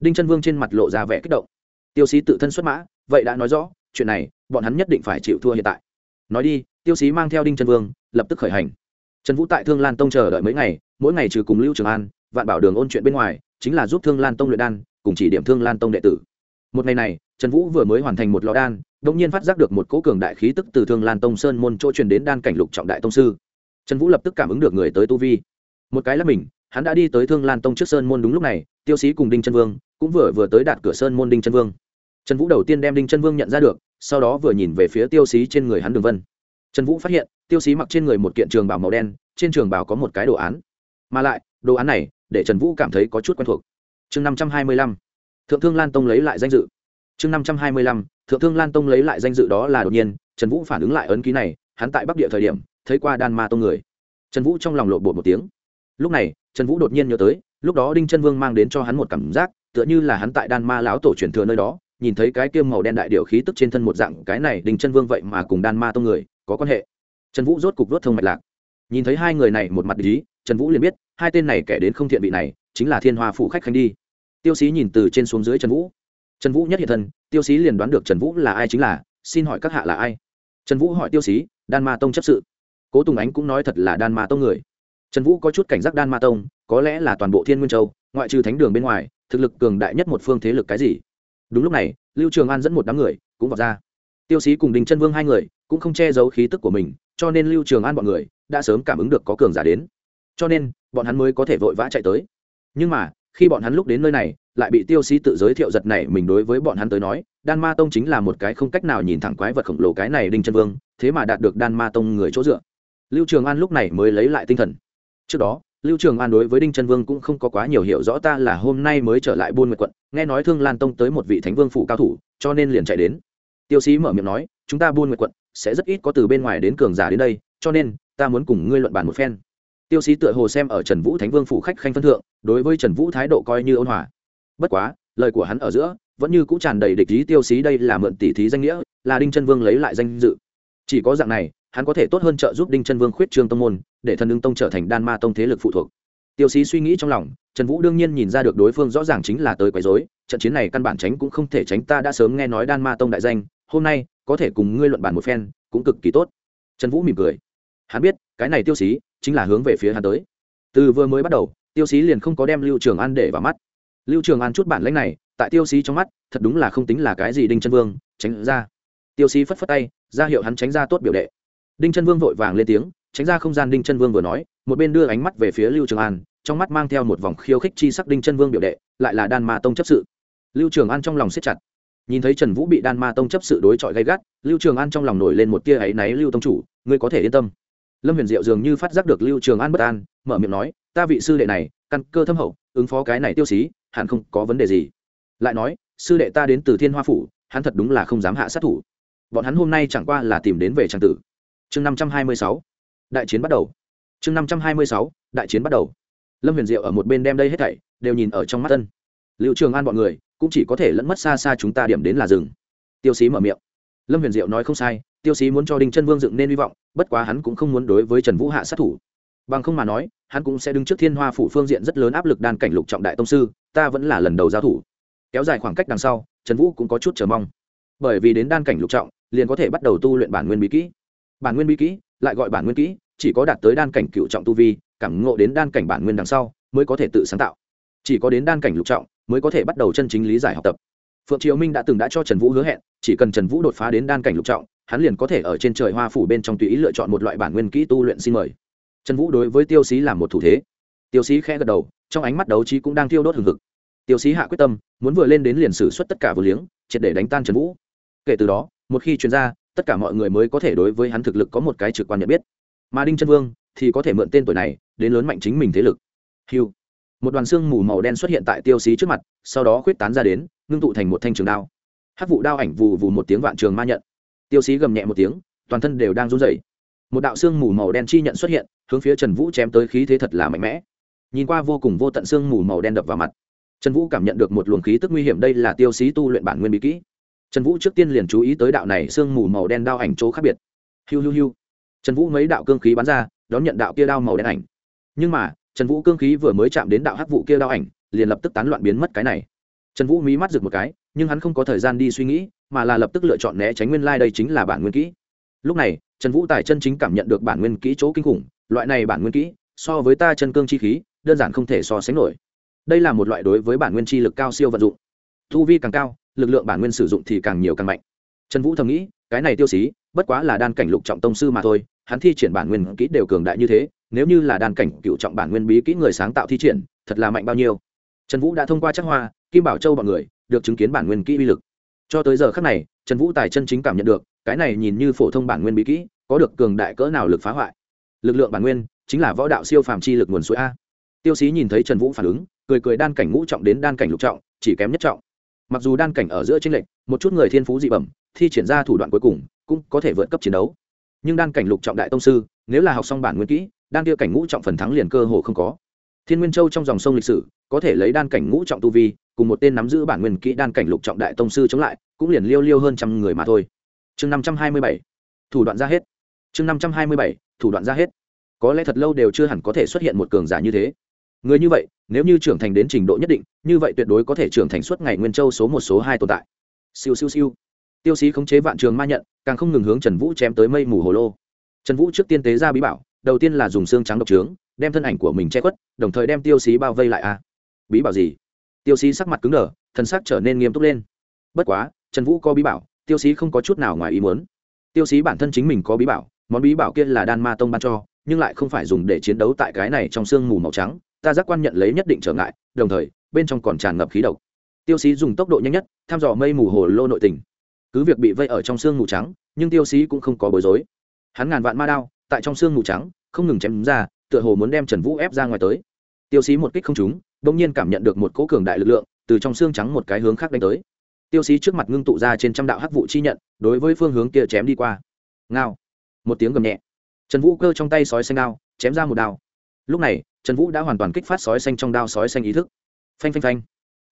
Đinh chân vương trên mặt lộ ra vẻ kích động. Tiêu sĩ tự thân xuất mã, vậy đã nói rõ, chuyện này, bọn hắn nhất định phải chịu thua hiện tại. Nói đi, tiêu sĩ mang theo đinh chân vương, lập tức khởi hành. Trần vũ tại thương lan tông chờ đợi mấy ngày, mỗi ngày trừ cùng lưu trường an vạn bảo đường ôn chuyện bên ngoài, chính là giúp thương lan tông luyện đan, cùng chỉ điểm thương lan tông đệ tử. Một ngày này, trần vũ vừa mới hoàn thành một lò đan đ ỗ n g nhiên phát giác được một cỗ cường đại khí tức từ thương lan tông sơn môn chỗ truyền đến đan cảnh lục trọng đại tông sư. Trần vũ lập tức cảm ứng được người tới tu vi. Một cái là mình, hắn đã đi tới thương lan tông trước sơn môn đúng lúc này, tiêu sĩ cùng đinh chân vương, cũng vừa vừa tới đạt cửa sơn môn đinh chân vương. Trần vũ đầu tiên đem đinh chân vương nhận ra được, sau đó vừa nhìn về phía tiêu sĩ trên người hắn đường vân. Trần vũ phát hiện, tiêu sĩ mặc trên người một kiện trường bảo màu đen, trên trường bảo có một cái đồ án. Mà lại, đồ án này để trần vũ cảm thấy có chút quen thuộc. Chương năm trăm hai mươi lăm, thượng thương lan tông lấy lại danh dự. Chương năm trăm hai mươi lăm, thượng thương lan tông lấy lại danh dự đó là đột nhiên, trần vũ phản ứng lại ấn ký này, hắn tại bắc địa thời điểm, thấy qua đan ma tông người. Trần vũ trong lòng lộ bột một tiếng. Lúc này, trần vũ đột nhiên nhớ tới, lúc đó đinh chân vương mang đến cho hắn một cảm giác, tựa như là hắn tại đan ma lão tổ truyền thừa nơi đó, nhìn thấy cái kiêm màu đen đại điều khí tức trên thân một dạng, cái này Đinh chân vương vậy mà cùng đan ma tông người có quan hệ. Trần vũ rốt cục rốt thông mạch lạc. Nhìn thấy hai người này một mặt ý trần vũ liền biết, hai tên này kẻ đến không thiện vị này, chính là thiên hoa phụ khách khanh đi. Tiêu sĩ nhìn từ trên xuống dưới trần vũ. Trần vũ nhất hiện thân, tiêu sĩ liền đoán được trần vũ là ai chính là, xin hỏi các hạ là ai? Trần vũ hỏi tiêu sĩ đan ma tông chấp sự. Cố tùng ánh cũng nói thật là đan ma tông người. Trần vũ có chút cảnh giác đan ma tông, có lẽ là toàn bộ thiên nguyên châu, ngoại trừ thánh đường bên ngoài, thực lực cường đại nhất một phương thế lực cái gì? Đúng lúc này, lưu trường an dẫn một đám người cũng vào ra. Tiêu sĩ cùng đình chân vương hai người cũng không che giấu khí tức của mình, cho nên lưu trường an bọn người đã sớm cảm ứng được có cường giả đến cho nên bọn hắn mới có thể vội vã chạy tới. Nhưng mà, khi bọn hắn lúc đến nơi này, lại bị tiêu sĩ tự giới thiệu giật này mình đối với bọn hắn tới nói, đan ma tông chính là một cái không cách nào nhìn thẳng quái vật khổng lồ cái này đinh chân vương, thế mà đạt được đan ma tông người chỗ dựa. Lưu trường an lúc này mới lấy lại tinh thần. Trước đó, lưu trường an đối với đinh chân vương cũng không có quá nhiều hiểu rõ ta là hôm nay mới trở lại buôn nguyệt quận, nghe nói thương lan tông tới một vị thánh vương phủ cao thủ, cho nên liền chạy đến. Tiêu sĩ mở miệng nói, chúng ta buôn nguyệt quận sẽ rất ít có từ bên ngoài đến cường giả đến đây, cho nên ta muốn cùng ngươi luận bàn một phen tiêu sĩ tựa hồ xem ở trần vũ thánh vương phủ khách khanh phân thượng, đối với trần vũ thái độ coi như ôn hòa. Bất quá, lời của hắn ở giữa, vẫn như cũng tràn đầy địch ý tiêu sĩ đây là mượn tỷ thí danh nghĩa, là đinh chân vương lấy lại danh dự. Chỉ có dạng này, hắn có thể tốt hơn trợ giúp đinh chân vương khuyết trương tông môn, để thần ưng tông trở thành đan ma tông thế lực phụ thuộc. Tiêu sĩ suy nghĩ trong lòng, trần vũ đương nhiên nhìn ra được đối phương rõ ràng chính là tới quấy dối trận chiến này căn bản tránh cũng không thể tránh, ta đã sớm nghe nói đan ma tông đại danh, hôm nay, có thể cùng ngươi luận bản một phen, cũng cực kỳ tốt. Trần vũ mỉm cười. Hắn biết, cái này tiêu sĩ chính là hướng về phía hắn tới. Từ vừa mới bắt đầu, tiêu xí liền không có đem lưu trường an để vào mắt. Lưu trường an chút bản lãnh này, tại tiêu xí trong mắt, thật đúng là không tính là cái gì đinh chân vương, tránh ra. Tiêu xí phất phất tay, ra hiệu hắn tránh ra tốt biểu đệ. Đinh chân vương vội vàng lên tiếng, tránh ra không gian đinh chân vương vừa nói, một bên đưa ánh mắt về phía lưu trường an, trong mắt mang theo một vòng khiêu khích chi sắc đinh chân vương biểu đệ, lại là đan ma tông chấp sự. Lưu trường an trong lòng siết chặt. Nhìn thấy trần vũ bị đan ma tông chấp sự đối chọi gay gắt, lưu trường an trong lòng nổi lên một tia áy náy, lưu tông chủ, ngươi có thể yên tâm lâm huyền diệu dường như phát giác được lưu trường an bất an, mở miệng nói, ta vị sư đệ này, căn cơ thâm hậu, ứng phó cái này tiêu xí, hẳn không có vấn đề gì. Lại nói, sư đệ ta đến từ thiên hoa phủ, hắn thật đúng là không dám hạ sát thủ. Bọn hắn hôm nay chẳng qua là tìm đến về trang tử. Chương năm trăm hai mươi sáu. Đại chiến bắt đầu. Chương năm trăm hai mươi sáu, đại chiến bắt đầu. Lâm huyền diệu ở một bên đem đây hết thảy, đều nhìn ở trong mắt tân liệu trường an bọn người, cũng chỉ có thể lẫn mất xa xa chúng ta điểm đến là rừng tiêu xí mở miệng. Lâm huyền diệu nói không sai tiêu xí muốn cho đinh chân vương dựng nên hy vọng, bất quá hắn cũng không muốn đối với trần vũ hạ sát thủ. Bằng không mà nói, hắn cũng sẽ đứng trước thiên hoa phủ phương diện rất lớn áp lực đan cảnh lục trọng đại tông sư, ta vẫn là lần đầu giao thủ. Kéo dài khoảng cách đằng sau, trần vũ cũng có chút chờ mong. Bởi vì đến đan cảnh lục trọng, liền có thể bắt đầu tu luyện bản nguyên bí kỹ. Bản nguyên bí kỹ, lại gọi bản nguyên kỹ, chỉ có đạt tới đan cảnh cựu trọng tu vi, cảm ngộ đến đan cảnh bản nguyên đằng sau, mới có thể tự sáng tạo. Chỉ có đến đan cảnh lục trọng, mới có thể bắt đầu chân chính lý giải học tập. Phượng triều minh đã từng đã cho trần vũ hứa hẹn, chỉ cần trần vũ đột phá đến đan cảnh lục trọng hắn liền có thể ở trên trời hoa phủ bên trong tùy ý lựa chọn một loại bản nguyên kỹ tu luyện xin mời. Trần vũ đối với tiêu xí làm một thủ thế. Tiêu xí khẽ gật đầu, trong ánh mắt đấu trí cũng đang thiêu đốt hừng hực. Tiêu xí hạ quyết tâm, muốn vừa lên đến liền xử suất tất cả vừa liếng, triệt để đánh tan trần vũ. Kể từ đó, một khi chuyên ra, tất cả mọi người mới có thể đối với hắn thực lực có một cái trực quan nhận biết. Mà đinh chân vương thì có thể mượn tên tuổi này, đến lớn mạnh chính mình thế lực. Hiu một đoàn xương mù màu đen xuất hiện tại tiêu xí trước mặt, sau đó khuyết tán ra đến, ngưng tụ thành một thanh trường đao. Hát vụ đao ảnh vù vù một tiếng vạn trường ma nhận tiêu xí gầm nhẹ một tiếng, toàn thân đều đang run rẩy. Một đạo xương mù màu đen chi nhận xuất hiện, hướng phía trần vũ chém tới khí thế thật là mạnh mẽ. Nhìn qua vô cùng vô tận xương mù màu đen đập vào mặt, trần vũ cảm nhận được một luồng khí tức nguy hiểm, đây là tiêu xí tu luyện bản nguyên bí kỹ. Trần vũ trước tiên liền chú ý tới đạo này xương mù màu đen đao ảnh chỗ khác biệt. Hiu hiu hiu. Trần vũ mấy đạo cương khí bắn ra, đón nhận đạo kia đao màu đen ảnh. Nhưng mà, trần vũ cương khí vừa mới chạm đến đạo hắc vụ kia đao ảnh, liền lập tức tán loạn biến mất cái này. Trần vũ mí mắt rực một cái nhưng hắn không có thời gian đi suy nghĩ, mà là lập tức lựa chọn né tránh nguyên lai、like、đây chính là bản nguyên kỹ. Lúc này, trần vũ tài chân chính cảm nhận được bản nguyên kỹ chỗ kinh khủng, loại này bản nguyên kỹ, so với ta chân cương chi khí, đơn giản không thể so sánh nổi. Đây là một loại đối với bản nguyên chi lực cao siêu vận dụng. Thu vi càng cao, lực lượng bản nguyên sử dụng thì càng nhiều càng mạnh. Trần vũ thầm nghĩ, cái này tiêu xí, bất quá là đan cảnh lục trọng tông sư mà thôi, hắn thi triển bản nguyên kỹ đều cường đại như thế, nếu như là đan cảnh cựu trọng bản nguyên bí kỹ người sáng tạo thi triển, thật là mạnh bao nhiêu. Trần vũ đã thông qua chắc hoa, kim bảo châu b ọ n người được chứng kiến bản nguyên kỹ uy lực. Cho tới giờ khác này, trần vũ tài chân chính cảm nhận được, cái này nhìn như phổ thông bản nguyên bí kỹ, có được cường đại cỡ nào lực phá hoại. Lực lượng bản nguyên chính là võ đạo siêu phàm chi lực nguồn suối a. Tiêu sĩ nhìn thấy trần vũ phản ứng, cười cười đan cảnh ngũ trọng đến đan cảnh lục trọng, chỉ kém nhất trọng. Mặc dù đan cảnh ở giữa tranh lệch, một chút người thiên phú dị bẩm, thi triển ra thủ đoạn cuối cùng, cũng có thể vượt cấp chiến đấu. Nhưng đan cảnh lục trọng đại tông sư, nếu là học xong bản nguyên kỹ, đan kia cảnh ngũ trọng phần thắng liền cơ hồ không có thiên nguyên châu trong dòng sông lịch sử, có thể lấy đan cảnh ngũ trọng tu vi, cùng một tên nắm giữ bản nguyên kỹ đan cảnh lục trọng đại tông sư chống lại, cũng liền liêu liêu hơn trăm người mà thôi. Chương năm trăm hai mươi bảy. Thủ đoạn ra hết. Chương năm trăm hai mươi bảy. Thủ đoạn ra hết. Có lẽ thật lâu đều chưa hẳn có thể xuất hiện một cường giả như thế. Người như vậy, nếu như trưởng thành đến trình độ nhất định, như vậy tuyệt đối có thể trưởng thành suốt ngày nguyên châu số một, số hai tồn tại. Siêu siêu siêu. Tiêu sĩ khống chế vạn trường ma nhận, càng không ngừng hướng trần vũ chém tới mây mù hồ lô. Trần vũ trước tiên tế ra bí bảo, đầu tiên là dùng xương trắng độc trướng đem thân ảnh của mình che khuất, đồng thời đem tiêu sĩ bao vây lại a. Bí bảo gì? Tiêu sĩ sắc mặt cứng đờ thân sắc trở nên nghiêm túc lên. Bất quá, trần vũ có bí bảo, tiêu sĩ không có chút nào ngoài ý muốn. Tiêu sĩ bản thân chính mình có bí bảo, món bí bảo kia là đan ma tông ban cho, nhưng lại không phải dùng để chiến đấu tại cái này trong sương mù màu trắng, ta giác quan nhận lấy nhất định trở ngại, đồng thời, bên trong còn tràn ngập khí độc. Tiêu sĩ dùng tốc độ nhanh nhất, thăm dò mây mù hồ lô nội tình. Cứ việc bị vây ở trong sương mù trắng, nhưng tiêu sĩ cũng không có bối rối. Hắn ngàn vạn ma đao, tại trong sương mù trắng, không ngừng chém ra tựa hồ muốn đem trần vũ ép ra ngoài tới. Tiêu sĩ một kích không trúng bỗng nhiên cảm nhận được một cỗ cường đại lực lượng từ trong xương trắng một cái hướng khác đánh tới. Tiêu sĩ trước mặt ngưng tụ ra trên trăm đạo hắc vụ chi nhận, đối với phương hướng kia chém đi qua. Ngao. Một tiếng gầm nhẹ. Trần vũ cơ trong tay sói xanh đao, chém ra một đao. Lúc này, trần vũ đã hoàn toàn kích phát sói xanh trong đao sói xanh ý thức. Phanh phanh phanh.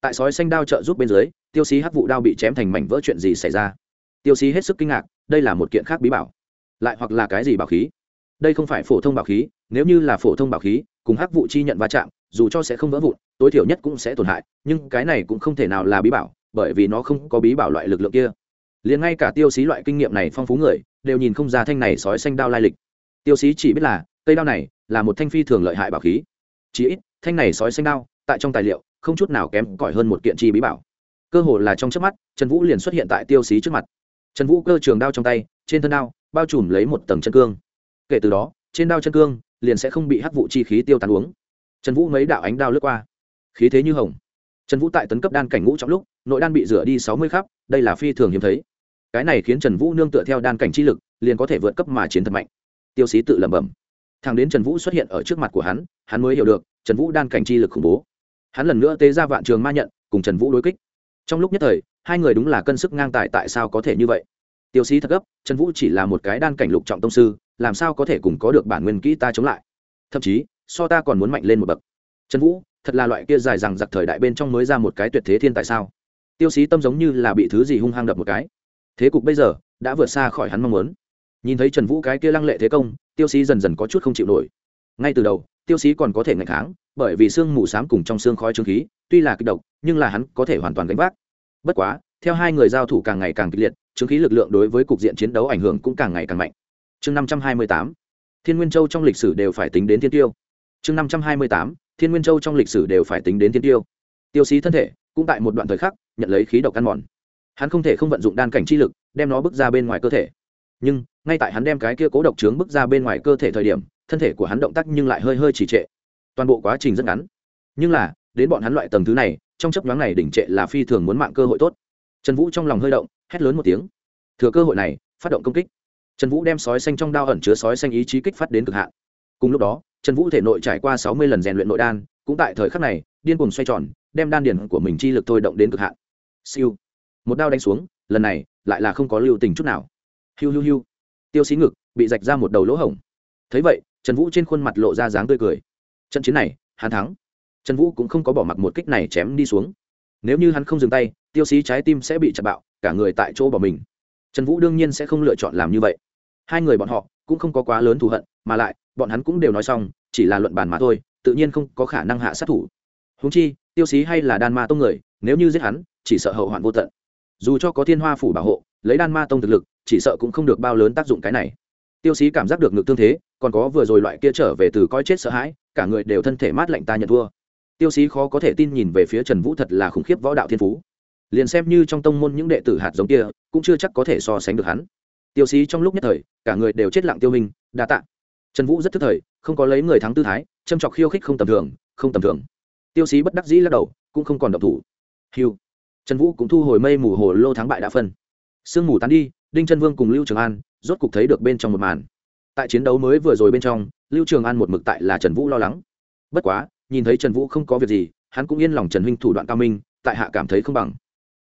Tại sói xanh đao trợ giúp bên dưới, tiêu sĩ hắc vụ đao bị chém thành mảnh vỡ chuyện gì xảy ra? Tiêu sĩ hết sức kinh ngạc, đây là một kiện khác bí bảo. Lại hoặc là cái gì bảo khí? Đây không phải phổ thông bảo khí, nếu như là phổ thông bảo khí, cùng hắc vụ chi nhận va chạm, dù cho sẽ không vỡ vụn, tối thiểu nhất cũng sẽ tổn hại, nhưng cái này cũng không thể nào là bí bảo, bởi vì nó không có bí bảo loại lực lượng kia. Liền ngay cả tiêu xí loại kinh nghiệm này phong phú người, đều nhìn không ra thanh này sói xanh đao lai lịch. Tiêu xí chỉ biết là, cây đao này là một thanh phi thường lợi hại bảo khí. Chỉ ít, thanh này sói xanh đao, tại trong tài liệu, không chút nào kém cỏi hơn một kiện chi bí bảo. Cơ hồ là trong chớp mắt, trần vũ liền xuất hiện tại tiêu xí trước mặt. Trần vũ cơ trường đao trong tay, trên thân đao, bao trùm lấy một tầng chân cương kể từ đó, trên đao chân cương liền sẽ không bị hắc vụ chi khí tiêu tán uống. Trần vũ mấy đạo ánh đao lướt qua. Khí thế như hồng. Trần vũ tại tấn cấp đan cảnh ngũ trong lúc, nội đan bị rửa đi sáu mươi khắp, đây là phi thường hiếm thấy. Cái này khiến trần vũ nương tựa theo đan cảnh chi lực, liền có thể vượt cấp mà chiến thật mạnh. Tiêu sĩ tự lẩm bẩm. Thằng đến trần vũ xuất hiện ở trước mặt của hắn hắn mới hiểu được, trần vũ đan cảnh chi lực khủng bố. Hắn lần nữa tế ra vạn trường ma nhận, cùng trần vũ đối kích. Trong lúc nhất thời, hai người đúng là cân sức ngang tài tại sao có thể như vậy? Tiêu sĩ thật gấp, trần vũ chỉ là một cái đan cảnh lục trọng tông sư, làm sao có thể cùng có được bản nguyên kỹ ta chống lại? Thậm chí, so ta còn muốn mạnh lên một bậc. Trần vũ, thật là loại kia dài rằng giặc thời đại bên trong mới ra một cái tuyệt thế thiên tại sao? Tiêu sĩ tâm giống như là bị thứ gì hung hăng đập một cái. Thế cục bây giờ, đã vượt xa khỏi hắn mong muốn. Nhìn thấy trần vũ cái kia lăng lệ thế công, tiêu sĩ dần dần có chút không chịu nổi. Ngay từ đầu, tiêu sĩ còn có thể ngạch kháng, bởi vì sương mù s á m cùng trong xương khói trương khí, tuy là kịch độc, nhưng là hắn có thể hoàn toàn gánh vác. Bất quá theo hai người giao thủ càng ngày càng kịch liệt trương khí lực lượng đối với cục diện chiến đấu ảnh hưởng cũng càng ngày càng mạnh. Chương năm trăm hai mươi tám, thiên nguyên châu trong lịch sử đều phải tính đến thiên tiêu. Chương năm trăm hai mươi tám, thiên nguyên châu trong lịch sử đều phải tính đến thiên tiêu. Tiêu xí thân thể, cũng tại một đoạn thời khắc, nhận lấy khí độc ăn mòn. Hắn không thể không vận dụng đan cảnh chi lực, đem nó bước ra bên ngoài cơ thể. Nhưng, ngay tại hắn đem cái kia cố độc trướng bước ra bên ngoài cơ thể thời điểm, thân thể của hắn động tác nhưng lại hơi hơi trì trệ. Toàn bộ quá trình rất ngắn. Nhưng là, đến bọn hắn loại tầng thứ này, trong chấp nhoáng này đỉnh trệ là phi thường muốn mạng cơ hội tốt trần vũ trong lòng hơi động, hét lớn một tiếng. Thừa cơ hội này, phát động công kích. Trần vũ đem sói xanh trong đao ẩn chứa sói xanh ý chí kích phát đến cực hạn. Cùng lúc đó, trần vũ thể nội trải qua sáu mươi lần rèn luyện nội đan, cũng tại thời khắc này, điên cuồng xoay tròn, đem đan điển của mình chi lực thôi động đến cực hạn. Siêu. Một đao đánh xuống, lần này, lại là không có lưu tình chút nào. Hiu hiu hiu. Tiêu xí ngực bị rạch ra một đầu lỗ hổng. Thấy vậy, trần vũ trên khuôn mặt lộ ra dáng tươi cười. Trận chiến này, hắn thắng. Trần vũ cũng không có bỏ mặc một kích này chém đi xuống. Nếu như hắn không dừng tay tiêu xí trái tim sẽ bị chặt bạo, cả người tại chỗ bỏ mình. Trần vũ đương nhiên sẽ không lựa chọn làm như vậy. Hai người bọn họ cũng không có quá lớn thù hận, mà lại, bọn hắn cũng đều nói xong, chỉ là luận bàn mà thôi, tự nhiên không có khả năng hạ sát thủ. Húng chi, tiêu xí hay là đan ma tông người, nếu như giết hắn, chỉ sợ hậu hoạn vô tận. Dù cho có thiên hoa phủ bảo hộ, lấy đan ma tông thực lực, chỉ sợ cũng không được bao lớn tác dụng cái này. Tiêu xí cảm giác được ngực tương thế, còn có vừa rồi loại kia trở về từ coi chết sợ hãi, cả người đều thân thể mát lạnh ta nhận thua. Tiêu xí khó có thể tin nhìn về phía trần vũ thật là khủng khiếp võ đạo thiên phú liền xem như trong tông môn những đệ tử hạt giống kia, cũng chưa chắc có thể so sánh được hắn. Tiêu xí trong lúc nhất thời, cả người đều chết lặng tiêu minh, đa tạ. Trần vũ rất thức thời, không có lấy người thắng tư thái, châm chọc khiêu khích không tầm thường, không tầm thường. Tiêu xí bất đắc dĩ lắc đầu, cũng không còn độc thủ. Hiu trần vũ cũng thu hồi mây mù hồ lô thắng bại đã phân. Sương mù tán đi, đinh trân vương cùng lưu trường an, rốt cục thấy được bên trong một màn. Tại chiến đấu mới vừa rồi bên trong, lưu trường an một mực tại là trần vũ lo lắng. Bất quá, nhìn thấy trần vũ không có việc gì, hắn cũng yên lòng trần huynh thủ đoạn cao minh, tại hạ cảm thấy không bằng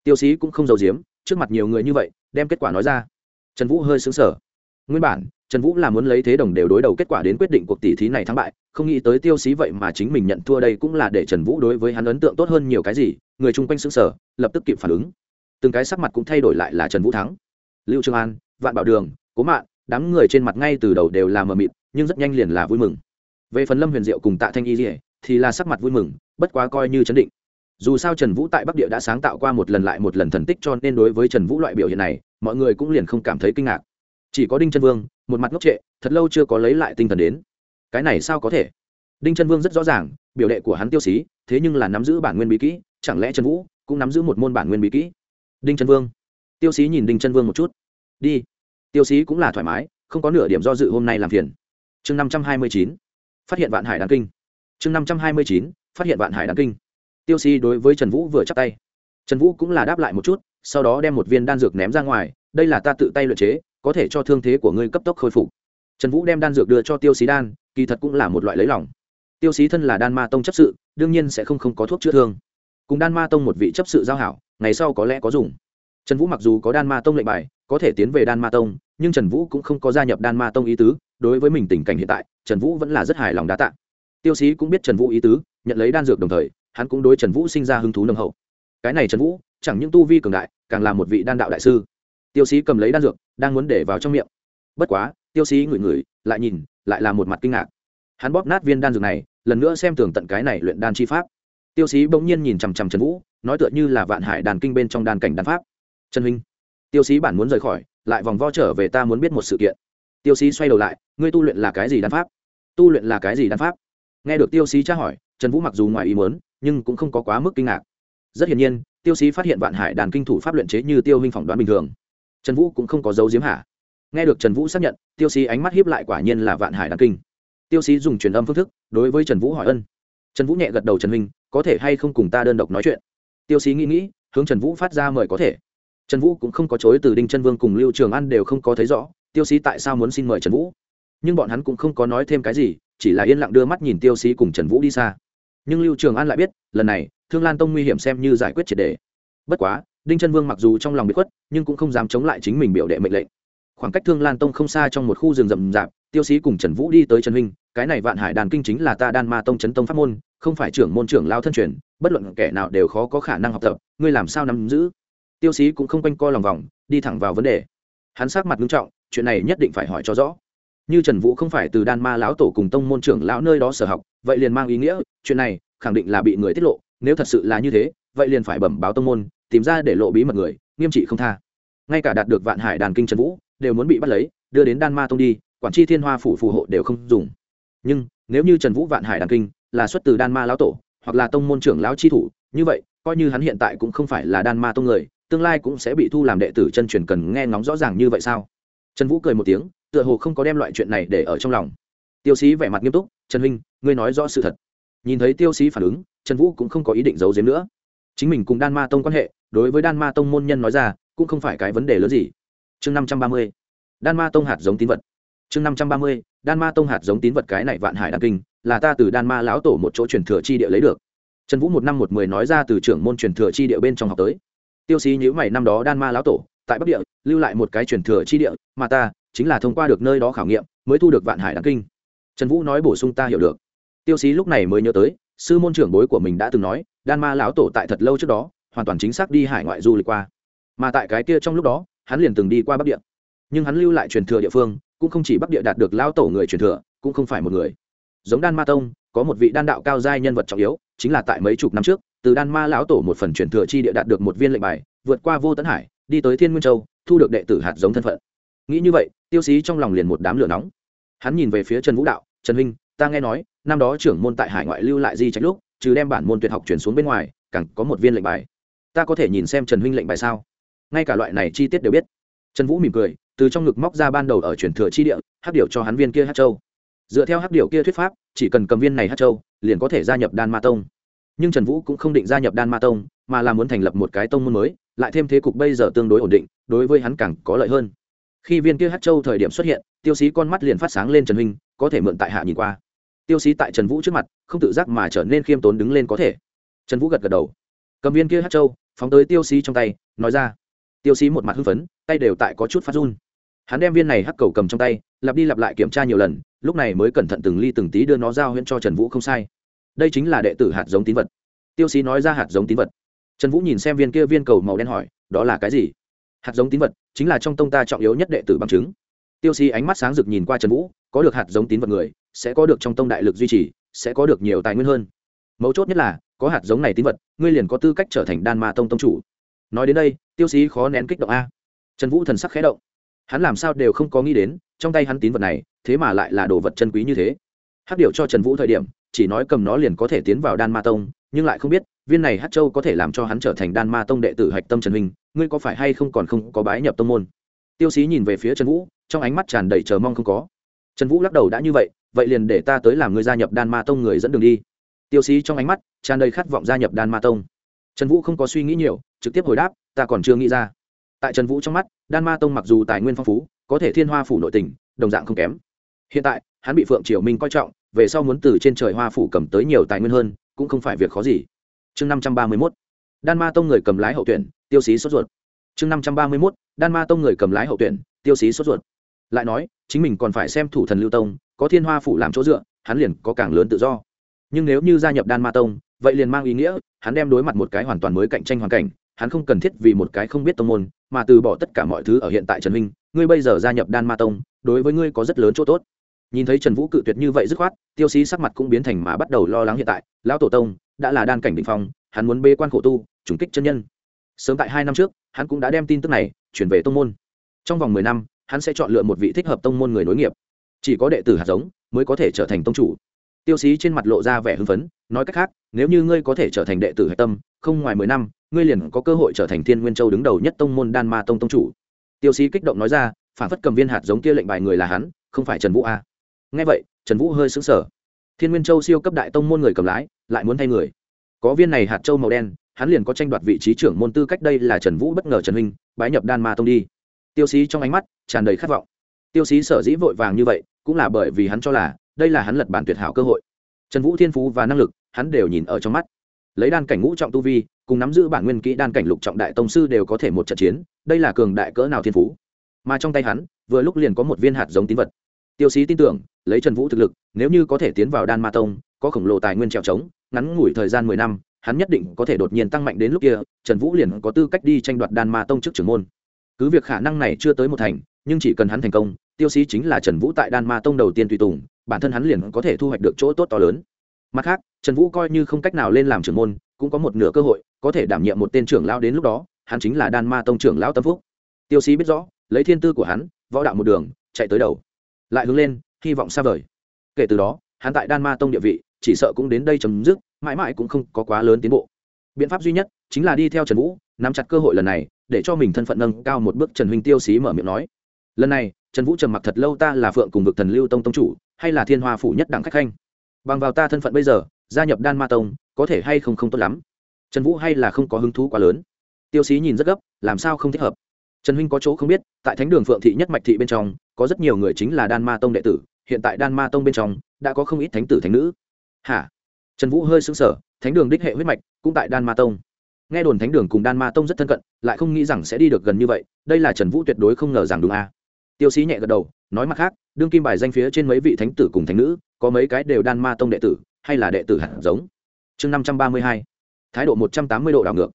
tiêu sĩ cũng không giàu giếm, trước mặt nhiều người như vậy, đem kết quả nói ra. Trần vũ hơi xứng sở nguyên bản, trần vũ là muốn lấy thế đồng đều đối đầu kết quả đến quyết định cuộc tỷ thí này thắng bại, không nghĩ tới tiêu xí vậy mà chính mình nhận thua đây cũng là để trần vũ đối với hắn ấn tượng tốt hơn nhiều cái gì, người chung quanh xứng sở lập tức kịp phản ứng. Từng cái sắc mặt cũng thay đổi lại là trần vũ thắng. Lưu trương an, vạn bảo đường, cố mạn, đám người trên mặt ngay từ đầu đều là mờ mịt, nhưng rất nhanh liền là vui mừng. Về phần lâm huyền diệu cùng tạ thanh y dỉa thì là sắc mặt vui mừng, bất quá coi như chấn định dù sao trần vũ tại bắc địa đã sáng tạo qua một lần lại một lần thần tích cho nên đối với trần vũ loại biểu hiện này, mọi người cũng liền không cảm thấy kinh ngạc. Chỉ có đinh Trân vương, một mặt ngốc trệ, thật lâu chưa có lấy lại tinh thần đến. Cái này sao có thể? Đinh Trân vương rất rõ ràng, biểu đệ của hắn tiêu xí, thế nhưng là nắm giữ bản nguyên bí kỹ, chẳng lẽ trần vũ cũng nắm giữ một môn bản nguyên bí kỹ? Đinh Trân vương. Tiêu xí nhìn đinh Trân vương một chút. Đi. Tiêu xí cũng là thoải mái, không có nửa điểm do dự hôm nay làm phiền. Chương năm trăm hai mươi chín. Phát hiện vạn hải đáng kinh. Chương năm trăm hai mươi chín. Phát hiện vạn hải đáng kinh tiêu xí đối với trần vũ vừa chắc tay. Trần vũ cũng là đáp lại một chút, sau đó đem một viên đan dược ném ra ngoài, đây là ta tự tay luyện chế, có thể cho thương thế của ngươi cấp tốc khôi phục. Trần vũ đem đan dược đưa cho tiêu xí đan, kỳ thật cũng là một loại lấy lòng. Tiêu xí thân là đan ma tông chấp sự, đương nhiên sẽ không không có thuốc chữa thương. Cùng đan ma tông một vị chấp sự giao hảo, ngày sau có lẽ có dùng. Trần vũ mặc dù có đan ma tông lệnh bài, có thể tiến về đan ma tông, nhưng trần vũ cũng không có gia nhập đan ma tông ý tứ, đối với mình tình cảnh hiện tại, trần vũ vẫn là rất hài lòng đá tạ. Tiêu xí cũng biết trần vũ ý tứ, nhận lấy đan dược đồng thời hắn cũng đối trần vũ sinh ra hứng thú nâng hậu. Cái này trần vũ, chẳng những tu vi cường đại, càng là một vị đan đạo đại sư. Tiêu sĩ cầm lấy đan dược, đang muốn để vào trong miệng. Bất quá, tiêu sĩ ngửi ngửi, lại nhìn, lại là một mặt kinh ngạc. Hắn bóp nát viên đan dược này, lần nữa xem tường tận cái này luyện đan chi pháp. Tiêu sĩ bỗng nhiên nhìn chằm chằm trần vũ, nói tựa như là vạn hải đàn kinh bên trong đan cảnh đan pháp. Trần huynh, tiêu sĩ bản muốn rời khỏi, lại vòng vo trở về ta muốn biết một sự kiện. Tiêu sĩ xoay đầu lại, ngươi tu luyện là cái gì đan pháp? Tu luyện là cái gì đan pháp? Nghe được tiêu sĩ tra hỏi, trần vũ mặc dù ngoài ý muốn nhưng cũng không có quá mức kinh ngạc. Rất hiển nhiên, tiêu xí phát hiện vạn hải đàn kinh thủ pháp luyện chế như tiêu huynh phỏng đoán bình thường. Trần vũ cũng không có dấu diếm hạ. nghe được trần vũ xác nhận, tiêu xí ánh mắt hiếp lại quả nhiên là vạn hải đàn kinh. Tiêu xí dùng truyền âm phương thức đối với trần vũ hỏi ân. Trần vũ nhẹ gật đầu trần huynh, có thể hay không cùng ta đơn độc nói chuyện? Tiêu xí nghĩ nghĩ, hướng trần vũ phát ra mời có thể. Trần vũ cũng không có chối từ đinh chân vương cùng lưu trường an đều không có thấy rõ, tiêu xí tại sao muốn xin mời trần vũ? Nhưng bọn hắn cũng không có nói thêm cái gì, chỉ là yên lặng đưa mắt nhìn tiêu xí cùng trần vũ đi xa nhưng lưu trường an lại biết, lần này, thương lan tông nguy hiểm xem như giải quyết triệt đề. Bất quá, đinh chân vương mặc dù trong lòng bị khuất, nhưng cũng không dám chống lại chính mình biểu đệ mệnh lệnh. Khoảng cách thương lan tông không xa trong một khu rừng rậm rạp, tiêu sĩ cùng trần vũ đi tới trần huynh, cái này vạn hải đàn kinh chính là ta đan ma tông trấn tông pháp môn, không phải trưởng môn trưởng lao thân truyền, bất luận kẻ nào đều khó có khả năng học tập, ngươi làm sao nắm giữ? Tiêu sĩ cũng không quanh co lòng vòng, đi thẳng vào vấn đề. Hắn sát mặt nghiêm trọng, chuyện này nhất định phải hỏi cho rõ. Như trần vũ không phải từ đan ma lão tổ cùng tông môn trưởng lão nơi đó sở học, vậy liền mang ý nghĩa chuyện này khẳng định là bị người tiết lộ, nếu thật sự là như thế, vậy liền phải bẩm báo tông môn, tìm ra để lộ bí mật người, nghiêm trị không tha. Ngay cả đạt được vạn hải đàn kinh trần vũ, đều muốn bị bắt lấy, đưa đến đan ma tông đi, quản tri thiên hoa phủ phù hộ đều không dùng. Nhưng, nếu như trần vũ vạn hải đàn kinh là xuất từ đan ma lão tổ, hoặc là tông môn trưởng lão chi thủ, như vậy, coi như hắn hiện tại cũng không phải là đan ma tông người, tương lai cũng sẽ bị thu làm đệ tử chân truyền cần nghe ngóng rõ ràng như vậy sao? Trần vũ cười một tiếng, tựa hồ không có đem loại chuyện này để ở trong lòng. Tiêu sĩ vẻ mặt nghiêm túc, trần huynh, ngươi nói rõ sự thật nhìn thấy tiêu sĩ phản ứng, trần vũ cũng không có ý định giấu giếm nữa. Chính mình cùng đan ma tông quan hệ, đối với đan ma tông môn nhân nói ra, cũng không phải cái vấn đề lớn gì. Chương năm trăm ba mươi, đan ma tông hạt giống tín vật. Chương năm trăm ba mươi, đan ma tông hạt giống tín vật cái này vạn hải đan kinh, là ta từ đan ma lão tổ một chỗ truyền thừa chi địa lấy được. Trần vũ một năm một mười nói ra từ trưởng môn truyền thừa chi địa bên trong học tới. Tiêu xí nhữ mày năm đó đan ma lão tổ, tại bắc địa, lưu lại một cái truyền thừa chi địa, mà ta chính là thông qua được nơi đó khảo nghiệm, mới thu được vạn hải đan kinh. Trần vũ nói bổ sung ta hiểu được tiêu xí lúc này mới nhớ tới, sư môn trưởng bối của mình đã từng nói, đan ma lão tổ tại thật lâu trước đó, hoàn toàn chính xác đi hải ngoại du lịch qua. Mà tại cái kia trong lúc đó, hắn liền từng đi qua bắc địa. Nhưng hắn lưu lại truyền thừa địa phương, cũng không chỉ bắc địa đạt được lão tổ người truyền thừa, cũng không phải một người. Giống đan ma tông, có một vị đan đạo cao giai nhân vật trọng yếu, chính là tại mấy chục năm trước, từ đan ma lão tổ một phần truyền thừa chi địa đạt được một viên lệnh bài, vượt qua vô tấn hải, đi tới thiên nguyên châu, thu được đệ tử hạt giống thân phận. Nghĩ như vậy, tiêu xí trong lòng liền một đám lửa nóng. Hắn nhìn về phía trần vũ đạo, trần huynh ta nghe nói, năm đó trưởng môn tại hải ngoại lưu lại di trách lúc, trừ đem bản môn tuyệt học chuyển xuống bên ngoài, càng có một viên lệnh bài. Ta có thể nhìn xem trần huynh lệnh bài sao? Ngay cả loại này chi tiết đều biết. Trần vũ mỉm cười, từ trong ngực móc ra ban đầu ở truyền thừa chi địa hát điệu cho hắn viên kia hát châu. Dựa theo hát điệu kia thuyết pháp, chỉ cần cầm viên này hát châu, liền có thể gia nhập đan ma tông. Nhưng trần vũ cũng không định gia nhập đan ma tông, mà là muốn thành lập một cái tông môn mới, lại thêm thế cục bây giờ tương đối ổn định, đối với hắn càng có lợi hơn. Khi viên kia hát châu thời điểm xuất hiện, tiêu sĩ con mắt liền phát sáng lên trần huynh, có thể mượn tại hạ nhìn qua tiêu xí tại trần vũ trước mặt, không tự giác mà trở nên khiêm tốn đứng lên có thể. Trần vũ gật gật đầu. Cầm viên kia hát châu, phóng tới tiêu xí trong tay, nói ra. Tiêu xí một mặt hưng phấn, tay đều tại có chút phát run. Hắn đem viên này hắc cầu cầm trong tay, lặp đi lặp lại kiểm tra nhiều lần, lúc này mới cẩn thận từng ly từng tí đưa nó giao huyễn cho trần vũ không sai. Đây chính là đệ tử hạt giống tín vật. Tiêu xí nói ra hạt giống tín vật. Trần vũ nhìn xem viên kia viên cầu màu đen hỏi, đó là cái gì? Hạt giống tín vật, chính là trong tông ta trọng yếu nhất đệ tử bằng chứng tiêu si ánh mắt sáng rực nhìn qua trần vũ, có được hạt giống tín vật người, sẽ có được trong tông đại lực duy trì, sẽ có được nhiều tài nguyên hơn. Mấu chốt nhất là, có hạt giống này tín vật, ngươi liền có tư cách trở thành đan ma tông tông chủ. Nói đến đây, tiêu sĩ khó nén kích động a. Trần vũ thần sắc khẽ động. Hắn làm sao đều không có nghĩ đến, trong tay hắn tín vật này, thế mà lại là đồ vật chân quý như thế. Hát điều cho trần vũ thời điểm, chỉ nói cầm nó liền có thể tiến vào đan ma tông, nhưng lại không biết, viên này hát châu có thể làm cho hắn trở thành đan ma tông đệ tử hạch tâm trần minh ngươi có phải hay không còn không có bái nhập tông môn? Tiêu xí nhìn về phía trần vũ, trong ánh mắt tràn đầy chờ mong không có. Trần vũ lắc đầu, đã như vậy vậy liền để ta tới làm người gia nhập đan ma tông người dẫn đường đi. Tiêu xí trong ánh mắt tràn đầy khát vọng gia nhập đan ma tông. Trần vũ không có suy nghĩ nhiều, trực tiếp hồi đáp, ta còn chưa nghĩ ra. Tại trần vũ trong mắt, đan ma tông mặc dù tài nguyên phong phú, có thể thiên hoa phủ nội tình, đồng dạng không kém. Hiện tại, hắn bị phượng triều minh coi trọng, về sau muốn từ trên trời hoa phủ cầm tới nhiều tài nguyên hơn, cũng không phải việc khó gì. Chương năm trăm ba mươi mốt. Đan ma tông người cầm lái hậu tuyển, tiêu xí sốt ruột chương năm trăm ba mươi mốt, đan ma tông người cầm lái hậu tuyển, tiêu xí sốt ruột. Lại nói, chính mình còn phải xem thủ thần lưu tông, có thiên hoa phủ làm chỗ dựa, hắn liền có càng lớn tự do. Nhưng nếu như gia nhập đan ma tông, vậy liền mang ý nghĩa, hắn đem đối mặt một cái hoàn toàn mới cạnh tranh hoàn cảnh, hắn không cần thiết vì một cái không biết tông môn, mà từ bỏ tất cả mọi thứ ở hiện tại trần minh, ngươi bây giờ gia nhập đan ma tông, đối với ngươi có rất lớn chỗ tốt. Nhìn thấy trần vũ cự tuyệt như vậy dứt khoát, tiêu sĩ sắc mặt cũng biến thành mà bắt đầu lo lắng hiện tại. Lão tổ tông, đã là đan cảnh định phong, hắn muốn bê quan khổ tu, trùng kích chân nhân sớm tại hai năm trước, hắn cũng đã đem tin tức này chuyển về tông môn. Trong vòng mười năm, hắn sẽ chọn lựa một vị thích hợp tông môn người nối nghiệp. Chỉ có đệ tử hạt giống mới có thể trở thành tông chủ. Tiêu sĩ trên mặt lộ ra vẻ hưng phấn, nói cách khác, nếu như ngươi có thể trở thành đệ tử hạch tâm, không ngoài mười năm, ngươi liền có cơ hội trở thành thiên nguyên châu đứng đầu nhất tông môn đan ma tông tông chủ. Tiêu sĩ kích động nói ra, phản phất cầm viên hạt giống kia lệnh bài người là hắn, không phải trần vũ a. Nghe vậy, trần vũ hơi xứng sở thiên nguyên châu siêu cấp đại tông môn người cầm lái, lại muốn thay người. Có viên này hạt châu màu đen hắn liền có tranh đoạt vị trí trưởng môn tư cách đây là trần vũ bất ngờ trần huynh, bái nhập đan ma tông đi. Tiêu sĩ trong ánh mắt tràn đầy khát vọng. Tiêu sĩ sở dĩ vội vàng như vậy, cũng là bởi vì hắn cho là đây là hắn lật bản tuyệt hảo cơ hội. Trần vũ thiên phú và năng lực, hắn đều nhìn ở trong mắt. Lấy đan cảnh ngũ trọng tu vi, cùng nắm giữ bản nguyên kỹ đan cảnh lục trọng đại tông sư đều có thể một trận chiến, đây là cường đại cỡ nào thiên phú. Mà trong tay hắn, vừa lúc liền có một viên hạt giống tín vật. Tiêu sĩ tin tưởng, lấy trần vũ thực lực, nếu như có thể tiến vào đan ma tông, có khổng lồ tài nguyên trèo trống, ngắn ngủi thời gian mười năm hắn nhất định có thể đột nhiên tăng mạnh đến lúc kia, trần vũ liền có tư cách đi tranh đoạt đan ma tông trước trưởng môn. Cứ việc khả năng này chưa tới một thành, nhưng chỉ cần hắn thành công, tiêu sĩ chính là trần vũ tại đan ma tông đầu tiên tùy tùng, bản thân hắn liền có thể thu hoạch được chỗ tốt to lớn. Mặt khác, trần vũ coi như không cách nào lên làm trưởng môn, cũng có một nửa cơ hội, có thể đảm nhiệm một tên trưởng lão đến lúc đó, hắn chính là đan ma tông trưởng lão tâm phúc. Tiêu sĩ biết rõ, lấy thiên tư của hắn, võ đạo một đường, chạy tới đầu. Lại hướng lên, hy vọng xa vời. Kể từ đó, hắn tại đan ma tông địa vị, chỉ sợ cũng đến đây chấm dứt mãi mãi cũng không có quá lớn tiến bộ. Biện pháp duy nhất chính là đi theo trần vũ, nắm chặt cơ hội lần này, để cho mình thân phận nâng cao một bước trần huynh tiêu xí mở miệng nói. Lần này, trần vũ trầm mặc thật lâu ta là phượng cùng vực thần lưu tông tông chủ, hay là thiên hoa phủ nhất đẳng khách khanh? Bằng vào ta thân phận bây giờ, gia nhập đan ma tông, có thể hay không không tốt lắm. Trần vũ hay là không có hứng thú quá lớn. Tiêu xí nhìn rất gấp, làm sao không thích hợp? Trần huynh có chỗ không biết, tại thánh đường phượng thị nhất mạch thị bên trong, có rất nhiều người chính là đan ma tông đệ tử, hiện tại đan ma tông bên trong, đã có không ít thánh tử thánh nữ. Hả? Trần vũ hơi xứng sở thánh đường đích hệ huyết mạch cũng tại đan ma tông. Nghe đồn thánh đường cùng đan ma tông rất thân cận, lại không nghĩ rằng sẽ đi được gần như vậy, đây là trần vũ tuyệt đối không ngờ rằng đúng a. À. tiêu sĩ nhẹ gật đầu, nói mặt khác, đương kim bài danh phía trên mấy vị thánh tử cùng thánh nữ, có mấy cái đều đan ma tông đệ tử, hay là đệ tử hạt giống. Chương năm trăm ba mươi hai, thái độ một trăm tám mươi độ đảo ngược.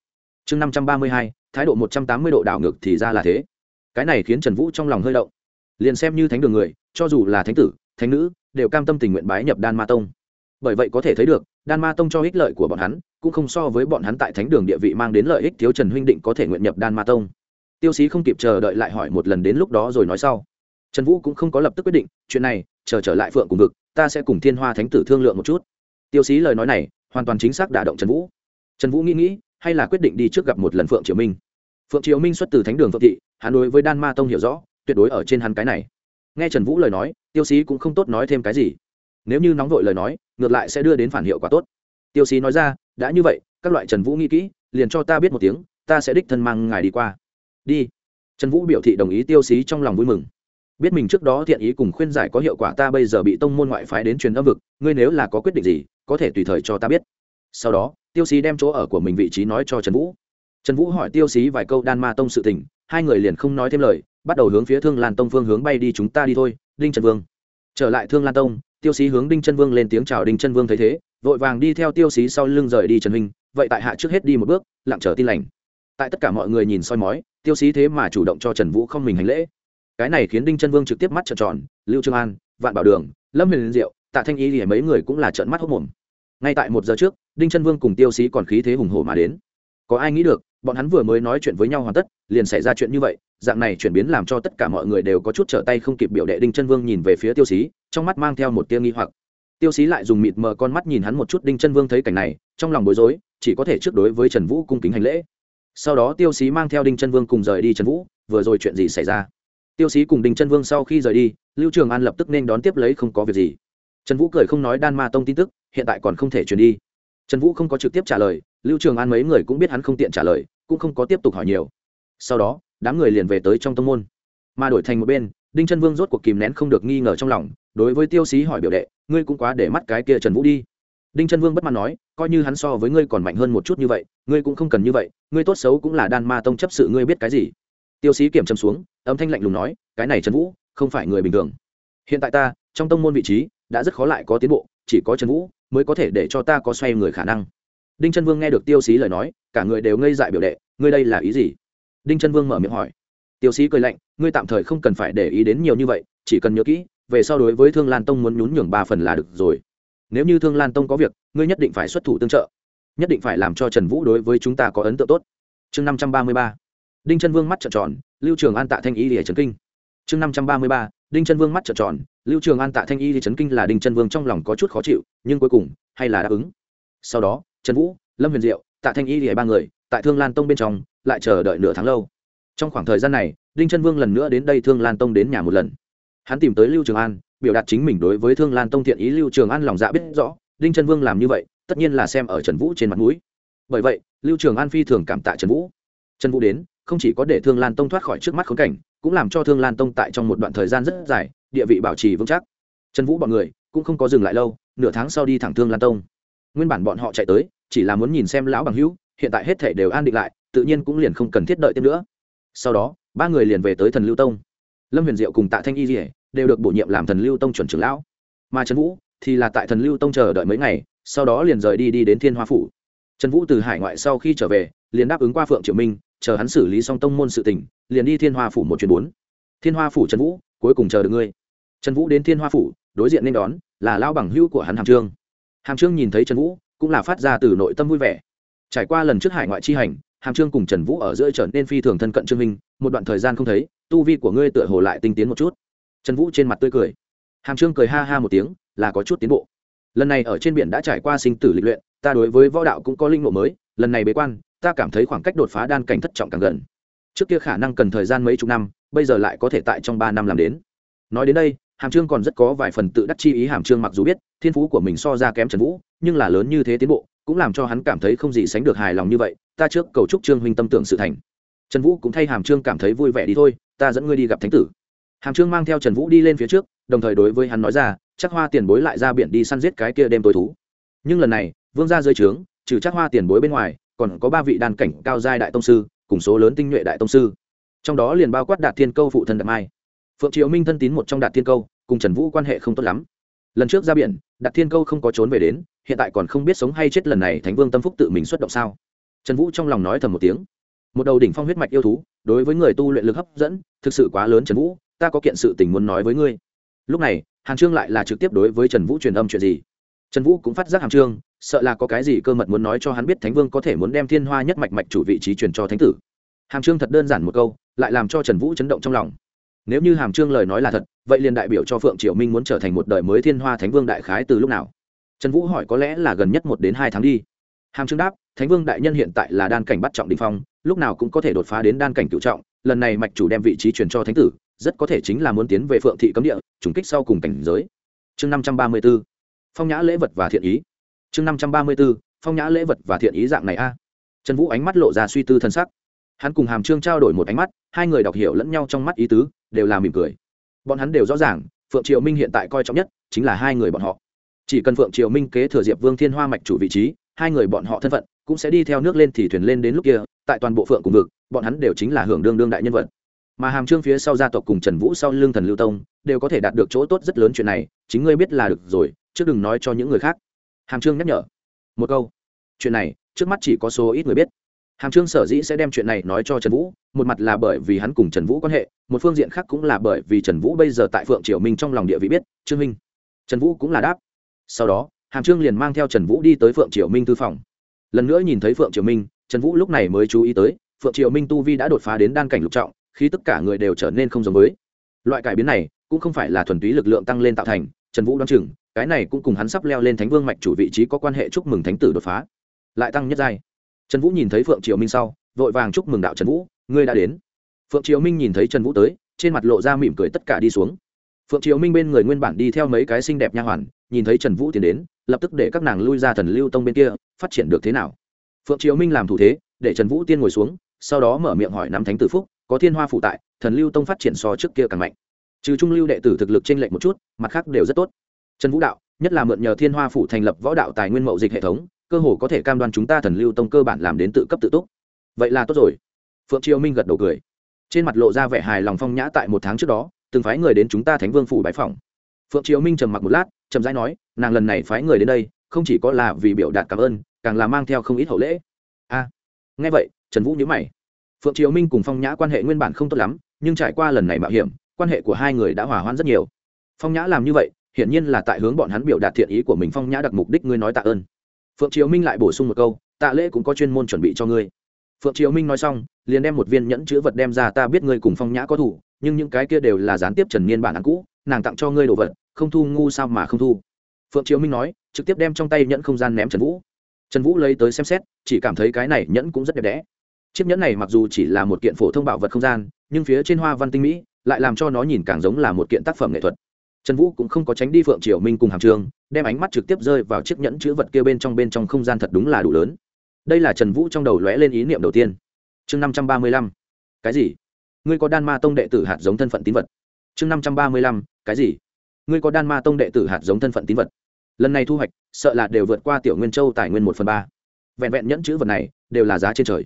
Chương năm trăm ba mươi hai, thái độ một trăm tám mươi độ đảo ngược thì ra là thế. Cái này khiến trần vũ trong lòng hơi động. Liền xem như thánh đường người, cho dù là thánh tử, thánh nữ, đều cam tâm tình nguyện bái nhập đan ma tông bởi vậy có thể thấy được, đan ma tông cho ích lợi của bọn hắn, cũng không so với bọn hắn tại thánh đường địa vị mang đến lợi ích thiếu trần huynh định có thể nguyện nhập đan ma tông. Tiêu sĩ không kịp chờ đợi lại hỏi một lần đến lúc đó rồi nói sau. Trần vũ cũng không có lập tức quyết định, chuyện này, chờ trở lại phượng cùng vực, ta sẽ cùng thiên hoa thánh tử thương lượng một chút. Tiêu sĩ lời nói này, hoàn toàn chính xác đả động trần vũ. Trần vũ nghĩ nghĩ, hay là quyết định đi trước gặp một lần phượng triều minh. Phượng triều minh xuất từ thánh đường phượng thị hà nội với đan ma tông hiểu rõ, tuyệt đối ở trên hắn cái này. Nghe trần vũ lời nói, tiêu sĩ cũng không tốt nói thêm cái gì nếu như nóng vội lời nói, ngược lại sẽ đưa đến phản hiệu quả tốt. Tiêu Xí nói ra, đã như vậy, các loại trần vũ nghĩ kỹ, liền cho ta biết một tiếng, ta sẽ đích thân mang ngài đi qua. Đi. Trần vũ biểu thị đồng ý tiêu Xí trong lòng vui mừng. Biết mình trước đó thiện ý cùng khuyên giải có hiệu quả ta bây giờ bị tông môn ngoại phái đến truyền âm vực, ngươi nếu là có quyết định gì, có thể tùy thời cho ta biết. Sau đó, tiêu Xí đem chỗ ở của mình vị trí nói cho trần vũ. Trần vũ hỏi tiêu Xí vài câu đan ma tông sự tình, hai người liền không nói thêm lời, bắt đầu hướng phía thương lan tông phương hướng bay đi chúng ta đi thôi, đinh trần vương. Trở lại thương lan tông tiêu sĩ hướng đinh chân vương lên tiếng chào đinh chân vương thấy thế, vội vàng đi theo tiêu sĩ sau lưng rời đi trần huynh, vậy tại hạ trước hết đi một bước, lặng chờ tin lành. Tại tất cả mọi người nhìn soi mói, tiêu sĩ thế mà chủ động cho trần vũ không mình hành lễ. Cái này khiến đinh chân vương trực tiếp mắt trợn tròn, lưu trương an, vạn bảo đường, lâm huyền diệu, tạ thanh y thì mấy người cũng là trợn mắt hốc mồm. Ngay tại một giờ trước, đinh chân vương cùng tiêu sĩ còn khí thế hùng hổ mà đến. Có ai nghĩ được bọn hắn vừa mới nói chuyện với nhau hoàn tất, liền xảy ra chuyện như vậy, dạng này chuyển biến làm cho tất cả mọi người đều có chút trở tay không kịp biểu đệ đinh chân vương nhìn về phía tiêu xí, trong mắt mang theo một tia nghi hoặc. Tiêu xí lại dùng mịt mờ con mắt nhìn hắn một chút đinh chân vương thấy cảnh này, trong lòng bối rối, chỉ có thể trước đối với trần vũ cung kính hành lễ. Sau đó tiêu xí mang theo đinh chân vương cùng rời đi trần vũ, vừa rồi chuyện gì xảy ra? Tiêu xí cùng đinh chân vương sau khi rời đi, lưu trường an lập tức nên đón tiếp lấy không có việc gì. Trần vũ cười không nói đan ma tông tin tức, hiện tại còn không thể truyền đi. Trần vũ không có trực tiếp trả lời lưu trường an mấy người cũng biết hắn không tiện trả lời, cũng không có tiếp tục hỏi nhiều. Sau đó, đám người liền về tới trong tông môn. Mà đổi thành một bên, đinh trân vương rốt cuộc kìm nén không được nghi ngờ trong lòng, đối với tiêu xí hỏi biểu đệ, ngươi cũng quá để mắt cái kia trần vũ đi. Đinh trân vương bất mãn nói, coi như hắn so với ngươi còn mạnh hơn một chút như vậy, ngươi cũng không cần như vậy, ngươi tốt xấu cũng là đan ma tông chấp sự, ngươi biết cái gì? Tiêu xí kiểm châm xuống, âm thanh lạnh lùng nói, cái này trần vũ, không phải người bình thường. Hiện tại ta, trong tông môn vị trí, đã rất khó lại có tiến bộ, chỉ có trần vũ mới có thể để cho ta có xoay người khả năng đinh trân vương nghe được tiêu xí lời nói, cả người đều ngây dại biểu đệ, ngươi đây là ý gì? Đinh trân vương mở miệng hỏi. Tiêu xí cười lạnh, ngươi tạm thời không cần phải để ý đến nhiều như vậy, chỉ cần nhớ kỹ, về sau đối với thương lan tông muốn nhún nhường ba phần là được rồi. Nếu như thương lan tông có việc, ngươi nhất định phải xuất thủ tương trợ. Nhất định phải làm cho trần vũ đối với chúng ta có ấn tượng tốt. Chương năm trăm ba mươi ba. Đinh trân vương mắt trợn tròn, lưu trường an tạ thanh ý lìa trấn kinh. Chương năm trăm ba mươi ba. Đinh trân vương mắt trợn tròn, lưu trường an tạ thanh y lìa trấn kinh là đinh trân vương trong lòng có chút khó chịu, nhưng cuối cùng, hay là đáp ứng. Sau đó trần vũ, lâm huyền diệu, tạ thanh y lìa ba người, tại thương lan tông bên trong, lại chờ đợi nửa tháng lâu. Trong khoảng thời gian này, đinh trân vương lần nữa đến đây thương lan tông đến nhà một lần. Hắn tìm tới lưu trường an, biểu đạt chính mình đối với thương lan tông thiện ý. Lưu trường an lòng dạ biết rõ, đinh trân vương làm như vậy, tất nhiên là xem ở trần vũ trên mặt mũi. Bởi vậy, lưu trường an phi thường cảm tạ trần vũ. Trần vũ đến, không chỉ có để thương lan tông thoát khỏi trước mắt khốn cảnh, cũng làm cho thương lan tông tại trong một đoạn thời gian rất dài, địa vị bảo trì vững chắc. Trần vũ bọn người cũng không có dừng lại lâu, nửa tháng sau đi thẳng thương lan tông nguyên bản bọn họ chạy tới, chỉ là muốn nhìn xem lão bằng hữu, hiện tại hết thể đều an định lại, tự nhiên cũng liền không cần thiết đợi thêm nữa. Sau đó, ba người liền về tới thần lưu tông. Lâm huyền diệu cùng tạ thanh y dỉa đều được bổ nhiệm làm thần lưu tông chuẩn trưởng lão. Mà trần vũ thì là tại thần lưu tông chờ đợi mấy ngày, sau đó liền rời đi đi đến thiên hoa phủ. Trần vũ từ hải ngoại sau khi trở về, liền đáp ứng qua phượng triệu minh, chờ hắn xử lý xong tông môn sự tỉnh liền đi thiên hoa phủ một chuyến bốn. Thiên hoa phủ trần vũ, cuối cùng chờ được ngươi. Trần vũ đến thiên hoa phủ, đối diện nên đón, là lao bằng hữu của hắn hàm trương hàm trương nhìn thấy trần vũ, cũng là phát ra từ nội tâm vui vẻ. Trải qua lần trước hải ngoại chi hành, hàm trương cùng trần vũ ở giữa trở nên phi thường thân cận trương minh, một đoạn thời gian không thấy, tu vi của ngươi tựa hồ lại tinh tiến một chút. Trần vũ trên mặt tươi cười. Hàm trương cười ha ha một tiếng, là có chút tiến bộ. Lần này ở trên biển đã trải qua sinh tử lịch luyện, ta đối với võ đạo cũng có linh mộ mới, lần này bế quan, ta cảm thấy khoảng cách đột phá đan cảnh thất trọng càng gần. Trước kia khả năng cần thời gian mấy chục năm, bây giờ lại có thể tại trong ba năm làm đến. Nói đến đây hàm trương còn rất có vài phần tự đắc chi ý hàm trương mặc dù biết, thiên phú của mình so ra kém trần vũ, nhưng là lớn như thế tiến bộ, cũng làm cho hắn cảm thấy không gì sánh được hài lòng như vậy, ta trước cầu chúc trương huynh tâm tưởng sự thành. Trần vũ cũng thay hàm trương cảm thấy vui vẻ đi thôi, ta dẫn ngươi đi gặp thánh tử. Hàm trương mang theo trần vũ đi lên phía trước, đồng thời đối với hắn nói ra, chắc hoa tiền bối lại ra biển đi săn giết cái kia đêm tối thú. Nhưng lần này, vương ra dưới trướng, trừ chắc hoa tiền bối bên ngoài, còn có ba vị đàn cảnh cao giai đại tông sư, cùng số lớn tinh nhuệ đại tông sư. Trong đó liền bao quát đạt thiên câu phụ Thần đạt mai phượng triệu minh thân tín một trong đạt thiên câu, cùng trần vũ quan hệ không tốt lắm. Lần trước ra biển, đạt thiên câu không có trốn về đến, hiện tại còn không biết sống hay chết lần này thánh vương tâm phúc tự mình xuất động sao? Trần vũ trong lòng nói thầm một tiếng. Một đầu đỉnh phong huyết mạch yêu thú, đối với người tu luyện lực hấp dẫn, thực sự quá lớn trần vũ, ta có kiện sự tình muốn nói với ngươi. Lúc này, hàn trương lại là trực tiếp đối với trần vũ truyền âm chuyện gì? Trần vũ cũng phát giác hàn trương, sợ là có cái gì cơ mật muốn nói cho hắn biết thánh vương có thể muốn đem thiên hoa nhất mạch mạch chủ vị trí truyền cho thánh tử. Hàm trương thật đơn giản một câu, lại làm cho trần vũ chấn động trong lòng nếu như hàm trương lời nói là thật, vậy liền đại biểu cho phượng triệu minh muốn trở thành một đời mới thiên hoa thánh vương đại khái từ lúc nào? Trần vũ hỏi có lẽ là gần nhất một đến hai tháng đi. Hàm trương đáp, thánh vương đại nhân hiện tại là đan cảnh bắt trọng đình phong, lúc nào cũng có thể đột phá đến đan cảnh cựu trọng, lần này mạch chủ đem vị trí truyền cho thánh tử, rất có thể chính là muốn tiến về phượng thị cấm địa, trùng kích sau cùng cảnh giới. Chương năm trăm ba mươi b ố phong nhã lễ vật và thiện ý. Chương năm trăm ba mươi b ố phong nhã lễ vật và thiện ý dạng này a. Trần vũ ánh mắt lộ ra suy tư thân sắc. Hắn cùng hàm trương trao đổi một ánh mắt, hai người đọc hiểu lẫn nhau trong mắt ý tứ đều là mỉm cười. Bọn hắn đều rõ ràng, phượng triều minh hiện tại coi trọng nhất chính là hai người bọn họ. Chỉ cần phượng triều minh kế thừa diệp vương thiên hoa mạch chủ vị trí, hai người bọn họ thân phận cũng sẽ đi theo nước lên thì thuyền lên đến lúc kia, tại toàn bộ phượng cùng vực, bọn hắn đều chính là hưởng đương đương đại nhân vật. Mà hàm trương phía sau gia tộc cùng trần vũ sau lương thần lưu tông, đều có thể đạt được chỗ tốt rất lớn chuyện này, chính ngươi biết là được rồi, chứ đừng nói cho những người khác. Hàm trương nhắc nhở. Một câu. Chuyện này, trước mắt chỉ có số ít người biết hàm trương sở dĩ sẽ đem chuyện này nói cho trần vũ, một mặt là bởi vì hắn cùng trần vũ quan hệ, một phương diện khác cũng là bởi vì trần vũ bây giờ tại phượng triều minh trong lòng địa vị biết, trương minh. Trần vũ cũng là đáp. Sau đó, hàm trương liền mang theo trần vũ đi tới phượng triều minh tư phòng. Lần nữa nhìn thấy phượng triều minh, trần vũ lúc này mới chú ý tới, phượng triều minh tu vi đã đột phá đến đan cảnh lục trọng khi tất cả người đều trở nên không giống mới. loại cải biến này, cũng không phải là thuần túy lực lượng tăng lên tạo thành, trần vũ đoán chừng, cái này cũng cùng hắn sắp leo lên thánh vương mạch chủ vị trí có quan hệ chúc mừng thánh tử đột phá. Lại tăng nhất giai trần vũ nhìn thấy phượng triều minh sau, vội vàng chúc mừng đạo trần vũ, ngươi đã đến. Phượng triều minh nhìn thấy trần vũ tới, trên mặt lộ ra mỉm cười tất cả đi xuống. Phượng triều minh bên người nguyên bản đi theo mấy cái xinh đẹp nha hoàn, nhìn thấy trần vũ tiến đến, lập tức để các nàng lui ra thần lưu tông bên kia, phát triển được thế nào? Phượng triều minh làm thủ thế, để trần vũ tiên ngồi xuống, sau đó mở miệng hỏi nắm thánh tử phúc, có thiên hoa phụ tại, thần lưu tông phát triển so trước kia càng mạnh. Trừ trung lưu đệ tử thực lực t r ê n lệch một chút, mặt khác đều rất tốt. Trần vũ đạo, nhất là mượn nhờ thiên hoa phủ thành lập võ đạo tài nguyên mậu dịch hệ thống cơ hồ có thể cam đoan chúng ta thần lưu tông cơ bản làm đến tự cấp tự túc. Vậy là tốt rồi. Phượng triều minh gật đầu cười. Trên mặt lộ ra vẻ hài lòng phong nhã tại một tháng trước đó, từng phái người đến chúng ta thánh vương phủ bãi phòng phượng triều minh trầm mặc một lát trầm rãi nói, nàng lần này phái người đến đây, không chỉ có là vì biểu đạt cảm ơn, càng là mang theo không ít hậu lễ. A. Nghe vậy, trần vũ nhớ mày. Phượng triều minh cùng phong nhã quan hệ nguyên bản không tốt lắm, nhưng trải qua lần này mạo hiểm, quan hệ của hai người đã hòa hoãn rất nhiều. Phong nhã làm như vậy, hiển nhiên là tại hướng bọn hắn biểu đạt thiện ý của mình. Phong nhã đặt mục đích ngươi nói tạ ơn phượng triều minh lại bổ sung một câu, tạ lễ cũng có chuyên môn chuẩn bị cho ngươi. Phượng triều minh nói xong, liền đem một viên nhẫn chữ vật đem ra, ta biết ngươi cùng phong nhã có thủ, nhưng những cái kia đều là gián tiếp trần niên bản án cũ, nàng tặng cho ngươi đồ vật, không thu ngu sao mà không thu. Phượng triều minh nói, trực tiếp đem trong tay nhẫn không gian ném trần vũ. Trần vũ lấy tới xem xét, chỉ cảm thấy cái này nhẫn cũng rất đẹp đẽ. Chiếc nhẫn này mặc dù chỉ là một kiện phổ thông bảo vật không gian, nhưng phía trên hoa văn tinh mỹ, lại làm cho nó nhìn càng giống là một kiện tác phẩm nghệ thuật trần vũ cũng không có tránh đi phượng triều minh cùng hàm trường, đem ánh mắt trực tiếp rơi vào chiếc nhẫn chữ vật kia bên trong bên trong không gian thật đúng là đủ lớn. Đây là trần vũ trong đầu lóe lên ý niệm đầu tiên. Chương năm trăm ba mươi lăm, cái gì? Ngươi có đan ma tông đệ tử hạt giống thân phận tín vật? Chương năm trăm ba mươi lăm, cái gì? Ngươi có đan ma tông đệ tử hạt giống thân phận tín vật? Lần này thu hoạch, sợ là đều vượt qua tiểu nguyên châu tài nguyên một phần ba. Vẹn vẹn nhẫn chữ vật này, đều là giá trên trời.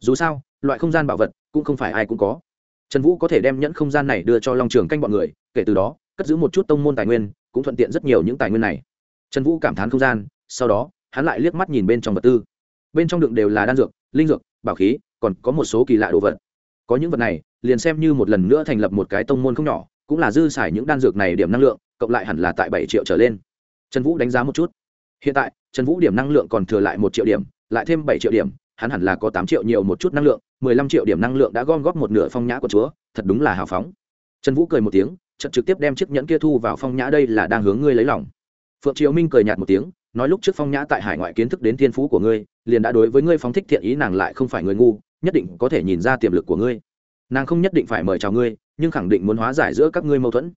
Dù sao, loại không gian bảo vật cũng không phải ai cũng có. Trần vũ có thể đem nhẫn không gian này đưa cho long trường canh bọn người, kể từ đó cất giữ một chút tông môn tài nguyên, cũng thuận tiện rất nhiều những tài nguyên này. Trần vũ cảm thán không gian, sau đó, hắn lại liếc mắt nhìn bên trong vật tư. Bên trong đựng đều là đan dược, linh dược, bảo khí, còn có một số kỳ lạ đồ vật. Có những vật này, liền xem như một lần nữa thành lập một cái tông môn không nhỏ, cũng là dư xài những đan dược này điểm năng lượng, cộng lại hẳn là tại bảy triệu trở lên. Trần vũ đánh giá một chút. Hiện tại, trần vũ điểm năng lượng còn thừa lại một triệu điểm, lại thêm bảy triệu điểm, hắn hẳn là có tám triệu nhiều một chút năng lượng, mười lăm triệu điểm năng lượng đã gom góp một nửa phong nhã của chúa, thật đúng là hào phóng. Trần vũ cười một tiếng trận trực tiếp đem chiếc nhẫn kia thu vào phong nhã đây là đang hướng ngươi lấy lòng. Phượng triều minh cười nhạt một tiếng, nói lúc trước phong nhã tại hải ngoại kiến thức đến thiên phú của ngươi, liền đã đối với ngươi phóng thích thiện ý nàng lại không phải người ngu, nhất định có thể nhìn ra tiềm lực của ngươi. Nàng không nhất định phải mời chào ngươi, nhưng khẳng định muốn hóa giải giữa các ngươi mâu thuẫn.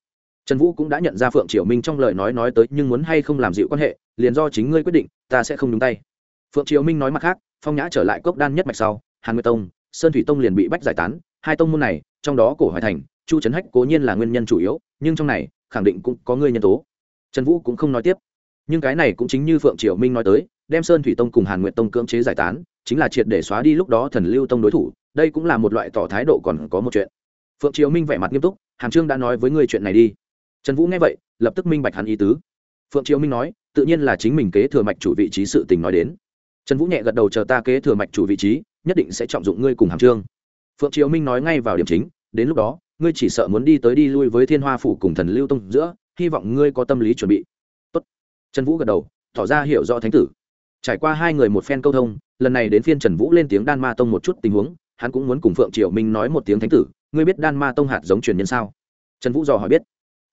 Trần vũ cũng đã nhận ra phượng triều minh trong lời nói nói tới nhưng muốn hay không làm dịu quan hệ, liền do chính ngươi quyết định, ta sẽ không đúng tay. Phượng triều minh nói mặt khác, phong nhã trở lại cốc đan nhất mạch sau, hàn nguyệt tông, sơn thủy tông liền bị bách giải tán, hai tông môn này, trong đó cổ hoài thành chu trấn hách cố nhiên là nguyên nhân chủ yếu, nhưng trong này, khẳng định cũng có ngươi nhân tố. Trần vũ cũng không nói tiếp. Nhưng cái này cũng chính như phượng triều minh nói tới, đem sơn thủy tông cùng hàn nguyện tông cưỡng chế giải tán, chính là triệt để xóa đi lúc đó thần lưu tông đối thủ, đây cũng là một loại tỏ thái độ còn có một chuyện. Phượng triều minh vẻ mặt nghiêm túc, Hàn trương đã nói với ngươi chuyện này đi. Trần vũ nghe vậy, lập tức minh bạch hắn ý tứ. Phượng triều minh nói, tự nhiên là chính mình kế thừa mạch chủ vị trí sự tình nói đến. Trần vũ nhẹ gật đầu, chờ ta kế thừa mạch chủ vị trí, nhất định sẽ trọng dụng ngươi cùng hàm trương. Phượng triều minh nói ngay vào điểm chính, đến lúc đó ngươi chỉ sợ muốn đi tới đi lui với thiên hoa phủ cùng thần lưu tông giữa, hy vọng ngươi có tâm lý chuẩn bị. Tốt. trần vũ gật đầu, tỏ ra hiểu rõ thánh tử. Trải qua hai người một phen câu thông, lần này đến phiên trần vũ lên tiếng đan ma tông một chút tình huống, hắn cũng muốn cùng phượng triều minh nói một tiếng thánh tử, ngươi biết đan ma tông hạt giống truyền nhân sao? Trần vũ dò hỏi biết.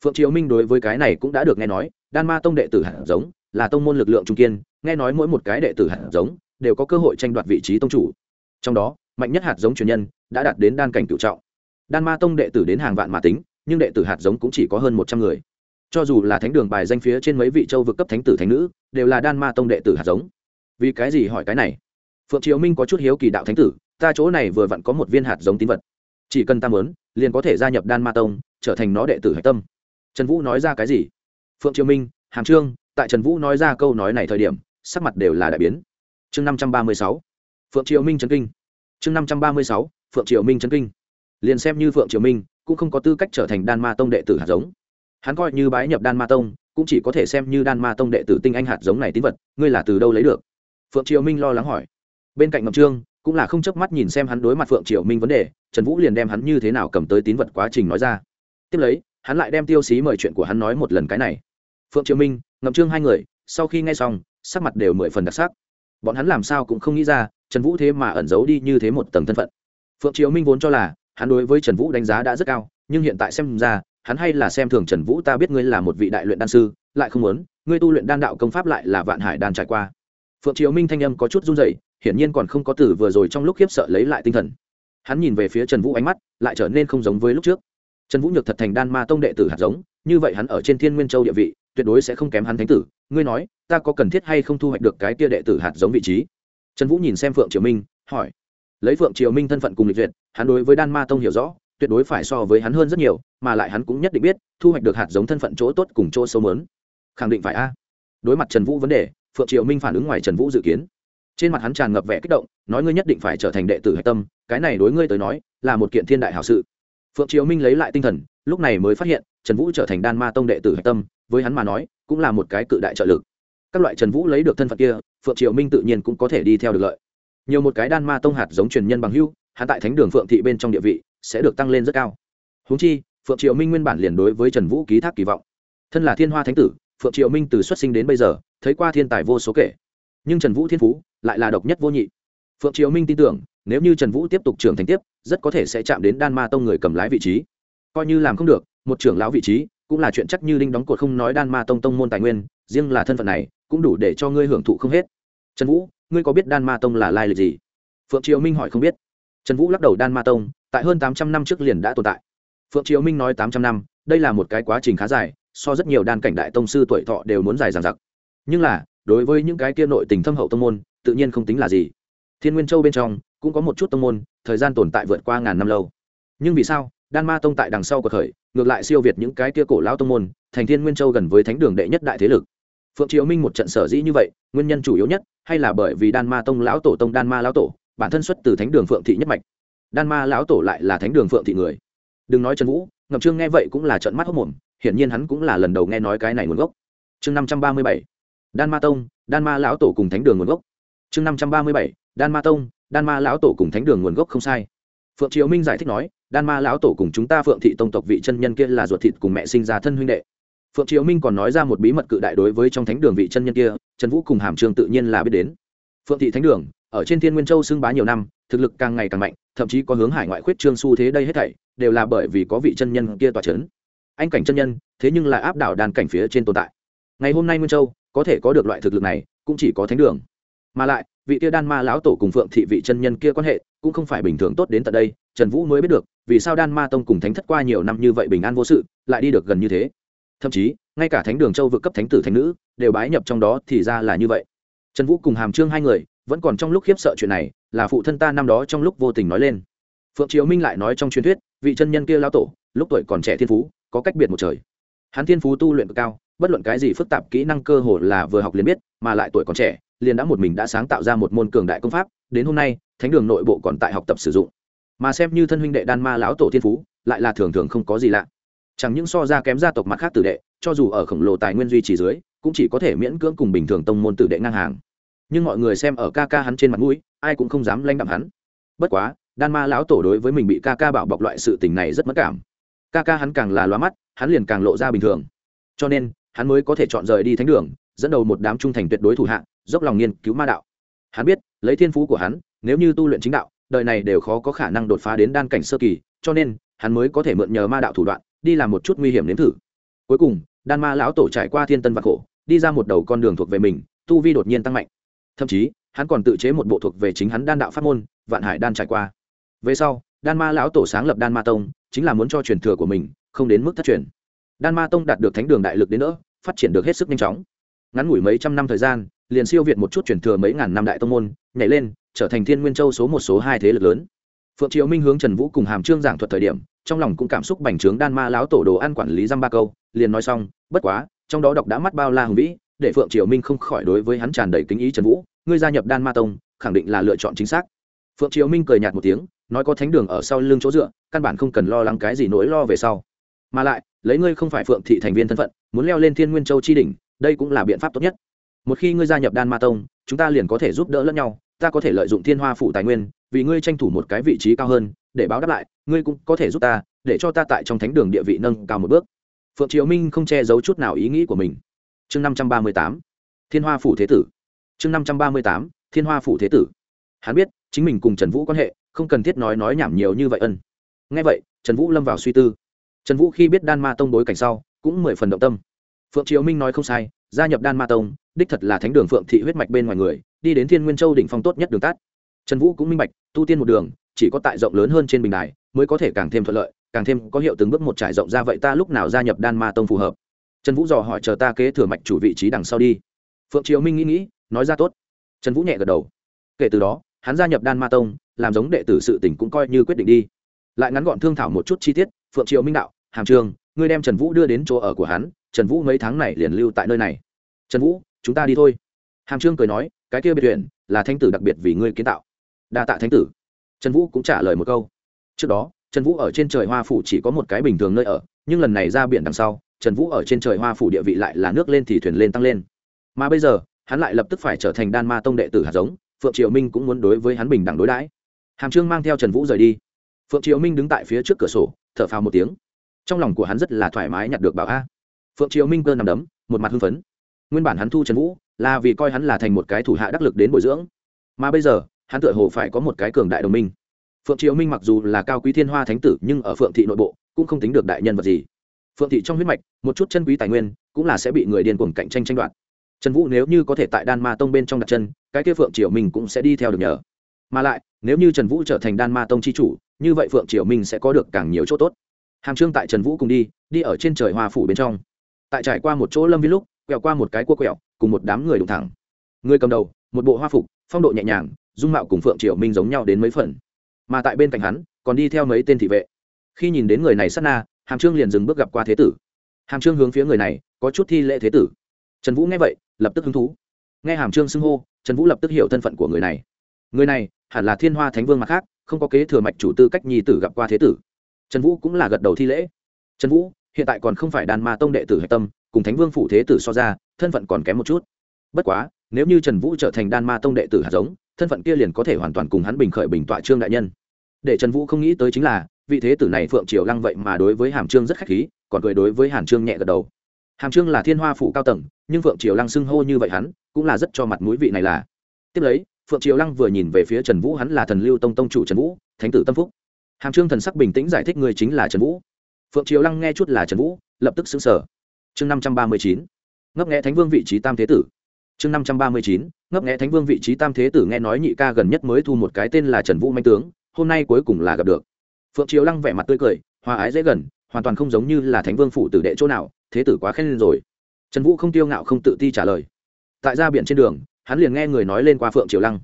Phượng triều minh đối với cái này cũng đã được nghe nói, đan ma tông đệ tử hạt giống là tông môn lực lượng trung kiên, nghe nói mỗi một cái đệ tử hạt giống đều có cơ hội tranh đoạt vị trí tông chủ. Trong đó, mạnh nhất hạt giống truyền nhân đã đạt đến đan cảnh cựu trọng đan ma tông đệ tử đến hàng vạn mà tính, nhưng đệ tử hạt giống cũng chỉ có hơn một trăm người. Cho dù là thánh đường bài danh phía trên mấy vị châu vực cấp thánh tử thánh nữ, đều là đan ma tông đệ tử hạt giống. Vì cái gì hỏi cái này? Phượng triều minh có chút hiếu kỳ đạo thánh tử, ta chỗ này vừa vặn có một viên hạt giống tín vật. Chỉ cần ta mớn liền có thể gia nhập đan ma tông, trở thành nó đệ tử hạch tâm. Trần vũ nói ra cái gì? Phượng triều minh, hàm trương, tại trần vũ nói ra câu nói này thời điểm, sắc mặt đều là đại biến. Chương năm trăm ba mươi sáu, phượng triều minh trấn kinh. Chương năm trăm ba mươi sáu, phượng triều minh trấn kinh liền xem như phượng triều minh, cũng không có tư cách trở thành đan ma tông đệ tử hạt giống. Hắn coi như bái nhập đan ma tông, cũng chỉ có thể xem như đan ma tông đệ tử tinh anh hạt giống này tín vật, ngươi là từ đâu lấy được? Phượng triều minh lo lắng hỏi. Bên cạnh ngọc trương, cũng là không chớp mắt nhìn xem hắn đối mặt phượng triều minh vấn đề, trần vũ liền đem hắn như thế nào cầm tới tín vật quá trình nói ra. Tiếp lấy, hắn lại đem tiêu xí mời chuyện của hắn nói một lần cái này. Phượng triều minh, ngọc trương hai người, sau khi nghe xong, sắc mặt đều mười phần đặc sắc. Bọn hắn làm sao cũng không nghĩ ra, trần vũ thế mà ẩn giấu đi như thế một tầng thân phận. Phượng triều minh vốn cho là hắn đối với trần vũ đánh giá đã rất cao, nhưng hiện tại xem ra, hắn hay là xem thường trần vũ, ta biết ngươi là một vị đại luyện đan sư, lại không muốn, ngươi tu luyện đan đạo công pháp lại là vạn hải đan trải qua. Phượng triều minh thanh âm có chút run dậy hiển nhiên còn không có từ vừa rồi trong lúc khiếp sợ lấy lại tinh thần. Hắn nhìn về phía trần vũ ánh mắt, lại trở nên không giống với lúc trước. Trần vũ nhược thật thành đan ma tông đệ tử hạt giống, như vậy hắn ở trên thiên nguyên châu địa vị, tuyệt đối sẽ không kém hắn thánh tử. Ngươi nói, ta có cần thiết hay không thu hoạch được cái tia đệ tử hạt giống vị trí? Trần vũ nhìn xem phượng triều minh, hỏi lấy phượng triều minh thân phận cùng lịch duyệt, hắn đối với đan ma tông hiểu rõ, tuyệt đối phải so với hắn hơn rất nhiều, mà lại hắn cũng nhất định biết, thu hoạch được hạt giống thân phận chỗ tốt cùng chỗ sâu mớn. Khẳng định phải a. Đối mặt trần vũ vấn đề, phượng triều minh phản ứng ngoài trần vũ dự kiến. Trên mặt hắn tràn ngập vẻ kích động, nói ngươi nhất định phải trở thành đệ tử hạch tâm, cái này đối ngươi tới nói, là một kiện thiên đại hảo sự. Phượng triều minh lấy lại tinh thần, lúc này mới phát hiện, trần vũ trở thành đan ma tông đệ tử hạch tâm, với hắn mà nói, cũng là một cái cự đại trợ lực. Các loại trần vũ lấy được thân phận kia, phượng triều minh tự nhiên cũng có thể đi theo được lợi nhiều một cái đan ma tông hạt giống truyền nhân bằng hưu, hắn tại thánh đường phượng thị bên trong địa vị sẽ được tăng lên rất cao. Húng chi, phượng Triệu minh nguyên bản liền đối với trần vũ ký thác kỳ vọng. Thân là thiên hoa thánh tử, phượng Triệu minh từ xuất sinh đến bây giờ, thấy qua thiên tài vô số kể. Nhưng trần vũ thiên phú lại là độc nhất vô nhị. Phượng Triệu minh tin tưởng, nếu như trần vũ tiếp tục trưởng thành tiếp, rất có thể sẽ chạm đến đan ma tông người cầm lái vị trí. Coi như làm không được, một trưởng lão vị trí cũng là chuyện chắc như đinh đóng cột không nói đan ma tông tông môn tài nguyên, riêng là thân phận này cũng đủ để cho ngươi hưởng thụ không hết. Trần vũ ngươi có biết đan ma tông là lai lịch gì? Phượng triều minh hỏi không biết. Trần vũ lắc đầu, đan ma tông, tại hơn tám trăm năm trước liền đã tồn tại. Phượng triều minh nói tám trăm năm, đây là một cái quá trình khá dài, so rất nhiều đan cảnh đại tông sư tuổi thọ đều muốn dài dằng dặc. Nhưng là, đối với những cái kia nội tình thâm hậu tông môn, tự nhiên không tính là gì. Thiên nguyên châu bên trong, cũng có một chút tông môn, thời gian tồn tại vượt qua ngàn năm lâu. Nhưng vì sao, đan ma tông tại đằng sau của thời ngược lại siêu việt những cái kia cổ lão tông môn, thành thiên nguyên châu gần với thánh đường đệ nhất đại thế lực phượng triều minh một trận sở dĩ như vậy, nguyên nhân chủ yếu nhất hay là bởi vì đan ma tông lão tổ tông đan ma lão tổ, bản thân xuất từ thánh đường phượng thị nhất mạch. Đan ma lão tổ lại là thánh đường phượng thị người. Đừng nói trần vũ ngậm trương nghe vậy cũng là trận mắt hốc mồm hiển nhiên hắn cũng là lần đầu nghe nói cái này nguồn gốc. Chương năm trăm ba mươi bảy, đan ma tông, đan ma lão tổ cùng thánh đường nguồn gốc. Chương năm trăm ba mươi bảy, đan ma tông, đan ma lão tổ cùng thánh đường nguồn gốc không sai. Phượng triều minh giải thích nói, đan ma lão tổ cùng chúng ta phượng thị tông tộc vị chân nhân kia là ruột thịt cùng mẹ sinh ra thân huynh đệ phượng triều minh còn nói ra một bí mật cự đại đối với trong thánh đường vị chân nhân kia, trần vũ cùng hàm trường tự nhiên là biết đến. Phượng thị thánh đường, ở trên thiên nguyên châu xưng bá nhiều năm, thực lực càng ngày càng mạnh, thậm chí có hướng hải ngoại khuyết trương xu thế đây hết thảy, đều là bởi vì có vị chân nhân kia tỏa c h ấ n anh cảnh chân nhân, thế nhưng lại áp đảo đàn cảnh phía trên tồn tại. Ngày hôm nay nguyên châu, có thể có được loại thực lực này, cũng chỉ có thánh đường. Mà lại, vị kia đan ma lão tổ cùng phượng thị vị chân nhân kia quan hệ, cũng không phải bình thường tốt đến tận đây, trần vũ mới biết được, vì sao đan ma tông cùng thánh thất qua nhiều năm như vậy bình an vô sự, lại đi được gần như thế thậm chí, ngay cả thánh đường châu vượt cấp thánh tử thánh nữ đều bái nhập trong đó thì ra là như vậy. Trần vũ cùng hàm trương hai người vẫn còn trong lúc khiếp sợ chuyện này, là phụ thân ta năm đó trong lúc vô tình nói lên. Phượng triều minh lại nói trong truyền thuyết, vị chân nhân kia lao tổ, lúc tuổi còn trẻ thiên phú, có cách biệt một trời. Hắn thiên phú tu luyện cực cao, bất luận cái gì phức tạp kỹ năng cơ hồ là vừa học liền biết, mà lại tuổi còn trẻ, liền đã một mình đã sáng tạo ra một môn cường đại công pháp, đến hôm nay, thánh đường nội bộ còn tại học tập sử dụng. Mà xem như thân huynh đệ đan ma lão tổ thiên phú, lại là thường thường không có gì lạ chẳng những so ra kém gia tộc mặt khác tử đệ cho dù ở khổng lồ tài nguyên duy trì dưới cũng chỉ có thể miễn cưỡng cùng bình thường tông môn tử đệ ngang hàng. Nhưng mọi người xem ở ca ca hắn trên mặt mũi ai cũng không dám lanh đạm hắn. Bất quá đan ma lão tổ đối với mình bị ca ca bảo bọc loại sự tình này rất mất cảm. Ca ca hắn càng là loa mắt hắn liền càng lộ ra bình thường. Cho nên hắn mới có thể chọn rời đi thánh đường dẫn đầu một đám trung thành tuyệt đối thủ hạng, dốc lòng nghiên cứu ma đạo. Hắn biết lấy thiên phú của hắn nếu như tu luyện chính đạo đời này đều khó có khả năng đột phá đến đan cảnh sơ kỳ cho nên hắn mới có thể mượn nhờ ma đạo thủ đoạn đi làm một chút nguy hiểm nếm thử. Cuối cùng, đan ma lão tổ trải qua thiên tân vạn khổ, đi ra một đầu con đường thuộc về mình, tu vi đột nhiên tăng mạnh. Thậm chí, hắn còn tự chế một bộ thuộc về chính hắn đan đạo pháp môn, vạn hải đan trải qua. Về sau, đan ma lão tổ sáng lập đan ma tông, chính là muốn cho truyền thừa của mình không đến mức thất truyền. Đan ma tông đạt được thánh đường đại lực đến nữa, phát triển được hết sức nhanh chóng. Ngắn ngủi mấy trăm năm thời gian, liền siêu việt một chút truyền thừa mấy ngàn năm đại tông môn, nhảy lên, trở thành thiên nguyên châu số một số hai thế lực lớn. Phượng Triệu minh hướng trần vũ cùng hàm trương giảng thuật thời điểm trong lòng cũng cảm xúc bành trướng đan ma lão tổ đồ ăn quản lý dăm ba câu, liền nói xong, bất quá, trong đó đọc đã mắt bao la hùng vĩ, để phượng triều minh không khỏi đối với hắn tràn đầy kính ý trần vũ, ngươi gia nhập đan ma tông, khẳng định là lựa chọn chính xác. Phượng triều minh cười nhạt một tiếng, nói có thánh đường ở sau lưng chỗ dựa, căn bản không cần lo lắng cái gì nỗi lo về sau. Mà lại, lấy ngươi không phải phượng thị thành viên thân phận, muốn leo lên thiên nguyên châu chi đỉnh, đây cũng là biện pháp tốt nhất. Một khi ngươi gia nhập đan ma tông, chúng ta liền có thể giúp đỡ lẫn nhau, ta có thể lợi dụng thiên hoa phủ tài nguyên, vì ngươi tranh thủ một cái vị trí cao hơn để báo đáp lại, ngươi cũng có thể giúp ta, để cho ta tại trong thánh đường địa vị nâng cao một bước. Phượng triều minh không che giấu chút nào ý nghĩ của mình. Chương năm trăm ba mươi tám, thiên hoa phủ thế tử. Chương năm trăm ba mươi tám, thiên hoa phủ thế tử. Hắn biết, chính mình cùng trần vũ quan hệ, không cần thiết nói nói nhảm nhiều như vậy ân. Ngay vậy, trần vũ lâm vào suy tư. Trần vũ khi biết đan ma tông bối cảnh sau, cũng mười phần động tâm. Phượng triều minh nói không sai, gia nhập đan ma tông, đích thật là thánh đường phượng thị huyết mạch bên ngoài người, đi đến thiên nguyên châu đỉnh phong tốt nhất đường tắt. Trần vũ cũng minh bạch, tu tiên một đường chỉ có tại rộng lớn hơn trên bình đài mới có thể càng thêm thuận lợi, càng thêm có hiệu từng bước một trải rộng ra vậy ta lúc nào gia nhập đan ma tông phù hợp? Trần vũ dò hỏi chờ ta kế thừa mạch chủ vị trí đằng sau đi. Phượng triều minh nghĩ nghĩ, nói ra tốt. Trần vũ nhẹ gật đầu. Kể từ đó, hắn gia nhập đan ma tông, làm giống đệ tử sự tỉnh cũng coi như quyết định đi. Lại ngắn gọn thương thảo một chút chi tiết, phượng triều minh đạo, hàm trường, ngươi đem trần vũ đưa đến chỗ ở của hắn, trần vũ mấy tháng này liền lưu tại nơi này. Trần vũ, chúng ta đi thôi. Hàm trương cười nói, cái kia biệt tuyển là thanh tử đặc biệt vì ngươi kiến tạo. Đa tạ thánh tử trần vũ cũng trả lời một câu. Trước đó, trần vũ ở trên trời hoa phủ chỉ có một cái bình thường nơi ở, nhưng lần này ra biển đằng sau, trần vũ ở trên trời hoa phủ địa vị lại là nước lên thì thuyền lên tăng lên. Mà bây giờ, hắn lại lập tức phải trở thành đan ma tông đệ tử hạt giống, phượng triều minh cũng muốn đối với hắn bình đẳng đối đãi. Hàm trương mang theo trần vũ rời đi. Phượng triều minh đứng tại phía trước cửa sổ, thở phào một tiếng. Trong lòng của hắn rất là thoải mái nhặt được bảo a. Phượng triều minh cơ nằm đấm, một mặt hưng phấn. Nguyên bản hắn thu trần vũ là vì coi hắn là thành một cái thủ hạ đắc lực đến bồi dưỡng. Mà bây giờ hắn tựa hồ phải có một cái cường đại đồng minh. Phượng triều minh mặc dù là cao quý thiên hoa thánh tử, nhưng ở phượng thị nội bộ, cũng không tính được đại nhân vật gì. Phượng thị trong huyết mạch, một chút chân quý tài nguyên, cũng là sẽ bị người điên cuồng cạnh tranh tranh đoạt. Trần vũ nếu như có thể tại đan ma tông bên trong đặt chân, cái kia phượng triều minh cũng sẽ đi theo được nhờ. Mà lại, nếu như trần vũ trở thành đan ma tông c h i chủ, như vậy phượng triều minh sẽ có được càng nhiều chỗ tốt. Hàm trương tại trần vũ cùng đi đi ở trên trời hoa phủ bên trong. Tại trải qua một chỗ lâm viên lúc, quẹo qua một cái cua quẹo, cùng một đám người đụng thẳng. Người cầm đầu, một bộ hoa phục, phong độ nhẹ nhàng dung mạo cùng phượng Triệu minh giống nhau đến mấy phần mà tại bên cạnh hắn còn đi theo mấy tên thị vệ khi nhìn đến người này sát na hàm trương liền dừng bước gặp qua thế tử hàm trương hướng phía người này có chút thi lễ thế tử trần vũ nghe vậy lập tức hứng thú nghe hàm trương xưng hô trần vũ lập tức hiểu thân phận của người này người này hẳn là thiên hoa thánh vương mặt khác không có kế thừa mạch chủ tư cách nhi tử gặp qua thế tử trần vũ cũng là gật đầu thi lễ trần vũ hiện tại còn không phải đàn ma tông đệ tử hạch tâm cùng thánh vương phủ thế tử so ra thân phận còn kém một chút bất quá nếu như trần vũ trở thành đan ma tông đệ tử hạt giống thân phận kia liền có thể hoàn toàn cùng hắn bình khởi bình tọa trương đại nhân. Để trần vũ không nghĩ tới chính là, vị thế tử này phượng triều lăng vậy mà đối với hàm trương rất khách khí, còn cười đối với hàn trương nhẹ gật đầu. Hàm trương là thiên hoa phủ cao tầng, nhưng phượng triều lăng xưng hô như vậy hắn, cũng là rất cho mặt mũi vị này là. Tiếp lấy, phượng triều lăng vừa nhìn về phía trần vũ, hắn là thần lưu tông tông chủ trần vũ, thánh tử tâm phúc. Hàm trương thần sắc bình tĩnh giải thích người chính là trần vũ. Phượng triều lăng nghe chút là trần vũ, lập tức xứng sở chương năm trăm ba mươi chín. Ngấp nghẽ thánh vương vị trí tam thế tử. Chương năm trăm ba mươi chín ngấp nghẽ thánh vương vị trí tam thế tử nghe nói nhị ca gần nhất mới thu một cái tên là trần vũ manh tướng, hôm nay cuối cùng là gặp được. Phượng triều lăng vẻ mặt tươi cười, hòa ái dễ gần, hoàn toàn không giống như là thánh vương phủ tử đệ chỗ nào, thế tử quá khen lên rồi. Trần vũ không tiêu ngạo không tự ti trả lời. Tại ra biển trên đường, hắn liền nghe người nói lên qua phượng triều lăng.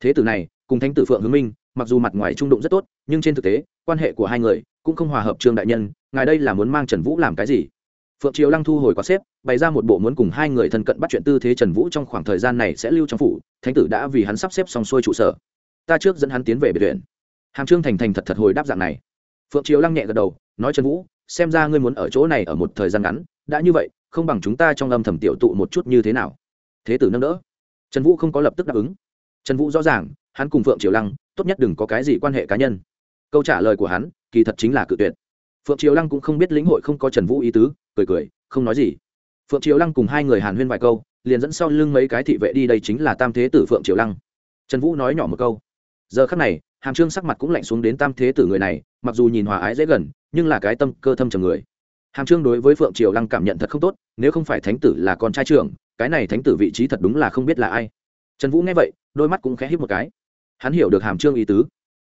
Thế tử này, cùng thánh tử phượng hướng minh, mặc dù mặt ngoài trung đụng rất tốt, nhưng trên thực tế, quan hệ của hai người cũng không hòa hợp trương đại nhân, ngài đây là muốn mang trần vũ làm cái gì? Phượng triều lăng thu hồi quạt xếp, bày ra một bộ muốn cùng hai người thân cận bắt chuyện tư thế trần vũ trong khoảng thời gian này sẽ lưu trong phủ, thánh tử đã vì hắn sắp xếp xong xuôi trụ sở. Ta trước dẫn hắn tiến về biệt viện. Hàm trương thành thành thật thật hồi đáp dạng này. Phượng triều lăng nhẹ gật đầu, nói trần vũ, xem ra ngươi muốn ở chỗ này ở một thời gian ngắn, đã như vậy, không bằng chúng ta trong âm thầm tiểu tụ một chút như thế nào? Thế tử nâng đỡ. Trần vũ không có lập tức đáp ứng. Trần vũ rõ ràng, hắn cùng phượng triều lăng, tốt nhất đừng có cái gì quan hệ cá nhân. Câu trả lời của hắn, kỳ thật chính là cự tuyệt phượng triều lăng cũng không biết lĩnh hội không có trần vũ ý tứ, cười cười, không nói gì. Phượng triều lăng cùng hai người hàn huyên vài câu, liền dẫn sau lưng mấy cái thị vệ đi đây chính là tam thế tử phượng triều lăng. Trần vũ nói nhỏ một câu. Giờ khắc này, hàm trương sắc mặt cũng lạnh xuống đến tam thế tử người này, mặc dù nhìn hòa ái dễ gần, nhưng là cái tâm cơ thâm trầm người. Hàm trương đối với phượng triều lăng cảm nhận thật không tốt, nếu không phải thánh tử là con trai trưởng, cái này thánh tử vị trí thật đúng là không biết là ai. Trần vũ nghe vậy, đôi mắt cũng khẽ hít một cái. Hắn hiểu được hàm trương ý tứ.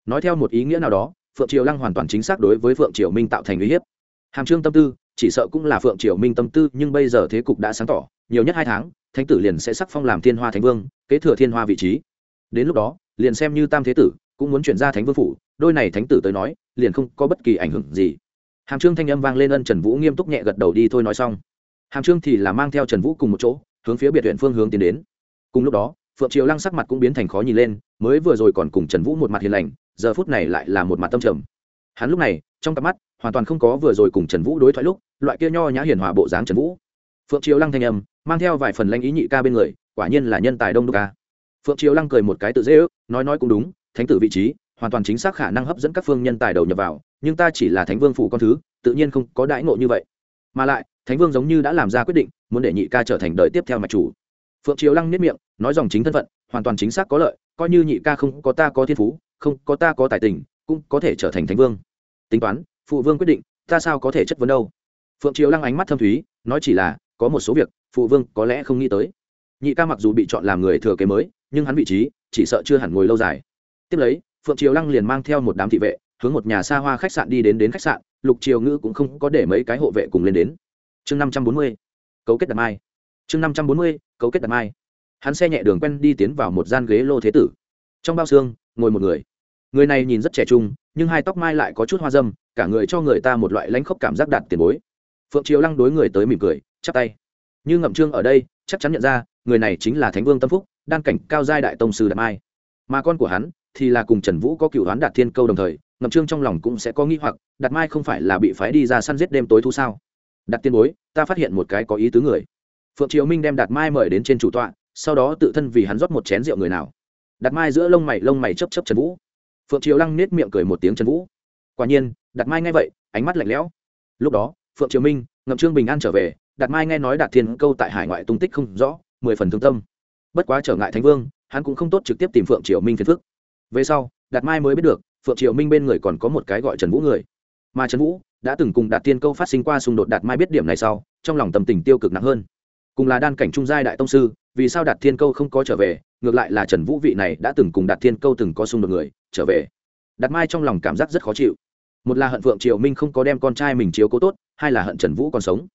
Nói theo một ý nghĩa nào đó phượng triều lăng hoàn toàn chính xác đối với phượng triều minh tạo thành uy hiếp. Hàm trương tâm tư, chỉ sợ cũng là phượng triều minh tâm tư, nhưng bây giờ thế cục đã sáng tỏ, nhiều nhất hai tháng, thánh tử liền sẽ sắc phong làm thiên hoa thánh vương, kế thừa thiên hoa vị trí. Đến lúc đó, liền xem như tam thế tử cũng muốn chuyển ra thánh vương phủ, đôi này thánh tử tới nói, liền không có bất kỳ ảnh hưởng gì. Hàm trương thanh âm vang lên ân trần vũ nghiêm túc nhẹ gật đầu đi thôi nói xong. Hàm trương thì là mang theo trần vũ cùng một chỗ, hướng phía biệt huyện phương hướng tiến đến. Cùng lúc đó, phượng triều lăng sắc mặt cũng biến thành khó nhìn lên, mới vừa rồi còn cùng trần vũ một mặt hiền lành giờ phút này lại là một mặt tâm trầm. Hắn lúc này, trong cặp mắt, hoàn toàn không có vừa rồi cùng trần vũ đối thoại lúc, loại kia nho nhã hiền hòa bộ dáng trần vũ. Phượng triều lăng thanh âm, mang theo vài phần lanh ý nhị ca bên người, quả nhiên là nhân tài đông đô ca. Phượng triều lăng cười một cái tự dễ ước, nói nói cũng đúng, thánh tử vị trí, hoàn toàn chính xác khả năng hấp dẫn các phương nhân tài đầu nhập vào, nhưng ta chỉ là thánh vương phủ con thứ, tự nhiên không có đãi ngộ như vậy. Mà lại, thánh vương giống như đã làm ra quyết định, muốn để nhị ca trở thành đời tiếp theo mạch chủ. Phượng triều lăng nếp miệng, nói dòng chính thân phận, hoàn toàn chính xác có lợi, coi như nhị ca không có ta có thiên phú không có ta có tài tình, cũng có thể trở thành thánh vương. Tính toán, phụ vương quyết định, ta sao có thể chất vấn đâu? Phượng triều lăng ánh mắt thâm thúy, nói chỉ là, có một số việc, phụ vương có lẽ không nghĩ tới. Nhị ca mặc dù bị chọn làm người thừa kế mới, nhưng hắn vị trí, chỉ sợ chưa hẳn ngồi lâu dài. Tiếp lấy, phượng triều lăng liền mang theo một đám thị vệ, hướng một nhà xa hoa khách sạn đi đến đến khách sạn, lục triều ngữ cũng không có để mấy cái hộ vệ cùng lên đến. Chương năm trăm bốn mươi, cấu kết đặt mai. Chương năm trăm bốn mươi, cấu kết đặt mai. Hắn xe nhẹ đường quen đi tiến vào một gian ghế lô thế tử. Trong bao xương ngồi một người. Người này nhìn rất trẻ trung, nhưng hai tóc mai lại có chút hoa dâm, cả người cho người ta một loại lãnh khốc cảm giác đạt tiền bối. Phượng triều lăng đối người tới mỉm cười, chắp tay. Như ngậm trương ở đây, chắc chắn nhận ra, người này chính là thánh vương tâm phúc, đan cảnh cao giai đại tông sư đạt mai. Mà con của hắn thì là cùng trần vũ có cựu đoán đạt thiên câu đồng thời, ngậm trương trong lòng cũng sẽ có nghĩ hoặc, đạt mai không phải là bị phái đi ra săn giết đêm tối thu sao? Đặt tiên bối, ta phát hiện một cái có ý tứ người. Phượng triều minh đem đạt mai mời đến trên chủ tọa, sau đó tự thân vì hắn rót một chén rượu người nào đạt mai giữa lông mày lông mày chấp chấp trần vũ. Phượng triều lăng nết miệng cười một tiếng trần vũ. Quả nhiên đạt mai nghe vậy, ánh mắt lạnh lẽo. Lúc đó, phượng triều minh, ngậm trương bình an trở về đạt mai nghe nói đạt thiên câu tại hải ngoại tung tích không rõ, mười phần thương tâm. Bất quá trở ngại thánh vương, hắn cũng không tốt trực tiếp tìm phượng triều minh phiền phức. Về sau đạt mai mới biết được, phượng triều minh bên người còn có một cái gọi trần vũ người. Mà trần vũ đã từng cùng đạt thiên câu phát sinh qua xung đột, đạt mai biết điểm này sau, trong lòng tâm tình tiêu cực nặng hơn. Cùng là đan cảnh trung giai đại tông sư, vì sao đạt thiên câu không có trở về ngược lại là trần vũ vị này đã từng cùng đạt thiên câu từng có xung đột người, trở về. Đạt mai trong lòng cảm giác rất khó chịu. Một là hận phượng triều minh không có đem con trai mình chiếu cố tốt, hai là hận trần vũ còn sống.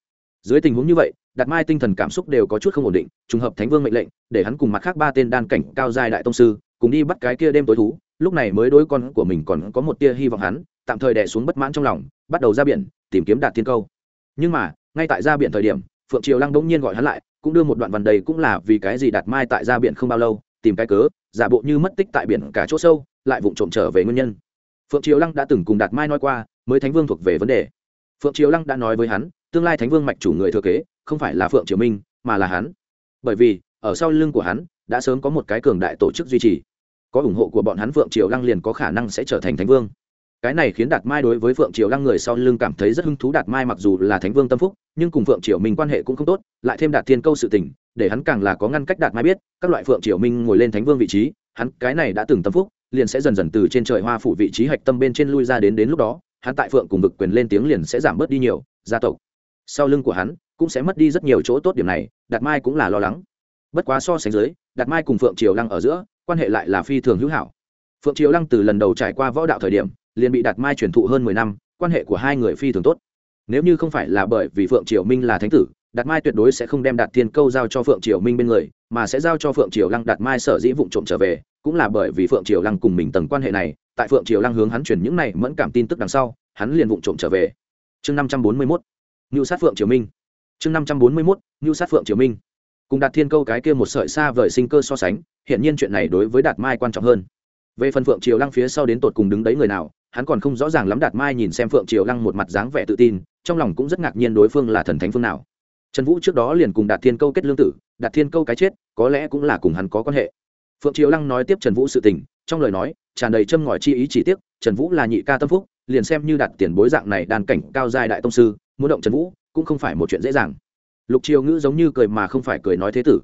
Dưới tình huống như vậy, đạt mai tinh thần cảm xúc đều có chút không ổn định, trùng hợp thánh vương mệnh lệnh, để hắn cùng mặt khác ba tên đan cảnh cao giai đại tông sư cùng đi bắt cái kia đêm tối thú, lúc này mới đối con của mình còn có một tia hy vọng hắn, tạm thời đè xuống bất mãn trong lòng, bắt đầu ra biển, tìm kiếm đạt thiên câu. Nhưng mà, ngay tại ra biển thời điểm, phượng triều lăng bỗng nhiên gọi hắn lại cũng đưa một đoạn văn đầy cũng là vì cái gì đạt mai tại ra biển không bao lâu, tìm cái cớ, giả bộ như mất tích tại biển cả chỗ sâu, lại vụng trộm trở về nguyên nhân. Phượng triều lăng đã từng cùng đạt mai nói qua, mới thánh vương thuộc về vấn đề. Phượng triều lăng đã nói với hắn, tương lai thánh vương mạch chủ người thừa kế, không phải là phượng triều minh, mà là hắn. Bởi vì, ở sau lưng của hắn, đã sớm có một cái cường đại tổ chức duy trì. Có ủng hộ của bọn hắn, phượng triều lăng liền có khả năng sẽ trở thành thánh vương cái này khiến đạt mai đối với phượng triều lăng người sau lưng cảm thấy rất hứng thú. Đạt mai mặc dù là thánh vương tâm phúc, nhưng cùng phượng triều minh quan hệ cũng không tốt, lại thêm đạt thiên câu sự tình, để hắn càng là có ngăn cách. Đạt mai biết, các loại phượng triều minh ngồi lên thánh vương vị trí, hắn cái này đã từng tâm phúc, liền sẽ dần dần từ trên trời hoa phủ vị trí hạch tâm bên trên lui ra đến đến lúc đó, hắn tại phượng cùng vực quyền lên tiếng liền sẽ giảm bớt đi nhiều, gia tộc sau lưng của hắn cũng sẽ mất đi rất nhiều chỗ tốt điểm này, đạt mai cũng là lo lắng. Bất quá so sánh dưới, đạt mai cùng phượng triều lăng ở giữa, quan hệ lại là phi thường hữu hảo. Phượng triều lăng từ lần đầu trải qua võ đạo thời điểm liền bị đạt mai truyền thụ hơn mười năm, quan hệ của hai người phi thường tốt. Nếu như không phải là bởi vì phượng triều minh là thánh tử, đạt mai tuyệt đối sẽ không đem đạt thiên câu giao cho phượng triều minh bên người, mà sẽ giao cho phượng triều lăng đạt mai sở dĩ vụng trộm trở về, cũng là bởi vì phượng triều lăng cùng mình tầng quan hệ này, tại phượng triều lăng hướng hắn truyền những này mẫn cảm tin tức đằng sau, hắn liền vụng trộm trở về. Chương năm trăm bốn mươi mốt ngưu sát phượng triều minh. Chương năm trăm bốn mươi mốt ngưu sát phượng triều minh. Cùng đạt thiên câu cái kia một sợi xa vời sinh cơ so sánh hiện nhiên chuyện này đối với đạt mai quan trọng hơn. Về phần phượng triều lăng phía sau đến tột cùng đứng đấy người nào hắn còn không rõ ràng lắm đạt mai nhìn xem phượng triều lăng một mặt dáng vẻ tự tin, trong lòng cũng rất ngạc nhiên đối phương là thần thánh phương nào. Trần vũ trước đó liền cùng đạt thiên câu kết lương tử, đạt thiên câu cái chết, có lẽ cũng là cùng hắn có quan hệ. Phượng triều lăng nói tiếp trần vũ sự tình, trong lời nói, tràn đầy châm ngòi chi ý chỉ tiếc, trần vũ là nhị ca tâm phúc, liền xem như đạt tiền bối dạng này đàn cảnh cao giai đại tông sư, muốn động trần vũ, cũng không phải một chuyện dễ dàng. Lục triều ngữ giống như cười mà không phải cười nói thế tử.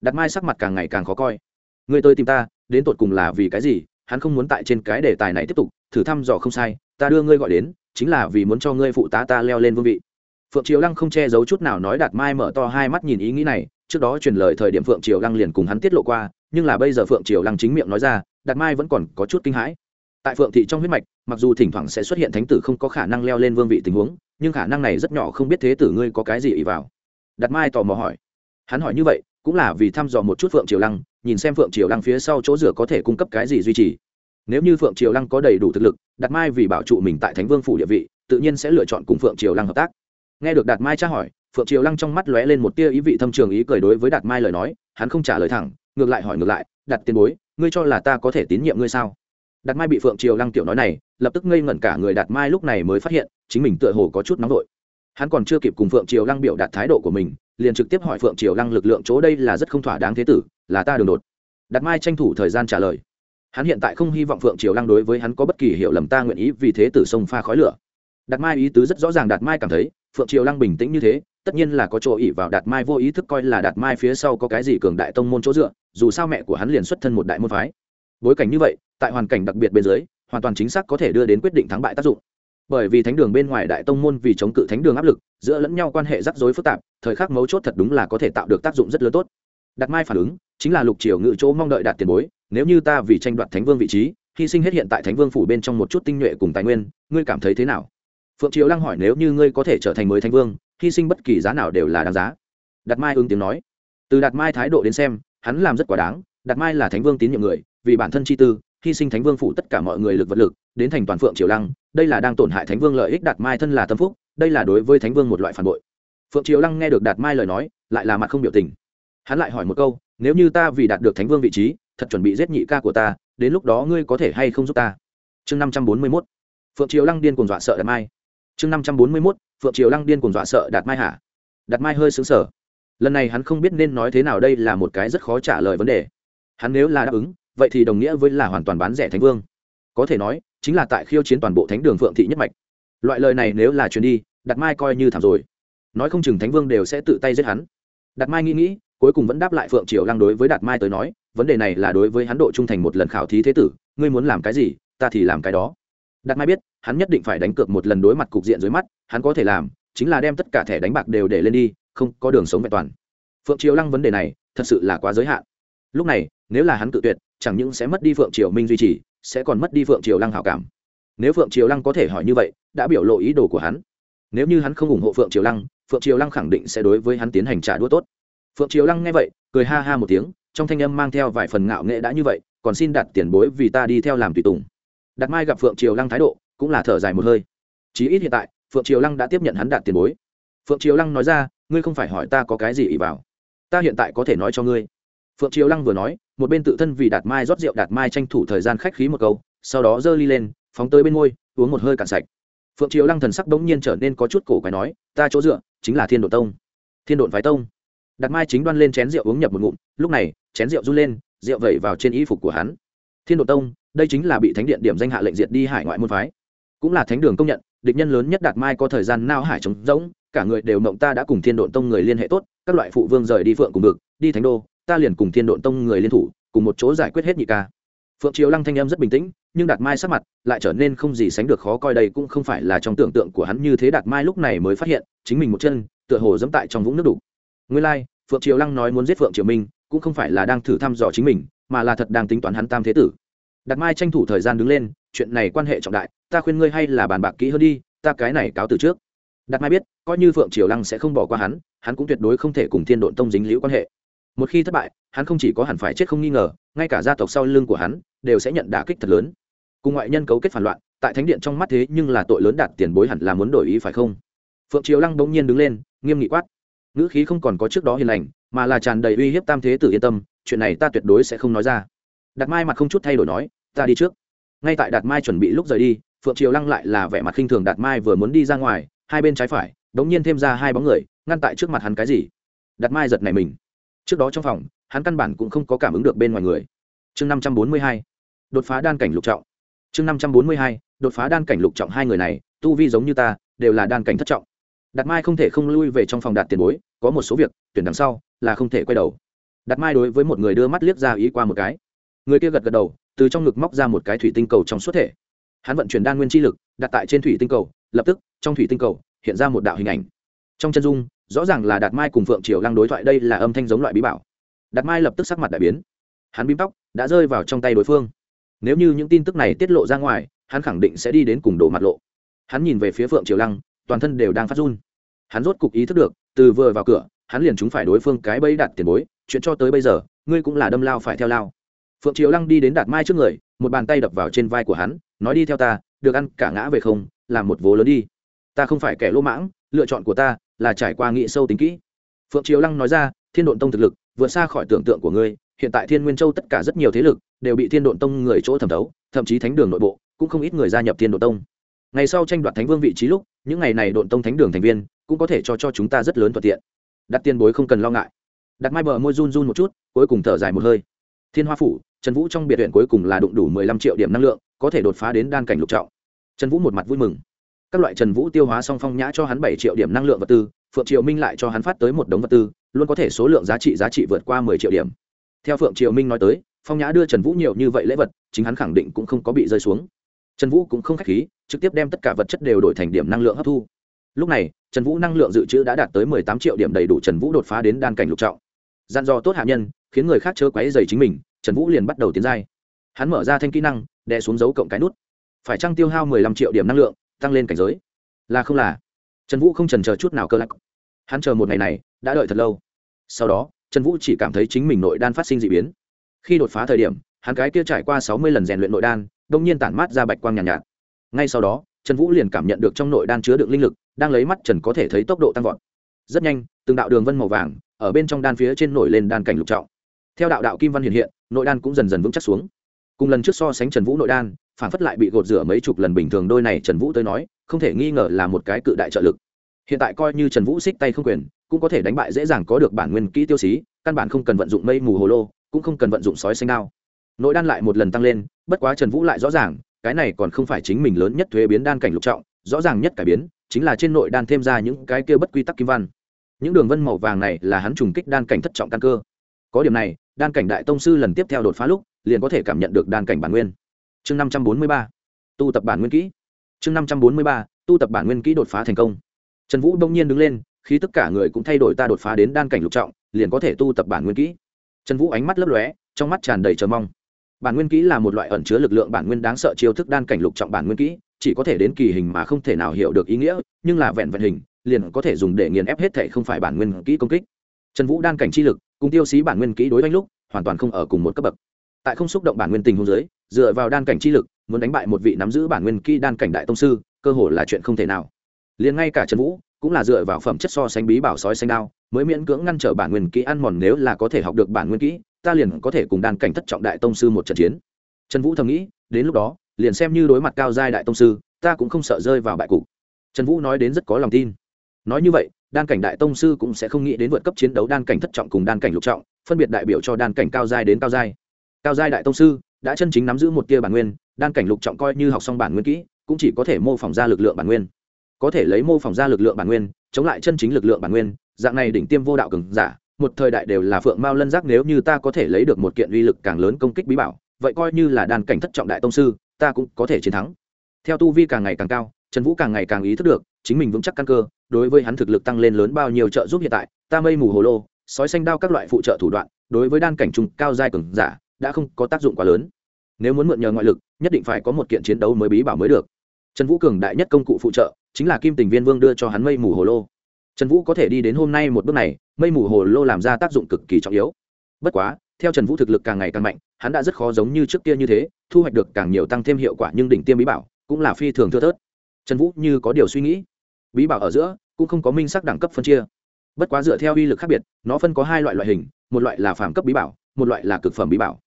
Đặt mai sắc mặt càng ngày càng khó coi. Người tôi tìm ta, đến tột cùng là vì cái gì? Hắn không muốn tại trên cái đề tài này tiếp tục, thử thăm dò không sai, ta đưa ngươi gọi đến, chính là vì muốn cho ngươi phụ tá ta leo lên vương vị. Phượng triều lăng không che giấu chút nào nói đạt mai mở to hai mắt nhìn ý nghĩ này, trước đó truyền lời thời điểm phượng triều lăng liền cùng hắn tiết lộ qua, nhưng là bây giờ phượng triều lăng chính miệng nói ra, đạt mai vẫn còn có chút kinh hãi. Tại phượng thị trong huyết mạch, mặc dù thỉnh thoảng sẽ xuất hiện thánh tử không có khả năng leo lên vương vị tình huống, nhưng khả năng này rất nhỏ, không biết thế tử ngươi có cái gì ý vào. Đạt mai tò mò hỏi. Hắn hỏi như vậy cũng là vì thăm dò một chút phượng triều lăng, nhìn xem phượng triều lăng phía sau chỗ rửa có thể cung cấp cái gì duy trì. Nếu như phượng triều lăng có đầy đủ thực lực, đạt mai vì bảo trụ mình tại thánh vương phủ địa vị, tự nhiên sẽ lựa chọn cùng phượng triều lăng hợp tác. Nghe được đạt mai tra hỏi, phượng triều lăng trong mắt lóe lên một tia ý vị thâm trường ý cười đối với đạt mai lời nói, hắn không trả lời thẳng, ngược lại hỏi ngược lại đặt tiền bối, ngươi cho là ta có thể tín nhiệm ngươi sao? Đạt mai bị phượng triều lăng tiểu nói này, lập tức ngây ngẩn cả người, đạt mai lúc này mới phát hiện, chính mình tựa hồ có chút nóng vội hắn còn chưa kịp cùng phượng triều lăng biểu đạt thái độ của mình, liền trực tiếp hỏi phượng triều lăng lực lượng chỗ đây là rất không thỏa đáng thế tử, là ta đường đột. Đạt mai tranh thủ thời gian trả lời. Hắn hiện tại không hy vọng phượng triều lăng đối với hắn có bất kỳ hiểu lầm ta nguyện ý vì thế tử sông pha khói lửa. Đạt mai ý tứ rất rõ ràng, đạt mai cảm thấy, phượng triều lăng bình tĩnh như thế, tất nhiên là có chỗ ỉ vào đạt mai vô ý thức coi là đạt mai phía sau có cái gì cường đại tông môn chỗ dựa, dù sao mẹ của hắn liền xuất thân một đại môn phái. Bối cảnh như vậy, tại hoàn cảnh đặc biệt bên dưới, hoàn toàn chính xác có thể đưa đến quyết định thắng bại tác dụng bởi vì thánh đường bên ngoài đại tông môn vì chống cự thánh đường áp lực, giữa lẫn nhau quan hệ rắc rối phức tạp, thời khắc mấu chốt thật đúng là có thể tạo được tác dụng rất lớn tốt. Đạt mai phản ứng, chính là lục triều ngự chỗ mong đợi đạt tiền bối, nếu như ta vì tranh đoạt thánh vương vị trí, hy sinh hết hiện tại thánh vương phủ bên trong một chút tinh nhuệ cùng tài nguyên, ngươi cảm thấy thế nào? Phượng triều lăng hỏi nếu như ngươi có thể trở thành mới thánh vương, hy sinh bất kỳ giá nào đều là đáng giá. Đạt mai ứng tiếng nói. Từ đạt mai thái độ đến xem, hắn làm rất quá đáng đạt mai là thánh vương tín nhiệm người, vì bản thân chi tư, hy sinh thánh vương phủ tất cả mọi người lực vật lực, đến thành toàn phượng triều lăng đây là đang tổn hại thánh vương lợi ích đạt mai thân là tâm phúc, đây là đối với thánh vương một loại phản bội. Phượng triều lăng nghe được đạt mai lời nói, lại là mặt không biểu tình. Hắn lại hỏi một câu, nếu như ta vì đạt được thánh vương vị trí, thật chuẩn bị giết nhị ca của ta, đến lúc đó ngươi có thể hay không giúp ta? Chương năm trăm bốn mươi mốt. Phượng triều lăng điên cùng dọa sợ đạt mai. Chương năm trăm bốn mươi mốt, phượng triều lăng điên cùng dọa sợ đạt mai hả? Đạt mai hơi xứng sở lần này hắn không biết nên nói thế nào đây là một cái rất khó trả lời vấn đề. Hắn nếu là đáp ứng, vậy thì đồng nghĩa với là hoàn toàn bán rẻ thánh vương. Có thể nói chính là tại khiêu chiến toàn bộ thánh đường phượng thị nhất mạch. Loại lời này nếu là truyền đi, đạt mai coi như thảm rồi. Nói không chừng thánh vương đều sẽ tự tay giết hắn. Đạt mai nghĩ nghĩ, cuối cùng vẫn đáp lại phượng triều lăng đối với đạt mai tới nói, vấn đề này là đối với hắn độ trung thành một lần khảo thí thế tử, ngươi muốn làm cái gì, ta thì làm cái đó. Đạt mai biết, hắn nhất định phải đánh cược một lần đối mặt cục diện dưới mắt, hắn có thể làm, chính là đem tất cả thẻ đánh bạc đều để lên đi, không có đường sống vẹn toàn. Phượng triều lăng vấn đề này, thật sự là quá giới hạn. Lúc này, nếu là hắn tự tuyệt, chẳng những sẽ mất đi phượng triều minh duy trì sẽ còn mất đi phượng triều lăng hảo cảm. Nếu phượng triều lăng có thể hỏi như vậy, đã biểu lộ ý đồ của hắn. Nếu như hắn không ủng hộ phượng triều lăng, phượng triều lăng khẳng định sẽ đối với hắn tiến hành trả đũa tốt. Phượng triều lăng nghe vậy, cười ha ha một tiếng, trong thanh âm mang theo vài phần ngạo nghệ đã như vậy, còn xin đặt tiền bối vì ta đi theo làm tùy tùng. Đặt mai gặp phượng triều lăng thái độ, cũng là thở dài một hơi. Chí ít hiện tại, phượng triều lăng đã tiếp nhận hắn đạt tiền bối. Phượng triều lăng nói ra, ngươi không phải hỏi ta có cái gì ỉ vào? Ta hiện tại có thể nói cho ngươi. Phượng triều lăng vừa nói một bên tự thân vì đạt mai rót rượu đạt mai tranh thủ thời gian khách khí một câu, sau đó giơ ly lên, phóng tới bên môi, uống một hơi cạn sạch. Phượng triều lăng thần sắc bỗng nhiên trở nên có chút cổ quái nói, ta chỗ dựa chính là thiên độn tông. Thiên độn phái tông? Đạt mai chính đoan lên chén rượu uống nhập một ngụm, lúc này, chén rượu run lên, rượu vẩy vào trên y phục của hắn. Thiên độn tông, đây chính là bị thánh điện điểm danh hạ lệnh diệt đi hải ngoại môn phái. Cũng là thánh đường công nhận, địch nhân lớn nhất đạt mai có thời gian nao hải trống rỗng, cả người đều mộng ta đã cùng thiên độn tông người liên hệ tốt, các loại phụ vương rời đi phượng cùng vực, đi thánh đô ta liền cùng thiên độn tông người liên thủ, cùng một chỗ giải quyết hết nhị ca. Phượng triều lăng thanh em rất bình tĩnh, nhưng đạt mai sắc mặt lại trở nên không gì sánh được khó coi đây cũng không phải là trong tưởng tượng của hắn như thế đạt mai lúc này mới phát hiện, chính mình một chân, tựa hồ dẫm tại trong vũng nước đủ nguyên lai, phượng triều lăng nói muốn giết phượng triều minh, cũng không phải là đang thử thăm dò chính mình, mà là thật đang tính toán hắn tam thế tử. Đạt mai tranh thủ thời gian đứng lên, chuyện này quan hệ trọng đại, ta khuyên ngươi hay là bàn bạc kỹ hơn đi, ta cái này cáo từ trước. Đạt mai biết, coi như phượng triều lăng sẽ không bỏ qua hắn hắn cũng tuyệt đối không thể cùng thiên độn tông dính liễu quan hệ một khi thất bại, hắn không chỉ có hẳn phải chết không nghi ngờ, ngay cả gia tộc sau lưng của hắn đều sẽ nhận đả kích thật lớn. Cùng ngoại nhân cấu kết phản loạn, tại thánh điện trong mắt thế nhưng là tội lớn đạt tiền bối hẳn là muốn đổi ý phải không? Phượng triều lăng bỗng nhiên đứng lên, nghiêm nghị quát. Ngữ khí không còn có trước đó hiền lành, mà là tràn đầy uy hiếp tam thế tử yên tâm, chuyện này ta tuyệt đối sẽ không nói ra. Đạt mai mặt không chút thay đổi nói, ta đi trước. Ngay tại đạt mai chuẩn bị lúc rời đi, phượng triều lăng lại là vẻ mặt khinh thường đạt mai vừa muốn đi ra ngoài, hai bên trái phải đống nhiên thêm ra hai bóng người, ngăn tại trước mặt hắn cái gì? Đạt mai giật này mình trước đó trong phòng, hắn căn bản cũng không có cảm ứng được bên ngoài người. Chương năm trăm bốn mươi hai, đột phá đan cảnh lục trọng. Chương năm trăm bốn mươi hai, đột phá đan cảnh lục trọng hai người này, tu vi giống như ta, đều là đan cảnh thất trọng. Đạt mai không thể không lui về trong phòng đạt tiền bối, có một số việc, tuyển đằng sau, là không thể quay đầu. Đạt mai đối với một người đưa mắt liếc ra ý qua một cái. Người kia gật gật đầu, từ trong ngực móc ra một cái thủy tinh cầu trong suốt thể. Hắn vận chuyển đan nguyên chi lực, đặt tại trên thủy tinh cầu, lập tức, trong thủy tinh cầu, hiện ra một đạo hình ảnh. Trong chân dung rõ ràng là đạt mai cùng phượng triều lăng đối thoại đây là âm thanh giống loại bí bảo. Đạt mai lập tức sắc mặt đại biến. Hắn bím tóc đã rơi vào trong tay đối phương. Nếu như những tin tức này tiết lộ ra ngoài, hắn khẳng định sẽ đi đến cùng đổ mặt lộ. Hắn nhìn về phía phượng triều lăng, toàn thân đều đang phát run. Hắn rốt cục ý thức được, từ vừa vào cửa, hắn liền chúng phải đối phương cái bẫy đặt tiền bối, chuyện cho tới bây giờ, ngươi cũng là đâm lao phải theo lao. Phượng triều lăng đi đến đạt mai trước người, một bàn tay đập vào trên vai của hắn, nói đi theo ta, được ăn cả ngã về không, làm một vố lớn đi. Ta không phải kẻ lỗ mãng, lựa chọn của ta là trải qua nghị sâu tính kỹ. Phượng triều lăng nói ra, thiên độn tông thực lực, vượt xa khỏi tưởng tượng của ngươi, hiện tại thiên nguyên châu tất cả rất nhiều thế lực, đều bị thiên độn tông người chỗ thẩm thấu, thậm chí thánh đường nội bộ, cũng không ít người gia nhập thiên độn tông. Ngày sau tranh đoạt thánh vương vị trí lúc, những ngày này độn tông thánh đường thành viên, cũng có thể cho cho chúng ta rất lớn thuận tiện. Đặt tiền bối không cần lo ngại. Đặt mai bờ môi run run một chút, cuối cùng thở dài một hơi. Thiên hoa phủ, trần vũ trong biệt viện cuối cùng là đụng đủ mười lăm triệu điểm năng lượng, có thể đột phá đến đan cảnh lục trọng. Trần vũ một mặt vui mừng các loại trần vũ tiêu hóa xong phong nhã cho hắn bảy triệu điểm năng lượng vật tư, phượng triều minh lại cho hắn phát tới một đống vật tư, luôn có thể số lượng giá trị giá trị vượt qua mười triệu điểm. Theo phượng triều minh nói tới, phong nhã đưa trần vũ nhiều như vậy lễ vật, chính hắn khẳng định cũng không có bị rơi xuống. Trần vũ cũng không k h á c h khí, trực tiếp đem tất cả vật chất đều đổi thành điểm năng lượng hấp thu. Lúc này, trần vũ năng lượng dự trữ đã đạt tới mười tám triệu điểm đầy đủ trần vũ đột phá đến đan cảnh lục trọng. Gian do tốt hạ nhân, khiến người khác chớ quáy dày chính mình, trần vũ liền bắt đầu tiến giai. Hắn mở ra thanh kỹ năng, đè xuống dấu cộng cái nút. Phải trăng tiêu hao mười lăm triệu điểm năng lượng tăng lên cảnh giới. Là không là? Trần vũ không trần chờ chút nào cơ lắc. Hắn chờ một ngày này đã đợi thật lâu. Sau đó trần vũ chỉ cảm thấy chính mình nội đan phát sinh d ị biến. Khi đột phá thời điểm hắn cái kia trải qua sáu mươi lần rèn luyện nội đan đông nhiên tản mát ra bạch quang nhàn nhạt, nhạt. Ngay sau đó trần vũ liền cảm nhận được trong nội đan chứa đựng linh lực đang lấy mắt trần có thể thấy tốc độ tăng vọt. Rất nhanh từng đạo đường vân màu vàng ở bên trong đan phía trên nổi lên đan cảnh lục trọng. Theo đạo đạo kim văn hiện hiện nội đan cũng dần dần vững chắc xuống. Cùng lần trước so sánh trần vũ nội đan phản phất lại bị gột rửa mấy chục lần bình thường đôi này trần vũ tới nói, không thể nghi ngờ là một cái cự đại trợ lực. Hiện tại coi như trần vũ xích tay không quyền, cũng có thể đánh bại dễ dàng có được bản nguyên kỹ tiêu xí, căn bản không cần vận dụng mây mù hồ lô, cũng không cần vận dụng sói xanh đao. Nội đan lại một lần tăng lên, bất quá trần vũ lại rõ ràng, cái này còn không phải chính mình lớn nhất thuế biến đan cảnh lục trọng, rõ ràng nhất cải biến, chính là trên nội đan thêm ra những cái kia bất quy tắc kim văn. Những đường vân màu vàng này là hắn trùng kích đan cảnh thất trọng căn cơ. Có điểm này, đan cảnh đại tông sư lần tiếp theo đột phá lúc, liền có thể cảm nhận được đan cảnh bản nguyên chương năm trăm bốn mươi ba, tu tập bản nguyên kỹ. Chương năm trăm bốn mươi ba, tu tập bản nguyên kỹ đột phá thành công. Trần vũ đông nhiên đứng lên khi tất cả người cũng thay đổi ta đột phá đến đan cảnh lục trọng, liền có thể tu tập bản nguyên kỹ. Trần vũ ánh mắt lấp lóe, trong mắt tràn đầy chờ mong. Bản nguyên kỹ là một loại ẩn chứa lực lượng bản nguyên đáng sợ chiêu thức đan cảnh lục trọng bản nguyên kỹ, chỉ có thể đến kỳ hình mà không thể nào hiểu được ý nghĩa, nhưng là vẹn vẹn hình, liền có thể dùng để nghiền ép hết thể không phải bản nguyên kỹ công kích. Trần vũ đan cảnh chi lực, cùng tiêu xí bản nguyên kỹ đối với lúc, hoàn toàn không ở cùng một cấp bậc tại không xúc động bản nguyên tình hôn giới dựa vào đan cảnh chi lực, muốn đánh bại một vị nắm giữ bản nguyên kỹ đan cảnh đại tông sư, cơ hội là chuyện không thể nào. Liền ngay cả trần vũ, cũng là dựa vào phẩm chất so sánh bí bảo sói xanh đao, mới miễn cưỡng ngăn trở bản nguyên kỹ ăn mòn nếu là có thể học được bản nguyên kỹ, ta liền có thể cùng đan cảnh thất trọng đại tông sư một trận chiến. Trần vũ thầm nghĩ, đến lúc đó, liền xem như đối mặt cao giai đại tông sư, ta cũng không sợ rơi vào bại cục. Trần vũ nói đến rất có lòng tin. Nói như vậy, đan cảnh đại tông sư cũng sẽ không nghĩ đến vượt cấp chiến đấu đan cảnh thất trọng cùng đan cảnh lục trọng, phân biệt đại biểu cho đan cảnh cao giai đến cao giai cao giai đại tông sư, đã chân chính nắm giữ một tia bản nguyên, đan cảnh lục trọng coi như học xong bản nguyên kỹ, cũng chỉ có thể mô phỏng ra lực lượng bản nguyên. Có thể lấy mô phỏng ra lực lượng bản nguyên, chống lại chân chính lực lượng bản nguyên, dạng này đỉnh tiêm vô đạo cường giả, một thời đại đều là phượng mao lân giác nếu như ta có thể lấy được một kiện uy lực càng lớn công kích bí bảo, vậy coi như là đan cảnh thất trọng đại tông sư, ta cũng có thể chiến thắng. Theo tu vi càng ngày càng cao, trần vũ càng ngày càng ý thức được, chính mình vững chắc căn cơ, đối với hắn thực lực tăng lên lớn bao nhiêu trợ giúp hiện tại, ta mây mù hồ lô, sói xanh đao các loại phụ trợ thủ đoạn, đối với đan cảnh trung cao giai cường giả đã không có tác dụng quá lớn. Nếu muốn mượn nhờ ngoại lực, nhất định phải có một kiện chiến đấu mới bí bảo mới được. Trần vũ cường đại nhất công cụ phụ trợ chính là kim tình viên vương đưa cho hắn mây mù hồ lô. Trần vũ có thể đi đến hôm nay một bước này, mây mù hồ lô làm ra tác dụng cực kỳ trọng yếu. Bất quá, theo trần vũ thực lực càng ngày càng mạnh, hắn đã rất khó giống như trước kia như thế, thu hoạch được càng nhiều tăng thêm hiệu quả nhưng đỉnh tiêm bí bảo cũng là phi thường thưa thớt. Trần vũ như có điều suy nghĩ. Bí bảo ở giữa cũng không có minh sắc đẳng cấp phân chia. Bất quá dựa theo uy lực khác biệt, nó phân có hai loại loại hình, một loại là phàm cấp bí bảo, một loại là cực phẩm bí bảo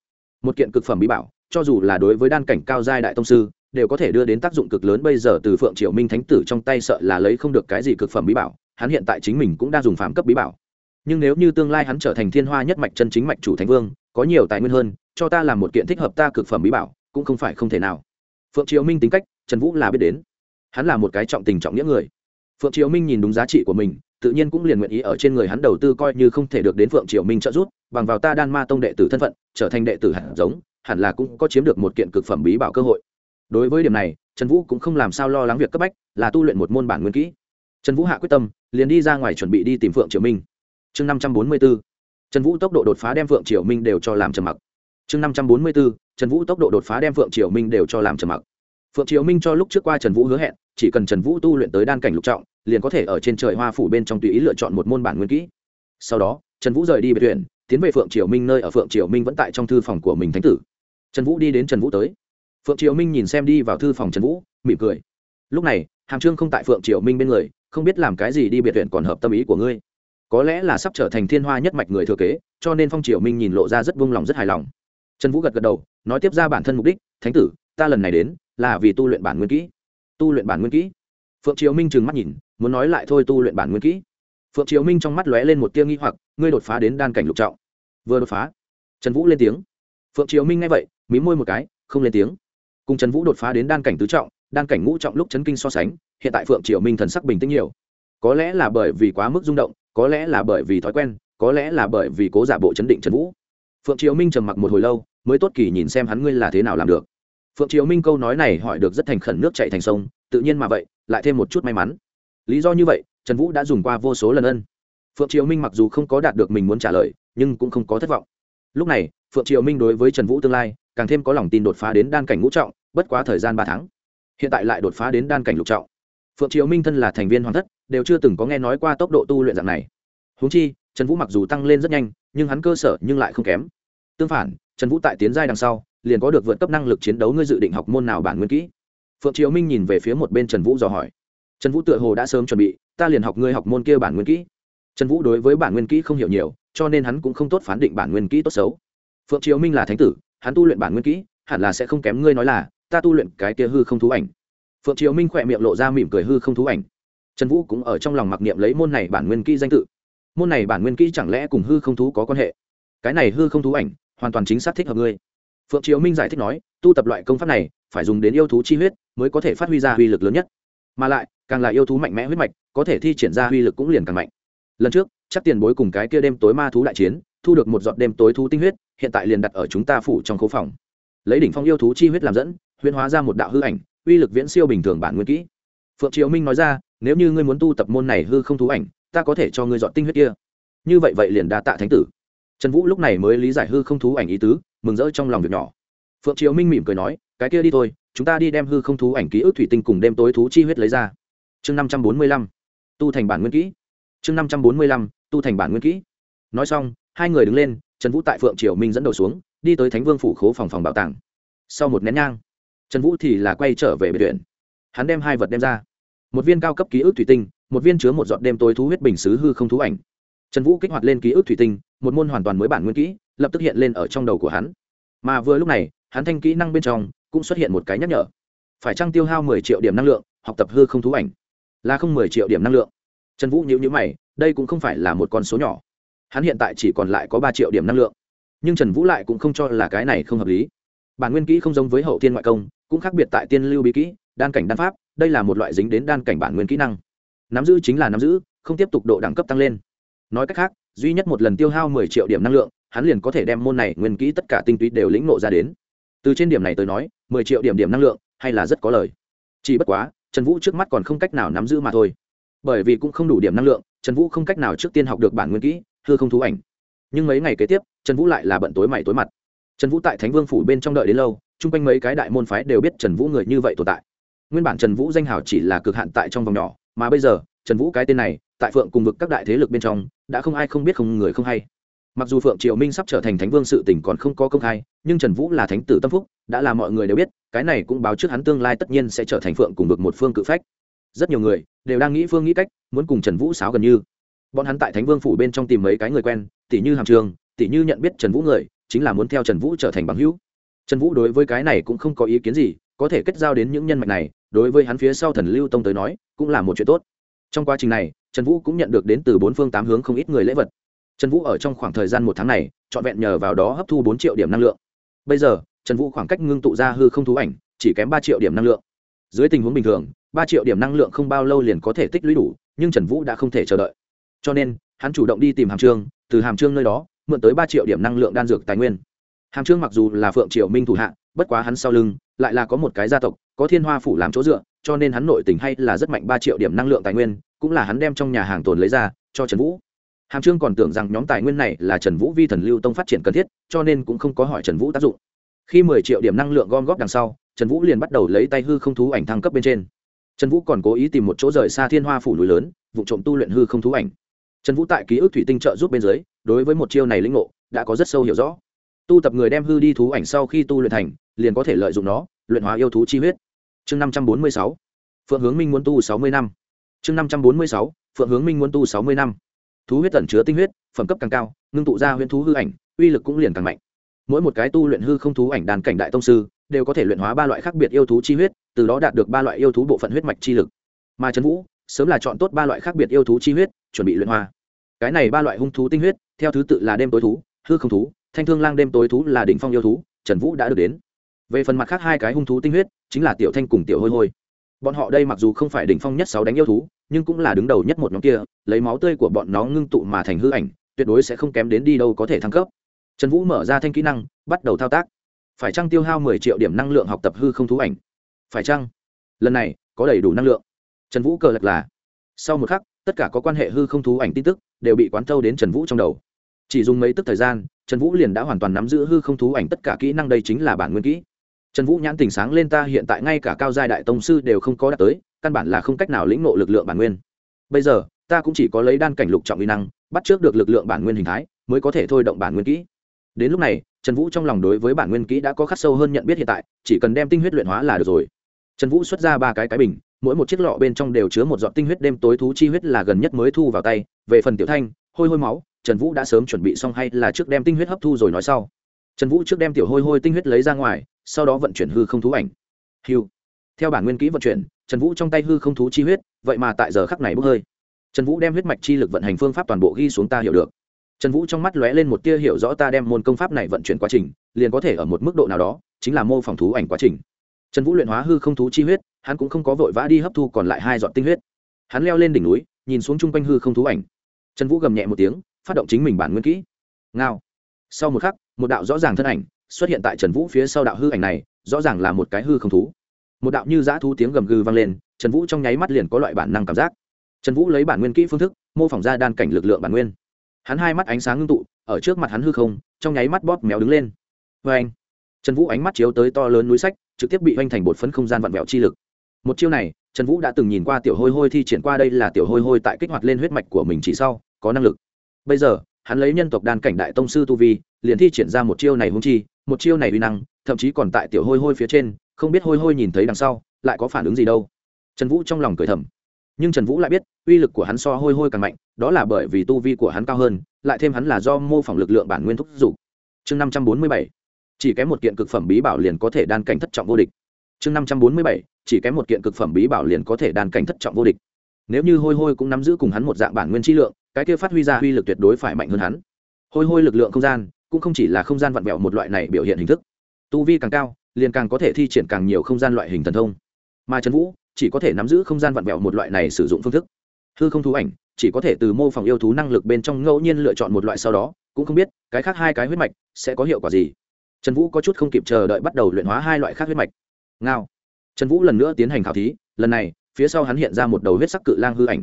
một kiện cực phẩm bí bảo, cho dù là đối với đan cảnh cao giai đại tông sư, đều có thể đưa đến tác dụng cực lớn. Bây giờ từ phượng triệu minh thánh tử trong tay sợ là lấy không được cái gì cực phẩm bí bảo, hắn hiện tại chính mình cũng đang dùng phạm cấp bí bảo. Nhưng nếu như tương lai hắn trở thành thiên hoa nhất mạch chân chính mạch chủ thánh vương, có nhiều tài nguyên hơn, cho ta làm một kiện thích hợp ta cực phẩm bí bảo, cũng không phải không thể nào. Phượng triều minh tính cách, trần vũ là biết đến. Hắn là một cái trọng tình trọng nghĩa người. Phượng triều minh nhìn đúng giá trị của mình tự nhiên cũng liền nguyện ý ở trên người hắn đầu tư coi như không thể được đến phượng triều minh trợ giúp, bằng vào ta đan ma tông đệ tử thân phận, trở thành đệ tử hạt giống, hẳn là cũng có chiếm được một kiện cực phẩm bí bảo cơ hội. Đối với điểm này, trần vũ cũng không làm sao lo lắng việc cấp bách, là tu luyện một môn bản nguyên kỹ. Trần vũ hạ quyết tâm, liền đi ra ngoài chuẩn bị đi tìm phượng triều minh. Chương năm trăm bốn mươi b ố trần vũ tốc độ đột phá đem phượng triều minh đều cho làm trầm mặc. Chương năm trăm bốn mươi b ố trần vũ tốc độ đột phá đem phượng triều minh đều cho làm trầm mặc phượng triều minh cho lúc trước qua trần vũ hứa hẹn, chỉ cần trần vũ tu luyện tới đan cảnh lục trọng, liền có thể ở trên trời hoa phủ bên trong tùy ý lựa chọn một môn bản nguyên kỹ. Sau đó, trần vũ rời đi biệt tuyển tiến về phượng triều minh nơi ở phượng triều minh vẫn tại trong thư phòng của mình thánh tử. Trần vũ đi đến trần vũ tới. Phượng triều minh nhìn xem đi vào thư phòng trần vũ, mỉm cười. Lúc này, hàm trương không tại phượng triều minh bên người, không biết làm cái gì đi biệt tuyển còn hợp tâm ý của ngươi. Có lẽ là sắp trở thành thiên hoa nhất mạch người thừa kế, cho nên phong triều minh nhìn lộ ra rất vung lòng, rất hài lòng. Trần vũ gật gật đầu, nói tiếp ra bản thân mục đích, thánh tử, ta lần này đến là vì tu luyện bản nguyên kỹ. Tu luyện bản nguyên kỹ. Phượng triều minh trừng mắt nhìn, muốn nói lại thôi tu luyện bản nguyên kỹ. Phượng triều minh trong mắt lóe lên một tia nghi hoặc, ngươi đột phá đến đan cảnh lục trọng. Vừa đột phá, trần vũ lên tiếng. Phượng triều minh nghe vậy, mí môi một cái, không lên tiếng. Cùng trần vũ đột phá đến đan cảnh tứ trọng, đan cảnh ngũ trọng lúc chấn kinh so sánh, hiện tại phượng triều minh thần sắc bình tĩnh nhiều. Có lẽ là bởi vì quá mức rung động, có lẽ là bởi vì thói quen, có lẽ là bởi vì cố giả bộ chấn định trần vũ. Phượng triều minh trầm mặc một hồi lâu, mới tốt kỳ nhìn xem hắn ngươi là thế nào làm được phượng triều minh câu nói này hỏi được rất thành khẩn nước chạy thành sông, tự nhiên mà vậy, lại thêm một chút may mắn. Lý do như vậy, trần vũ đã dùng qua vô số lần ân. Phượng triều minh mặc dù không có đạt được mình muốn trả lời, nhưng cũng không có thất vọng. Lúc này, phượng triều minh đối với trần vũ tương lai, càng thêm có lòng tin đột phá đến đan cảnh ngũ trọng, bất quá thời gian ba tháng. Hiện tại lại đột phá đến đan cảnh lục trọng. Phượng triều minh thân là thành viên hoàng thất, đều chưa từng có nghe nói qua tốc độ tu luyện dạng này. Húng chi, trần vũ mặc dù tăng lên rất nhanh, nhưng hắn cơ sở nhưng lại không kém. Tương phản, trần vũ tại tiến giai đằng sau liền có được vượt cấp năng lực chiến đấu ngươi dự định học môn nào bản nguyên kỹ. Phượng triều minh nhìn về phía một bên trần vũ dò hỏi. Trần vũ tựa hồ đã sớm chuẩn bị, ta liền học ngươi học môn kia bản nguyên kỹ. Trần vũ đối với bản nguyên kỹ không hiểu nhiều, cho nên hắn cũng không tốt phán định bản nguyên kỹ tốt xấu. Phượng triều minh là thánh tử, hắn tu luyện bản nguyên kỹ, hẳn là sẽ không kém ngươi nói là, ta tu luyện cái kia hư không thú ảnh. Phượng triều minh khỏe miệng lộ ra mỉm cười hư không thú ảnh. Trần vũ cũng ở trong lòng mặc niệm lấy môn này bản nguyên kỹ danh tự. Môn này bản nguyên kỹ chẳng lẽ cùng hư không thú có quan hệ? Cái này hư không thú ảnh, hoàn toàn chính xác thích hợp ngươi phượng triều minh giải thích nói, tu tập loại công pháp này, phải dùng đến yêu thú chi huyết mới có thể phát huy ra uy lực lớn nhất. Mà lại, càng là yêu thú mạnh mẽ huyết mạch, có thể thi triển ra uy lực cũng liền càng mạnh. Lần trước, chắc tiền bối cùng cái kia đêm tối ma thú đại chiến, thu được một giọt đêm tối thú tinh huyết, hiện tại liền đặt ở chúng ta phủ trong khấu phòng. Lấy đỉnh phong yêu thú chi huyết làm dẫn, huyễn hóa ra một đạo hư ảnh, uy lực viễn siêu bình thường bản nguyên kỹ. Phượng triều minh nói ra, nếu như ngươi muốn tu tập môn này hư không thú ảnh, ta có thể cho ngươi dọn tinh huyết kia. Như vậy vậy liền đa tạ thánh tử trần vũ lúc này mới lý giải hư không thú ảnh ý tứ, mừng rỡ trong lòng việc nhỏ. Phượng triều minh mỉm cười nói, cái kia đi thôi, chúng ta đi đem hư không thú ảnh ký ức thủy tinh cùng đêm tối thú chi huyết lấy ra. Chương năm trăm bốn mươi lăm, tu thành bản nguyên kỹ. Chương năm trăm bốn mươi lăm, tu thành bản nguyên kỹ. Nói xong, hai người đứng lên, trần vũ tại phượng triều minh dẫn đầu xuống, đi tới thánh vương phủ khố phòng phòng bảo tàng. Sau một nén nhang, trần vũ thì là quay trở về biệt viện. Hắn đem hai vật đem ra. Một viên cao cấp ký ức thủy tinh, một viên chứa một giọt đêm tối thú huyết bình xứ hư không thú ảnh. Trần vũ kích hoạt lên ký ức thủy tinh một môn hoàn toàn mới bản nguyên kỹ, lập tức hiện lên ở trong đầu của hắn. Mà vừa lúc này, hắn thanh kỹ năng bên trong cũng xuất hiện một cái nhắc nhở. Phải trăng tiêu hao mười triệu điểm năng lượng, học tập hư không thú ảnh? Là không mười triệu điểm năng lượng. Trần vũ nhữ nhữ mày, đây cũng không phải là một con số nhỏ. Hắn hiện tại chỉ còn lại có ba triệu điểm năng lượng. Nhưng trần vũ lại cũng không cho là cái này không hợp lý. Bản nguyên kỹ không giống với hậu tiên ngoại công, cũng khác biệt tại tiên lưu bí kỹ, đan cảnh đan pháp, đây là một loại dính đến đan cảnh bản nguyên kỹ năng. Nắm giữ chính là nắm giữ, không tiếp tục độ đẳng cấp tăng lên. Nói cách khác duy nhất một lần tiêu hao mười triệu điểm năng lượng, hắn liền có thể đem môn này nguyên kỹ tất cả tinh túy đều lĩnh nộ ra đến. Từ trên điểm này tới nói, mười triệu điểm điểm năng lượng hay là rất có lời. Chỉ bất quá, trần vũ trước mắt còn không cách nào nắm giữ mà thôi. Bởi vì cũng không đủ điểm năng lượng, trần vũ không cách nào trước tiên học được bản nguyên kỹ, hư không thú ảnh. Nhưng mấy ngày kế tiếp, trần vũ lại là bận tối mày tối mặt. Trần vũ tại thánh vương phủ bên trong đợi đến lâu, chung quanh mấy cái đại môn phái đều biết trần vũ người như vậy tồn tại. Nguyên bản trần vũ danh hào chỉ là cực hạn tại trong vòng nhỏ, mà bây giờ, trần vũ cái tên này tại phượng cùng vực các đại thế lực bên trong, đã không ai không biết không người không hay. Mặc dù phượng triều minh sắp trở thành thánh vương sự tỉnh còn không có công khai, nhưng trần vũ là thánh tử tâm phúc, đã là mọi người đều biết, cái này cũng báo trước hắn tương lai tất nhiên sẽ trở thành phượng cùng vực một phương cự phách. Rất nhiều người đều đang nghĩ phương nghĩ cách, muốn cùng trần vũ sáo gần như. Bọn hắn tại thánh vương phủ bên trong tìm mấy cái người quen tỷ như hàm trường tỷ như nhận biết trần vũ người, chính là muốn theo trần vũ trở thành bằng hữu. Trần vũ đối với cái này cũng không có ý kiến gì, có thể kết giao đến những nhân mạch này, đối với hắn phía sau thần lưu tông tới nói, cũng là một chuyện tốt trong quá trình này, trần vũ cũng nhận được đến từ bốn phương tám hướng không ít người lễ vật. Trần vũ ở trong khoảng thời gian một tháng này, trọn vẹn nhờ vào đó hấp thu bốn triệu điểm năng lượng. Bây giờ, trần vũ khoảng cách ngưng tụ ra hư không thú ảnh, chỉ kém ba triệu điểm năng lượng. Dưới tình huống bình thường, ba triệu điểm năng lượng không bao lâu liền có thể tích lũy đủ, nhưng trần vũ đã không thể chờ đợi. Cho nên, hắn chủ động đi tìm hàm trương, từ hàm trương nơi đó, mượn tới ba triệu điểm năng lượng đan dược tài nguyên. Hàm trương mặc dù là phượng triệu minh thủ hạ, bất quá hắn sau lưng, lại là có một cái gia tộc, có thiên hoa phủ làm chỗ dựa cho nên hắn nội tình hay là rất mạnh ba triệu điểm năng lượng tài nguyên, cũng là hắn đem trong nhà hàng tồn lấy ra, cho trần vũ. Hàm trương còn tưởng rằng nhóm tài nguyên này là trần vũ vi thần lưu tông phát triển cần thiết, cho nên cũng không có hỏi trần vũ tác dụng. Khi mười triệu điểm năng lượng gom góp đằng sau, trần vũ liền bắt đầu lấy tay hư không thú ảnh thăng cấp bên trên. Trần vũ còn cố ý tìm một chỗ rời xa thiên hoa phủ núi lớn, vụ trộm tu luyện hư không thú ảnh. Trần vũ tại ký ức thủy tinh trợ giúp bên dưới, đối với một chiêu này lĩnh ngộ, đã có rất sâu hiểu rõ. Tu tập người đem hư đi thú ảnh sau khi tu luyện thành, liền có thể lợi dụng nó, luyện hóa yêu thú chi huyết chương năm trăm bốn mươi sáu, phượng hướng minh muốn tu sáu mươi năm. Chương năm trăm bốn mươi sáu, phượng hướng minh muốn tu sáu mươi năm. Thú huyết tẩn chứa tinh huyết, phẩm cấp càng cao, ngưng tụ ra huyễn thú hư ảnh, uy lực cũng liền càng mạnh. Mỗi một cái tu luyện hư không thú ảnh đàn cảnh đại tông sư, đều có thể luyện hóa ba loại khác biệt yêu thú chi huyết, từ đó đạt được ba loại yêu thú bộ phận huyết mạch chi lực. Mà trần vũ, sớm là chọn tốt ba loại khác biệt yêu thú chi huyết, chuẩn bị luyện hóa. Cái này ba loại hung thú tinh huyết, theo thứ tự là đêm tối thú, hư không thú, thanh thương lang đêm tối thú là đỉnh phong yêu thú, trần vũ đã được đến về phần mặt khác hai cái hung thú tinh huyết, chính là tiểu thanh cùng tiểu hôi hôi. Bọn họ đây mặc dù không phải đỉnh phong nhất sáu đánh yêu thú, nhưng cũng là đứng đầu nhất một nhóm kia, lấy máu tươi của bọn nó ngưng tụ mà thành hư ảnh, tuyệt đối sẽ không kém đến đi đâu có thể thăng cấp. Trần vũ mở ra thanh kỹ năng, bắt đầu thao tác. Phải trăng tiêu hao mười triệu điểm năng lượng học tập hư không thú ảnh? Phải chăng? Lần này, có đầy đủ năng lượng. Trần vũ cờ lật là. Sau một khắc, tất cả có quan hệ hư không thú ảnh tin tức đều bị quán thâu đến trần vũ trong đầu. Chỉ dùng mấy tức thời gian, trần vũ liền đã hoàn toàn nắm giữ hư không thú ảnh tất cả kỹ năng đây chính là bản nguyên kỹ trần vũ nhãn tình sáng lên ta hiện tại ngay cả cao giai đại tông sư đều không có đạt tới, căn bản là không cách nào lĩnh ngộ lực lượng bản nguyên. Bây giờ, ta cũng chỉ có lấy đan cảnh lục trọng uy năng, bắt trước được lực lượng bản nguyên hình thái, mới có thể thôi động bản nguyên kỹ. Đến lúc này, trần vũ trong lòng đối với bản nguyên kỹ đã có khắc sâu hơn nhận biết hiện tại, chỉ cần đem tinh huyết luyện hóa là được rồi. Trần vũ xuất ra ba cái cái bình, mỗi một chiếc lọ bên trong đều chứa một giọt tinh huyết đêm tối thú chi huyết là gần nhất mới thu vào tay. Về phần tiểu thanh, hôi hôi máu, trần vũ đã sớm chuẩn bị xong hay là trước đem tinh huyết hấp thu rồi nói sau. Trần vũ trước đem tiểu hôi hôi tinh huyết lấy ra ngoài sau đó vận chuyển hư không thú ảnh. Hiu. Theo bản nguyên kỹ vận chuyển, trần vũ trong tay hư không thú chi huyết, vậy mà tại giờ khắc này bốc hơi. Trần vũ đem huyết mạch chi lực vận hành phương pháp toàn bộ ghi xuống ta hiểu được. Trần vũ trong mắt lóe lên một tia hiểu rõ ta đem môn công pháp này vận chuyển quá trình, liền có thể ở một mức độ nào đó, chính là mô phỏng thú ảnh quá trình. Trần vũ luyện hóa hư không thú chi huyết, hắn cũng không có vội vã đi hấp thu còn lại hai dọn tinh huyết. Hắn leo lên đỉnh núi, nhìn xuống chung quanh hư không thú ảnh. Trần vũ gầm nhẹ một tiếng, phát động chính mình bản nguyên kỹ. Ngao. Sau một khắc, một đạo rõ ràng thân ảnh xuất hiện tại trần vũ phía sau đạo hư ảnh này, rõ ràng là một cái hư không thú. Một đạo như dã thú tiếng gầm gừ vang lên, trần vũ trong nháy mắt liền có loại bản năng cảm giác. Trần vũ lấy bản nguyên kỹ phương thức, mô phỏng ra đan cảnh lực lượng bản nguyên. Hắn hai mắt ánh sáng ngưng tụ, ở trước mặt hắn hư không, trong nháy mắt bóp méo đứng lên. Vê anh trần vũ ánh mắt chiếu tới to lớn núi sách, trực tiếp bị hoành thành bột phấn không gian vặn vẹo chi lực. Một chiêu này, trần vũ đã từng nhìn qua tiểu hôi hôi thi triển qua đây là tiểu hôi hôi tại kích hoạt lên huyết mạch của mình chỉ sau, có năng lực. Bây giờ, hắn lấy nhân tộc đan cảnh đại tông sư tu vi, liền thi triển ra một chiêu này hung chi một chiêu này uy năng, thậm chí còn tại tiểu hôi hôi phía trên, không biết hôi hôi nhìn thấy đằng sau, lại có phản ứng gì đâu. Trần vũ trong lòng cười thầm. Nhưng trần vũ lại biết, uy lực của hắn so hôi hôi càng mạnh, đó là bởi vì tu vi của hắn cao hơn, lại thêm hắn là do mô phỏng lực lượng bản nguyên thúc giục. Chương năm trăm bốn mươi bảy. Chỉ kém một kiện cực phẩm bí bảo liền có thể đan cảnh thất trọng vô địch. Chương năm trăm bốn mươi bảy. Chỉ kém một kiện cực phẩm bí bảo liền có thể đan cảnh thất trọng vô địch. Nếu như hôi hôi cũng nắm giữ cùng hắn một dạng bản nguyên trí lượng, cái kia phát huy ra uy lực tuyệt đối phải mạnh hơn hắn. Hôi hôi lực lượng không gian cũng không chỉ là không gian vặn vẹo một loại này biểu hiện hình thức. Tu vi càng cao, liền càng có thể thi triển càng nhiều không gian loại hình thần thông. Mà trần vũ chỉ có thể nắm giữ không gian vặn vẹo một loại này sử dụng phương thức. Hư không thú ảnh chỉ có thể từ mô phỏng yêu thú năng lực bên trong ngẫu nhiên lựa chọn một loại sau đó, cũng không biết cái khác hai cái huyết mạch sẽ có hiệu quả gì. Trần vũ có chút không kịp chờ đợi bắt đầu luyện hóa hai loại khác huyết mạch. Ngao. Trần vũ lần nữa tiến hành khảo thí, lần này, phía sau hắn hiện ra một đầu huyết sắc cự lang hư ảnh.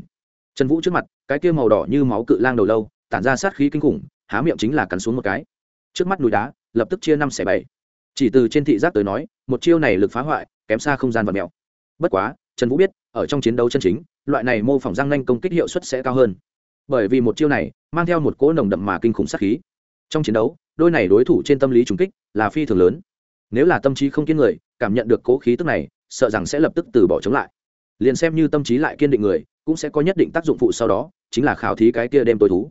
Trần vũ trước mặt, cái kia màu đỏ như máu cự lang đầu lâu, tản ra sát khí kinh khủng, há miệng chính là cắn xuống một cái trước mắt núi đá, lập tức chia năm xẻ bảy. Chỉ từ trên thị giác tới nói, một chiêu này lực phá hoại, kém xa không gian vật mèo. Bất quá, trần vũ biết, ở trong chiến đấu chân chính, loại này mô phỏng răng nanh công kích hiệu suất sẽ cao hơn. Bởi vì một chiêu này, mang theo một cỗ nồng đậm mà kinh khủng sát khí. Trong chiến đấu, đôi này đối thủ trên tâm lý trùng kích là phi thường lớn. Nếu là tâm trí không kiên người, cảm nhận được cố khí tức này, sợ rằng sẽ lập tức từ bỏ chống lại. Liền xem như tâm trí lại kiên định người, cũng sẽ có nhất định tác dụng phụ sau đó, chính là khảo thí cái kia đêm tối thú.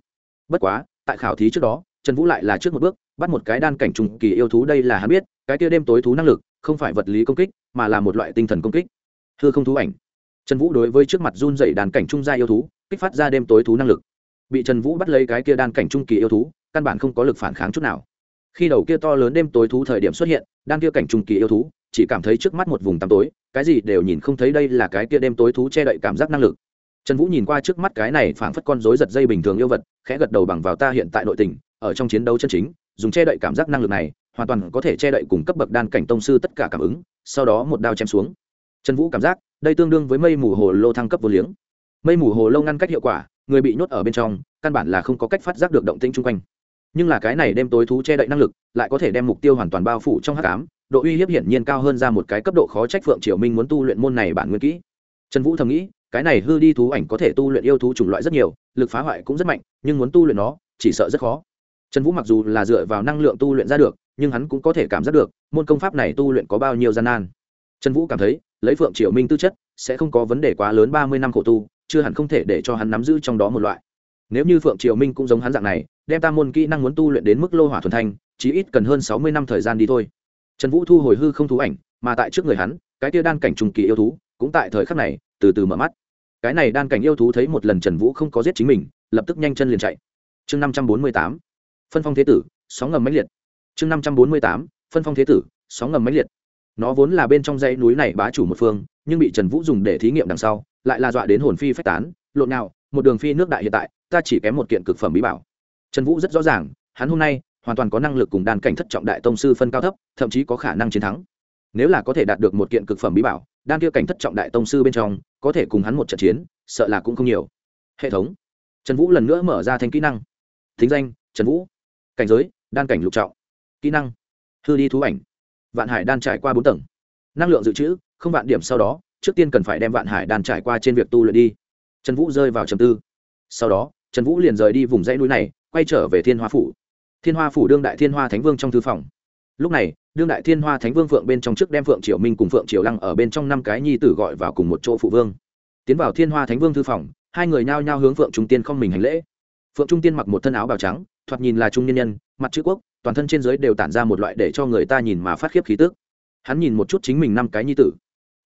Bất quá, tại khảo thí trước đó trần vũ lại là trước một bước, bắt một cái đan cảnh trùng kỳ yêu thú, đây là hắn biết, cái kia đêm tối thú năng lực, không phải vật lý công kích, mà là một loại tinh thần công kích. Hư không thú ảnh. Trần vũ đối với trước mặt run dậy đàn cảnh trung gia yêu thú, kích phát ra đêm tối thú năng lực. Bị trần vũ bắt lấy cái kia đan cảnh trung kỳ yêu thú, căn bản không có lực phản kháng chút nào. Khi đầu kia to lớn đêm tối thú thời điểm xuất hiện, đan kia cảnh trung kỳ yêu thú, chỉ cảm thấy trước mắt một vùng tăm tối, cái gì đều nhìn không thấy đây là cái kia đêm tối thú che đậy cảm giác năng lực. Trần vũ nhìn qua trước mắt cái này phảng phất con rối giật dây bình thường yêu vật, khẽ gật đầu bằng vào ta hiện tại nội tình ở trong chiến đấu chân chính, dùng che đậy cảm giác năng lực này, hoàn toàn có thể che đậy cùng cấp bậc đan cảnh tông sư tất cả cảm ứng, sau đó một đao chém xuống. Trần vũ cảm giác, đây tương đương với mây mù hồ lô thăng cấp vô liếng. Mây mù hồ lô ngăn cách hiệu quả, người bị nhốt ở bên trong, căn bản là không có cách phát giác được động tĩnh chung quanh. Nhưng là cái này đem tối thú che đậy năng lực, lại có thể đem mục tiêu hoàn toàn bao phủ trong h tám độ uy hiếp hiển nhiên cao hơn ra một cái cấp độ khó trách phượng triều minh muốn tu luyện môn này bản nguyên kỹ. Trần vũ thầm nghĩ, cái này hư đi thú ảnh có thể tu luyện yêu thú chủng loại rất nhiều, lực phá hoại cũng rất mạnh, nhưng muốn tu luyện nó, chỉ sợ rất khó trần vũ mặc dù là dựa vào năng lượng tu luyện ra được, nhưng hắn cũng có thể cảm giác được, môn công pháp này tu luyện có bao nhiêu gian nan. Trần vũ cảm thấy, lấy phượng triều minh tư chất, sẽ không có vấn đề quá lớn ba mươi năm khổ tu, chưa hẳn không thể để cho hắn nắm giữ trong đó một loại. Nếu như phượng triều minh cũng giống hắn dạng này, đem ta môn kỹ năng muốn tu luyện đến mức lô hỏa thuần thanh, chí ít cần hơn sáu mươi năm thời gian đi thôi. Trần vũ thu hồi hư không thú ảnh, mà tại trước người hắn, cái tia đan cảnh trùng kỳ yêu thú, cũng tại thời khắc này, từ từ mở mắt. Cái này đan cảnh yêu thú thấy một lần trần vũ không có giết chính mình, lập tức nhanh chân liền chạy. Chương năm trăm bốn mươi tám phân phong thế tử, sóng ngầm máy liệt. Chương năm trăm bốn mươi tám, phân phong thế tử, sóng ngầm máy liệt. Nó vốn là bên trong dãy núi này bá chủ một phương, nhưng bị trần vũ dùng để thí nghiệm đằng sau, lại là dọa đến hồn phi phách tán. Lộn nào, một đường phi nước đại hiện tại, ta chỉ kém một kiện cực phẩm bí bảo. Trần vũ rất rõ ràng, hắn hôm nay hoàn toàn có năng lực cùng đan cảnh thất trọng đại tông sư phân cao thấp, thậm chí có khả năng chiến thắng. Nếu là có thể đạt được một kiện cực phẩm bí bảo, đan kia cảnh thất trọng đại tông sư bên trong, có thể cùng hắn một trận chiến, sợ là cũng không nhiều. Hệ thống. Trần vũ lần nữa mở ra thành kỹ năng. Thính danh, trần vũ cảnh giới, đan cảnh lục trọng. Kỹ năng, hư đi thú ảnh. Vạn hải đan trải qua bốn tầng. Năng lượng dự trữ, không vạn điểm sau đó, trước tiên cần phải đem vạn hải đan trải qua trên việc tu luyện đi. Trần vũ rơi vào trầm tư. Sau đó, trần vũ liền rời đi vùng dãy núi này, quay trở về thiên hoa phủ. Thiên hoa phủ đương đại thiên hoa thánh vương trong thư phòng. Lúc này, đương đại thiên hoa thánh vương phượng bên trong trước đem phượng triều minh cùng phượng triều lăng ở bên trong năm cái nhi tử gọi vào cùng một chỗ phụ vương. Tiến vào thiên hoa thánh vương thư phòng, hai người nhao nhao hướng phượng trung tiên không mình hành lễ. Phượng trung tiên mặc một thân áo bào trắng thoạt nhìn là trung nhân nhân, mặt chữ quốc, toàn thân trên giới đều tản ra một loại để cho người ta nhìn mà phát khiếp khí tức. Hắn nhìn một chút chính mình năm cái nhi tử,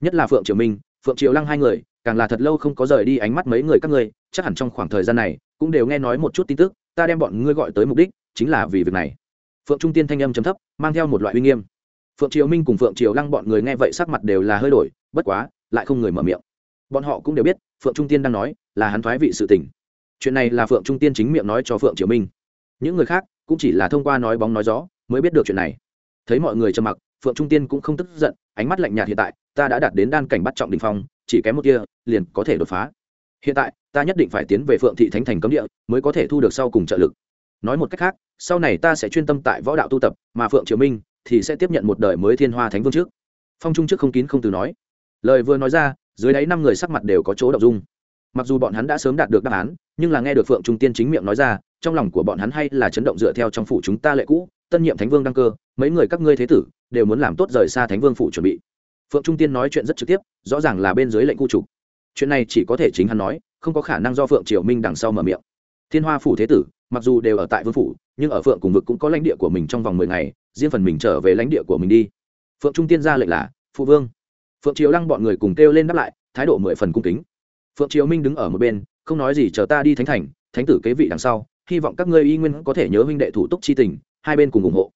nhất là phượng triều minh, phượng triều lăng hai người, càng là thật lâu không có rời đi ánh mắt mấy người các ngươi, chắc hẳn trong khoảng thời gian này, cũng đều nghe nói một chút tin tức, ta đem bọn ngươi gọi tới mục đích chính là vì việc này. Phượng trung tiên thanh âm chấm thấp, mang theo một loại uy nghiêm. Phượng triều minh cùng phượng triều lăng bọn người nghe vậy sắc mặt đều là hơi đổi, bất quá, lại không người mở miệng. Bọn họ cũng đều biết, phượng trung tiên đang nói là hắn thoái vị sự tình. Chuyện này là phượng trung tiên chính miệng nói cho phượng triều minh những người khác cũng chỉ là thông qua nói bóng nói gió mới biết được chuyện này. Thấy mọi người trầm mặc, phượng trung tiên cũng không tức giận, ánh mắt lạnh nhạt hiện tại, ta đã đạt đến đan cảnh bắt trọng đình phong, chỉ kém một kia liền có thể đột phá. Hiện tại, ta nhất định phải tiến về phượng thị thánh thành cấm địa, mới có thể thu được sau cùng trợ lực. Nói một cách khác, sau này ta sẽ chuyên tâm tại võ đạo tu tập, mà phượng triều minh thì sẽ tiếp nhận một đời mới thiên hoa thánh vương trước. Phong trung trước không kín không từ nói. Lời vừa nói ra, dưới đáy năm người sắc mặt đều có chỗ đ ộ n g dung. Mặc dù bọn hắn đã sớm đạt được đáp án, nhưng là nghe được phượng trung tiên chính miệng nói ra trong lòng của bọn hắn hay là chấn động dựa theo trong phủ chúng ta lệ cũ, tân nhiệm thánh vương đăng cơ, mấy người các ngươi thế tử đều muốn làm tốt rời xa thánh vương phủ chuẩn bị. Phượng trung tiên nói chuyện rất trực tiếp, rõ ràng là bên dưới lệnh khu trục. Chuyện này chỉ có thể chính hắn nói, không có khả năng do phượng triều minh đằng sau mở miệng. Thiên hoa phủ thế tử, mặc dù đều ở tại vương phủ, nhưng ở phượng cùng vực cũng có lãnh địa của mình trong vòng mười ngày, riêng phần mình trở về lãnh địa của mình đi. Phượng trung tiên ra lệnh là, phụ vương. Phượng triều lăng bọn người cùng kêu lên đáp lại, thái độ mười phần cung kính. Phượng triều minh đứng ở một bên, không nói gì, chờ ta đi thánh thành, thánh tử kế vị đằng sau hy vọng các ngươi y nguyên có thể nhớ huynh đệ thủ túc chi tình, hai bên cùng ủng hộ.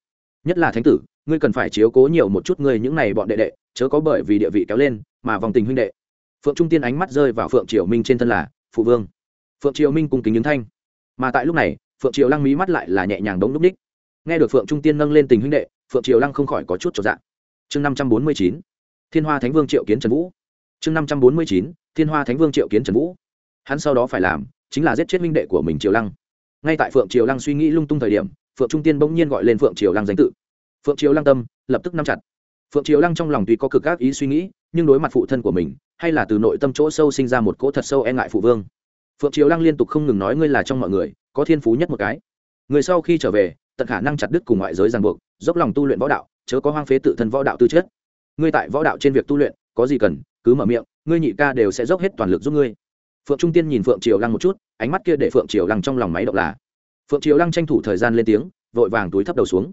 Nhất là thánh tử, ngươi cần phải chiếu cố nhiều một chút ngươi những này bọn đệ đệ, chớ có bởi vì địa vị kéo lên mà vòng tình huynh đệ. Phượng trung tiên ánh mắt rơi vào phượng triều minh trên thân là, phụ vương. Phượng triều minh cùng kính những thanh. Mà tại lúc này, phượng triều lăng mí mắt lại là nhẹ nhàng đống núp ních. Nghe được phượng trung tiên nâng lên tình huynh đệ, phượng triều lăng không khỏi có chút trọn dạng chương năm trăm bốn mươi chín, thiên hoa thánh vương triệu kiến trần vũ. Chương năm trăm bốn mươi chín, thiên hoa thánh vương triệu kiến trần vũ. Hắn sau đó phải làm, chính là giết chết huynh đệ của mình triều lăng ngay tại phượng triều lăng suy nghĩ lung tung thời điểm, phượng trung tiên bỗng nhiên gọi lên phượng triều lăng danh tự. Phượng triều lăng tâm, lập tức nắm chặt. Phượng triều lăng trong lòng tuy có cực các ý suy nghĩ, nhưng đối mặt phụ thân của mình, hay là từ nội tâm chỗ sâu sinh ra một cỗ thật sâu e ngại phụ vương. Phượng triều lăng liên tục không ngừng nói ngươi là trong mọi người, có thiên phú nhất một cái. Người sau khi trở về, tận khả năng chặt đứt cùng ngoại giới ràng buộc, dốc lòng tu luyện võ đạo, chớ có hoang phế tự thân võ đạo tư chất. Ngươi tại võ đạo trên việc tu luyện, có gì cần, cứ mở miệng, ngươi nhị ca đều sẽ dốc hết toàn lực giúp ngươi phượng trung tiên nhìn phượng triều lăng một chút, ánh mắt kia để phượng triều lăng trong lòng máy động là, phượng triều lăng tranh thủ thời gian lên tiếng, vội vàng túi thấp đầu xuống.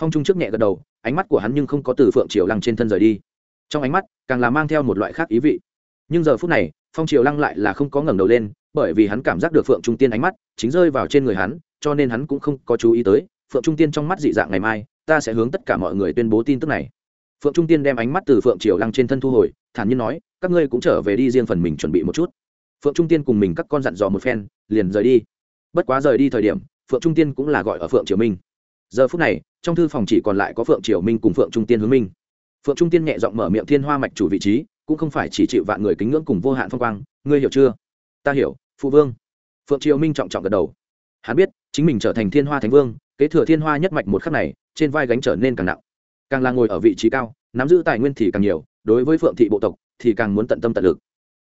Phong trung trước nhẹ gật đầu, ánh mắt của hắn nhưng không có từ phượng triều lăng trên thân rời đi. Trong ánh mắt, càng là mang theo một loại khác ý vị. Nhưng giờ phút này, phong triều lăng lại là không có ngẩng đầu lên, bởi vì hắn cảm giác được phượng trung tiên ánh mắt chính rơi vào trên người hắn, cho nên hắn cũng không có chú ý tới, phượng trung tiên trong mắt dị dạng ngày mai, ta sẽ hướng tất cả mọi người tuyên bố tin tức này. Phượng trung tiên đem ánh mắt từ phượng triều lăng trên thân thu hồi, thản nhiên nói, các ngươi cũng trở về đi riêng phần mình chuẩn bị một chút phượng trung tiên cùng mình các con dặn dò một phen, liền rời đi. Bất quá rời đi thời điểm, phượng trung tiên cũng là gọi ở phượng triều minh. Giờ phút này, trong thư phòng chỉ còn lại có phượng triều minh cùng phượng trung tiên hướng minh phượng trung tiên nhẹ giọng mở miệng thiên hoa mạch chủ vị trí, cũng không phải chỉ chịu vạn người kính ngưỡng cùng vô hạn phong quang. Ngươi hiểu chưa? Ta hiểu, phụ vương. Phượng triều minh trọng trọng gật đầu. Hắn biết, chính mình trở thành thiên hoa thánh vương, kế thừa thiên hoa nhất mạch một khắc này, trên vai gánh trở nên càng nặng. Càng là ngồi ở vị trí cao, nắm giữ tài nguyên thì càng nhiều, đối với phượng thị bộ tộc thì càng muốn tận tâm tận lực.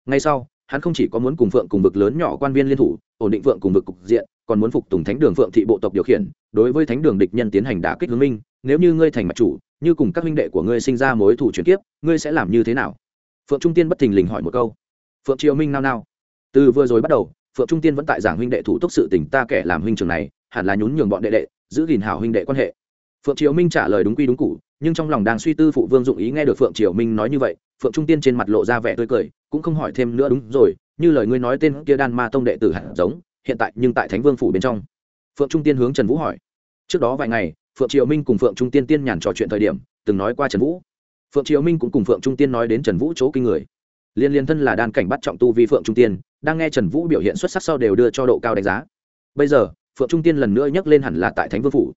Ngay sau hắn không chỉ có muốn cùng phượng cùng vực lớn nhỏ quan viên liên thủ, ổn định phượng cùng vực cục diện, còn muốn phục tùng thánh đường phượng thị bộ tộc điều khiển, đối với thánh đường địch nhân tiến hành đả kích hướng minh, nếu như ngươi thành mặt chủ, như cùng các huynh đệ của ngươi sinh ra mối thủ chuyển kiếp, ngươi sẽ làm như thế nào? Phượng trung tiên bất thình lình hỏi một câu. Phượng triều minh nao nao. Từ vừa rồi bắt đầu, phượng trung tiên vẫn tại giảng huynh đệ thủ túc sự tình ta kẻ làm huynh trường này, hẳn là nhún nhường bọn đệ đệ, giữ gìn hảo huynh đệ quan hệ. Phượng triều minh trả lời đúng quy đúng cụ nhưng trong lòng đang suy tư phụ vương dụng ý nghe được phượng triều minh nói như vậy, phượng trung tiên trên mặt lộ ra vẻ tươi cười, cũng không hỏi thêm nữa đúng rồi, như lời ngươi nói tên kia đan ma tông đệ tử hạt giống, hiện tại nhưng tại thánh vương phủ bên trong. Phượng trung tiên hướng trần vũ hỏi. Trước đó vài ngày, phượng triều minh cùng phượng trung tiên tiên nhàn trò chuyện thời điểm, từng nói qua trần vũ. Phượng triều minh cũng cùng phượng trung tiên nói đến trần vũ chỗ kinh người. Liên liên thân là đan cảnh bắt trọng tu vi phượng trung tiên, đang nghe trần vũ biểu hiện xuất sắc sau đều đưa cho độ cao đánh giá. Bây giờ, phượng trung tiên lần nữa nhắc lên hẳn là tại thánh vương phủ.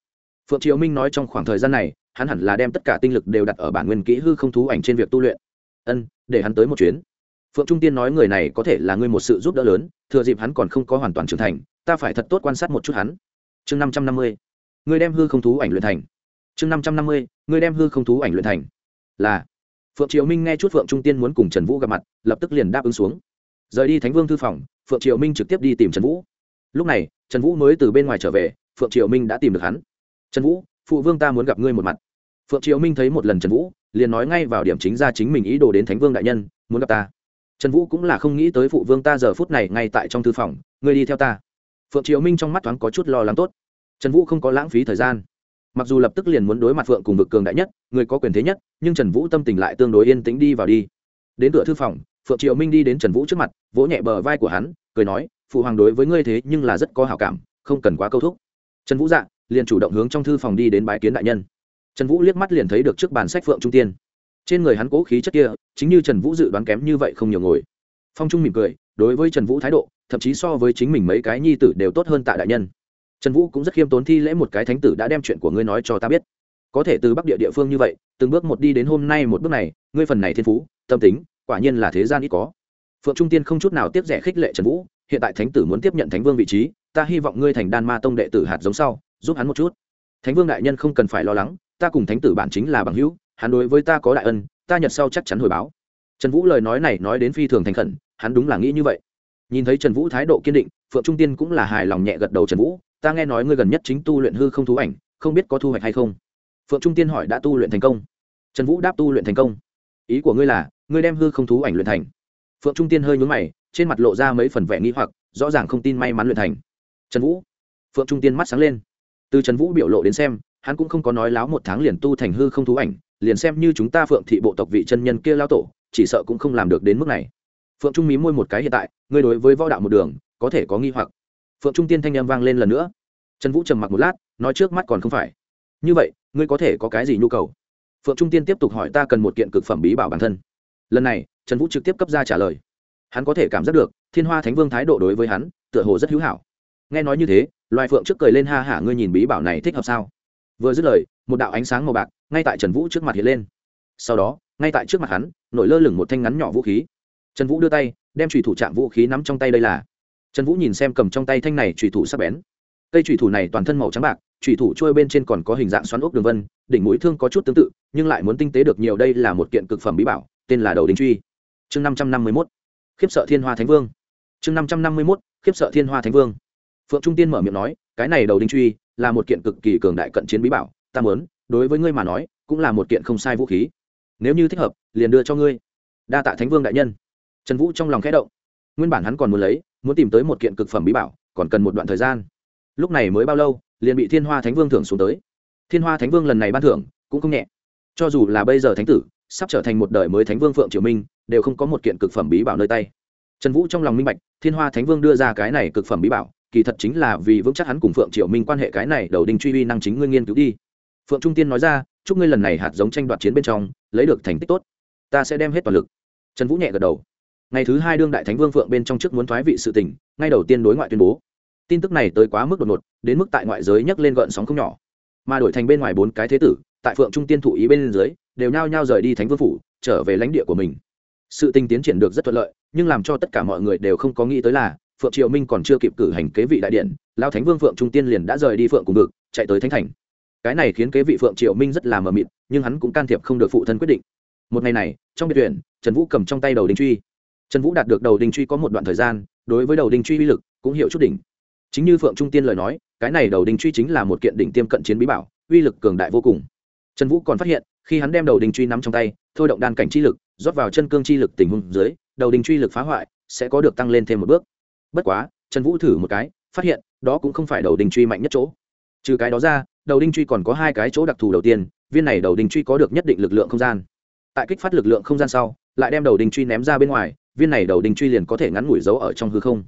Phượng triều minh nói trong khoảng thời gian này hắn hẳn là đem tất cả tinh lực đều đặt ở bản nguyên kỹ hư không thú ảnh trên việc tu luyện. Ân, để hắn tới một chuyến. Phượng trung tiên nói người này có thể là ngươi một sự giúp đỡ lớn, thừa dịp hắn còn không có hoàn toàn trưởng thành, ta phải thật tốt quan sát một chút hắn. Chương năm trăm năm mươi người đem hư không thú ảnh luyện thành. Chương năm trăm năm mươi người đem hư không thú ảnh luyện thành. Là, phượng triều minh nghe chút phượng trung tiên muốn cùng trần vũ gặp mặt, lập tức liền đáp ứng xuống. Rời đi thánh vương thư phòng, phượng triều minh trực tiếp đi tìm trần vũ. Lúc này, trần vũ mới từ bên ngoài trở về, phượng triều minh đã tìm được hắn. Trần vũ, phụ vương ta muốn gặp ngươi một mặt phượng triều minh thấy một lần trần vũ, liền nói ngay vào điểm chính ra chính mình ý đồ đến thánh vương đại nhân, muốn gặp ta. Trần vũ cũng là không nghĩ tới phụ vương ta giờ phút này ngay tại trong thư phòng, ngươi đi theo ta. Phượng triều minh trong mắt thoáng có chút lo lắng tốt. Trần vũ không có lãng phí thời gian. Mặc dù lập tức liền muốn đối mặt phượng cùng vực cường đại nhất, người có quyền thế nhất, nhưng trần vũ tâm tình lại tương đối yên tĩnh đi vào đi. Đến cửa thư phòng, phượng triều minh đi đến trần vũ trước mặt, vỗ nhẹ bờ vai của hắn, cười nói, phụ hoàng đối với ngươi thế nhưng là rất có hảo cảm, không cần quá câu thúc. Trần vũ dạ liền chủ động hướng trong thư phòng đi đến bái kiến đại nhân trần vũ liếc mắt liền thấy được trước bàn sách phượng trung tiên. Trên người hắn cố khí chất kia, chính như trần vũ dự đoán kém như vậy không nhiều ngồi. Phong trung mỉm cười, đối với trần vũ thái độ, thậm chí so với chính mình mấy cái nhi tử đều tốt hơn tại đại nhân. Trần vũ cũng rất khiêm tốn thi lễ một cái thánh tử đã đem chuyện của ngươi nói cho ta biết. Có thể từ bắc địa địa phương như vậy, từng bước một đi đến hôm nay một bước này, ngươi phần này thiên phú, tâm tính, quả nhiên là thế gian ít có. Phượng trung tiên không chút nào tiếp rẻ khích lệ trần vũ, hiện tại thánh tử muốn tiếp nhận thánh vương vị trí, ta hy vọng ngươi thành đan ma tông đệ tử hạt giống sau, giúp hắn một chút. Thánh vương đại nhân không cần phải lo lắng ta cùng thánh tử bản chính là bằng hữu, hắn đối với ta có đại ân, ta nhật sau chắc chắn hồi báo. Trần vũ lời nói này nói đến phi thường thành khẩn, hắn đúng là nghĩ như vậy. Nhìn thấy trần vũ thái độ kiên định, phượng trung tiên cũng là hài lòng nhẹ gật đầu trần vũ, ta nghe nói ngươi gần nhất chính tu luyện hư không thú ảnh, không biết có thu hoạch hay không? Phượng trung tiên hỏi đã tu luyện thành công. Trần vũ đáp tu luyện thành công. Ý của ngươi là, ngươi đem hư không thú ảnh luyện thành. Phượng trung tiên hơi nhún mày, trên mặt lộ ra mấy phần vẻ nghĩ hoặc, rõ ràng không tin may mắn luyện thành. Trần vũ. Phượng trung tiên mắt sáng lên. Từ trần vũ biểu lộ đến xem hắn cũng không có nói láo một tháng liền tu thành hư không thú ảnh, liền xem như chúng ta phượng thị bộ tộc vị chân nhân kia lao tổ, chỉ sợ cũng không làm được đến mức này. Phượng trung mí môi một cái hiện tại, ngươi đối với võ đạo một đường, có thể có nghi hoặc. Phượng trung tiên thanh em vang lên lần nữa. Trần vũ trầm mặc một lát, nói trước mắt còn không phải. Như vậy, ngươi có thể có cái gì nhu cầu? Phượng trung tiên tiếp tục hỏi ta cần một kiện cực phẩm bí bảo bản thân. Lần này, trần vũ trực tiếp cấp ra trả lời. Hắn có thể cảm giác được, thiên hoa thánh vương thái độ đối với hắn, tựa hồ rất hữu hảo. Nghe nói như thế, loài phượng trước cười lên ha hả, ngươi nhìn bí bảo này thích hợp sao? Vừa dứt lời, một đạo ánh sáng màu bạc ngay tại trần vũ trước mặt hiện lên. Sau đó, ngay tại trước mặt hắn, nổi lơ lửng một thanh ngắn nhỏ vũ khí. Trần vũ đưa tay, đem trùy thủ trạm vũ khí nắm trong tay đây là. Trần vũ nhìn xem cầm trong tay thanh này trùy thủ sắp bén. Cây trùy thủ này toàn thân màu trắng bạc trùy thủ trôi bên trên còn có hình dạng xoắn ốc đường vân, đỉnh mũi thương có chút tương tự, nhưng lại muốn tinh tế được nhiều, đây là một kiện cực phẩm bí bảo, tên là đầu đình truy. Chương năm trăm năm mươi mốt. Khiếp sợ thiên hoa thánh vương. Chương năm trăm năm mươi mốt. Khiếp sợ thiên hoa thánh vương. Phượng trung tiên mở miệng nói, cái này đầu đinh truy là một kiện cực kỳ cường đại cận chiến bí bảo, ta muốn, đối với ngươi mà nói, cũng là một kiện không sai vũ khí. Nếu như thích hợp, liền đưa cho ngươi. Đa tạ thánh vương đại nhân. Trần vũ trong lòng khẽ động. Nguyên bản hắn còn muốn lấy, muốn tìm tới một kiện cực phẩm bí bảo, còn cần một đoạn thời gian. Lúc này mới bao lâu, liền bị thiên hoa thánh vương thưởng xuống tới. Thiên hoa thánh vương lần này ban thưởng, cũng không nhẹ. Cho dù là bây giờ thánh tử, sắp trở thành một đời mới thánh vương phượng triều minh, đều không có một kiện cực phẩm bí bảo nơi tay. Trần vũ trong lòng minh bạch, thiên hoa thánh vương đưa ra cái này cực phẩm bí bảo kỳ thật chính là vì vững chắc hắn cùng phượng Triệu minh quan hệ cái này, đầu đinh truy uy năng chính ngươi nghiên cứu đi. Phượng trung tiên nói ra, chúc ngươi lần này hạt giống tranh đoạt chiến bên trong, lấy được thành tích tốt. Ta sẽ đem hết toàn lực. Trần vũ nhẹ gật đầu. Ngày thứ hai đương đại thánh vương phượng bên trong trước muốn thoái vị sự tỉnh ngay đầu tiên đối ngoại tuyên bố. Tin tức này tới quá mức đột ngột, đến mức tại ngoại giới nhấc lên gợn sóng không nhỏ. Mà đổi thành bên ngoài bốn cái thế tử, tại phượng trung tiên thụ ý bên dưới, đều nhao nhao rời đi thánh vương phủ, trở về lãnh địa của mình. Sự tình tiến triển được rất thuận lợi, nhưng làm cho tất cả mọi người đều không có nghĩ tới là phượng triều minh còn chưa kịp cử hành kế vị đại điện lao thánh vương phượng trung tiên liền đã rời đi phượng cùng ngực chạy tới thánh thành. Cái này khiến kế vị phượng triều minh rất là mờ mịt, nhưng hắn cũng can thiệp không được phụ thân quyết định. Một ngày này, trong biệt tuyển trần vũ cầm trong tay đầu đinh truy. Trần vũ đạt được đầu đinh truy có một đoạn thời gian, đối với đầu đinh truy uy lực cũng hiểu chút đỉnh. Chính như phượng trung tiên lời nói, cái này đầu đinh truy chính là một kiện đỉnh tiêm cận chiến bí bảo, uy lực cường đại vô cùng. Trần vũ còn phát hiện, khi hắn đem đầu đinh truy nắm trong tay, thôi động đan cảnh chi lực, rót vào chân cương chi lực tình huống dưới, đầu đinh truy lực phá hoại, sẽ có được tăng lên thêm một bước bất quá, trần vũ thử một cái, phát hiện, đó cũng không phải đầu đinh truy mạnh nhất chỗ. Trừ cái đó ra, đầu đinh truy còn có hai cái chỗ đặc thù đầu tiên, viên này đầu đinh truy có được nhất định lực lượng không gian. Tại kích phát lực lượng không gian sau, lại đem đầu đinh truy ném ra bên ngoài, viên này đầu đinh truy liền có thể ngắn ngủi giấu ở trong hư không.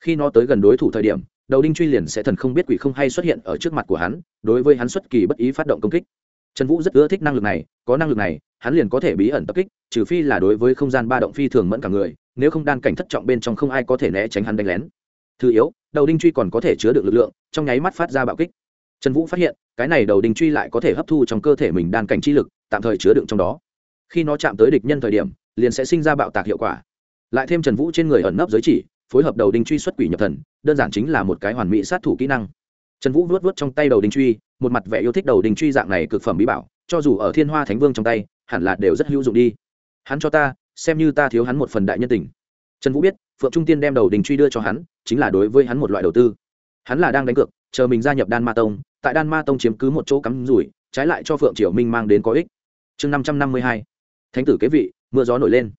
Khi nó tới gần đối thủ thời điểm, đầu đinh truy liền sẽ thần không biết quỷ không hay xuất hiện ở trước mặt của hắn, đối với hắn xuất kỳ bất ý phát động công kích trần vũ rất ưa thích năng lực này, có năng lực này, hắn liền có thể bí ẩn tập kích, trừ phi là đối với không gian ba động phi thường mẫn cả người, nếu không đan cảnh thất trọng bên trong không ai có thể né tránh hắn đánh lén. Thứ yếu, đầu đinh truy còn có thể chứa được lực lượng, trong nháy mắt phát ra bạo kích. Trần vũ phát hiện, cái này đầu đinh truy lại có thể hấp thu trong cơ thể mình đan cảnh chi lực, tạm thời chứa đựng trong đó. Khi nó chạm tới địch nhân thời điểm, liền sẽ sinh ra bạo tạc hiệu quả. Lại thêm trần vũ trên người ẩn nấp giới chỉ, phối hợp đầu đinh truy xuất quỷ nhập thần, đơn giản chính là một cái hoàn mỹ sát thủ kỹ năng trần vũ vuốt vuốt trong tay đầu đinh truy, một mặt vẻ yêu thích đầu đinh truy dạng này cực phẩm bí bảo, cho dù ở thiên hoa thánh vương trong tay, hẳn là đều rất hữu dụng đi. Hắn cho ta, xem như ta thiếu hắn một phần đại nhân tình. Trần vũ biết, phượng trung tiên đem đầu đình truy đưa cho hắn, chính là đối với hắn một loại đầu tư. Hắn là đang đánh cược, chờ mình gia nhập đan ma tông, tại đan ma tông chiếm cứ một chỗ cắm rủi, trái lại cho phượng triều minh mang đến có ích. Chương năm trăm năm mươi hai, thánh tử kế vị, mưa gió nổi lên.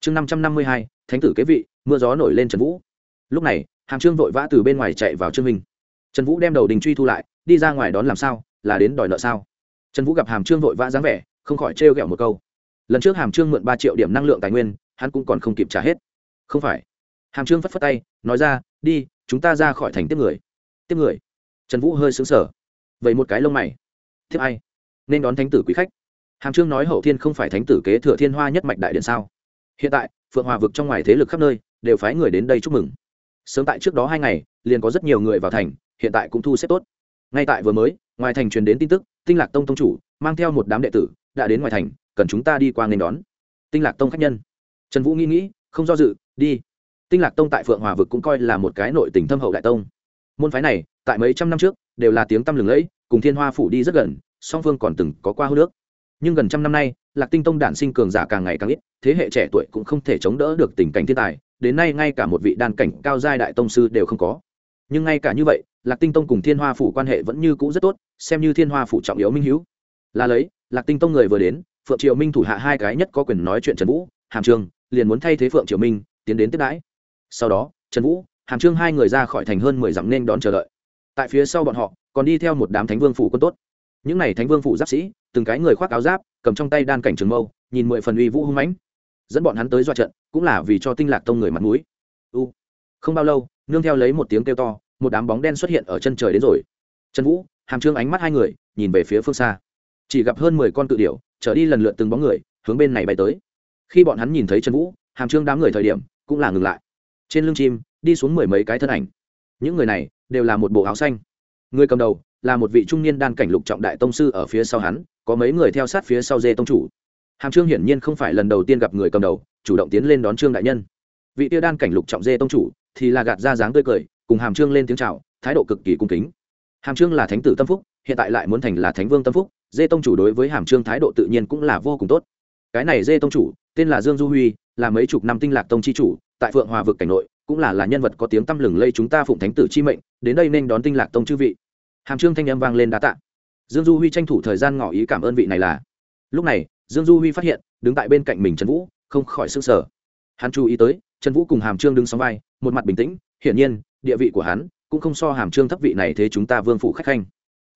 Chương năm trăm năm mươi hai, thánh tử kế vị, mưa gió nổi lên trần vũ. Lúc này, hàm trương vội vã từ bên ngoài chạy vào trương minh trần vũ đem đầu đình truy thu lại, đi ra ngoài đón làm sao, là đến đòi nợ sao? Trần vũ gặp hàm trương vội vã dáng vẻ, không khỏi trêu ghẹo một câu. Lần trước hàm trương mượn ba triệu điểm năng lượng tài nguyên, hắn cũng còn không kịp trả hết. Không phải. Hàm trương phất phất tay, nói ra, đi, chúng ta ra khỏi thành tiếp người. Tiếp người. Trần vũ hơi xứng sở vậy một cái lông mày. Tiếp ai? Nên đón thánh tử quý khách. Hàm trương nói hậu thiên không phải thánh tử kế thừa thiên hoa nhất mạch đại điện sao? Hiện tại, phượng hòa vực trong ngoài thế lực khắp nơi, đều phái người đến đây chúc mừng. Sớm tại trước đó hai ngày, liền có rất nhiều người vào thành hiện tại cũng thu xếp tốt. Ngay tại vừa mới, ngoài thành truyền đến tin tức, tinh lạc tông tông chủ mang theo một đám đệ tử đã đến ngoài thành, cần chúng ta đi qua nên đón. Tinh lạc tông khách nhân. Trần vũ nghĩ nghĩ, không do dự, đi. Tinh lạc tông tại phượng hòa vực cũng coi là một cái nội tỉnh thâm hậu đại tông. Môn phái này, tại mấy trăm năm trước, đều là tiếng tăm lừng lẫy, cùng thiên hoa phủ đi rất gần, song phương còn từng có qua hô nước. Nhưng gần trăm năm nay, lạc tinh tông đản sinh cường giả càng ngày càng ít, thế hệ trẻ tuổi cũng không thể chống đỡ được tình cảnh thiên tài, đến nay ngay cả một vị đan cảnh cao giai đại tông sư đều không có. Nhưng ngay cả như vậy lạc tinh tông cùng thiên hoa phủ quan hệ vẫn như cũ rất tốt, xem như thiên hoa phủ trọng yếu minh hữu. Là lấy, lạc tinh tông người vừa đến, phượng triều minh thủ hạ hai cái nhất có quyền nói chuyện trần vũ, hàm trường, liền muốn thay thế phượng triều minh, tiến đến tiếp đãi. Sau đó, trần vũ, hàm trương hai người ra khỏi thành hơn mười dặm nên đón chờ đợi. Tại phía sau bọn họ, còn đi theo một đám thánh vương phủ quân tốt. Những n à y thánh vương phủ giáp sĩ, từng cái người khoác áo giáp, cầm trong tay đan cảnh trường mâu, nhìn mười phần uy vũ hung mãnh. Dẫn bọn hắn tới dọa trận, cũng là vì cho tinh lạc tông người mặt mũi. U, không bao lâu, nương theo lấy một tiếng kêu to một đám bóng đen xuất hiện ở chân trời đến rồi. Trần vũ, hàm trương ánh mắt hai người, nhìn về phía phương xa. Chỉ gặp hơn mười con cự điểu trở đi lần lượt từng bóng người, hướng bên này bay tới. Khi bọn hắn nhìn thấy trần vũ, hàm trương đám người thời điểm, cũng là ngừng lại. Trên lưng chim, đi xuống mười mấy cái thân ảnh. Những người này, đều là một bộ áo xanh. Người cầm đầu, là một vị trung niên đan cảnh lục trọng đại tông sư ở phía sau hắn, có mấy người theo sát phía sau dê tông chủ. Hàm trương hiển nhiên không phải lần đầu tiên gặp người cầm đầu, chủ động tiến lên đón trương đại nhân. Vị tiêu đan cảnh lục trọng dê tông chủ, thì là gạt ra dáng tươi cười cùng hàm trương lên tiếng chào, thái độ cực kỳ cung kính. Hàm trương là thánh tử tâm phúc, hiện tại lại muốn thành là thánh vương tâm phúc, dê tông chủ đối với hàm trương thái độ tự nhiên cũng là vô cùng tốt. Cái này dê tông chủ, tên là dương du huy, là mấy chục năm tinh lạc tông chi chủ, tại phượng hòa vực cảnh nội, cũng là là nhân vật có tiếng tăm lừng lây chúng ta phụng thánh tử chi mệnh, đến đây nên đón tinh lạc tông chư vị. Hàm trương thanh âm vang lên đá tạ. Dương du huy tranh thủ thời gian ngỏ ý cảm ơn vị này là. Lúc này, dương du huy phát hiện, đứng tại bên cạnh mình trần vũ, không khỏi s ư n g sở hắn chú ý tới, trần vũ cùng hàm trương đứng sóng vai, một mặt bình tĩnh hiển nhiên, địa vị của hắn cũng không so hàm trương thấp vị này thế chúng ta vương phủ khách khanh.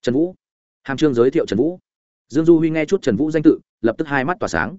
Trần vũ. Hàm trương giới thiệu trần vũ. Dương du huy nghe chút trần vũ danh tự, lập tức hai mắt tỏa sáng.